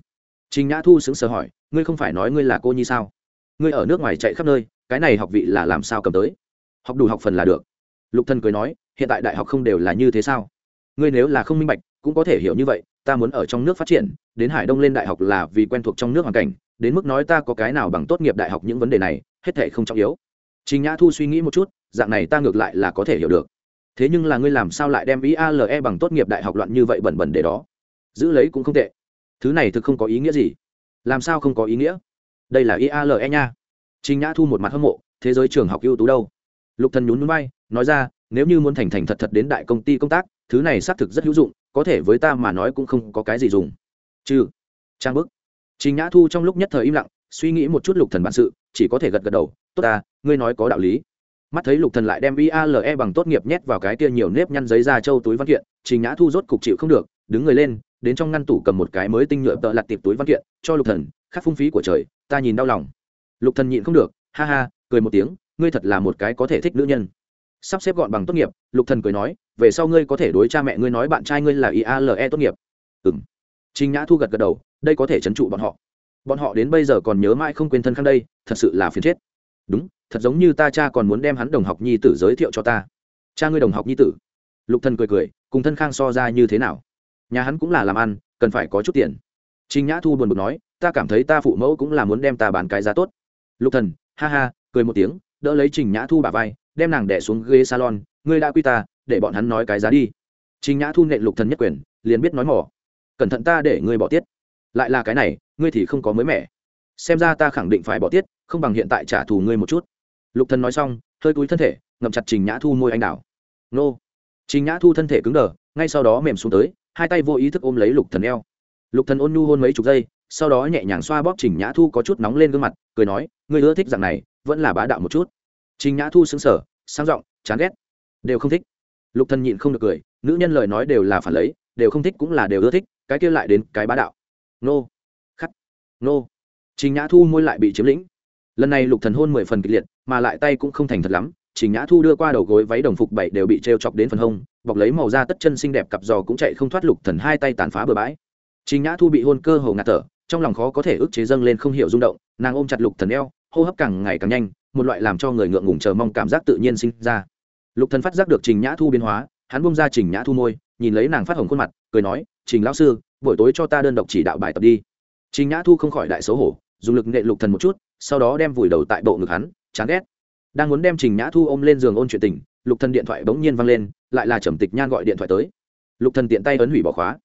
Trình nhã thu sững sờ hỏi ngươi không phải nói ngươi là cô nhi sao? Ngươi ở nước ngoài chạy khắp nơi cái này học vị là làm sao cầm tới? Học đủ học phần là được. Lục thần cười nói hiện tại đại học không đều là như thế sao? Ngươi nếu là không minh bạch cũng có thể hiểu như vậy ta muốn ở trong nước phát triển đến hải đông lên đại học là vì quen thuộc trong nước hoàn cảnh đến mức nói ta có cái nào bằng tốt nghiệp đại học những vấn đề này hết thể không trọng yếu. Trình Nhã Thu suy nghĩ một chút, dạng này ta ngược lại là có thể hiểu được. Thế nhưng là ngươi làm sao lại đem IALE bằng tốt nghiệp đại học loạn như vậy bẩn bẩn để đó? Giữ lấy cũng không tệ. Thứ này thực không có ý nghĩa gì. làm sao không có ý nghĩa đây là iale nha trình nhã thu một mặt hâm mộ, thế giới trường học ưu tú đâu lục thần nhún nhún bay nói ra, nếu như muốn thành thành thật thật đến đại công ty công tác, thứ này xác thực rất hữu dụng, có thể với ta mà nói cũng không có cái gì dùng chứ trang bức trình nhã thu trong lúc nhất thời im lặng, suy nghĩ một chút lục thần bản sự, chỉ có thể gật gật đầu, tốt ta, ngươi nói có đạo lý mắt thấy lục thần lại đem iale bằng tốt nghiệp nhét vào cái kia nhiều nếp nhăn giấy ra châu túi văn kiện, trình nhã thu rốt cục chịu không được, đứng người lên, đến trong ngăn tủ cầm một cái mới tinh nhựa tợ lặt tiệp túi văn kiện, cho lục thần, khắc phung phí của trời, ta nhìn đau lòng. Lục thần nhịn không được, ha ha, cười một tiếng, ngươi thật là một cái có thể thích nữ nhân. Sắp xếp gọn bằng tốt nghiệp, lục thần cười nói, về sau ngươi có thể đối cha mẹ ngươi nói bạn trai ngươi là iale tốt nghiệp. Ừm. Trình nhã thu gật gật đầu, đây có thể chấn trụ bọn họ. Bọn họ đến bây giờ còn nhớ mãi không quên thân khăn đây, thật sự là phiền chết. Đúng thật giống như ta cha còn muốn đem hắn đồng học nhi tử giới thiệu cho ta. Cha ngươi đồng học nhi tử. Lục thần cười cười, cùng thân khang so ra như thế nào? Nhà hắn cũng là làm ăn, cần phải có chút tiền. Trình nhã thu buồn bực nói, ta cảm thấy ta phụ mẫu cũng là muốn đem ta bán cái giá tốt. Lục thần, ha ha, cười một tiếng, đỡ lấy trình nhã thu bà vai, đem nàng đẻ xuống ghế salon, ngươi đã quy ta, để bọn hắn nói cái giá đi. Trình nhã thu nệ lục thần nhất quyền, liền biết nói mỏ. Cẩn thận ta để ngươi bỏ tiết. Lại là cái này, ngươi thì không có mới mẻ. Xem ra ta khẳng định phải bỏ tiết, không bằng hiện tại trả thù ngươi một chút lục thần nói xong, hơi cúi thân thể, ngậm chặt trình nhã thu môi anh đào nô. Trình nhã thu thân thể cứng đờ, ngay sau đó mềm xuống tới, hai tay vô ý thức ôm lấy lục thần eo. Lục thần ôn nhu hôn mấy chục giây, sau đó nhẹ nhàng xoa bóp trình nhã thu có chút nóng lên gương mặt, cười nói người ưa thích dạng này, vẫn là bá đạo một chút. Trình nhã thu sững sờ, sang giọng, chán ghét. Đều không thích. Lục thần nhịn không được cười, nữ nhân lời nói đều là phản lấy, đều không thích cũng là đều ưa thích, cái kia lại đến cái bá đạo. Nô. Khắc. Nô. Trình nhã thu môi lại bị chiếm lĩnh lần này lục thần hôn mười phần kịch liệt, mà lại tay cũng không thành thật lắm trình nhã thu đưa qua đầu gối váy đồng phục bảy đều bị treo chọc đến phần hông, bọc lấy màu da tất chân xinh đẹp cặp giò cũng chạy không thoát lục thần hai tay tàn phá bừa bãi. Trình nhã thu bị hôn cơ hồ ngạt thở, trong lòng khó có thể ức chế dâng lên không hiểu rung động, nàng ôm chặt lục thần eo, hô hấp càng ngày càng nhanh, một loại làm cho người ngượng ngùng chờ mong cảm giác tự nhiên sinh ra. Lục thần phát giác được trình nhã thu biến hóa, hắn bung ra trình nhã thu môi, nhìn lấy nàng phát hồng khuôn mặt, cười nói, trình lão sư, buổi tối cho ta đơn độc chỉ đạo bài tập đi. Trình nhã thu không khỏi đại xấu hổ, dùng lực nệ lục thần một chút sau đó đem vùi đầu tại bộ ngực hắn, chán ghét. Đang muốn đem trình nhã thu ôm lên giường ôn chuyện tình, lục thần điện thoại bỗng nhiên vang lên, lại là trầm tịch nhan gọi điện thoại tới. Lục thần tiện tay ấn hủy bỏ khóa.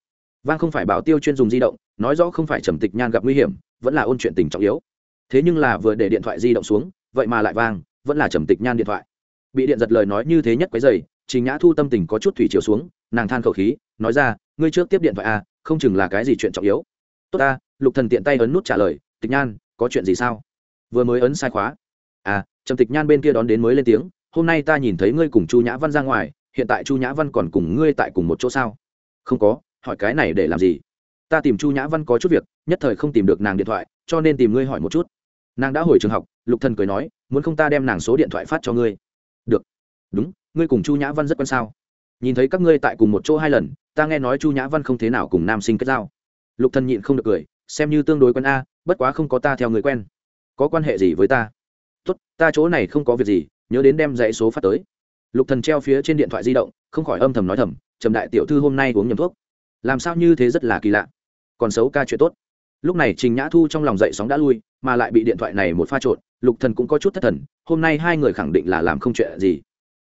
Vang không phải bảo tiêu chuyên dùng di động, nói rõ không phải trầm tịch nhan gặp nguy hiểm, vẫn là ôn chuyện tình trọng yếu. Thế nhưng là vừa để điện thoại di động xuống, vậy mà lại vang, vẫn là trầm tịch nhan điện thoại. Bị điện giật lời nói như thế nhất quấy dày trình nhã thu tâm tình có chút thủy chiều xuống, nàng than khẩu khí, nói ra, ngươi trước tiếp điện thoại à không chừng là cái gì chuyện trọng yếu. Tốt ta, lục thần tiện tay ấn nút trả lời, tịch nhan, có chuyện gì sao? Vừa mới ấn sai khóa. À trầm tịch nhan bên kia đón đến mới lên tiếng, hôm nay ta nhìn thấy ngươi cùng chu nhã văn ra ngoài, hiện tại chu nhã văn còn cùng ngươi tại cùng một chỗ sao? Không có, hỏi cái này để làm gì? Ta tìm chu nhã văn có chút việc, nhất thời không tìm được nàng điện thoại, cho nên tìm ngươi hỏi một chút. Nàng đã hồi trường học, lục thần cười nói, muốn không ta đem nàng số điện thoại phát cho ngươi? Được. Đúng, ngươi cùng chu nhã văn rất quan sao? Nhìn thấy các ngươi tại cùng một chỗ hai lần, ta nghe nói chu nhã văn không thế nào cùng nam sinh kết giao. Lục thần nhịn không được cười, xem như tương đối quen a, bất quá không có ta theo người quen có quan hệ gì với ta? Tốt, ta chỗ này không có việc gì, nhớ đến đem dãy số phát tới. Lục thần treo phía trên điện thoại di động, không khỏi âm thầm nói thầm, trầm đại tiểu thư hôm nay uống nhầm thuốc. Làm sao như thế rất là kỳ lạ. Còn xấu ca chuyện tốt. Lúc này trình nhã thu trong lòng dậy sóng đã lui, mà lại bị điện thoại này một pha trộn, lục thần cũng có chút thất thần, hôm nay hai người khẳng định là làm không chuyện gì.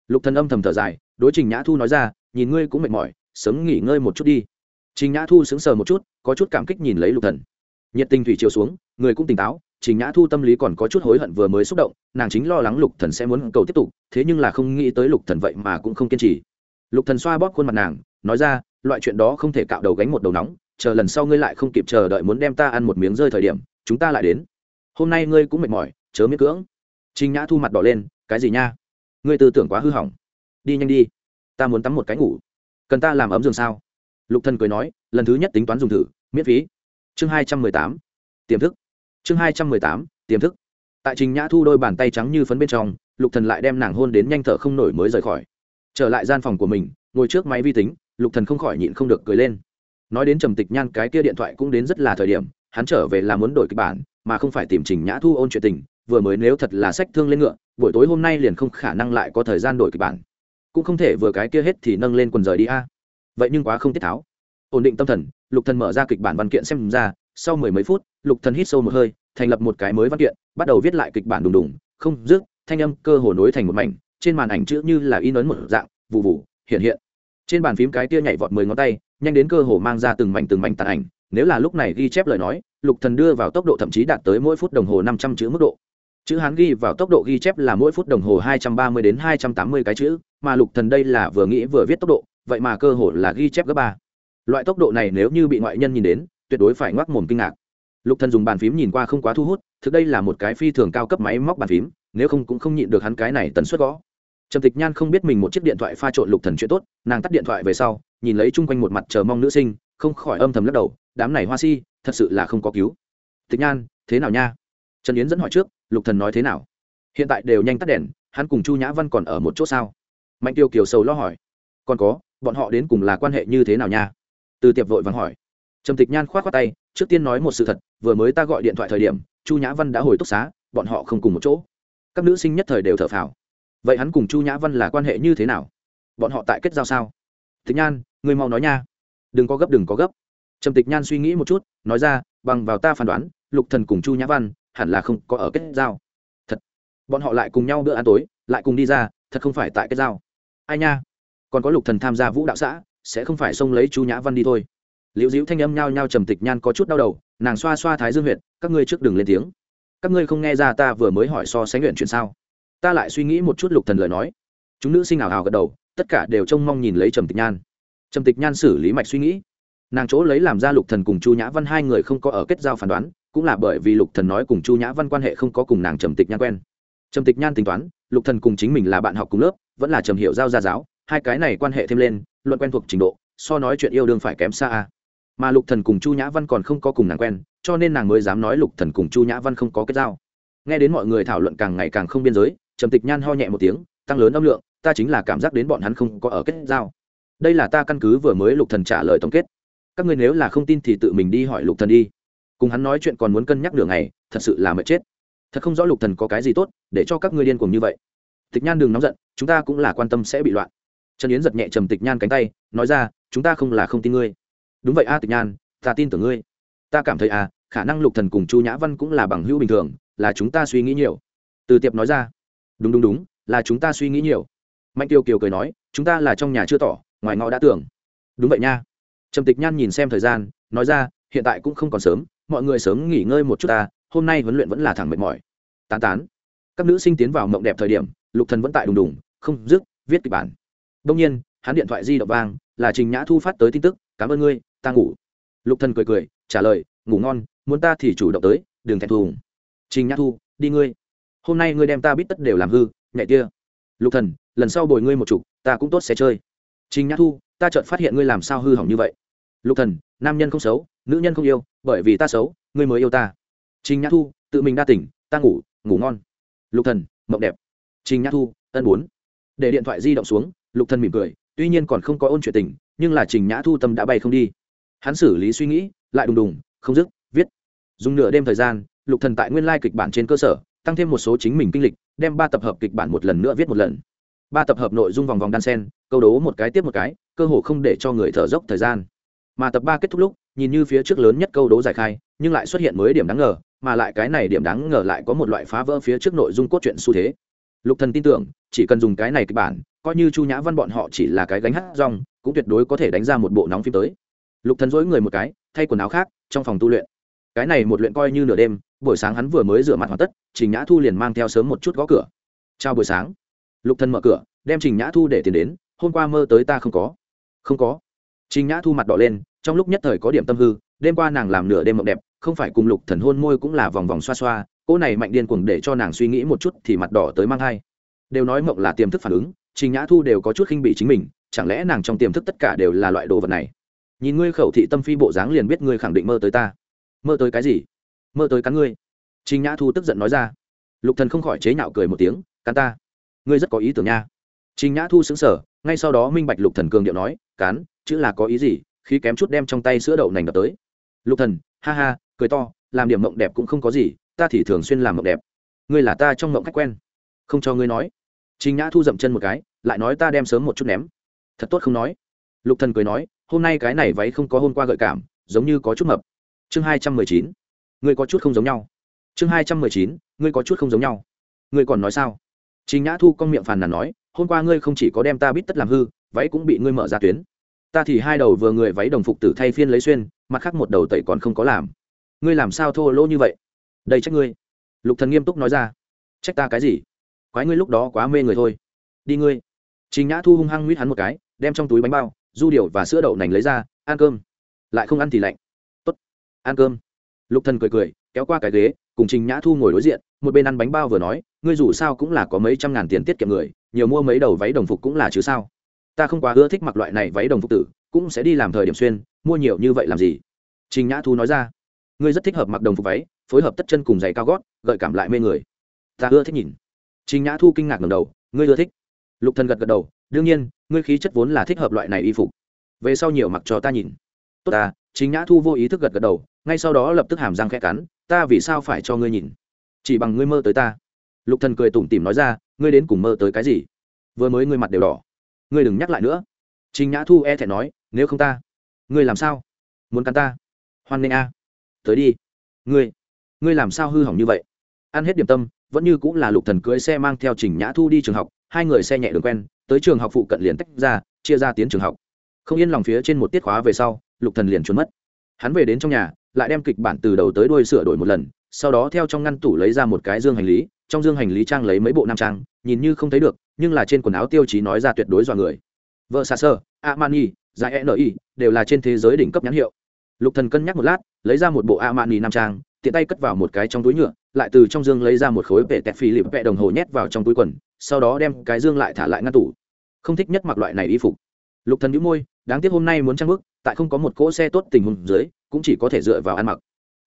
Lục thần âm thầm thở dài, đối trình nhã thu nói ra, nhìn ngươi cũng mệt mỏi, sớm nghỉ ngơi một chút đi. Trình nhã thu sững sờ một chút, có chút cảm kích nhìn lấy lục thần nhiệt tình thủy chiều xuống, người cũng tỉnh táo, trình nhã thu tâm lý còn có chút hối hận vừa mới xúc động, nàng chính lo lắng lục thần sẽ muốn cầu tiếp tục, thế nhưng là không nghĩ tới lục thần vậy mà cũng không kiên trì. Lục thần xoa bóp khuôn mặt nàng, nói ra, loại chuyện đó không thể cạo đầu gánh một đầu nóng, chờ lần sau ngươi lại không kịp chờ đợi muốn đem ta ăn một miếng rơi thời điểm, chúng ta lại đến. Hôm nay ngươi cũng mệt mỏi, chớ miễn cưỡng. Trình nhã thu mặt đỏ lên, cái gì nha? Ngươi tư tưởng quá hư hỏng. Đi nhanh đi, ta muốn tắm một cái ngủ. Cần ta làm ấm giường sao? Lục thần cười nói, lần thứ nhất tính toán dùng thử, miễn phí chương hai trăm mười tám, tiềm thức. Chương hai trăm mười tám, tiềm thức. Tại trình nhã thu đôi bàn tay trắng như phấn bên trong, lục thần lại đem nàng hôn đến nhanh thở không nổi mới rời khỏi. Trở lại gian phòng của mình, ngồi trước máy vi tính, lục thần không khỏi nhịn không được cười lên. Nói đến trầm tịch nhan, cái kia điện thoại cũng đến rất là thời điểm, hắn trở về là muốn đổi kịch bản, mà không phải tìm trình nhã thu ôn chuyện tình, vừa mới nếu thật là sách thương lên ngựa, buổi tối hôm nay liền không khả năng lại có thời gian đổi kịch bản. Cũng không thể vừa cái kia hết thì nâng lên quần rời đi a. Vậy nhưng quá không tiết tháo. Ổn định tâm thần lục thần mở ra kịch bản văn kiện xem ra, sau mười mấy phút, lục thần hít sâu một hơi, thành lập một cái mới văn kiện, bắt đầu viết lại kịch bản đùng đùng, không dứt, thanh âm cơ hồ nối thành một mảnh, trên màn ảnh chữ như là in ấn một dạng vụ vụ hiện hiện. Trên bàn phím cái tia nhảy vọt mười ngón tay, nhanh đến cơ hồ mang ra từng mảnh từng mảnh tàn ảnh, nếu là lúc này ghi chép lời nói, lục thần đưa vào tốc độ thậm chí đạt tới mỗi phút đồng hồ năm trăm chữ mức độ. Chữ hán ghi vào tốc độ ghi chép là mỗi phút đồng hồ hai trăm ba mươi đến hai trăm tám mươi cái chữ, mà lục thần đây là vừa nghĩ vừa viết tốc độ, vậy mà cơ hồ là ghi chép gấp ba loại tốc độ này nếu như bị ngoại nhân nhìn đến, tuyệt đối phải ngoác mồm kinh ngạc. Lục thần dùng bàn phím nhìn qua không quá thu hút, thực đây là một cái phi thường cao cấp máy móc bàn phím, nếu không cũng không nhịn được hắn cái này tần suất gõ. Trầm tịch nhan không biết mình một chiếc điện thoại pha trộn lục thần chuyện tốt, nàng tắt điện thoại về sau, nhìn lấy chung quanh một mặt chờ mong nữ sinh, không khỏi âm thầm lắc đầu, đám này hoa si, thật sự là không có cứu. Tịch nhan, thế nào nha? Trần yến dẫn hỏi trước, lục thần nói thế nào? Hiện tại đều nhanh tắt đèn, hắn cùng chu nhã văn còn ở một chỗ sao? Mạnh tiêu kiều sầu lo hỏi, còn có, bọn họ đến cùng là quan hệ như thế nào nha? Từ tiệp vội vàng hỏi. Trầm tịch nhan khoát khoát tay, trước tiên nói một sự thật, vừa mới ta gọi điện thoại thời điểm, chu nhã văn đã hồi túc xá, bọn họ không cùng một chỗ. Các nữ sinh nhất thời đều thở phào. Vậy hắn cùng chu nhã văn là quan hệ như thế nào? Bọn họ tại kết giao sao? Tịch nhan, người mau nói nha. Đừng có gấp, đừng có gấp. Trầm tịch nhan suy nghĩ một chút, nói ra, bằng vào ta phán đoán, lục thần cùng chu nhã văn hẳn là không có ở kết giao. Thật. Bọn họ lại cùng nhau bữa ăn tối, lại cùng đi ra, thật không phải tại kết giao. Ai nha? Còn có lục thần tham gia vũ đạo xã sẽ không phải xông lấy chu nhã văn đi thôi. Liễu diễu thanh âm nhao nhao trầm tịch nhan có chút đau đầu, nàng xoa xoa thái dương huyệt, các ngươi trước đừng lên tiếng. Các ngươi không nghe ra ta vừa mới hỏi so sánh luyện chuyện sao? Ta lại suy nghĩ một chút lục thần lời nói. Chúng nữ sinh ảo hào gật đầu, tất cả đều trông mong nhìn lấy trầm tịch nhan. Trầm tịch nhan xử lý mạch suy nghĩ. Nàng chỗ lấy làm ra lục thần cùng chu nhã văn hai người không có ở kết giao phán đoán, cũng là bởi vì lục thần nói cùng chu nhã văn quan hệ không có cùng nàng trầm tịch nhan quen. Trầm tịch nhan tính toán, lục thần cùng chính mình là bạn học cùng lớp, vẫn là trầm hiểu giao gia giáo, hai cái này quan hệ thêm lên luận quen thuộc trình độ, so nói chuyện yêu đương phải kém xa a. Mà lục thần cùng chu nhã văn còn không có cùng nàng quen, cho nên nàng mới dám nói lục thần cùng chu nhã văn không có kết giao. Nghe đến mọi người thảo luận càng ngày càng không biên giới, trầm tịch nhan ho nhẹ một tiếng, tăng lớn âm lượng, ta chính là cảm giác đến bọn hắn không có ở kết giao. Đây là ta căn cứ vừa mới lục thần trả lời tổng kết. Các ngươi nếu là không tin thì tự mình đi hỏi lục thần đi. Cùng hắn nói chuyện còn muốn cân nhắc đường này thật sự là mệt chết. Thật không rõ lục thần có cái gì tốt để cho các ngươi điên cuồng như vậy. Tịch nhan đừng nóng giận, chúng ta cũng là quan tâm sẽ bị loạn trần yến giật nhẹ trầm tịch nhan cánh tay, nói ra, chúng ta không là không tin ngươi. Đúng vậy a, tịch nhan, ta tin tưởng ngươi. Ta cảm thấy à khả năng lục thần cùng chu nhã văn cũng là bằng hữu bình thường, là chúng ta suy nghĩ nhiều. Từ tiệp nói ra, đúng đúng đúng, là chúng ta suy nghĩ nhiều. Mạnh tiêu kiều cười nói, chúng ta là trong nhà chưa tỏ, ngoài ngõ đã tưởng. Đúng vậy nha. Trầm tịch nhan nhìn xem thời gian, nói ra, hiện tại cũng không còn sớm, mọi người sớm nghỉ ngơi một chút ta, hôm nay huấn luyện vẫn là thẳng mệt mỏi. Tán tán, các nữ sinh tiến vào mộng đẹp thời điểm, lục thần vẫn tại đùng đùng, không dứt, viết kịch bản đông nhiên, hắn điện thoại di động vang, là trình nhã thu phát tới tin tức, cảm ơn ngươi, ta ngủ. Lục thần cười cười, trả lời, ngủ ngon, muốn ta thì chủ động tới, đừng thẹn thùng. Trình nhã thu, đi ngươi. Hôm nay ngươi đem ta biết tất đều làm hư, nhẹ kia. Lục thần, lần sau bồi ngươi một chục, ta cũng tốt sẽ chơi. Trình nhã thu, ta chợt phát hiện ngươi làm sao hư hỏng như vậy. Lục thần, nam nhân không xấu, nữ nhân không yêu, bởi vì ta xấu, ngươi mới yêu ta. Trình nhã thu, tự mình đa tỉnh, ta ngủ ngủ ngon. Lục thần, mộng đẹp. Trình nhã thu, ân bốn. Để điện thoại di động xuống lục thần mỉm cười, tuy nhiên còn không có ôn chuyện tình, nhưng là trình nhã thu tâm đã bay không đi. Hắn xử lý suy nghĩ, lại đùng đùng, không dứt, viết. Dùng nửa đêm thời gian, lục thần tại nguyên lai kịch bản trên cơ sở, tăng thêm một số chính mình kinh lịch, đem ba tập hợp kịch bản một lần nữa viết một lần. Ba tập hợp nội dung vòng vòng đan sen, câu đố một cái tiếp một cái, cơ hồ không để cho người thở dốc thời gian. Mà tập ba kết thúc lúc, nhìn như phía trước lớn nhất câu đố giải khai, nhưng lại xuất hiện mới điểm đáng ngờ, mà lại cái này điểm đáng ngờ lại có một loại phá vỡ phía trước nội dung cốt truyện xu thế. Lục thần tin tưởng chỉ cần dùng cái này kịch bản, coi như chu nhã văn bọn họ chỉ là cái gánh hát rong, cũng tuyệt đối có thể đánh ra một bộ nóng phim tới. Lục thần dối người một cái, thay quần áo khác, trong phòng tu luyện. Cái này một luyện coi như nửa đêm, buổi sáng hắn vừa mới rửa mặt hoàn tất, trình nhã thu liền mang theo sớm một chút gõ cửa. Chào buổi sáng. Lục thần mở cửa, đem trình nhã thu để tiền đến, hôm qua mơ tới ta không có. Không có. Trình nhã thu mặt đỏ lên, trong lúc nhất thời có điểm tâm hư, đêm qua nàng làm nửa đêm mộng đẹp, không phải cùng lục thần hôn môi cũng là vòng vòng xoa xoa cô này mạnh điên cuồng để cho nàng suy nghĩ một chút thì mặt đỏ tới mang hai đều nói mộng là tiềm thức phản ứng, trình nhã thu đều có chút khinh bị chính mình, chẳng lẽ nàng trong tiềm thức tất cả đều là loại đồ vật này? Nhìn ngươi khẩu thị tâm phi bộ dáng liền biết ngươi khẳng định mơ tới ta. Mơ tới cái gì? Mơ tới cắn ngươi. Trình nhã thu tức giận nói ra. Lục thần không khỏi chế nhạo cười một tiếng, cắn ta? Ngươi rất có ý tưởng nha. Trình nhã thu xứng sở ngay sau đó minh bạch lục thần cường điệu nói, cắn, chữ là có ý gì? Khi kém chút đem trong tay sữa đậu nành đập tới. Lục thần, ha ha, cười to, làm điểm mộng đẹp cũng không có gì, ta thì thường xuyên làm mộng đẹp. Ngươi là ta trong mộng khách quen không cho ngươi nói. Trình nhã thu dậm chân một cái, lại nói ta đem sớm một chút ném. Thật tốt không nói. Lục thần cười nói, hôm nay cái này váy không có hôm qua gợi cảm, giống như có chút mập. Chương hai trăm mười chín. Ngươi có chút không giống nhau. Chương hai trăm mười chín, ngươi có chút không giống nhau. Ngươi còn nói sao? Trình nhã thu con miệng phàn nàn nói, hôm qua ngươi không chỉ có đem ta bít tất làm hư, váy cũng bị ngươi mở ra tuyến. Ta thì hai đầu vừa người váy đồng phục tử thay phiên lấy xuyên, mặt khác một đầu tẩy còn không có làm. Ngươi làm sao thô lỗ như vậy? Đây trách ngươi. Lục thần nghiêm túc nói ra. Trách ta cái gì? Quái ngươi lúc đó quá mê người thôi. Đi ngươi. Trình nhã thu hung hăng nguyết hắn một cái, đem trong túi bánh bao, du điều và sữa đậu nành lấy ra, ăn cơm. Lại không ăn thì lạnh. Tốt, ăn cơm. Lục thần cười cười, kéo qua cái ghế, cùng trình nhã thu ngồi đối diện, một bên ăn bánh bao vừa nói, ngươi dù sao cũng là có mấy trăm ngàn tiền tiết kiệm người, nhiều mua mấy đầu váy đồng phục cũng là chứ sao? Ta không quá ưa thích mặc loại này váy đồng phục tử, cũng sẽ đi làm thời điểm xuyên, mua nhiều như vậy làm gì? Trình nhã thu nói ra, ngươi rất thích hợp mặc đồng phục váy, phối hợp tất chân cùng giày cao gót, gợi cảm lại mê người. Ta ưa thích nhìn trình nhã thu kinh ngạc ngẩng đầu, ngươi ưa thích? Lục thần gật gật đầu, đương nhiên, ngươi khí chất vốn là thích hợp loại này y phục. Về sau nhiều mặc cho ta nhìn. Tốt ta. Trình nhã thu vô ý thức gật gật đầu, ngay sau đó lập tức hàm răng khẽ cắn, ta vì sao phải cho ngươi nhìn? Chỉ bằng ngươi mơ tới ta. Lục thần cười tủm tỉm nói ra, ngươi đến cùng mơ tới cái gì? Vừa mới ngươi mặt đều đỏ. Ngươi đừng nhắc lại nữa. Trình nhã thu e thẹn nói, nếu không ta, ngươi làm sao? Muốn cắn ta? Hoan nghênh a. Tới đi. Ngươi ngươi làm sao hư hỏng như vậy? Ăn hết điểm tâm vẫn như cũng là lục thần cưới xe mang theo trình nhã thu đi trường học, hai người xe nhẹ đường quen, tới trường học phụ cận liền tách ra, chia ra tiến trường học. Không yên lòng phía trên một tiết khóa về sau, lục thần liền trốn mất. Hắn về đến trong nhà, lại đem kịch bản từ đầu tới đuôi sửa đổi một lần, sau đó theo trong ngăn tủ lấy ra một cái dương hành lý, trong dương hành lý trang lấy mấy bộ nam trang, nhìn như không thấy được, nhưng là trên quần áo tiêu chí nói ra tuyệt đối dọa người. Vợ xa sơ, amani n ni đều là trên thế giới đỉnh cấp nhãn hiệu. Lục thần cân nhắc một lát, lấy ra một bộ amani nam trang tiện tay cất vào một cái trong túi nhựa, lại từ trong dương lấy ra một khối vệ tẹt phi lịp vẹ đồng hồ nhét vào trong túi quần, sau đó đem cái dương lại thả lại ngăn tủ. Không thích nhất mặc loại này y phục. Lục thần nhíu môi, đáng tiếc hôm nay muốn trang bức tại không có một cỗ xe tốt tình huống dưới, cũng chỉ có thể dựa vào ăn mặc.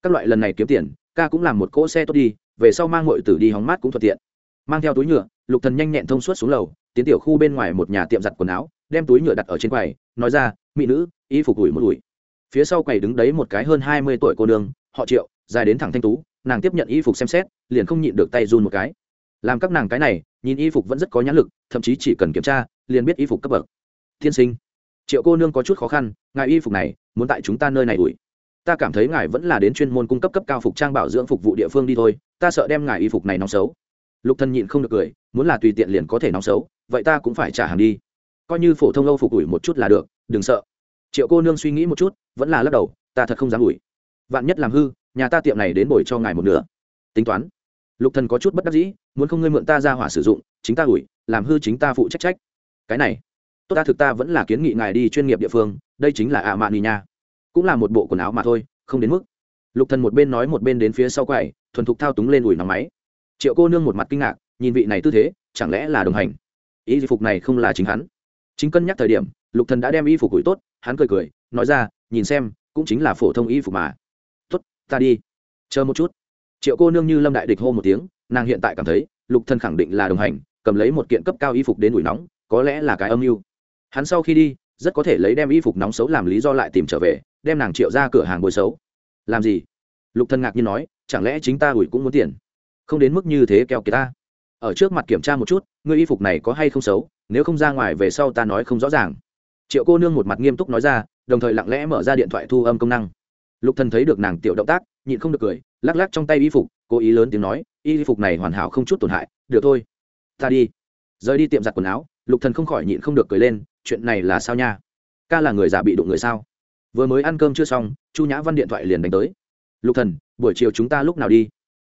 Các loại lần này kiếm tiền, ca cũng làm một cỗ xe tốt đi, về sau mang mọi tử đi hóng mát cũng thuận tiện. Mang theo túi nhựa, lục thần nhanh nhẹn thông suốt xuống lầu, tiến tiểu khu bên ngoài một nhà tiệm giặt quần áo, đem túi nhựa đặt ở trên quầy, nói ra, mỹ nữ, y phục ủi một ủi. Phía sau quầy đứng đấy một cái hơn hai mươi tuổi cô nương, họ triệu dài đến thẳng thanh tú, nàng tiếp nhận y phục xem xét, liền không nhịn được tay run một cái. Làm các nàng cái này, nhìn y phục vẫn rất có nhãn lực, thậm chí chỉ cần kiểm tra, liền biết y phục cấp bậc. Tiên sinh, triệu cô nương có chút khó khăn, ngài y phục này, muốn tại chúng ta nơi này ủi. Ta cảm thấy ngài vẫn là đến chuyên môn cung cấp cấp cao phục trang bảo dưỡng phục vụ địa phương đi thôi, ta sợ đem ngài y phục này nóng xấu. Lục thân nhịn không được cười, muốn là tùy tiện liền có thể nóng xấu, vậy ta cũng phải trả hàng đi. Coi như phổ thông âu phục ủi một chút là được, đừng sợ. Triệu cô nương suy nghĩ một chút, vẫn là lắc đầu, ta thật không dám ủi. Vạn nhất làm hư nhà ta tiệm này đến bồi cho ngài một nửa. Tính toán. Lục thần có chút bất đắc dĩ, muốn không ngươi mượn ta ra hỏa sử dụng, chính ta ủi, làm hư chính ta phụ trách trách. Cái này, tốt ta thực ta vẫn là kiến nghị ngài đi chuyên nghiệp địa phương, đây chính là ạ mạn nhì nha. Cũng là một bộ quần áo mà thôi, không đến mức. Lục thần một bên nói một bên đến phía sau quầy, thuần thục thao túng lên ủi nóng máy. Triệu cô nương một mặt kinh ngạc, nhìn vị này tư thế, chẳng lẽ là đồng hành? Y phục này không là chính hắn. Chính cân nhắc thời điểm, lục thần đã đem y phục ủi tốt, hắn cười cười, nói ra, nhìn xem, cũng chính là phổ thông y phục mà ta đi. Chờ một chút. Triệu cô nương như lâm đại địch hô một tiếng, nàng hiện tại cảm thấy, lục thần khẳng định là đồng hành, cầm lấy một kiện cấp cao y phục đến ủi nóng, có lẽ là cái âm mưu. Hắn sau khi đi, rất có thể lấy đem y phục nóng xấu làm lý do lại tìm trở về, đem nàng triệu ra cửa hàng bồi xấu. Làm gì? Lục thần ngạc nhiên nói, chẳng lẽ chính ta ủi cũng muốn tiền? Không đến mức như thế keo kiệt ta. Ở trước mặt kiểm tra một chút, ngươi y phục này có hay không xấu, nếu không ra ngoài về sau ta nói không rõ ràng. Triệu cô nương một mặt nghiêm túc nói ra, đồng thời lặng lẽ mở ra điện thoại thu âm công năng lục thần thấy được nàng tiểu động tác, nhịn không được cười, lắc lắc trong tay y phục, cố ý lớn tiếng nói, y phục này hoàn hảo không chút tổn hại, được thôi, ta đi. Rời đi tiệm giặt quần áo, lục thần không khỏi nhịn không được cười lên, chuyện này là sao nha? Ca là người già bị đụng người sao? Vừa mới ăn cơm chưa xong, chu nhã văn điện thoại liền đánh tới. Lục thần, buổi chiều chúng ta lúc nào đi?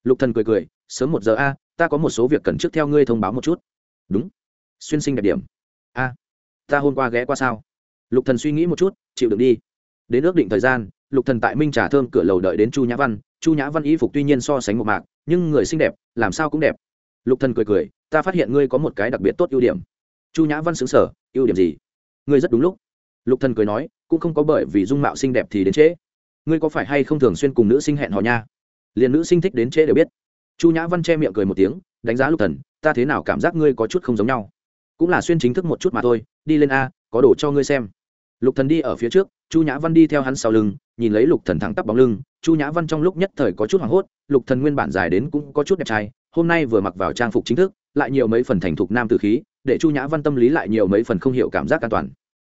Lục thần cười cười, sớm một giờ a, ta có một số việc cần trước theo ngươi thông báo một chút. Đúng, xuyên sinh đẹp điểm. A, ta hôm qua ghé qua sao? Lục thần suy nghĩ một chút, chịu đựng đi. Đến ước định thời gian lục thần tại minh trà thơm cửa lầu đợi đến chu nhã văn chu nhã văn y phục tuy nhiên so sánh một mạc nhưng người xinh đẹp làm sao cũng đẹp lục thần cười cười ta phát hiện ngươi có một cái đặc biệt tốt ưu điểm chu nhã văn xứng sở ưu điểm gì ngươi rất đúng lúc lục thần cười nói cũng không có bởi vì dung mạo xinh đẹp thì đến trễ ngươi có phải hay không thường xuyên cùng nữ sinh hẹn hò nha liền nữ sinh thích đến trễ đều biết chu nhã văn che miệng cười một tiếng đánh giá lục thần ta thế nào cảm giác ngươi có chút không giống nhau cũng là xuyên chính thức một chút mà thôi đi lên a có đồ cho ngươi xem lục thần đi ở phía trước chu nhã văn đi theo hắn sau lưng, nhìn lấy lục thần thẳng tắp bóng lưng, chu nhã văn trong lúc nhất thời có chút hoảng hốt, lục thần nguyên bản dài đến cũng có chút đẹp trai, hôm nay vừa mặc vào trang phục chính thức, lại nhiều mấy phần thành thục nam tử khí, để chu nhã văn tâm lý lại nhiều mấy phần không hiểu cảm giác an toàn.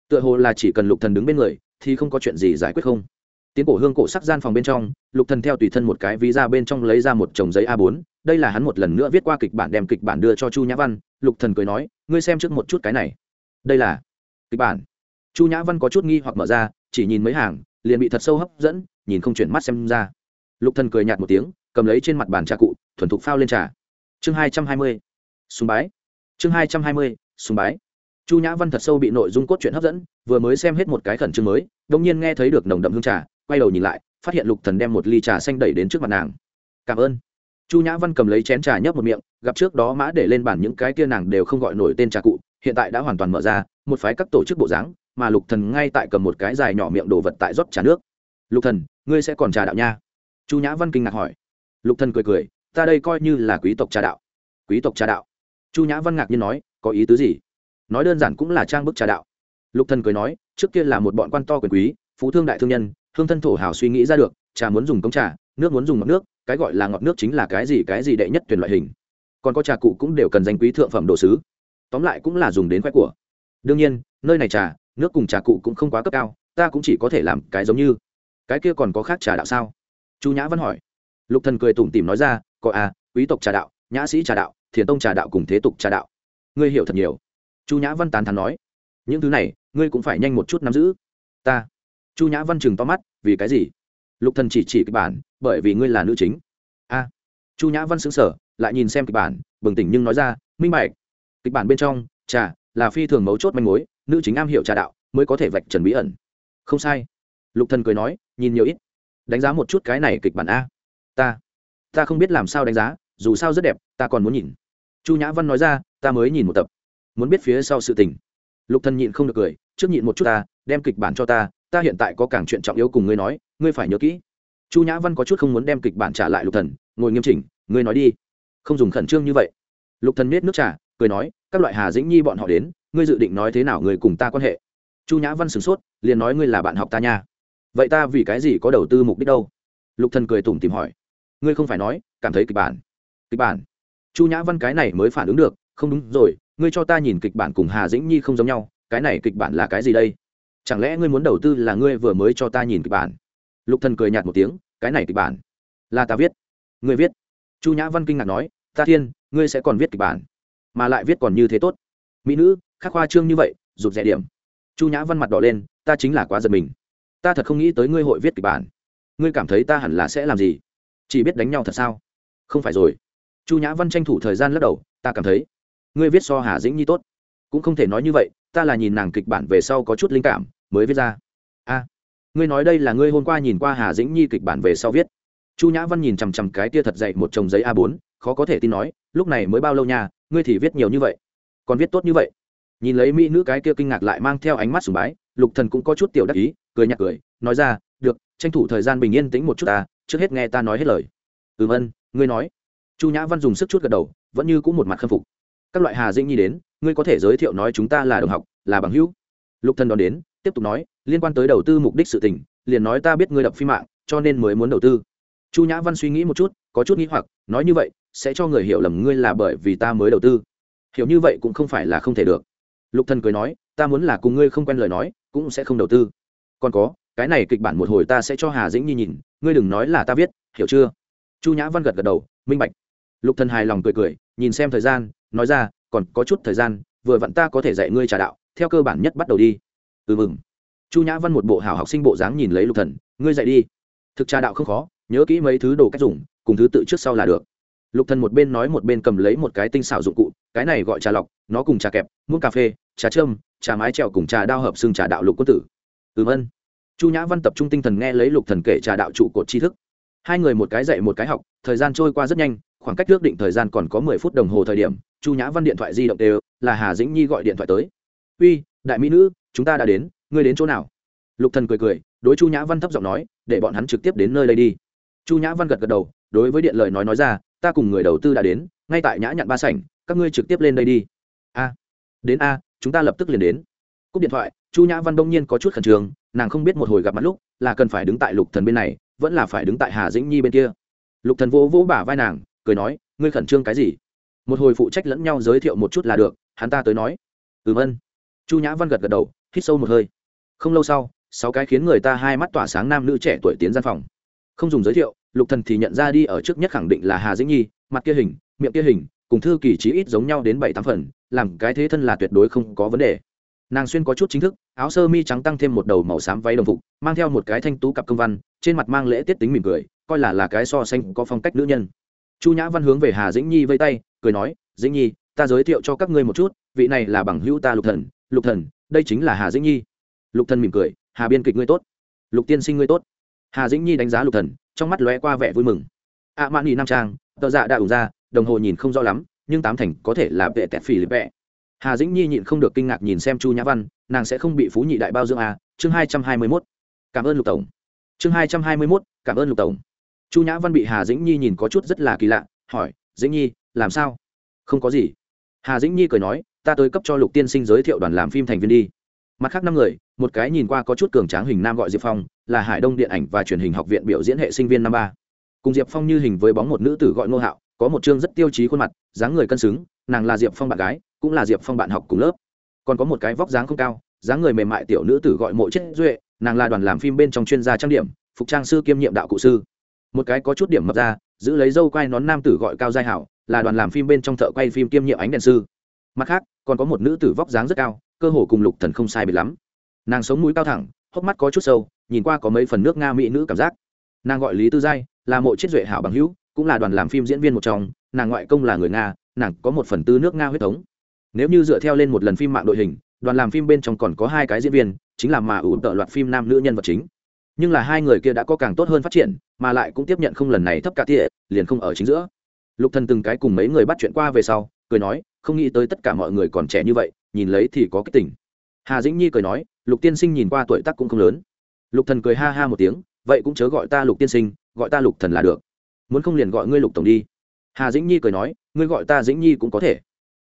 Tựa hồ là chỉ cần lục thần đứng bên người, thì không có chuyện gì giải quyết không. Tiến cổ hương cổ sắc gian phòng bên trong, lục thần theo tùy thân một cái ví ra bên trong lấy ra một chồng giấy a 4 đây là hắn một lần nữa viết qua kịch bản đem kịch bản đưa cho chu nhã văn, lục thần cười nói, ngươi xem trước một chút cái này. Đây là kịch bản. Chu nhã văn có chút nghi hoặc mở ra chỉ nhìn mấy hàng, liền bị thật sâu hấp dẫn, nhìn không chuyển mắt xem ra. Lục thần cười nhạt một tiếng, cầm lấy trên mặt bàn trà cụ, thuần thục phao lên trà. Chương hai trăm hai mươi sùng bái. Chương hai trăm hai mươi sùng bái. Chu nhã văn thật sâu bị nội dung cốt truyện hấp dẫn, vừa mới xem hết một cái khẩn trương mới đông nhiên nghe thấy được nồng đậm hương trà, quay đầu nhìn lại, phát hiện lục thần đem một ly trà xanh đẩy đến trước mặt nàng. Cảm ơn. Chu nhã văn cầm lấy chén trà nhấp một miệng, gặp trước đó mã để lên bàn những cái kia nàng đều không gọi nổi tên trà cụ, hiện tại đã hoàn toàn mở ra, một phái các tổ chức bộ dáng mà lục thần ngay tại cầm một cái dài nhỏ miệng đồ vật tại rót trà nước. Lục thần, ngươi sẽ còn trà đạo nha? Chu nhã văn kinh ngạc hỏi. Lục thần cười cười, ta đây coi như là quý tộc trà đạo. Quý tộc trà đạo? Chu nhã văn ngạc nhiên nói, có ý tứ gì? Nói đơn giản cũng là trang bức trà đạo. Lục thần cười nói, trước kia là một bọn quan to quyền quý, phú thương đại thương nhân, hương thân thổ hào suy nghĩ ra được, trà muốn dùng cống trà, nước muốn dùng ngọt nước, cái gọi là ngọt nước chính là cái gì cái gì đệ nhất tuyển loại hình. Còn có trà cụ cũng đều cần danh quý thượng phẩm đồ sứ. Tóm lại cũng là dùng đến khoe của. Đương nhiên, nơi này trà nước cùng trà cụ cũng không quá cấp cao, ta cũng chỉ có thể làm cái giống như. Cái kia còn có khác trà đạo sao? Chu nhã văn hỏi. Lục thần cười tủm tỉm nói ra, có à quý tộc trà đạo, nhã sĩ trà đạo, thiền tông trà đạo cùng thế tục trà đạo. Ngươi hiểu thật nhiều. Chu nhã văn tán thán nói, những thứ này, ngươi cũng phải nhanh một chút nắm giữ. Ta. Chu nhã văn chừng to mắt, vì cái gì? Lục thần chỉ chỉ kịch bản, bởi vì ngươi là nữ chính. A. Chu nhã văn sững sở lại nhìn xem kịch bản, bừng tỉnh nhưng nói ra, minh bạch. Kịch bản bên trong, trà là phi thường mấu chốt manh mối nữ chính am hiểu trà đạo, mới có thể vạch trần bí ẩn. Không sai. Lục thần cười nói, nhìn nhiều ít. Đánh giá một chút cái này kịch bản a. Ta ta không biết làm sao đánh giá, dù sao rất đẹp, ta còn muốn nhìn. Chu nhã văn nói ra, ta mới nhìn một tập. Muốn biết phía sau sự tình. Lục thần nhịn không được cười, trước nhịn một chút ta, đem kịch bản cho ta ta hiện tại có càng chuyện trọng yếu cùng ngươi nói, ngươi phải nhớ kỹ. Chu nhã văn có chút không muốn đem kịch bản trả lại lục thần, ngồi nghiêm chỉnh, ngươi nói đi. Không dùng khẩn trương như vậy. Lục thần nết nước trà, cười nói, các loại hà dĩnh nhi bọn họ đến ngươi dự định nói thế nào người cùng ta quan hệ? Chu nhã văn sửng sốt, liền nói ngươi là bạn học ta nha. Vậy ta vì cái gì có đầu tư mục đích đâu? Lục thần cười tủm tìm hỏi. Ngươi không phải nói, cảm thấy kịch bản. Kịch bản? Chu nhã văn cái này mới phản ứng được, không đúng rồi, ngươi cho ta nhìn kịch bản cùng hà dĩnh nhi không giống nhau, cái này kịch bản là cái gì đây? Chẳng lẽ ngươi muốn đầu tư là ngươi vừa mới cho ta nhìn kịch bản? Lục thần cười nhạt một tiếng, cái này kịch bản? Là ta viết. Ngươi viết. Chu nhã văn kinh ngạc nói, ta thiên, ngươi sẽ còn viết kịch bản? Mà lại viết còn như thế tốt. Mỹ nữ khắc khoa trương như vậy, rụt rẻ điểm. Chu nhã văn mặt đỏ lên, ta chính là quá giật mình. Ta thật không nghĩ tới ngươi hội viết kịch bản. Ngươi cảm thấy ta hẳn là sẽ làm gì? Chỉ biết đánh nhau thật sao? Không phải rồi. Chu nhã văn tranh thủ thời gian lắc đầu, ta cảm thấy, ngươi viết so hà dĩnh nhi tốt. Cũng không thể nói như vậy, ta là nhìn nàng kịch bản về sau có chút linh cảm, mới viết ra. A, ngươi nói đây là ngươi hôm qua nhìn qua hà dĩnh nhi kịch bản về sau viết. Chu nhã văn nhìn chằm chằm cái tia thật dậy một chồng giấy a 4 khó có thể tin nói, lúc này mới bao lâu nha, ngươi thì viết nhiều như vậy. Còn viết tốt như vậy nhìn lấy mỹ nữ cái kia kinh ngạc lại mang theo ánh mắt sùng bái, lục thần cũng có chút tiểu đắc ý, cười nhạt cười, nói ra, được, tranh thủ thời gian bình yên tĩnh một chút ta, trước hết nghe ta nói hết lời. Ừm ân, ngươi nói. Chu nhã văn dùng sức chút gật đầu, vẫn như cũng một mặt khâm phục. Các loại hà dĩnh nhi đến, ngươi có thể giới thiệu nói chúng ta là đồng học, là bằng hữu. Lục thần đón đến, tiếp tục nói, liên quan tới đầu tư mục đích sự tình, liền nói ta biết ngươi đập phim mạng, cho nên mới muốn đầu tư. Chu nhã văn suy nghĩ một chút, có chút nghĩ hoặc, nói như vậy, sẽ cho người hiểu lầm ngươi là bởi vì ta mới đầu tư. Hiểu như vậy cũng không phải là không thể được lục thần cười nói, ta muốn là cùng ngươi không quen lời nói, cũng sẽ không đầu tư. Còn có, cái này kịch bản một hồi ta sẽ cho hà dĩnh nhi nhìn, ngươi đừng nói là ta viết, hiểu chưa? Chu nhã văn gật gật đầu, minh bạch. Lục thần hài lòng cười cười, nhìn xem thời gian, nói ra, còn có chút thời gian, vừa vặn ta có thể dạy ngươi trà đạo, theo cơ bản nhất bắt đầu đi. Ừ mừng. Chu nhã văn một bộ hảo học sinh bộ dáng nhìn lấy lục thần, ngươi dạy đi. Thực trà đạo không khó, nhớ kỹ mấy thứ đồ cách dùng, cùng thứ tự trước sau là được. Lục thần một bên nói một bên cầm lấy một cái tinh xảo dụng cụ, cái này gọi trà lọc, nó cùng trà kẹp, muỗng cà phê trà Trâm, trà mái trèo cùng trà đao hợp xương trà đạo lục quân tử. Ừm ân. Chu nhã văn tập trung tinh thần nghe lấy lục thần kể trà đạo trụ cột tri thức. Hai người một cái dạy một cái học thời gian trôi qua rất nhanh khoảng cách ước định thời gian còn có mười phút đồng hồ thời điểm chu nhã văn điện thoại di động đều là hà dĩnh nhi gọi điện thoại tới. Uy đại mỹ nữ chúng ta đã đến ngươi đến chỗ nào? Lục thần cười cười đối chu nhã văn thấp giọng nói để bọn hắn trực tiếp đến nơi đây đi. Chu nhã văn gật gật đầu đối với điện lời nói nói ra ta cùng người đầu tư đã đến ngay tại nhã nhặn ba sảnh các ngươi trực tiếp lên đây đi. A đến a chúng ta lập tức liền đến. Cúp điện thoại, chu nhã văn đông nhiên có chút khẩn trương, nàng không biết một hồi gặp mặt lúc là cần phải đứng tại lục thần bên này, vẫn là phải đứng tại hà dĩnh nhi bên kia. Lục thần vỗ vỗ bả vai nàng, cười nói, ngươi khẩn trương cái gì? Một hồi phụ trách lẫn nhau giới thiệu một chút là được, hắn ta tới nói. Ừm ân. Chu nhã văn gật gật đầu, hít sâu một hơi. Không lâu sau, sáu cái khiến người ta hai mắt tỏa sáng nam nữ trẻ tuổi tiến gian phòng. Không dùng giới thiệu, lục thần thì nhận ra đi ở trước nhất khẳng định là hà dĩnh nhi, mặt kia hình, miệng kia hình cùng thư kỳ chí ít giống nhau đến bảy tám phần, làm cái thế thân là tuyệt đối không có vấn đề. Nàng xuyên có chút chính thức, áo sơ mi trắng tăng thêm một đầu màu xám váy đồng phục, mang theo một cái thanh tú cặp công văn, trên mặt mang lễ tiết tính mỉm cười, coi là là cái so xanh có phong cách nữ nhân. Chu nhã văn hướng về hà dĩnh nhi vây tay, cười nói, dĩnh nhi, ta giới thiệu cho các ngươi một chút, vị này là bằng hữu ta lục thần lục thần, đây chính là hà dĩnh nhi. Lục thần mỉm cười, hà biên kịch ngươi tốt. Lục tiên sinh ngươi tốt. Hà dĩnh nhi đánh giá lục thần, trong mắt lóe qua vẻ vui mừng. Ạ mạn nhì nam trang, tờ dạ đã ủng ra đồng hồ nhìn không rõ lắm, nhưng tám thành có thể là vệ tẹt phì lịp vẹ. Hà dĩnh nhi nhịn không được kinh ngạc nhìn xem chu nhã văn, nàng sẽ không bị phú nhị đại bao dưỡng à? Chương hai trăm hai mươi mốt. Cảm ơn lục tổng. Chương hai trăm hai mươi mốt, cảm ơn lục tổng. Chu nhã văn bị hà dĩnh nhi nhìn có chút rất là kỳ lạ, hỏi, dĩnh nhi, làm sao? Không có gì. Hà dĩnh nhi cười nói, ta tới cấp cho lục tiên sinh giới thiệu đoàn làm phim thành viên đi. Mặt khác năm người, một cái nhìn qua có chút cường tráng hình nam gọi diệp phong, là hải đông điện ảnh và truyền hình học viện biểu diễn hệ sinh viên năm ba cùng diệp phong như hình với bóng một nữ tử gọi ngô hạo có một chương rất tiêu chí khuôn mặt, dáng người cân xứng, nàng là diệp phong bạn gái, cũng là diệp phong bạn học cùng lớp. Còn có một cái vóc dáng không cao, dáng người mềm mại tiểu nữ tử gọi mộ chết duệ, nàng là đoàn làm phim bên trong chuyên gia trang điểm, phục trang sư kiêm nhiệm đạo cụ sư. Một cái có chút điểm mập ra, giữ lấy dâu quai nón nam tử gọi cao giai hảo, là đoàn làm phim bên trong thợ quay phim kiêm nhiệm ánh đèn sư. Mặt khác, còn có một nữ tử vóc dáng rất cao, cơ hồ cùng lục thần không sai biệt lắm. Nàng sống mũi cao thẳng, hốc mắt có chút sâu, nhìn qua có mấy phần nước nga mỹ nữ cảm giác. Nàng gọi lý tư giai, là mộ chết duệ hảo bằng hữu cũng là đoàn làm phim diễn viên một trong, nàng ngoại công là người nga, nàng có một phần tư nước nga huyết thống. Nếu như dựa theo lên một lần phim mạng đội hình, đoàn làm phim bên trong còn có hai cái diễn viên, chính là mà ủ tợ loạt phim nam nữ nhân vật chính. Nhưng là hai người kia đã có càng tốt hơn phát triển, mà lại cũng tiếp nhận không lần này thấp cả tỉa liền không ở chính giữa. Lục thần từng cái cùng mấy người bắt chuyện qua về sau, cười nói, không nghĩ tới tất cả mọi người còn trẻ như vậy, nhìn lấy thì có cái tỉnh hà dĩnh nhi cười nói, lục tiên sinh nhìn qua tuổi tác cũng không lớn. Lục thần cười ha ha một tiếng, vậy cũng chớ gọi ta lục tiên sinh, gọi ta lục thần là được muốn không liền gọi ngươi lục tổng đi. Hà dĩnh nhi cười nói, ngươi gọi ta dĩnh nhi cũng có thể.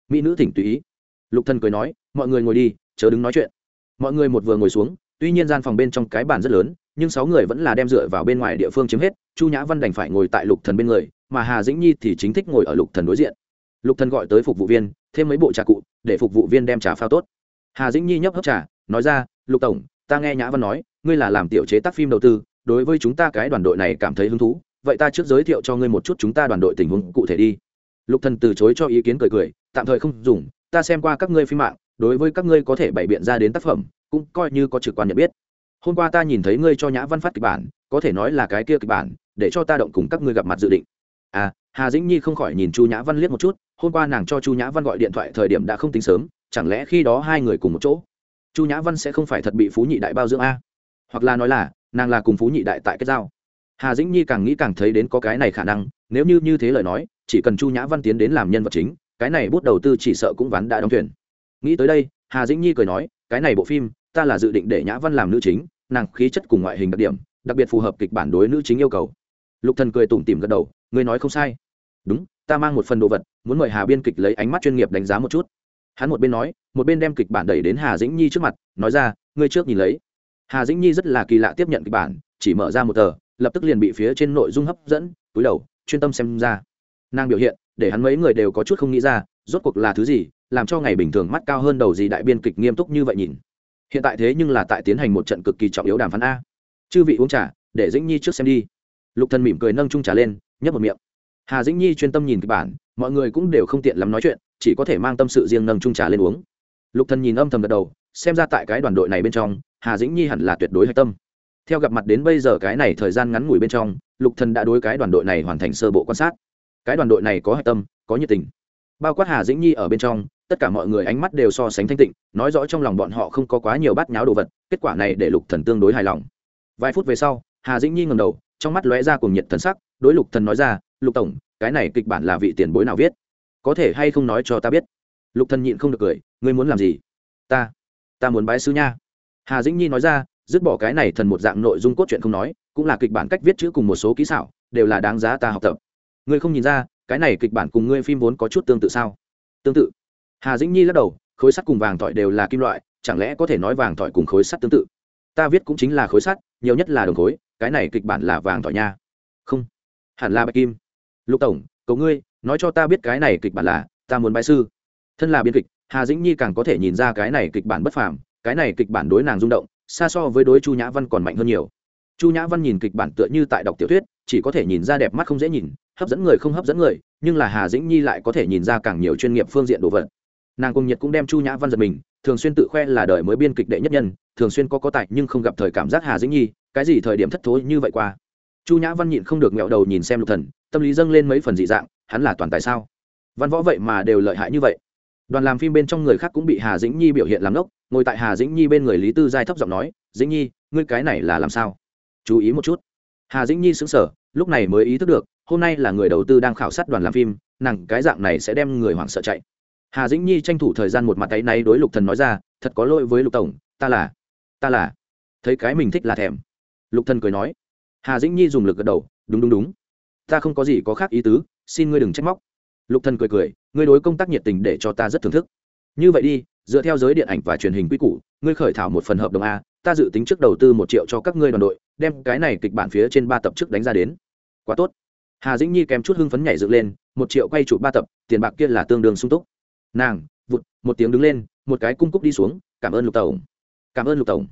Mỹ nữ thỉnh tùy ý. Lục thần cười nói, mọi người ngồi đi, chớ đứng nói chuyện. Mọi người một vừa ngồi xuống, tuy nhiên gian phòng bên trong cái bàn rất lớn, nhưng sáu người vẫn là đem dựa vào bên ngoài địa phương chiếm hết, chu nhã văn đành phải ngồi tại lục thần bên người, mà hà dĩnh nhi thì chính thích ngồi ở lục thần đối diện. Lục thần gọi tới phục vụ viên, thêm mấy bộ trà cụ, để phục vụ viên đem trà phao tốt. Hà dĩnh nhi nhấp hấp trà, nói ra, lục tổng, ta nghe nhã văn nói, ngươi là làm tiểu chế tác phim đầu tư, đối với chúng ta cái đoàn đội này cảm thấy hứng thú vậy ta trước giới thiệu cho ngươi một chút chúng ta đoàn đội tình huống cụ thể đi. Lục thần từ chối cho ý kiến cười cười, tạm thời không dùng, ta xem qua các ngươi phim mạng, đối với các ngươi có thể bày biện ra đến tác phẩm, cũng coi như có trực quan nhận biết. Hôm qua ta nhìn thấy ngươi cho nhã văn phát kịch bản, có thể nói là cái kia kịch bản, để cho ta động cùng các ngươi gặp mặt dự định. À hà dĩnh nhi không khỏi nhìn chu nhã văn liếc một chút, hôm qua nàng cho chu nhã văn gọi điện thoại thời điểm đã không tính sớm, chẳng lẽ khi đó hai người cùng một chỗ? Chu nhã văn sẽ không phải thật bị phú nhị đại bao dưỡng a? Hoặc là nói là, nàng là cùng phú nhị đại tại kết giao hà dĩnh nhi càng nghĩ càng thấy đến có cái này khả năng, nếu như như thế lời nói, chỉ cần chu nhã văn tiến đến làm nhân vật chính, cái này bút đầu tư chỉ sợ cũng ván đã đóng thuyền. Nghĩ tới đây, hà dĩnh nhi cười nói, cái này bộ phim, ta là dự định để nhã văn làm nữ chính, nàng khí chất cùng ngoại hình đặc điểm, đặc biệt phù hợp kịch bản đối nữ chính yêu cầu. Lục thần cười tủm tỉm gật đầu, ngươi nói không sai. Đúng, ta mang một phần đồ vật, muốn mời hà biên kịch lấy ánh mắt chuyên nghiệp đánh giá một chút. Hắn một bên nói, một bên đem kịch bản đẩy đến hà dĩnh nhi trước mặt, nói ra, ngươi trước nhìn lấy. Hà dĩnh nhi rất là kỳ lạ tiếp nhận kịch bản, chỉ mở ra một tờ lập tức liền bị phía trên nội dung hấp dẫn, túi đầu, chuyên tâm xem ra. Nàng biểu hiện, để hắn mấy người đều có chút không nghĩ ra, rốt cuộc là thứ gì, làm cho ngày bình thường mắt cao hơn đầu gì đại biên kịch nghiêm túc như vậy nhìn. Hiện tại thế nhưng là tại tiến hành một trận cực kỳ trọng yếu đàm phán a. Chư vị uống trà, để dĩnh nhi trước xem đi. Lục thần mỉm cười nâng trung trà lên, nhấp một miệng. Hà dĩnh nhi chuyên tâm nhìn kịch bản, mọi người cũng đều không tiện lắm nói chuyện, chỉ có thể mang tâm sự riêng nâng trung trà lên uống. Lục thần nhìn âm thầm gật đầu, xem ra tại cái đoàn đội này bên trong, hà dĩnh nhi hẳn là tuyệt đối hạch tâm theo gặp mặt đến bây giờ cái này thời gian ngắn ngủi bên trong, lục thần đã đối cái đoàn đội này hoàn thành sơ bộ quan sát. Cái đoàn đội này có hạch tâm, có nhiệt tình. Bao quát hà dĩnh nhi ở bên trong, tất cả mọi người ánh mắt đều so sánh thanh tịnh, nói rõ trong lòng bọn họ không có quá nhiều bát nháo đồ vật, kết quả này để lục thần tương đối hài lòng. Vài phút về sau, hà dĩnh nhi ngẩng đầu, trong mắt lóe ra cùng nhiệt thần sắc, đối lục thần nói ra, lục tổng, cái này kịch bản là vị tiền bối nào viết? Có thể hay không nói cho ta biết? Lục thần nhịn không được cười, ngươi muốn làm gì? Ta ta muốn bái sư nha. Hà dĩnh nhi nói ra dứt bỏ cái này thần một dạng nội dung cốt truyện không nói, cũng là kịch bản cách viết chữ cùng một số kỹ xảo, đều là đáng giá ta học tập. Ngươi không nhìn ra, cái này kịch bản cùng ngươi phim vốn có chút tương tự sao? Tương tự. Hà dĩnh nhi lắc đầu, khối sắt cùng vàng tỏi đều là kim loại, chẳng lẽ có thể nói vàng tỏi cùng khối sắt tương tự? Ta viết cũng chính là khối sắt, nhiều nhất là đồng khối, cái này kịch bản là vàng tỏi nha. Không. Hẳn là bạch kim. Lục tổng, cầu ngươi, nói cho ta biết cái này kịch bản là, ta muốn bái sư. Thân là biên kịch, hà dĩnh nhi càng có thể nhìn ra cái này kịch bản bất phàm, cái này kịch bản đối nàng rung động xa so với đối chu nhã văn còn mạnh hơn nhiều. Chu nhã văn nhìn kịch bản tựa như tại đọc tiểu thuyết, chỉ có thể nhìn ra đẹp mắt không dễ nhìn, hấp dẫn người không hấp dẫn người, nhưng là hà dĩnh nhi lại có thể nhìn ra càng nhiều chuyên nghiệp phương diện đồ vật. Nàng cùng nhiệt cũng đem chu nhã văn giật mình, thường xuyên tự khoe là đời mới biên kịch đệ nhất nhân, thường xuyên có có tài nhưng không gặp thời cảm giác hà dĩnh nhi, cái gì thời điểm thất thối như vậy qua. Chu nhã văn nhịn không được nghẹo đầu nhìn xem lục thần, tâm lý dâng lên mấy phần dị dạng, hắn là toàn tài sao? Văn võ vậy mà đều lợi hại như vậy đoàn làm phim bên trong người khác cũng bị hà dĩnh nhi biểu hiện làm ngốc, ngồi tại hà dĩnh nhi bên người lý tư giai thấp giọng nói, dĩnh nhi, ngươi cái này là làm sao? Chú ý một chút. Hà dĩnh nhi sững sờ, lúc này mới ý thức được, hôm nay là người đầu tư đang khảo sát đoàn làm phim, nàng cái dạng này sẽ đem người hoảng sợ chạy. Hà dĩnh nhi tranh thủ thời gian một mặt tay náy đối lục thần nói ra, thật có lỗi với lục tổng, ta là ta là, thấy cái mình thích là thèm. Lục thần cười nói. Hà dĩnh nhi dùng lực gật đầu, đúng đúng đúng. Ta không có gì có khác ý tứ, xin ngươi đừng trách móc lục thần cười cười, ngươi đối công tác nhiệt tình để cho ta rất thưởng thức. Như vậy đi, dựa theo giới điện ảnh và truyền hình quy củ, ngươi khởi thảo một phần hợp đồng a, ta dự tính trước đầu tư một triệu cho các ngươi đoàn đội, đem cái này kịch bản phía trên ba tập trước đánh ra đến. Quá tốt. Hà dĩnh nhi kèm chút hưng phấn nhảy dựng lên, một triệu quay chụp ba tập, tiền bạc kia là tương đương sung túc. Nàng, vụt, một tiếng đứng lên, một cái cung cúc đi xuống, cảm ơn lục tổng. Cảm ơn lục tổng.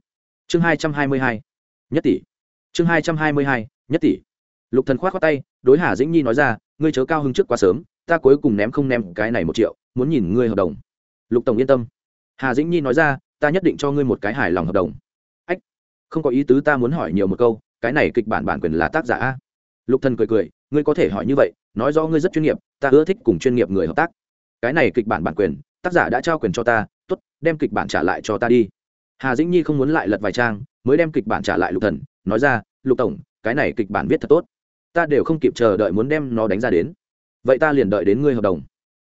Chương hai trăm hai mươi hai. Nhất tỷ. Chương hai trăm hai mươi hai, nhất tỷ. Lục thần khoát khoát tay, đối hà dĩnh nhi nói ra, ngươi chớ cao hứng trước quá sớm ta cuối cùng ném không ném cái này một triệu, muốn nhìn ngươi hợp đồng. Lục tổng yên tâm. Hà dĩnh nhi nói ra, ta nhất định cho ngươi một cái hài lòng hợp đồng. Ách, không có ý tứ ta muốn hỏi nhiều một câu, cái này kịch bản bản quyền là tác giả a. Lục thần cười cười, ngươi có thể hỏi như vậy, nói rõ ngươi rất chuyên nghiệp, ta ưa thích cùng chuyên nghiệp người hợp tác. Cái này kịch bản bản quyền, tác giả đã trao quyền cho ta, tốt, đem kịch bản trả lại cho ta đi. Hà dĩnh nhi không muốn lại lật vài trang, mới đem kịch bản trả lại lục thần, nói ra, lục tổng, cái này kịch bản viết thật tốt. Ta đều không kịp chờ đợi muốn đem nó đánh ra đến vậy ta liền đợi đến ngươi hợp đồng.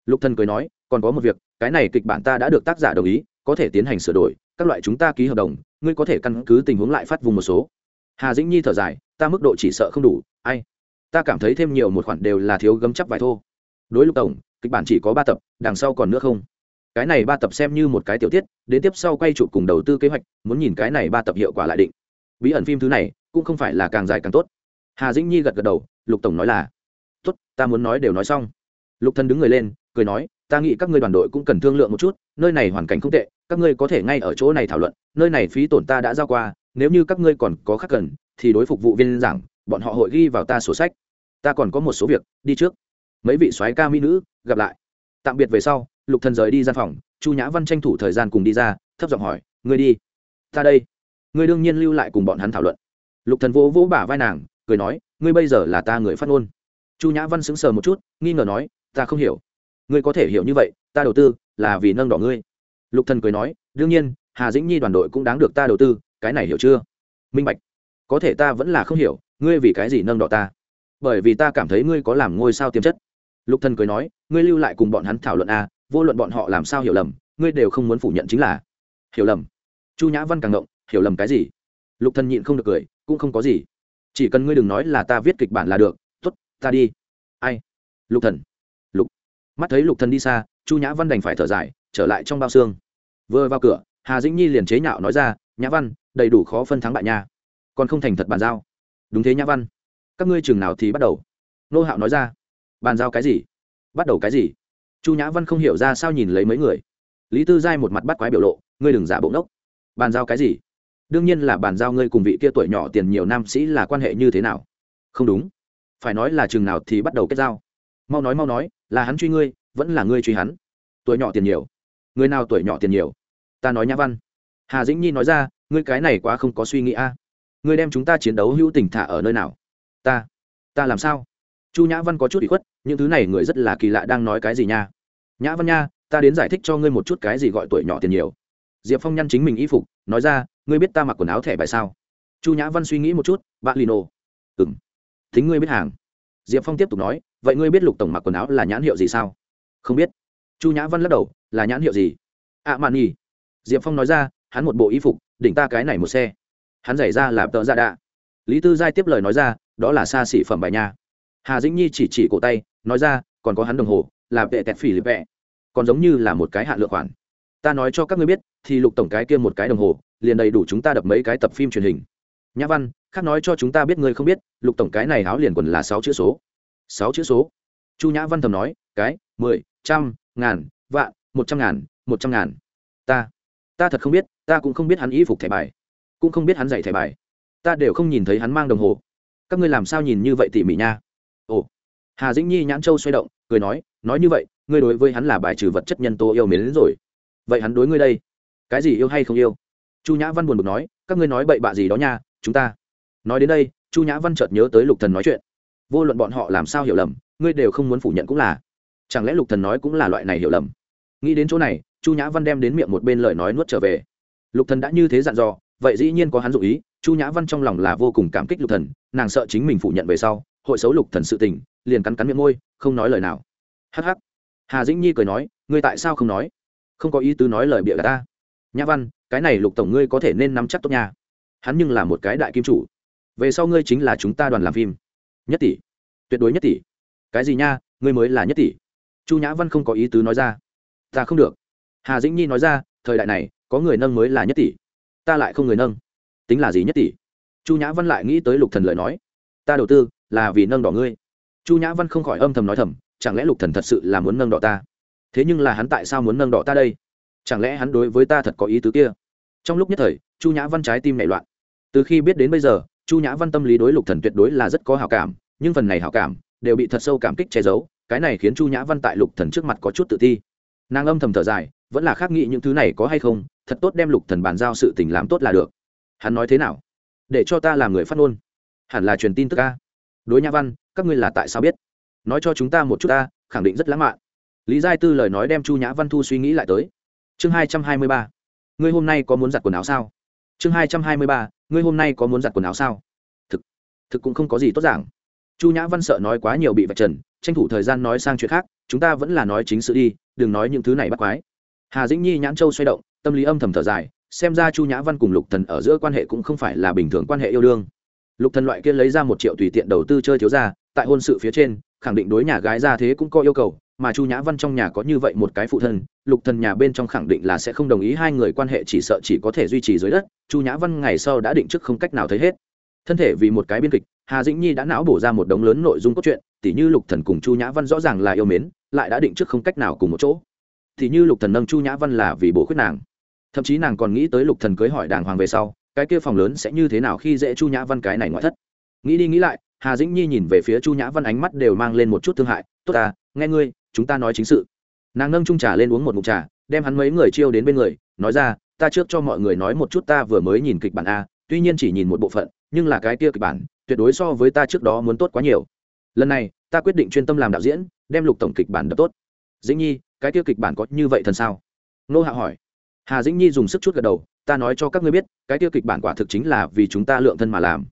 Lục thần cười nói, còn có một việc, cái này kịch bản ta đã được tác giả đồng ý, có thể tiến hành sửa đổi, các loại chúng ta ký hợp đồng, ngươi có thể căn cứ tình huống lại phát vùng một số. Hà dĩnh nhi thở dài, ta mức độ chỉ sợ không đủ, ai? Ta cảm thấy thêm nhiều một khoản đều là thiếu gấm chắc vài thô. Đối lục tổng, kịch bản chỉ có ba tập, đằng sau còn nữa không? Cái này ba tập xem như một cái tiểu tiết, đến tiếp sau quay trụ cùng đầu tư kế hoạch, muốn nhìn cái này ba tập hiệu quả lại định. Bí ẩn phim thứ này, cũng không phải là càng dài càng tốt. Hà dĩnh nhi gật gật đầu, lục tổng nói là tốt, ta muốn nói đều nói xong. Lục thân đứng người lên, cười nói, ta nghĩ các ngươi đoàn đội cũng cần thương lượng một chút, nơi này hoàn cảnh không tệ, các ngươi có thể ngay ở chỗ này thảo luận, nơi này phí tổn ta đã giao qua, nếu như các ngươi còn có khác cần, thì đối phục vụ viên giảng, bọn họ hội ghi vào ta sổ sách. Ta còn có một số việc, đi trước. Mấy vị soái ca mỹ nữ, gặp lại. Tạm biệt về sau, lục thần rời đi gian phòng, chu nhã văn tranh thủ thời gian cùng đi ra, thấp giọng hỏi, ngươi đi? Ta đây. Ngươi đương nhiên lưu lại cùng bọn hắn thảo luận. Lục thần vỗ vỗ bả vai nàng, cười nói, ngươi bây giờ là ta người phát ngôn chu nhã văn sững sờ một chút nghi ngờ nói ta không hiểu. Ngươi có thể hiểu như vậy ta đầu tư là vì nâng đỏ ngươi. Lục thần cười nói đương nhiên hà dĩnh nhi đoàn đội cũng đáng được ta đầu tư cái này hiểu chưa? Minh bạch. Có thể ta vẫn là không hiểu ngươi vì cái gì nâng đỏ ta? Bởi vì ta cảm thấy ngươi có làm ngôi sao tiềm chất. Lục thần cười nói ngươi lưu lại cùng bọn hắn thảo luận a à, vô luận bọn họ làm sao hiểu lầm ngươi đều không muốn phủ nhận chính là hiểu lầm. Chu nhã văn càng ngộng hiểu lầm cái gì? Lục thần nhịn không được cười cũng không có gì. Chỉ cần ngươi đừng nói là ta viết kịch bản là được ta đi. Ai? Lục thần. Lục. Mắt thấy lục thần đi xa, chu nhã văn đành phải thở dài, trở lại trong bao xương. Vừa vào cửa, hà dĩnh nhi liền chế nhạo nói ra, nhã văn, đầy đủ khó phân thắng bại nha. Còn không thành thật bàn giao. Đúng thế nhã văn. Các ngươi chừng nào thì bắt đầu? Nô hạo nói ra. Bàn giao cái gì? Bắt đầu cái gì? Chu nhã văn không hiểu ra sao nhìn lấy mấy người. Lý tư giai một mặt bắt quái biểu lộ, ngươi đừng giả bộ ngốc. Bàn giao cái gì? Đương nhiên là bàn giao ngươi cùng vị kia tuổi nhỏ tiền nhiều nam sĩ là quan hệ như thế nào? Không đúng phải nói là chừng nào thì bắt đầu kết giao. Mau nói mau nói, là hắn truy ngươi, vẫn là ngươi truy hắn. Tuổi nhỏ tiền nhiều. Người nào tuổi nhỏ tiền nhiều? Ta nói nhã văn. Hà dĩnh nhi nói ra, ngươi cái này quá không có suy nghĩ a. Ngươi đem chúng ta chiến đấu hữu tình thả ở nơi nào? Ta ta làm sao? Chu nhã văn có chút bị khuất, những thứ này người rất là kỳ lạ đang nói cái gì nha? Nhã văn nha, ta đến giải thích cho ngươi một chút cái gì gọi tuổi nhỏ tiền nhiều. Diệp phong nhăn chính mình y phục, nói ra, ngươi biết ta mặc quần áo thẻ bài sao? Chu nhã văn suy nghĩ một chút, bạn lino. Ừng thính ngươi biết hàng. Diệp phong tiếp tục nói vậy ngươi biết lục tổng mặc quần áo là nhãn hiệu gì sao? Không biết. Chu nhã văn lắc đầu là nhãn hiệu gì? Ạ à, mạn nhi diệp phong nói ra hắn một bộ y phục đỉnh ta cái này một xe. Hắn giải ra là tợ ra đạ. Lý tư giai tiếp lời nói ra đó là xa xỉ phẩm bài nha. Hà dĩnh nhi chỉ chỉ cổ tay nói ra còn có hắn đồng hồ là vệ tẹt phỉ lịp vẹ. Còn giống như là một cái hạn lượng khoản. Ta nói cho các ngươi biết thì lục tổng cái kia một cái đồng hồ liền đầy đủ chúng ta đập mấy cái tập phim truyền hình. Nhã văn khác nói cho chúng ta biết ngươi không biết, lục tổng cái này áo liền quần là sáu chữ số. Sáu chữ số. Chu nhã văn thầm nói, cái, mười, trăm, ngàn, vạn, một trăm ngàn, một trăm ngàn. Ta ta thật không biết, ta cũng không biết hắn y phục thẻ bài, cũng không biết hắn dạy thẻ bài. Ta đều không nhìn thấy hắn mang đồng hồ. Các ngươi làm sao nhìn như vậy tỉ mỉ nha? Ồ. Hà dĩnh nhi nhãn châu xoay động, cười nói nói như vậy, ngươi đối với hắn là bài trừ vật chất nhân tố yêu mến đến rồi. Vậy hắn đối ngươi đây, cái gì yêu hay không yêu? Chu nhã văn buồn bực nói, các ngươi nói bậy bạ gì đó nha, chúng ta nói đến đây, chu nhã văn chợt nhớ tới lục thần nói chuyện. Vô luận bọn họ làm sao hiểu lầm, ngươi đều không muốn phủ nhận cũng là. Chẳng lẽ lục thần nói cũng là loại này hiểu lầm? Nghĩ đến chỗ này, chu nhã văn đem đến miệng một bên lời nói nuốt trở về. Lục thần đã như thế dặn dò, vậy dĩ nhiên có hắn dụ ý, chu nhã văn trong lòng là vô cùng cảm kích lục thần, nàng sợ chính mình phủ nhận về sau, hội xấu lục thần sự tình, liền cắn cắn miệng môi, không nói lời nào. Hắc hắc. Hà dĩnh nhi cười nói, ngươi tại sao không nói? Không có ý tứ nói lời bịa gà ta. Nhã văn, cái này lục tổng ngươi có thể nên nắm chắc tốt nha. Hắn nhưng là một cái đại kim chủ về sau ngươi chính là chúng ta đoàn làm phim. Nhất tỷ. Tuyệt đối nhất tỷ. Cái gì nha, ngươi mới là nhất tỷ. Chu nhã văn không có ý tứ nói ra. Ta không được. Hà dĩnh nhi nói ra, thời đại này, có người nâng mới là nhất tỷ. Ta lại không người nâng. Tính là gì nhất tỷ? Chu nhã văn lại nghĩ tới lục thần lời nói. Ta đầu tư là vì nâng đỏ ngươi. Chu nhã văn không khỏi âm thầm nói thầm, chẳng lẽ lục thần thật sự là muốn nâng đỏ ta? Thế nhưng là hắn tại sao muốn nâng đỏ ta đây? Chẳng lẽ hắn đối với ta thật có ý tứ kia? Trong lúc nhất thời, chu nhã văn trái tim nảy loạn. Từ khi biết đến bây giờ chu nhã văn tâm lý đối lục thần tuyệt đối là rất có hảo cảm, nhưng phần này hảo cảm đều bị thật sâu cảm kích che giấu, cái này khiến chu nhã văn tại lục thần trước mặt có chút tự ti. Nàng âm thầm thở dài, vẫn là khác nghĩ những thứ này có hay không, thật tốt đem lục thần bàn giao sự tình làm tốt là được. Hắn nói thế nào? Để cho ta làm người phát ngôn. Hẳn là truyền tin tức ca đối nhã văn, các ngươi là tại sao biết? Nói cho chúng ta một chút ta, khẳng định rất lãng mạn. Lý giai tư lời nói đem chu nhã văn thu suy nghĩ lại tới. Chương hai trăm hai mươi ba. Ngươi hôm nay có muốn giặt quần áo sao? Chương hai trăm hai mươi ba ngươi hôm nay có muốn giặt quần áo sao? Thực thực cũng không có gì tốt giảng. Chu nhã văn sợ nói quá nhiều bị vạch trần, tranh thủ thời gian nói sang chuyện khác, chúng ta vẫn là nói chính sự đi, đừng nói những thứ này bắt quái. Hà dĩnh nhi nhãn châu xoay động, tâm lý âm thầm thở dài, xem ra chu nhã văn cùng lục thần ở giữa quan hệ cũng không phải là bình thường quan hệ yêu đương. Lục thần loại kia lấy ra một triệu tùy tiện đầu tư chơi thiếu gia tại hôn sự phía trên, khẳng định đối nhà gái ra thế cũng có yêu cầu mà chu nhã văn trong nhà có như vậy một cái phụ thân, lục thần nhà bên trong khẳng định là sẽ không đồng ý hai người quan hệ chỉ sợ chỉ có thể duy trì dưới đất, chu nhã văn ngày sau đã định trước không cách nào thấy hết. Thân thể vì một cái biên kịch, hà dĩnh nhi đã não bổ ra một đống lớn nội dung cốt truyện, tỉ như lục thần cùng chu nhã văn rõ ràng là yêu mến, lại đã định trước không cách nào cùng một chỗ. Thì như lục thần nâng chu nhã văn là vì bổ khuyết nàng. Thậm chí nàng còn nghĩ tới lục thần cưới hỏi đàng hoàng về sau, cái kia phòng lớn sẽ như thế nào khi dễ chu nhã văn cái này ngoại thất. Nghĩ đi nghĩ lại, hà dĩnh nhi nhìn về phía chu nhã văn ánh mắt đều mang lên một chút thương hại. Tốt ta, nghe ngươi chúng ta nói chính sự. Nàng nâng trung trà lên uống một mục trà, đem hắn mấy người chiêu đến bên người, nói ra, ta trước cho mọi người nói một chút ta vừa mới nhìn kịch bản a, tuy nhiên chỉ nhìn một bộ phận, nhưng là cái kia kịch bản, tuyệt đối so với ta trước đó muốn tốt quá nhiều. Lần này, ta quyết định chuyên tâm làm đạo diễn, đem lục tổng kịch bản đập tốt. Dĩnh nhi, cái kia kịch bản có như vậy thần sao? Nô hạ hỏi. Hà dĩnh nhi dùng sức chút gật đầu, ta nói cho các ngươi biết, cái kia kịch bản quả thực chính là vì chúng ta lượng thân mà làm.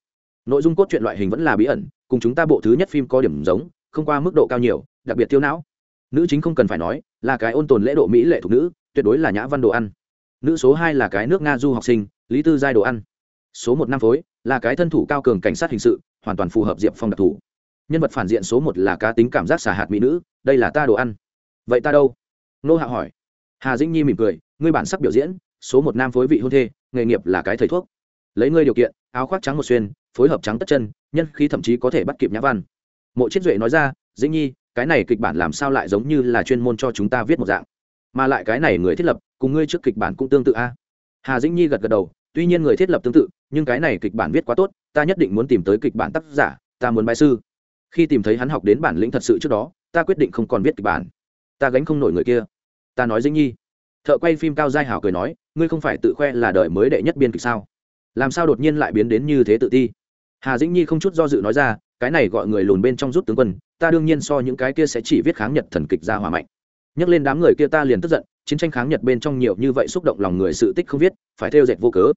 Nội dung cốt truyện loại hình vẫn là bí ẩn, cùng chúng ta bộ thứ nhất phim có điểm giống, không qua mức độ cao nhiều, đặc biệt tiêu não nữ chính không cần phải nói, là cái ôn tồn lễ độ mỹ lệ thuộc nữ, tuyệt đối là nhã văn đồ ăn. Nữ số hai là cái nước nga du học sinh, lý tư giai đồ ăn. Số một năm phối, là cái thân thủ cao cường cảnh sát hình sự, hoàn toàn phù hợp diệp phong đặc thù. Nhân vật phản diện số một là cá tính cảm giác xả hạt mỹ nữ, đây là ta đồ ăn. Vậy ta đâu? Nô hạ hỏi. Hà dĩnh nhi mỉm cười, ngươi bản sắc biểu diễn, số một nam phối vị hôn thê, nghề nghiệp là cái thầy thuốc. Lấy ngươi điều kiện, áo khoác trắng một xuyên, phối hợp trắng tất chân, nhân khí thậm chí có thể bắt kịp nhã văn. Mộ chiết duệ nói ra, dĩnh nhi cái này kịch bản làm sao lại giống như là chuyên môn cho chúng ta viết một dạng? Mà lại cái này người thiết lập, cùng ngươi trước kịch bản cũng tương tự a. Hà dĩnh nhi gật gật đầu, tuy nhiên người thiết lập tương tự, nhưng cái này kịch bản viết quá tốt, ta nhất định muốn tìm tới kịch bản tác giả, ta muốn bài sư. Khi tìm thấy hắn học đến bản lĩnh thật sự trước đó, ta quyết định không còn viết kịch bản. Ta gánh không nổi người kia. Ta nói dĩnh nhi. Thợ quay phim cao giai hảo cười nói, ngươi không phải tự khoe là đời mới đệ nhất biên kịch sao? Làm sao đột nhiên lại biến đến như thế tự ti? Hà dĩnh nhi không chút do dự nói ra, cái này gọi người lùn bên trong rút tướng quân ta đương nhiên so những cái kia sẽ chỉ viết kháng nhật thần kịch ra hòa mạnh. Nhắc lên đám người kia ta liền tức giận, chiến tranh kháng nhật bên trong nhiều như vậy xúc động lòng người sự tích không viết, phải theo dệt vô cớ.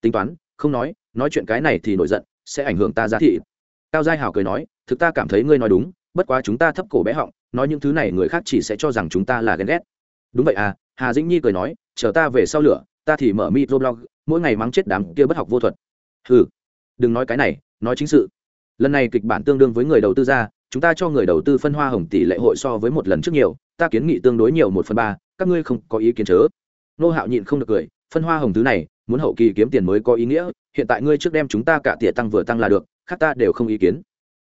Tính toán, không nói nói chuyện cái này thì nổi giận, sẽ ảnh hưởng ta giá thị. Cao giai hảo cười nói, thực ta cảm thấy ngươi nói đúng, bất quá chúng ta thấp cổ bé họng, nói những thứ này người khác chỉ sẽ cho rằng chúng ta là ghen ghét. Đúng vậy à hà dĩnh nhi cười nói, chờ ta về sau lửa, ta thì mở microblog, mỗi ngày mắng chết đám kia bất học vô thuật. Ừ đừng nói cái này, nói chính sự. Lần này kịch bản tương đương với người đầu tư ra chúng ta cho người đầu tư phân hoa hồng tỷ lệ hội so với một lần trước nhiều, ta kiến nghị tương đối nhiều một phần ba, các ngươi không có ý kiến chớ. Nô hạo nhịn không được cười, phân hoa hồng thứ này, muốn hậu kỳ kiếm tiền mới có ý nghĩa, hiện tại ngươi trước đem chúng ta cả tỉa tăng vừa tăng là được, khác ta đều không ý kiến.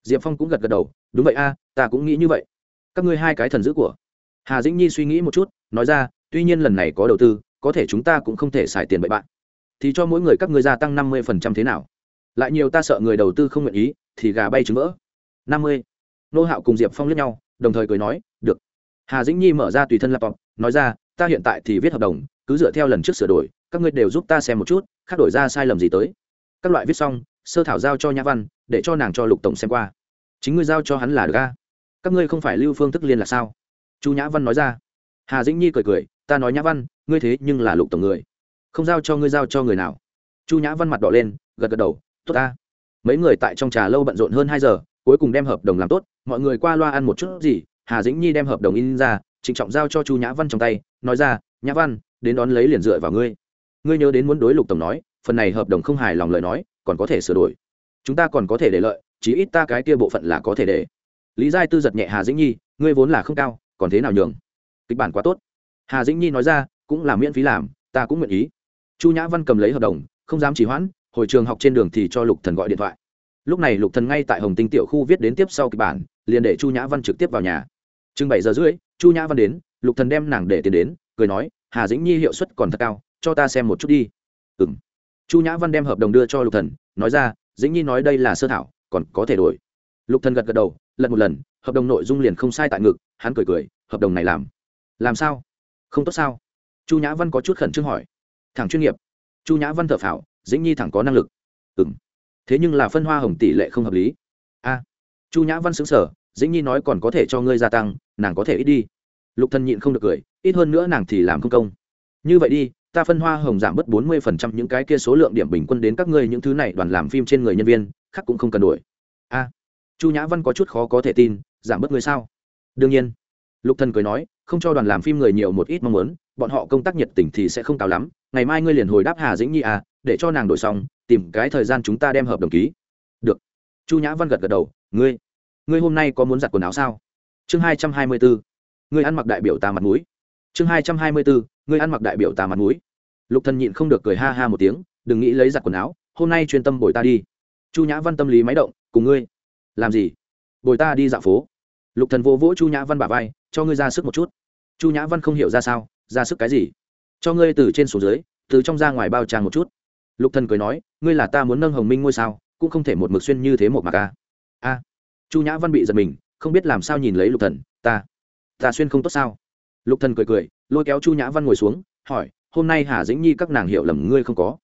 Diệp phong cũng gật gật đầu, đúng vậy a, ta cũng nghĩ như vậy. Các ngươi hai cái thần dữ của. Hà dĩnh nhi suy nghĩ một chút, nói ra, tuy nhiên lần này có đầu tư, có thể chúng ta cũng không thể xài tiền bậy bạn. Thì cho mỗi người các ngươi gia tăng năm mươi phần trăm thế nào? Lại nhiều ta sợ người đầu tư không nguyện ý, thì gà bay trứng vỡ. Năm mươi nô hạo cùng diệp phong lướt nhau, đồng thời cười nói, được. Hà dĩnh nhi mở ra tùy thân laptop, nói ra, ta hiện tại thì viết hợp đồng, cứ dựa theo lần trước sửa đổi, các ngươi đều giúp ta xem một chút, khác đổi ra sai lầm gì tới. Các loại viết xong, sơ thảo giao cho nhã văn, để cho nàng cho lục tổng xem qua. Chính ngươi giao cho hắn là được ca các ngươi không phải lưu phương thức liên là sao? Chu nhã văn nói ra. Hà dĩnh nhi cười cười, ta nói nhã văn, ngươi thế nhưng là lục tổng người. Không giao cho ngươi giao cho người nào. Chu nhã văn mặt đỏ lên, gật gật đầu, tốt ta. Mấy người tại trong trà lâu bận rộn hơn hai giờ cuối cùng đem hợp đồng làm tốt, mọi người qua loa ăn một chút gì, hà dĩnh nhi đem hợp đồng in ra, trịnh trọng giao cho chu nhã văn trong tay, nói ra, nhã văn, đến đón lấy liền dựa vào ngươi. Ngươi nhớ đến muốn đối lục tổng nói, phần này hợp đồng không hài lòng lời nói, còn có thể sửa đổi. Chúng ta còn có thể để lợi, chí ít ta cái kia bộ phận là có thể để. Lý giai tư giật nhẹ hà dĩnh nhi, ngươi vốn là không cao, còn thế nào nhường? Kịch bản quá tốt. Hà dĩnh nhi nói ra, cũng là miễn phí làm, ta cũng nguyện ý. Chu nhã văn cầm lấy hợp đồng, không dám chỉ hoãn, hồi trường học trên đường thì cho lục thần gọi điện thoại lúc này lục thần ngay tại hồng tinh tiểu khu viết đến tiếp sau kịch bản, liền để chu nhã văn trực tiếp vào nhà. Chừng bảy giờ rưỡi, chu nhã văn đến, lục thần đem nàng để tiền đến, cười nói, hà dĩnh nhi hiệu suất còn thật cao, cho ta xem một chút đi. Ừm. Chu nhã văn đem hợp đồng đưa cho lục thần, nói ra, dĩnh nhi nói đây là sơ thảo, còn có thể đổi. Lục thần gật gật đầu, lật một lần, hợp đồng nội dung liền không sai tại ngực, hắn cười cười, hợp đồng này làm. Làm sao? Không tốt sao? Chu nhã văn có chút khẩn trương hỏi. Thẳng chuyên nghiệp. Chu nhã văn thở phào, dĩnh nhi thẳng có năng lực. Ừm thế nhưng là phân hoa hồng tỷ lệ không hợp lý. A, chu nhã văn xứng sở dĩnh nhi nói còn có thể cho ngươi gia tăng, nàng có thể ít đi. Lục thần nhịn không được cười, ít hơn nữa nàng thì làm không công. Như vậy đi, ta phân hoa hồng giảm bớt bốn mươi phần trăm những cái kia số lượng điểm bình quân đến các ngươi những thứ này đoàn làm phim trên người nhân viên, khác cũng không cần đổi. A, chu nhã văn có chút khó có thể tin, giảm bớt người sao? Đương nhiên. Lục thần cười nói, không cho đoàn làm phim người nhiều một ít mong muốn, bọn họ công tác nhiệt tình thì sẽ không cao lắm. Ngày mai ngươi liền hồi đáp hà dĩnh nhi à để cho nàng đổi xong, tìm cái thời gian chúng ta đem hợp đồng ký. Được. Chu nhã văn gật gật đầu, ngươi ngươi hôm nay có muốn giặt quần áo sao? Chương hai trăm hai mươi bốn ngươi ăn mặc đại biểu ta mặt mũi. Chương hai trăm hai mươi bốn ngươi ăn mặc đại biểu ta mặt mũi. Lục thần nhịn không được cười ha ha một tiếng, đừng nghĩ lấy giặt quần áo, hôm nay chuyên tâm bồi ta đi. Chu nhã văn tâm lý máy động, cùng ngươi. Làm gì? Bồi ta đi dạo phố. Lục thần vô vỗ chu nhã văn bả vai, cho ngươi ra sức một chút. Chu nhã văn không hiểu ra sao, ra sức cái gì? Cho ngươi từ trên xuống dưới, từ trong ra ngoài bao tràng một chút lục thần cười nói, ngươi là ta muốn nâng hồng minh ngôi sao, cũng không thể một mực xuyên như thế một mặc a à? a. Chu nhã văn bị giật mình, không biết làm sao nhìn lấy lục thần, ta ta xuyên không tốt sao? Lục thần cười cười, lôi kéo chu nhã văn ngồi xuống, hỏi, hôm nay hà dĩnh nhi các nàng hiểu lầm ngươi không có?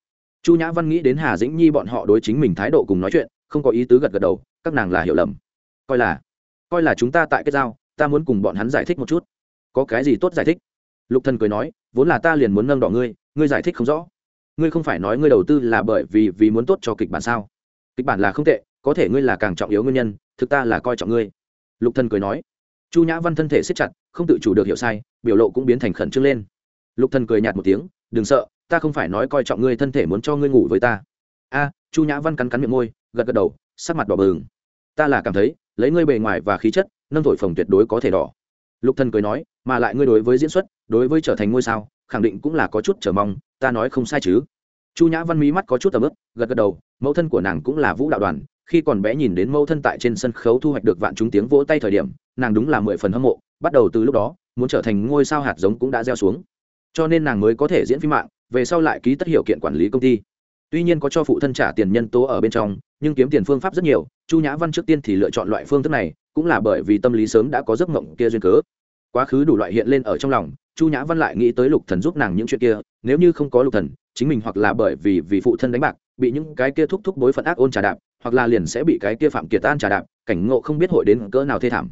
Chu nhã văn nghĩ đến hà dĩnh nhi bọn họ đối chính mình thái độ cùng nói chuyện, không có ý tứ gật gật đầu, các nàng là hiểu lầm. Coi là coi là chúng ta tại cái giao, ta muốn cùng bọn hắn giải thích một chút. Có cái gì tốt giải thích? Lục thần cười nói, vốn là ta liền muốn nâng đỏ ngươi ngươi giải thích không rõ ngươi không phải nói ngươi đầu tư là bởi vì vì muốn tốt cho kịch bản sao? Kịch bản là không tệ, có thể ngươi là càng trọng yếu nguyên nhân, thực ta là coi trọng ngươi. Lục thần cười nói. Chu nhã văn thân thể siết chặt, không tự chủ được hiểu sai, biểu lộ cũng biến thành khẩn trương lên. Lục thần cười nhạt một tiếng, đừng sợ, ta không phải nói coi trọng ngươi thân thể muốn cho ngươi ngủ với ta. A, chu nhã văn cắn cắn miệng môi, gật gật đầu, sắc mặt đỏ bừng. Ta là cảm thấy, lấy ngươi bề ngoài và khí chất nâng thổi phồng tuyệt đối có thể đỏ. Lục thần cười nói, mà lại ngươi đối với diễn xuất, đối với trở thành ngôi sao khẳng định cũng là có chút chờ mong, ta nói không sai chứ. Chu nhã văn mí mắt có chút tầm ướp gật gật đầu, mẫu thân của nàng cũng là vũ đạo đoàn, khi còn bé nhìn đến mẫu thân tại trên sân khấu thu hoạch được vạn chúng tiếng vỗ tay thời điểm, nàng đúng là mười phần hâm mộ, bắt đầu từ lúc đó, muốn trở thành ngôi sao hạt giống cũng đã gieo xuống. Cho nên nàng mới có thể diễn phim mạng, về sau lại ký tất hiệu kiện quản lý công ty. Tuy nhiên có cho phụ thân trả tiền nhân tố ở bên trong, nhưng kiếm tiền phương pháp rất nhiều, chu nhã văn trước tiên thì lựa chọn loại phương thức này, cũng là bởi vì tâm lý sớm đã có giấc mộng kia duyên cớ. Quá khứ đủ loại hiện lên ở trong lòng chu nhã văn lại nghĩ tới lục thần giúp nàng những chuyện kia, nếu như không có lục thần, chính mình hoặc là bởi vì vì phụ thân đánh bạc, bị những cái kia thúc thúc bối phận ác ôn trà đạp, hoặc là liền sẽ bị cái kia phạm kiệt an trà đạp, cảnh ngộ không biết hội đến cỡ nào thê thảm.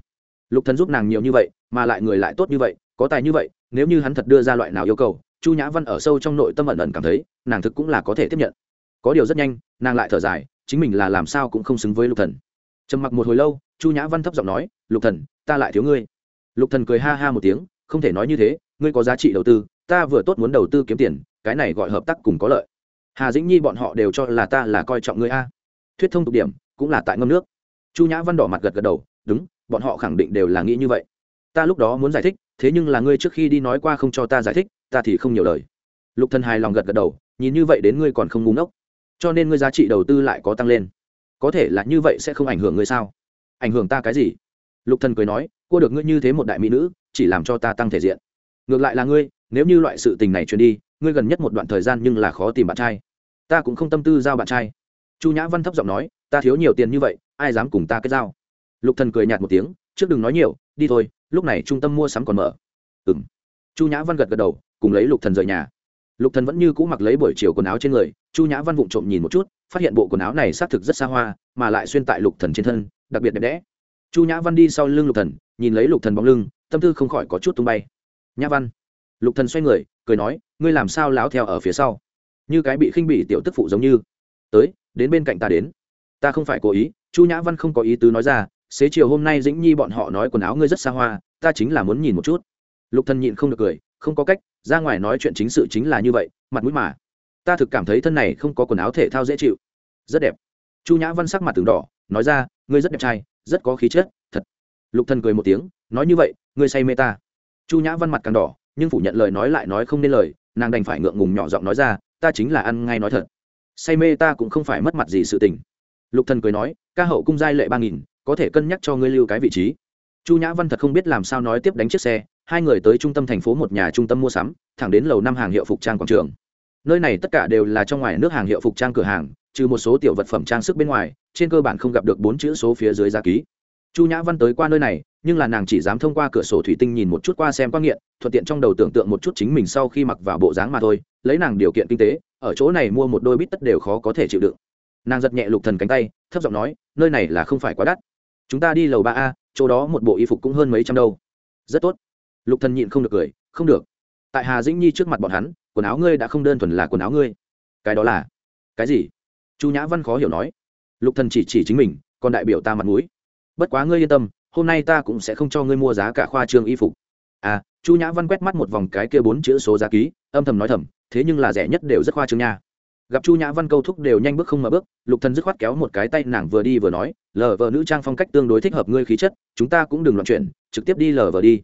Lục thần giúp nàng nhiều như vậy, mà lại người lại tốt như vậy, có tài như vậy, nếu như hắn thật đưa ra loại nào yêu cầu, chu nhã văn ở sâu trong nội tâm ẩn ẩn cảm thấy, nàng thực cũng là có thể tiếp nhận. Có điều rất nhanh, nàng lại thở dài, chính mình là làm sao cũng không xứng với lục thần. Trầm mặc một hồi lâu, chu nhã văn thấp giọng nói, lục thần, ta lại thiếu ngươi. Lục thần cười ha ha một tiếng, không thể nói như thế ngươi có giá trị đầu tư, ta vừa tốt muốn đầu tư kiếm tiền, cái này gọi hợp tác cùng có lợi. Hà dĩnh nhi bọn họ đều cho là ta là coi trọng ngươi a. Thuyết thông tục điểm, cũng là tại ngâm nước. Chu nhã văn đỏ mặt gật gật đầu, đúng, bọn họ khẳng định đều là nghĩ như vậy. Ta lúc đó muốn giải thích, thế nhưng là ngươi trước khi đi nói qua không cho ta giải thích, ta thì không nhiều lời. Lục thần hài lòng gật gật đầu, nhìn như vậy đến ngươi còn không ngu ngốc. Cho nên ngươi giá trị đầu tư lại có tăng lên. Có thể là như vậy sẽ không ảnh hưởng ngươi sao? Ảnh hưởng ta cái gì? Lục thần cười nói, cua được ngươi như thế một đại mỹ nữ, chỉ làm cho ta tăng thể diện ngược lại là ngươi, nếu như loại sự tình này truyền đi, ngươi gần nhất một đoạn thời gian nhưng là khó tìm bạn trai. Ta cũng không tâm tư giao bạn trai. Chu nhã văn thấp giọng nói, ta thiếu nhiều tiền như vậy, ai dám cùng ta kết giao? Lục thần cười nhạt một tiếng, trước đừng nói nhiều, đi thôi, lúc này trung tâm mua sắm còn mở. Ừm. Chu nhã văn gật gật đầu, cùng lấy lục thần rời nhà. Lục thần vẫn như cũ mặc lấy buổi chiều quần áo trên người, chu nhã văn vụng trộm nhìn một chút, phát hiện bộ quần áo này xác thực rất xa hoa, mà lại xuyên tại lục thần trên thân, đặc biệt đẹp đẽ. Chu nhã văn đi sau lưng lục thần, nhìn lấy lục thần bóng lưng, tâm tư không khỏi có chút tung bay nhã văn. Lục thần xoay người, cười nói, ngươi làm sao láo theo ở phía sau? Như cái bị khinh bị tiểu tức phụ giống như. Tới, đến bên cạnh ta đến. Ta không phải cố ý, chu nhã văn không có ý tứ nói ra, xế chiều hôm nay dĩnh nhi bọn họ nói quần áo ngươi rất xa hoa, ta chính là muốn nhìn một chút. Lục thần nhịn không được cười, không có cách, ra ngoài nói chuyện chính sự chính là như vậy, mặt mũi mà. Ta thực cảm thấy thân này không có quần áo thể thao dễ chịu. Rất đẹp. Chu nhã văn sắc mặt từng đỏ, nói ra, ngươi rất đẹp trai, rất có khí chất, thật. Lục thần cười một tiếng, nói như vậy, ngươi say mê ta chu nhã văn mặt càng đỏ, nhưng phủ nhận lời nói lại nói không nên lời, nàng đành phải ngượng ngùng nhỏ giọng nói ra, ta chính là ăn ngay nói thật. Say mê ta cũng không phải mất mặt gì sự tình. Lục thần cười nói, ca hậu cung giai lệ ba nghìn, có thể cân nhắc cho ngươi lưu cái vị trí. Chu nhã văn thật không biết làm sao nói tiếp đánh chiếc xe, hai người tới trung tâm thành phố một nhà trung tâm mua sắm, thẳng đến lầu năm hàng hiệu phục trang quảng trường. Nơi này tất cả đều là trong ngoài nước hàng hiệu phục trang cửa hàng, trừ một số tiểu vật phẩm trang sức bên ngoài, trên cơ bản không gặp được bốn chữ số phía dưới giá ký chu nhã văn tới qua nơi này, nhưng là nàng chỉ dám thông qua cửa sổ thủy tinh nhìn một chút qua xem quan nghiện, thuận tiện trong đầu tưởng tượng một chút chính mình sau khi mặc vào bộ dáng mà thôi, lấy nàng điều kiện kinh tế, ở chỗ này mua một đôi bít tất đều khó có thể chịu đựng. Nàng giật nhẹ lục thần cánh tay, thấp giọng nói, nơi này là không phải quá đắt. Chúng ta đi lầu ba a, chỗ đó một bộ y phục cũng hơn mấy trăm đâu. Rất tốt. Lục thần nhịn không được cười, không được. Tại hà dĩnh nhi trước mặt bọn hắn, quần áo ngươi đã không đơn thuần là quần áo ngươi. Cái đó là. Cái gì? Chu nhã văn khó hiểu nói. Lục thần chỉ chỉ chính mình, còn đại biểu ta mặt mũi bất quá ngươi yên tâm hôm nay ta cũng sẽ không cho ngươi mua giá cả khoa trương y phục. À chu nhã văn quét mắt một vòng cái kia bốn chữ số giá ký âm thầm nói thầm thế nhưng là rẻ nhất đều rất khoa trương nha. Gặp chu nhã văn câu thúc đều nhanh bước không mở bước lục thần dứt khoát kéo một cái tay nàng vừa đi vừa nói lờ vờ nữ trang phong cách tương đối thích hợp ngươi khí chất chúng ta cũng đừng loạn chuyển, trực tiếp đi lờ vờ đi.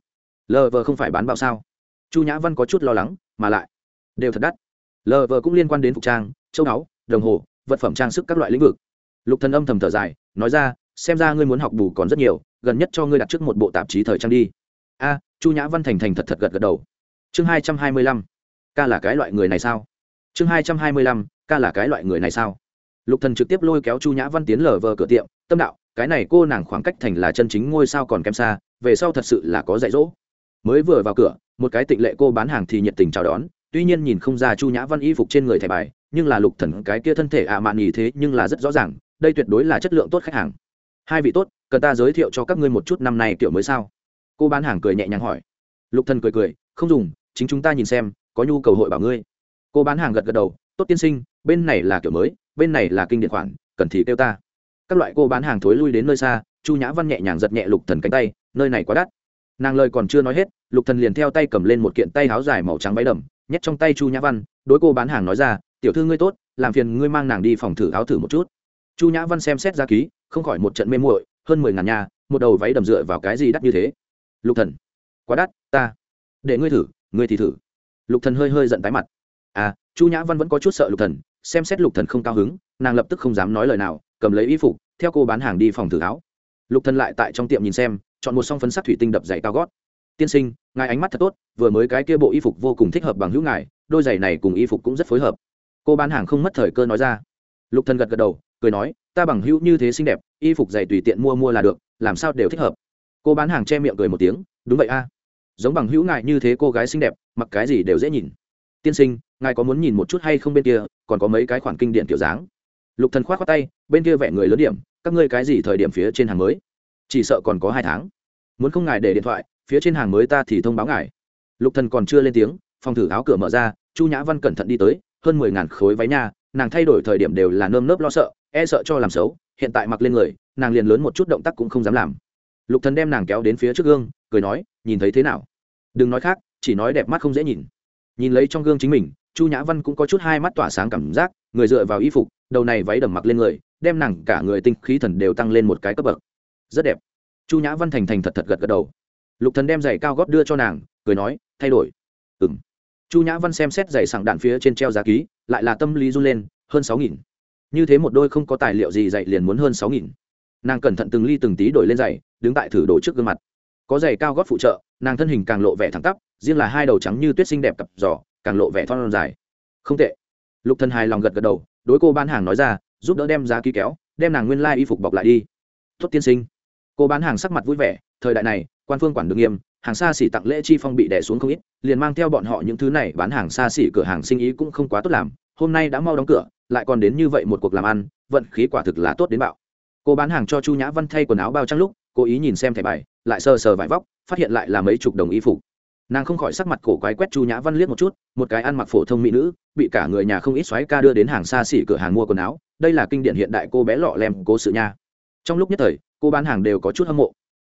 Lờ vờ không phải bán bạo sao? Chu nhã văn có chút lo lắng mà lại đều thật đắt. Lờ vờ cũng liên quan đến phục trang châu áo đồng hồ vật phẩm trang sức các loại lĩnh vực. Lục thần âm thầm thở dài nói ra xem ra ngươi muốn học bù còn rất nhiều, gần nhất cho ngươi đặt trước một bộ tạp chí thời trang đi. A, chu nhã văn thành thành thật thật gật gật đầu. Chương hai trăm hai mươi lăm, ca là cái loại người này sao? Chương hai trăm hai mươi lăm, ca là cái loại người này sao? Lục thần trực tiếp lôi kéo chu nhã văn tiến lờ vờ cửa tiệm, tâm đạo, cái này cô nàng khoảng cách thành là chân chính ngôi sao còn kém xa, về sau thật sự là có dạy dỗ. Mới vừa vào cửa, một cái tịnh lệ cô bán hàng thì nhiệt tình chào đón, tuy nhiên nhìn không ra chu nhã văn y phục trên người thẻ bài, nhưng là lục thần cái kia thân thể ạ mạn nhì thế nhưng là rất rõ ràng, đây tuyệt đối là chất lượng tốt khách hàng hai vị tốt, cần ta giới thiệu cho các ngươi một chút năm nay kiểu mới sao? Cô bán hàng cười nhẹ nhàng hỏi. Lục thần cười cười, không dùng, chính chúng ta nhìn xem, có nhu cầu hội bảo ngươi. Cô bán hàng gật gật đầu, tốt tiên sinh, bên này là kiểu mới, bên này là kinh điện khoản, cần thì kêu ta. Các loại cô bán hàng thối lui đến nơi xa, chu nhã văn nhẹ nhàng giật nhẹ lục thần cánh tay, nơi này quá đắt. Nàng lời còn chưa nói hết, lục thần liền theo tay cầm lên một kiện tay áo dài màu trắng váy đầm, nhét trong tay chu nhã văn, đối cô bán hàng nói ra, tiểu thư ngươi tốt, làm phiền ngươi mang nàng đi phòng thử áo thử một chút. Chu nhã văn xem xét ra ký không khỏi một trận mê muội, hơn mười ngàn nhà một đầu váy đầm dựa vào cái gì đắt như thế? Lục thần, quá đắt, ta, để ngươi thử, ngươi thì thử. Lục thần hơi hơi giận tái mặt. À chu nhã văn vẫn có chút sợ lục thần, xem xét lục thần không cao hứng, nàng lập tức không dám nói lời nào, cầm lấy y phục, theo cô bán hàng đi phòng thử áo lục thần lại tại trong tiệm nhìn xem, chọn một song phấn sắc thủy tinh đập giày cao gót. Tiên sinh, ngài ánh mắt thật tốt, vừa mới cái kia bộ y phục vô cùng thích hợp bằng hữu ngài, đôi giày này cùng y phục cũng rất phối hợp. Cô bán hàng không mất thời cơ nói ra. Lục thần gật gật đầu, cười nói ta bằng hữu như thế xinh đẹp, y phục giày tùy tiện mua mua là được, làm sao đều thích hợp. Cô bán hàng che miệng cười một tiếng, đúng vậy a. Giống bằng hữu ngài như thế cô gái xinh đẹp, mặc cái gì đều dễ nhìn. Tiên sinh, ngài có muốn nhìn một chút hay không bên kia, còn có mấy cái khoản kinh điển kiểu dáng. Lục thần khoát khoát tay, bên kia vẽ người lớn điểm, các ngươi cái gì thời điểm phía trên hàng mới? Chỉ sợ còn có hai tháng. Muốn không ngài để điện thoại, phía trên hàng mới ta thì thông báo ngài. Lục thần còn chưa lên tiếng, phòng thử áo cửa mở ra, chu nhã văn cẩn thận đi tới, hơn mười ngàn khối váy nha nàng thay đổi thời điểm đều là nơm nớp lo sợ e sợ cho làm xấu, hiện tại mặc lên người, nàng liền lớn một chút động tác cũng không dám làm. Lục thần đem nàng kéo đến phía trước gương, cười nói, nhìn thấy thế nào? Đừng nói khác, chỉ nói đẹp mắt không dễ nhìn. Nhìn lấy trong gương chính mình, chu nhã văn cũng có chút hai mắt tỏa sáng cảm giác, người dựa vào y phục, đầu này váy đầm mặc lên người, đem nàng cả người tinh khí thần đều tăng lên một cái cấp bậc. Rất đẹp. Chu nhã văn thành thành thật thật gật gật đầu. Lục thần đem giày cao gót đưa cho nàng, cười nói, thay đổi. Ừm chu nhã văn xem xét giày sảng đạn phía trên treo giá ký, lại là tâm lý run lên, hơn sáu nghìn. Như thế một đôi không có tài liệu gì dạy liền muốn hơn sáu nghìn. Nàng cẩn thận từng ly từng tí đổi lên giày, đứng tại thử đổ trước gương mặt. Có giày cao gót phụ trợ, nàng thân hình càng lộ vẻ thẳng tắp, riêng là hai đầu trắng như tuyết xinh đẹp cặp giò, càng lộ vẻ thon dài. Không tệ. Lục thần hài lòng gật gật đầu, đối cô bán hàng nói ra, giúp đỡ đem giá ký kéo, đem nàng nguyên lai y phục bọc lại đi. Tốt tiên sinh. Cô bán hàng sắc mặt vui vẻ, thời đại này, quan phương quản được nghiêm hàng xa xỉ tặng lễ chi phong bị đè xuống không ít, liền mang theo bọn họ những thứ này bán hàng xa xỉ cửa hàng sinh ý cũng không quá tốt làm, hôm nay đã mau đóng cửa, lại còn đến như vậy một cuộc làm ăn, vận khí quả thực là tốt đến bạo. Cô bán hàng cho chu nhã văn thay quần áo bao trăng lúc cô ý nhìn xem thẻ bài, lại sờ sờ vải vóc, phát hiện lại là mấy chục đồng y phục. Nàng không khỏi sắc mặt cổ quái quét chu nhã văn liếc một chút, một cái ăn mặc phổ thông mỹ nữ, bị cả người nhà không ít xoáy ca đưa đến hàng xa xỉ cửa hàng mua quần áo, đây là kinh điển hiện đại cô bé lọ lem cố sự nha. Trong lúc nhất thời, cô bán hàng đều có chút hâm mộ.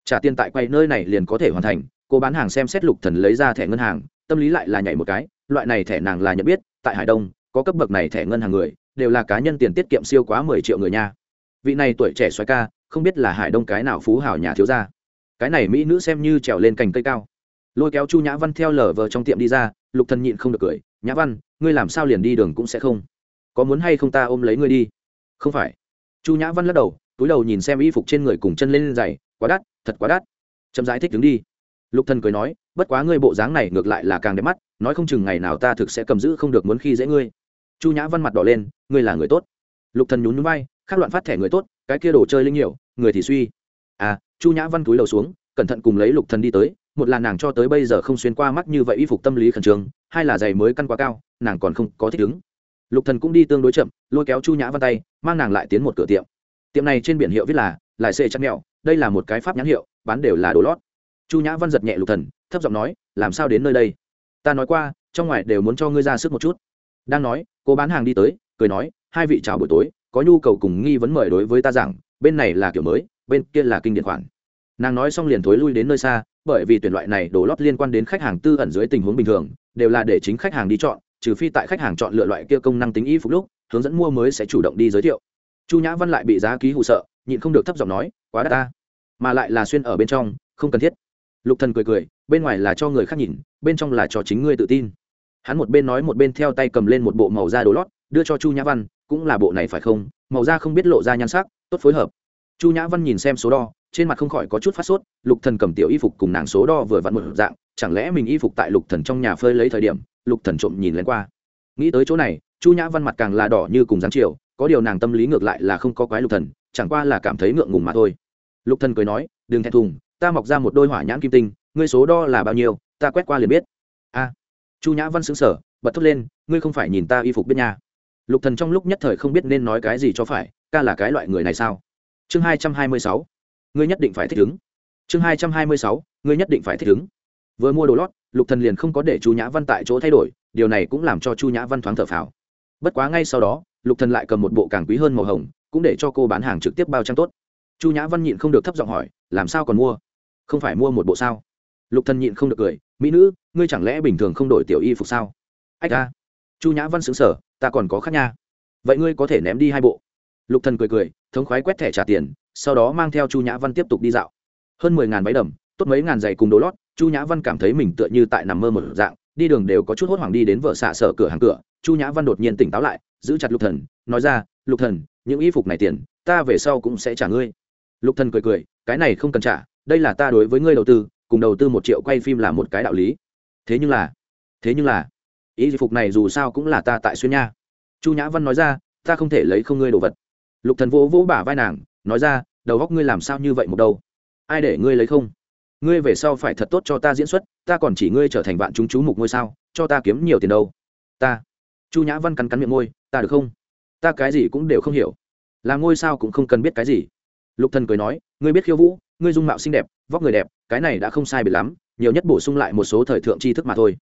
Trả tiền tại quay nơi này liền có thể hoàn thành cô bán hàng xem xét lục thần lấy ra thẻ ngân hàng, tâm lý lại là nhảy một cái, loại này thẻ nàng là nhận biết, tại hải đông, có cấp bậc này thẻ ngân hàng người, đều là cá nhân tiền tiết kiệm siêu quá mười triệu người nha. Vị này tuổi trẻ xoáy ca, không biết là hải đông cái nào phú hảo nhà thiếu gia. Cái này mỹ nữ xem như trèo lên cành cây cao. Lôi kéo chu nhã văn theo lở vờ trong tiệm đi ra, lục thần nhịn không được cười, nhã văn, ngươi làm sao liền đi đường cũng sẽ không? Có muốn hay không ta ôm lấy ngươi đi? Không phải. Chu nhã văn lắc đầu, túi đầu nhìn xem y phục trên người cùng chân lên giày, quá đắt, thật quá đắt. Chậm rãi thích đứng đi lục thần cười nói, bất quá ngươi bộ dáng này ngược lại là càng đẹp mắt, nói không chừng ngày nào ta thực sẽ cầm giữ không được muốn khi dễ ngươi. Chu nhã văn mặt đỏ lên, ngươi là người tốt. Lục thần nhún nhún vai, khác loạn phát thẻ người tốt, cái kia đồ chơi linh nhiều, người thì suy. À chu nhã văn túi đầu xuống, cẩn thận cùng lấy lục thần đi tới, một là nàng cho tới bây giờ không xuyên qua mắt như vậy y phục tâm lý khẩn trương, hai là giày mới căn quá cao, nàng còn không có thích ứng. Lục thần cũng đi tương đối chậm, lôi kéo chu nhã văn tay, mang nàng lại tiến một cửa tiệm. Tiệm này trên biển hiệu viết là lại xê chắc mẹo, đây là một cái pháp nhãn hiệu, bán đều là đồ lót chu nhã văn giật nhẹ lục thần, thấp giọng nói, làm sao đến nơi đây? Ta nói qua, trong ngoài đều muốn cho ngươi ra sức một chút. Đang nói, cô bán hàng đi tới, cười nói, hai vị chào buổi tối, có nhu cầu cùng nghi vấn mời đối với ta rằng bên này là kiểu mới, bên kia là kinh điển khoản. Nàng nói xong liền thối lui đến nơi xa, bởi vì tuyển loại này đồ lót liên quan đến khách hàng tư ẩn dưới tình huống bình thường, đều là để chính khách hàng đi chọn, trừ phi tại khách hàng chọn lựa loại kia công năng tính y phục lúc, hướng dẫn mua mới sẽ chủ động đi giới thiệu. Chu nhã văn lại bị giá ký hụ sợ, nhịn không được thấp giọng nói, quá đắt ta. Mà lại là xuyên ở bên trong, không cần thiết lục thần cười cười, bên ngoài là cho người khác nhìn, bên trong là cho chính ngươi tự tin. Hắn một bên nói một bên theo tay cầm lên một bộ màu da đồ lót, đưa cho chu nhã văn, cũng là bộ này phải không? Màu da không biết lộ ra nhan sắc, tốt phối hợp. Chu nhã văn nhìn xem số đo, trên mặt không khỏi có chút phát sốt, lục thần cầm tiểu y phục cùng nàng số đo vừa vặn một dạng, chẳng lẽ mình y phục tại lục thần trong nhà phơi lấy thời điểm, lục thần trộm nhìn lên qua. Nghĩ tới chỗ này, chu nhã văn mặt càng là đỏ như cùng dáng chiều, có điều nàng tâm lý ngược lại là không có quái lục thần, chẳng qua là cảm thấy ngượng ngùng mà thôi. Lục thần cười nói, đừng thẹn thùng ta mọc ra một đôi hỏa nhãn kim tinh, ngươi số đo là bao nhiêu, ta quét qua liền biết. A, chu nhã văn sững sờ, bật thốt lên, ngươi không phải nhìn ta y phục biết nha. Lục thần trong lúc nhất thời không biết nên nói cái gì cho phải, ca là cái loại người này sao? Chương hai trăm hai mươi sáu, ngươi nhất định phải thích ứng. Chương hai trăm hai mươi sáu, ngươi nhất định phải thích ứng. Vừa mua đồ lót, lục thần liền không có để chu nhã văn tại chỗ thay đổi, điều này cũng làm cho chu nhã văn thoáng thở phào. Bất quá ngay sau đó, lục thần lại cầm một bộ càng quý hơn màu hồng, cũng để cho cô bán hàng trực tiếp bao trang tốt. Chu nhã văn nhịn không được thấp giọng hỏi, làm sao còn mua? Không phải mua một bộ sao? Lục thần nhịn không được cười, mỹ nữ, ngươi chẳng lẽ bình thường không đổi tiểu y phục sao? Ách ra chu nhã văn sững sờ, ta còn có khác nha. Vậy ngươi có thể ném đi hai bộ. Lục thần cười cười, thống khoái quét thẻ trả tiền, sau đó mang theo chu nhã văn tiếp tục đi dạo. Hơn mười ngàn váy đầm, tốt mấy ngàn giày cùng đồ lót, chu nhã văn cảm thấy mình tựa như tại nằm mơ một dạng, đi đường đều có chút hốt hoảng đi đến vợ xạ sở cửa hàng cửa, chu nhã văn đột nhiên tỉnh táo lại, giữ chặt lục thần, nói ra, lục thần, những y phục này tiền, ta về sau cũng sẽ trả ngươi. Lục thần cười cười, cái này không cần trả đây là ta đối với ngươi đầu tư, cùng đầu tư một triệu quay phim là một cái đạo lý. Thế nhưng là, thế nhưng là y phục này dù sao cũng là ta tại xuyên nha. Chu nhã văn nói ra, ta không thể lấy không ngươi đồ vật. Lục thần vỗ vỗ bả vai nàng, nói ra, đầu góc ngươi làm sao như vậy một đâu ai để ngươi lấy không? Ngươi về sau phải thật tốt cho ta diễn xuất, ta còn chỉ ngươi trở thành vạn chúng chú mục ngôi sao, cho ta kiếm nhiều tiền đâu. Ta, chu nhã văn cắn cắn miệng môi, ta được không? Ta cái gì cũng đều không hiểu. Là ngôi sao cũng không cần biết cái gì. Lục thần cười nói, ngươi biết khiêu vũ ngươi dung mạo xinh đẹp, vóc người đẹp, cái này đã không sai biệt lắm, nhiều nhất bổ sung lại một số thời thượng tri thức mà thôi.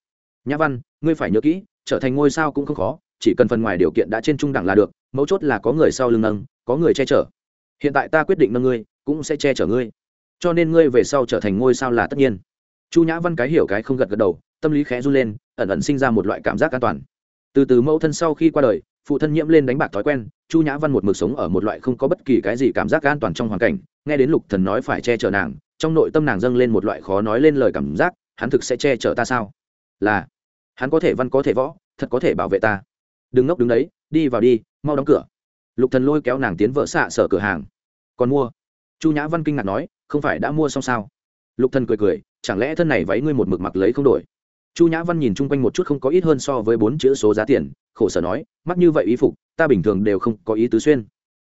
Nhã văn, ngươi phải nhớ kỹ, trở thành ngôi sao cũng không khó, chỉ cần phần ngoài điều kiện đã trên trung đẳng là được, mấu chốt là có người sau lưng nâng, có người che chở. Hiện tại ta quyết định nâng ngươi, cũng sẽ che chở ngươi. Cho nên ngươi về sau trở thành ngôi sao là tất nhiên. Chu nhã văn cái hiểu cái không gật gật đầu, tâm lý khẽ run lên, ẩn ẩn sinh ra một loại cảm giác an toàn. Từ từ mẫu thân sau khi qua đời phụ thân nhiễm lên đánh bạc thói quen, chu nhã văn một mực sống ở một loại không có bất kỳ cái gì cảm giác an toàn trong hoàn cảnh, nghe đến lục thần nói phải che chở nàng, trong nội tâm nàng dâng lên một loại khó nói lên lời cảm giác, hắn thực sẽ che chở ta sao? Là, hắn có thể văn có thể võ, thật có thể bảo vệ ta. Đừng ngốc đứng đấy, đi vào đi, mau đóng cửa. Lục thần lôi kéo nàng tiến vợ xạ sở cửa hàng. Còn mua? Chu nhã văn kinh ngạc nói, không phải đã mua xong sao? Lục thần cười cười, chẳng lẽ thân này váy ngươi một mực mặc lấy không đổi? Chu nhã văn nhìn chung quanh một chút không có ít hơn so với bốn chữ số giá tiền khổ sở nói, mắc như vậy ý phục, ta bình thường đều không có ý tứ xuyên.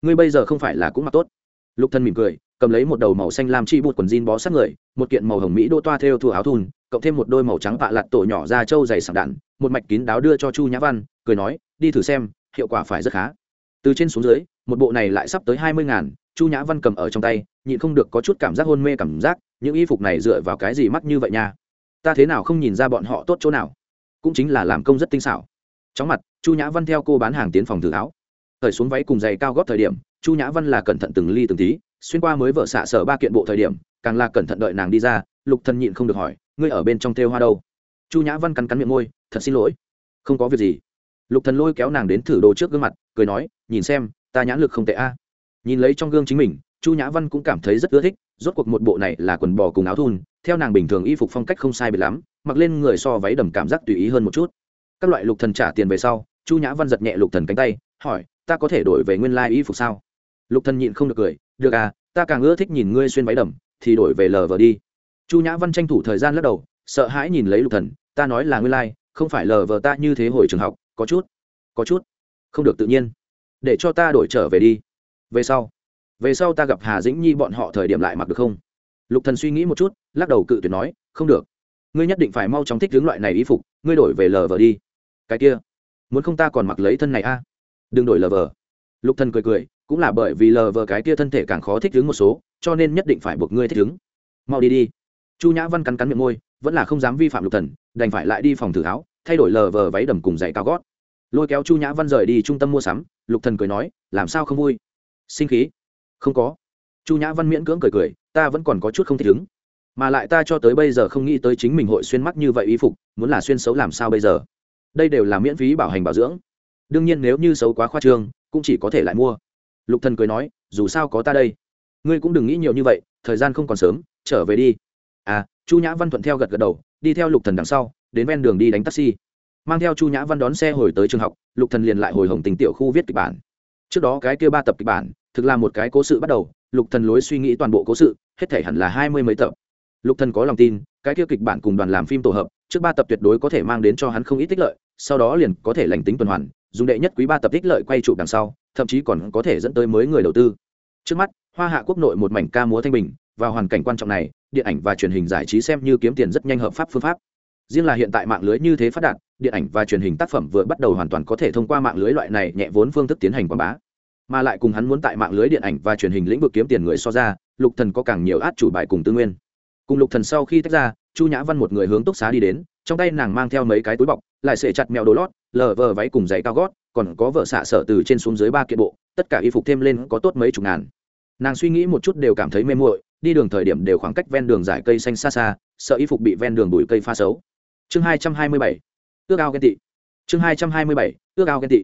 Ngươi bây giờ không phải là cũng mặc tốt. Lục Thân mỉm cười, cầm lấy một đầu màu xanh làm chi bụt quần jean bó sát người, một kiện màu hồng mỹ đô toa theo thua áo thun, cộng thêm một đôi màu trắng vạ lặt tổ nhỏ ra trâu dày sảng đạn, một mạch kín đáo đưa cho chu nhã văn, cười nói, đi thử xem, hiệu quả phải rất khá. Từ trên xuống dưới, một bộ này lại sắp tới hai mươi ngàn, chu nhã văn cầm ở trong tay, nhịn không được có chút cảm giác hôn mê cảm giác, những y phục này dựa vào cái gì mắc như vậy nha? Ta thế nào không nhìn ra bọn họ tốt chỗ nào? Cũng chính là làm công rất tinh xảo chóng mặt, chu nhã văn theo cô bán hàng tiến phòng thử áo thời xuống váy cùng giày cao góp thời điểm, chu nhã văn là cẩn thận từng ly từng tí, xuyên qua mới vợ xạ sở ba kiện bộ thời điểm, càng là cẩn thận đợi nàng đi ra, lục thần nhịn không được hỏi, ngươi ở bên trong thêu hoa đâu? Chu nhã văn cắn cắn miệng môi, thật xin lỗi, không có việc gì. Lục thần lôi kéo nàng đến thử đồ trước gương mặt, cười nói, nhìn xem, ta nhãn lực không tệ a. Nhìn lấy trong gương chính mình, chu nhã văn cũng cảm thấy rất ưa thích, rốt cuộc một bộ này là quần bò cùng áo thun, theo nàng bình thường y phục phong cách không sai biệt lắm, mặc lên người so váy đầm cảm giác tùy ý hơn một chút các loại lục thần trả tiền về sau, chu nhã văn giật nhẹ lục thần cánh tay, hỏi, ta có thể đổi về nguyên lai y phục sao? Lục thần nhịn không được cười, được à ta càng ưa thích nhìn ngươi xuyên váy đầm, thì đổi về lờ vờ đi. Chu nhã văn tranh thủ thời gian lắc đầu, sợ hãi nhìn lấy lục thần, ta nói là nguyên lai, không phải lờ vờ ta như thế hồi trường học, có chút có chút không được tự nhiên. Để cho ta đổi trở về đi. Về sau về sau ta gặp hà dĩnh nhi bọn họ thời điểm lại mặc được không? Lục thần suy nghĩ một chút, lắc đầu cự tuyệt nói, không được. Ngươi nhất định phải mau chóng thích hướng loại này y phục, ngươi đổi về lờ vờ đi cái kia. Muốn không ta còn mặc lấy thân này a? Đừng đổi lờ vờ. Lục thần cười cười, cũng là bởi vì lờ vờ cái kia thân thể càng khó thích ứng một số, cho nên nhất định phải buộc ngươi thích ứng. Mau đi đi. Chu nhã văn cắn cắn miệng môi, vẫn là không dám vi phạm lục thần, đành phải lại đi phòng thử áo thay đổi lờ vờ váy đầm cùng giày cao gót. Lôi kéo chu nhã văn rời đi trung tâm mua sắm, lục thần cười nói, làm sao không vui? Sinh khí? Không có. Chu nhã văn miễn cưỡng cười cười, ta vẫn còn có chút không thích ứng. Mà lại ta cho tới bây giờ không nghĩ tới chính mình hội xuyên mắc như vậy y phục, muốn là xuyên xấu làm sao bây giờ? Đây đều là miễn phí bảo hành bảo dưỡng. Đương nhiên nếu như xấu quá khoa trương, cũng chỉ có thể lại mua. Lục thần cười nói, dù sao có ta đây. Ngươi cũng đừng nghĩ nhiều như vậy, thời gian không còn sớm, trở về đi. À chu nhã văn thuận theo gật gật đầu, đi theo lục thần đằng sau, đến ven đường đi đánh taxi. Mang theo chu nhã văn đón xe hồi tới trường học, lục thần liền lại hồi hồng tình tiểu khu viết kịch bản. Trước đó cái kia ba tập kịch bản, thực là một cái cố sự bắt đầu, lục thần lối suy nghĩ toàn bộ cố sự, hết thể hẳn là hai mươi mấy tập. Lục thần có lòng tin, cái kia kịch bản cùng đoàn làm phim tổ hợp trước ba tập tuyệt đối có thể mang đến cho hắn không ít tích lợi, sau đó liền có thể lành tính tuần hoàn, dùng đệ nhất quý ba tập tích lợi quay trụ đằng sau, thậm chí còn có thể dẫn tới mới người đầu tư. Trước mắt, hoa hạ quốc nội một mảnh ca múa thanh bình, và hoàn cảnh quan trọng này, điện ảnh và truyền hình giải trí xem như kiếm tiền rất nhanh hợp pháp phương pháp. Riêng là hiện tại mạng lưới như thế phát đạt, điện ảnh và truyền hình tác phẩm vừa bắt đầu hoàn toàn có thể thông qua mạng lưới loại này nhẹ vốn phương thức tiến hành quảng bá. Mà lại cùng hắn muốn tại mạng lưới điện ảnh và truyền hình lĩnh vực kiếm tiền người so ra, lục thần có càng nhiều át chủ bài cùng tư nguyên. Cùng lục thần sau khi tách ra chu nhã văn một người hướng túc xá đi đến, trong tay nàng mang theo mấy cái túi bọc, lại sệ chặt mèo đồ lót, lờ vờ váy cùng giày cao gót, còn có vợ xạ sở từ trên xuống dưới ba kiện bộ, tất cả y phục thêm lên có tốt mấy chục ngàn. Nàng suy nghĩ một chút đều cảm thấy mê muội, đi đường thời điểm đều khoảng cách ven đường dải cây xanh xa xa, sợ y phục bị ven đường bụi cây pha xấu. Chương hai trăm hai mươi bảy, ước ao ghen tị. Chương hai trăm hai mươi bảy, ước ao ghen tị.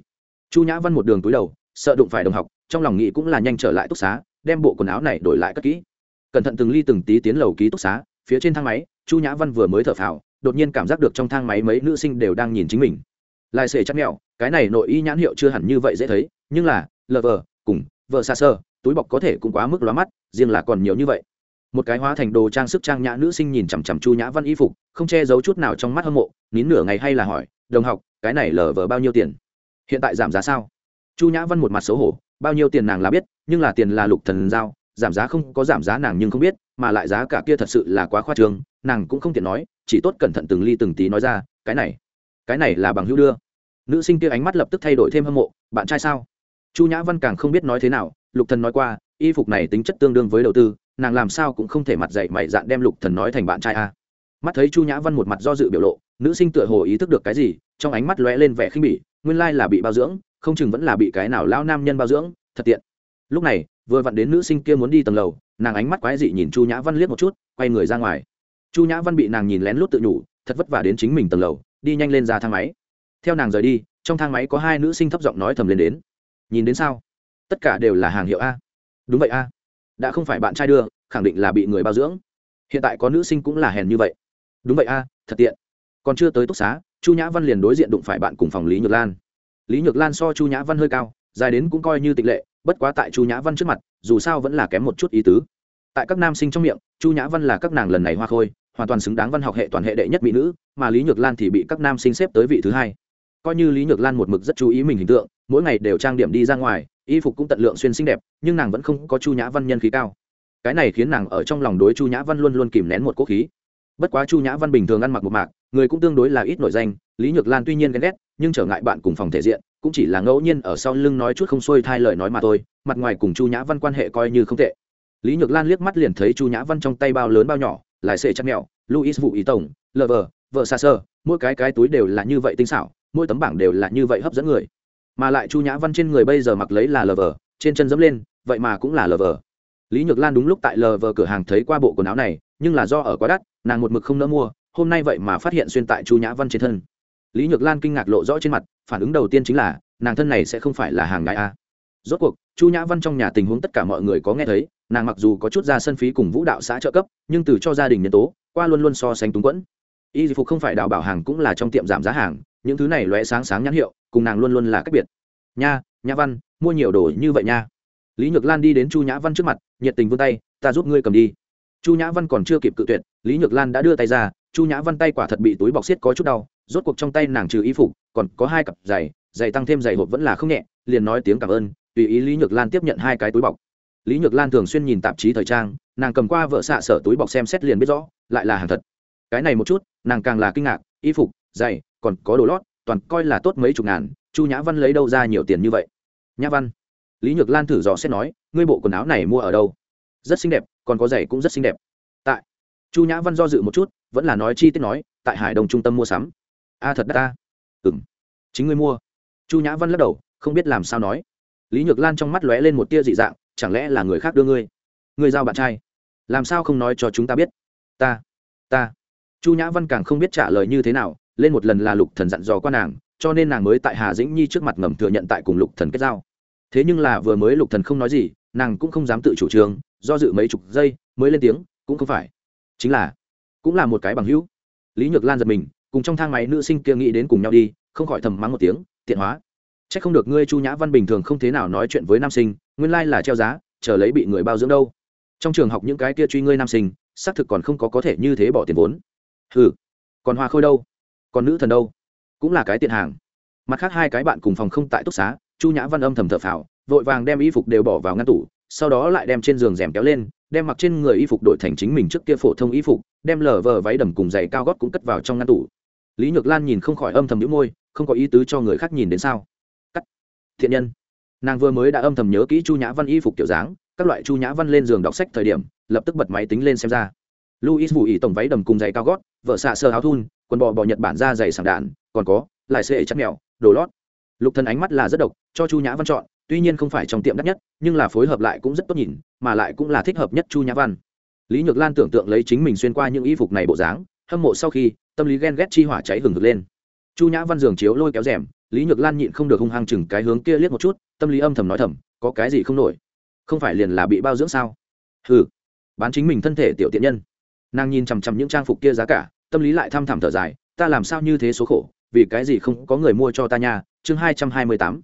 Chu nhã văn một đường túi đầu, sợ đụng phải đồng học, trong lòng nghĩ cũng là nhanh trở lại túc xá, đem bộ quần áo này đổi lại cất kỹ. Cẩn thận từng ly từng tí tiến lầu ký túc xá, phía trên thang máy chu nhã văn vừa mới thở phào, đột nhiên cảm giác được trong thang máy mấy nữ sinh đều đang nhìn chính mình. Lại xệ chắc mẹo, cái này nội y nhãn hiệu chưa hẳn như vậy dễ thấy, nhưng là, lờ vờ, cùng vợ xa sơ túi bọc có thể cũng quá mức lóa mắt, riêng là còn nhiều như vậy. Một cái hóa thành đồ trang sức trang nhã nữ sinh nhìn chằm chằm chu nhã văn y phục, không che giấu chút nào trong mắt hâm mộ, nín nửa ngày hay là hỏi, đồng học, cái này lờ vờ bao nhiêu tiền? Hiện tại giảm giá sao? Chu nhã văn một mặt xấu hổ, bao nhiêu tiền nàng là biết, nhưng là tiền là lục thần giao, giảm giá không có giảm giá nàng nhưng không biết mà lại giá cả kia thật sự là quá khoa trương, nàng cũng không tiện nói, chỉ tốt cẩn thận từng ly từng tí nói ra, cái này cái này là bằng hữu đưa. Nữ sinh kia ánh mắt lập tức thay đổi thêm hâm mộ, bạn trai sao? Chu nhã văn càng không biết nói thế nào, lục thần nói qua, y phục này tính chất tương đương với đầu tư, nàng làm sao cũng không thể mặt dạy mày dạn đem lục thần nói thành bạn trai a mắt thấy chu nhã văn một mặt do dự biểu lộ, nữ sinh tựa hồ ý thức được cái gì, trong ánh mắt lóe lên vẻ khinh bỉ, nguyên lai là bị bao dưỡng, không chừng vẫn là bị cái nào lão nam nhân bao dưỡng, thật tiện. Lúc này, vừa vặn đến nữ sinh kia muốn đi tầng lầu nàng ánh mắt quái dị nhìn chu nhã văn liếc một chút, quay người ra ngoài. Chu nhã văn bị nàng nhìn lén lút tự nhủ, thật vất vả đến chính mình tầng lầu, đi nhanh lên ra thang máy. Theo nàng rời đi, trong thang máy có hai nữ sinh thấp giọng nói thầm lên đến. Nhìn đến sao? Tất cả đều là hàng hiệu a. Đúng vậy a. Đã không phải bạn trai đưa, khẳng định là bị người bao dưỡng. Hiện tại có nữ sinh cũng là hèn như vậy. Đúng vậy a, thật tiện. Còn chưa tới túc xá, chu nhã văn liền đối diện đụng phải bạn cùng phòng lý nhược lan. Lý nhược lan so chu nhã văn hơi cao, dài đến cũng coi như tịch lệ bất quá tại chu nhã văn trước mặt, dù sao vẫn là kém một chút ý tứ. Tại các nam sinh trong miệng, chu nhã văn là các nàng lần này hoa khôi, hoàn toàn xứng đáng văn học hệ toàn hệ đệ nhất mỹ nữ, mà lý nhược lan thì bị các nam sinh xếp tới vị thứ hai. Coi như lý nhược lan một mực rất chú ý mình hình tượng, mỗi ngày đều trang điểm đi ra ngoài, y phục cũng tận lượng xuyên xinh đẹp, nhưng nàng vẫn không có chu nhã văn nhân khí cao. Cái này khiến nàng ở trong lòng đối chu nhã văn luôn luôn kìm nén một cố khí. Bất quá chu nhã văn bình thường ăn mặc một mạc, người cũng tương đối là ít nổi danh, lý nhược lan tuy nhiên ghen ghét, nhưng trở ngại bạn cùng phòng thể diện cũng chỉ là ngẫu nhiên ở sau lưng nói chút không xuôi thai lời nói mà thôi, mặt ngoài cùng chu nhã văn quan hệ coi như không tệ. Lý nhược lan liếc mắt liền thấy chu nhã văn trong tay bao lớn bao nhỏ lại xệ chăn mèo luis vụ ý tổng lờ vờ vợ xa sơ mỗi cái cái túi đều là như vậy tinh xảo, mỗi tấm bảng đều là như vậy hấp dẫn người. Mà lại chu nhã văn trên người bây giờ mặc lấy là lờ vờ trên chân dẫm lên, vậy mà cũng là lờ vờ lý nhược lan đúng lúc tại lờ vờ cửa hàng thấy qua bộ quần áo này, nhưng là do ở quá đắt, nàng một mực không nỡ mua, hôm nay vậy mà phát hiện xuyên tại chu nhã văn trên thân lý nhược lan kinh ngạc lộ rõ trên mặt, phản ứng đầu tiên chính là, nàng thân này sẽ không phải là hàng ngại a à. rốt cuộc, chu nhã văn trong nhà tình huống tất cả mọi người có nghe thấy, nàng mặc dù có chút ra sân phí cùng vũ đạo xã trợ cấp, nhưng từ cho gia đình nhân tố, qua luôn luôn so sánh túng quẫn. Y phục không phải đào bảo hàng cũng là trong tiệm giảm giá hàng, những thứ này lóe sáng sáng nhãn hiệu, cùng nàng luôn luôn là cách biệt. Nha, nhã văn, mua nhiều đồ như vậy nha. Lý nhược lan đi đến chu nhã văn trước mặt, nhiệt tình vươn tay, ta giúp ngươi cầm đi. Chu nhã văn còn chưa kịp cự tuyệt, lý nhược lan đã đưa tay ra, chu nhã văn tay quả thật bị túi bọc xiết có chút đau rốt cuộc trong tay nàng trừ y phục, còn có hai cặp giày giày tăng thêm giày hộp vẫn là không nhẹ, liền nói tiếng cảm ơn, tùy ý lý nhược lan tiếp nhận hai cái túi bọc. Lý nhược lan thường xuyên nhìn tạp chí thời trang, nàng cầm qua vợ xạ sở túi bọc xem xét liền biết rõ, lại là hàng thật. Cái này một chút, nàng càng là kinh ngạc, y phục, giày, còn có đồ lót, toàn coi là tốt mấy chục ngàn, chu nhã văn lấy đâu ra nhiều tiền như vậy? Nhã văn. Lý nhược lan thử dò xét nói, ngươi bộ quần áo này mua ở đâu? Rất xinh đẹp, còn có giày cũng rất xinh đẹp. Tại. Chu nhã văn do dự một chút, vẫn là nói chi tiết nói, tại hải đồng trung tâm mua sắm a thật đắt ta. Ừ m chính ngươi mua. Chu nhã văn lắc đầu, không biết làm sao nói. Lý nhược lan trong mắt lóe lên một tia dị dạng, chẳng lẽ là người khác đưa ngươi? Ngươi giao bạn trai. Làm sao không nói cho chúng ta biết? Ta ta. Chu nhã văn càng không biết trả lời như thế nào, lên một lần là lục thần dặn dò qua nàng, cho nên nàng mới tại hà dĩnh nhi trước mặt ngầm thừa nhận tại cùng lục thần kết giao. Thế nhưng là vừa mới lục thần không nói gì, nàng cũng không dám tự chủ trương, do dự mấy chục giây, mới lên tiếng, cũng không phải. Chính là, cũng là một cái bằng hữu. Lý nhược lan giật mình cùng trong thang máy nữ sinh kia nghĩ đến cùng nhau đi, không khỏi thầm mắng một tiếng, tiện hóa. C h ắ c không được ngươi chu nhã văn bình thường không thế nào nói chuyện với nam sinh, nguyên lai là treo giá, chờ lấy bị người bao dưỡng đâu. Trong trường học những cái kia truy ngươi nam sinh, xác thực còn không có có thể như thế bỏ tiền vốn. Ừ còn hoa khôi đâu? Còn nữ thần đâu? Cũng là cái tiện hàng. Mặt khác hai cái bạn cùng phòng không tại túc xá, chu nhã văn âm thầm thở phào, vội vàng đem y phục đều bỏ vào ngăn tủ, sau đó lại đem trên giường rèm kéo lên đem mặc trên người y phục đổi thành chính mình trước kia phổ thông y phục, đem lờ vờ váy đầm cùng giày cao gót cũng cất vào trong ngăn tủ. Lý nhược lan nhìn không khỏi âm thầm nhũ môi, không có ý tứ cho người khác nhìn đến sao? Cắt. Thiện nhân. Nàng vừa mới đã âm thầm nhớ kỹ chu nhã văn y phục kiểu dáng, các loại chu nhã văn lên giường đọc sách thời điểm, lập tức bật máy tính lên xem ra. Luis vụ ý tổng váy đầm cùng giày cao gót, vợ xạ sơ áo thun, quần bò bò nhật bản ra giày sảng đạn, còn có lại xệ chắc mèo, đồ lót. Lục thần ánh mắt là rất độc, cho chu nhã văn chọn, tuy nhiên không phải trong tiệm đắt nhất, nhưng là phối hợp lại cũng rất tốt nhìn mà lại cũng là thích hợp nhất chu nhã văn. Lý nhược lan tưởng tượng lấy chính mình xuyên qua những y phục này bộ dáng, hâm mộ sau khi, tâm lý ghen ghét chi hỏa cháy hừng hực lên. Chu nhã văn giường chiếu lôi kéo rèm, lý nhược lan nhịn không được hung hăng chừng cái hướng kia liếc một chút, tâm lý âm thầm nói thầm, có cái gì không nổi? Không phải liền là bị bao dưỡng sao? Hừ, bán chính mình thân thể tiểu tiện nhân. Nàng nhìn chằm chằm những trang phục kia giá cả, tâm lý lại thăm thẳm thở dài, ta làm sao như thế số khổ, vì cái gì không có người mua cho ta nha? Chương hai trăm hai mươi tám,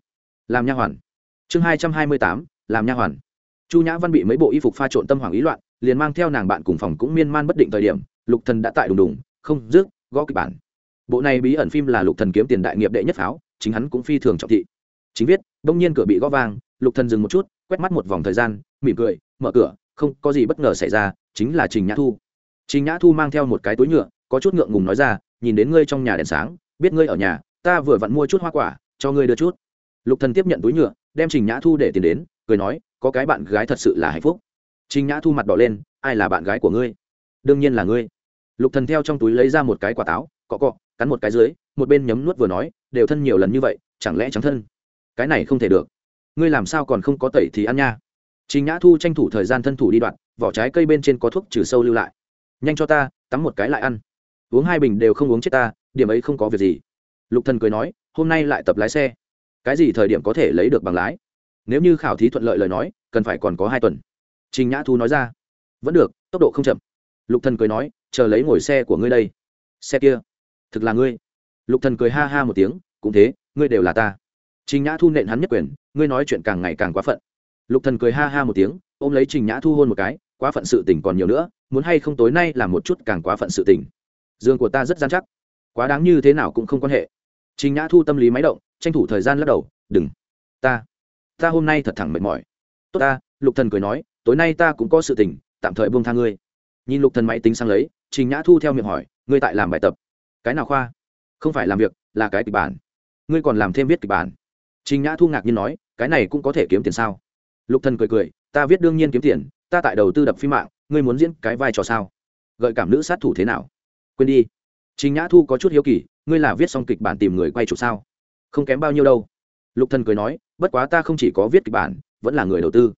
làm nha hoàn. Chương hai trăm hai mươi tám, làm nha hoàn chu nhã văn bị mấy bộ y phục pha trộn tâm hoàng ý loạn, liền mang theo nàng bạn cùng phòng cũng miên man bất định thời điểm, lục thần đã tại đùng đùng, không rước gõ kịch bản. Bộ này bí ẩn phim là lục thần kiếm tiền đại nghiệp đệ nhất pháo, chính hắn cũng phi thường trọng thị. Chính viết đông nhiên cửa bị gõ vang, lục thần dừng một chút, quét mắt một vòng thời gian, mỉm cười, mở cửa, không có gì bất ngờ xảy ra, chính là trình nhã thu. Trình nhã thu mang theo một cái túi nhựa, có chút ngượng ngùng nói ra, nhìn đến ngươi trong nhà đèn sáng, biết ngươi ở nhà, ta vừa vặn mua chút hoa quả, cho ngươi đưa chút. Lục thần tiếp nhận túi nhựa, đem trình nhã thu để tiền đến, cười nói có cái bạn gái thật sự là hạnh phúc. Trình nhã thu mặt đỏ lên, ai là bạn gái của ngươi? Đương nhiên là ngươi. Lục thần theo trong túi lấy ra một cái quả táo, cọ cọ, cắn một cái dưới, một bên nhấm nuốt vừa nói, đều thân nhiều lần như vậy, chẳng lẽ trắng thân? Cái này không thể được. Ngươi làm sao còn không có tẩy thì ăn nha. Trình nhã thu tranh thủ thời gian thân thủ đi đoạn, vỏ trái cây bên trên có thuốc trừ sâu lưu lại. Nhanh cho ta, tắm một cái lại ăn. Uống hai bình đều không uống chết ta, điểm ấy không có việc gì. Lục thần cười nói, hôm nay lại tập lái xe. Cái gì thời điểm có thể lấy được bằng lái? Nếu như khảo thí thuận lợi lời nói, cần phải còn có hai tuần. Trình nhã thu nói ra. Vẫn được, tốc độ không chậm. Lục thần cười nói, chờ lấy ngồi xe của ngươi đây. Xe kia, thực là ngươi. Lục thần cười ha ha một tiếng, cũng thế, ngươi đều là ta. Trình nhã thu nện hắn nhất quyền, ngươi nói chuyện càng ngày càng quá phận. Lục thần cười ha ha một tiếng, ôm lấy trình nhã thu hôn một cái, quá phận sự tình còn nhiều nữa, muốn hay không tối nay làm một chút càng quá phận sự tình. Dương của ta rất gian chắc. Quá đáng như thế nào cũng không quan hệ. Trình nhã thu tâm lý máy động, tranh thủ thời gian lắc đầu, đừng. Ta ta hôm nay thật thẳng mệt mỏi. Tốt ta, lục thần cười nói, tối nay ta cũng có sự tình, tạm thời buông tha ngươi. Nhìn lục thần máy tính sang lấy, trình nhã thu theo miệng hỏi, ngươi tại làm bài tập? Cái nào khoa? Không phải làm việc, là cái kịch bản. Ngươi còn làm thêm viết kịch bản. Trình nhã thu ngạc nhiên nói, cái này cũng có thể kiếm tiền sao? Lục thần cười cười, ta viết đương nhiên kiếm tiền, ta tại đầu tư đập phim mạng, ngươi muốn diễn cái vai trò sao? Gợi cảm nữ sát thủ thế nào? Quên đi. Trình nhã thu có chút hiếu kỳ, ngươi là viết xong kịch bản tìm người quay chụp sao? Không kém bao nhiêu đâu. Lục thần cười nói bất quá ta không chỉ có viết kịch bản vẫn là người đầu tư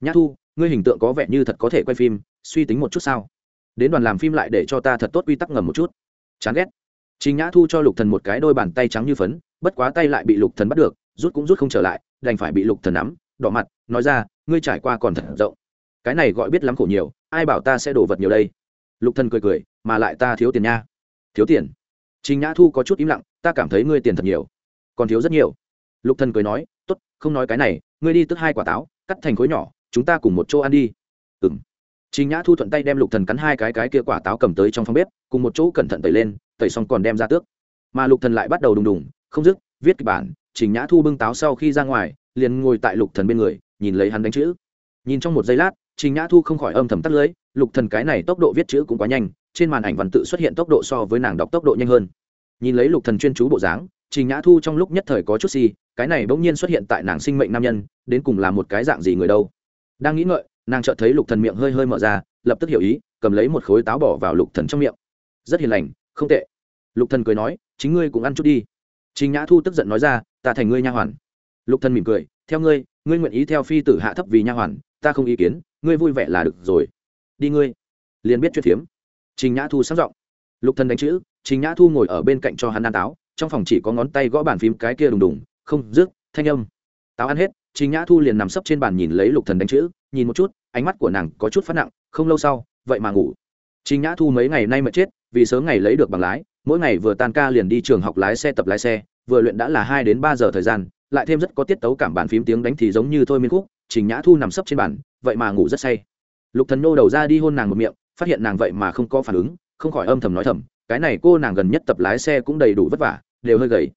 nhã thu ngươi hình tượng có vẻ như thật có thể quay phim suy tính một chút sao đến đoàn làm phim lại để cho ta thật tốt quy tắc ngầm một chút chán ghét Trình Nhã Thu cho Lục Thần một cái đôi bàn tay trắng như phấn, bất quá tay lại bị Lục Thần bắt được, rút cũng rút không trở lại, đành phải bị Lục Thần nắm, đỏ mặt, nói ra, ngươi trải qua còn thật rộng. Cái này gọi biết lắm khổ nhiều, ai bảo ta sẽ đổ vật nhiều đây. Lục Thần cười cười, mà lại ta thiếu tiền nha. Thiếu tiền? Trình Nhã Thu có chút im lặng, ta cảm thấy ngươi tiền thật nhiều. Còn thiếu rất nhiều. Lục Thần cười nói, tốt, không nói cái này, ngươi đi tức hai quả táo, cắt thành khối nhỏ, chúng ta cùng một chỗ ăn đi. Ừm. Trình Nhã Thu thuận tay đem Lục Thần cắn hai cái cái kia quả táo cầm tới trong phòng bếp, cùng một chỗ cẩn thận tẩy lên, tẩy xong còn đem ra tước mà lục thần lại bắt đầu đùng đùng không dứt viết kịch bản trình nhã thu bưng táo sau khi ra ngoài liền ngồi tại lục thần bên người nhìn lấy hắn đánh chữ nhìn trong một giây lát trình nhã thu không khỏi âm thầm tắt lưới lục thần cái này tốc độ viết chữ cũng quá nhanh trên màn ảnh văn tự xuất hiện tốc độ so với nàng đọc tốc độ nhanh hơn nhìn lấy lục thần chuyên chú bộ dáng trình nhã thu trong lúc nhất thời có chút gì cái này bỗng nhiên xuất hiện tại nàng sinh mệnh nam nhân, đến cùng là một cái dạng gì người đâu? Đang nghĩ ngợi, nàng chợt thấy lục thần miệng hơi hơi mở ra, lập tức hiểu ý, cầm lấy một khối táo bỏ vào lục thần trong miệng. Rất hiền lành, không tệ. Lục thần cười nói, chính ngươi cũng ăn chút đi. Trình nhã thu tức giận nói ra, ta thành ngươi nha hoàn. Lục thần mỉm cười, theo ngươi ngươi nguyện ý theo phi tử hạ thấp vì nha hoàn, ta không ý kiến, ngươi vui vẻ là được rồi. Đi ngươi. Liền biết chuyện phiếm. Trình nhã thu sáng giọng. Lục thần đánh chữ, trình nhã thu ngồi ở bên cạnh cho hắn ăn táo trong phòng chỉ có ngón tay gõ bàn phím cái kia đùng đùng, không, rước, thanh âm. Táo ăn hết, trình nhã thu liền nằm sấp trên bàn nhìn lấy lục thần đánh chữ, nhìn một chút, ánh mắt của nàng có chút phát nặng, không lâu sau, vậy mà ngủ. Trình nhã thu mấy ngày nay mệt chết, vì sớm ngày lấy được bằng lái, mỗi ngày vừa tan ca liền đi trường học lái xe tập lái xe, vừa luyện đã là hai đến ba giờ thời gian, lại thêm rất có tiết tấu cảm bàn phím tiếng đánh thì giống như thôi miên khúc, trình nhã thu nằm sấp trên bàn, vậy mà ngủ rất say. Lục thần nô đầu ra đi hôn nàng một miệng, phát hiện nàng vậy mà không có phản ứng, không khỏi âm thầm nói thầm, cái này cô nàng gần nhất tập lái xe cũng đầy đủ vất vả đều hơi gầy.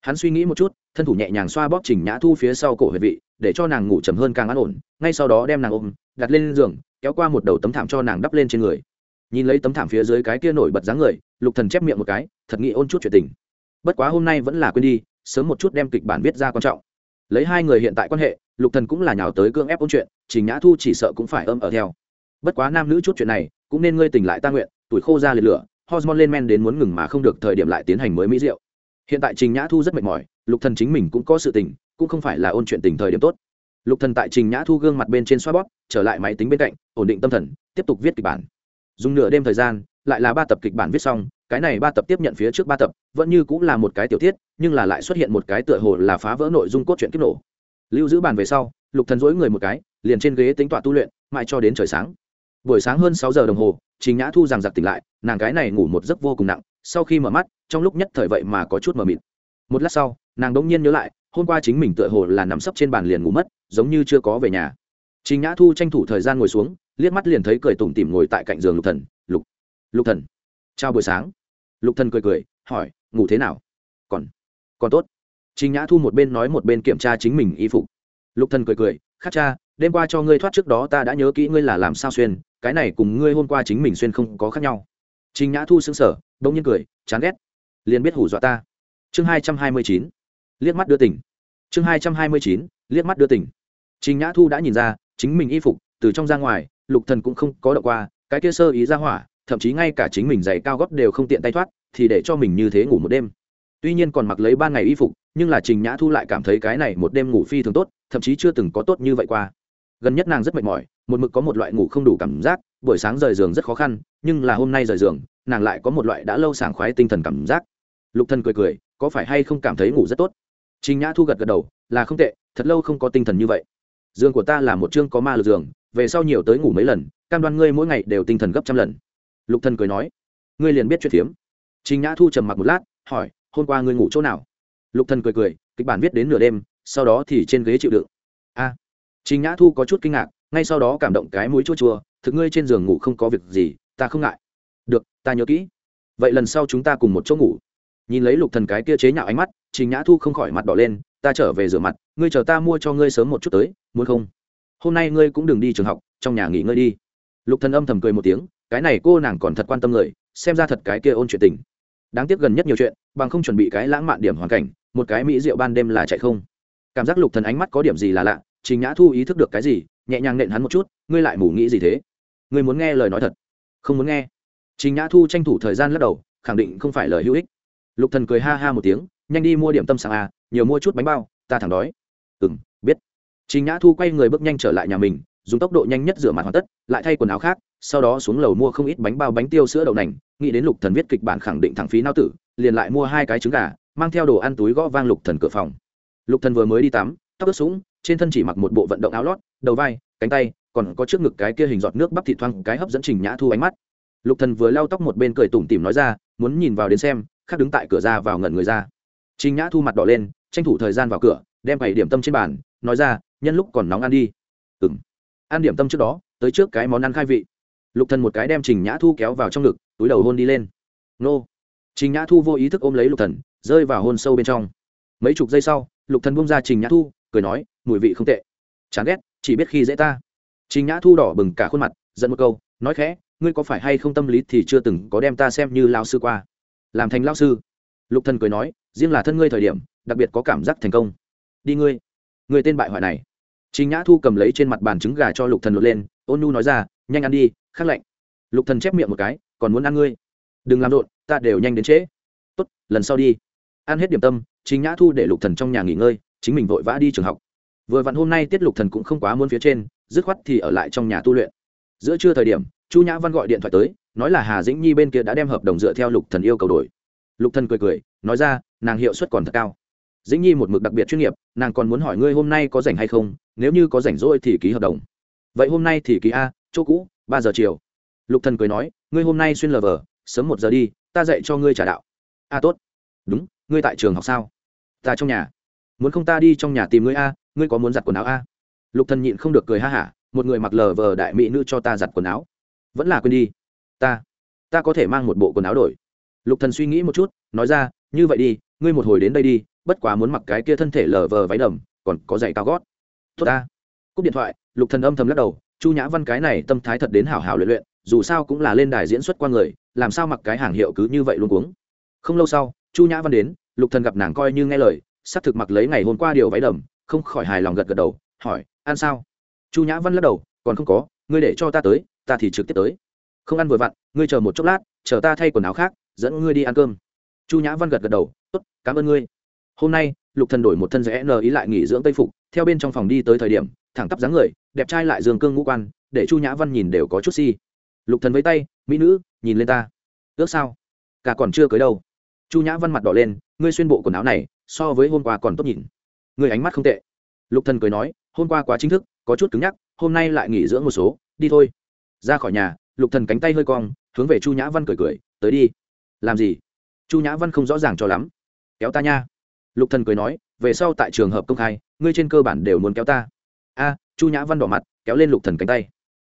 Hắn suy nghĩ một chút, thân thủ nhẹ nhàng xoa bóp trình nhã thu phía sau cổ huyệt vị, để cho nàng ngủ chầm hơn càng an ổn, ngay sau đó đem nàng ôm, đặt lên giường, kéo qua một đầu tấm thảm cho nàng đắp lên trên người. Nhìn lấy tấm thảm phía dưới cái kia nổi bật dáng người, lục thần chép miệng một cái, thật nghĩ ôn chút chuyện tình. Bất quá hôm nay vẫn là quên đi, sớm một chút đem kịch bản viết ra quan trọng. Lấy hai người hiện tại quan hệ, lục thần cũng là nhào tới cương ép ôn chuyện, trình nhã thu chỉ sợ cũng phải ôm ở theo. Bất quá nam nữ chút chuyện này, cũng nên ngươi tỉnh lại ta nguyện, tuổi khô ra liệt lửa, hormone lên men đến muốn ngừng mà không được thời điểm lại tiến hành mới mỹ rượu hiện tại trình nhã thu rất mệt mỏi, lục thần chính mình cũng có sự tình, cũng không phải là ôn chuyện tình thời điểm tốt. Lục thần tại trình nhã thu gương mặt bên trên xoa bóp, trở lại máy tính bên cạnh, ổn định tâm thần, tiếp tục viết kịch bản. Dùng nửa đêm thời gian, lại là ba tập kịch bản viết xong, cái này ba tập tiếp nhận phía trước ba tập, vẫn như cũng là một cái tiểu tiết, nhưng là lại xuất hiện một cái tựa hồ là phá vỡ nội dung cốt truyện kiếp nổ. Lưu giữ bàn về sau, lục thần dỗi người một cái, liền trên ghế tính tọa tu luyện, mãi cho đến trời sáng. Buổi sáng hơn sáu giờ đồng hồ, trình nhã thu rằng giặc tỉnh lại, nàng cái này ngủ một giấc vô cùng nặng sau khi mở mắt, trong lúc nhất thời vậy mà có chút mờ mịt. Một lát sau, nàng đống nhiên nhớ lại, hôm qua chính mình tựa hồ là nằm sấp trên bàn liền ngủ mất, giống như chưa có về nhà. Trình nhã thu tranh thủ thời gian ngồi xuống, liếc mắt liền thấy cười tủm tỉm ngồi tại cạnh giường lục thần, lục lục thần, chào buổi sáng. Lục thần cười cười, hỏi, ngủ thế nào? Còn còn tốt. Trình nhã thu một bên nói một bên kiểm tra chính mình y phục. Lục thần cười cười, khát cha, đêm qua cho ngươi thoát trước đó ta đã nhớ kỹ ngươi là làm sao xuyên, cái này cùng ngươi hôm qua chính mình xuyên không có khác nhau. Trình nhã thu sững sờ đông nhiên cười, chán ghét. Liền biết hù dọa ta. Chương hai trăm hai mươi chín, liếc mắt đưa tỉnh chương hai trăm hai mươi chín, liếc mắt đưa tỉnh trình nhã thu đã nhìn ra, chính mình y phục, từ trong ra ngoài, lục thần cũng không có động qua, cái kia sơ ý ra hỏa, thậm chí ngay cả chính mình giày cao gót đều không tiện tay thoát, thì để cho mình như thế ngủ một đêm. Tuy nhiên còn mặc lấy ban ngày y phục, nhưng là trình nhã thu lại cảm thấy cái này một đêm ngủ phi thường tốt, thậm chí chưa từng có tốt như vậy qua. Gần nhất nàng rất mệt mỏi, một mực có một loại ngủ không đủ cảm giác, buổi sáng rời giường rất khó khăn, nhưng là hôm nay rời giường nàng lại có một loại đã lâu sảng khoái tinh thần cảm giác. Lục thần cười cười có phải hay không cảm thấy ngủ rất tốt? Trình nhã thu gật gật đầu là không tệ thật lâu không có tinh thần như vậy. Giường của ta là một chương có ma lực giường về sau nhiều tới ngủ mấy lần cam đoan ngươi mỗi ngày đều tinh thần gấp trăm lần. Lục thần cười nói ngươi liền biết chuyện thiếm. Trình nhã thu trầm mặc một lát hỏi hôm qua ngươi ngủ chỗ nào? Lục thần cười cười kịch bản viết đến nửa đêm sau đó thì trên ghế chịu đựng. A. À, trình nhã thu có chút kinh ngạc ngay sau đó cảm động cái mũi chua chua thực ngươi trên giường ngủ không có việc gì ta không ngại ta nhớ kỹ. Vậy lần sau chúng ta cùng một chỗ ngủ. Nhìn lấy lục thần cái kia chế nhạo ánh mắt, trình nhã thu không khỏi mặt đỏ lên, ta trở về rửa mặt, ngươi chờ ta mua cho ngươi sớm một chút tới, muốn không? Hôm nay ngươi cũng đừng đi trường học, trong nhà nghỉ ngơi đi. Lục thần âm thầm cười một tiếng, cái này cô nàng còn thật quan tâm người, xem ra thật cái kia ôn chuyện tình. Đáng tiếc gần nhất nhiều chuyện, bằng không chuẩn bị cái lãng mạn điểm hoàn cảnh, một cái mỹ rượu ban đêm là chạy không. Cảm giác lục thần ánh mắt có điểm gì là lạ, trình nhã thu ý thức được cái gì, nhẹ nhàng nện hắn một chút, ngươi lại mủ nghĩ gì thế? Ngươi muốn nghe lời nói thật? Không muốn nghe trình nhã thu tranh thủ thời gian lắc đầu, khẳng định không phải lời hữu ích. Lục thần cười ha ha một tiếng, nhanh đi mua điểm tâm sáng à nhiều mua chút bánh bao, ta thẳng đói. Ừm, biết. Trình nhã thu quay người bước nhanh trở lại nhà mình, dùng tốc độ nhanh nhất rửa mặt hoàn tất, lại thay quần áo khác, sau đó xuống lầu mua không ít bánh bao bánh tiêu sữa đậu nành. Nghĩ đến lục thần viết kịch bản khẳng định thẳng phí não tử, liền lại mua hai cái trứng gà, mang theo đồ ăn túi gõ vang lục thần cửa phòng. Lục thần vừa mới đi tắm, tóc ướt sũng, trên thân chỉ mặc một bộ vận động áo lót, đầu vai, cánh tay, còn có trước ngực cái kia hình giọt nước bắp thịt thoang, cái hấp dẫn trình nhã thu ánh mắt lục thần vừa lau tóc một bên cười tủm tỉm nói ra, muốn nhìn vào đến xem khác đứng tại cửa ra vào ngẩn người ra. Trình nhã thu mặt đỏ lên, tranh thủ thời gian vào cửa, đem bảy điểm tâm trên bàn, nói ra, nhân lúc còn nóng ăn đi. Ừm. Ăn điểm tâm trước đó, tới trước cái món ăn khai vị. Lục thần một cái đem trình nhã thu kéo vào trong ngực, túi đầu hôn đi lên. Nô. Trình nhã thu vô ý thức ôm lấy lục thần, rơi vào hôn sâu bên trong. Mấy chục giây sau, lục thần buông ra trình nhã thu, cười nói, mùi vị không tệ. Chán ghét, chỉ biết khi dễ ta. Trình nhã thu đỏ bừng cả khuôn mặt, giận một câu, nói khẽ ngươi có phải hay không tâm lý thì chưa từng có đem ta xem như lao sư qua làm thành lao sư lục thần cười nói riêng là thân ngươi thời điểm đặc biệt có cảm giác thành công đi ngươi người tên bại hoại này Trình Nhã Thu cầm lấy trên mặt bàn trứng gà cho Lục Thần lột lên, ôn nhu nói ra, nhanh ăn đi, khắc lạnh. Lục Thần chép miệng một cái, còn muốn ăn ngươi. Đừng làm rộn, ta đều nhanh đến trễ. Tốt, lần sau đi. Ăn hết điểm tâm, Trình Nhã Thu để Lục Thần trong nhà nghỉ ngơi, chính mình vội vã đi trường học. Vừa vặn hôm nay Tiết Lục Thần cũng không quá muốn phía trên, dứt khoát thì ở lại trong nhà tu luyện. Giữa trưa thời điểm, Chu Nhã Văn gọi điện thoại tới, nói là Hà Dĩnh Nhi bên kia đã đem hợp đồng dựa theo Lục Thần yêu cầu đổi. Lục Thần cười cười, nói ra, nàng hiệu suất còn thật cao. Dĩnh nhi một mực đặc biệt chuyên nghiệp nàng còn muốn hỏi ngươi hôm nay có rảnh hay không nếu như có rảnh rỗi thì ký hợp đồng. Vậy hôm nay thì ký a chỗ cũ ba giờ chiều. Lục thần cười nói ngươi hôm nay xuyên lờ vờ sớm một giờ đi ta dạy cho ngươi trả đạo. A tốt. Đúng ngươi tại trường học sao? Ta trong nhà. Muốn không ta đi trong nhà tìm ngươi a ngươi có muốn giặt quần áo a? Lục thần nhịn không được cười ha hả một người mặc lờ vờ đại mỹ nữ cho ta giặt quần áo. Vẫn là quên đi. Ta ta có thể mang một bộ quần áo đổi. Lục thần suy nghĩ một chút, nói ra, như vậy đi, ngươi một hồi đến đây đi, bất quá muốn mặc cái kia thân thể lờ vờ váy đầm, còn có giày cao gót. Tốt ta. Cúp điện thoại, lục thần âm thầm lắc đầu, chu nhã văn cái này tâm thái thật đến hảo hảo luyện luyện, dù sao cũng là lên đài diễn xuất qua người, làm sao mặc cái hàng hiệu cứ như vậy luôn cuống. Không lâu sau, chu nhã văn đến, lục thần gặp nàng coi như nghe lời sắp thực mặc lấy ngày hôm qua điều váy đầm, không khỏi hài lòng gật gật đầu, hỏi, ăn sao? Chu nhã văn lắc đầu, còn không có, ngươi để cho ta tới, ta thì trực tiếp tới. Không ăn vừa vặn, ngươi chờ một chốc lát, chờ ta thay quần áo khác, dẫn ngươi đi ăn cơm. Chu nhã văn gật gật đầu, tốt, cảm ơn ngươi. Hôm nay, lục thần đổi một thân rẽ nờ ý lại nghỉ dưỡng tây phục, theo bên trong phòng đi tới thời điểm, thẳng tắp dáng người, đẹp trai lại dương cương ngũ quan, để chu nhã văn nhìn đều có chút si. Lục thần với tay, mỹ nữ, nhìn lên ta. Ước sao? Cả còn chưa cưới đâu. Chu nhã văn mặt đỏ lên, ngươi xuyên bộ quần áo này, so với hôm qua còn tốt nhìn. Ngươi ánh mắt không tệ. Lục thần cười nói, hôm qua quá chính thức có chút cứng nhắc, hôm nay lại nghỉ dưỡng một số, đi thôi. Ra khỏi nhà, lục thần cánh tay hơi cong, hướng về chu nhã văn cười cười, tới đi. Làm gì? Chu nhã văn không rõ ràng cho lắm. Kéo ta nha. Lục thần cười nói, về sau tại trường hợp công khai, ngươi trên cơ bản đều muốn kéo ta. A, chu nhã văn đỏ mặt, kéo lên lục thần cánh tay.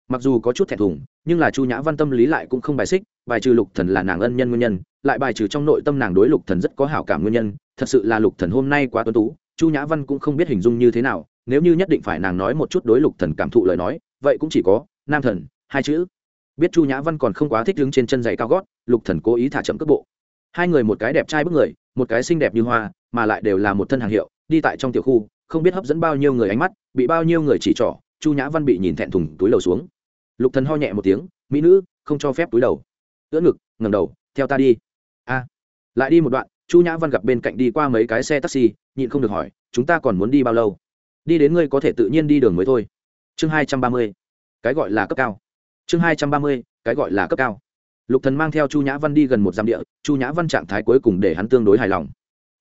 Mặc dù có chút thẹn thùng, nhưng là chu nhã văn tâm lý lại cũng không bài xích, bài trừ lục thần là nàng ân nhân nguyên nhân, lại bài trừ trong nội tâm nàng đối lục thần rất có hảo cảm nguyên nhân, thật sự là lục thần hôm nay quá tuấn tú, chu nhã văn cũng không biết hình dung như thế nào nếu như nhất định phải nàng nói một chút đối lục thần cảm thụ lời nói, vậy cũng chỉ có, nam thần, hai chữ. Biết chu nhã văn còn không quá thích đứng trên chân giày cao gót, lục thần cố ý thả chậm cước bộ. Hai người một cái đẹp trai bức người, một cái xinh đẹp như hoa, mà lại đều là một thân hàng hiệu, đi tại trong tiểu khu, không biết hấp dẫn bao nhiêu người ánh mắt, bị bao nhiêu người chỉ trỏ, chu nhã văn bị nhìn thẹn thùng, túi đầu xuống. Lục thần ho nhẹ một tiếng, mỹ nữ, không cho phép túi đầu. Ưỡn ngực, ngẩng đầu, theo ta đi. A. Lại đi một đoạn, chu nhã văn gặp bên cạnh đi qua mấy cái xe taxi, nhịn không được hỏi, chúng ta còn muốn đi bao lâu? Đi đến ngươi có thể tự nhiên đi đường mới thôi. Chương hai trăm ba mươi, cái gọi là cấp cao. Chương hai trăm ba mươi, cái gọi là cấp cao. Lục thần mang theo chu nhã văn đi gần một giam địa, chu nhã văn trạng thái cuối cùng để hắn tương đối hài lòng.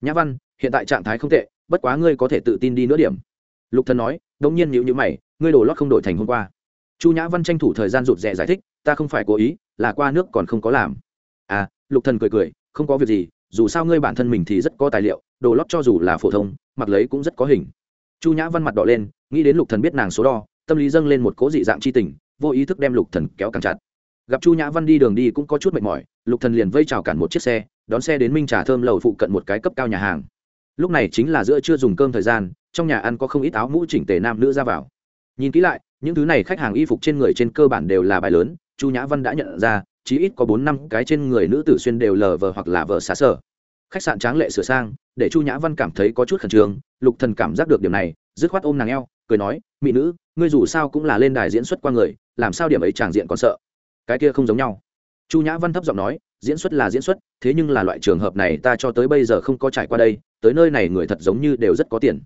Nhã văn, hiện tại trạng thái không tệ, bất quá ngươi có thể tự tin đi nữa điểm. Lục thần nói, đống nhiên nhíu nhíu mày, ngươi đổ lót không đổi thành hôm qua. Chu nhã văn tranh thủ thời gian rụt rè giải thích, ta không phải cố ý, là qua nước còn không có làm. À lục thần cười cười, không có việc gì, dù sao ngươi bản thân mình thì rất có tài liệu, đồ lót cho dù là phổ thông, mặc lấy cũng rất có hình chu nhã văn mặt đỏ lên, nghĩ đến lục thần biết nàng số đo, tâm lý dâng lên một cố dị dạng chi tình, vô ý thức đem lục thần kéo càng chặt. Gặp chu nhã văn đi đường đi cũng có chút mệt mỏi, lục thần liền vây chào cản một chiếc xe, đón xe đến minh trà thơm lầu phụ cận một cái cấp cao nhà hàng. Lúc này chính là giữa trưa dùng cơm thời gian, trong nhà ăn có không ít áo mũ chỉnh tề nam nữ ra vào. Nhìn kỹ lại, những thứ này khách hàng y phục trên người trên cơ bản đều là bài lớn, chu nhã văn đã nhận ra, chí ít có bốn năm cái trên người nữ tử xuyên đều lờ vờ hoặc là vờ xá sở khách sạn tráng lệ sửa sang, để chu nhã văn cảm thấy có chút khẩn trương, lục thần cảm giác được điểm này, dứt khoát ôm nàng eo, cười nói, mỹ nữ, ngươi dù sao cũng là lên đài diễn xuất qua người, làm sao điểm ấy tràng diện còn sợ? Cái kia không giống nhau. Chu nhã văn thấp giọng nói, diễn xuất là diễn xuất, thế nhưng là loại trường hợp này ta cho tới bây giờ không có trải qua đây, tới nơi này người thật giống như đều rất có tiền.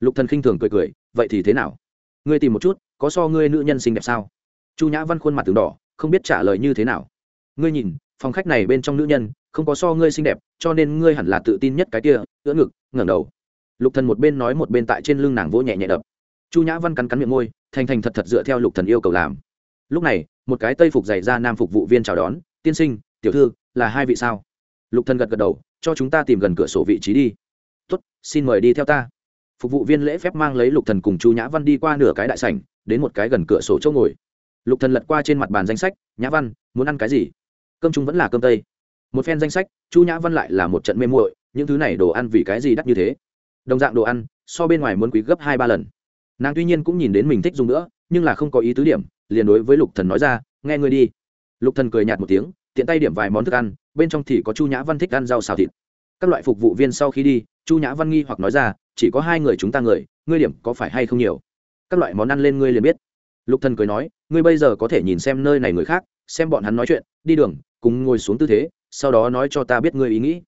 Lục thần khinh thường cười cười, vậy thì thế nào? Ngươi tìm một chút, có so ngươi nữ nhân xinh đẹp sao? Chu nhã văn khuôn mặt từng đỏ, không biết trả lời như thế nào. Ngươi nhìn, phòng khách này bên trong nữ nhân không có so ngươi xinh đẹp, cho nên ngươi hẳn là tự tin nhất cái kia, ưỡn ngực, ngẩng đầu. Lục thần một bên nói một bên tại trên lưng nàng vỗ nhẹ nhẹ đập. Chu nhã văn cắn cắn miệng môi, thành thành thật thật dựa theo lục thần yêu cầu làm. Lúc này, một cái tây phục dày ra nam phục vụ viên chào đón, tiên sinh, tiểu thư, là hai vị sao? Lục thần gật gật đầu, cho chúng ta tìm gần cửa sổ vị trí đi. Tốt, xin mời đi theo ta. Phục vụ viên lễ phép mang lấy lục thần cùng chu nhã văn đi qua nửa cái đại sảnh, đến một cái gần cửa sổ chỗ ngồi. Lục thần lật qua trên mặt bàn danh sách, nhã văn, muốn ăn cái gì? Cơm chúng vẫn là cơm tây một phen danh sách, chu nhã văn lại là một trận mê muội, những thứ này đồ ăn vì cái gì đắt như thế? Đồng dạng đồ ăn, so bên ngoài muốn quý gấp hai ba lần. Nàng tuy nhiên cũng nhìn đến mình thích dùng nữa, nhưng là không có ý tứ điểm, liền đối với lục thần nói ra, nghe ngươi đi. Lục thần cười nhạt một tiếng, tiện tay điểm vài món thức ăn, bên trong thì có chu nhã văn thích ăn rau xào thịt. Các loại phục vụ viên sau khi đi, chu nhã văn nghi hoặc nói ra, chỉ có hai người chúng ta người, ngươi điểm có phải hay không nhiều? Các loại món ăn lên ngươi liền biết. Lục thần cười nói, ngươi bây giờ có thể nhìn xem nơi này người khác, xem bọn hắn nói chuyện, đi đường, cùng ngồi xuống tư thế sau đó nói cho ta biết ngươi ý nghĩ.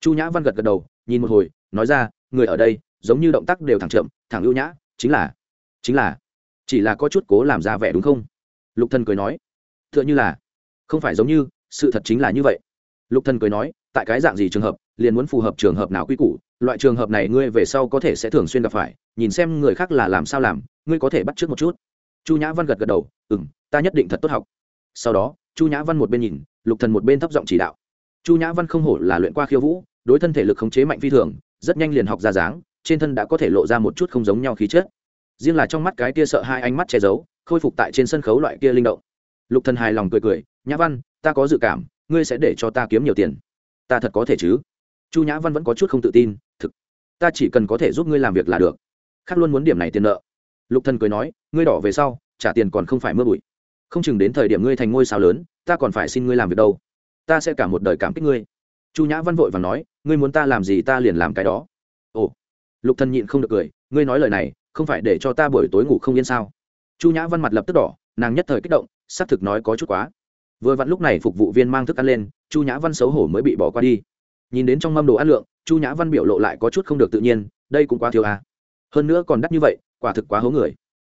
Chu nhã văn gật gật đầu, nhìn một hồi, nói ra, người ở đây, giống như động tác đều thẳng chậm, thẳng ưu nhã, chính là chính là, chỉ là có chút cố làm ra vẻ đúng không? Lục thần cười nói, tựa như là, không phải giống như, sự thật chính là như vậy. Lục thần cười nói, tại cái dạng gì trường hợp, liền muốn phù hợp trường hợp nào quy củ, loại trường hợp này ngươi về sau có thể sẽ thường xuyên gặp phải, nhìn xem người khác là làm sao làm, ngươi có thể bắt trước một chút. Chu nhã văn gật gật đầu ừ m ta nhất định thật tốt học. Sau đó, chu nhã văn một bên nhìn, lục thần một bên thấp giọng chỉ đạo chu nhã văn không hổ là luyện qua khiêu vũ, đối thân thể lực khống chế mạnh phi thường, rất nhanh liền học ra dáng, trên thân đã có thể lộ ra một chút không giống nhau khí chất. Riêng là trong mắt cái kia sợ hai ánh mắt che giấu, khôi phục tại trên sân khấu loại kia linh động. Lục thần hài lòng cười cười, nhã văn, ta có dự cảm, ngươi sẽ để cho ta kiếm nhiều tiền. Ta thật có thể chứ. Chu nhã văn vẫn có chút không tự tin, thực, ta chỉ cần có thể giúp ngươi làm việc là được. Khác luôn muốn điểm này tiền nợ. Lục thần cười nói, ngươi đỏ về sau, trả tiền còn không phải mưa bụi. Không chừng đến thời điểm ngươi thành ngôi sao lớn, ta còn phải xin ngươi làm việc đâu ta sẽ cả một đời cảm kích ngươi. Chu nhã văn vội và nói, ngươi muốn ta làm gì ta liền làm cái đó. Ồ, lục thần nhịn không được cười, ngươi nói lời này, không phải để cho ta buổi tối ngủ không yên sao? Chu nhã văn mặt lập tức đỏ, nàng nhất thời kích động, xác thực nói có chút quá. Vừa vặn lúc này phục vụ viên mang thức ăn lên, chu nhã văn xấu hổ mới bị bỏ qua đi. Nhìn đến trong mâm đồ ăn lượng, chu nhã văn biểu lộ lại có chút không được tự nhiên, đây cũng quá thiếu à. hơn nữa còn đắt như vậy, quả thực quá hố người.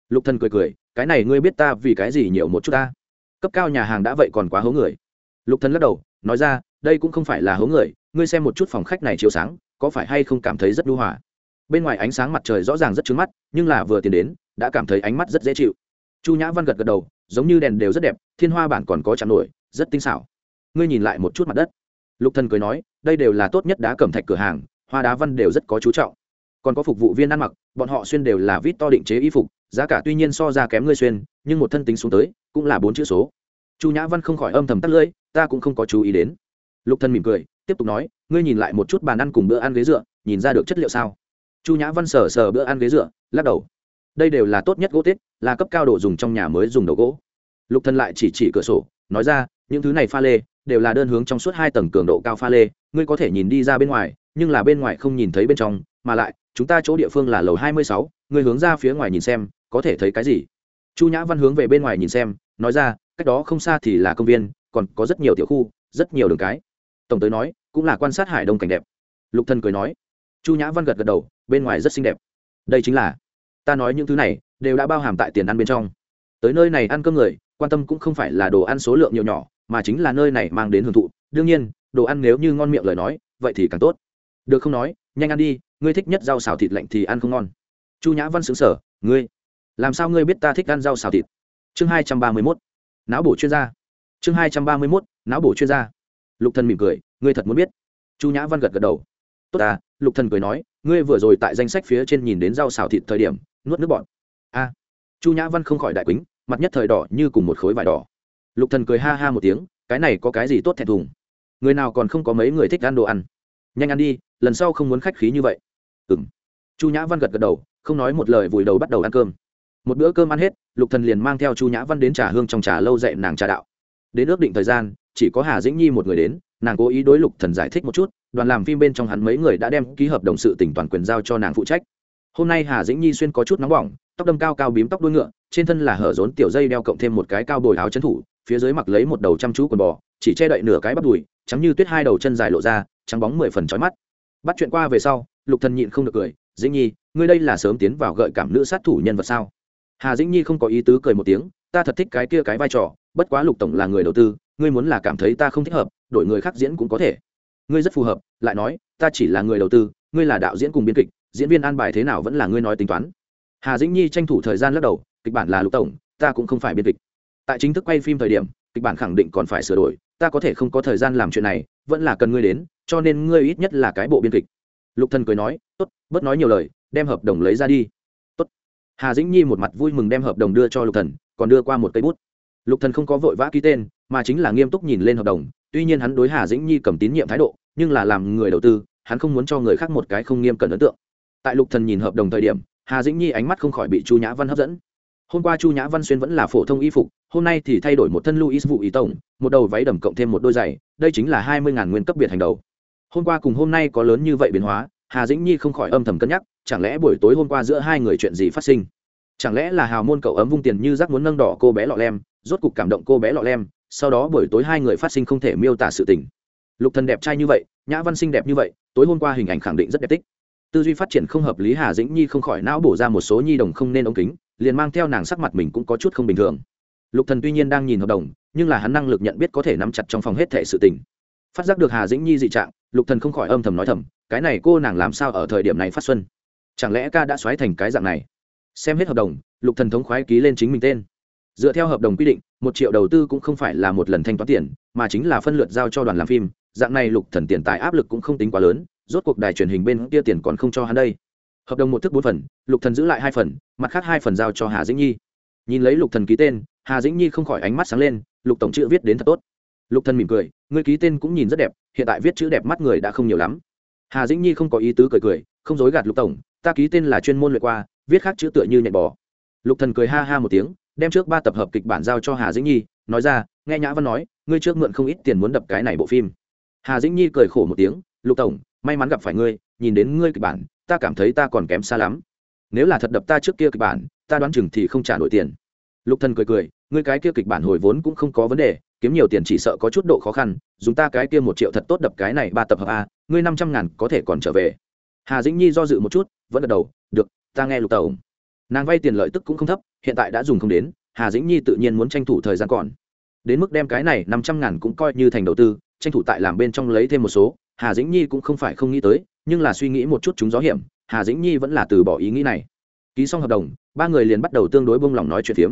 Lục thần cười cười, cái này ngươi biết ta vì cái gì nhiều một chút ta? Cấp cao nhà hàng đã vậy còn quá hố người lục thần lắc đầu, nói ra, đây cũng không phải là hố người, ngươi xem một chút phòng khách này chiếu sáng, có phải hay không cảm thấy rất lưu hòa? Bên ngoài ánh sáng mặt trời rõ ràng rất trướng mắt, nhưng là vừa tiến đến, đã cảm thấy ánh mắt rất dễ chịu. Chu nhã văn gật gật đầu, giống như đèn đều rất đẹp, thiên hoa bản còn có chạm nổi, rất tinh xảo. Ngươi nhìn lại một chút mặt đất. Lục thần cười nói, đây đều là tốt nhất đá cẩm thạch cửa hàng, hoa đá văn đều rất có chú trọng. Còn có phục vụ viên ăn mặc, bọn họ xuyên đều là vít to định chế y phục, giá cả tuy nhiên so ra kém ngươi xuyên, nhưng một thân tính xuống tới, cũng là bốn chữ số chu nhã văn không khỏi âm thầm tắt lưỡi, ta cũng không có chú ý đến. Lục Thân mỉm cười, tiếp tục nói, ngươi nhìn lại một chút bàn ăn cùng bữa ăn ghế dựa, nhìn ra được chất liệu sao? Chu nhã văn sờ sờ bữa ăn ghế dựa, lắc đầu. Đây đều là tốt nhất gỗ tết, là cấp cao độ dùng trong nhà mới dùng đầu gỗ. Lục Thân lại chỉ chỉ cửa sổ, nói ra, những thứ này pha lê, đều là đơn hướng trong suốt hai tầng cường độ cao pha lê, ngươi có thể nhìn đi ra bên ngoài, nhưng là bên ngoài không nhìn thấy bên trong, mà lại, chúng ta chỗ địa phương là lầu hai mươi sáu, ngươi hướng ra phía ngoài nhìn xem, có thể thấy cái gì? Chu nhã văn hướng về bên ngoài nhìn xem, nói ra cách đó không xa thì là công viên, còn có rất nhiều tiểu khu, rất nhiều đường cái. Tổng tới nói, cũng là quan sát hải đông cảnh đẹp. Lục thần cười nói. Chu nhã văn gật gật đầu, bên ngoài rất xinh đẹp. Đây chính là, ta nói những thứ này, đều đã bao hàm tại tiền ăn bên trong. Tới nơi này ăn cơm người, quan tâm cũng không phải là đồ ăn số lượng nhiều nhỏ, mà chính là nơi này mang đến hưởng thụ. Đương nhiên, đồ ăn nếu như ngon miệng lời nói, vậy thì càng tốt. Được không nói, nhanh ăn đi, ngươi thích nhất rau xào thịt lạnh thì ăn không ngon. Chu nhã văn xứng sở ngươi, làm sao ngươi biết ta thích ăn rau xào thịt? Chương hai trăm ba mươi mốt não bổ chuyên gia. Chương hai trăm ba mươi mốt, não bổ chuyên gia. Lục thần mỉm cười, ngươi thật muốn biết. Chu nhã văn gật gật đầu. Tốt à lục thần cười nói, ngươi vừa rồi tại danh sách phía trên nhìn đến rau xào thịt thời điểm, nuốt nước bọt. A chu nhã văn không khỏi đại quýnh mặt nhất thời đỏ như cùng một khối vải đỏ. Lục thần cười ha ha một tiếng, cái này có cái gì tốt thẹn thùng? Người nào còn không có mấy người thích ăn đồ ăn? Nhanh ăn đi, lần sau không muốn khách khí như vậy. Ừm. Chu nhã văn gật gật đầu, không nói một lời vùi đầu bắt đầu ăn cơm. Một bữa cơm ăn hết lục thần liền mang theo chu nhã văn đến trà hương trong trà lâu dạy nàng trà đạo. Đến ước định thời gian, chỉ có hà dĩnh nhi một người đến, nàng cố ý đối lục thần giải thích một chút, đoàn làm phim bên trong hắn mấy người đã đem ký hợp đồng sự tỉnh toàn quyền giao cho nàng phụ trách. Hôm nay hà dĩnh nhi xuyên có chút nóng bỏng, tóc đâm cao cao bím tóc đuôi ngựa, trên thân là hở rốn tiểu dây đeo cộng thêm một cái cao bồi áo chấn thủ, phía dưới mặc lấy một đầu chăm chú quần bò, chỉ che đậy nửa cái bắp đùi, trắng như tuyết hai đầu chân dài lộ ra, trắng bóng mười phần chói mắt. Bắt chuyện qua về sau, lục thần nhịn không được cười, dĩnh nhi, ngươi đây là sớm tiến vào gợi cảm nữ sát thủ nhân vật sao? Hà dĩnh nhi không có ý tứ cười một tiếng, ta thật thích cái kia cái vai trò, bất quá lục tổng là người đầu tư, ngươi muốn là cảm thấy ta không thích hợp, đổi người khác diễn cũng có thể. Ngươi rất phù hợp, lại nói, ta chỉ là người đầu tư, ngươi là đạo diễn cùng biên kịch, diễn viên an bài thế nào vẫn là ngươi nói tính toán. Hà dĩnh nhi tranh thủ thời gian lắc đầu, kịch bản là lục tổng, ta cũng không phải biên kịch. Tại chính thức quay phim thời điểm, kịch bản khẳng định còn phải sửa đổi, ta có thể không có thời gian làm chuyện này, vẫn là cần ngươi đến, cho nên ngươi ít nhất là cái bộ biên kịch. Lục thần cười nói, tốt, bớt nói nhiều lời, đem hợp đồng lấy ra đi hà dĩnh nhi một mặt vui mừng đem hợp đồng đưa cho lục thần, còn đưa qua một cây bút. Lục thần không có vội vã ký tên, mà chính là nghiêm túc nhìn lên hợp đồng, tuy nhiên hắn đối hà dĩnh nhi cầm tín nhiệm thái độ, nhưng là làm người đầu tư, hắn không muốn cho người khác một cái không nghiêm cẩn ấn tượng. Tại lục thần nhìn hợp đồng thời điểm, hà dĩnh nhi ánh mắt không khỏi bị chu nhã văn hấp dẫn. Hôm qua chu nhã văn xuyên vẫn là phổ thông y phục, hôm nay thì thay đổi một thân luis vụ ý tổng một đầu váy đầm cộng thêm một đôi giày, đây chính là hai mươi ngàn nguyên cấp biệt hành đầu. Hôm qua cùng hôm nay có lớn như vậy biến hóa, hà dĩnh nhi không khỏi âm thầm cân nhắc chẳng lẽ buổi tối hôm qua giữa hai người chuyện gì phát sinh? Chẳng lẽ là hào môn cậu ấm vung tiền như giác muốn nâng đỏ cô bé lọ lem, rốt cục cảm động cô bé lọ lem, sau đó buổi tối hai người phát sinh không thể miêu tả sự tình. Lục thần đẹp trai như vậy, nhã văn sinh đẹp như vậy, tối hôm qua hình ảnh khẳng định rất đẹp tích. Tư duy phát triển không hợp lý hà dĩnh nhi không khỏi não bổ ra một số nhi đồng không nên ống kính, liền mang theo nàng sắc mặt mình cũng có chút không bình thường. Lục thần tuy nhiên đang nhìn hợp đồng, nhưng là hắn năng lực nhận biết có thể nắm chặt trong phòng hết thể sự tình. Phát giác được hà dĩnh nhi dị trạng, lục thần không khỏi âm thầm nói thầm, cái này cô nàng làm sao ở thời điểm này phát xuân? Chẳng lẽ ca đã xoáy thành cái dạng này? Xem hết hợp đồng, lục thần thống khoái ký lên chính mình tên. Dựa theo hợp đồng quy định, một triệu đầu tư cũng không phải là một lần thanh toán tiền, mà chính là phân lượt giao cho đoàn làm phim. Dạng này lục thần tiền tài áp lực cũng không tính quá lớn, rốt cuộc đài truyền hình bên kia tiền còn không cho hắn đây. Hợp đồng một thức bốn phần, lục thần giữ lại hai phần, mặt khác hai phần giao cho hà dĩnh nhi. Nhìn lấy lục thần ký tên, hà dĩnh nhi không khỏi ánh mắt sáng lên, lục tổng chữ viết đến thật tốt. Lục thần mỉm cười, người ký tên cũng nhìn rất đẹp, hiện tại viết chữ đẹp mắt người đã không nhiều lắm. Hà dĩnh nhi không có ý tứ cười cười, không dối gạt lục tổng ta ký tên là chuyên môn luyện qua, viết khác chữ tựa như nhện bò. Lục thần cười ha ha một tiếng, đem trước ba tập hợp kịch bản giao cho hà dĩnh nhi, nói ra, nghe nhã văn nói, ngươi trước mượn không ít tiền muốn đập cái này bộ phim. Hà dĩnh nhi cười khổ một tiếng, lục tổng, may mắn gặp phải ngươi, nhìn đến ngươi kịch bản, ta cảm thấy ta còn kém xa lắm. Nếu là thật đập ta trước kia kịch bản, ta đoán chừng thì không trả nổi tiền. Lục thần cười cười, ngươi cái kia kịch bản hồi vốn cũng không có vấn đề, kiếm nhiều tiền chỉ sợ có chút độ khó khăn, dùng ta cái kia một triệu thật tốt đập cái này ba tập hợp a, ngươi năm trăm ngàn có thể còn trở về. Hà dĩnh nhi do dự một chút vẫn gật đầu, được, ta nghe lục tổng. Nàng vay tiền lợi tức cũng không thấp, hiện tại đã dùng không đến, hà dĩnh nhi tự nhiên muốn tranh thủ thời gian còn. Đến mức đem cái này năm trăm ngàn cũng coi như thành đầu tư, tranh thủ tại làm bên trong lấy thêm một số, hà dĩnh nhi cũng không phải không nghĩ tới, nhưng là suy nghĩ một chút chúng gió hiểm, hà dĩnh nhi vẫn là từ bỏ ý nghĩ này. Ký xong hợp đồng, ba người liền bắt đầu tương đối bông lòng nói chuyện phiếm.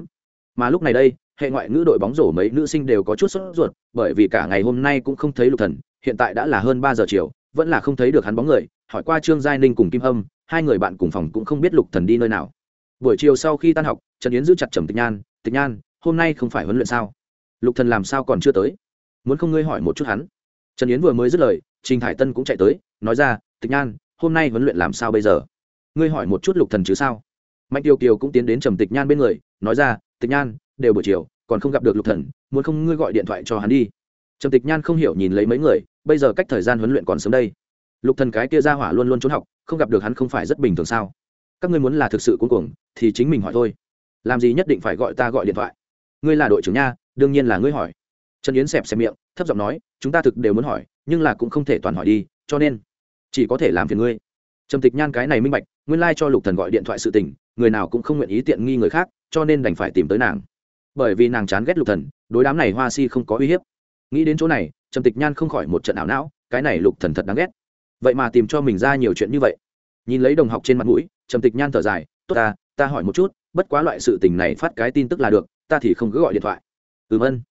Mà lúc này đây, hệ ngoại ngữ đội bóng rổ mấy nữ sinh đều có chút sốt ruột, bởi vì cả ngày hôm nay cũng không thấy lục thần, hiện tại đã là hơn ba giờ chiều, vẫn là không thấy được hắn bóng người, hỏi qua trương giai ninh cùng kim hâm hai người bạn cùng phòng cũng không biết lục thần đi nơi nào. Buổi chiều sau khi tan học, trần yến giữ chặt trầm tịch nhan tịch nhan, hôm nay không phải huấn luyện sao? Lục thần làm sao còn chưa tới? Muốn không ngươi hỏi một chút hắn? Trần yến vừa mới dứt lời, trình thải tân cũng chạy tới, nói ra, tịch nhan, hôm nay huấn luyện làm sao bây giờ? Ngươi hỏi một chút lục thần chứ sao? Mạnh tiêu kiều cũng tiến đến trầm tịch nhan bên người, nói ra, tịch nhan, đều buổi chiều, còn không gặp được lục thần, muốn không ngươi gọi điện thoại cho hắn đi. Trầm tịch nhan không hiểu nhìn lấy mấy người, bây giờ cách thời gian huấn luyện còn sớm đây lục thần cái kia ra hỏa luôn luôn trốn học, không gặp được hắn không phải rất bình thường sao? Các ngươi muốn là thực sự cuống cuồng, thì chính mình hỏi thôi. Làm gì nhất định phải gọi ta gọi điện thoại? Ngươi là đội trưởng nha, đương nhiên là ngươi hỏi. Trần yến xẹp xẹp miệng, thấp giọng nói, chúng ta thực đều muốn hỏi, nhưng là cũng không thể toàn hỏi đi, cho nên chỉ có thể làm phiền ngươi. Trầm tịch nhan cái này minh bạch, nguyên lai cho lục thần gọi điện thoại sự tình, người nào cũng không nguyện ý tiện nghi người khác, cho nên đành phải tìm tới nàng. Bởi vì nàng chán ghét lục thần, đối đám này hoa si không có uy hiếp. Nghĩ đến chỗ này, trầm tịch nhan không khỏi một trận ảo não, cái này lục thần thật đáng ghét vậy mà tìm cho mình ra nhiều chuyện như vậy. Nhìn lấy đồng học trên mặt mũi, trầm tịch nhan thở dài, tốt ta ta hỏi một chút, bất quá loại sự tình này phát cái tin tức là được, ta thì không cứ gọi điện thoại. Ừm ân.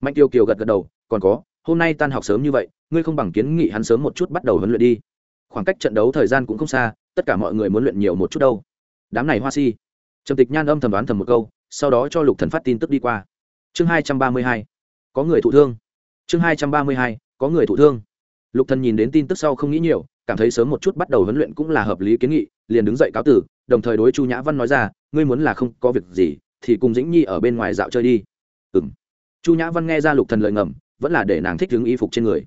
Mạnh tiêu kiều gật gật đầu, còn có, hôm nay tan học sớm như vậy, ngươi không bằng kiến nghị hắn sớm một chút bắt đầu huấn luyện đi. Khoảng cách trận đấu thời gian cũng không xa, tất cả mọi người muốn luyện nhiều một chút đâu. Đám này hoa si. Trầm tịch nhan âm thầm đoán thầm một câu, sau đó cho lục thần phát tin tức đi qua. Chương hai trăm ba mươi hai, có người thụ thương. Chương hai trăm ba mươi hai, có người thụ thương lục thần nhìn đến tin tức sau không nghĩ nhiều, cảm thấy sớm một chút bắt đầu huấn luyện cũng là hợp lý kiến nghị, liền đứng dậy cáo tử, đồng thời đối chu nhã văn nói ra, ngươi muốn là không có việc gì, thì cùng dĩnh nhi ở bên ngoài dạo chơi đi. Ừm. chu nhã văn nghe ra lục thần lời ngầm, vẫn là để nàng thích đứng y phục trên người.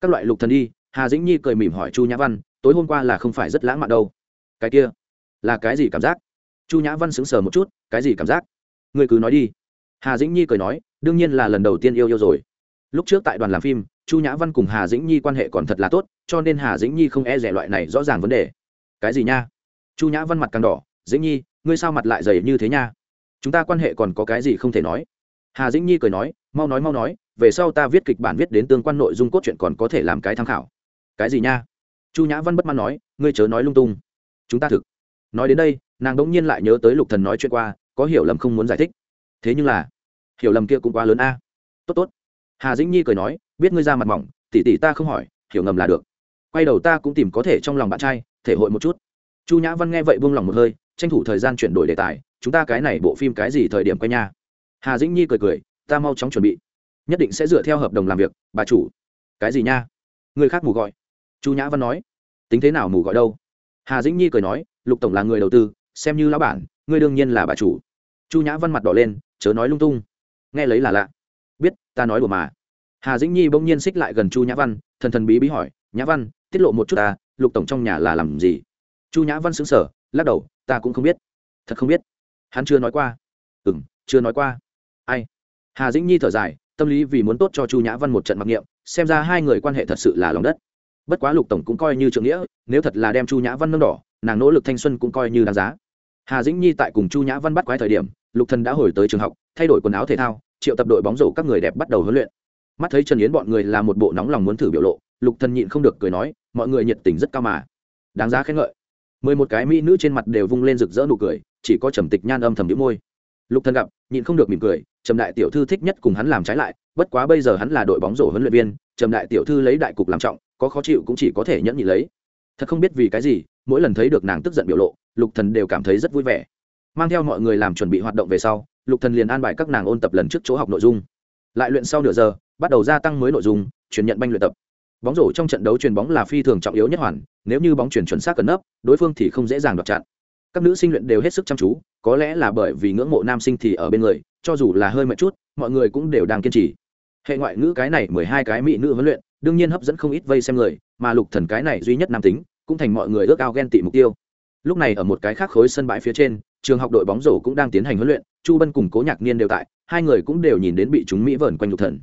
Các loại lục thần đi. Hà dĩnh nhi cười mỉm hỏi chu nhã văn, tối hôm qua là không phải rất lãng mạn đâu. Cái kia, là cái gì cảm giác? Chu nhã văn sững sờ một chút, cái gì cảm giác? Ngươi cứ nói đi. Hà dĩnh nhi cười nói, đương nhiên là lần đầu tiên yêu yêu rồi. Lúc trước tại đoàn làm phim chu nhã văn cùng hà dĩnh nhi quan hệ còn thật là tốt, cho nên hà dĩnh nhi không e rẻ loại này rõ ràng vấn đề. Cái gì nha? Chu nhã văn mặt càng đỏ, dĩnh nhi, ngươi sao mặt lại dày như thế nha? Chúng ta quan hệ còn có cái gì không thể nói? Hà dĩnh nhi cười nói, mau nói mau nói, về sau ta viết kịch bản viết đến tương quan nội dung cốt truyện còn có thể làm cái tham khảo. Cái gì nha? Chu nhã văn bất mãn nói, ngươi chớ nói lung tung. Chúng ta thực. Nói đến đây, nàng đ ỗ n g nhiên lại nhớ tới lục thần nói chuyện qua, có hiểu lầm không muốn giải thích. Thế nhưng là, hiểu lầm kia cũng quá lớn a. Tốt tốt. Hà dĩnh nhi cười nói biết ngươi ra mặt mỏng, tỉ tỉ ta không hỏi, hiểu ngầm là được. Quay đầu ta cũng tìm có thể trong lòng bạn trai, thể hội một chút. Chu nhã văn nghe vậy buông lòng một hơi, tranh thủ thời gian chuyển đổi đề tài, chúng ta cái này bộ phim cái gì thời điểm quay nha. Hà dĩnh nhi cười cười, ta mau chóng chuẩn bị. Nhất định sẽ dựa theo hợp đồng làm việc, bà chủ. Cái gì nha? Người khác mù gọi. Chu nhã văn nói. Tính thế nào mù gọi đâu? Hà dĩnh nhi cười nói, lục tổng là người đầu tư, xem như lão bản, ngươi đương nhiên là bà chủ. Chu nhã văn mặt đỏ lên, chớ nói lung tung. Nghe lấy là lạ. Biết, ta nói đùa mà hà dĩnh nhi bỗng nhiên xích lại gần chu nhã văn, thần thần bí bí hỏi, nhã văn, tiết lộ một chút ta, lục tổng trong nhà là làm gì? Chu nhã văn xứng sở lắc đầu, ta cũng không biết, thật không biết. Hắn chưa nói qua. Ừ m chưa nói qua. Ai? Hà dĩnh nhi thở dài, tâm lý vì muốn tốt cho chu nhã văn một trận mặc niệm, xem ra hai người quan hệ thật sự là lòng đất. Bất quá lục tổng cũng coi như trượng nghĩa, nếu thật là đem chu nhã văn nâng đỏ, nàng nỗ lực thanh xuân cũng coi như đáng giá. Hà dĩnh nhi tại cùng chu nhã văn bắt quái thời điểm, lục thần đã hồi tới trường học, thay đổi quần áo thể thao, triệu tập đội bóng rổ các người đẹp bắt đầu huấn luyện mắt thấy trần yến bọn người là một bộ nóng lòng muốn thử biểu lộ, lục thần nhịn không được cười nói, mọi người nhiệt tình rất cao mà. Đáng giá khen ngợi. Mười một cái mỹ nữ trên mặt đều vung lên rực rỡ nụ cười, chỉ có trầm tịch nhan âm thầm đĩu môi. Lục thần gặp, nhịn không được mỉm cười, trầm đại tiểu thư thích nhất cùng hắn làm trái lại, bất quá bây giờ hắn là đội bóng rổ huấn luyện viên, trầm đại tiểu thư lấy đại cục làm trọng, có khó chịu cũng chỉ có thể nhẫn nhị lấy. Thật không biết vì cái gì, mỗi lần thấy được nàng tức giận biểu lộ, lục thần đều cảm thấy rất vui vẻ. Mang theo mọi người làm chuẩn bị hoạt động về sau, lục thần liền an bài các nàng ôn tập lần trước chỗ học nội dung. Lại luyện sau nửa giờ bắt đầu gia tăng mới nội dung, chuyển nhận banh luyện tập. Bóng rổ trong trận đấu chuyền bóng là phi thường trọng yếu nhất hoàn, nếu như bóng chuyển chuẩn xác cẩn nấp, đối phương thì không dễ dàng đoạt chặn. Các nữ sinh luyện đều hết sức chăm chú, có lẽ là bởi vì ngưỡng mộ nam sinh thì ở bên người, cho dù là hơi mệt chút, mọi người cũng đều đang kiên trì. Hệ ngoại ngữ cái này mười hai cái mỹ nữ huấn luyện, đương nhiên hấp dẫn không ít vây xem người, mà lục thần cái này duy nhất nam tính, cũng thành mọi người ước ao ghen tị mục tiêu. Lúc này ở một cái khác khối sân bãi phía trên, trường học đội bóng rổ cũng đang tiến hành huấn luyện, chu bân cùng cố nhạc niên đều tại, hai người cũng đều nhìn đến bị chúng mỹ vờn quanh lục thần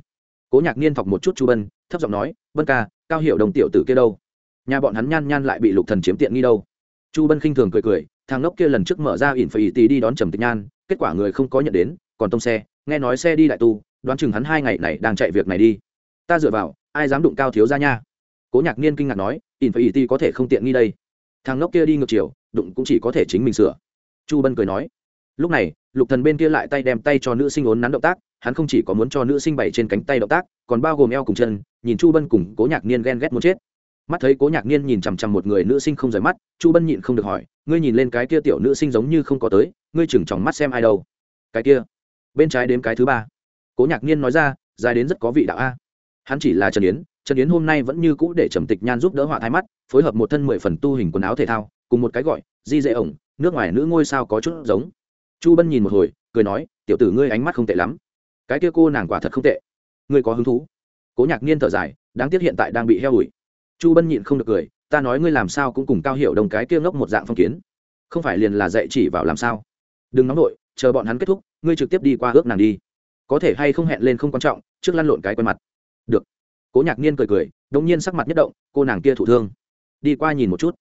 cố nhạc niên thọc một chút chu bân, thấp giọng nói, bân ca, cao hiểu đồng tiểu tử kia đâu? Nhà bọn hắn nhan nhan lại bị lục thần chiếm tiện nghi đâu. Chu bân khinh thường cười cười, thằng ngốc kia lần trước mở ra ỉn phải tì đi đón trầm tịch nhan, kết quả người không có nhận đến, còn tông xe, nghe nói xe đi đại tu, đoán chừng hắn hai ngày này đang chạy việc này đi. Ta dựa vào, ai dám đụng cao thiếu ra nha? Cố nhạc niên kinh ngạc nói, ỉn phải tì có thể không tiện nghi đây. Thằng ngốc kia đi ngược chiều, đụng cũng chỉ có thể chính mình sửa. Chu bân cười nói lúc này, lục thần bên kia lại tay đem tay cho nữ sinh ốn nắn động tác, hắn không chỉ có muốn cho nữ sinh bày trên cánh tay động tác, còn bao gồm eo cùng chân, nhìn chu bân cùng cố nhạc niên ghen ghét muốn chết. Mắt thấy cố nhạc niên nhìn chằm chằm một người nữ sinh không rời mắt, chu bân nhịn không được hỏi, ngươi nhìn lên cái kia tiểu nữ sinh giống như không có tới, ngươi chừng chòng mắt xem ai đâu? Cái kia? Bên trái đếm cái thứ ba. Cố nhạc niên nói ra, dài đến rất có vị đạo a. Hắn chỉ là trần yến trần yến hôm nay vẫn như cũ để trầm tịch nhan giúp đỡ họa thái mắt, phối hợp một thân mười phần tu hình quần áo thể thao, cùng một cái gọi, di dễ ổng, nước ngoài nữ ngôi sao có chút giống chu bân nhìn một hồi, cười nói, tiểu tử ngươi ánh mắt không tệ lắm. Cái kia cô nàng quả thật không tệ. Ngươi có hứng thú? Cố nhạc niên thở dài, đáng tiếc hiện tại đang bị heo ủi. Chu bân nhịn không được cười, ta nói ngươi làm sao cũng cùng cao hiểu đồng cái kia ngốc một dạng phong kiến. Không phải liền là dạy chỉ vào làm sao? Đừng nóng nổi chờ bọn hắn kết thúc, ngươi trực tiếp đi qua ước nàng đi. Có thể hay không hẹn lên không quan trọng, trước lăn lộn cái quen mặt. Được. Cố nhạc niên cười cười đống nhiên sắc mặt nhất động, cô nàng kia thụ thương. Đi qua nhìn một chút.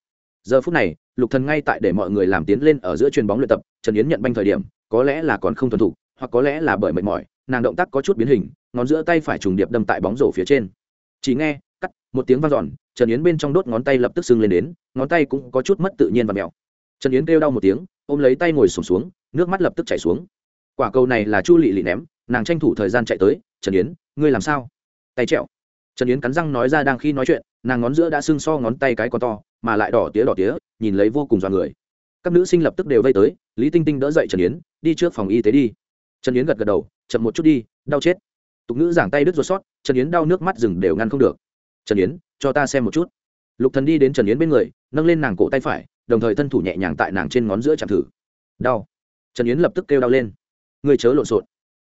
Giờ phút này, lục thần ngay tại để mọi người làm tiến lên ở giữa truyền bóng luyện tập trần yến nhận banh thời điểm có lẽ là còn không thuần thục hoặc có lẽ là bởi mệt mỏi nàng động tác có chút biến hình ngón giữa tay phải trùng điệp đâm tại bóng rổ phía trên. Chỉ nghe cắt một tiếng vang dọn trần yến bên trong đốt ngón tay lập tức sưng lên đến ngón tay cũng có chút mất tự nhiên và mèo trần yến kêu đau một tiếng ôm lấy tay ngồi sùng xuống, xuống nước mắt lập tức chảy xuống. Quả cầu này là chu lị lị ném nàng tranh thủ thời gian chạy tới trần yến ngươi làm sao? Tay trẹo. Trần yến cắn răng nói ra đang khi nói chuyện nàng ngón giữa đã sưng so ngón tay cái con to mà lại đỏ tía đỏ tía nhìn lấy vô cùng dọa người. Các nữ sinh lập tức đều vây tới lý tinh tinh đỡ dậy trần yến, đi trước phòng y tế đi. Trần yến gật gật đầu, chậm một chút đi, đau chết. Tục nữ giảng tay đứt ruột sót, trần yến đau nước mắt rừng đều ngăn không được. Trần yến, cho ta xem một chút. Lục thần đi đến trần yến bên người, nâng lên nàng cổ tay phải, đồng thời thân thủ nhẹ nhàng tại nàng trên ngón giữa chạm thử. Đau. Trần yến lập tức kêu đau lên. Người chớ lộn xộn.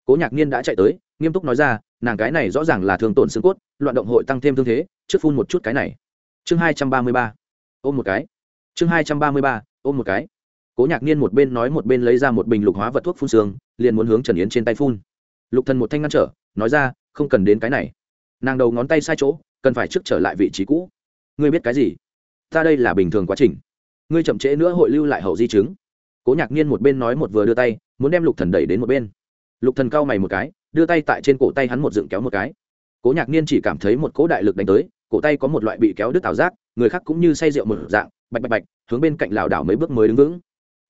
Cố nhạc niên đã chạy tới, nghiêm túc nói ra, nàng cái này rõ ràng là thương tổn xương cốt, loạn động hội tăng thêm thương thế, trước phun một chút cái này. Chương hai trăm ba mươi ba. Ôm một cái. Chương hai trăm ba mươi ba, ôm một cái cố nhạc niên một bên nói một bên lấy ra một bình lục hóa vật thuốc phun xương, liền muốn hướng trần yến trên tay phun. Lục thần một thanh ngăn trở, nói ra, không cần đến cái này. Nàng đầu ngón tay sai chỗ, cần phải trước trở lại vị trí cũ. Ngươi biết cái gì? Ta đây là bình thường quá trình. Ngươi chậm trễ nữa hội lưu lại hậu di chứng. Cố nhạc niên một bên nói một vừa đưa tay, muốn đem lục thần đẩy đến một bên. Lục thần cau mày một cái, đưa tay tại trên cổ tay hắn một dựng kéo một cái. Cố nhạc niên chỉ cảm thấy một cỗ đại lực đánh tới, cổ tay có một loại bị kéo đứt ảo giác, người khác cũng như say rượu một dạng, bạch bạch bạch, hướng bên cạnh lảo đảo mấy bước mới đứng vững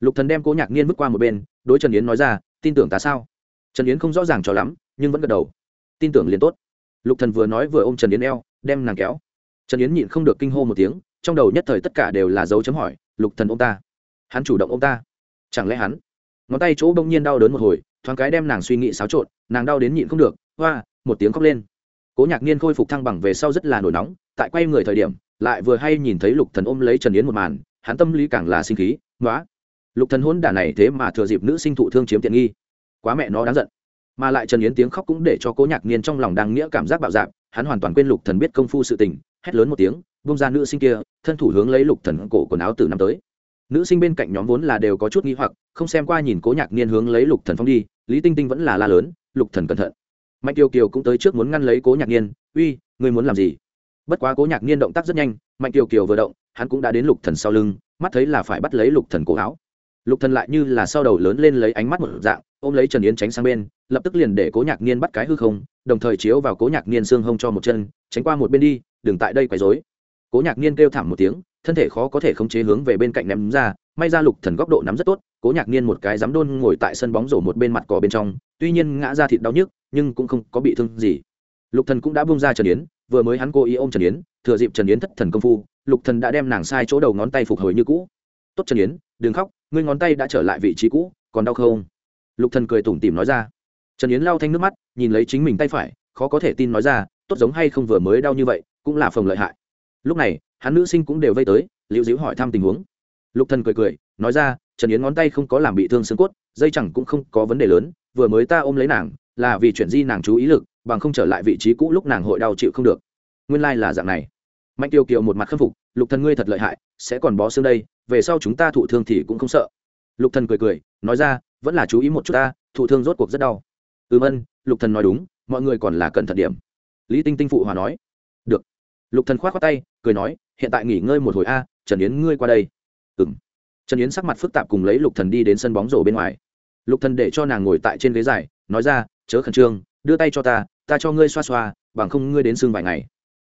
lục thần đem cố nhạc niên bước qua một bên, đối trần yến nói ra, tin tưởng ta sao? Trần yến không rõ ràng cho lắm, nhưng vẫn gật đầu. Tin tưởng liền tốt. Lục thần vừa nói vừa ôm trần yến eo, đem nàng kéo. Trần yến nhịn không được kinh hô một tiếng, trong đầu nhất thời tất cả đều là dấu chấm hỏi, lục thần ôm ta? Hắn chủ động ôm ta? Chẳng lẽ hắn? Ngón tay chỗ bỗng nhiên đau đớn một hồi, thoáng cái đem nàng suy nghĩ xáo trộn, nàng đau đến nhịn không được, hoa, một tiếng khóc lên. Cố nhạc niên khôi phục thăng bằng về sau rất là nổi nóng, tại quay người thời điểm, lại vừa hay nhìn thấy lục thần ôm lấy trần yến một màn, hắn tâm lý càng là sinh khí nói lục thần hôn đả này thế mà thừa dịp nữ sinh thụ thương chiếm tiện nghi. Quá mẹ nó đáng giận. Mà lại trần yến tiếng khóc cũng để cho cố nhạc niên trong lòng đang nghĩa cảm giác bạo dạn, hắn hoàn toàn quên lục thần biết công phu sự tình hét lớn một tiếng bông ra nữ sinh kia thân thủ hướng lấy lục thần cổ quần áo từ năm tới. Nữ sinh bên cạnh nhóm vốn là đều có chút nghi hoặc không xem qua nhìn cố nhạc niên hướng lấy lục thần phong đi lý tinh tinh vẫn là la lớn lục thần cẩn thận. Mạnh kiều kiều cũng tới trước muốn ngăn lấy cố nhạc niên uy ngươi muốn làm gì? Bất quá cố nhạc niên động tác rất nhanh mạnh kiều kiều vừa động hắn cũng đã đến lục thần sau lưng mắt thấy là phải bắt lấy lục thần cổ áo lục thần lại như là sau đầu lớn lên lấy ánh mắt một dạng, ôm lấy trần yến tránh sang bên, lập tức liền để cố nhạc niên bắt cái hư không, đồng thời chiếu vào cố nhạc niên xương hông cho một chân, tránh qua một bên đi, đừng tại đây quấy rối. Cố nhạc niên kêu thảm một tiếng, thân thể khó có thể khống chế hướng về bên cạnh ném ra, may ra lục thần góc độ nắm rất tốt, cố nhạc niên một cái dám đôn ngồi tại sân bóng rổ một bên mặt cỏ bên trong, tuy nhiên ngã ra thịt đau nhức, nhưng cũng không có bị thương gì. Lục thần cũng đã buông ra trần yến, vừa mới hắn cố ý ôm trần yến, thừa dịp trần yến thất thần công phu, lục thần đã đem nàng sai chỗ đầu ngón tay phục hồi như cũ. Tốt trần yến, đừng khóc ngươi ngón tay đã trở lại vị trí cũ, còn đau không? Lục thần cười tủm tỉm nói ra. Trần yến lau thanh nước mắt, nhìn lấy chính mình tay phải, khó có thể tin nói ra, tốt giống hay không vừa mới đau như vậy, cũng là phòng lợi hại. Lúc này, hắn nữ sinh cũng đều vây tới, liễu diễu hỏi thăm tình huống. Lục thần cười cười, nói ra, trần yến ngón tay không có làm bị thương xương cốt, dây chẳng cũng không có vấn đề lớn, vừa mới ta ôm lấy nàng, là vì chuyển di nàng chú ý lực, bằng không trở lại vị trí cũ lúc nàng hội đau chịu không được. Nguyên lai là dạng này. Mạnh tiêu kiều một mặt khâm phục, lục thần ngươi thật lợi hại, sẽ còn bó xương đây về sau chúng ta thụ thương thì cũng không sợ. Lục thần cười cười, nói ra, vẫn là chú ý một chút ta, thụ thương rốt cuộc rất đau. Ừm ân lục thần nói đúng, mọi người còn là cẩn thận điểm. Lý tinh tinh phụ hòa nói. Được. Lục thần khoát khoát tay, cười nói, hiện tại nghỉ ngơi một hồi a, trần yến ngươi qua đây. Ừm. Trần yến sắc mặt phức tạp cùng lấy lục thần đi đến sân bóng rổ bên ngoài. Lục thần để cho nàng ngồi tại trên ghế dài, nói ra, chớ khẩn trương, đưa tay cho ta ta cho ngươi xoa xoa, bằng không ngươi đến xương vài ngày.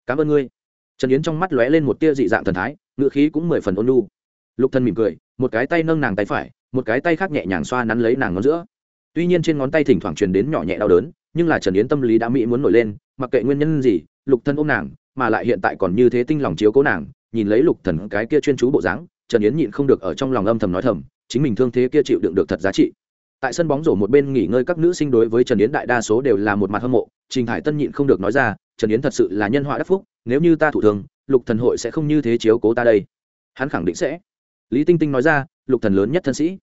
Cảm ơn ngươi. Trần yến trong mắt lóe lên một tia dị dạng thần thái ngựa khí cũng mười phần ôn nhu lục thần mỉm cười, một cái tay nâng nàng tay phải, một cái tay khác nhẹ nhàng xoa nắn lấy nàng ngón giữa. Tuy nhiên trên ngón tay thỉnh thoảng truyền đến nhỏ nhẹ đau đớn, nhưng là trần yến tâm lý đã mỹ muốn nổi lên, mặc kệ nguyên nhân gì, lục thần ôm nàng, mà lại hiện tại còn như thế tinh lòng chiếu cố nàng, nhìn lấy lục thần cái kia chuyên chú bộ dáng, trần yến nhịn không được ở trong lòng âm thầm nói thầm, chính mình thương thế kia chịu đựng được thật giá trị. Tại sân bóng rổ một bên nghỉ ngơi các nữ sinh đối với trần yến đại đa số đều là một mặt hâm mộ, trình hải tân nhịn không được nói ra, trần yến thật sự là nhân họa đắc phúc, nếu như ta thủ thường, lục thần hội sẽ không như thế chiếu cố ta đây. Hắn khẳng định sẽ lý tinh tinh nói ra, lục thần lớn nhất thân sĩ.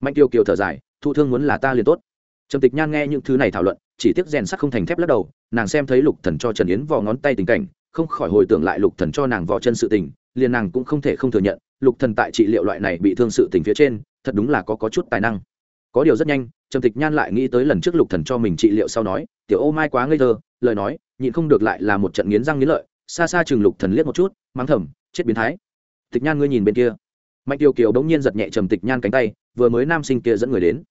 Mạnh kiều kiều thở dài, thụ thương muốn là ta liền tốt. Trầm tịch nhan nghe những thứ này thảo luận, chỉ tiếc rèn sắt không thành thép lắc đầu, nàng xem thấy lục thần cho trần yến vò ngón tay tình cảnh, không khỏi hồi tưởng lại lục thần cho nàng vò chân sự tình, liền nàng cũng không thể không thừa nhận, lục thần tại trị liệu loại này bị thương sự tình phía trên, thật đúng là có có chút tài năng. Có điều rất nhanh, trầm tịch nhan lại nghĩ tới lần trước lục thần cho mình trị liệu sau nói, tiểu ô mai quá ngây thơ, lời nói, nhịn không được lại là một trận nghiến răng nghiến lợi, xa xa chừng lục thần liếc một chút, mắng thầm, chết biến thái. Tịch nhan ngươi nhìn bên kia mạnh tiêu kiều đống nhiên giật nhẹ trầm tịch nhan cánh tay, vừa mới nam sinh kia dẫn người đến.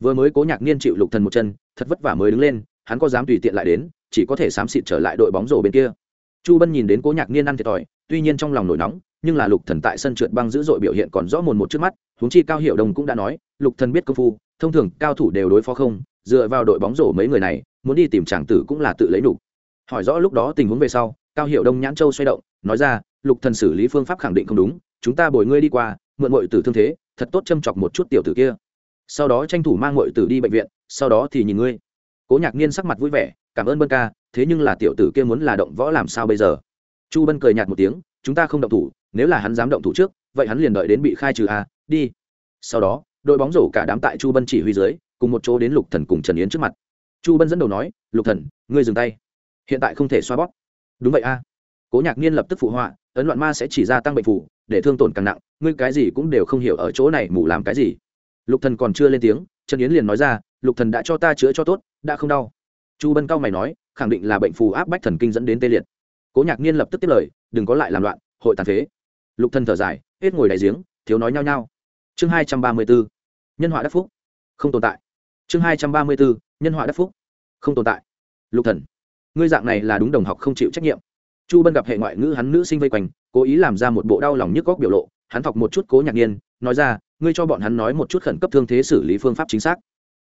Vừa mới cố nhạc niên chịu lục thần một chân, thật vất vả mới đứng lên, hắn có dám tùy tiện lại đến, chỉ có thể xám xịt trở lại đội bóng rổ bên kia. Chu bân nhìn đến cố nhạc niên ăn thiệt thòi, tuy nhiên trong lòng nổi nóng, nhưng là lục thần tại sân trượt băng dữ dội biểu hiện còn rõ mồn một trước mắt, huống chi cao hiệu đồng cũng đã nói, lục thần biết công phu, thông thường cao thủ đều đối phó không, dựa vào đội bóng rổ mấy người này, muốn đi tìm chàng tử cũng là tự lấy đủ. Hỏi rõ lúc đó tình huống về sau, cao hiệu đông nhãn châu xoay động, nói ra, lục thần xử lý phương pháp khẳng định không đúng chúng ta bồi ngươi đi qua, mượn mọi tử thương thế, thật tốt châm chọc một chút tiểu tử kia. Sau đó tranh thủ mang mọi tử đi bệnh viện, sau đó thì nhìn ngươi. Cố nhạc niên sắc mặt vui vẻ, cảm ơn bân ca, thế nhưng là tiểu tử kia muốn là động võ làm sao bây giờ? Chu bân cười nhạt một tiếng, chúng ta không động thủ, nếu là hắn dám động thủ trước, vậy hắn liền đợi đến bị khai trừ a đi. Sau đó, đội bóng rổ cả đám tại chu bân chỉ huy dưới, cùng một chỗ đến lục thần cùng trần yến trước mặt. Chu bân dẫn đầu nói, lục thần, ngươi dừng tay. Hiện tại không thể xoa bóp. Đúng vậy a. Cố nhạc niên lập tức phụ họa, ấn loạn ma sẽ chỉ ra tăng bệnh phủ để thương tổn càng nặng, ngươi cái gì cũng đều không hiểu ở chỗ này mù làm cái gì. Lục thần còn chưa lên tiếng, trần yến liền nói ra, lục thần đã cho ta chữa cho tốt, đã không đau. Chu bân cao mày nói, khẳng định là bệnh phù áp bách thần kinh dẫn đến tê liệt. Cố nhạc niên lập tức tiếp lời, đừng có lại làm loạn, hội tàn phế. Lục thần thở dài, hết ngồi đại giếng, thiếu nói nhau nhau chương hai trăm ba mươi bốn, nhân họa đắc phúc. Không tồn tại. Chương hai trăm ba mươi bốn, nhân họa đắc phúc. Không tồn tại. Lục thần, ngươi dạng này là đúng đồng học không chịu trách nhiệm. Chu bân gặp hệ ngoại ngữ hắn nữ sinh vây quanh cố ý làm ra một bộ đau lòng nhức góc biểu lộ hắn thọc một chút cố nhạc niên, nói ra ngươi cho bọn hắn nói một chút khẩn cấp thương thế xử lý phương pháp chính xác.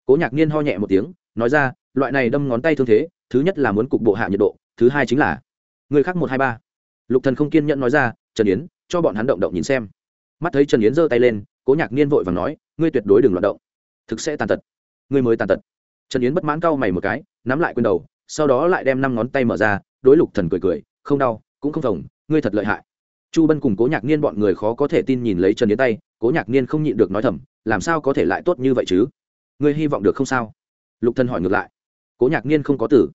Cố nhạc niên ho nhẹ một tiếng nói ra loại này đâm ngón tay thương thế thứ nhất là muốn cục bộ hạ nhiệt độ thứ hai chính là người khác một hai ba. Lục thần không kiên nhẫn nói ra trần yến cho bọn hắn động động nhìn xem. Mắt thấy trần yến giơ tay lên cố nhạc niên vội và nói ngươi tuyệt đối đừng loạt động. Thực sẽ tàn tật. Ngươi mới tàn tật. Trần yến bất mãn cau mày một cái nắm lại quyền đầu sau đó lại đem năm ngón tay mở ra đối lục thần cười cười không đau cũng không phồng ngươi thật lợi hại chu bân cùng cố nhạc niên bọn người khó có thể tin nhìn lấy trần yến tay, cố nhạc niên không nhịn được nói thầm, làm sao có thể lại tốt như vậy chứ? Ngươi hy vọng được không sao? Lục thần hỏi ngược lại. Cố nhạc niên không có tử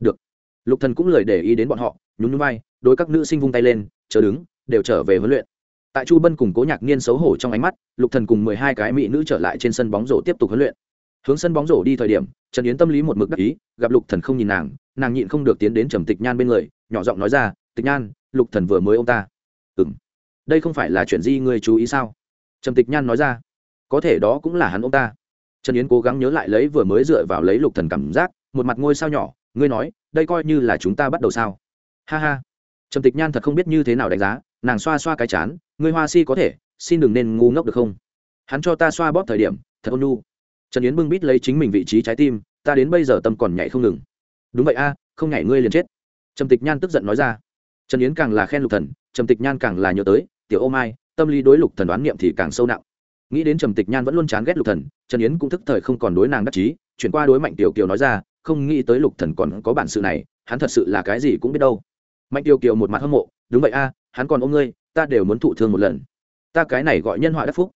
được. Lục thần cũng lời để ý đến bọn họ, nhún nhún vai, đối các nữ sinh vung tay lên, chờ đứng, đều trở về huấn luyện. Tại chu bân cùng cố nhạc niên xấu hổ trong ánh mắt, lục thần cùng mười hai cái mỹ nữ trở lại trên sân bóng rổ tiếp tục huấn luyện. Hướng sân bóng rổ đi thời điểm, trần yến tâm lý một mực đắc ý, gặp lục thần không nhìn nàng nàng nhịn không được tiến đến trầm tịch nhan bên người, nhỏ giọng nói ra, tịch nhan, lục thần vừa mới ô ta ừng đây không phải là chuyện gì ngươi chú ý sao? Trầm tịch nhan nói ra. Có thể đó cũng là hắn ông ta. Trần yến cố gắng nhớ lại lấy vừa mới dựa vào lấy lục thần cảm giác, một mặt ngôi sao nhỏ, ngươi nói, đây coi như là chúng ta bắt đầu sao? Ha ha. Trầm tịch nhan thật không biết như thế nào đánh giá, nàng xoa xoa cái chán, ngươi hoa si có thể, xin đừng nên ngu ngốc được không? Hắn cho ta xoa bóp thời điểm, thật ôn nhu. Trần yến bưng bít lấy chính mình vị trí trái tim, ta đến bây giờ tâm còn nhảy không ngừng. Đúng vậy a, không nhảy ngươi liền chết. Trầm tịch nhan tức giận nói ra. Trần yến càng là khen lục thần trầm tịch nhan càng là nhớ tới, tiểu ô mai, tâm lý đối lục thần đoán niệm thì càng sâu nặng. Nghĩ đến trầm tịch nhan vẫn luôn chán ghét lục thần, trần yến cũng thức thời không còn đối nàng đắc chí, chuyển qua đối mạnh tiểu kiều nói ra, không nghĩ tới lục thần còn có bản sự này, hắn thật sự là cái gì cũng biết đâu. Mạnh tiểu kiều một mặt hâm mộ, đúng vậy a, hắn còn ôm ngươi, ta đều muốn thụ thương một lần. Ta cái này gọi nhân họa đắc phúc.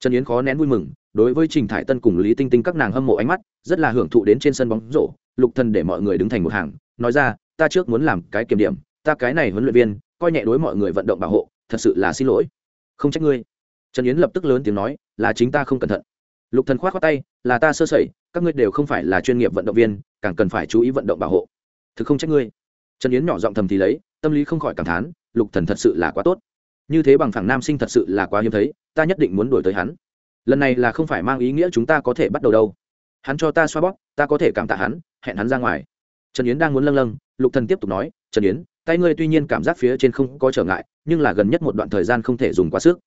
Trần yến khó nén vui mừng, đối với trình thải tân cùng lý tinh tinh các nàng hâm mộ ánh mắt, rất là hưởng thụ đến trên sân bóng rổ, lục thần để mọi người đứng thành một hàng, nói ra, ta trước muốn làm cái kiểm điểm ta cái này huấn luyện viên, coi nhẹ đối mọi người vận động bảo hộ, thật sự là xin lỗi. Không trách ngươi. Trần yến lập tức lớn tiếng nói, là chính ta không cẩn thận. Lục thần khoát khoát tay, là ta sơ sẩy, các ngươi đều không phải là chuyên nghiệp vận động viên, càng cần phải chú ý vận động bảo hộ. Thực không trách ngươi. Trần yến nhỏ giọng thầm thì lấy, tâm lý không khỏi cảm thán, lục thần thật sự là quá tốt. Như thế bằng phẳng nam sinh thật sự là quá hiếm thấy, ta nhất định muốn đuổi tới hắn. Lần này là không phải mang ý nghĩa chúng ta có thể bắt đầu đâu. Hắn cho ta xoa bóp, ta có thể cảm tạ hắn, hẹn hắn ra ngoài. Trần yến đang muốn lâng lâng, lục thần tiếp tục nói, trần yến tay ngươi tuy nhiên cảm giác phía trên không có trở ngại, nhưng là gần nhất một đoạn thời gian không thể dùng quá sức.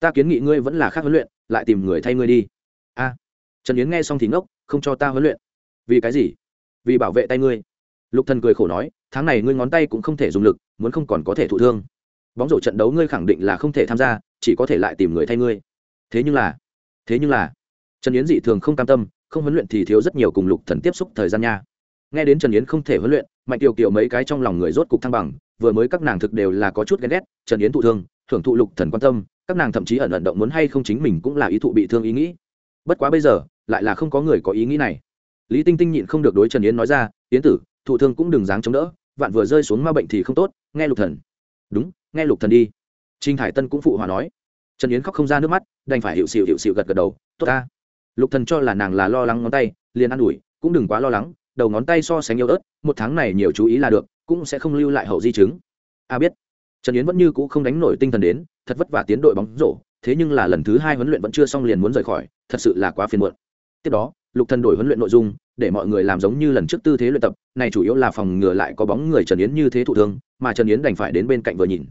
Ta kiến nghị ngươi vẫn là khác huấn luyện, lại tìm người thay ngươi đi. A. Trần yến nghe xong thì ngốc, không cho ta huấn luyện. Vì cái gì? Vì bảo vệ tay ngươi. Lục thần cười khổ nói, tháng này ngươi ngón tay cũng không thể dùng lực, muốn không còn có thể thụ thương. Bóng rổ trận đấu ngươi khẳng định là không thể tham gia, chỉ có thể lại tìm người thay ngươi. Thế nhưng là, thế nhưng là, trần yến dị thường không cam tâm, không huấn luyện thì thiếu rất nhiều cùng lục thần tiếp xúc thời gian nha. Nghe đến trần yến không thể huấn luyện mạnh tiểu kiểu mấy cái trong lòng người rốt cục thăng bằng, vừa mới các nàng thực đều là có chút ghen ghét, trần yến thụ thương, thưởng thụ lục thần quan tâm, các nàng thậm chí ẩn ẩn động muốn hay không chính mình cũng là ý thụ bị thương ý nghĩ. Bất quá bây giờ, lại là không có người có ý nghĩ này. Lý tinh tinh nhịn không được đối trần yến nói ra, yến tử, thụ thương cũng đừng dáng chống đỡ, vạn vừa rơi xuống ma bệnh thì không tốt, nghe lục thần. Đúng, nghe lục thần đi. Trinh hải tân cũng phụ hòa nói. Trần yến khóc không ra nước mắt, đành phải hiệu xịu hiệu xịu gật gật đầu, tốt ta. Lục thần cho là nàng là lo lắng ngón tay, liền an ủi, cũng đừng quá lo lắng đầu ngón tay so sánh yếu ớt, một tháng này nhiều chú ý là được, cũng sẽ không lưu lại hậu di chứng. A biết, trần yến vẫn như cũ không đánh nổi tinh thần đến, thật vất vả tiến đội bóng rổ, thế nhưng là lần thứ hai huấn luyện vẫn chưa xong liền muốn rời khỏi, thật sự là quá phiền muộn. Tiếp đó, lục thần đổi huấn luyện nội dung, để mọi người làm giống như lần trước tư thế luyện tập, này chủ yếu là phòng ngừa lại có bóng người trần yến như thế thụ thương, mà trần yến đành phải đến bên cạnh vừa nhìn.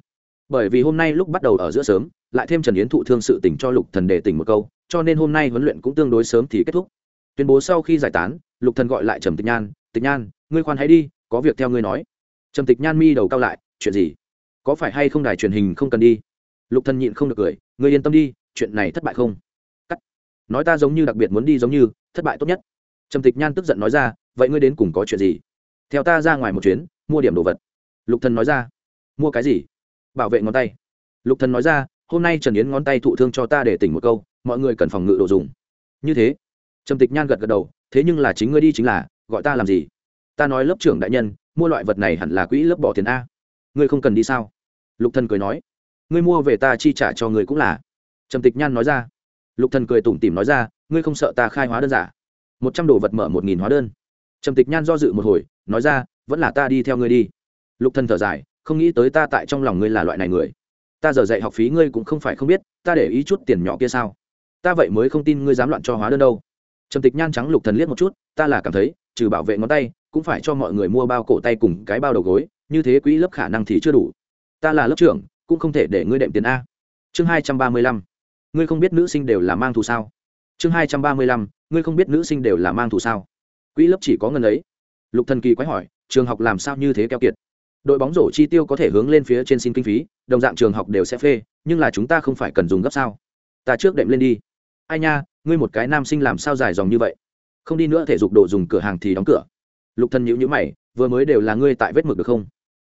Bởi vì hôm nay lúc bắt đầu ở giữa sớm, lại thêm trần yến thụ thương sự tỉnh cho lục thần để tỉnh một câu, cho nên hôm nay huấn luyện cũng tương đối sớm thì kết thúc. Tuyên bố sau khi giải tán lục thần gọi lại trầm tịch nhan tịch nhan, ngươi khoan hãy đi, có việc theo ngươi nói. Trầm tịch nhan mi đầu cao lại, chuyện gì? Có phải hay không đài truyền hình không cần đi? Lục thần nhịn không được cười, ngươi yên tâm đi, chuyện này thất bại không? Cắt. Nói ta giống như đặc biệt muốn đi giống như, thất bại tốt nhất. Trầm tịch nhan tức giận nói ra, vậy ngươi đến cùng có chuyện gì? Theo ta ra ngoài một chuyến, mua điểm đồ vật. Lục thần nói ra, mua cái gì? Bảo vệ ngón tay. Lục thần nói ra, hôm nay trần yến ngón tay thụ thương cho ta để tỉnh một câu, mọi người cần phòng ngự đồ dùng. Như thế. Trầm tịch nhan gật gật đầu thế nhưng là chính ngươi đi chính là, gọi ta làm gì? Ta nói lớp trưởng đại nhân, mua loại vật này hẳn là quỹ lớp bỏ tiền a. Ngươi không cần đi sao? Lục thần cười nói. Ngươi mua về ta chi trả cho ngươi cũng là. Trầm tịch nhan nói ra. Lục thần cười tủm tỉm nói ra, ngươi không sợ ta khai hóa đơn giả? Một trăm đồ vật mở một nghìn hóa đơn. Trầm tịch nhan do dự một hồi, nói ra, vẫn là ta đi theo ngươi đi. Lục thần thở dài, không nghĩ tới ta tại trong lòng ngươi là loại này người. Ta giờ dạy học phí ngươi cũng không phải không biết, ta để ý chút tiền nhỏ kia sao? Ta vậy mới không tin ngươi dám loạn cho hóa đơn đâu trầm tịch nhan trắng lục thần liếc một chút, ta là cảm thấy, trừ bảo vệ ngón tay, cũng phải cho mọi người mua bao cổ tay cùng cái bao đầu gối, như thế quỹ lớp khả năng thì chưa đủ. Ta là lớp trưởng, cũng không thể để ngươi đệm tiền a. Chương hai trăm ba mươi lăm. Ngươi không biết nữ sinh đều là mang thù sao? Chương hai trăm ba mươi lăm, ngươi không biết nữ sinh đều là mang thù sao? Quỹ lớp chỉ có ngân ấy. Lục thần kỳ quái hỏi, trường học làm sao như thế keo kiệt? Đội bóng rổ chi tiêu có thể hướng lên phía trên xin kinh phí, đồng dạng trường học đều sẽ phê, nhưng là chúng ta không phải cần dùng gấp sao? Ta trước đệm lên đi ai nha, ngươi một cái nam sinh làm sao dài dòng như vậy? Không đi nữa thể dục đồ dùng cửa hàng thì đóng cửa. Lục thần nhíu nhíu mày, vừa mới đều là ngươi tại vết mực được không?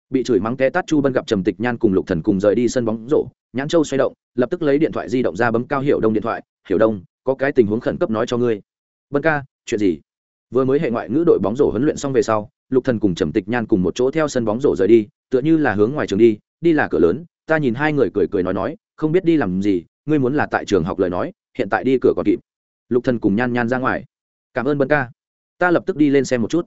Bị chửi mắng té tát chu bân gặp trầm tịch nhan cùng lục thần cùng rời đi sân bóng rổ, nhãn châu xoay động, lập tức lấy điện thoại di động ra bấm cao hiệu đông điện thoại. Hiểu đông, có cái tình huống khẩn cấp nói cho ngươi. Bân ca, chuyện gì? Vừa mới hệ ngoại ngữ đội bóng rổ huấn luyện xong về sau, lục thần cùng trầm tịch nhan cùng một chỗ theo sân bóng rổ rời đi, tựa như là hướng ngoài trường đi đi là cửa lớn, ta nhìn hai người cười cười nói nói, không biết đi làm gì, ngươi muốn là tại trường học lời nói hiện tại đi cửa còn kịp. Lục thần cùng nhan nhan ra ngoài. Cảm ơn bân ca. Ta lập tức đi lên xem một chút.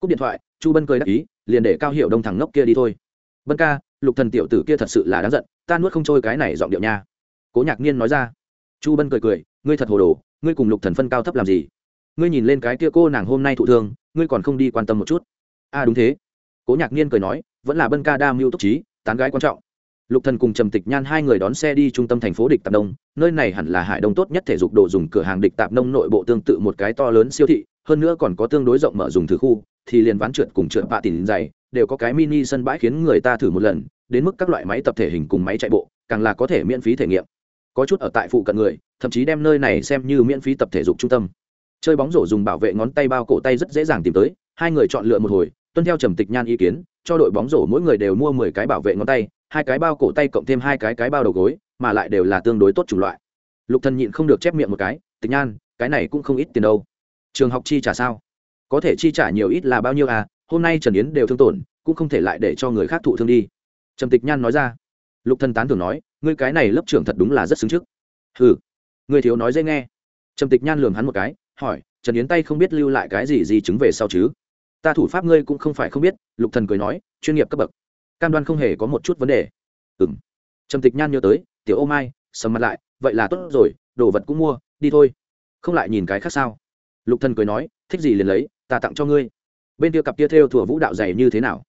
Cúp điện thoại, chu bân cười đáp ý, liền để cao hiệu đông thằng ngốc kia đi thôi. Bân ca, lục thần tiểu tử kia thật sự là đáng giận, ta nuốt không trôi cái này giọng điệu nha. Cố nhạc niên nói ra. Chu bân cười cười, ngươi thật hồ đồ, ngươi cùng lục thần phân cao thấp làm gì? Ngươi nhìn lên cái kia cô nàng hôm nay thụ thương, ngươi còn không đi quan tâm một chút. A à đúng thế. Cố nhạc niên cười nói, vẫn là bân ca đa mưu túc trí, tán gái quan trọng lục thần cùng trầm tịch nhan hai người đón xe đi trung tâm thành phố địch tạp đông nơi này hẳn là hải đông tốt nhất thể dục đồ dùng cửa hàng địch tạp nông nội bộ tương tự một cái to lớn siêu thị, hơn nữa còn có tương đối rộng mở dùng thử khu, thì liền ván trượt cùng trượt bạ tỉn dày, đều có cái mini sân bãi khiến người ta thử một lần, đến mức các loại máy tập thể hình cùng máy chạy bộ, càng là có thể miễn phí thể nghiệm. Có chút ở tại phụ cận người, thậm chí đem nơi này xem như miễn phí tập thể dục trung tâm. Chơi bóng rổ dùng bảo vệ ngón tay bao cổ tay rất dễ dàng tìm tới, hai người chọn lựa một hồi, tuân theo trầm tịch nhan ý kiến, cho đội bóng rổ mỗi người đều mua mười cái bảo vệ ngón tay hai cái bao cổ tay cộng thêm hai cái cái bao đầu gối, mà lại đều là tương đối tốt chủng loại. Lục thần nhịn không được chép miệng một cái, tịch nhan, cái này cũng không ít tiền đâu. Trường học chi trả sao? Có thể chi trả nhiều ít là bao nhiêu à hôm nay trần yến đều thương tổn, cũng không thể lại để cho người khác thụ thương đi. Trầm tịch nhan nói ra. Lục thần tán thường nói, ngươi cái này lớp trưởng thật đúng là rất xứng trước. Hừ, người thiếu nói dễ nghe. Trầm tịch nhan lườm hắn một cái, hỏi, trần yến tay không biết lưu lại cái gì gì chứng về sau chứ? Ta thủ pháp ngươi cũng không phải không biết, lục thần cười nói, chuyên nghiệp cấp bậc cam đoan không hề có một chút vấn đề. Ừ m trầm tịch nhan nhớ tới, tiểu ô mai, sầm mặt lại, vậy là tốt rồi, đồ vật cũng mua, đi thôi. Không lại nhìn cái khác sao? Lục thần cười nói, thích gì liền lấy, ta tặng cho ngươi. Bên kia cặp kia theo thủa vũ đạo dày như thế nào?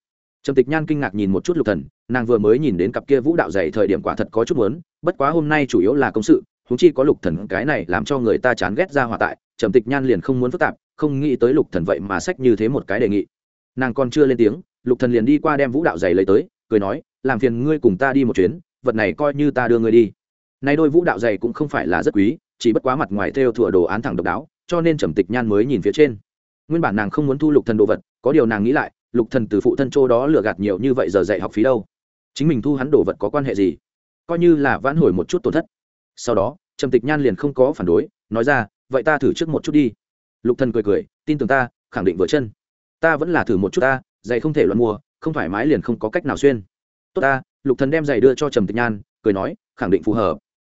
Trầm tịch nhan kinh ngạc nhìn một chút lục thần, nàng vừa mới nhìn đến cặp kia vũ đạo dày thời điểm quả thật có chút muốn, bất quá hôm nay chủ yếu là công sự húng chi có lục thần cái này làm cho người ta chán ghét ra hòa tại, trầm tịch nhan liền không muốn phức tạp, không nghĩ tới lục thần vậy mà sách như thế một cái đề nghị. Nàng còn chưa lên tiếng lục thần liền đi qua đem vũ đạo giày lấy tới, cười nói, làm phiền ngươi cùng ta đi một chuyến, vật này coi như ta đưa ngươi đi. Nay đôi vũ đạo giày cũng không phải là rất quý, chỉ bất quá mặt ngoài theo thủa đồ án thẳng độc đáo, cho nên trầm tịch nhan mới nhìn phía trên. Nguyên bản nàng không muốn thu lục thần đồ vật, có điều nàng nghĩ lại, lục thần từ phụ thân châu đó lừa gạt nhiều như vậy giờ dạy học phí đâu. Chính mình thu hắn đồ vật có quan hệ gì? Coi như là vãn hồi một chút tổn thất. Sau đó, trầm tịch nhan liền không có phản đối, nói ra, vậy ta thử trước một chút đi. Lục thần cười cười, tin tưởng ta, khẳng định vừa chân. Ta vẫn là thử một chút ta giày không thể loạn mua, không thoải mái liền không có cách nào xuyên. Tốt ta, lục thần đem giày đưa cho trầm tịch nhan, cười nói, khẳng định phù hợp.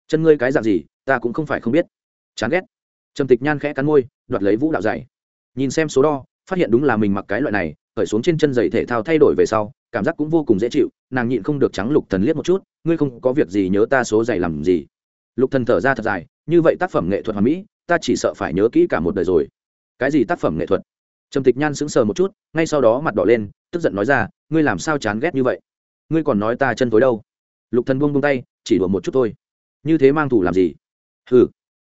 Chân ngươi cái dạng gì, ta cũng không phải không biết. Chán ghét. Trầm tịch nhan khẽ cắn môi, đoạt lấy vũ đạo giày. Nhìn xem số đo, phát hiện đúng là mình mặc cái loại này khởi xuống trên chân giày thể thao thay đổi về sau, cảm giác cũng vô cùng dễ chịu, nàng nhịn không được trắng lục thần liếc một chút, ngươi không có việc gì nhớ ta số giày làm gì. Lục thần thở ra thật dài, như vậy tác phẩm nghệ thuật hoàn mỹ, ta chỉ sợ phải nhớ kỹ cả một đời rồi. Cái gì tác phẩm nghệ thuật? Trầm tịch nhan sững sờ một chút, ngay sau đó mặt đỏ lên, tức giận nói ra, ngươi làm sao chán ghét như vậy? Ngươi còn nói ta chân tối đâu? Lục thần buông buông tay, chỉ đùa một chút thôi. Như thế mang thù làm gì? Hừ,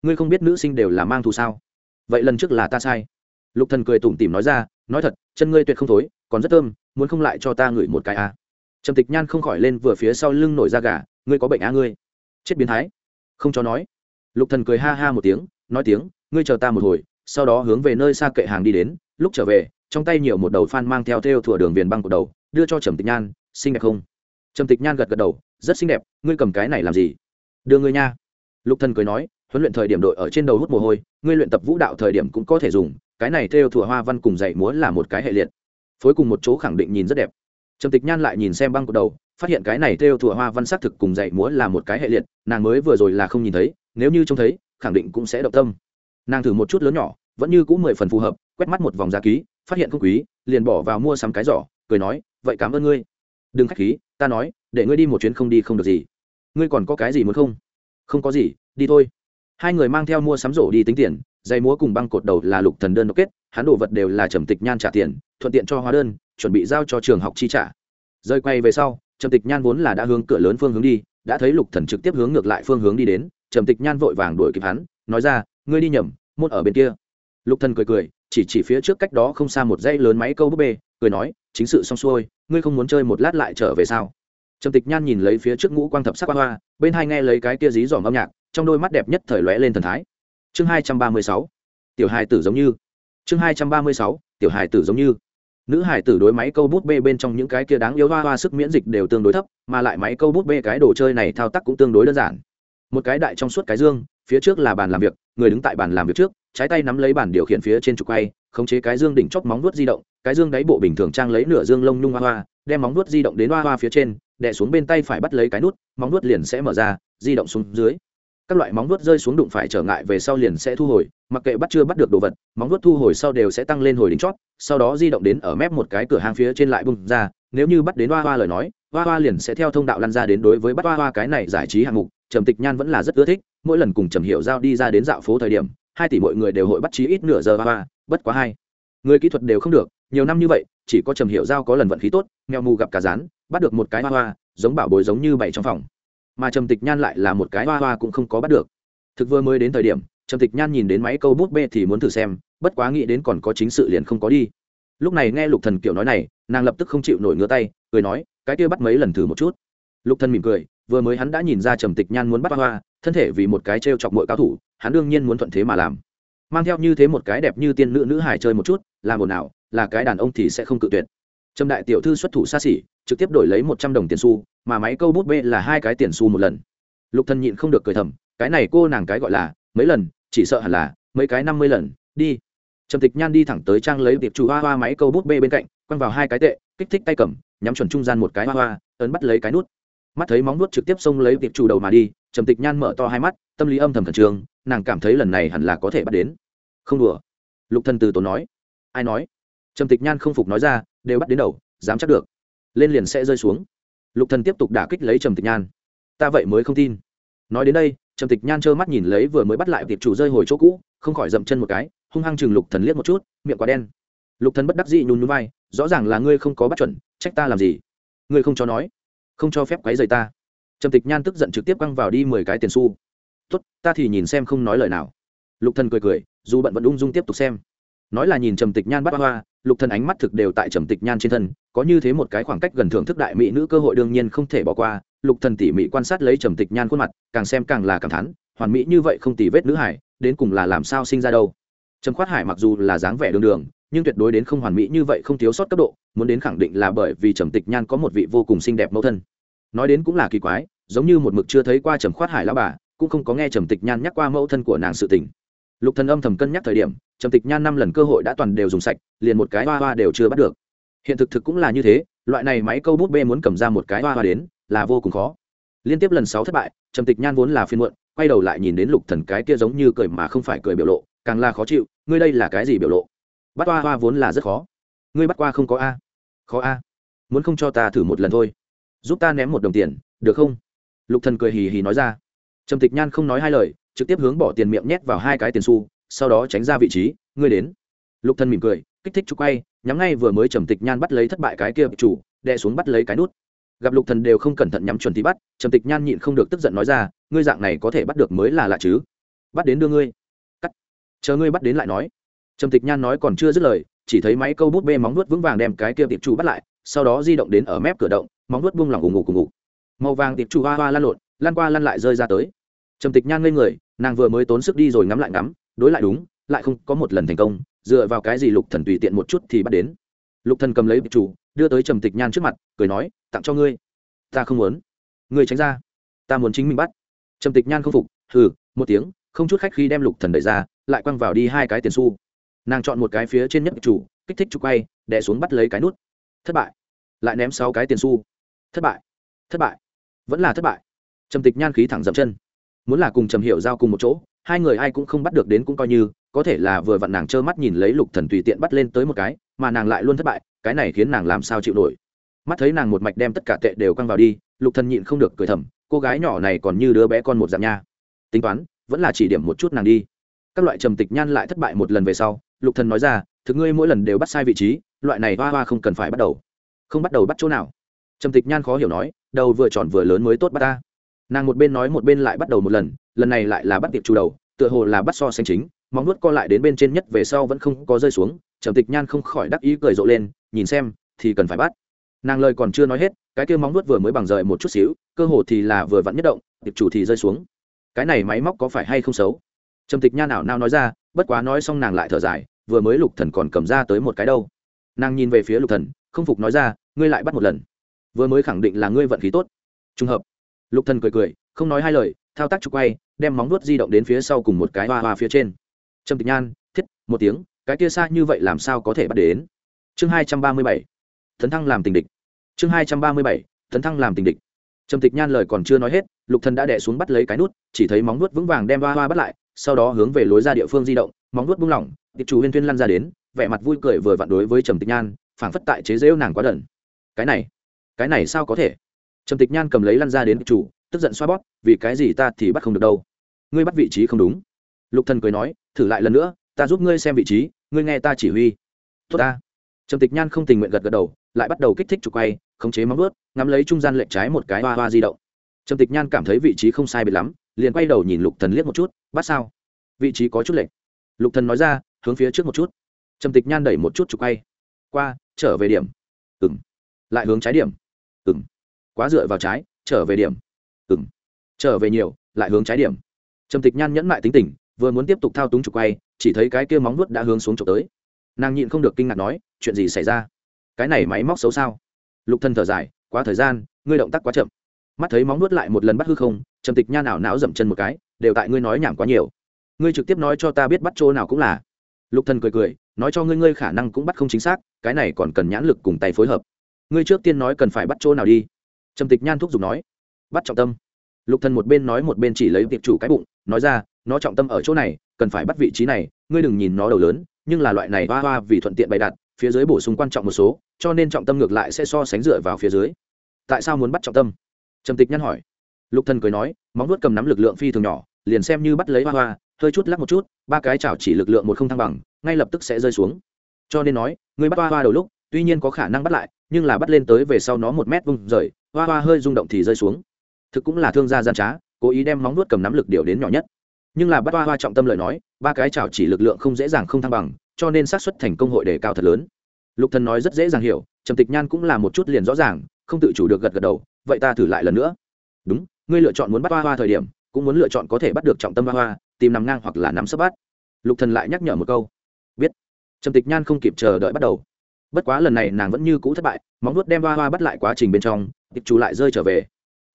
ngươi không biết nữ sinh đều là mang thù sao? Vậy lần trước là ta sai. Lục thần cười tủm tỉm nói ra, nói thật, chân ngươi tuyệt không thối, còn rất thơm, muốn không lại cho ta ngửi một cái à. trầm tịch nhan không khỏi lên vừa phía sau lưng nổi da gà, ngươi có bệnh á ngươi? Chết biến thái. Không cho nói. Lục thần cười ha ha một tiếng, nói tiếng, ngươi chờ ta một hồi, sau đó hướng về nơi xa kệ hàng đi đến lúc trở về, trong tay nhiều một đầu phan mang theo theo thủa đường viền băng của đầu, đưa cho trầm tịch nhan, xinh đẹp không? Trầm tịch nhan gật gật đầu, rất xinh đẹp, ngươi cầm cái này làm gì? Đưa ngươi nha. Lục thần cười nói, huấn luyện thời điểm đội ở trên đầu hút mồ hôi, ngươi luyện tập vũ đạo thời điểm cũng có thể dùng, cái này theo thủa hoa văn cùng dạy múa là một cái hệ liệt. Phối cùng một chỗ khẳng định nhìn rất đẹp. Trầm tịch nhan lại nhìn xem băng của đầu, phát hiện cái này theo thủa hoa văn xác thực cùng dạy múa là một cái hệ liệt, nàng mới vừa rồi là không nhìn thấy, nếu như trông thấy, khẳng định cũng sẽ động tâm. Nàng thử một chút lớn nhỏ, vẫn như cũng mười phần phù hợp quét mắt một vòng giá ký, phát hiện không quý, liền bỏ vào mua sắm cái giỏ, cười nói, vậy cảm ơn ngươi. Đừng k h á c h khí, ta nói, để ngươi đi một chuyến không đi không được gì. Ngươi còn có cái gì muốn không? Không có gì, đi thôi. Hai người mang theo mua sắm rổ đi tính tiền dây múa cùng băng cột đầu là lục thần đơn độc kết, hắn đồ vật đều là trầm tịch nhan trả tiền, thuận tiện cho hóa đơn, chuẩn bị giao cho trường học chi trả. Rơi quay về sau, trầm tịch nhan vốn là đã hướng cửa lớn phương hướng đi, đã thấy lục thần trực tiếp hướng ngược lại phương hướng đi đến, trầm tịch nhan vội vàng đuổi kịp hắn, nói ra, ngươi đi nhầm, môn ở bên kia. Lục thần cười cười chỉ chỉ phía trước cách đó không xa một dãy lớn máy câu búp bê, cười nói, chính sự xong xuôi, ngươi không muốn chơi một lát lại trở về sao? Trầm tịch nhan nhìn lấy phía trước ngũ quang thập sắc hoa hoa, bên hai nghe lấy cái kia dí dỏm âm nhạc, trong đôi mắt đẹp nhất thời lóe lên thần thái. Chương hai trăm ba mươi sáu, tiểu hài tử giống như. Chương hai trăm ba mươi sáu, tiểu hài tử giống như. Nữ hải tử đối máy câu bút bê bên trong những cái kia đáng yếu hoa hoa sức miễn dịch đều tương đối thấp, mà lại máy câu bút bê cái đồ chơi này thao tác cũng tương đối đơn giản. Một cái đại trong suốt cái dương, phía trước là bàn làm việc, người đứng tại bàn làm việc trước trái tay nắm lấy bản điều khiển phía trên trục quay, khống chế cái dương đỉnh chóp móng vuốt di động, cái dương đáy bộ bình thường trang lấy nửa dương lông nhung hoa hoa, đem móng vuốt di động đến hoa hoa phía trên, đè xuống bên tay phải bắt lấy cái nút, móng vuốt liền sẽ mở ra, di động xuống dưới. Các loại móng vuốt rơi xuống đụng phải trở ngại về sau liền sẽ thu hồi, mặc kệ bắt chưa bắt được đồ vật, móng vuốt thu hồi sau đều sẽ tăng lên hồi đỉnh chót sau đó di động đến ở mép một cái cửa hàng phía trên lại bung ra, nếu như bắt đến hoa hoa lời nói, hoa hoa liền sẽ theo thông đạo lăn ra đến đối với bắt hoa hoa cái này giải trí hạng mục, trầm tịch nhan vẫn là rất ưa thích, mỗi lần cùng trầm hiệu giao đi ra đến dạo phố thời điểm hai tỷ mọi người đều hội bắt chí ít nửa giờ hoa hoa bất quá hai. Người kỹ thuật đều không được, nhiều năm như vậy, chỉ có trầm hiệu giao có lần vận khí tốt, nghèo mù gặp cả rán, bắt được một cái hoa hoa, giống bảo bối giống như bảy trong phòng. Mà trầm tịch nhan lại là một cái hoa hoa cũng không có bắt được. Thực vừa mới đến thời điểm, trầm tịch nhan nhìn đến máy câu bút bê thì muốn thử xem, bất quá nghĩ đến còn có chính sự liền không có đi. Lúc này nghe lục thần kiểu nói này, nàng lập tức không chịu nổi ngửa tay, cười nói, cái kia bắt mấy lần thử một chút. Lục thần mỉm cười, vừa mới hắn đã nhìn ra trầm tịch nhan muốn bắt hoa hoa, thân thể vì một cái trêu chọc mọi cao thủ hắn đương nhiên muốn thuận thế mà làm. Mang theo như thế một cái đẹp như tiên nữ nữ hài chơi một chút, làm một nào là cái đàn ông thì sẽ không cự tuyệt. Trầm đại tiểu thư xuất thủ xa xỉ, trực tiếp đổi lấy một trăm đồng tiền xu, mà máy câu bút bê là hai cái tiền xu một lần. Lục thần nhịn không được cười thầm, cái này cô nàng cái gọi là, mấy lần, chỉ sợ hẳn là, mấy cái năm mươi lần, đi. Trầm tịch nhan đi thẳng tới trang lấy tiệp chủ hoa hoa máy câu bút bê bên cạnh, quăng vào hai cái tệ, kích thích tay cầm, nhắm chuẩn trung gian một cái hoa hoa, ấn bắt lấy cái nút. Mắt thấy móng nuốt trực tiếp xông lấy tiệp chủ đầu mà đi trầm tịch nhan mở to hai mắt, tâm lý âm thầm khẩn trương nàng cảm thấy lần này hẳn là có thể bắt đến. Không đùa. Lục thần từ tốn nói. Ai nói? Trầm tịch nhan không phục nói ra, đều bắt đến đầu, dám chắc được. Lên liền sẽ rơi xuống. Lục thần tiếp tục đả kích lấy trầm tịch nhan. Ta vậy mới không tin. Nói đến đây, trầm tịch nhan trơ mắt nhìn lấy vừa mới bắt lại tiệp chủ rơi hồi chỗ cũ, không khỏi dậm chân một cái, hung hăng chừng lục thần liếc một chút, miệng quá đen. Lục thần bất đắc dĩ nhún nhún vai, rõ ràng là ngươi không có bắt chuẩn, trách ta làm gì? Ngươi không cho nói, không cho phép quấy rầy ta. Trầm tịch nhan tức giận trực tiếp quăng vào đi mười cái tiền xu tốt, ta thì nhìn xem không nói lời nào. Lục thần cười cười, dù bận vẫn ung dung tiếp tục xem. Nói là nhìn trầm tịch nhan bắt hoa, lục thần ánh mắt thực đều tại trầm tịch nhan trên thân, có như thế một cái khoảng cách gần thưởng thức đại mỹ nữ cơ hội đương nhiên không thể bỏ qua. Lục thần tỉ mỉ quan sát lấy trầm tịch nhan khuôn mặt, càng xem càng là cảm thán, hoàn mỹ như vậy không tỉ vết nữ hải, đến cùng là làm sao sinh ra đâu? Trầm khoát hải mặc dù là dáng vẻ đường đường, nhưng tuyệt đối đến không hoàn mỹ như vậy không thiếu sót cấp độ, muốn đến khẳng định là bởi vì trầm tịch nhan có một vị vô cùng xinh đẹp mẫu thân. Nói đến cũng là kỳ quái, giống như một mực chưa thấy qua trầm khoát hải lão bà cũng không có nghe trầm tịch nhan nhắc qua mẫu thân của nàng sự tình. Lục thần âm thầm cân nhắc thời điểm, trầm tịch nhan năm lần cơ hội đã toàn đều dùng sạch, liền một cái hoa hoa đều chưa bắt được. Hiện thực thực cũng là như thế, loại này máy câu bút bê muốn cầm ra một cái hoa hoa đến, là vô cùng khó. Liên tiếp lần sáu thất bại, trầm tịch nhan vốn là phiên muộn, quay đầu lại nhìn đến lục thần cái kia giống như cười mà không phải cười biểu lộ, càng là khó chịu, ngươi đây là cái gì biểu lộ? Bắt hoa hoa vốn là rất khó. Ngươi bắt qua không có a? Khó a. Muốn không cho ta thử một lần thôi. Giúp ta ném một đồng tiền, được không? Lục thần cười hì hì nói ra trầm tịch nhan không nói hai lời, trực tiếp hướng bỏ tiền miệng nhét vào hai cái tiền xu, sau đó tránh ra vị trí, ngươi đến. Lục thần mỉm cười, kích thích chụp quay, nhắm ngay vừa mới trầm tịch nhan bắt lấy thất bại cái kia chủ, đè xuống bắt lấy cái nút. Gặp lục thần đều không cẩn thận nhắm chuẩn thì bắt, trầm tịch nhan nhịn không được tức giận nói ra, ngươi dạng này có thể bắt được mới là lạ chứ? Bắt đến đưa ngươi. Cắt. Chờ ngươi bắt đến lại nói. Trầm tịch nhan nói còn chưa dứt lời, chỉ thấy máy câu bút bê móng nuốt vững vàng đem cái kia tiệp chủ bắt lại, sau đó di động đến ở mép cửa động, móng nuốt buông lỏng ủng ngủ cùng ngủ. Màu vàng tiệp chủ hoa hoa lăn lộn, lan qua lăn lại rơi ra tới trầm tịch nhan ngây người, nàng vừa mới tốn sức đi rồi ngắm lại ngắm, đối lại đúng, lại không có một lần thành công, dựa vào cái gì lục thần tùy tiện một chút thì bắt đến. Lục thần cầm lấy chủ, đưa tới trầm tịch nhan trước mặt, cười nói, tặng cho ngươi. Ta không muốn. Ngươi tránh ra. Ta muốn chính mình bắt. Trầm tịch nhan không phục, hừ, một tiếng, không chút khách khi đem lục thần đẩy ra, lại quăng vào đi hai cái tiền xu. Nàng chọn một cái phía trên nhất chủ, kích thích trục quay, đè xuống bắt lấy cái nút. Thất bại. Lại ném sáu cái tiền xu. Thất bại thất bại, vẫn là thất bại. Trầm tịch nhan khí thẳng dậm chân muốn là cùng trầm hiểu giao cùng một chỗ, hai người ai cũng không bắt được đến cũng coi như, có thể là vừa vặn nàng trơ mắt nhìn lấy lục thần tùy tiện bắt lên tới một cái, mà nàng lại luôn thất bại, cái này khiến nàng làm sao chịu nổi. Mắt thấy nàng một mạch đem tất cả tệ đều quăng vào đi, lục thần nhịn không được cười thầm, cô gái nhỏ này còn như đứa bé con một dạng nha. Tính toán, vẫn là chỉ điểm một chút nàng đi. Các loại trầm tịch nhan lại thất bại một lần về sau, lục thần nói ra, thực ngươi mỗi lần đều bắt sai vị trí, loại này hoa hoa không cần phải bắt đầu. Không bắt đầu bắt chỗ nào? Trầm tịch nhan khó hiểu nói, đầu vừa tròn vừa lớn mới tốt bắt ta nàng một bên nói một bên lại bắt đầu một lần lần này lại là bắt tiệp chủ đầu, tựa hồ là bắt so xanh chính, móng nuốt co lại đến bên trên nhất về sau vẫn không có rơi xuống, trầm tịch nhan không khỏi đắc ý cười rộ lên, nhìn xem, thì cần phải bắt. Nàng lời còn chưa nói hết, cái kia móng nuốt vừa mới bằng rời một chút xíu, cơ hồ thì là vừa vặn nhất động, tiệp chủ thì rơi xuống. Cái này máy móc có phải hay không xấu? Trầm tịch nhan nào nao nói ra, bất quá nói xong nàng lại thở dài, vừa mới lục thần còn cầm ra tới một cái đâu. Nàng nhìn về phía lục thần, không phục nói ra, ngươi lại bắt một lần. Vừa mới khẳng định là ngươi vận khí tốt. Trùng hợp lục thần cười cười, không nói hai lời, thao tác trục quay, đem móng vuốt di động đến phía sau cùng một cái hoa hoa phía trên. Trầm tịch nhan, thiết, một tiếng, cái kia xa như vậy làm sao có thể bắt đến? Chương hai trăm ba mươi bảy tấn thăng làm tình địch. Chương hai trăm ba mươi bảy tấn thăng làm tình địch. Trầm tịch nhan lời còn chưa nói hết, lục thần đã đẻ xuống bắt lấy cái nút, chỉ thấy móng nuốt vững vàng đem hoa hoa bắt lại, sau đó hướng về lối ra địa phương di động, móng nuốt buông lỏng, tiệp chủ huyên thuyên lăn ra đến, vẻ mặt vui cười vừa vặn đối với trầm tịch nhan, phảng phất tại chế rễu nàng quá đần. Cái này cái này sao có thể? Trầm tịch nhan cầm lấy lăn ra đến chủ, tức giận xoa bóp, vì cái gì ta thì bắt không được đâu? Ngươi bắt vị trí không đúng. Lục thần cười nói, thử lại lần nữa, ta giúp ngươi xem vị trí, ngươi nghe ta chỉ huy. Tốt ta. Trầm tịch nhan không tình nguyện gật gật đầu, lại bắt đầu kích thích trục quay, khống chế móng vuốt, ngắm lấy trung gian lệch trái một cái hoa hoa di động. Trầm tịch nhan cảm thấy vị trí không sai biệt lắm, liền quay đầu nhìn lục thần liếc một chút, bắt sao? Vị trí có chút lệch. Lục thần nói ra, hướng phía trước một chút. Trầm tịch nhan đẩy một chút trục quay. Qua, trở về điểm. Ừng lại hướng trái điểm. Ừng quá dựa vào trái, trở về điểm. Ừng trở về nhiều, lại hướng trái điểm. Trầm tịch nhan nhẫn mại tính tình, vừa muốn tiếp tục thao túng trục quay, chỉ thấy cái kia móng nuốt đã hướng xuống trục tới. Nàng nhịn không được kinh ngạc nói, chuyện gì xảy ra? Cái này máy móc xấu sao? Lục thân thở dài, quá thời gian, ngươi động tác quá chậm. Mắt thấy móng nuốt lại một lần bắt hư không, trầm tịch nhan ảo não dậm chân một cái, đều tại ngươi nói nhảm quá nhiều. Ngươi trực tiếp nói cho ta biết bắt chỗ nào cũng là. Lục thần cười cười, nói cho ngươi ngươi khả năng cũng bắt không chính xác, cái này còn cần nhãn lực cùng tay phối hợp. Ngươi trước tiên nói cần phải bắt chỗ nào đi trầm tịch nhan thúc giục nói, bắt trọng tâm. Lục thần một bên nói một bên chỉ lấy tiệp chủ cái bụng, nói ra, nó trọng tâm ở chỗ này, cần phải bắt vị trí này, ngươi đừng nhìn nó đầu lớn, nhưng là loại này hoa hoa vì thuận tiện bày đặt, phía dưới bổ sung quan trọng một số, cho nên trọng tâm ngược lại sẽ so sánh dựa vào phía dưới. Tại sao muốn bắt trọng tâm? Trầm tịch nhăn hỏi. Lục thần cười nói, móng vuốt cầm nắm lực lượng phi thường nhỏ, liền xem như bắt lấy hoa hoa, hơi chút lắc một chút, ba cái chảo chỉ lực lượng một không thăng bằng, ngay lập tức sẽ rơi xuống. Cho nên nói người bắt hoa hoa đầu lúc, tuy nhiên có khả năng bắt lại, nhưng là bắt lên tới về sau nó một mét vung rời hoa hoa hơi rung động thì rơi xuống. Thực cũng là thương gia gian trá, cố ý đem móng nuốt cầm nắm lực điều đến nhỏ nhất. Nhưng là bắt hoa hoa trọng tâm lời nói, ba cái chảo chỉ lực lượng không dễ dàng không thăng bằng, cho nên xác suất thành công hội đề cao thật lớn. Lục thần nói rất dễ dàng hiểu, trầm tịch nhan cũng là một chút liền rõ ràng, không tự chủ được gật gật đầu, vậy ta thử lại lần nữa. Đúng, ngươi lựa chọn muốn bắt hoa hoa thời điểm, cũng muốn lựa chọn có thể bắt được trọng tâm hoa hoa, tìm nằm ngang hoặc là nắm sấp bắt. Lục thần lại nhắc nhở một câu. Biết. Trầm tịch nhan không kịp chờ đợi bắt đầu. Bất quá lần này nàng vẫn như cũ thất bại, móng nuốt đem hoa hoa bắt lại quá trình bên trong tiệp chủ lại rơi trở về.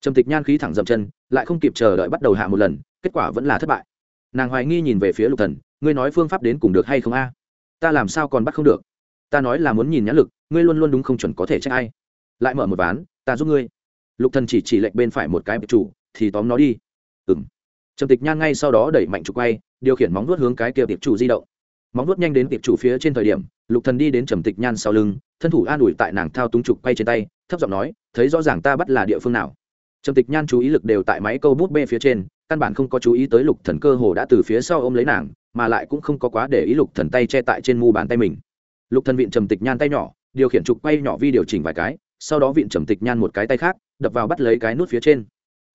Trầm tịch nhan khí thẳng dậm chân, lại không kịp chờ đợi bắt đầu hạ một lần, kết quả vẫn là thất bại. Nàng hoài nghi nhìn về phía lục thần, ngươi nói phương pháp đến cùng được hay không a? Ta làm sao còn bắt không được? Ta nói là muốn nhìn nhãn lực, ngươi luôn luôn đúng không chuẩn có thể trách ai. Lại mở một ván, ta giúp ngươi. Lục thần chỉ chỉ lệnh bên phải một cái chủ thì tóm nó đi. Ừm. Trầm tịch nhan ngay sau đó đẩy mạnh trục quay, điều khiển móng vuốt hướng cái kia tiệp chủ di động. Móng vuốt nhanh đến tiệp chủ phía trên thời điểm lục thần đi đến trầm tịch nhan sau lưng, thân thủ an ủi tại nàng thao túng trục quay trên tay, thấp giọng nói, thấy rõ ràng ta bắt là địa phương nào? Trầm tịch nhan chú ý lực đều tại máy câu bút bê phía trên, căn bản không có chú ý tới lục thần cơ hồ đã từ phía sau ôm lấy nàng, mà lại cũng không có quá để ý lục thần tay che tại trên mu bàn tay mình. Lục thần vịn trầm tịch nhan tay nhỏ, điều khiển trục quay nhỏ vi điều chỉnh vài cái, sau đó vịn trầm tịch nhan một cái tay khác, đập vào bắt lấy cái nút phía trên.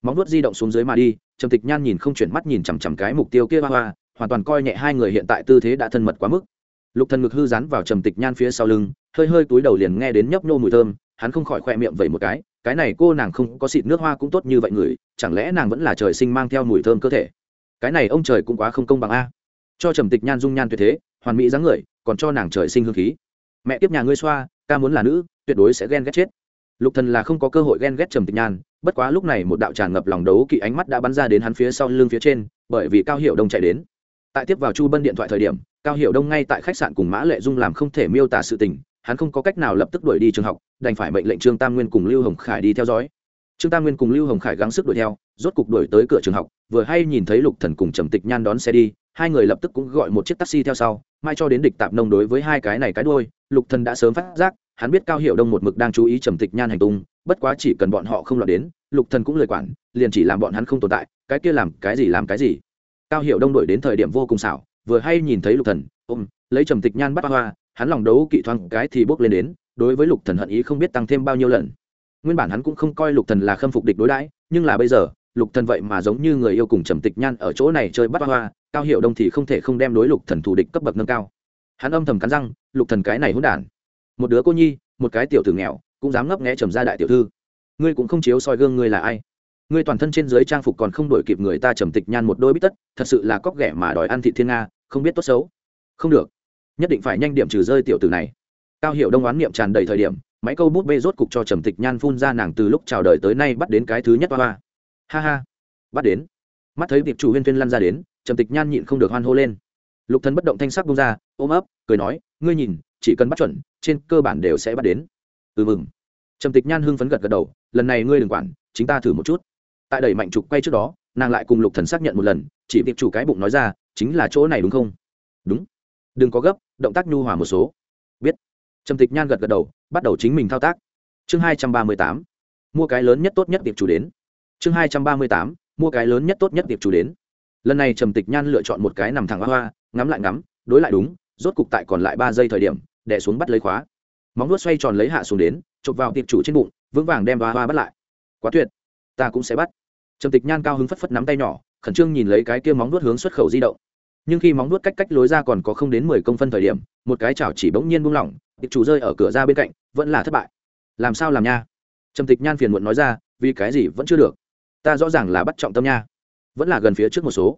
Móng nuốt di động xuống dưới mà đi, trầm tịch nhan nhìn không chuyển mắt nhìn chằm chằm cái mục tiêu kia hoa hoa, hoàn toàn coi nhẹ hai người hiện tại tư thế đã thân mật quá mức lục thần ngực hư rán vào trầm tịch nhan phía sau lưng, hơi hơi túi đầu liền nghe đến nhấp nhô mùi thơm, hắn không khỏi khoe miệng vậy một cái cái này cô nàng không có xịt nước hoa cũng tốt như vậy người, chẳng lẽ nàng vẫn là trời sinh mang theo mùi thơm cơ thể? Cái này ông trời cũng quá không công bằng a. Cho trầm tịch nhan dung nhan tuyệt thế, hoàn mỹ dáng người, còn cho nàng trời sinh hương khí. Mẹ tiếp nhà ngươi xoa, ca muốn là nữ, tuyệt đối sẽ ghen ghét chết. Lục thần là không có cơ hội ghen ghét trầm tịch nhan, bất quá lúc này một đạo tràn ngập lòng đấu kỵ ánh mắt đã bắn ra đến hắn phía sau lưng phía trên, bởi vì cao hiệu đông chạy đến. Tại tiếp vào chu bân điện thoại thời điểm cao hiệu đông ngay tại khách sạn cùng mã lệ dung làm không thể miêu tả sự tình, hắn không có cách nào lập tức đuổi đi trường học, đành phải mệnh lệnh trương tam nguyên cùng lưu hồng khải đi theo dõi. Trương tam nguyên cùng lưu hồng khải gắng sức đuổi theo, rốt cục đuổi tới cửa trường học, vừa hay nhìn thấy lục thần cùng trầm tịch nhan đón xe đi, hai người lập tức cũng gọi một chiếc taxi theo sau, mai cho đến địch tạp nông đối với hai cái này cái đuôi, lục thần đã sớm phát giác, hắn biết cao hiệu đông một mực đang chú ý trầm tịch nhan hành tung, bất quá chỉ cần bọn họ không lọt đến, lục thần cũng lời quản, liền chỉ làm bọn hắn không tồn tại, cái kia làm cái gì làm cái gì. Cao hiệu đông đổi đến thời điểm vô cùng xảo vừa hay nhìn thấy lục thần, ôm, lấy trầm tịch nhan bắt hoa, hắn lòng đấu kỵ thoáng cái thì bốc lên đến, đối với lục thần hận ý không biết tăng thêm bao nhiêu lần. Nguyên bản hắn cũng không coi lục thần là khâm phục địch đối đãi, nhưng là bây giờ, lục thần vậy mà giống như người yêu cùng trầm tịch nhan ở chỗ này chơi bắt hoa, cao hiệu đông thì không thể không đem đối lục thần thù địch cấp bậc nâng cao. Hắn âm thầm cắn răng, lục thần cái này hỗn đản. Một đứa cô nhi, một cái tiểu tử nghèo, cũng dám ngấp nghé trầm gia đại tiểu thư. Ngươi cũng không chiếu soi gương ngươi là ai ngươi toàn thân trên dưới trang phục còn không đổi kịp người ta trầm tịch nhan một đôi bít tất, thật sự là cóc ghẻ mà đòi ăn thị thiên nga, không biết tốt xấu. Không được. Nhất định phải nhanh điểm trừ rơi tiểu tử này. Cao hiệu đông oán niệm tràn đầy thời điểm, máy câu bút bê rốt cục cho trầm tịch nhan phun ra nàng từ lúc chào đời tới nay bắt đến cái thứ nhất hoa ha ha. Bắt đến. Mắt thấy việc chủ huyên viên lăn ra đến, trầm tịch nhan nhịn không được hoan hô lên. Lục thần bất động thanh sắc bung ra, ôm ấp, cười nói, ngươi nhìn, chỉ cần bắt chuẩn, trên cơ bản đều sẽ bắt đến. Ừ mừng. Trầm tịch nhan hưng phấn gật gật đầu, lần này ngươi đừng quản, chính ta thử một chút tại đẩy mạnh trục quay trước đó, nàng lại cùng lục thần xác nhận một lần, chỉ việc chủ cái bụng nói ra, chính là chỗ này đúng không? Đúng. Đừng có gấp, động tác nhu hòa một số. Biết. Trầm tịch nhan gật gật đầu, bắt đầu chính mình thao tác. Chương hai trăm ba mươi tám. Mua cái lớn nhất tốt nhất tiệp chủ đến. Chương hai trăm ba mươi tám. Mua cái lớn nhất tốt nhất tiệp chủ đến. Lần này trầm tịch nhan lựa chọn một cái nằm thẳng hoa hoa, ngắm lại ngắm, đối lại đúng, rốt cục tại còn lại ba giây thời điểm đẻ xuống bắt lấy khóa. Móng nuốt xoay tròn lấy hạ xuống đến, chụp vào tiệp chủ trên bụng, vững vàng đem hoa hoa bắt lại. Quá tuyệt. Ta cũng sẽ bắt trầm tịch nhan cao hứng phất phất nắm tay nhỏ, khẩn trương nhìn lấy cái kia móng nuốt hướng xuất khẩu di động. Nhưng khi móng nuốt cách cách lối ra còn có không đến mười công phân thời điểm, một cái chảo chỉ bỗng nhiên buông lỏng tịch chủ rơi ở cửa ra bên cạnh, vẫn là thất bại. Làm sao làm nha? Trầm tịch nhan phiền muộn nói ra, vì cái gì vẫn chưa được? Ta rõ ràng là bắt trọng tâm nha. Vẫn là gần phía trước một số.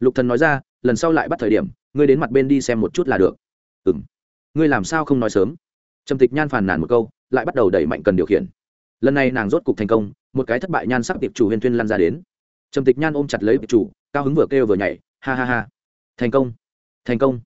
Lục thần nói ra, lần sau lại bắt thời điểm, ngươi đến mặt bên đi xem một chút là được. Ừm. Ngươi làm sao không nói sớm? Trầm tịch nhan phàn nàn một câu, lại bắt đầu đẩy mạnh cần điều khiển lần này nàng rốt cục thành công, một cái thất bại nhan sắc tiệp chủ huyền thuyên lăn ra đến. Trầm tịch nhan ôm chặt lấy tiệp chủ, cao hứng vừa kêu vừa nhảy, ha ha ha, thành công thành công,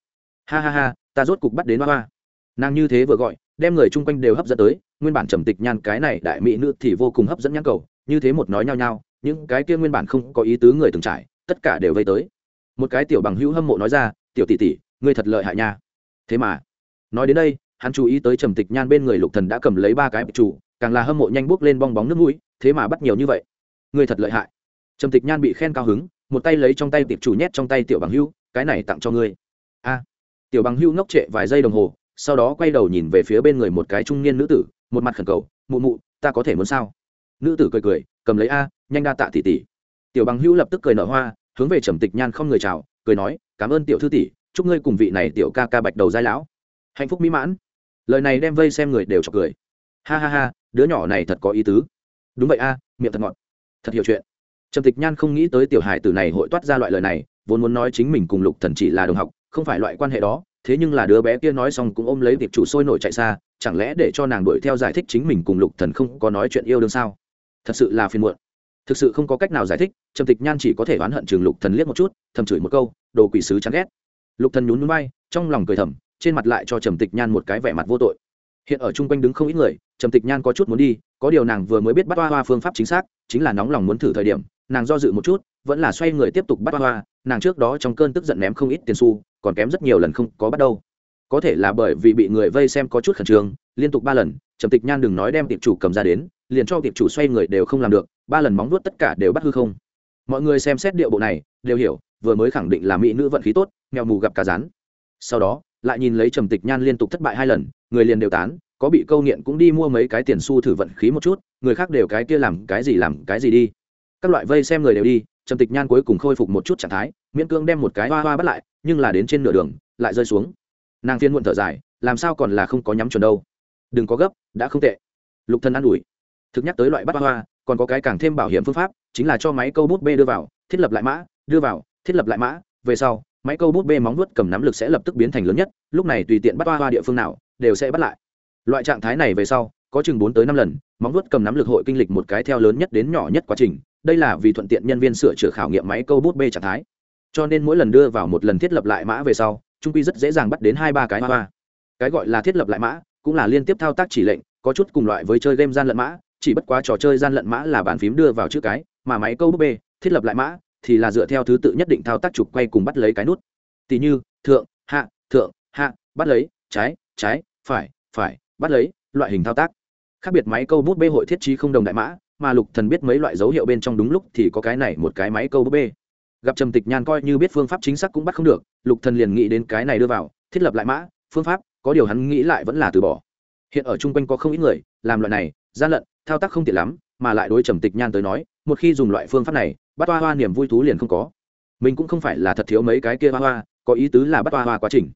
ha ha ha, ta rốt cục bắt đến hoa hoa. Nàng như thế vừa gọi, đem người chung quanh đều hấp dẫn tới, nguyên bản trầm tịch nhan cái này đại mỹ nữ thì vô cùng hấp dẫn nhãn cầu, như thế một nói nhau nhau những cái kia nguyên bản không có ý tứ người từng trải, tất cả đều vây tới. Một cái tiểu bằng hữu hâm mộ nói ra, tiểu tỷ tỷ, ngươi thật lợi hại nha. Thế mà, nói đến đây, hắn chú ý tới trầm tịch nhan bên người lục thần đã cầm lấy ba cái chủ càng là hâm mộ nhanh bước lên bong bóng nước mũi, thế mà bắt nhiều như vậy. Ngươi thật lợi hại. Trầm tịch nhan bị khen cao hứng, một tay lấy trong tay tiệp chủ nhét trong tay tiểu bằng hưu, cái này tặng cho ngươi. A. Tiểu bằng hưu ngốc trệ vài giây đồng hồ, sau đó quay đầu nhìn về phía bên người một cái trung niên nữ tử, một mặt khẩn cầu, mụ mụ, ta có thể muốn sao? Nữ tử cười cười, cầm lấy a, nhanh đa tạ tỷ tỷ. Tiểu bằng hưu lập tức cười nở hoa, hướng về trầm tịch nhan không người chào, cười nói, cảm ơn tiểu thư tỷ, chúc ngươi cùng vị này tiểu ca ca bạch đầu giai lão. Hạnh phúc mỹ mãn. Lời này đem vây xem người đều chọc cười ha ha ha, đứa nhỏ này thật có ý tứ. Đúng vậy a, miệng thật ngọt. Thật hiểu chuyện. Trầm tịch nhan không nghĩ tới tiểu hải tử này hội toát ra loại lời này, vốn muốn nói chính mình cùng lục thần chỉ là đồng học, không phải loại quan hệ đó, thế nhưng là đứa bé kia nói xong cũng ôm lấy tiệp chủ sôi nổi chạy xa, chẳng lẽ để cho nàng đuổi theo giải thích chính mình cùng lục thần không có nói chuyện yêu đương sao? Thật sự là phiền muộn. Thực sự không có cách nào giải thích, trầm tịch nhan chỉ có thể oán hận trường lục thần liếc một chút, thầm chửi một câu, đồ quỷ sứ chán ghét. Lục thần nhún nhún bay trong lòng cười thầm, trên mặt lại cho trầm tịch nhan một cái vẻ mặt vô tội. Hiện ở chung quanh đứng không ít người trầm tịch nhan có chút muốn đi, có điều nàng vừa mới biết bắt hoa hoa phương pháp chính xác, chính là nóng lòng muốn thử thời điểm, nàng do dự một chút, vẫn là xoay người tiếp tục bắt hoa hoa, nàng trước đó trong cơn tức giận ném không ít tiền xu, còn kém rất nhiều lần không có bắt đâu. Có thể là bởi vì bị người vây xem có chút khẩn trương, liên tục ba lần, trầm tịch nhan đừng nói đem tiệp chủ cầm ra đến, liền cho tiệp chủ xoay người đều không làm được, ba lần móng vuốt tất cả đều bắt hư không. Mọi người xem xét điệu bộ này, đều hiểu, vừa mới khẳng định là mỹ nữ vận khí tốt nghèo mù gặp cả rán. Sau đó, lại nhìn lấy trầm tịch nhan liên tục thất bại hai lần, người liền đều tán có bị câu nghiện cũng đi mua mấy cái tiền xu thử vận khí một chút, người khác đều cái kia làm cái gì làm cái gì đi. Các loại vây xem người đều đi, trầm tịch nhan cuối cùng khôi phục một chút trạng thái, miễn cương đem một cái hoa hoa bắt lại, nhưng là đến trên nửa đường, lại rơi xuống. Nàng phiên muộn thở dài, làm sao còn là không có nhắm chuẩn đâu. Đừng có gấp, đã không tệ. Lục thân an ủi. Thực nhắc tới loại bắt hoa, còn có cái càng thêm bảo hiểm phương pháp, chính là cho máy câu bút bê đưa vào, thiết lập lại mã, đưa vào, thiết lập lại mã, về sau, máy câu bút bê móng vuốt cầm nắm lực sẽ lập tức biến thành lớn nhất, lúc này tùy tiện bắt hoa hoa địa phương nào, đều sẽ bắt lại loại trạng thái này về sau, có chừng bốn tới năm lần, móng vuốt cầm nắm lực hội kinh lịch một cái theo lớn nhất đến nhỏ nhất quá trình, đây là vì thuận tiện nhân viên sửa chữa khảo nghiệm máy câu bút b trạng thái. Cho nên mỗi lần đưa vào một lần thiết lập lại mã về sau, trung quy rất dễ dàng bắt đến hai ba cái hoa hoa cái gọi là thiết lập lại mã, cũng là liên tiếp thao tác chỉ lệnh, có chút cùng loại với chơi game gian lận mã, chỉ bất quá trò chơi gian lận mã là bàn phím đưa vào chữ cái, mà máy câu bút b, thiết lập lại mã, thì là dựa theo thứ tự nhất định thao tác chụp quay cùng bắt lấy cái nút. Tỷ như, thượng, hạ thượng, hạ, bắt lấy, trái trái, phải phải bắt lấy, loại hình thao tác. Khác biệt máy câu bút bê hội thiết trí không đồng đại mã, mà lục thần biết mấy loại dấu hiệu bên trong đúng lúc thì có cái này một cái máy câu bút bê. Gặp trầm tịch nhan coi như biết phương pháp chính xác cũng bắt không được, lục thần liền nghĩ đến cái này đưa vào, thiết lập lại mã, phương pháp, có điều hắn nghĩ lại vẫn là từ bỏ. Hiện ở chung quanh có không ít người, làm loại này, gian lận, thao tác không tiện lắm, mà lại đối trầm tịch nhan tới nói, một khi dùng loại phương pháp này, bắt hoa hoa niềm vui thú liền không có. Mình cũng không phải là thật thiếu mấy cái kia hoa hoa, có ý tứ là bắt hoa hoa quá trình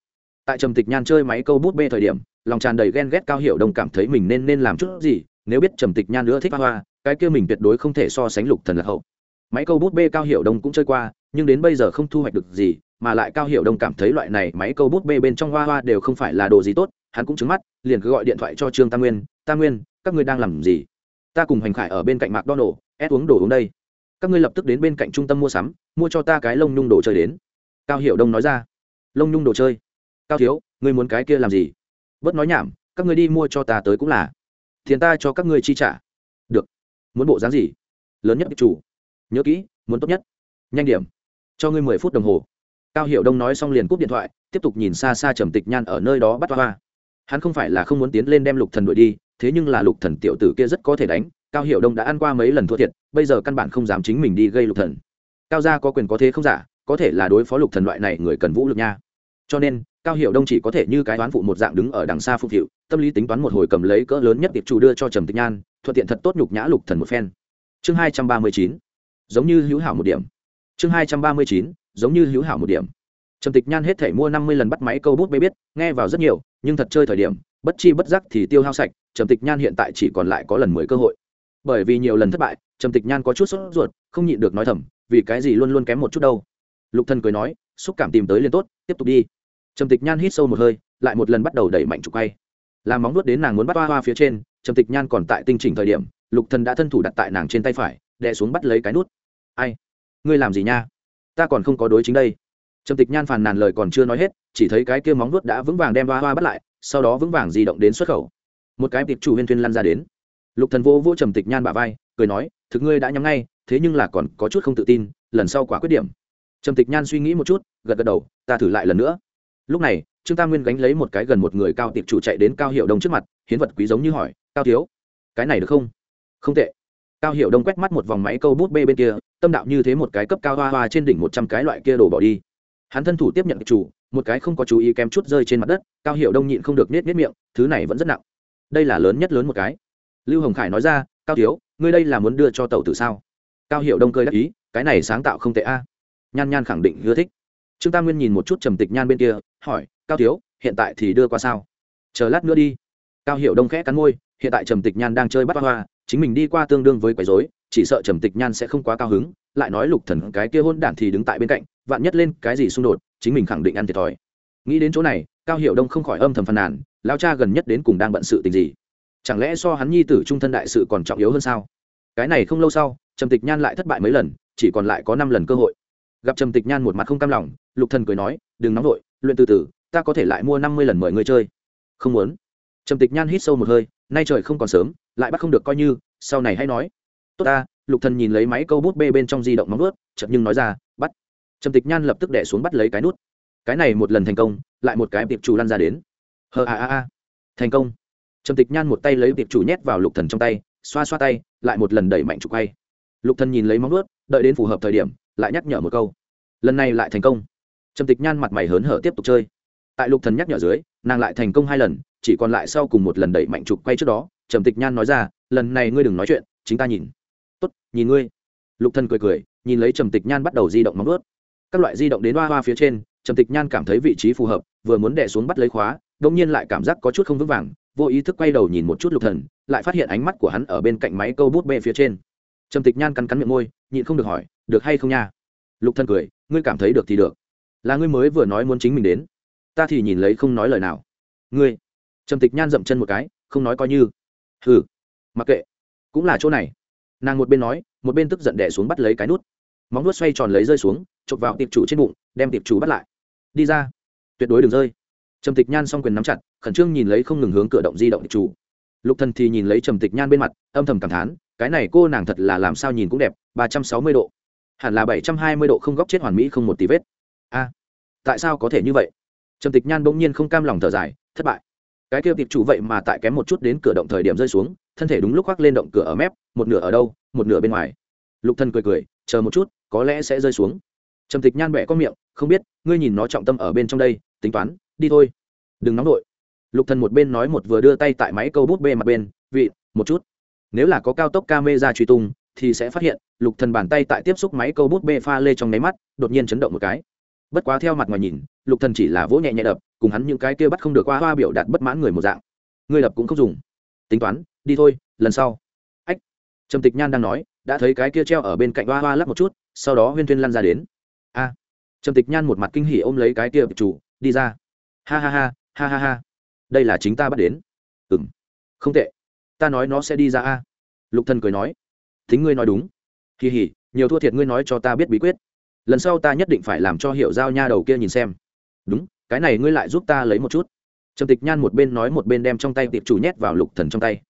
tại trầm tịch nhan chơi máy câu bút bê thời điểm, lòng tràn đầy ghen ghét cao hiệu đồng cảm thấy mình nên nên làm chút gì, nếu biết trầm tịch nhan nữa thích hoa hoa, cái kia mình tuyệt đối không thể so sánh lục thần lạc hậu. Máy câu bút bê cao hiệu đông cũng chơi qua, nhưng đến bây giờ không thu hoạch được gì, mà lại cao hiệu đông cảm thấy loại này máy câu bút bê bên trong hoa hoa đều không phải là đồ gì tốt, hắn cũng trứng mắt, liền cứ gọi điện thoại cho trương tam nguyên tam nguyên, các ngươi đang làm gì? Ta cùng hành khải ở bên cạnh mạc đo nổ ép uống đồ uống đây. Các ngươi lập tức đến bên cạnh trung tâm mua sắm, mua cho ta cái lông nhung đồ chơi đến. Cao hiệu đông nói ra. Lông nhung đồ chơi? Cao thiếu, ngươi muốn cái kia làm gì? Bớt nói nhảm, các ngươi đi mua cho ta tới cũng là. Tiền ta cho các ngươi chi trả. Được. Muốn bộ dáng gì? Lớn nhất chủ. Nhớ kỹ, muốn tốt nhất. Nhanh điểm. Cho ngươi mười phút đồng hồ. Cao hiệu đông nói xong liền cúp điện thoại, tiếp tục nhìn xa xa trầm tịch nhan ở nơi đó bắt hoa hắn không phải là không muốn tiến lên đem lục thần đuổi đi, thế nhưng là lục thần tiểu tử kia rất có thể đánh. Cao hiệu đông đã ăn qua mấy lần thua thiệt, bây giờ căn bản không dám chính mình đi gây lục thần. Cao gia có quyền có thế không giả, có thể là đối phó lục thần loại này người cần vũ lực nha. Cho nên cao hiệu đông chỉ có thể như cái toán phụ một dạng đứng ở đằng xa phục hiệu tâm lý tính toán một hồi cầm lấy cỡ lớn nhất tiệp chủ đưa cho trầm tịch nhan, thuận tiện thật tốt nhục nhã lục thần một phen. Chương hai trăm ba mươi chín, giống như hữu hảo một điểm. Chương hai trăm ba mươi chín, giống như hữu hảo một điểm. Trầm tịch nhan hết thể mua năm mươi lần bắt máy câu bút bê biết, nghe vào rất nhiều, nhưng thật chơi thời điểm, bất chi bất giác thì tiêu hao sạch, trầm tịch nhan hiện tại chỉ còn lại có lần mười cơ hội. Bởi vì nhiều lần thất bại, trầm tịch nhan có chút sốt ruột, không nhịn được nói thầm, vì cái gì luôn luôn kém một chút đâu. Lục thần cười nói, xúc cảm tìm tới liền tốt, tiếp tục đi trầm tịch nhan hít sâu một hơi, lại một lần bắt đầu đẩy mạnh trục quay. Làm móng nuốt đến nàng muốn bắt hoa hoa phía trên, trầm tịch nhan còn tại tinh chỉnh thời điểm, lục thần đã thân thủ đặt tại nàng trên tay phải, đè xuống bắt lấy cái nút. Ai? Ngươi làm gì nha? Ta còn không có đối chính đây. Trầm tịch nhan phàn nàn lời còn chưa nói hết, chỉ thấy cái kia móng nuốt đã vững vàng đem hoa hoa bắt lại, sau đó vững vàng di động đến xuất khẩu. Một cái tiệp chủ huyên thuyên lăn ra đến. Lục thần vô vô trầm tịch nhan bả vai, cười nói, thực ngươi đã nhắm ngay, thế nhưng là còn có chút không tự tin, lần sau quả quyết điểm. Trầm tịch nhan suy nghĩ một chút, gật gật đầu, ta thử lại lần nữa lúc này, trương tam nguyên gánh lấy một cái gần một người cao tiệp chủ chạy đến cao hiệu đông trước mặt, hiến vật quý giống như hỏi, cao thiếu, cái này được không? Không tệ. Cao hiệu đông quét mắt một vòng máy câu bút bê bên kia, tâm đạo như thế một cái cấp cao hoa hoa trên đỉnh một trăm cái loại kia đổ bỏ đi. Hắn thân thủ tiếp nhận chủ, một cái không có chú ý kém chút rơi trên mặt đất, cao hiệu đông nhịn không được nết nết miệng, thứ này vẫn rất nặng. Đây là lớn nhất lớn một cái. Lưu hồng khải nói ra, cao thiếu, ngươi đây là muốn đưa cho tàu tử sao? Cao hiệu đông cười đắc ý, cái này sáng tạo không tệ a. Nhan nhan khẳng định ưa thích trương tam nguyên nhìn một chút trầm tịch nhan bên kia hỏi cao thiếu hiện tại thì đưa qua sao? Chờ lát nữa đi. Cao hiệu đông khẽ cắn môi hiện tại trầm tịch nhan đang chơi bắt hoa chính mình đi qua tương đương với quấy rối, chỉ sợ trầm tịch nhan sẽ không quá cao hứng lại nói lục thần cái kia hôn đản thì đứng tại bên cạnh vạn nhất lên cái gì xung đột chính mình khẳng định ăn thiệt thòi. Nghĩ đến chỗ này cao hiệu đông không khỏi âm thầm phàn nàn lao cha gần nhất đến cùng đang bận sự tình gì? Chẳng lẽ so hắn nhi tử trung thân đại sự còn trọng yếu hơn sao? Cái này không lâu sau trầm tịch nhan lại thất bại mấy lần chỉ còn lại có năm lần cơ hội. Gặp trầm tịch nhan một mặt không cam lòng lục thần cười nói, đừng nóng vội, luyện từ từ, ta có thể lại mua năm mươi lần mời người chơi. Không muốn. Trầm tịch nhan hít sâu một hơi, nay trời không còn sớm, lại bắt không được coi như, sau này hãy nói. Tốt ta. Lục thần nhìn lấy máy câu bút bê bên trong di động móng nuốt chợt nhưng nói ra, bắt. Trầm tịch nhan lập tức đẻ xuống bắt lấy cái nút. Cái này một lần thành công, lại một cái tiệp chủ lăn ra đến. Hờ a a a. Thành công. Trầm tịch nhan một tay lấy tiệp chủ nhét vào lục thần trong tay, xoa xoa tay, lại một lần đẩy mạnh trục quay. Lục thần nhìn lấy móng nuốt đợi đến phù hợp thời điểm, lại nhắc nhở một câu. Lần này lại thành công trầm tịch nhan mặt mày hớn hở tiếp tục chơi. Tại lục thần nhắc nhở dưới, nàng lại thành công hai lần, chỉ còn lại sau cùng một lần đẩy mạnh trục quay trước đó. Trầm tịch nhan nói ra, lần này ngươi đừng nói chuyện, chính ta nhìn. Tốt, nhìn ngươi. Lục thần cười cười, nhìn lấy trầm tịch nhan bắt đầu di động móng vuốt. Các loại di động đến hoa hoa phía trên, trầm tịch nhan cảm thấy vị trí phù hợp, vừa muốn đè xuống bắt lấy khóa đông nhiên lại cảm giác có chút không vững vàng, vô ý thức quay đầu nhìn một chút lục thần, lại phát hiện ánh mắt của hắn ở bên cạnh máy câu bút bê phía trên. Trầm tịch nhan cắn cắn miệng môi, nhịn không được hỏi, được hay không nha? Lục thần cười, ngươi cảm thấy được thì được là ngươi mới vừa nói muốn chính mình đến. Ta thì nhìn lấy không nói lời nào. Ngươi. Trầm tịch nhan dậm chân một cái, không nói coi như. Hừ. Mặc kệ. Cũng là chỗ này. Nàng một bên nói, một bên tức giận đẻ xuống bắt lấy cái nút. Móng nuốt xoay tròn lấy rơi xuống chụp vào tiệp chủ trên bụng, đem tiệp chủ bắt lại. Đi ra. Tuyệt đối đừng rơi. Trầm tịch nhan s o n g quyền nắm chặt, khẩn trương nhìn lấy không ngừng hướng cửa động di động tiệp chủ. Lục thần thì nhìn lấy trầm tịch nhan bên mặt, âm thầm cảm thán, cái này cô nàng thật là làm sao nhìn cũng đẹp, ba trăm sáu mươi độ. Hẳn là bảy trăm hai mươi độ không góc chết hoàn mỹ không một tí vết a, tại sao có thể như vậy? Trầm tịch nhan bỗng nhiên không cam lòng thở dài, thất bại. Cái kia tiệp chủ vậy mà tại kém một chút đến cửa động thời điểm rơi xuống, thân thể đúng lúc khoác lên động cửa ở mép, một nửa ở đâu, một nửa bên ngoài. Lục thần cười cười, chờ một chút, có lẽ sẽ rơi xuống. Trầm tịch nhan bẻ có miệng, không biết, ngươi nhìn nó trọng tâm ở bên trong đây, tính toán, đi thôi. Đừng nóng đội lục thần một bên nói một vừa đưa tay tại máy câu bút bê mặt bên, vị, một chút. Nếu là có cao tốc camera truy tung, thì sẽ phát hiện. Lục thần bàn tay tại tiếp xúc máy câu bút bê pha lê trong nháy mắt, đột nhiên chấn động một cái bất quá theo mặt ngoài nhìn, lục thần chỉ là vỗ nhẹ nhẹ đập, cùng hắn những cái kia bắt không được qua hoa biểu đạt bất mãn người một dạng. Người đập cũng không dùng. Tính toán, đi thôi, lần sau. Ách. Trầm tịch nhan đang nói, đã thấy cái kia treo ở bên cạnh hoa hoa lắc một chút, sau đó huyên thuyên lăn ra đến. A. Trầm tịch nhan một mặt kinh hỉ ôm lấy cái kia chủ, đi ra. Ha ha ha ha ha ha. Đây là chính ta bắt đến. Ừm. Không tệ. Ta nói nó sẽ đi ra a. Lục thần cười nói. Thính ngươi nói đúng. Kỳ hỉ, nhiều thua thiệt ngươi nói cho ta biết bí quyết lần sau ta nhất định phải làm cho hiệu giao nha đầu kia nhìn xem. Đúng, cái này ngươi lại giúp ta lấy một chút. Trầm tịch nhan một bên nói một bên đem trong tay tiệp chủ nhét vào lục thần trong tay.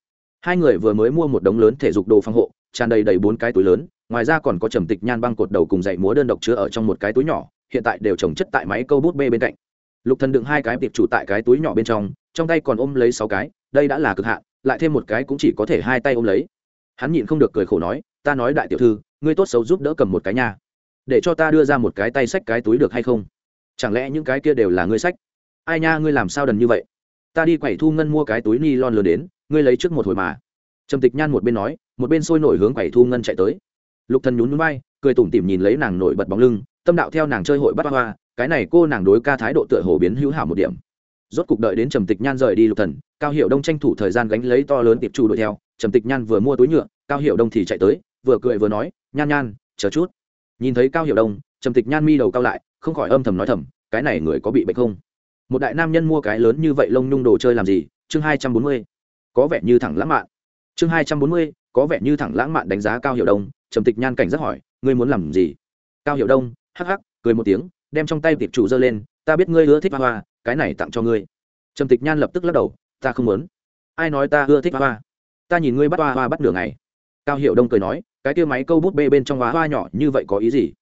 Hai người vừa mới mua một đống lớn thể dục đồ phòng hộ, tràn đầy đầy bốn cái túi lớn, ngoài ra còn có trầm tịch nhan băng cột đầu cùng dạy múa đơn độc chứa ở trong một cái túi nhỏ, hiện tại đều trồng chất tại máy câu bút bê bên cạnh. Lục thần đựng hai cái tiệp chủ tại cái túi nhỏ bên trong trong tay còn ôm lấy sáu cái, đây đã là cực hạn, lại thêm một cái cũng chỉ có thể hai tay ôm lấy. Hắn nhịn không được cười khổ nói, ta nói đại tiểu thư, ngươi tốt xấu giúp đỡ cầm một cái nha để cho ta đưa ra một cái tay sách cái túi được hay không? Chẳng lẽ những cái kia đều là ngươi sách? Ai nha, ngươi làm sao đần như vậy? Ta đi quẩy thu ngân mua cái túi ni lon lớn đến, ngươi lấy trước một hồi mà. Trầm tịch nhan một bên nói, một bên sôi nổi hướng quẩy thu ngân chạy tới. Lục thần nhún nhún bay cười tủm tỉm nhìn lấy nàng nổi bật bóng lưng, tâm đạo theo nàng chơi hội bắt hoa, cái này cô nàng đối ca thái độ tựa hồ biến hữu hảo một điểm. Rốt cục đợi đến trầm tịch nhan rời đi lục thần, cao hiệu đông tranh thủ thời gian gánh lấy to lớn tiệp chủ đuổi theo. Trầm tịch nhan vừa mua túi nhựa, cao hiệu đông thì chạy tới, vừa cười vừa nói, nhan nhan, chờ chút nhìn thấy cao hiệu đông, trầm tịch nhan mi đầu cao lại, không khỏi âm thầm nói thầm, cái này người có bị bệnh không? Một đại nam nhân mua cái lớn như vậy lông nhung đồ chơi làm gì? Chương hai trăm bốn mươi, có vẻ như thẳng lãng mạn. Chương hai trăm bốn mươi, có vẻ như thẳng lãng mạn đánh giá cao hiệu đông, trầm tịch nhan cảnh giác hỏi, ngươi muốn làm gì? Cao hiệu đông, hắc hắc, cười một tiếng, đem trong tay tiệp chủ giơ lên, ta biết ngươi ưa thích hoa hoa, cái này tặng cho ngươi. Trầm tịch nhan lập tức lắc đầu, ta không muốn. Ai nói ta ưa thích hoa hoa? Ta nhìn ngươi bắt hoa hoa bắt nửa ngày. Cao hiệu đông cười nói cái kia máy câu bút bê bên trong hoa hoa nhỏ như vậy có ý gì?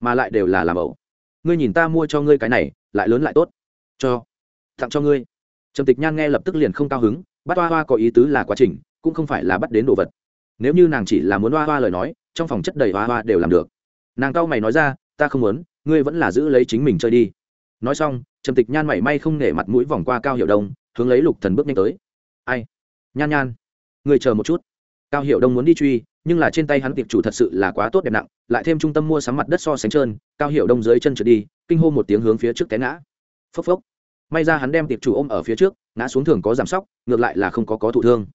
Mà lại đều là làm ẩu. Ngươi nhìn ta mua cho ngươi cái này, lại lớn lại tốt. Cho. Tặng cho ngươi. Trầm tịch nhan nghe lập tức liền không cao hứng, bắt hoa hoa có ý tứ là quá trình, cũng không phải là bắt đến đồ vật. Nếu như nàng chỉ là muốn hoa hoa lời nói, trong phòng chất đầy hoa hoa đều làm được. Nàng cao mày nói ra, ta không muốn, ngươi vẫn là giữ lấy chính mình chơi đi. Nói xong, trầm tịch nhan mảy may không nể mặt mũi vòng qua cao hiệu đông, hướng lấy lục thần bước nhanh tới. Ai? Nhan nhan, ngươi chờ một chút. Cao hiệu đông muốn đi truy nhưng là trên tay hắn tiệp chủ thật sự là quá tốt đẹp nặng, lại thêm trung tâm mua sắm mặt đất so sánh trơn, cao hiệu đông dưới chân trượt đi, kinh hô một tiếng hướng phía trước té ngã. Phốc phốc. May ra hắn đem tiệp chủ ôm ở phía trước, ngã xuống thường có giảm sóc, ngược lại là không có có thụ thương.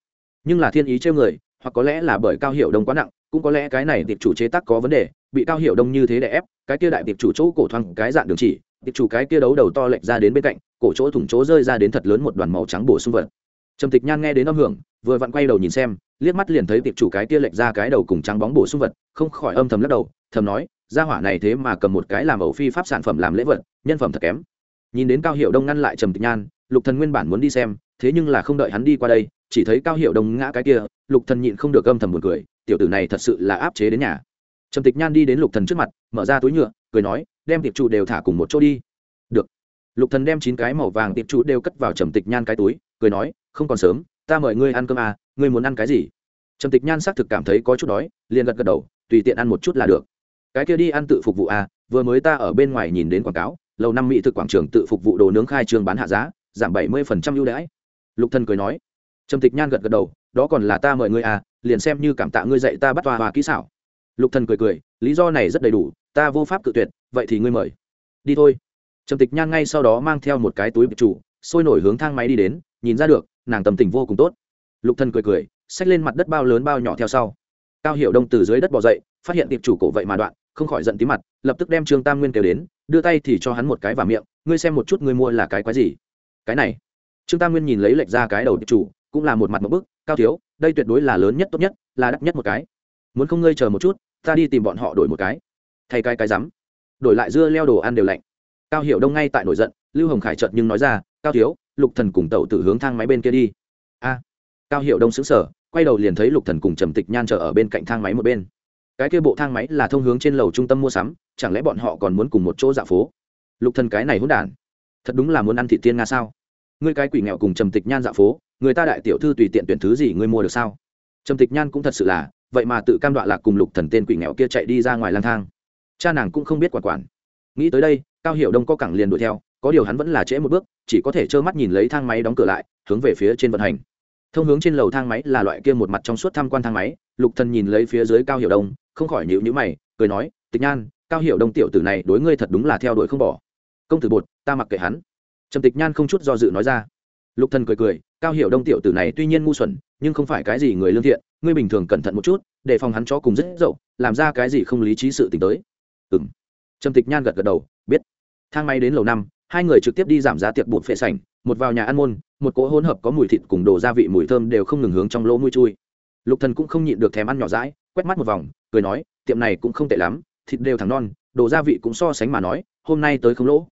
Nhưng là thiên ý trêu người, hoặc có lẽ là bởi cao hiệu đông quá nặng, cũng có lẽ cái này tiệp chủ chế tác có vấn đề, bị cao hiệu đông như thế đè ép, cái kia đại tiệp chủ chỗ cổ thoang cái dạng đường chỉ, tiệp chủ cái kia đấu đầu to lệch ra đến bên cạnh, cổ chỗ thủng chỗ rơi ra đến thật lớn một đoàn màu trắng bổ sung vật trầm tịch nhan nghe đến âm hưởng, vừa vặn quay đầu nhìn xem, liếc mắt liền thấy tiệp chủ cái kia lệch ra cái đầu cùng trắng bóng bổ sung vật, không khỏi âm thầm lắc đầu, thầm nói ra hỏa này thế mà cầm một cái làm ẩu phi pháp sản phẩm làm lễ vật, nhân phẩm thật kém. Nhìn đến cao hiệu đông ngăn lại trầm tịch nhan, lục thần nguyên bản muốn đi xem, thế nhưng là không đợi hắn đi qua đây, chỉ thấy cao hiệu đông ngã cái kia, lục thần nhịn không được âm thầm buồn cười, tiểu tử này thật sự là áp chế đến nhà. Trầm tịch nhan đi đến lục thần trước mặt, mở ra túi nhựa, cười nói, đem tiệp chủ đều thả cùng một chỗ đi. Được. Lục thần đem chín cái màu vàng tiệp chủ đều cất vào trầm tịch nhan cái túi cười nói, không còn sớm, ta mời ngươi ăn cơm à ngươi muốn ăn cái gì? Trầm tịch nhan xác thực cảm thấy có chút đói, liền gật gật đầu, tùy tiện ăn một chút là được. Cái kia đi ăn tự phục vụ à vừa mới ta ở bên ngoài nhìn đến quảng cáo, lầu năm mỹ thực quảng trường tự phục vụ đồ nướng khai trương bán hạ giá, giảm bảy mươi phần trăm ưu đãi. Lục thần cười nói. Trầm tịch nhan gật gật đầu, đó còn là ta mời ngươi à liền xem như cảm tạ ngươi dạy ta bắt tòa hòa kỹ xảo. Lục thần cười cười, lý do này rất đầy đủ, ta vô pháp cự tuyệt, vậy thì ngươi mời. Đi thôi. Trầm tịch nhan ngay sau đó mang theo một cái túi bịch chủ, sôi nổi hướng thang máy đi đến nhìn ra được, nàng tâm tình vô cùng tốt. Lục thần cười cười, xách lên mặt đất bao lớn bao nhỏ theo sau. Cao hiểu đông từ dưới đất bò dậy, phát hiện tiệp chủ cổ vậy mà đoạn, không khỏi giận tí mặt, lập tức đem trương tam nguyên kêu đến, đưa tay thì cho hắn một cái vào miệng, ngươi xem một chút ngươi mua là cái quái gì? Cái này. Trương tam nguyên nhìn lấy lệch ra cái đầu tiệp chủ, cũng là một mặt một bức, cao thiếu, đây tuyệt đối là lớn nhất tốt nhất, là đắt nhất một cái. Muốn không ngươi chờ một chút, ta đi tìm bọn họ đổi một cái. Thay cái cái rắm. Đổi lại dưa leo đồ ăn đều lạnh. Cao hiểu đông ngay tại nổi giận, lưu hồng khải chợt nhưng nói ra, cao thiếu lục thần cùng tẩu tử hướng thang máy bên kia đi. A, cao hiệu đông xứng sở quay đầu liền thấy lục thần cùng trầm tịch nhan chờ ở bên cạnh thang máy một bên. Cái kia bộ thang máy là thông hướng trên lầu trung tâm mua sắm, chẳng lẽ bọn họ còn muốn cùng một chỗ dạo phố? Lục thần cái này hỗn đản, thật đúng là muốn ăn thị tiên nga sao? Ngươi cái quỷ nghèo cùng trầm tịch nhan dạo phố, người ta đại tiểu thư tùy tiện tuyển thứ gì ngươi mua được sao? Trầm tịch nhan cũng thật sự là, vậy mà tự cam đoạ lạc cùng lục thần tên quỷ nghèo kia chạy đi ra ngoài lang thang. Cha nàng cũng không biết quản quản. Nghĩ tới đây, cao Hiệu đông co cẳng liền đuổi theo có điều hắn vẫn là trễ một bước, chỉ có thể trơ mắt nhìn lấy thang máy đóng cửa lại, hướng về phía trên vận hành. Thông hướng trên lầu thang máy là loại kia một mặt trong suốt tham quan thang máy, lục thần nhìn lấy phía dưới cao hiểu đông, không khỏi nhíu nhíu mày, cười nói, tịch nhan, cao hiểu đông tiểu tử này đối ngươi thật đúng là theo đuổi không bỏ. Công tử bột, ta mặc kệ hắn. Trầm tịch nhan không chút do dự nói ra. Lục thần cười cười, cao hiểu đông tiểu tử này tuy nhiên ngu xuẩn, nhưng không phải cái gì người lương thiện, ngươi bình thường cẩn thận một chút để phòng hắn cho cùng rất dậu, làm ra cái gì không lý trí sự t tới. Ừng trầm tịch nhan gật gật đầu, biết. Thang máy đến lầu năm hai người trực tiếp đi giảm giá tiệc bột phệ sảnh, một vào nhà ăn môn, một cỗ hỗn hợp có mùi thịt cùng đồ gia vị mùi thơm đều không ngừng hướng trong lỗ mũi chui. Lục thần cũng không nhịn được thèm ăn nhỏ rãi quét mắt một vòng, cười nói, tiệm này cũng không tệ lắm, thịt đều thẳng non, đồ gia vị cũng so sánh mà nói, hôm nay tới không lỗ.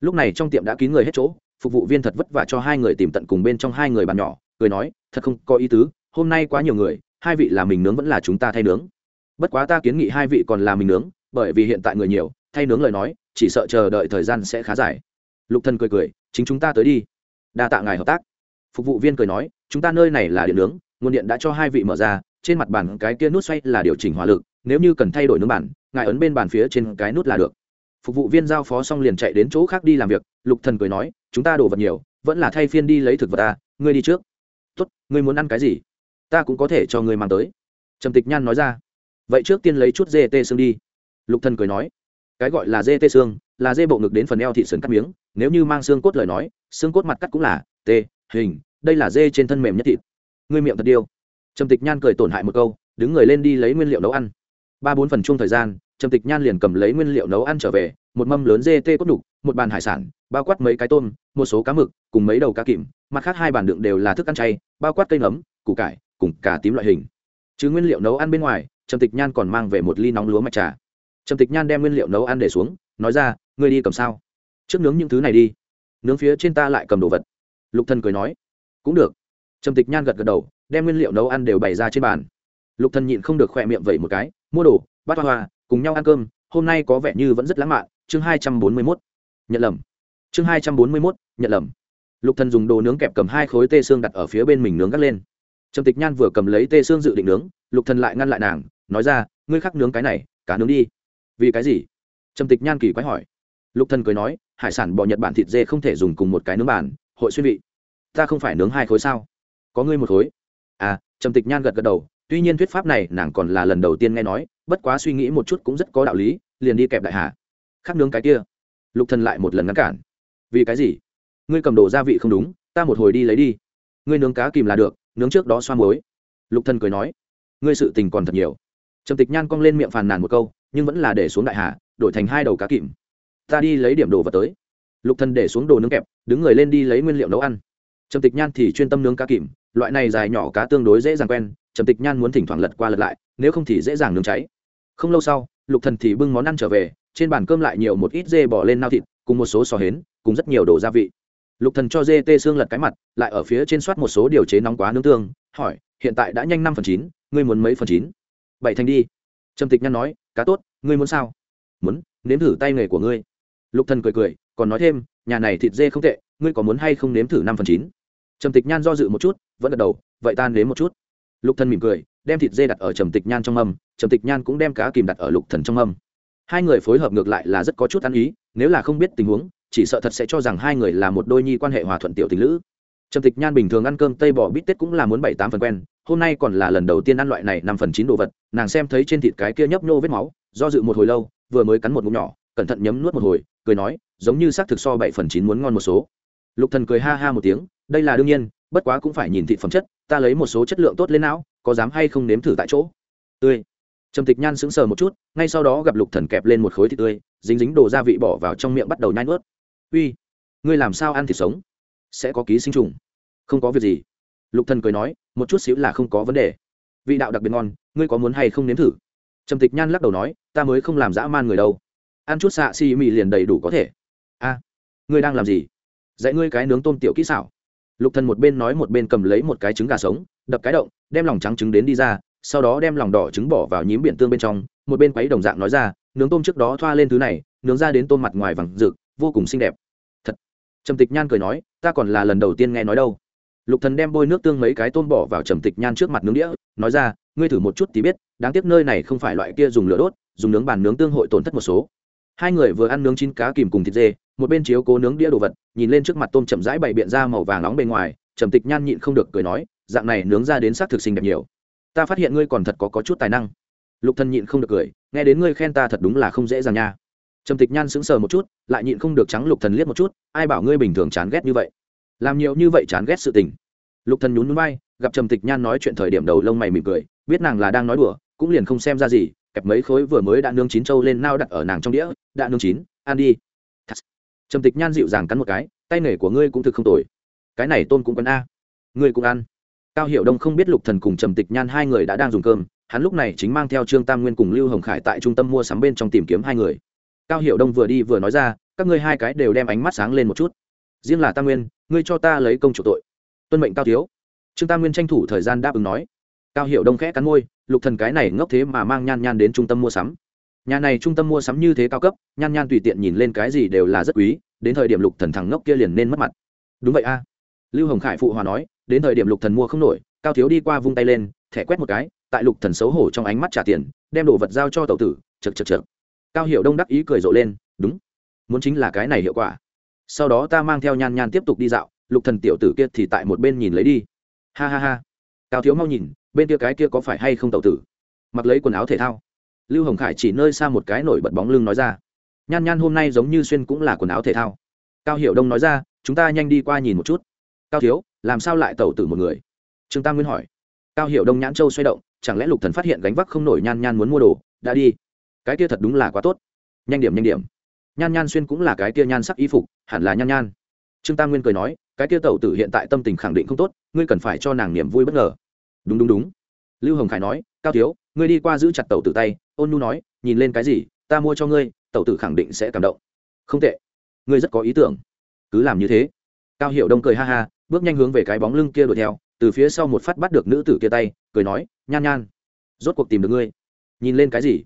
Lúc này trong tiệm đã kín người hết chỗ, phục vụ viên thật vất vả cho hai người tìm tận cùng bên trong hai người bàn nhỏ, cười nói, thật không có ý tứ, hôm nay quá nhiều người, hai vị là mình nướng vẫn là chúng ta thay nướng. Bất quá ta kiến nghị hai vị còn là mình nướng, bởi vì hiện tại người nhiều, thay nướng lời nói, chỉ sợ chờ đợi thời gian sẽ khá dài lục thần cười cười, chính chúng ta tới đi. Đa tạ ngài hợp tác. Phục vụ viên cười nói, chúng ta nơi này là điện nướng, nguồn điện đã cho hai vị mở ra, trên mặt bàn cái kia nút xoay là điều chỉnh hỏa lực, nếu như cần thay đổi nướng bản, ngài ấn bên bàn phía trên cái nút là được. Phục vụ viên giao phó xong liền chạy đến chỗ khác đi làm việc. Lục thần cười nói, chúng ta đổ vật nhiều, vẫn là thay phiên đi lấy thực vật ta, ngươi đi trước. Tốt, ngươi muốn ăn cái gì? Ta cũng có thể cho ngươi mang tới. Trầm tịch nhan nói ra. Vậy trước tiên lấy chút dê tê xương đi. Lục thần cười nói. Cái gọi là dê tê xương, là dê bộ ngực đến phần eo thị sườn cắt miếng nếu như mang xương cốt lời nói, xương cốt mặt cắt cũng là t, hình, đây là dê trên thân mềm nhất thịt. Ngươi miệng thật điêu. Trầm tịch nhan cười tổn hại một câu, đứng người lên đi lấy nguyên liệu nấu ăn. Ba bốn phần chung thời gian, trầm tịch nhan liền cầm lấy nguyên liệu nấu ăn trở về, một mâm lớn dê tê cốt đục, một bàn hải sản, bao quát mấy cái tôm, một số cá mực, cùng mấy đầu cá kìm, mặt khác hai bàn đựng đều là thức ăn chay, bao quát cây nấm, củ cải, cùng cả tím loại hình. Chứ nguyên liệu nấu ăn bên ngoài, trầm tịch nhan còn mang về một ly nóng lúa mạch trà. Trầm tịch nhan đem nguyên liệu nấu ăn để xuống, nói ra, ngươi đi cầm sao? Trước nướng những thứ này đi nướng phía trên ta lại cầm đồ vật. Lục thần cười nói cũng được. Trầm tịch nhan gật gật đầu đem nguyên liệu nấu ăn đều bày ra trên bàn. Lục thần nhịn không được khỏe miệng vậy một cái mua đồ bắt hoa hoa cùng nhau ăn cơm hôm nay có vẻ như vẫn rất lãng mạn. Chương hai trăm bốn mươi 241. nhận lầm. Chương hai trăm bốn mươi 241, nhận lầm. Lục thần dùng đồ nướng kẹp cầm hai khối tê xương đặt ở phía bên mình nướng gắt lên. Trầm tịch nhan vừa cầm lấy tê xương dự định nướng lục thần lại ngăn lại nàng nói ra ngươi khắc nướng cái này cả nướng đi. Vì cái gì? Trầm tịch nhan kỳ quái hỏi lục thần cười nói, hải sản bò nhật bản thịt dê không thể dùng cùng một cái nướng bản hội xuyên vị. Ta không phải nướng hai khối sao? Có ngươi một khối. À trầm tịch nhan gật gật đầu, tuy nhiên thuyết pháp này nàng còn là lần đầu tiên nghe nói, bất quá suy nghĩ một chút cũng rất có đạo lý, liền đi kẹp đại hà. Khắc nướng cái kia. Lục thần lại một lần ngăn cản. Vì cái gì? Ngươi cầm đồ gia vị không đúng, ta một hồi đi lấy đi. Ngươi nướng cá kìm là được, nướng trước đó xoa muối. Lục thần cười nói, ngươi sự tình còn thật nhiều. Trầm tịch nhan cong lên miệng phàn nàn một câu, nhưng vẫn là để xuống đại hà, đổi thành hai đầu cá kìm ta đi lấy điểm đồ vật tới. Lục thần để xuống đồ nướng kẹp, đứng người lên đi lấy nguyên liệu nấu ăn. Trầm tịch nhan thì chuyên tâm nướng cá kìm, loại này dài nhỏ cá tương đối dễ dàng quen, trầm tịch nhan muốn thỉnh thoảng lật qua lật lại, nếu không thì dễ dàng nướng cháy. Không lâu sau, lục thần thì bưng món ăn trở về, trên bàn cơm lại nhiều một ít dê bỏ lên nao thịt, cùng một số sò hến, cùng rất nhiều đồ gia vị. Lục thần cho dê tê xương lật cái mặt, lại ở phía trên soát một số điều chế nóng quá nướng tương, hỏi, hiện tại đã nhanh năm phần chín, ngươi muốn mấy phần chín? Bảy thành đi. Trầm tịch nhan nói, cá tốt, ngươi muốn sao? Muốn, nếm thử tay nghề của ngươi lục thần cười cười, còn nói thêm, nhà này thịt dê không tệ, ngươi có muốn hay không nếm thử năm phần chín? Trầm tịch nhan do dự một chút, vẫn gật đầu, vậy ta nếm một chút. Lục thần mỉm cười, đem thịt dê đặt ở trầm tịch nhan trong mâm, trầm tịch nhan cũng đem cá kìm đặt ở lục thần trong mâm. Hai người phối hợp ngược lại là rất có chút ăn ý, nếu là không biết tình huống, chỉ sợ thật sẽ cho rằng hai người là một đôi nhi quan hệ hòa thuận tiểu tình lữ. Trầm tịch nhan bình thường ăn cơm tây bò bít tết cũng là muốn bảy tám phần quen, hôm nay còn là lần đầu tiên ăn loại này năm phần chín đồ vật, nàng xem thấy trên thịt cái kia nhấp nhô vết máu, do dự một hồi lâu, vừa mới cắn một ngụm nhỏ, cẩn thận nhấm nuốt một hồi cười nói, giống như xác thực so bảy phần chín muốn ngon một số. Lục thần cười ha ha một tiếng, đây là đương nhiên, bất quá cũng phải nhìn thị phẩm chất, ta lấy một số chất lượng tốt lên não, có dám hay không nếm thử tại chỗ. Tươi. Trầm tịch nhan sững sờ một chút, ngay sau đó gặp lục thần kẹp lên một khối thịt tươi, dính dính đồ gia vị bỏ vào trong miệng bắt đầu nhai nuốt. Uy, ngươi làm sao ăn thịt sống? Sẽ có ký sinh trùng. Không có việc gì. Lục thần cười nói, một chút xíu là không có vấn đề. Vị đạo đặc biệt ngon, ngươi có muốn hay không nếm thử? Trầm tịch nhan lắc đầu nói, ta mới không làm dã man người đâu ăn chút xạ xì mì liền đầy đủ có thể. A ngươi đang làm gì? Dạy ngươi cái nướng tôm tiểu kỹ xảo. Lục thần một bên nói một bên cầm lấy một cái trứng gà sống, đập cái động, đem lòng trắng trứng đến đi ra, sau đó đem lòng đỏ trứng bỏ vào nhím biển tương bên trong, một bên quấy đồng dạng nói ra, nướng tôm trước đó thoa lên thứ này, nướng ra đến tôm mặt ngoài vàng rực, vô cùng xinh đẹp. Thật. Trầm tịch nhan cười nói, ta còn là lần đầu tiên nghe nói đâu. Lục thần đem bôi nước tương mấy cái tôm bỏ vào trầm tịch nhan trước mặt nướng đĩa, nói ra, ngươi thử một chút thì biết, đáng tiếc nơi này không phải loại kia dùng lửa đốt, dùng nướng bàn nướng tương hội tổn thất một số hai người vừa ăn nướng chín cá kìm cùng thịt dê một bên chiếu cố nướng đĩa đồ vật nhìn lên trước mặt tôm chậm rãi bày biện ra màu vàng nóng bên ngoài trầm tịch nhan nhịn không được cười nói dạng này nướng ra đến sắc thực sinh đẹp nhiều. Ta phát hiện ngươi còn thật có, có chút tài năng. Lục thần nhịn không được cười nghe đến ngươi khen ta thật đúng là không dễ dàng nha. Trầm tịch nhan sững sờ một chút lại nhịn không được trắng lục thần liếc một chút ai bảo ngươi bình thường chán ghét như vậy? Làm nhiều như vậy chán ghét sự tình. Lục thần nhún nhún vai gặp trầm tịch nhan nói chuyện thời điểm đầu lông mày mỉm cười biết nàng là đang nói đùa cũng liền không xem ra gì kẹp mấy khối vừa mới đã nướng chín trâu lên nao đặt ở nàng trong đĩa, đã nướng chín, ăn đi. Trầm tịch nhan dịu dàng cắn một cái, tay nghề của ngươi cũng thực không tồi. Cái này tôn cũng cần a. Ngươi cũng ăn. Cao hiểu đông không biết lục thần cùng trầm tịch nhan hai người đã đang dùng cơm, hắn lúc này chính mang theo trương tam nguyên cùng lưu hồng khải tại trung tâm mua sắm bên trong tìm kiếm hai người. Cao hiểu đông vừa đi vừa nói ra, các ngươi hai cái đều đem ánh mắt sáng lên một chút. Riêng là tam nguyên, ngươi cho ta lấy công chủ tội. Tuân mệnh cao thiếu. Trương tam nguyên tranh thủ thời gian đáp ứng nói cao hiểu đông khẽ cắn môi, lục thần cái này ngốc thế mà mang nhan nhan đến trung tâm mua sắm. Nhà này trung tâm mua sắm như thế cao cấp, nhan nhan tùy tiện nhìn lên cái gì đều là rất quý, đến thời điểm lục thần thằng ngốc kia liền nên mất mặt. Đúng vậy a. Lưu hồng khải phụ hòa nói, đến thời điểm lục thần mua không nổi, cao thiếu đi qua vung tay lên, thẻ quét một cái, tại lục thần xấu hổ trong ánh mắt trả tiền, đem đồ vật giao cho tàu tử, chật chật chật. Cao hiểu đông đắc ý cười rộ lên, đúng, muốn chính là cái này hiệu quả. Sau đó ta mang theo nhan nhan tiếp tục đi dạo, lục thần tiểu tử kia thì tại một bên nhìn lấy đi. Ha ha ha. Cao thiếu mau nhìn bên kia cái kia có phải hay không tàu tử? Mặc lấy quần áo thể thao. Lưu hồng khải chỉ nơi xa một cái nổi bật bóng lưng nói ra. Nhan nhan hôm nay giống như xuyên cũng là quần áo thể thao. Cao hiểu đông nói ra, chúng ta nhanh đi qua nhìn một chút. Cao thiếu, làm sao lại tẩu tử một người? Trương tam nguyên hỏi. Cao hiểu đông nhãn châu xoay động, chẳng lẽ lục thần phát hiện gánh vác không nổi nhan nhan muốn mua đồ, đã đi. Cái kia thật đúng là quá tốt. Nhanh điểm nhanh điểm. Nhan nhan xuyên cũng là cái kia nhan sắc y phục, hẳn là nhan nhan. Trương tam nguyên cười nói, cái kia tẩu tử hiện tại tâm tình khẳng định không tốt, ngươi cần phải cho nàng niềm vui bất ngờ đúng đúng đúng. Lưu hồng khải nói, cao thiếu, ngươi đi qua giữ chặt tẩu tử tay. Ôn nu nói, nhìn lên cái gì, ta mua cho ngươi, tẩu tử khẳng định sẽ cảm động. Không tệ. Ngươi rất có ý tưởng. Cứ làm như thế. Cao hiệu đông cười ha ha, bước nhanh hướng về cái bóng lưng kia đuổi theo, từ phía sau một phát bắt được nữ tử kia tay, cười nói, nhan nhan, rốt cuộc tìm được ngươi. Nhìn lên cái gì?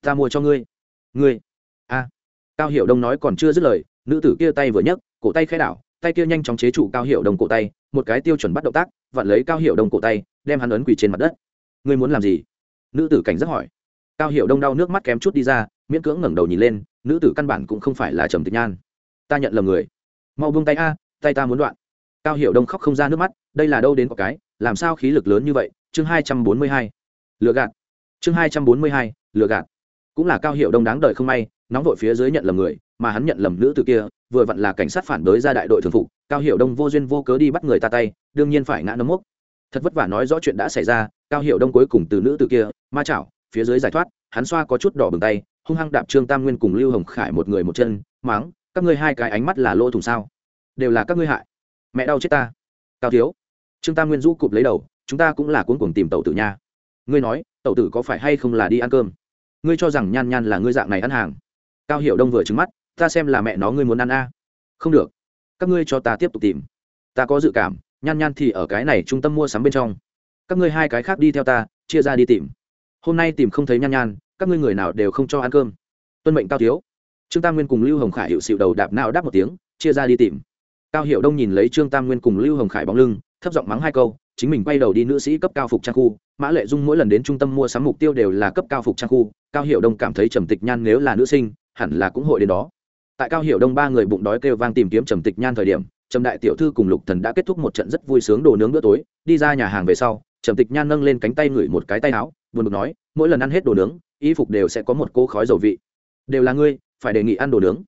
Ta mua cho ngươi. Ngươi? A. Cao hiệu đông nói còn chưa dứt lời, nữ tử kia tay vừa nhấc, cổ tay khai đảo tay kia nhanh chóng chế trụ cao hiệu đồng cổ tay, một cái tiêu chuẩn bắt động tác, vặn lấy cao hiệu đồng cổ tay, đem hắn ấn quỳ trên mặt đất. Ngươi muốn làm gì? Nữ tử cảnh giác hỏi. Cao hiệu đông đau nước mắt kém chút đi ra, miễn cưỡng ngẩng đầu nhìn lên, nữ tử căn bản cũng không phải là trầm tịch nhan. Ta nhận lầm người. Mau buông tay a, tay ta muốn đoạn. Cao hiệu đông khóc không ra nước mắt, đây là đâu đến có cái, làm sao khí lực lớn như vậy? Chương hai trăm bốn mươi hai. Lừa gạt. Chương hai trăm bốn mươi hai, lừa gạt. Cũng là cao hiệu đông đáng đời không may nóng vội phía dưới nhận lầm người, mà hắn nhận lầm nữ từ kia, vừa vặn là cảnh sát phản đối ra đại đội thường phục, cao hiểu đông vô duyên vô cớ đi bắt người ta tay, đương nhiên phải ngã nấm mốc. Thật vất vả nói rõ chuyện đã xảy ra, cao hiểu đông cuối cùng từ nữ từ kia, ma chảo, phía dưới giải thoát, hắn xoa có chút đỏ bừng tay, hung hăng đạp trương tam nguyên cùng lưu hồng khải một người một chân, máng, các ngươi hai cái ánh mắt là lỗ thủng sao? Đều là các ngươi hại. Mẹ đau chết ta. Cao thiếu. Trương tam nguyên rũ cụp lấy đầu, chúng ta cũng là cuốn cuồng tìm tàu tử nha. Ngươi nói tàu tử có phải hay không là đi ăn cơm? Ngươi cho rằng nhan nhan là ngươi dạng này ăn hàng? Cao hiểu đông vừa trứng mắt, ta xem là mẹ nó ngươi muốn ăn a. Không được, các ngươi cho ta tiếp tục tìm. Ta có dự cảm, nhan nhan thì ở cái này trung tâm mua sắm bên trong. Các ngươi hai cái khác đi theo ta, chia ra đi tìm. Hôm nay tìm không thấy nhan nhan, các ngươi người nào đều không cho ăn cơm. Tuân mệnh cao thiếu. Trương tam nguyên cùng lưu hồng khải hiệu xịu đầu đạp nào đáp một tiếng, chia ra đi tìm. Cao hiệu đông nhìn lấy trương tam nguyên cùng lưu hồng khải bóng lưng, thấp giọng mắng hai câu, chính mình quay đầu đi nữ sĩ cấp cao phục trang khu, mã lệ dung mỗi lần đến trung tâm mua sắm mục tiêu đều là cấp cao phục trang khu. Cao hiệu đông cảm thấy trầm tịch nhan nếu là nữ sinh hẳn là cũng hội đến đó. Tại cao hiệu đông ba người bụng đói kêu vang tìm kiếm trầm tịch nhan thời điểm, trầm đại tiểu thư cùng lục thần đã kết thúc một trận rất vui sướng đồ nướng bữa tối, đi ra nhà hàng về sau, trầm tịch nhan nâng lên cánh tay ngửi một cái tay áo, buồn bực nói, mỗi lần ăn hết đồ nướng, y phục đều sẽ có một cô khói dầu vị. Đều là ngươi, phải đề nghị ăn đồ nướng.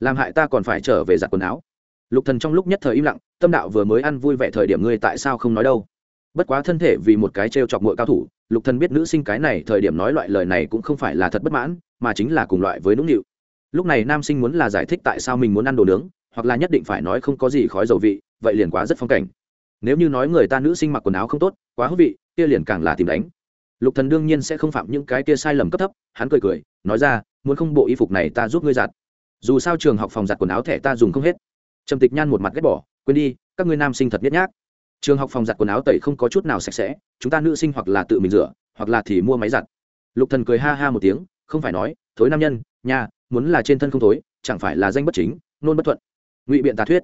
Làm hại ta còn phải trở về giặt quần áo. Lục thần trong lúc nhất thời im lặng, tâm đạo vừa mới ăn vui vẻ thời điểm ngươi tại sao không nói đâu. Bất quá thân thể vì một cái trêu chọc muội cao thủ, lục thần biết nữ sinh cái này thời điểm nói loại lời này cũng không phải là thật bất mãn mà chính là cùng loại với nũng nịu. Lúc này nam sinh muốn là giải thích tại sao mình muốn ăn đồ nướng, hoặc là nhất định phải nói không có gì khói dầu vị, vậy liền quá rất phong cảnh. Nếu như nói người ta nữ sinh mặc quần áo không tốt, quá hữu vị, kia liền càng là tìm đánh. Lục thần đương nhiên sẽ không phạm những cái kia sai lầm cấp thấp, hắn cười cười, nói ra, muốn không bộ y phục này ta giúp ngươi giặt. Dù sao trường học phòng giặt quần áo thẻ ta dùng không hết. Trầm tịch nhan một mặt ghét bỏ, quên đi, các ngươi nam sinh thật nhất nhác. Trường học phòng giặt quần áo tẩy không có chút nào sạch sẽ, chúng ta nữ sinh hoặc là tự mình rửa, hoặc là thì mua máy giặt. Lục thần cười ha ha một tiếng không phải nói thối nam nhân nhà, muốn là trên thân không thối chẳng phải là danh bất chính nôn bất thuận. Ngụy biện tà thuyết.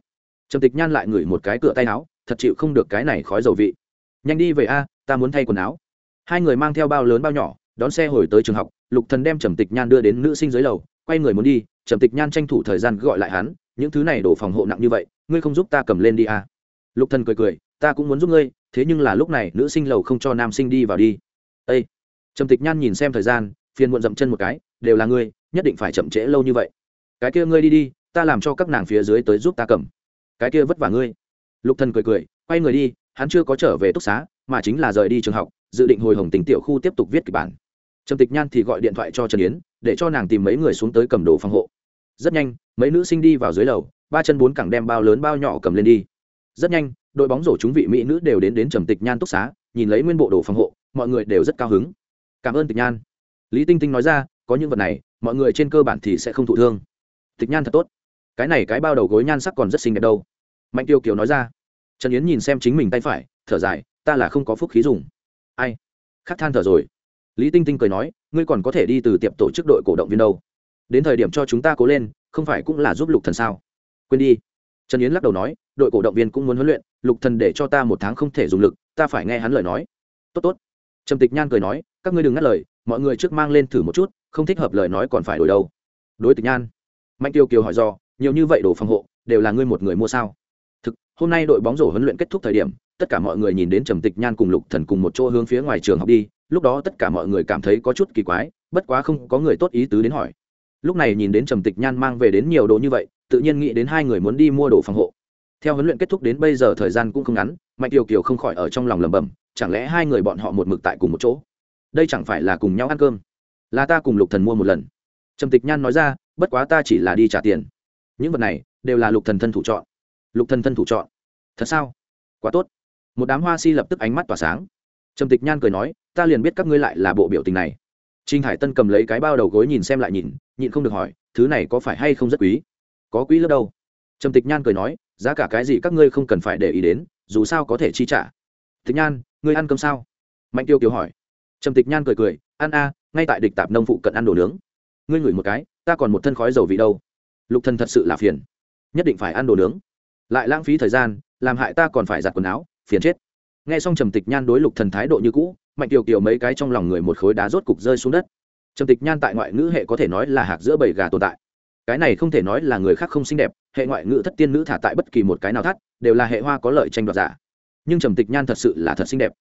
Trầm tịch nhan lại ngửi một cái cửa tay áo thật chịu không được cái này khói dầu vị. Nhanh đi về a ta muốn thay quần áo. Hai người mang theo bao lớn bao nhỏ đón xe hồi tới trường học lục thần đem trầm tịch nhan đưa đến nữ sinh dưới lầu quay người muốn đi trầm tịch nhan tranh thủ thời gian gọi lại hắn những thứ này đổ phòng hộ nặng như vậy ngươi không giúp ta cầm lên đi a. Lục thần cười cười ta cũng muốn giúp ngươi thế nhưng là lúc này nữ sinh lầu không cho nam sinh đi vào đi. Ây trầm tịch nhan nhìn xem thời gian phiền muộn dậm chân một cái, đều là ngươi, nhất định phải chậm trễ lâu như vậy. Cái kia ngươi đi đi, ta làm cho các nàng phía dưới tới giúp ta cầm. Cái kia vất vả ngươi. Lục thần cười cười, quay người đi, hắn chưa có trở về túc xá, mà chính là rời đi trường học, dự định hồi hồng tỉnh tiểu khu tiếp tục viết kịch bản. Trầm tịch nhan thì gọi điện thoại cho trần yến, để cho nàng tìm mấy người xuống tới cầm đồ phòng hộ. Rất nhanh, mấy nữ sinh đi vào dưới lầu, ba chân bốn cẳng đem bao lớn bao nhỏ cầm lên đi. Rất nhanh, đội bóng rổ chúng vị mỹ nữ đều đến đến trầm tịch nhan túc xá, nhìn lấy nguyên bộ đồ phòng hộ, mọi người đều rất cao hứng. Cảm ơn tịch nhan lý tinh tinh nói ra, có những vật này, mọi người trên cơ bản thì sẽ không thụ thương. Tịch nhan thật tốt. Cái này cái bao đầu gối nhan sắc còn rất xinh đẹp đâu. Mạnh tiêu kiều nói ra. Trần yến nhìn xem chính mình tay phải, thở dài, ta là không có phúc khí dùng. Ai? Khắc than thở rồi. Lý tinh tinh cười nói, ngươi còn có thể đi từ tiệm tổ chức đội cổ động viên đâu. Đến thời điểm cho chúng ta cố lên, không phải cũng là giúp lục thần sao? Quên đi. Trần yến lắc đầu nói, đội cổ động viên cũng muốn huấn luyện, lục thần để cho ta một tháng không thể dùng lực, ta phải nghe hắn lời nói. Tốt tốt. Trầm tịch nhan cười nói, các ngươi đừng ngắt lời mọi người trước mang lên thử một chút, không thích hợp lời nói còn phải đổi đâu. Đối tịch nhan. Mạnh tiêu kiều hỏi do, nhiều như vậy đồ phòng hộ, đều là ngươi một người mua sao? Thực, hôm nay đội bóng rổ huấn luyện kết thúc thời điểm, tất cả mọi người nhìn đến trầm tịch nhan cùng lục thần cùng một chỗ hướng phía ngoài trường học đi, lúc đó tất cả mọi người cảm thấy có chút kỳ quái, bất quá không có người tốt ý tứ đến hỏi. Lúc này nhìn đến trầm tịch nhan mang về đến nhiều đồ như vậy, tự nhiên nghĩ đến hai người muốn đi mua đồ phòng hộ. Theo huấn luyện kết thúc đến bây giờ thời gian cũng không ngắn, mạnh kiều kiều không khỏi ở trong lòng lẩm bẩm, chẳng lẽ hai người bọn họ một mực tại cùng một chỗ? Đây chẳng phải là cùng nhau ăn cơm? Là ta cùng lục thần mua một lần. Trầm tịch nhan nói ra, bất quá ta chỉ là đi trả tiền. Những vật này đều là lục thần thân thủ chọn. Lục thần thân thủ chọn. Thật sao? Quá tốt. Một đám hoa si lập tức ánh mắt tỏa sáng. Trầm tịch nhan cười nói, ta liền biết các ngươi lại là bộ biểu tình này. Trinh hải tân cầm lấy cái bao đầu gối nhìn xem lại nhìn, nhịn không được hỏi, thứ này có phải hay không rất quý? Có quý lớp đâu. Trầm tịch nhan cười nói, giá cả cái gì các ngươi không cần phải để ý đến, dù sao có thể chi trả. Tịch nhan, ngươi ăn cơm sao? Mạnh tiêu kiều hỏi trầm tịch nhan cười cười ăn a, ngay tại địch tạp nông phụ cận ăn đồ nướng. Ngươi ngửi một cái, ta còn một thân khói dầu vị đâu. Lục thần thật sự là phiền. Nhất định phải ăn đồ nướng. Lại lãng phí thời gian, làm hại ta còn phải giặt quần áo, phiền chết. Nghe xong trầm tịch nhan đối lục thần thái độ như cũ, mạnh kiều kiều mấy cái trong lòng người một khối đá rốt cục rơi xuống đất. Trầm tịch nhan tại ngoại ngữ hệ có thể nói là hạc giữa bầy gà tồn tại. Cái này không thể nói là người khác không xinh đẹp, hệ ngoại ngữ thất tiên nữ thả tại bất kỳ một cái nào thắt, đều là hệ hoa có lợi tranh đoạt giả. Nhưng trầm tịch nhan thật sự là thật xinh đẹp.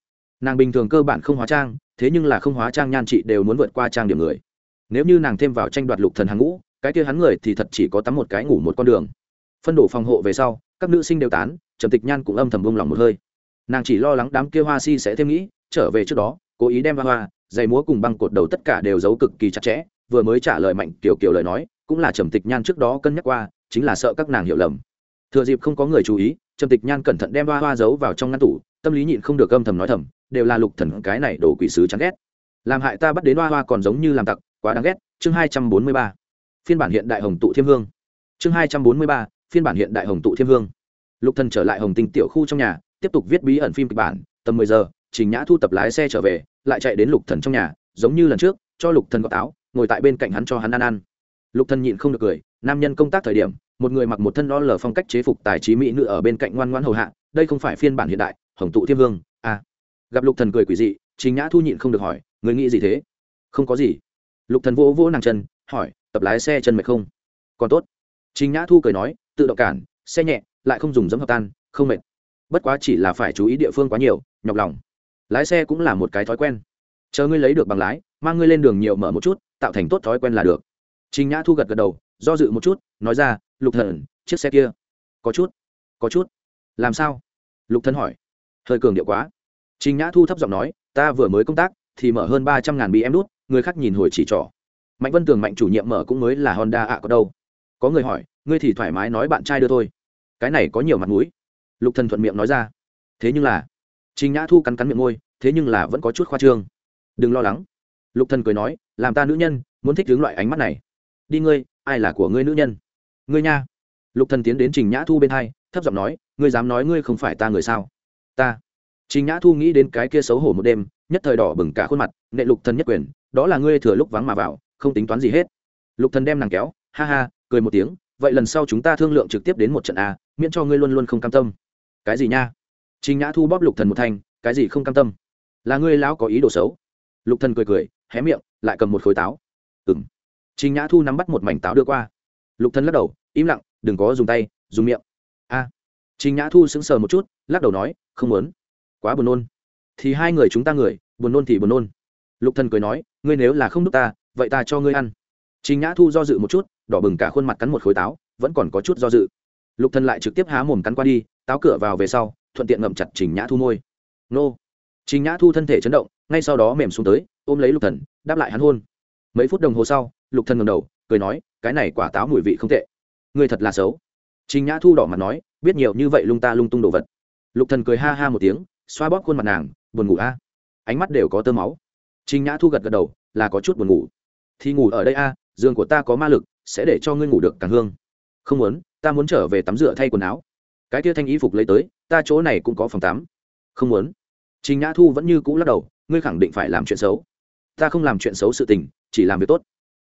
Nàng bình thường cơ bản không hóa trang thế nhưng là không hóa trang nhan chị đều muốn vượt qua trang điểm người. Nếu như nàng thêm vào tranh đoạt lục thần hàng ngũ, cái kia hắn người thì thật chỉ có tắm một cái ngủ một con đường. Phân đổ phòng hộ về sau, các nữ sinh đều tán, trầm tịch nhan cũng âm thầm bông lòng một hơi. Nàng chỉ lo lắng đám kia hoa si sẽ thêm nghĩ, trở về trước đó, cố ý đem hoa hoa, giày múa cùng băng cột đầu tất cả đều giấu cực kỳ chặt chẽ, vừa mới trả lời mạnh kiểu kiểu lời nói, cũng là trầm tịch nhan trước đó cân nhắc qua, chính là sợ các nàng hiểu lầm. Thừa dịp không có người chú ý, trầm tịch nhan cẩn thận đem hoa hoa giấu vào trong ngăn tủ, tâm lý nhịn không được âm thầm nói thầm đều là lục thần cái này đổ quỷ sứ chán ghét. Làm hại ta bắt đến hoa hoa còn giống như làm tặc, quá đáng ghét. Chương hai trăm bốn mươi ba, phiên bản hiện đại hồng tụ thiêm hương chương hai trăm bốn mươi ba, phiên bản hiện đại hồng tụ thiêm hương lục thần trở lại hồng tinh tiểu khu trong nhà, tiếp tục viết bí ẩn phim kịch bản, tầm mười giờ, trình nhã thu tập lái xe trở về, lại chạy đến lục thần trong nhà, giống như lần trước, cho lục thần gọt áo ngồi tại bên cạnh hắn cho hắn ăn ăn. Lục thần nhịn không được cười, nam nhân công tác thời điểm, một người mặc một thân lo lờ phong cách chế phục tài trí mỹ nữ ở bên cạnh ngoan ngoãn hầu hạ, đây không phải phiên bản hiện đại, hồng tụ thiêm hương à gặp lục thần cười quỷ dị, trình nhã thu nhịn không được hỏi người nghĩ gì thế? Không có gì. Lục thần vỗ vỗ nàng chân, hỏi, tập lái xe chân mệt không? Còn tốt. Trình nhã thu cười nói, tự động cản, xe nhẹ, lại không dùng dấm hợp tan, không mệt. Bất quá chỉ là phải chú ý địa phương quá nhiều, nhọc lòng. Lái xe cũng là một cái thói quen. Chờ ngươi lấy được bằng lái, mang ngươi lên đường nhiều mở một chút, tạo thành tốt thói quen là được. Trình nhã thu gật gật đầu, do dự một chút, nói ra, lục thần, chiếc xe kia, có chút có chút. Làm sao? Lục thần hỏi. Hơi cường điệu quá trình nhã thu thấp giọng nói, ta vừa mới công tác, thì mở hơn ba trăm ngàn bm nút. người khác nhìn hồi chỉ trỏ. Mạnh vân tường mạnh chủ nhiệm mở cũng mới là honda ạ có đâu. Có người hỏi, ngươi thì thoải mái nói bạn trai đưa thôi. Cái này có nhiều mặt mũi. Lục thần thuận miệng nói ra, thế nhưng là trình nhã thu cắn cắn miệng môi, thế nhưng là vẫn có chút khoa trương. Đừng lo lắng. Lục thần cười nói, làm ta nữ nhân, muốn thích hướng loại ánh mắt này. Đi ngươi, ai là của ngươi nữ nhân? Ngươi nha. Lục thần tiến đến trình nhã thu bên hai, thấp giọng nói, ngươi dám nói ngươi không phải ta người sao? Ta trình nhã thu nghĩ đến cái kia xấu hổ một đêm, nhất thời đỏ bừng cả khuôn mặt, nệ lục thần nhất quyền, đó là ngươi thừa lúc vắng mà vào, không tính toán gì hết. Lục thần đem nàng kéo, ha ha, cười một tiếng, vậy lần sau chúng ta thương lượng trực tiếp đến một trận a miễn cho ngươi luôn luôn không cam tâm. Cái gì nha? Trình nhã thu bóp lục thần một thanh, cái gì không cam tâm? Là ngươi lão có ý đồ xấu. Lục thần cười cười, hé miệng, lại cầm một khối táo. Ừm. Trình nhã thu nắm bắt một mảnh táo đưa qua. Lục thần lắc đầu, im lặng, đừng có dùng tay, dùng miệng. A. Trình nhã thu sững sờ một chút, lắc đầu nói, không muốn quá buồn nôn. Thì hai người chúng ta người, buồn nôn thì buồn nôn. Lục thần cười nói, ngươi nếu là không đúc ta, vậy ta cho ngươi ăn. Trình nhã thu do dự một chút, đỏ bừng cả khuôn mặt cắn một khối táo, vẫn còn có chút do dự. Lục thần lại trực tiếp há mồm cắn qua đi, táo cửa vào về sau, thuận tiện ngậm chặt trình nhã thu môi. Nô. Trình nhã thu thân thể chấn động, ngay sau đó mềm xuống tới, ôm lấy lục thần, đáp lại hắn hôn. Mấy phút đồng hồ sau, lục thần ngẩng đầu, cười nói, cái này quả táo mùi vị không tệ. Ngươi thật là xấu. Trình nhã thu đỏ mặt nói, biết nhiều như vậy lung ta lung tung đồ vật. Lục thần cười ha ha một tiếng xoa bóp khuôn mặt nàng, buồn ngủ a. Ánh mắt đều có tơ máu. Trình nhã thu gật gật đầu, là có chút buồn ngủ. Thì ngủ ở đây a, giường của ta có ma lực, sẽ để cho ngươi ngủ được càng hương. Không muốn, ta muốn trở về tắm rửa thay quần áo. Cái tia thanh y phục lấy tới, ta chỗ này cũng có phòng tắm. Không muốn. Trình nhã thu vẫn như cũ lắc đầu, ngươi khẳng định phải làm chuyện xấu. Ta không làm chuyện xấu sự tình, chỉ làm việc tốt.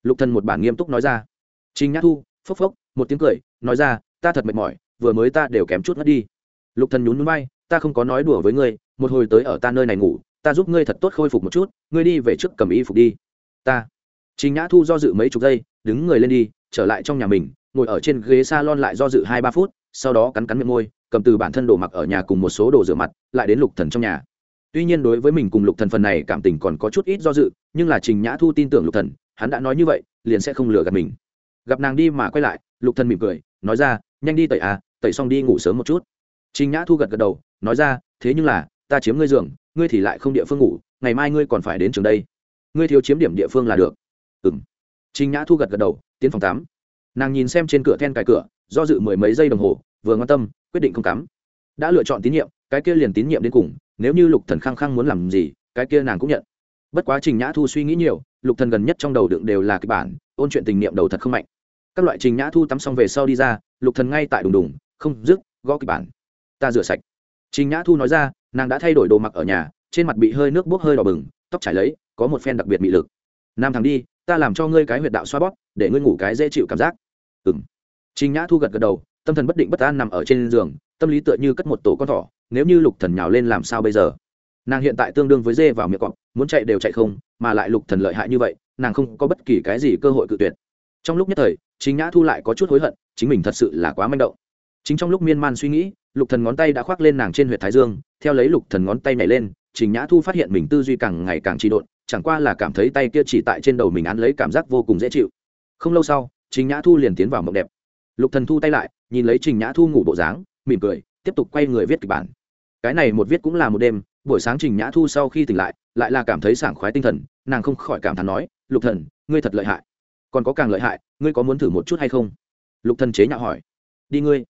Lục thần một bản nghiêm túc nói ra. Trình nhã thu, phốc phốc, một tiếng cười, nói ra, ta thật mệt mỏi, vừa mới ta đều kém chút ngất đi. Lục thần nhún nhún bay ta không có nói đùa với ngươi, một hồi tới ở ta nơi này ngủ, ta giúp ngươi thật tốt khôi phục một chút, ngươi đi về trước cầm y phục đi. Ta. Trình nhã thu do dự mấy chục giây, đứng người lên đi, trở lại trong nhà mình, ngồi ở trên ghế salon lại do dự hai ba phút, sau đó cắn cắn miệng môi, cầm từ bản thân đồ mặc ở nhà cùng một số đồ rửa mặt, lại đến lục thần trong nhà. Tuy nhiên đối với mình cùng lục thần phần này cảm tình còn có chút ít do dự, nhưng là trình nhã thu tin tưởng lục thần, hắn đã nói như vậy, liền sẽ không lừa gạt mình. Gặp nàng đi mà quay lại, lục thần mỉm cười, nói ra, nhanh đi tẩy à tẩy xong đi ngủ sớm một chút. Trình nhã thu gật gật đầu nói ra, thế nhưng là, ta chiếm ngươi giường, ngươi thì lại không địa phương ngủ, ngày mai ngươi còn phải đến trường đây. Ngươi thiếu chiếm điểm địa phương là được. Ừm. Trình nhã thu gật gật đầu, tiến phòng tắm. Nàng nhìn xem trên cửa then cài cửa, do dự mười mấy giây đồng hồ, vừa ngon tâm, quyết định không cắm đã lựa chọn tín nhiệm, cái kia liền tín nhiệm đến cùng, nếu như lục thần khăng khăng muốn làm gì, cái kia nàng cũng nhận. Bất quá trình nhã thu suy nghĩ nhiều, lục thần gần nhất trong đầu đựng đều là kịch bản, ôn chuyện tình niệm đầu thật không mạnh. Các loại trình nhã thu tắm xong về sau đi ra, lục thần ngay tại đùng đùng, không dứt gõ kịch bản. Ta rửa sạch trình nhã thu nói ra, nàng đã thay đổi đồ mặc ở nhà, trên mặt bị hơi nước bốc hơi đỏ bừng, tóc trải lấy, có một phen đặc biệt mị lực. Nam thằng đi, ta làm cho ngươi cái huyệt đạo xoa bóp, để ngươi ngủ cái dễ chịu cảm giác. Ừm. trình nhã thu gật gật đầu, tâm thần bất định bất an nằm ở trên giường, tâm lý tựa như cất một tổ con thỏ, nếu như lục thần nhào lên làm sao bây giờ? Nàng hiện tại tương đương với dê vào miệng cọp, muốn chạy đều chạy không, mà lại lục thần lợi hại như vậy, nàng không có bất kỳ cái gì cơ hội cự tuyệt. Trong lúc nhất thời, Trình nhã thu lại có chút hối hận, chính mình thật sự là quá manh động. Chính trong lúc miên man suy nghĩ lục thần ngón tay đã khoác lên nàng trên huyệt thái dương, theo lấy lục thần ngón tay này lên, trình nhã thu phát hiện mình tư duy càng ngày càng trì độn, chẳng qua là cảm thấy tay kia chỉ tại trên đầu mình án lấy cảm giác vô cùng dễ chịu. Không lâu sau, trình nhã thu liền tiến vào mộng đẹp. Lục thần thu tay lại, nhìn lấy trình nhã thu ngủ bộ dáng, mỉm cười, tiếp tục quay người viết kịch bản. Cái này một viết cũng là một đêm, buổi sáng trình nhã thu sau khi tỉnh lại lại là cảm thấy sảng khoái tinh thần, nàng không khỏi cảm thán nói, lục thần, ngươi thật lợi hại. Còn có càng lợi hại, ngươi có muốn thử một chút hay không? Lục thần chế nhạo hỏi, đi ngươi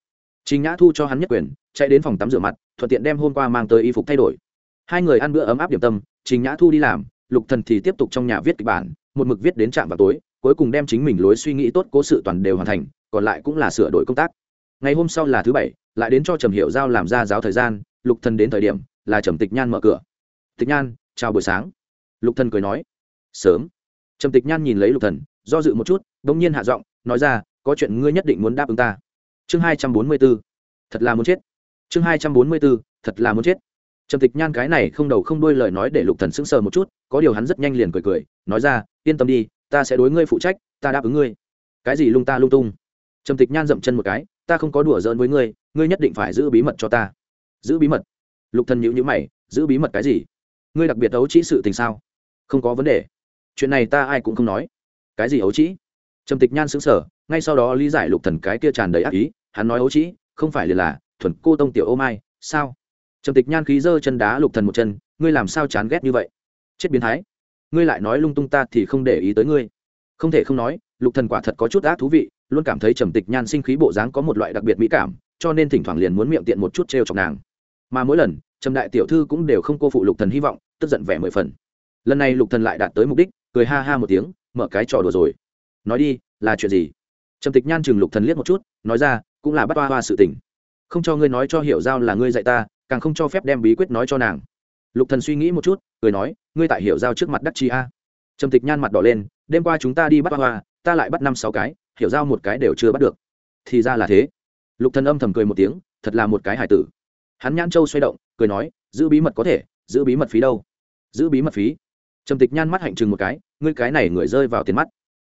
trình nhã thu cho hắn nhất quyền, chạy đến phòng tắm rửa mặt, thuận tiện đem hôm qua mang tới y phục thay đổi. Hai người ăn bữa ấm áp điểm tâm, trình nhã thu đi làm, lục thần thì tiếp tục trong nhà viết kịch bản, một mực viết đến trạm vào tối, cuối cùng đem chính mình lối suy nghĩ tốt cố sự toàn đều hoàn thành, còn lại cũng là sửa đổi công tác. Ngày hôm sau là thứ bảy, lại đến cho trầm hiệu giao làm ra giáo thời gian, lục thần đến thời điểm là trầm tịch nhan mở cửa. Tịch nhan, chào buổi sáng. Lục thần cười nói. Sớm. Trầm tịch nhan nhìn lấy lục thần, do dự một chút, bỗng nhiên hạ giọng, nói ra, có chuyện ngươi nhất định muốn đáp ứng ta chương hai trăm bốn mươi 244. thật là muốn chết. Chương hai trăm bốn mươi 244. thật là muốn chết. Trầm tịch nhan cái này không đầu không đuôi lời nói để lục thần sững sờ một chút, có điều hắn rất nhanh liền cười cười, nói ra, yên tâm đi, ta sẽ đối ngươi phụ trách, ta đáp ứng ngươi. Cái gì lung ta lung tung? Trầm tịch nhan dậm chân một cái, ta không có đùa giỡn với ngươi ngươi nhất định phải giữ bí mật cho ta. Giữ bí mật? Lục thần nhíu nhíu mày, giữ bí mật cái gì? Ngươi đặc biệt ấu trĩ sự tình sao? Không có vấn đề. Chuyện này ta ai cũng không nói. Cái gì ấu trĩ? Trầm tịch nhan sững sờ ngay sau đó lý giải lục thần cái kia tràn đầy ác ý, hắn nói ấu trĩ, không phải liền là, thuần cô tông tiểu ô mai, sao? Trầm tịch nhan khí giơ chân đá lục thần một chân, ngươi làm sao chán ghét như vậy? Chết biến thái. Ngươi lại nói lung tung ta thì không để ý tới ngươi. Không thể không nói, lục thần quả thật có chút ác thú vị, luôn cảm thấy trầm tịch nhan sinh khí bộ dáng có một loại đặc biệt mỹ cảm, cho nên thỉnh thoảng liền muốn miệng tiện một chút trêu chọc nàng. Mà mỗi lần, trầm đại tiểu thư cũng đều không cô phụ lục thần hy vọng, tức giận vẻ mười phần. Lần này lục thần lại đạt tới mục đích, cười ha ha một tiếng, mở cái trò đùa rồi. Nói đi, là chuyện gì? Trầm tịch nhan chừng lục thần liếc một chút, nói ra, cũng là bắt hoa hoa sự tình. Không cho ngươi nói cho hiểu giao là ngươi dạy ta, càng không cho phép đem bí quyết nói cho nàng. Lục thần suy nghĩ một chút, cười nói, ngươi tại hiểu giao trước mặt đắc chi a. Trầm tịch nhan mặt đỏ lên, đêm qua chúng ta đi bắt hoa hoa, ta lại bắt năm sáu cái, hiểu giao một cái đều chưa bắt được. Thì ra là thế. Lục thần âm thầm cười một tiếng, thật là một cái hải tử. Hắn nhãn châu xoay động, cười nói, giữ bí mật có thể, giữ bí mật phí đâu? Giữ bí mật phí? Trầm tịch nhan mắt hạnh chừng một cái, ngươi cái này người rơi vào tiền mắt.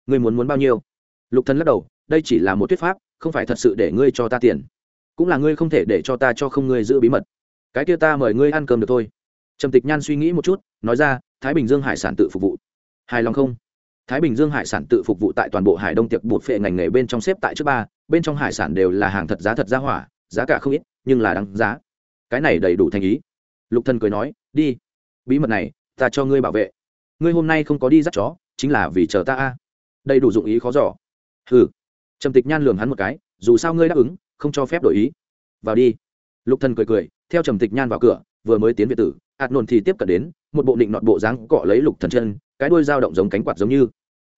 Ngươi muốn muốn bao nhiêu? Lục thần lắc đầu đây chỉ là một thuyết pháp, không phải thật sự để ngươi cho ta tiền. Cũng là ngươi không thể để cho ta cho không ngươi giữ bí mật. Cái kia ta mời ngươi ăn cơm được thôi. Trầm tịch nhan suy nghĩ một chút, nói ra, thái bình dương hải sản tự phục vụ. Hài lòng không? Thái bình dương hải sản tự phục vụ tại toàn bộ hải đông tiệc bột phệ ngành nghề bên trong xếp tại trước ba, bên trong hải sản đều là hàng thật giá thật giá hỏa, giá cả không ít, nhưng là đáng giá. Cái này đầy đủ thành ý. Lục thần cười nói, đi. Bí mật này, ta cho ngươi bảo vệ. Ngươi hôm nay không có đi dắt chó, chính là vì chờ ta a. Đầy đủ dụng ý khó giỏ hừ trầm tịch nhan lường hắn một cái, dù sao ngươi đáp ứng, không cho phép đổi ý. Vào đi. Lục thần cười cười, theo trầm tịch nhan vào cửa, vừa mới tiến về tử ạt nồn thì tiếp cận đến, một bộ định nọt bộ dáng cọ lấy lục thần chân, cái đuôi dao động giống cánh quạt giống như.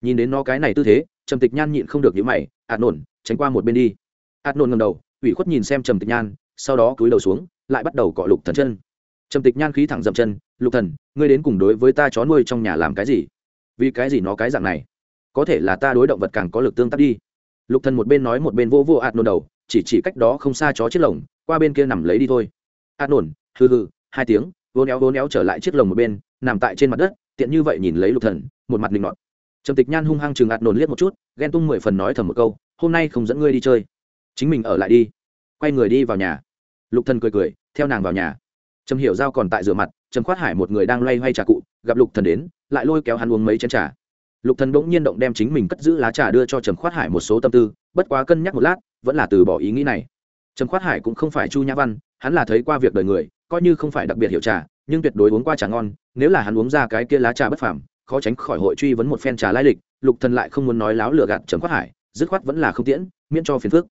Nhìn đến nó cái này tư thế, trầm tịch nhan nhịn không được những mày ạt nồn, tránh qua một bên đi. Ạt nồn ngầm đầu, ủy khuất nhìn xem trầm tịch nhan, sau đó cúi đầu xuống, lại bắt đầu cọ lục thần chân. Trầm tịch nhan khí thẳng dậm chân, lục thần, ngươi đến cùng đối với ta chó nuôi trong nhà làm cái gì? Vì cái gì nó cái dạng này? Có thể là ta đối động vật càng có lực tương tác đi lục thần một bên nói một bên vô vô ạt nổn đầu, chỉ chỉ cách đó không xa chó chiếc lồng, qua bên kia nằm lấy đi thôi. Ạt nổn hừ hừ, hai tiếng vô néo vô néo trở lại chiếc lồng một bên, nằm tại trên mặt đất, tiện như vậy nhìn lấy lục thần, một mặt linh nọt trầm tịch nhan hung hăng chừng ạt nổn liếc một chút, ghen tung mười phần nói thầm một câu, hôm nay không dẫn ngươi đi chơi. Chính mình ở lại đi. Quay người đi vào nhà. Lục thần cười cười, theo nàng vào nhà. Trầm hiểu giao còn tại rửa mặt, trầm khoát hải một người đang loay hoay trà cụ, gặp lục thần đến, lại lôi kéo hắn uống mấy chén trà lục thần bỗng nhiên động đem chính mình cất giữ lá trà đưa cho trầm khoát hải một số tâm tư, bất quá cân nhắc một lát, vẫn là từ bỏ ý nghĩ này. Trầm khoát hải cũng không phải chu nhã văn, hắn là thấy qua việc đời người, coi như không phải đặc biệt hiểu trà, nhưng tuyệt đối uống qua trà ngon, nếu là hắn uống ra cái kia lá trà bất phàm, khó tránh khỏi hội truy vấn một phen trà lai lịch, lục thần lại không muốn nói láo lừa gạt trầm khoát hải, dứt khoát vẫn là không tiễn, miễn cho phiền phức.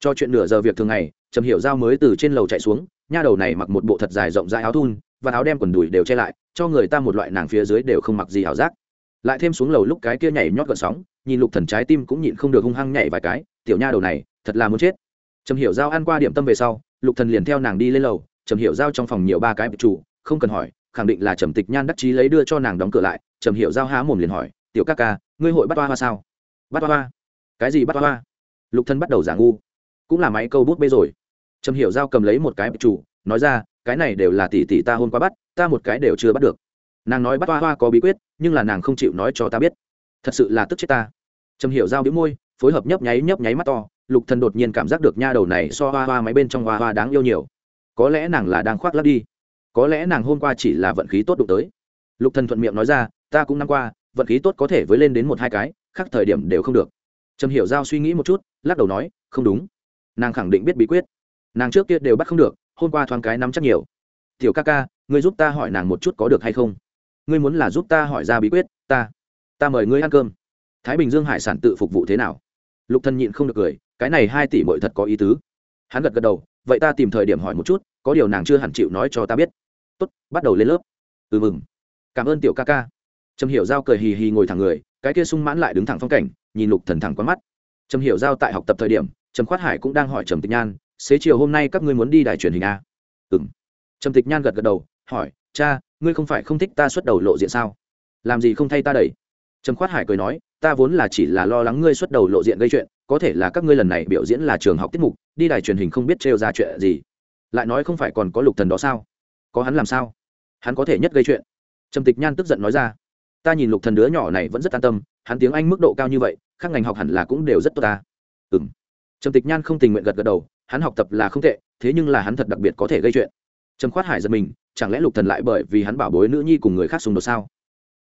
Cho chuyện nửa giờ việc thường ngày, trầm hiểu giao mới từ trên lầu chạy xuống, nha đầu này mặc một bộ thật dài rộng rãi áo thun, và áo đem quần đùi đều che lại, cho người ta một loại nàng phía dưới đều không mặc gì ảo giác lại thêm xuống lầu lúc cái kia nhảy nhót gợn sóng, nhìn lục thần trái tim cũng nhịn không được hung hăng nhảy vài cái, tiểu nha đầu này, thật là muốn chết. Trầm hiểu giao ăn qua điểm tâm về sau, lục thần liền theo nàng đi lên lầu, trầm hiểu giao trong phòng nhiều ba cái chủ, không cần hỏi, khẳng định là trầm tịch nhan đắc chí lấy đưa cho nàng đóng cửa lại, trầm hiểu giao há mồm liền hỏi, tiểu ca ca, ngươi hội bắt hoa hoa sao? Bắt hoa hoa. Cái gì bắt hoa hoa? Lục thần bắt đầu giả ngu. Cũng là máy câu bút bê rồi. Trầm hiểu giao cầm lấy một cái chủ, nói ra, cái này đều là tỷ tỷ ta hôm qua bắt, ta một cái đều chưa bắt được nàng nói bắt hoa hoa có bí quyết, nhưng là nàng không chịu nói cho ta biết. Thật sự là tức chết ta. Trầm hiểu giao đĩu môi, phối hợp nhấp nháy nhấp nháy mắt to, lục thần đột nhiên cảm giác được nha đầu này so hoa hoa máy bên trong hoa hoa đáng yêu nhiều. Có lẽ nàng là đang khoác lắp đi. Có lẽ nàng hôm qua chỉ là vận khí tốt đụng tới. Lục thần thuận miệng nói ra, ta cũng năm qua, vận khí tốt có thể với lên đến một hai cái, khác thời điểm đều không được. Trầm hiểu giao suy nghĩ một chút, lắc đầu nói, không đúng. Nàng khẳng định biết bí quyết. Nàng trước kia đều bắt không được, hôm qua thoáng cái nắm chắc nhiều. Tiểu ca ca, ngươi giúp ta hỏi nàng một chút có được hay không? Ngươi muốn là giúp ta hỏi ra bí quyết, ta ta mời ngươi ăn cơm. Thái bình dương hải sản tự phục vụ thế nào? Lục thần nhịn không được cười, cái này hai tỷ bội thật có ý tứ. Hắn gật gật đầu, vậy ta tìm thời điểm hỏi một chút, có điều nàng chưa hẳn chịu nói cho ta biết. Tốt, bắt đầu lên lớp. Ừ mừng. Cảm ơn tiểu ca ca. Trầm hiểu giao cười hì hì ngồi thẳng người, cái kia sung mãn lại đứng thẳng phong cảnh, nhìn lục thần thẳng quán mắt. Trầm hiểu giao tại học tập thời điểm, trầm khoát hải cũng đang hỏi trầm tịch nhan, xế chiều hôm nay các ngươi muốn đi đài truyền hình a? À? ừm. Trầm tịch nhan gật gật đầu, hỏi, cha ngươi không phải không thích ta xuất đầu lộ diện sao? Làm gì không thay ta đẩy? Trầm khoát hải cười nói, ta vốn là chỉ là lo lắng ngươi xuất đầu lộ diện gây chuyện, có thể là các ngươi lần này biểu diễn là trường học tiết mục, đi đài truyền hình không biết trêu ra chuyện gì. Lại nói không phải còn có lục thần đó sao? Có hắn làm sao? Hắn có thể nhất gây chuyện. Trầm tịch nhan tức giận nói ra, ta nhìn lục thần đứa nhỏ này vẫn rất an tâm, hắn tiếng anh mức độ cao như vậy, các ngành học hẳn là cũng đều rất tốt ta. Ừm. Trầm tịch nhan không tình nguyện gật gật đầu, hắn học tập là không tệ, thế nhưng là hắn thật đặc biệt có thể gây chuyện trầm khoát hải giật mình, chẳng lẽ lục thần lại bởi vì hắn bảo bối nữ nhi cùng người khác xung đột sao?